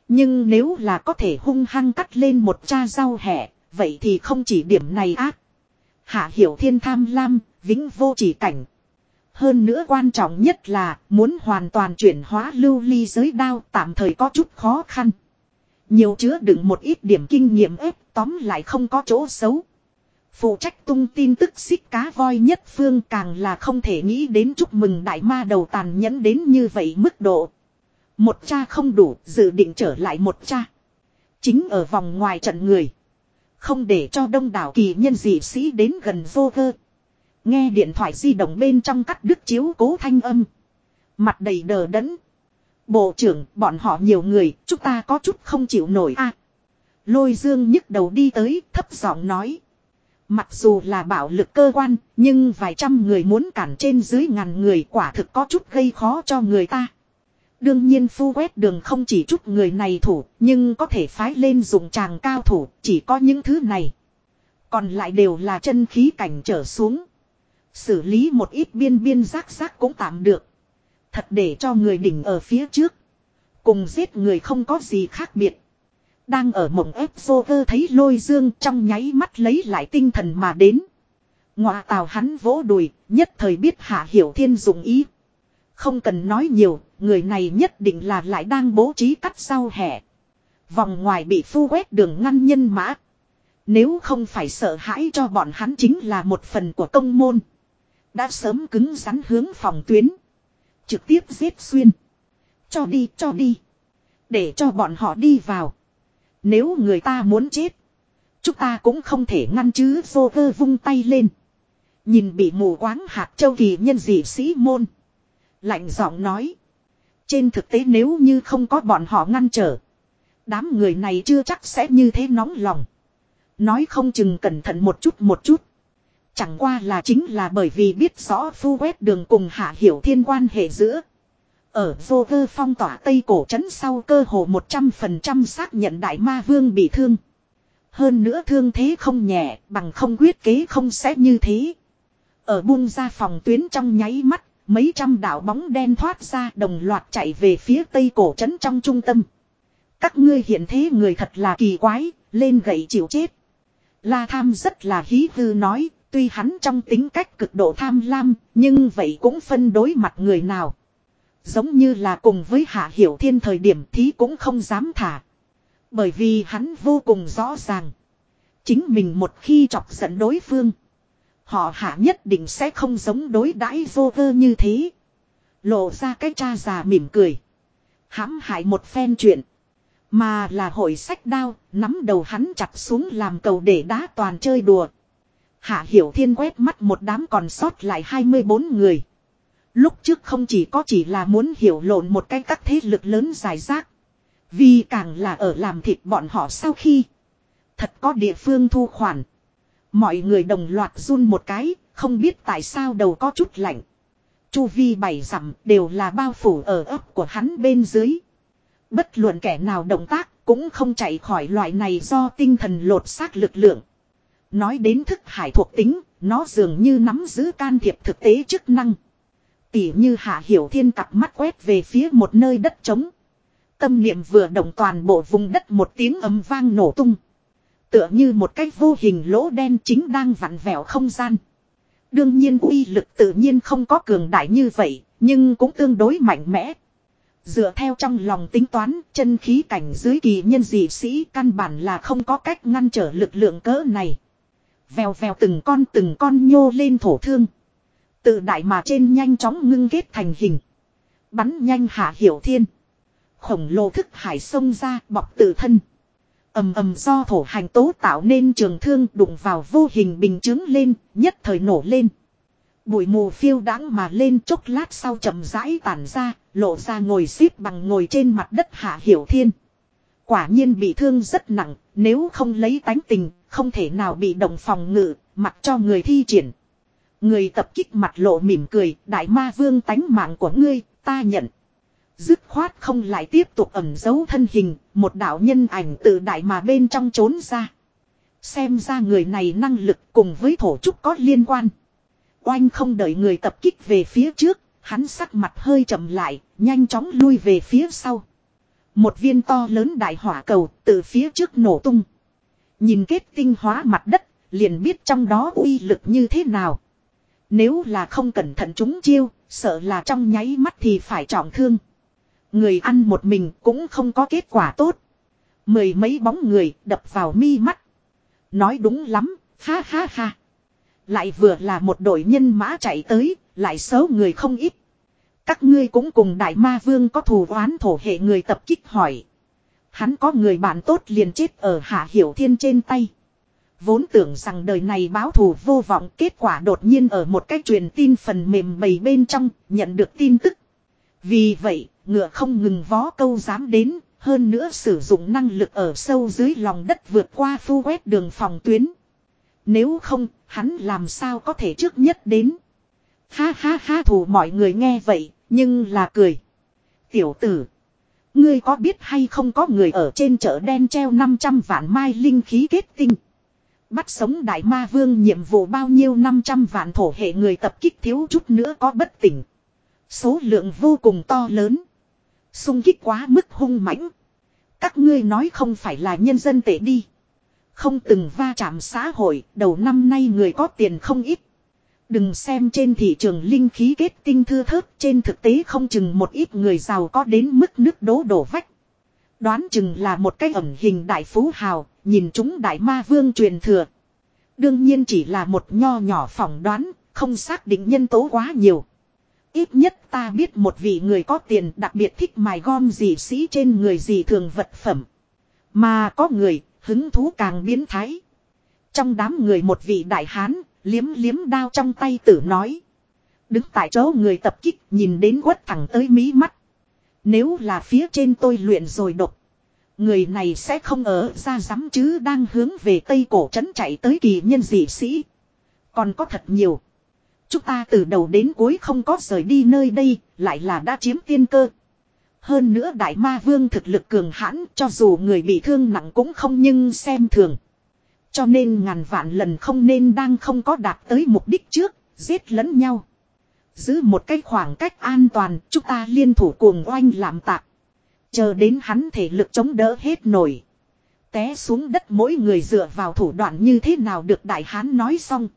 Nhưng nếu là có thể hung hăng cắt lên một cha rau hẹ, vậy thì không chỉ điểm này ác. Hạ hiểu thiên tham lam, vĩnh vô chỉ cảnh. Hơn nữa quan trọng nhất là muốn hoàn toàn chuyển hóa lưu ly giới đao tạm thời có chút khó khăn. Nhiều chứa đựng một ít điểm kinh nghiệm ép tóm lại không có chỗ xấu. Phụ trách tung tin tức xích cá voi nhất phương càng là không thể nghĩ đến chúc mừng đại ma đầu tàn nhẫn đến như vậy mức độ. Một cha không đủ, dự định trở lại một cha. Chính ở vòng ngoài trận người. Không để cho đông đảo kỳ nhân dị sĩ đến gần vô vơ. Nghe điện thoại di động bên trong cắt đứt chiếu cố thanh âm. Mặt đầy đờ đẫn. Bộ trưởng, bọn họ nhiều người, chúng ta có chút không chịu nổi a. lôi dương nhức đầu đi tới, thấp giọng nói. Mặc dù là bạo lực cơ quan, nhưng vài trăm người muốn cản trên dưới ngàn người quả thực có chút gây khó cho người ta. Đương nhiên phu quét đường không chỉ chút người này thủ, nhưng có thể phái lên dùng tràng cao thủ, chỉ có những thứ này. Còn lại đều là chân khí cảnh trở xuống. Xử lý một ít biên biên rác rác cũng tạm được. Thật để cho người đỉnh ở phía trước. Cùng giết người không có gì khác biệt. Đang ở mộng ép vô vơ thấy lôi dương trong nháy mắt lấy lại tinh thần mà đến. Ngoà tào hắn vỗ đùi, nhất thời biết hạ hiểu thiên dụng ý. Không cần nói nhiều, người này nhất định là lại đang bố trí cắt sau hẻ. Vòng ngoài bị phu quét đường ngăn nhân mã. Nếu không phải sợ hãi cho bọn hắn chính là một phần của công môn. Đã sớm cứng rắn hướng phòng tuyến. Trực tiếp giết xuyên. Cho đi cho đi. Để cho bọn họ đi vào. Nếu người ta muốn chết. Chúng ta cũng không thể ngăn chứ, vô vơ vung tay lên. Nhìn bị mù quáng hạt châu kỳ nhân dị sĩ môn. Lạnh giọng nói. Trên thực tế nếu như không có bọn họ ngăn trở. Đám người này chưa chắc sẽ như thế nóng lòng. Nói không chừng cẩn thận một chút một chút. Chẳng qua là chính là bởi vì biết rõ phu quét đường cùng hạ hiểu thiên quan hệ giữa. Ở vô cơ phong tỏa tây cổ trấn sau cơ hồ 100% xác nhận đại ma vương bị thương. Hơn nữa thương thế không nhẹ, bằng không quyết kế không sẽ như thế. Ở buông ra phòng tuyến trong nháy mắt Mấy trăm đạo bóng đen thoát ra đồng loạt chạy về phía tây cổ trấn trong trung tâm. Các ngươi hiện thế người thật là kỳ quái, lên gậy chịu chết. La Tham rất là hí hư nói, tuy hắn trong tính cách cực độ tham lam, nhưng vậy cũng phân đối mặt người nào. Giống như là cùng với Hạ Hiểu Thiên thời điểm thí cũng không dám thả. Bởi vì hắn vô cùng rõ ràng. Chính mình một khi chọc giận đối phương. Họ hạ nhất định sẽ không giống đối đãi vô vơ như thế. Lộ ra cái cha già mỉm cười. hãm hại một phen chuyện. Mà là hội sách đao, nắm đầu hắn chặt xuống làm cầu để đá toàn chơi đùa. Hạ Hiểu Thiên quét mắt một đám còn sót lại 24 người. Lúc trước không chỉ có chỉ là muốn hiểu lộn một cái các thế lực lớn dài rác. Vì càng là ở làm thịt bọn họ sau khi. Thật có địa phương thu khoản. Mọi người đồng loạt run một cái, không biết tại sao đầu có chút lạnh. Chu vi bảy dặm đều là bao phủ ở ấp của hắn bên dưới. Bất luận kẻ nào động tác cũng không chạy khỏi loại này do tinh thần lột xác lực lượng. Nói đến thức hải thuộc tính, nó dường như nắm giữ can thiệp thực tế chức năng. Tỉ như hạ hiểu thiên cặp mắt quét về phía một nơi đất trống. Tâm niệm vừa động toàn bộ vùng đất một tiếng ấm vang nổ tung. Tựa như một cái vô hình lỗ đen chính đang vặn vẹo không gian. Đương nhiên uy lực tự nhiên không có cường đại như vậy, nhưng cũng tương đối mạnh mẽ. Dựa theo trong lòng tính toán, chân khí cảnh dưới kỳ nhân dị sĩ căn bản là không có cách ngăn trở lực lượng cỡ này. Vèo vèo từng con từng con nhô lên thổ thương. Tự đại mà trên nhanh chóng ngưng kết thành hình. Bắn nhanh hạ hiểu thiên. Khổng lồ thức hải sông ra bọc tự thân ầm ầm do thổ hành tố tạo nên trường thương đụng vào vô hình bình chứng lên, nhất thời nổ lên. Bụi mù phiêu đãng mà lên chốc lát sau chậm rãi tản ra, lộ ra ngồi xếp bằng ngồi trên mặt đất hạ hiểu thiên. Quả nhiên bị thương rất nặng, nếu không lấy tánh tình, không thể nào bị động phòng ngự, mặc cho người thi triển. Người tập kích mặt lộ mỉm cười, đại ma vương tánh mạng của ngươi, ta nhận. Dứt khoát không lại tiếp tục ẩn giấu thân hình, một đạo nhân ảnh tự đại mà bên trong trốn ra. Xem ra người này năng lực cùng với thổ trúc có liên quan. Oanh không đợi người tập kích về phía trước, hắn sắc mặt hơi chậm lại, nhanh chóng lui về phía sau. Một viên to lớn đại hỏa cầu từ phía trước nổ tung. Nhìn kết tinh hóa mặt đất, liền biết trong đó uy lực như thế nào. Nếu là không cẩn thận chúng chiêu, sợ là trong nháy mắt thì phải trọng thương. Người ăn một mình cũng không có kết quả tốt. Mười mấy bóng người đập vào mi mắt. Nói đúng lắm, ha ha ha. Lại vừa là một đội nhân mã chạy tới, lại xấu người không ít. Các ngươi cũng cùng đại ma vương có thù oán thổ hệ người tập kích hỏi. Hắn có người bạn tốt liền chết ở hạ hiểu thiên trên tay. Vốn tưởng rằng đời này báo thù vô vọng kết quả đột nhiên ở một cái truyền tin phần mềm bầy bên trong nhận được tin tức. Vì vậy, ngựa không ngừng vó câu dám đến, hơn nữa sử dụng năng lực ở sâu dưới lòng đất vượt qua phu quét đường phòng tuyến. Nếu không, hắn làm sao có thể trước nhất đến. Ha ha ha thủ mọi người nghe vậy, nhưng là cười. Tiểu tử, ngươi có biết hay không có người ở trên chợ đen treo 500 vạn mai linh khí kết tinh. Bắt sống đại ma vương nhiệm vụ bao nhiêu 500 vạn thổ hệ người tập kích thiếu chút nữa có bất tỉnh. Số lượng vô cùng to lớn. Xung kích quá mức hung mãnh. Các ngươi nói không phải là nhân dân tệ đi. Không từng va chạm xã hội, đầu năm nay người có tiền không ít. Đừng xem trên thị trường linh khí kết tinh thưa thớt, trên thực tế không chừng một ít người giàu có đến mức nước đố đổ vách. Đoán chừng là một cái ẩn hình đại phú hào, nhìn chúng đại ma vương truyền thừa. Đương nhiên chỉ là một nho nhỏ phỏng đoán, không xác định nhân tố quá nhiều. Ít nhất ta biết một vị người có tiền đặc biệt thích mài gom gì sĩ trên người gì thường vật phẩm. Mà có người, hứng thú càng biến thái. Trong đám người một vị đại hán, liếm liếm đao trong tay tử nói. Đứng tại chỗ người tập kích nhìn đến quất thẳng tới mí mắt. Nếu là phía trên tôi luyện rồi độc. Người này sẽ không ở ra rắm chứ đang hướng về tây cổ trấn chạy tới kỳ nhân dị sĩ. Còn có thật nhiều. Chúng ta từ đầu đến cuối không có rời đi nơi đây, lại là đã chiếm tiên cơ. Hơn nữa đại ma vương thực lực cường hãn cho dù người bị thương nặng cũng không nhưng xem thường. Cho nên ngàn vạn lần không nên đang không có đạt tới mục đích trước, giết lẫn nhau. Giữ một cái khoảng cách an toàn, chúng ta liên thủ cuồng oanh làm tạc. Chờ đến hắn thể lực chống đỡ hết nổi. Té xuống đất mỗi người dựa vào thủ đoạn như thế nào được đại hán nói xong.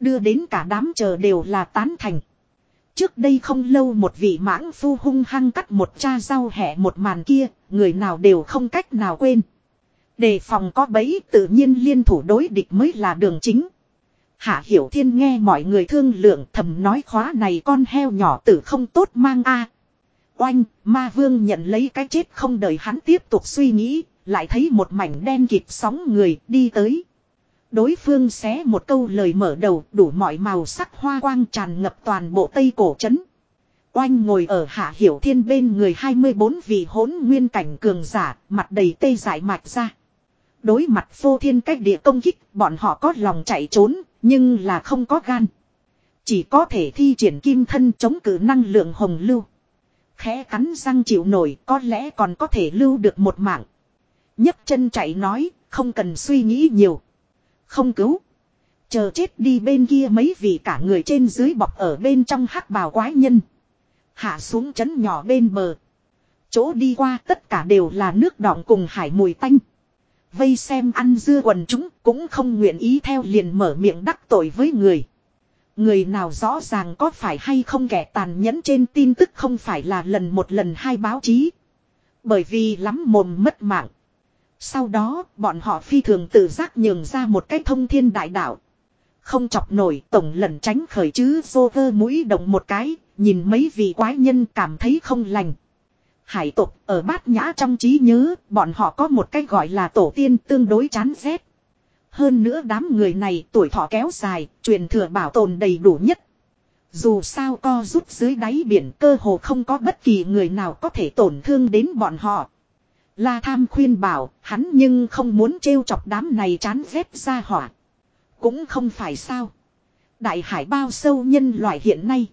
Đưa đến cả đám chờ đều là tán thành. Trước đây không lâu một vị mãng phu hung hăng cắt một cha rau hẹ một màn kia, người nào đều không cách nào quên. Đề phòng có bẫy tự nhiên liên thủ đối địch mới là đường chính. Hạ Hiểu Thiên nghe mọi người thương lượng thầm nói khóa này con heo nhỏ tử không tốt mang a. Oanh, ma vương nhận lấy cái chết không đợi hắn tiếp tục suy nghĩ, lại thấy một mảnh đen kịp sóng người đi tới. Đối phương xé một câu lời mở đầu đủ mọi màu sắc hoa quang tràn ngập toàn bộ tây cổ trấn. Oanh ngồi ở hạ hiểu thiên bên người 24 vị hỗn nguyên cảnh cường giả, mặt đầy tê giải mạch ra. Đối mặt phô thiên cách địa công kích, bọn họ có lòng chạy trốn, nhưng là không có gan. Chỉ có thể thi triển kim thân chống cử năng lượng hồng lưu. Khẽ cắn răng chịu nổi có lẽ còn có thể lưu được một mạng. nhấc chân chạy nói, không cần suy nghĩ nhiều. Không cứu. Chờ chết đi bên kia mấy vị cả người trên dưới bọc ở bên trong hắc bào quái nhân. Hạ xuống chấn nhỏ bên bờ. Chỗ đi qua tất cả đều là nước đọng cùng hải mùi tanh. Vây xem ăn dưa quần chúng cũng không nguyện ý theo liền mở miệng đắc tội với người. Người nào rõ ràng có phải hay không kẻ tàn nhẫn trên tin tức không phải là lần một lần hai báo chí. Bởi vì lắm mồm mất mạng. Sau đó, bọn họ phi thường tự giác nhường ra một cái thông thiên đại đạo. Không chọc nổi tổng lần tránh khởi chứ vô vơ mũi động một cái, nhìn mấy vị quái nhân cảm thấy không lành. Hải tục ở bát nhã trong trí nhớ, bọn họ có một cái gọi là tổ tiên tương đối chán rét. Hơn nữa đám người này tuổi thọ kéo dài, truyền thừa bảo tồn đầy đủ nhất. Dù sao co rút dưới đáy biển cơ hồ không có bất kỳ người nào có thể tổn thương đến bọn họ. La Tham khuyên bảo, hắn nhưng không muốn trêu chọc đám này chán ghét ra hỏa. Cũng không phải sao. Đại hải bao sâu nhân loại hiện nay.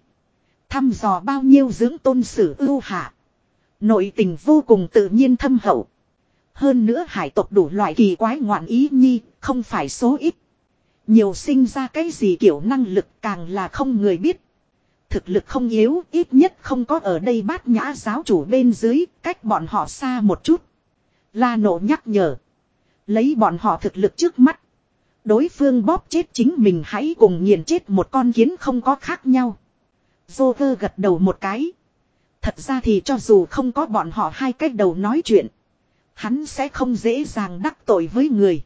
Thăm dò bao nhiêu dưỡng tôn sử ưu hạ. Nội tình vô cùng tự nhiên thâm hậu. Hơn nữa hải tộc đủ loại kỳ quái ngoạn ý nhi, không phải số ít. Nhiều sinh ra cái gì kiểu năng lực càng là không người biết. Thực lực không yếu, ít nhất không có ở đây bát nhã giáo chủ bên dưới, cách bọn họ xa một chút. La nộ nhắc nhở. Lấy bọn họ thực lực trước mắt. Đối phương bóp chết chính mình hãy cùng nghiền chết một con kiến không có khác nhau. Joker gật đầu một cái. Thật ra thì cho dù không có bọn họ hai cách đầu nói chuyện. Hắn sẽ không dễ dàng đắc tội với người.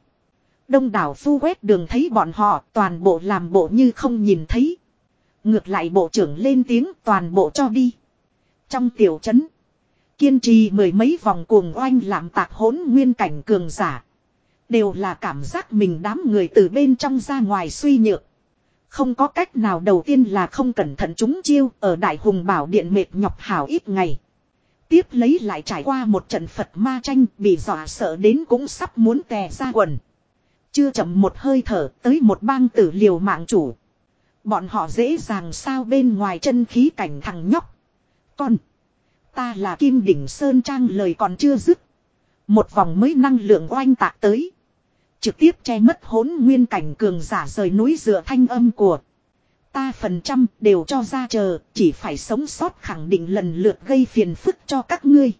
Đông đảo phu quét đường thấy bọn họ toàn bộ làm bộ như không nhìn thấy. Ngược lại bộ trưởng lên tiếng toàn bộ cho đi. Trong tiểu trấn. Kiên trì mười mấy vòng cuồng oanh làm tạc hỗn nguyên cảnh cường giả. Đều là cảm giác mình đám người từ bên trong ra ngoài suy nhược. Không có cách nào đầu tiên là không cẩn thận chúng chiêu ở Đại Hùng Bảo Điện mệt nhọc hảo ít ngày. Tiếp lấy lại trải qua một trận Phật ma tranh, bị dọa sợ đến cũng sắp muốn tè ra quần. Chưa chậm một hơi thở tới một bang tử liều mạng chủ. Bọn họ dễ dàng sao bên ngoài chân khí cảnh thằng nhóc. Con. Ta là Kim Đỉnh Sơn Trang lời còn chưa dứt. Một vòng mới năng lượng oanh tạc tới. Trực tiếp che mất hốn nguyên cảnh cường giả rời núi dựa thanh âm của. Ta phần trăm đều cho ra chờ, chỉ phải sống sót khẳng định lần lượt gây phiền phức cho các ngươi.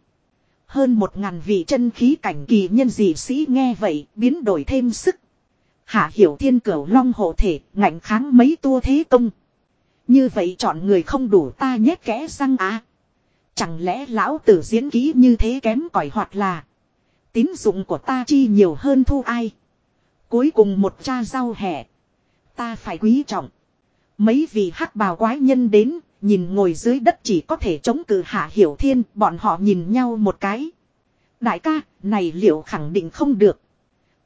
Hơn một ngàn vị chân khí cảnh kỳ nhân dị sĩ nghe vậy, biến đổi thêm sức. Hạ hiểu thiên cửu long hộ thể, ngạnh kháng mấy tua thế công. Như vậy chọn người không đủ ta nhét kẽ răng á. Chẳng lẽ lão tử diễn kỹ như thế kém cỏi hoặc là tín dụng của ta chi nhiều hơn thu ai. Cuối cùng một cha rau hẻ. Ta phải quý trọng. Mấy vị hắc bào quái nhân đến, nhìn ngồi dưới đất chỉ có thể chống cự hạ hiểu thiên, bọn họ nhìn nhau một cái. Đại ca, này liệu khẳng định không được.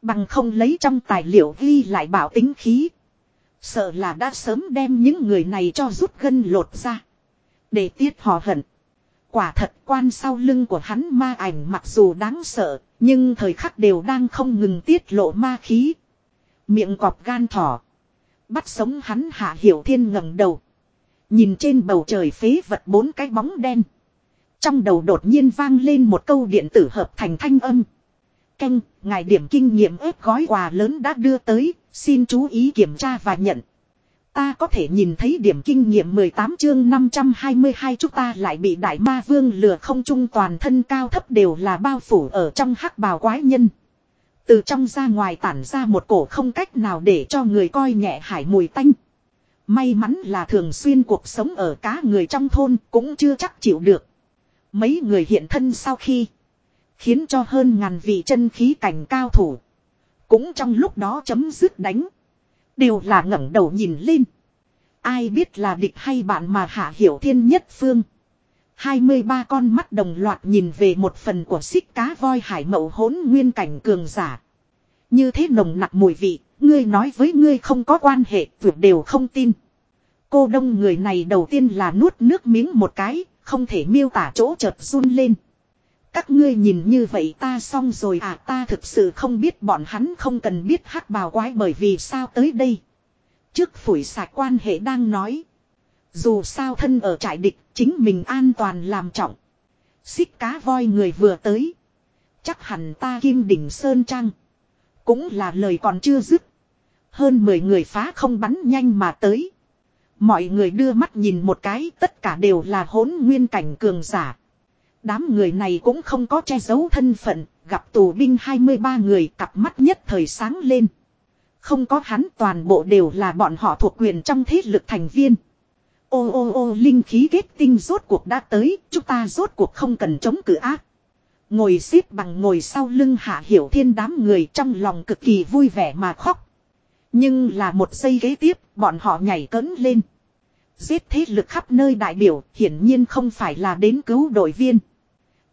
Bằng không lấy trong tài liệu ghi lại bảo tính khí. Sợ là đã sớm đem những người này cho rút gân lột ra. Để tiết họ hận. Quả thật quan sau lưng của hắn ma ảnh mặc dù đáng sợ, nhưng thời khắc đều đang không ngừng tiết lộ ma khí. Miệng cọp gan thỏ. Bắt sống hắn hạ hiểu thiên ngẩng đầu. Nhìn trên bầu trời phế vật bốn cái bóng đen. Trong đầu đột nhiên vang lên một câu điện tử hợp thành thanh âm. Canh, ngài điểm kinh nghiệm ép gói quà lớn đã đưa tới, xin chú ý kiểm tra và nhận. Ta có thể nhìn thấy điểm kinh nghiệm 18 chương 522 chúng ta lại bị đại ma vương lừa không trung toàn thân cao thấp đều là bao phủ ở trong hắc bào quái nhân. Từ trong ra ngoài tản ra một cổ không cách nào để cho người coi nhẹ hải mùi tanh. May mắn là thường xuyên cuộc sống ở cá người trong thôn cũng chưa chắc chịu được. Mấy người hiện thân sau khi. Khiến cho hơn ngàn vị chân khí cảnh cao thủ. Cũng trong lúc đó chấm dứt đánh. Đều là ngẩng đầu nhìn lên. Ai biết là địch hay bạn mà hạ hiểu thiên nhất phương. 23 con mắt đồng loạt nhìn về một phần của xích cá voi hải mậu hỗn nguyên cảnh cường giả. Như thế nồng nặc mùi vị, ngươi nói với ngươi không có quan hệ, tuyệt đều không tin. Cô đông người này đầu tiên là nuốt nước miếng một cái, không thể miêu tả chỗ chợt run lên. Các ngươi nhìn như vậy ta xong rồi à ta thực sự không biết bọn hắn không cần biết hắc bào quái bởi vì sao tới đây. Trước phủi sạc quan hệ đang nói. Dù sao thân ở trại địch, chính mình an toàn làm trọng. Xích cá voi người vừa tới. Chắc hẳn ta kim đỉnh sơn trang. Cũng là lời còn chưa dứt. Hơn 10 người phá không bắn nhanh mà tới. Mọi người đưa mắt nhìn một cái tất cả đều là hỗn nguyên cảnh cường giả. Đám người này cũng không có che giấu thân phận, gặp tù binh 23 người cặp mắt nhất thời sáng lên. Không có hắn toàn bộ đều là bọn họ thuộc quyền trong thế lực thành viên. Ô ô ô linh khí kết tinh rốt cuộc đã tới, chúng ta rốt cuộc không cần chống cự ác. Ngồi xếp bằng ngồi sau lưng hạ hiểu thiên đám người trong lòng cực kỳ vui vẻ mà khóc. Nhưng là một giây ghế tiếp, bọn họ nhảy cấn lên. Giết thế lực khắp nơi đại biểu, hiển nhiên không phải là đến cứu đội viên.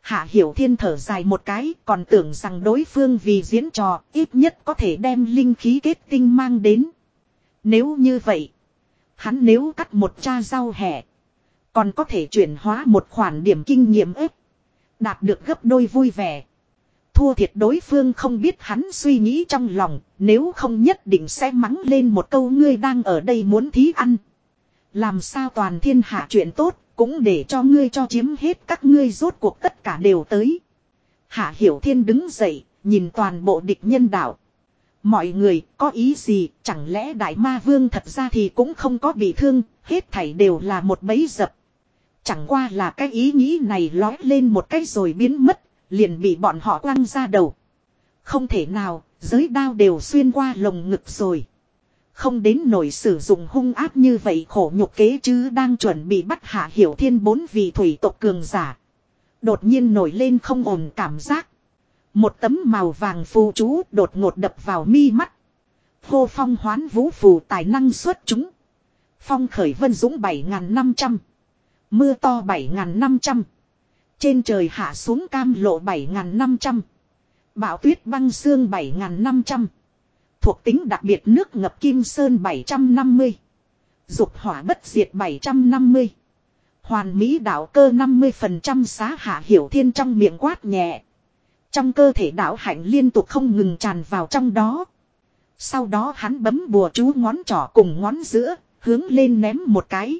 Hạ Hiểu Thiên thở dài một cái, còn tưởng rằng đối phương vì diễn trò, ít nhất có thể đem linh khí kết tinh mang đến. Nếu như vậy, hắn nếu cắt một cha rau hẻ, còn có thể chuyển hóa một khoản điểm kinh nghiệm ếp, đạt được gấp đôi vui vẻ. Thua thiệt đối phương không biết hắn suy nghĩ trong lòng, nếu không nhất định sẽ mắng lên một câu ngươi đang ở đây muốn thí ăn. Làm sao toàn thiên hạ chuyện tốt, cũng để cho ngươi cho chiếm hết các ngươi rốt cuộc tất cả đều tới. Hạ Hiểu Thiên đứng dậy, nhìn toàn bộ địch nhân đạo. Mọi người có ý gì, chẳng lẽ Đại Ma Vương thật ra thì cũng không có bị thương, hết thảy đều là một bẫy dập. Chẳng qua là cái ý nghĩ này lói lên một cái rồi biến mất, liền bị bọn họ quăng ra đầu. Không thể nào, giới đao đều xuyên qua lồng ngực rồi. Không đến nổi sử dụng hung áp như vậy khổ nhục kế chứ đang chuẩn bị bắt hạ hiểu thiên bốn vị thủy tộc cường giả. Đột nhiên nổi lên không ổn cảm giác. Một tấm màu vàng phù chú đột ngột đập vào mi mắt. Hô phong hoán vũ phù tài năng xuất chúng. Phong khởi vân dũng 7.500. Mưa to 7.500. Trên trời hạ xuống cam lộ 7.500. Bão tuyết băng xương 7.500. Thuộc tính đặc biệt nước ngập kim sơn 750. Dục hỏa bất diệt 750. Hoàn mỹ đạo cơ 50% xá hạ hiểu thiên trong miệng quát nhẹ. Trong cơ thể đạo hạnh liên tục không ngừng tràn vào trong đó. Sau đó hắn bấm bùa chú ngón trỏ cùng ngón giữa, hướng lên ném một cái.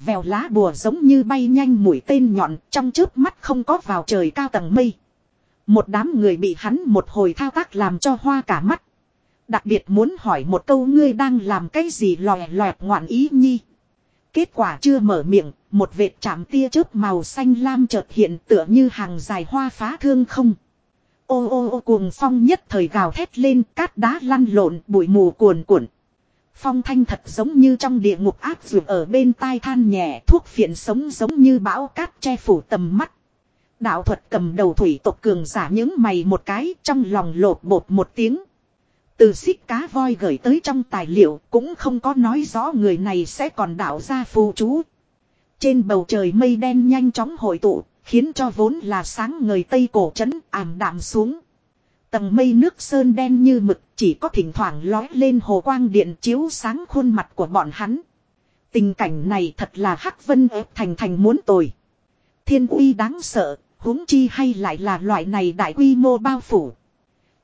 Vèo lá bùa giống như bay nhanh mũi tên nhọn trong chớp mắt không có vào trời cao tầng mây. Một đám người bị hắn một hồi thao tác làm cho hoa cả mắt. Đặc biệt muốn hỏi một câu ngươi đang làm cái gì lòe loẹt ngoạn ý nhi. Kết quả chưa mở miệng, một vệt chạm tia chớp màu xanh lam chợt hiện tựa như hàng dài hoa phá thương không. Ô ô ô cuồng phong nhất thời gào thét lên cát đá lăn lộn bụi mù cuồn cuộn. Phong thanh thật giống như trong địa ngục áp dược ở bên tai than nhẹ thuốc phiện sống giống như bão cát che phủ tầm mắt. Đạo thuật cầm đầu thủy tộc cường giả những mày một cái trong lòng lột bột một tiếng. Từ xích cá voi gửi tới trong tài liệu cũng không có nói rõ người này sẽ còn đảo ra phù chú. Trên bầu trời mây đen nhanh chóng hội tụ, khiến cho vốn là sáng người Tây cổ trấn ảm đạm xuống. Tầng mây nước sơn đen như mực chỉ có thỉnh thoảng lói lên hồ quang điện chiếu sáng khuôn mặt của bọn hắn. Tình cảnh này thật là hắc vân ép thành thành muốn tồi. Thiên uy đáng sợ, huống chi hay lại là loại này đại quy mô bao phủ.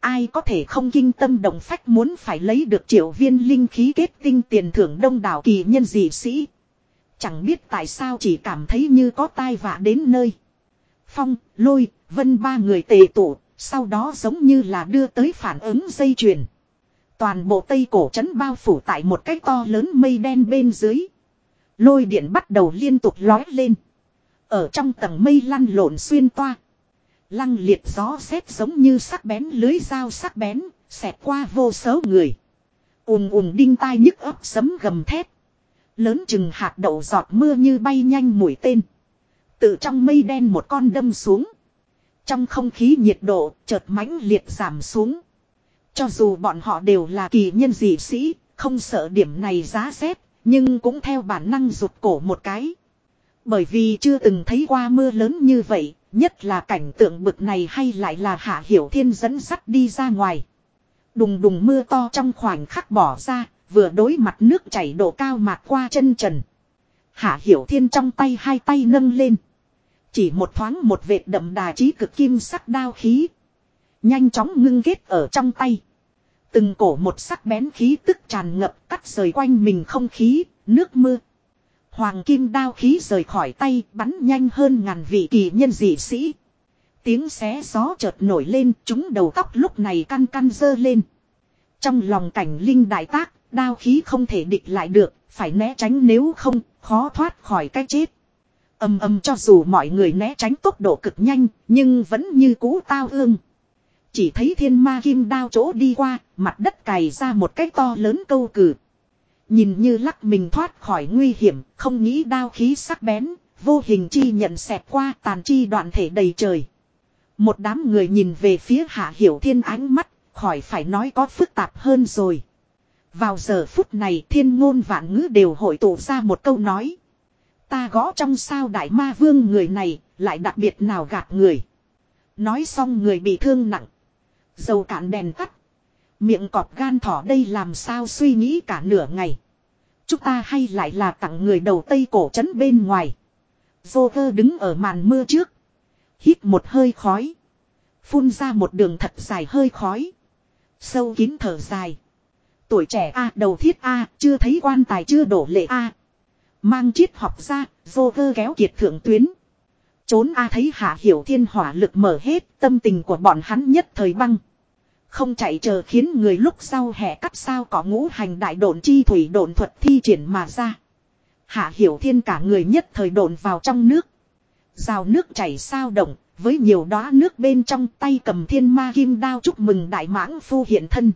Ai có thể không kinh tâm động phách muốn phải lấy được triệu viên linh khí kết tinh tiền thưởng đông đảo kỳ nhân dị sĩ. Chẳng biết tại sao chỉ cảm thấy như có tai vạ đến nơi. Phong, lôi, vân ba người tề tụ, sau đó giống như là đưa tới phản ứng dây chuyền. Toàn bộ tây cổ trấn bao phủ tại một cái to lớn mây đen bên dưới. Lôi điện bắt đầu liên tục lói lên. Ở trong tầng mây lăn lộn xuyên toa. Lăng liệt gió xét giống như sắc bén lưới dao sắc bén, xẹt qua vô số người. ùm ùm đinh tai nhức ấp sấm gầm thét. Lớn chừng hạt đậu giọt mưa như bay nhanh mũi tên. Từ trong mây đen một con đâm xuống. Trong không khí nhiệt độ chợt mãnh liệt giảm xuống. Cho dù bọn họ đều là kỳ nhân dị sĩ, không sợ điểm này giá rét, nhưng cũng theo bản năng rụt cổ một cái. Bởi vì chưa từng thấy qua mưa lớn như vậy, nhất là cảnh tượng bực này hay lại là Hạ Hiểu Thiên dẫn sắt đi ra ngoài. Đùng đùng mưa to trong khoảnh khắc bỏ ra, vừa đối mặt nước chảy độ cao mạt qua chân trần. Hạ Hiểu Thiên trong tay hai tay nâng lên. Chỉ một thoáng một vệt đậm đà trí cực kim sắc đao khí. Nhanh chóng ngưng kết ở trong tay. Từng cổ một sắc bén khí tức tràn ngập cắt rời quanh mình không khí, nước mưa. Hoàng kim đao khí rời khỏi tay bắn nhanh hơn ngàn vị kỳ nhân dị sĩ. Tiếng xé gió chợt nổi lên chúng đầu tóc lúc này căn căn dơ lên. Trong lòng cảnh linh đại tác, đao khí không thể địch lại được, phải né tránh nếu không, khó thoát khỏi cái chết. Âm âm cho dù mọi người né tránh tốc độ cực nhanh, nhưng vẫn như cũ tao ương. Chỉ thấy thiên ma kim đao chỗ đi qua, mặt đất cày ra một cái to lớn câu cử. Nhìn như lắc mình thoát khỏi nguy hiểm, không nghĩ đao khí sắc bén, vô hình chi nhận xẹt qua tàn chi đoạn thể đầy trời. Một đám người nhìn về phía hạ hiểu thiên ánh mắt, khỏi phải nói có phức tạp hơn rồi. Vào giờ phút này thiên ngôn vạn ngữ đều hội tụ ra một câu nói. Ta gõ trong sao đại ma vương người này, lại đặc biệt nào gạt người. Nói xong người bị thương nặng. Dầu cạn đèn tắt. Miệng cọp gan thỏ đây làm sao suy nghĩ cả nửa ngày. Chúng ta hay lại là tặng người đầu tây cổ trấn bên ngoài. Vô vơ đứng ở màn mưa trước. Hít một hơi khói. Phun ra một đường thật dài hơi khói. Sâu kín thở dài. Tuổi trẻ A đầu thiết A chưa thấy quan tài chưa đổ lệ A. Mang triết học ra, vô vơ kéo kiệt thượng tuyến. Trốn A thấy hạ hiểu thiên hỏa lực mở hết, tâm tình của bọn hắn nhất thời băng. Không chạy chờ khiến người lúc sau hẹ cắt sao có ngũ hành đại độn chi thủy độn thuật thi triển mà ra. Hạ hiểu thiên cả người nhất thời độn vào trong nước. Rào nước chảy sao động, với nhiều đóa nước bên trong tay cầm thiên ma kim đao chúc mừng đại mãng phu hiện thân.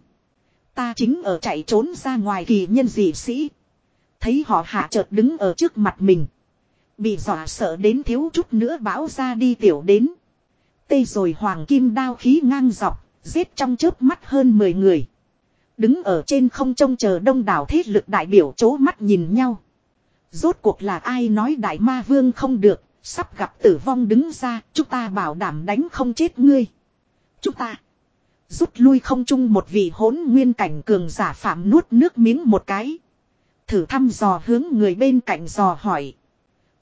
Ta chính ở chạy trốn ra ngoài kỳ nhân dị sĩ. Thấy họ hạ chợt đứng ở trước mặt mình. Bị dọa sợ đến thiếu chút nữa bão ra đi tiểu đến. Tê rồi hoàng kim đao khí ngang dọc, giết trong chớp mắt hơn 10 người. Đứng ở trên không trông chờ đông đảo thế lực đại biểu chố mắt nhìn nhau. Rốt cuộc là ai nói đại ma vương không được, sắp gặp tử vong đứng ra, chúng ta bảo đảm đánh không chết ngươi. Chúng ta rút lui không chung một vị hỗn nguyên cảnh cường giả phạm nuốt nước miếng một cái. Thử thăm dò hướng người bên cạnh dò hỏi.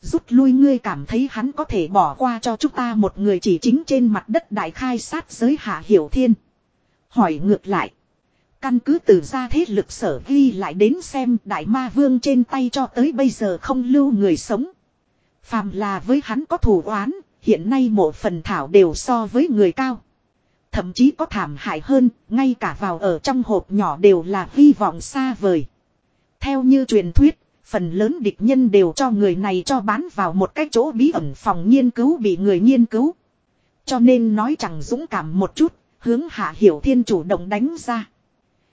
Rút lui ngươi cảm thấy hắn có thể bỏ qua cho chúng ta một người chỉ chính trên mặt đất đại khai sát giới hạ hiểu thiên. Hỏi ngược lại. Căn cứ từ ra thế lực sở ghi lại đến xem đại ma vương trên tay cho tới bây giờ không lưu người sống. Phàm là với hắn có thù oán, hiện nay một phần thảo đều so với người cao. Thậm chí có thảm hại hơn, ngay cả vào ở trong hộp nhỏ đều là hy vọng xa vời. Theo như truyền thuyết, phần lớn địch nhân đều cho người này cho bán vào một cái chỗ bí ẩn phòng nghiên cứu bị người nghiên cứu. Cho nên nói chẳng dũng cảm một chút, hướng hạ hiểu thiên chủ động đánh ra.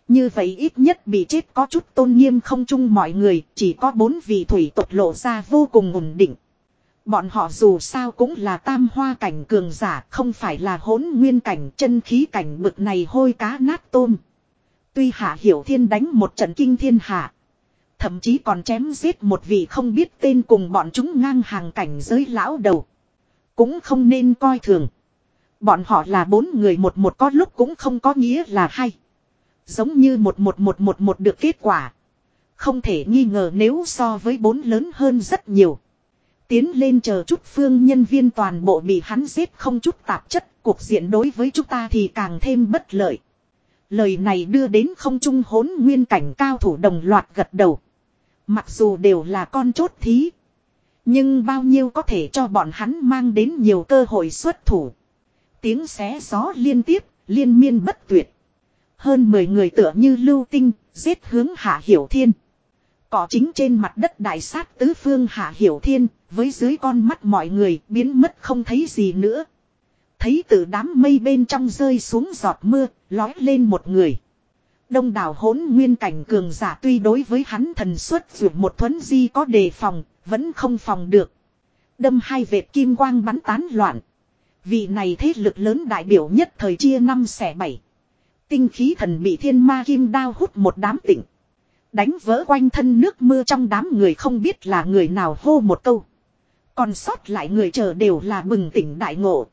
Như vậy ít nhất bị chết có chút tôn nghiêm không chung mọi người, chỉ có bốn vị thủy tộc lộ ra vô cùng ổn định. Bọn họ dù sao cũng là tam hoa cảnh cường giả, không phải là hỗn nguyên cảnh chân khí cảnh bực này hôi cá nát tôm. Tuy hạ hiểu thiên đánh một trận kinh thiên hạ. Thậm chí còn chém giết một vị không biết tên cùng bọn chúng ngang hàng cảnh giới lão đầu. Cũng không nên coi thường. Bọn họ là bốn người một một có lúc cũng không có nghĩa là hay. Giống như một một một một một được kết quả. Không thể nghi ngờ nếu so với bốn lớn hơn rất nhiều. Tiến lên chờ chút phương nhân viên toàn bộ bị hắn giết không chút tạp chất, cuộc diện đối với chúng ta thì càng thêm bất lợi. Lời này đưa đến không trung hỗn nguyên cảnh cao thủ đồng loạt gật đầu. Mặc dù đều là con chốt thí. Nhưng bao nhiêu có thể cho bọn hắn mang đến nhiều cơ hội xuất thủ. Tiếng xé gió liên tiếp, liên miên bất tuyệt. Hơn 10 người tựa như lưu tinh, giết hướng hạ hiểu thiên. Cỏ chính trên mặt đất đại sát tứ phương hạ hiểu thiên, với dưới con mắt mọi người biến mất không thấy gì nữa. Thấy từ đám mây bên trong rơi xuống giọt mưa, lói lên một người. Đông đảo hỗn nguyên cảnh cường giả tuy đối với hắn thần xuất dù một thuấn di có đề phòng, vẫn không phòng được. Đâm hai vệt kim quang bắn tán loạn. Vị này thế lực lớn đại biểu nhất thời chia năm xẻ bảy. Tinh khí thần bị thiên ma kim đao hút một đám tỉnh. Đánh vỡ quanh thân nước mưa trong đám người không biết là người nào hô một câu. Còn sót lại người chờ đều là bừng tỉnh đại ngộ.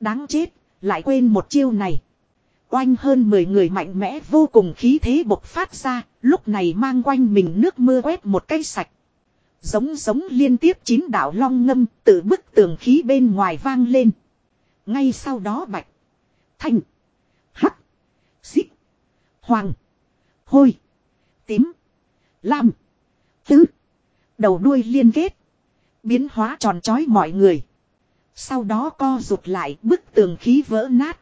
Đáng chết, lại quên một chiêu này. Oanh hơn 10 người mạnh mẽ vô cùng khí thế bộc phát ra, lúc này mang quanh mình nước mưa quét một cây sạch. Giống giống liên tiếp chín đạo long ngâm từ bức tường khí bên ngoài vang lên. Ngay sau đó bạch, thanh, hắc, xích, hoàng, hôi, tím, lam, tứ, đầu đuôi liên kết. Biến hóa tròn trói mọi người. Sau đó co rụt lại bức tường khí vỡ nát.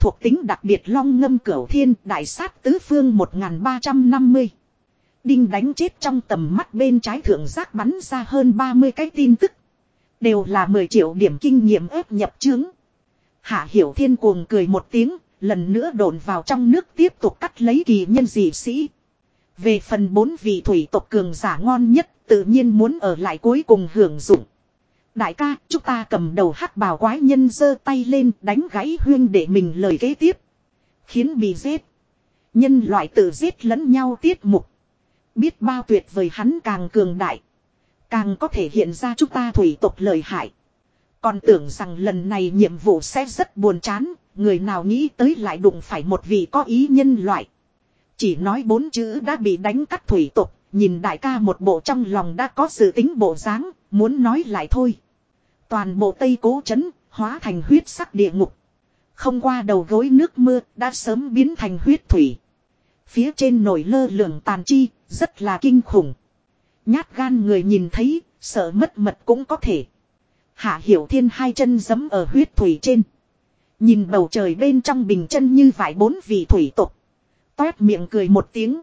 Thuộc tính đặc biệt long ngâm cửu thiên đại sát tứ phương 1350. Đinh đánh chết trong tầm mắt bên trái thượng giác bắn ra hơn 30 cái tin tức. Đều là 10 triệu điểm kinh nghiệm ép nhập chứng. Hạ hiểu thiên cuồng cười một tiếng, lần nữa đồn vào trong nước tiếp tục cắt lấy kỳ nhân dị sĩ. Về phần bốn vị thủy tộc cường giả ngon nhất tự nhiên muốn ở lại cuối cùng hưởng dụng. Đại ca, chúng ta cầm đầu hắc bào quái nhân giơ tay lên đánh gãy huyên để mình lời kế tiếp. Khiến bị giết. Nhân loại tự giết lẫn nhau tiết mục. Biết bao tuyệt vời hắn càng cường đại. Càng có thể hiện ra chúng ta thủy tộc lời hại. Còn tưởng rằng lần này nhiệm vụ sẽ rất buồn chán, người nào nghĩ tới lại đụng phải một vị có ý nhân loại. Chỉ nói bốn chữ đã bị đánh cắt thủy tộc, nhìn đại ca một bộ trong lòng đã có sự tính bộ dáng, muốn nói lại thôi. Toàn bộ Tây Cố Trấn, hóa thành huyết sắc địa ngục. Không qua đầu gối nước mưa, đã sớm biến thành huyết thủy. Phía trên nổi lơ lửng tàn chi, rất là kinh khủng. Nhát gan người nhìn thấy, sợ mất mật cũng có thể. Hạ Hiểu Thiên hai chân giấm ở huyết thủy trên. Nhìn bầu trời bên trong bình chân như vải bốn vị thủy tục. Toét miệng cười một tiếng.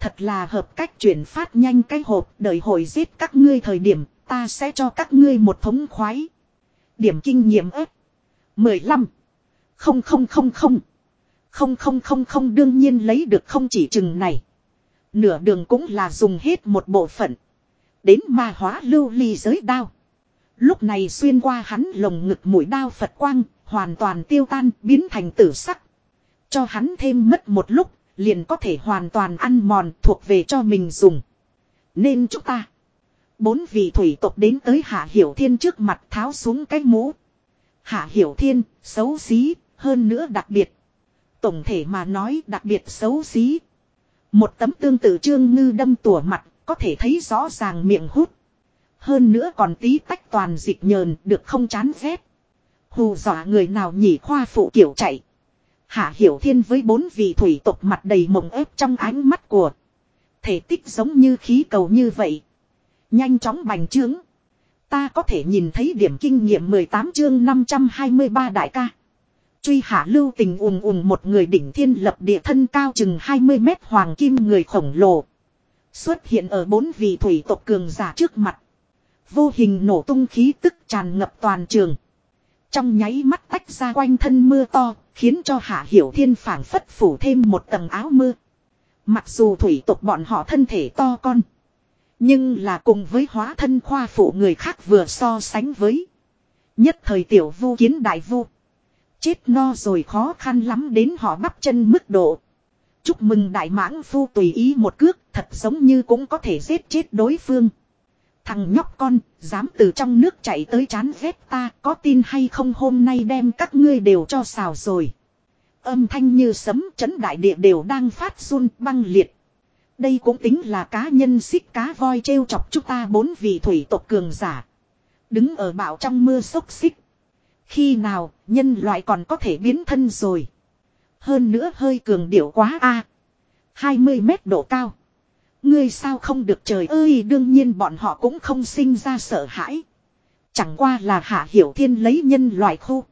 Thật là hợp cách chuyển phát nhanh cái hộp đợi hồi giết các ngươi thời điểm ta sẽ cho các ngươi một thống khoái. Điểm kinh nghiệm ếp. 15. Không không không không. Không không không không đương nhiên lấy được không chỉ chừng này. Nửa đường cũng là dùng hết một bộ phận. Đến ma hóa lưu ly giới đao. Lúc này xuyên qua hắn lồng ngực mũi đao Phật quang, hoàn toàn tiêu tan, biến thành tử sắc. Cho hắn thêm mất một lúc, liền có thể hoàn toàn ăn mòn thuộc về cho mình dùng. Nên chúng ta. Bốn vị thủy tộc đến tới Hạ Hiểu Thiên trước mặt tháo xuống cái mũ. Hạ Hiểu Thiên, xấu xí, hơn nữa đặc biệt. Tổng thể mà nói đặc biệt xấu xí. Một tấm tương tự trương ngư đâm tủa mặt, có thể thấy rõ ràng miệng hút. Hơn nữa còn tí tách toàn dịch nhờn được không chán ghét. Hù dọa người nào nhỉ khoa phụ kiểu chạy. Hạ Hiểu Thiên với bốn vị thủy tộc mặt đầy mộng ép trong ánh mắt của. Thể tích giống như khí cầu như vậy. Nhanh chóng bành trướng. Ta có thể nhìn thấy điểm kinh nghiệm 18 chương 523 đại ca. Truy hạ lưu tình ùm ùm một người đỉnh thiên lập địa thân cao chừng 20 mét hoàng kim người khổng lồ. Xuất hiện ở bốn vị thủy tộc cường giả trước mặt. Vô hình nổ tung khí tức tràn ngập toàn trường. Trong nháy mắt tách ra quanh thân mưa to, khiến cho Hạ Hiểu Thiên phảng phất phủ thêm một tầng áo mưa. Mặc dù thủy tộc bọn họ thân thể to con. Nhưng là cùng với hóa thân khoa phụ người khác vừa so sánh với. Nhất thời tiểu vu kiến đại vu. Chết no rồi khó khăn lắm đến họ bắp chân mức độ. Chúc mừng đại mãng phu tùy ý một cước, thật giống như cũng có thể giết chết đối phương. Thằng nhóc con, dám từ trong nước chạy tới chán ghét ta, có tin hay không hôm nay đem các ngươi đều cho xào rồi. Âm thanh như sấm chấn đại địa đều đang phát run băng liệt. Đây cũng tính là cá nhân xích cá voi trêu chọc chúng ta bốn vị thủy tộc cường giả. Đứng ở bão trong mưa xốc xích. Khi nào, nhân loại còn có thể biến thân rồi. Hơn nữa hơi cường điệu quá a 20 mét độ cao. Ngươi sao không được trời ơi đương nhiên bọn họ cũng không sinh ra sợ hãi. Chẳng qua là hạ hiểu thiên lấy nhân loại khu.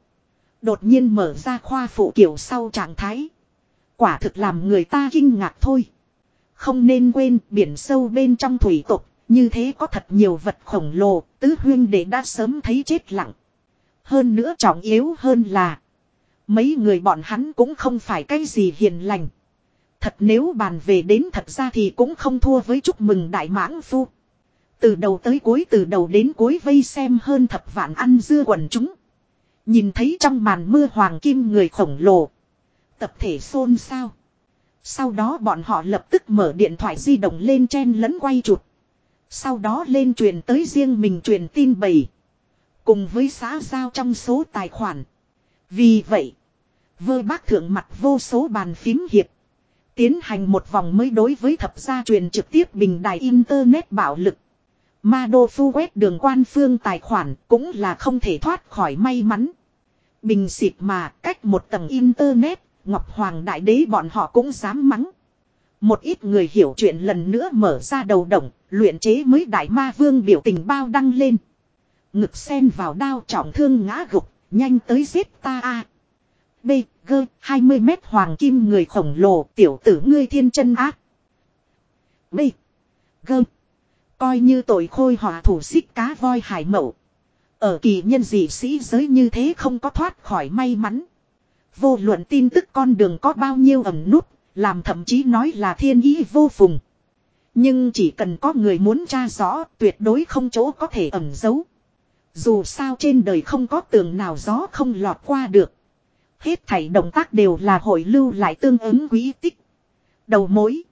Đột nhiên mở ra khoa phụ kiểu sau trạng thái. Quả thực làm người ta kinh ngạc thôi. Không nên quên biển sâu bên trong thủy tục, như thế có thật nhiều vật khổng lồ, tứ huyên để đã sớm thấy chết lặng. Hơn nữa trọng yếu hơn là, mấy người bọn hắn cũng không phải cái gì hiền lành. Thật nếu bàn về đến thật ra thì cũng không thua với chúc mừng đại mãng phu. Từ đầu tới cuối từ đầu đến cuối vây xem hơn thập vạn ăn dưa quần chúng. Nhìn thấy trong màn mưa hoàng kim người khổng lồ. Tập thể xôn xao. Sau đó bọn họ lập tức mở điện thoại di động lên chen lẫn quay chụp. Sau đó lên truyền tới riêng mình truyền tin bày. Cùng với xã giao trong số tài khoản. Vì vậy, vơ bác thượng mặt vô số bàn phím hiệp. Tiến hành một vòng mới đối với thập gia truyền trực tiếp bình đài Internet bạo lực. Ma đô phu quét đường quan phương tài khoản cũng là không thể thoát khỏi may mắn. Bình xịt mà cách một tầng Internet, Ngọc Hoàng Đại Đế bọn họ cũng dám mắng. Một ít người hiểu chuyện lần nữa mở ra đầu động, luyện chế mới Đại Ma Vương biểu tình bao đăng lên. Ngực sen vào đao trọng thương ngã gục, nhanh tới giết ta a. B, G, 20 mét hoàng kim người khổng lồ, tiểu tử ngươi thiên chân ác. B, G, coi như tội khôi hòa thủ xích cá voi hải mậu. Ở kỳ nhân dị sĩ giới như thế không có thoát khỏi may mắn. Vô luận tin tức con đường có bao nhiêu ẩn nút, làm thậm chí nói là thiên ý vô phùng. Nhưng chỉ cần có người muốn tra rõ, tuyệt đối không chỗ có thể ẩn giấu. Dù sao trên đời không có tường nào gió không lọt qua được. Hết thảy động tác đều là hội lưu lại tương ứng quý tích. Đầu mối.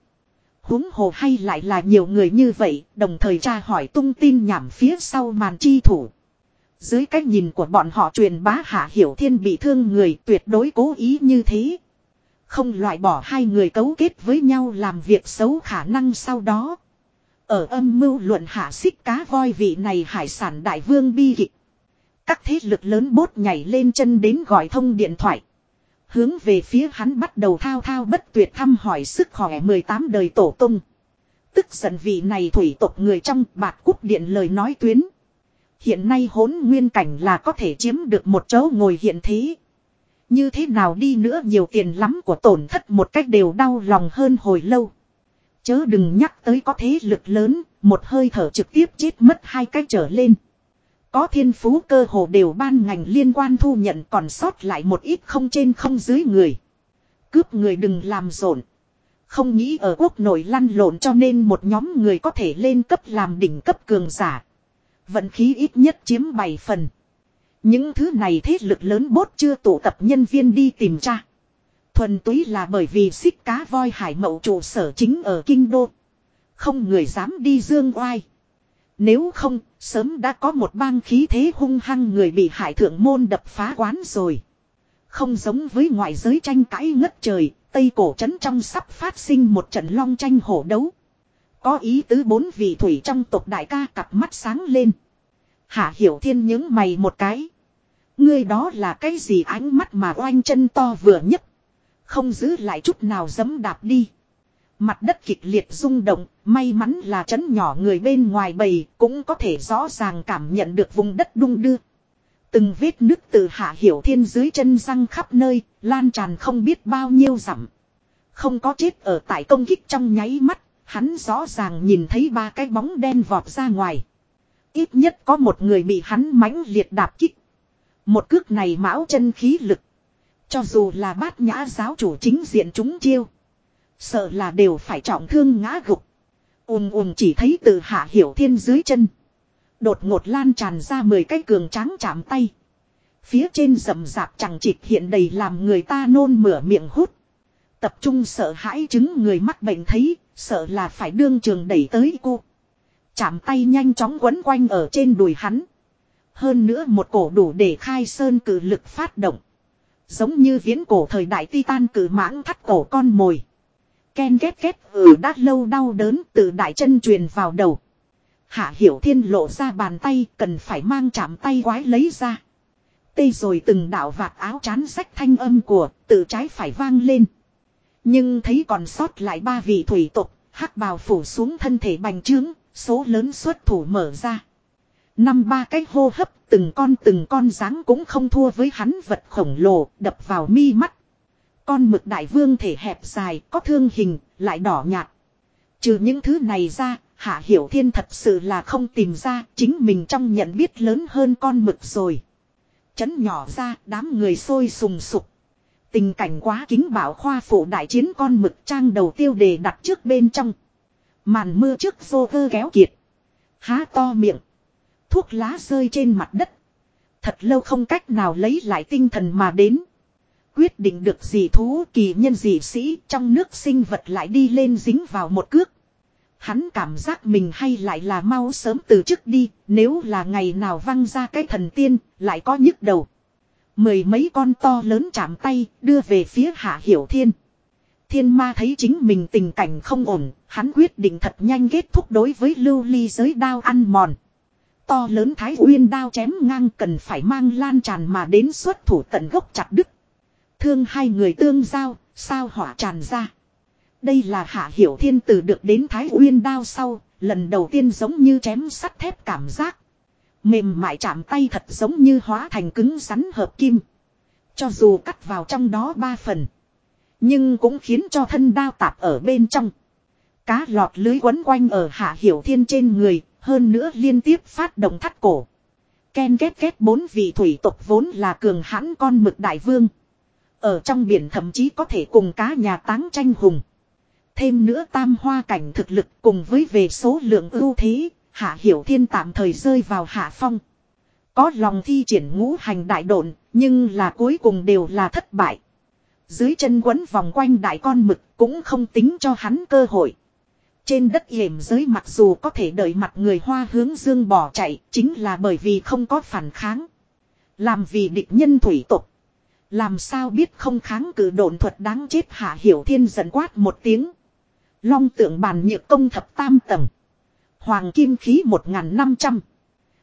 huống hồ hay lại là nhiều người như vậy, đồng thời tra hỏi tung tin nhảm phía sau màn chi thủ. Dưới cách nhìn của bọn họ truyền bá hạ hiểu thiên bị thương người tuyệt đối cố ý như thế. Không loại bỏ hai người cấu kết với nhau làm việc xấu khả năng sau đó. Ở âm mưu luận hạ xích cá voi vị này hải sản đại vương bi kịch. Các thế lực lớn bốt nhảy lên chân đến gọi thông điện thoại. Hướng về phía hắn bắt đầu thao thao bất tuyệt thăm hỏi sức khỏe 18 đời tổ tung. Tức giận vị này thủy tộc người trong bạt cúp điện lời nói tuyến. Hiện nay hỗn nguyên cảnh là có thể chiếm được một chỗ ngồi hiện thế. Như thế nào đi nữa nhiều tiền lắm của tổn thất một cách đều đau lòng hơn hồi lâu. Chớ đừng nhắc tới có thế lực lớn, một hơi thở trực tiếp chết mất hai cách trở lên. Có thiên phú cơ hồ đều ban ngành liên quan thu nhận còn sót lại một ít không trên không dưới người. Cướp người đừng làm rộn. Không nghĩ ở quốc nội lăn lộn cho nên một nhóm người có thể lên cấp làm đỉnh cấp cường giả. Vận khí ít nhất chiếm 7 phần. Những thứ này thế lực lớn bốt chưa tụ tập nhân viên đi tìm tra. Thuần túy là bởi vì xích cá voi hải mậu trụ sở chính ở Kinh Đô. Không người dám đi dương oai. Nếu không, sớm đã có một bang khí thế hung hăng người bị hải thượng môn đập phá quán rồi. Không giống với ngoại giới tranh cãi ngất trời, Tây cổ trấn trong sắp phát sinh một trận long tranh hổ đấu. Có ý tứ bốn vị thủy trong tộc đại ca cặp mắt sáng lên. Hạ hiểu thiên những mày một cái. Ngươi đó là cái gì ánh mắt mà oanh chân to vừa nhất. Không giữ lại chút nào dấm đạp đi. Mặt đất kịch liệt rung động, may mắn là chấn nhỏ người bên ngoài bầy cũng có thể rõ ràng cảm nhận được vùng đất đung đưa. Từng vết nước từ hạ hiểu thiên dưới chân răng khắp nơi, lan tràn không biết bao nhiêu dặm. Không có chết ở tại công kích trong nháy mắt, hắn rõ ràng nhìn thấy ba cái bóng đen vọt ra ngoài. Ít nhất có một người bị hắn mãnh liệt đạp kích. Một cước này mão chân khí lực. Cho dù là bát nhã giáo chủ chính diện chúng chiêu. Sợ là đều phải trọng thương ngã gục. ùm ùm chỉ thấy từ hạ hiểu thiên dưới chân. Đột ngột lan tràn ra 10 cái cường tráng chạm tay. Phía trên rầm rạp chẳng chịt hiện đầy làm người ta nôn mửa miệng hút. Tập trung sợ hãi chứng người mắc bệnh thấy, sợ là phải đương trường đẩy tới cô. Chạm tay nhanh chóng quấn quanh ở trên đùi hắn. Hơn nữa một cổ đủ để khai sơn cử lực phát động. Giống như viễn cổ thời đại titan cử mãng thắt cổ con mồi. Ken ghét ghét ừ đã lâu đau đớn từ đại chân truyền vào đầu. Hạ hiểu thiên lộ ra bàn tay cần phải mang chạm tay quái lấy ra. Tê rồi từng đạo vạt áo chán rách thanh âm của tự trái phải vang lên. Nhưng thấy còn sót lại ba vị thủy tục, hắc bào phủ xuống thân thể bành trướng, số lớn xuất thủ mở ra. Năm ba cái hô hấp từng con từng con dáng cũng không thua với hắn vật khổng lồ đập vào mi mắt. Con mực đại vương thể hẹp dài, có thương hình, lại đỏ nhạt. Trừ những thứ này ra, Hạ Hiểu Thiên thật sự là không tìm ra, chính mình trong nhận biết lớn hơn con mực rồi. Chấn nhỏ ra, đám người sôi sùng sục. Tình cảnh quá kính bảo khoa phụ đại chiến con mực trang đầu tiêu đề đặt trước bên trong. Màn mưa trước vô vơ kéo kiệt. Há to miệng. Thuốc lá rơi trên mặt đất. Thật lâu không cách nào lấy lại tinh thần mà đến. Quyết định được gì thú kỳ nhân gì sĩ trong nước sinh vật lại đi lên dính vào một cước. Hắn cảm giác mình hay lại là mau sớm từ trước đi, nếu là ngày nào văng ra cái thần tiên, lại có nhức đầu. Mười mấy con to lớn chạm tay, đưa về phía hạ hiểu thiên. Thiên ma thấy chính mình tình cảnh không ổn, hắn quyết định thật nhanh kết thúc đối với lưu ly giới đao ăn mòn. To lớn thái uyên đao chém ngang cần phải mang lan tràn mà đến xuất thủ tận gốc chặt đứt. Thương hai người tương giao, sao hỏa tràn ra. Đây là hạ hiểu thiên tử được đến thái uyên đao sau, lần đầu tiên giống như chém sắt thép cảm giác. Mềm mại chạm tay thật giống như hóa thành cứng rắn hợp kim. Cho dù cắt vào trong đó ba phần. Nhưng cũng khiến cho thân đao tạp ở bên trong. Cá lọt lưới quấn quanh ở hạ hiểu thiên trên người, hơn nữa liên tiếp phát động thắt cổ. Ken kết kết bốn vị thủy tộc vốn là cường hãn con mực đại vương. Ở trong biển thậm chí có thể cùng cá nhà táng tranh hùng. Thêm nữa tam hoa cảnh thực lực cùng với về số lượng ưu thế, hạ hiểu thiên tạm thời rơi vào hạ phong. Có lòng thi triển ngũ hành đại độn, nhưng là cuối cùng đều là thất bại. Dưới chân quấn vòng quanh đại con mực cũng không tính cho hắn cơ hội. Trên đất hiểm giới mặc dù có thể đợi mặt người hoa hướng dương bỏ chạy, chính là bởi vì không có phản kháng. Làm vì địch nhân thủy tục. Làm sao biết không kháng cử đồn thuật đáng chết hạ hiểu thiên giận quát một tiếng. Long tượng bàn nhược công thập tam tầng. Hoàng kim khí một năm trăm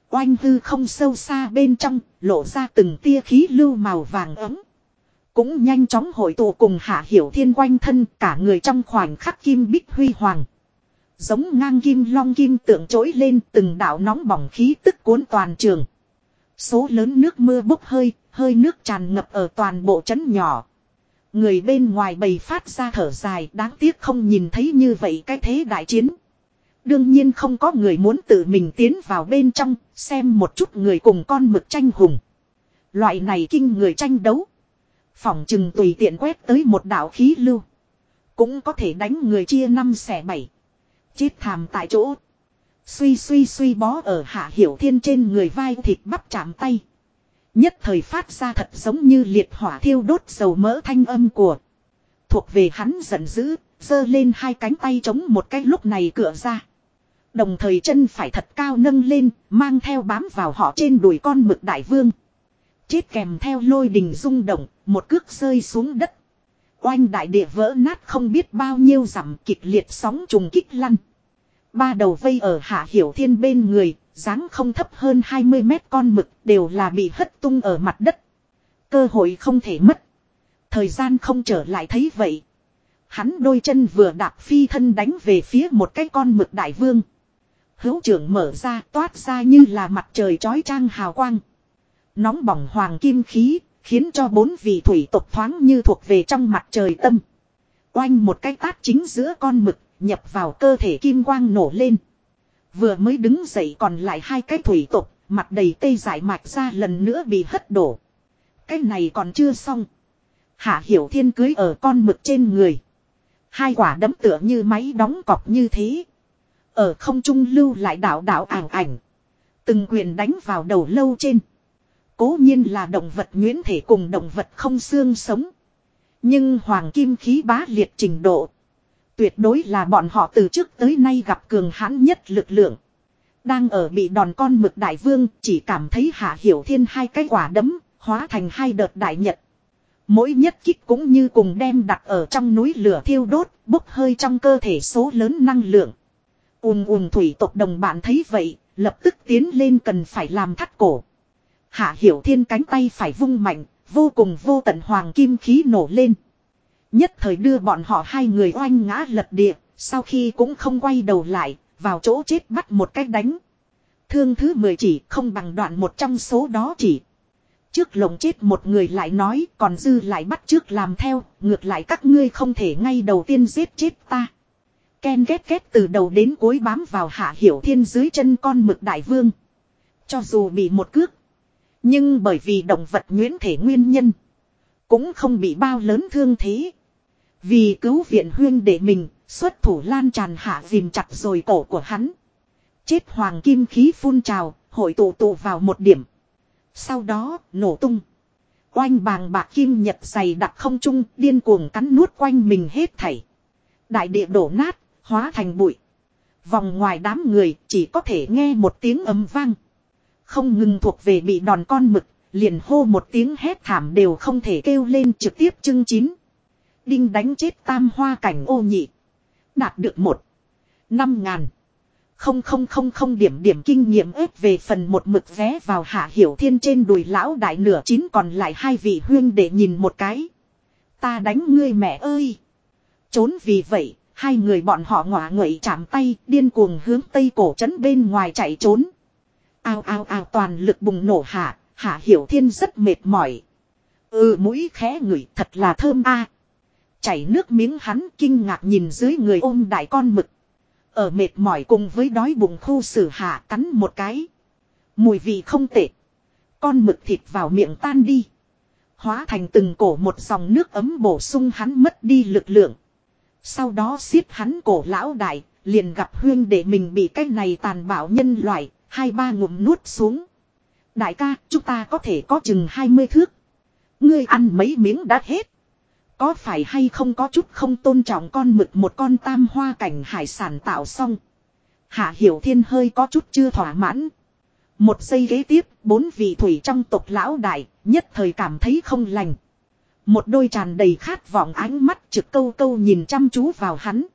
Oanh hư không sâu xa bên trong, lộ ra từng tia khí lưu màu vàng ấm. Cũng nhanh chóng hội tụ cùng hạ hiểu thiên quanh thân cả người trong khoảnh khắc kim bích huy hoàng. Giống ngang kim long kim tượng trỗi lên từng đạo nóng bỏng khí tức cuốn toàn trường. Số lớn nước mưa bốc hơi, hơi nước tràn ngập ở toàn bộ trấn nhỏ. Người bên ngoài bầy phát ra thở dài đáng tiếc không nhìn thấy như vậy cái thế đại chiến. Đương nhiên không có người muốn tự mình tiến vào bên trong, xem một chút người cùng con mực tranh hùng. Loại này kinh người tranh đấu. Phỏng chừng tùy tiện quét tới một đạo khí lưu. Cũng có thể đánh người chia năm xẻ bảy. Chết thàm tại chỗ. Suy suy suy bó ở hạ hiểu thiên trên người vai thịt bắp chạm tay. Nhất thời phát ra thật giống như liệt hỏa thiêu đốt dầu mỡ thanh âm của. Thuộc về hắn giận dữ, giơ lên hai cánh tay chống một cái lúc này cửa ra. Đồng thời chân phải thật cao nâng lên, mang theo bám vào họ trên đùi con mực đại vương. Chết kèm theo lôi đình rung động, một cước rơi xuống đất. Oanh đại địa vỡ nát không biết bao nhiêu dặm kịch liệt sóng trùng kích lăn. Ba đầu vây ở hạ hiểu thiên bên người, dáng không thấp hơn 20 mét con mực đều là bị hất tung ở mặt đất. Cơ hội không thể mất. Thời gian không trở lại thấy vậy. Hắn đôi chân vừa đạp phi thân đánh về phía một cái con mực đại vương. Hữu trưởng mở ra toát ra như là mặt trời trói trang hào quang. Nóng bỏng hoàng kim khí, khiến cho bốn vị thủy tộc thoáng như thuộc về trong mặt trời tâm. Oanh một cái tát chính giữa con mực, nhập vào cơ thể kim quang nổ lên. Vừa mới đứng dậy còn lại hai cái thủy tục, mặt đầy tê giải mạch ra lần nữa bị hất đổ. Cái này còn chưa xong. Hạ hiểu thiên cưới ở con mực trên người. Hai quả đấm tựa như máy đóng cọc như thế. Ở không trung lưu lại đảo đảo ảng ảnh. Từng quyền đánh vào đầu lâu trên. Cố nhiên là động vật nguyễn thể cùng động vật không xương sống. Nhưng hoàng kim khí bá liệt trình độ. Tuyệt đối là bọn họ từ trước tới nay gặp cường hãn nhất lực lượng. Đang ở bị đòn con mực đại vương chỉ cảm thấy hạ hiểu thiên hai cái quả đấm, hóa thành hai đợt đại nhật. Mỗi nhất kích cũng như cùng đem đặt ở trong núi lửa thiêu đốt, bốc hơi trong cơ thể số lớn năng lượng. Ùm ùm thủy tộc đồng bạn thấy vậy, lập tức tiến lên cần phải làm thắt cổ. Hạ hiểu thiên cánh tay phải vung mạnh, vô cùng vô tận hoàng kim khí nổ lên. Nhất thời đưa bọn họ hai người oanh ngã lật địa, sau khi cũng không quay đầu lại, vào chỗ chết bắt một cách đánh. Thương thứ 10 chỉ không bằng đoạn một trong số đó chỉ. Trước lồng chết một người lại nói còn dư lại bắt trước làm theo, ngược lại các ngươi không thể ngay đầu tiên giết chết ta. Ken ghét ghét từ đầu đến cuối bám vào hạ hiểu thiên dưới chân con mực đại vương. Cho dù bị một cước. Nhưng bởi vì động vật nguyễn thể nguyên nhân. Cũng không bị bao lớn thương thế. Vì cứu viện huyên để mình, xuất thủ lan tràn hạ dìm chặt rồi cổ của hắn. Chết hoàng kim khí phun trào, hội tụ tụ vào một điểm. Sau đó, nổ tung. Oanh bàng bạc kim nhật dày đặc không trung, điên cuồng cắn nuốt quanh mình hết thảy. Đại địa đổ nát, hóa thành bụi. Vòng ngoài đám người chỉ có thể nghe một tiếng ấm vang. Không ngừng thuộc về bị đòn con mực, liền hô một tiếng hét thảm đều không thể kêu lên trực tiếp chưng chín. Đinh đánh chết tam hoa cảnh ô nhị. Đạt được một. Năm ngàn. Không không không không điểm điểm kinh nghiệm ép về phần một mực vé vào hạ hiểu thiên trên đùi lão đại nửa chín còn lại hai vị huyên để nhìn một cái. Ta đánh ngươi mẹ ơi. Trốn vì vậy, hai người bọn họ ngọa ngậy chạm tay điên cuồng hướng tây cổ trấn bên ngoài chạy trốn. Ao ao ao toàn lực bùng nổ hạ, hạ hiểu thiên rất mệt mỏi. Ừ mũi khẽ ngửi thật là thơm a. Chảy nước miếng hắn kinh ngạc nhìn dưới người ôm đại con mực. Ở mệt mỏi cùng với đói bụng khu xử hạ cắn một cái. Mùi vị không tệ. Con mực thịt vào miệng tan đi. Hóa thành từng cổ một dòng nước ấm bổ sung hắn mất đi lực lượng. Sau đó xiết hắn cổ lão đại, liền gặp huyên để mình bị cái này tàn bạo nhân loại, hai ba ngụm nuốt xuống. Đại ca, chúng ta có thể có chừng 20 thước. Ngươi ăn mấy miếng đã hết. Có phải hay không có chút không tôn trọng con mực một con tam hoa cảnh hải sản tạo xong. Hạ Hiểu Thiên hơi có chút chưa thỏa mãn. Một giây ghế tiếp, bốn vị thủy trong tộc lão đại, nhất thời cảm thấy không lành. Một đôi tràn đầy khát vọng ánh mắt trực câu câu nhìn chăm chú vào hắn.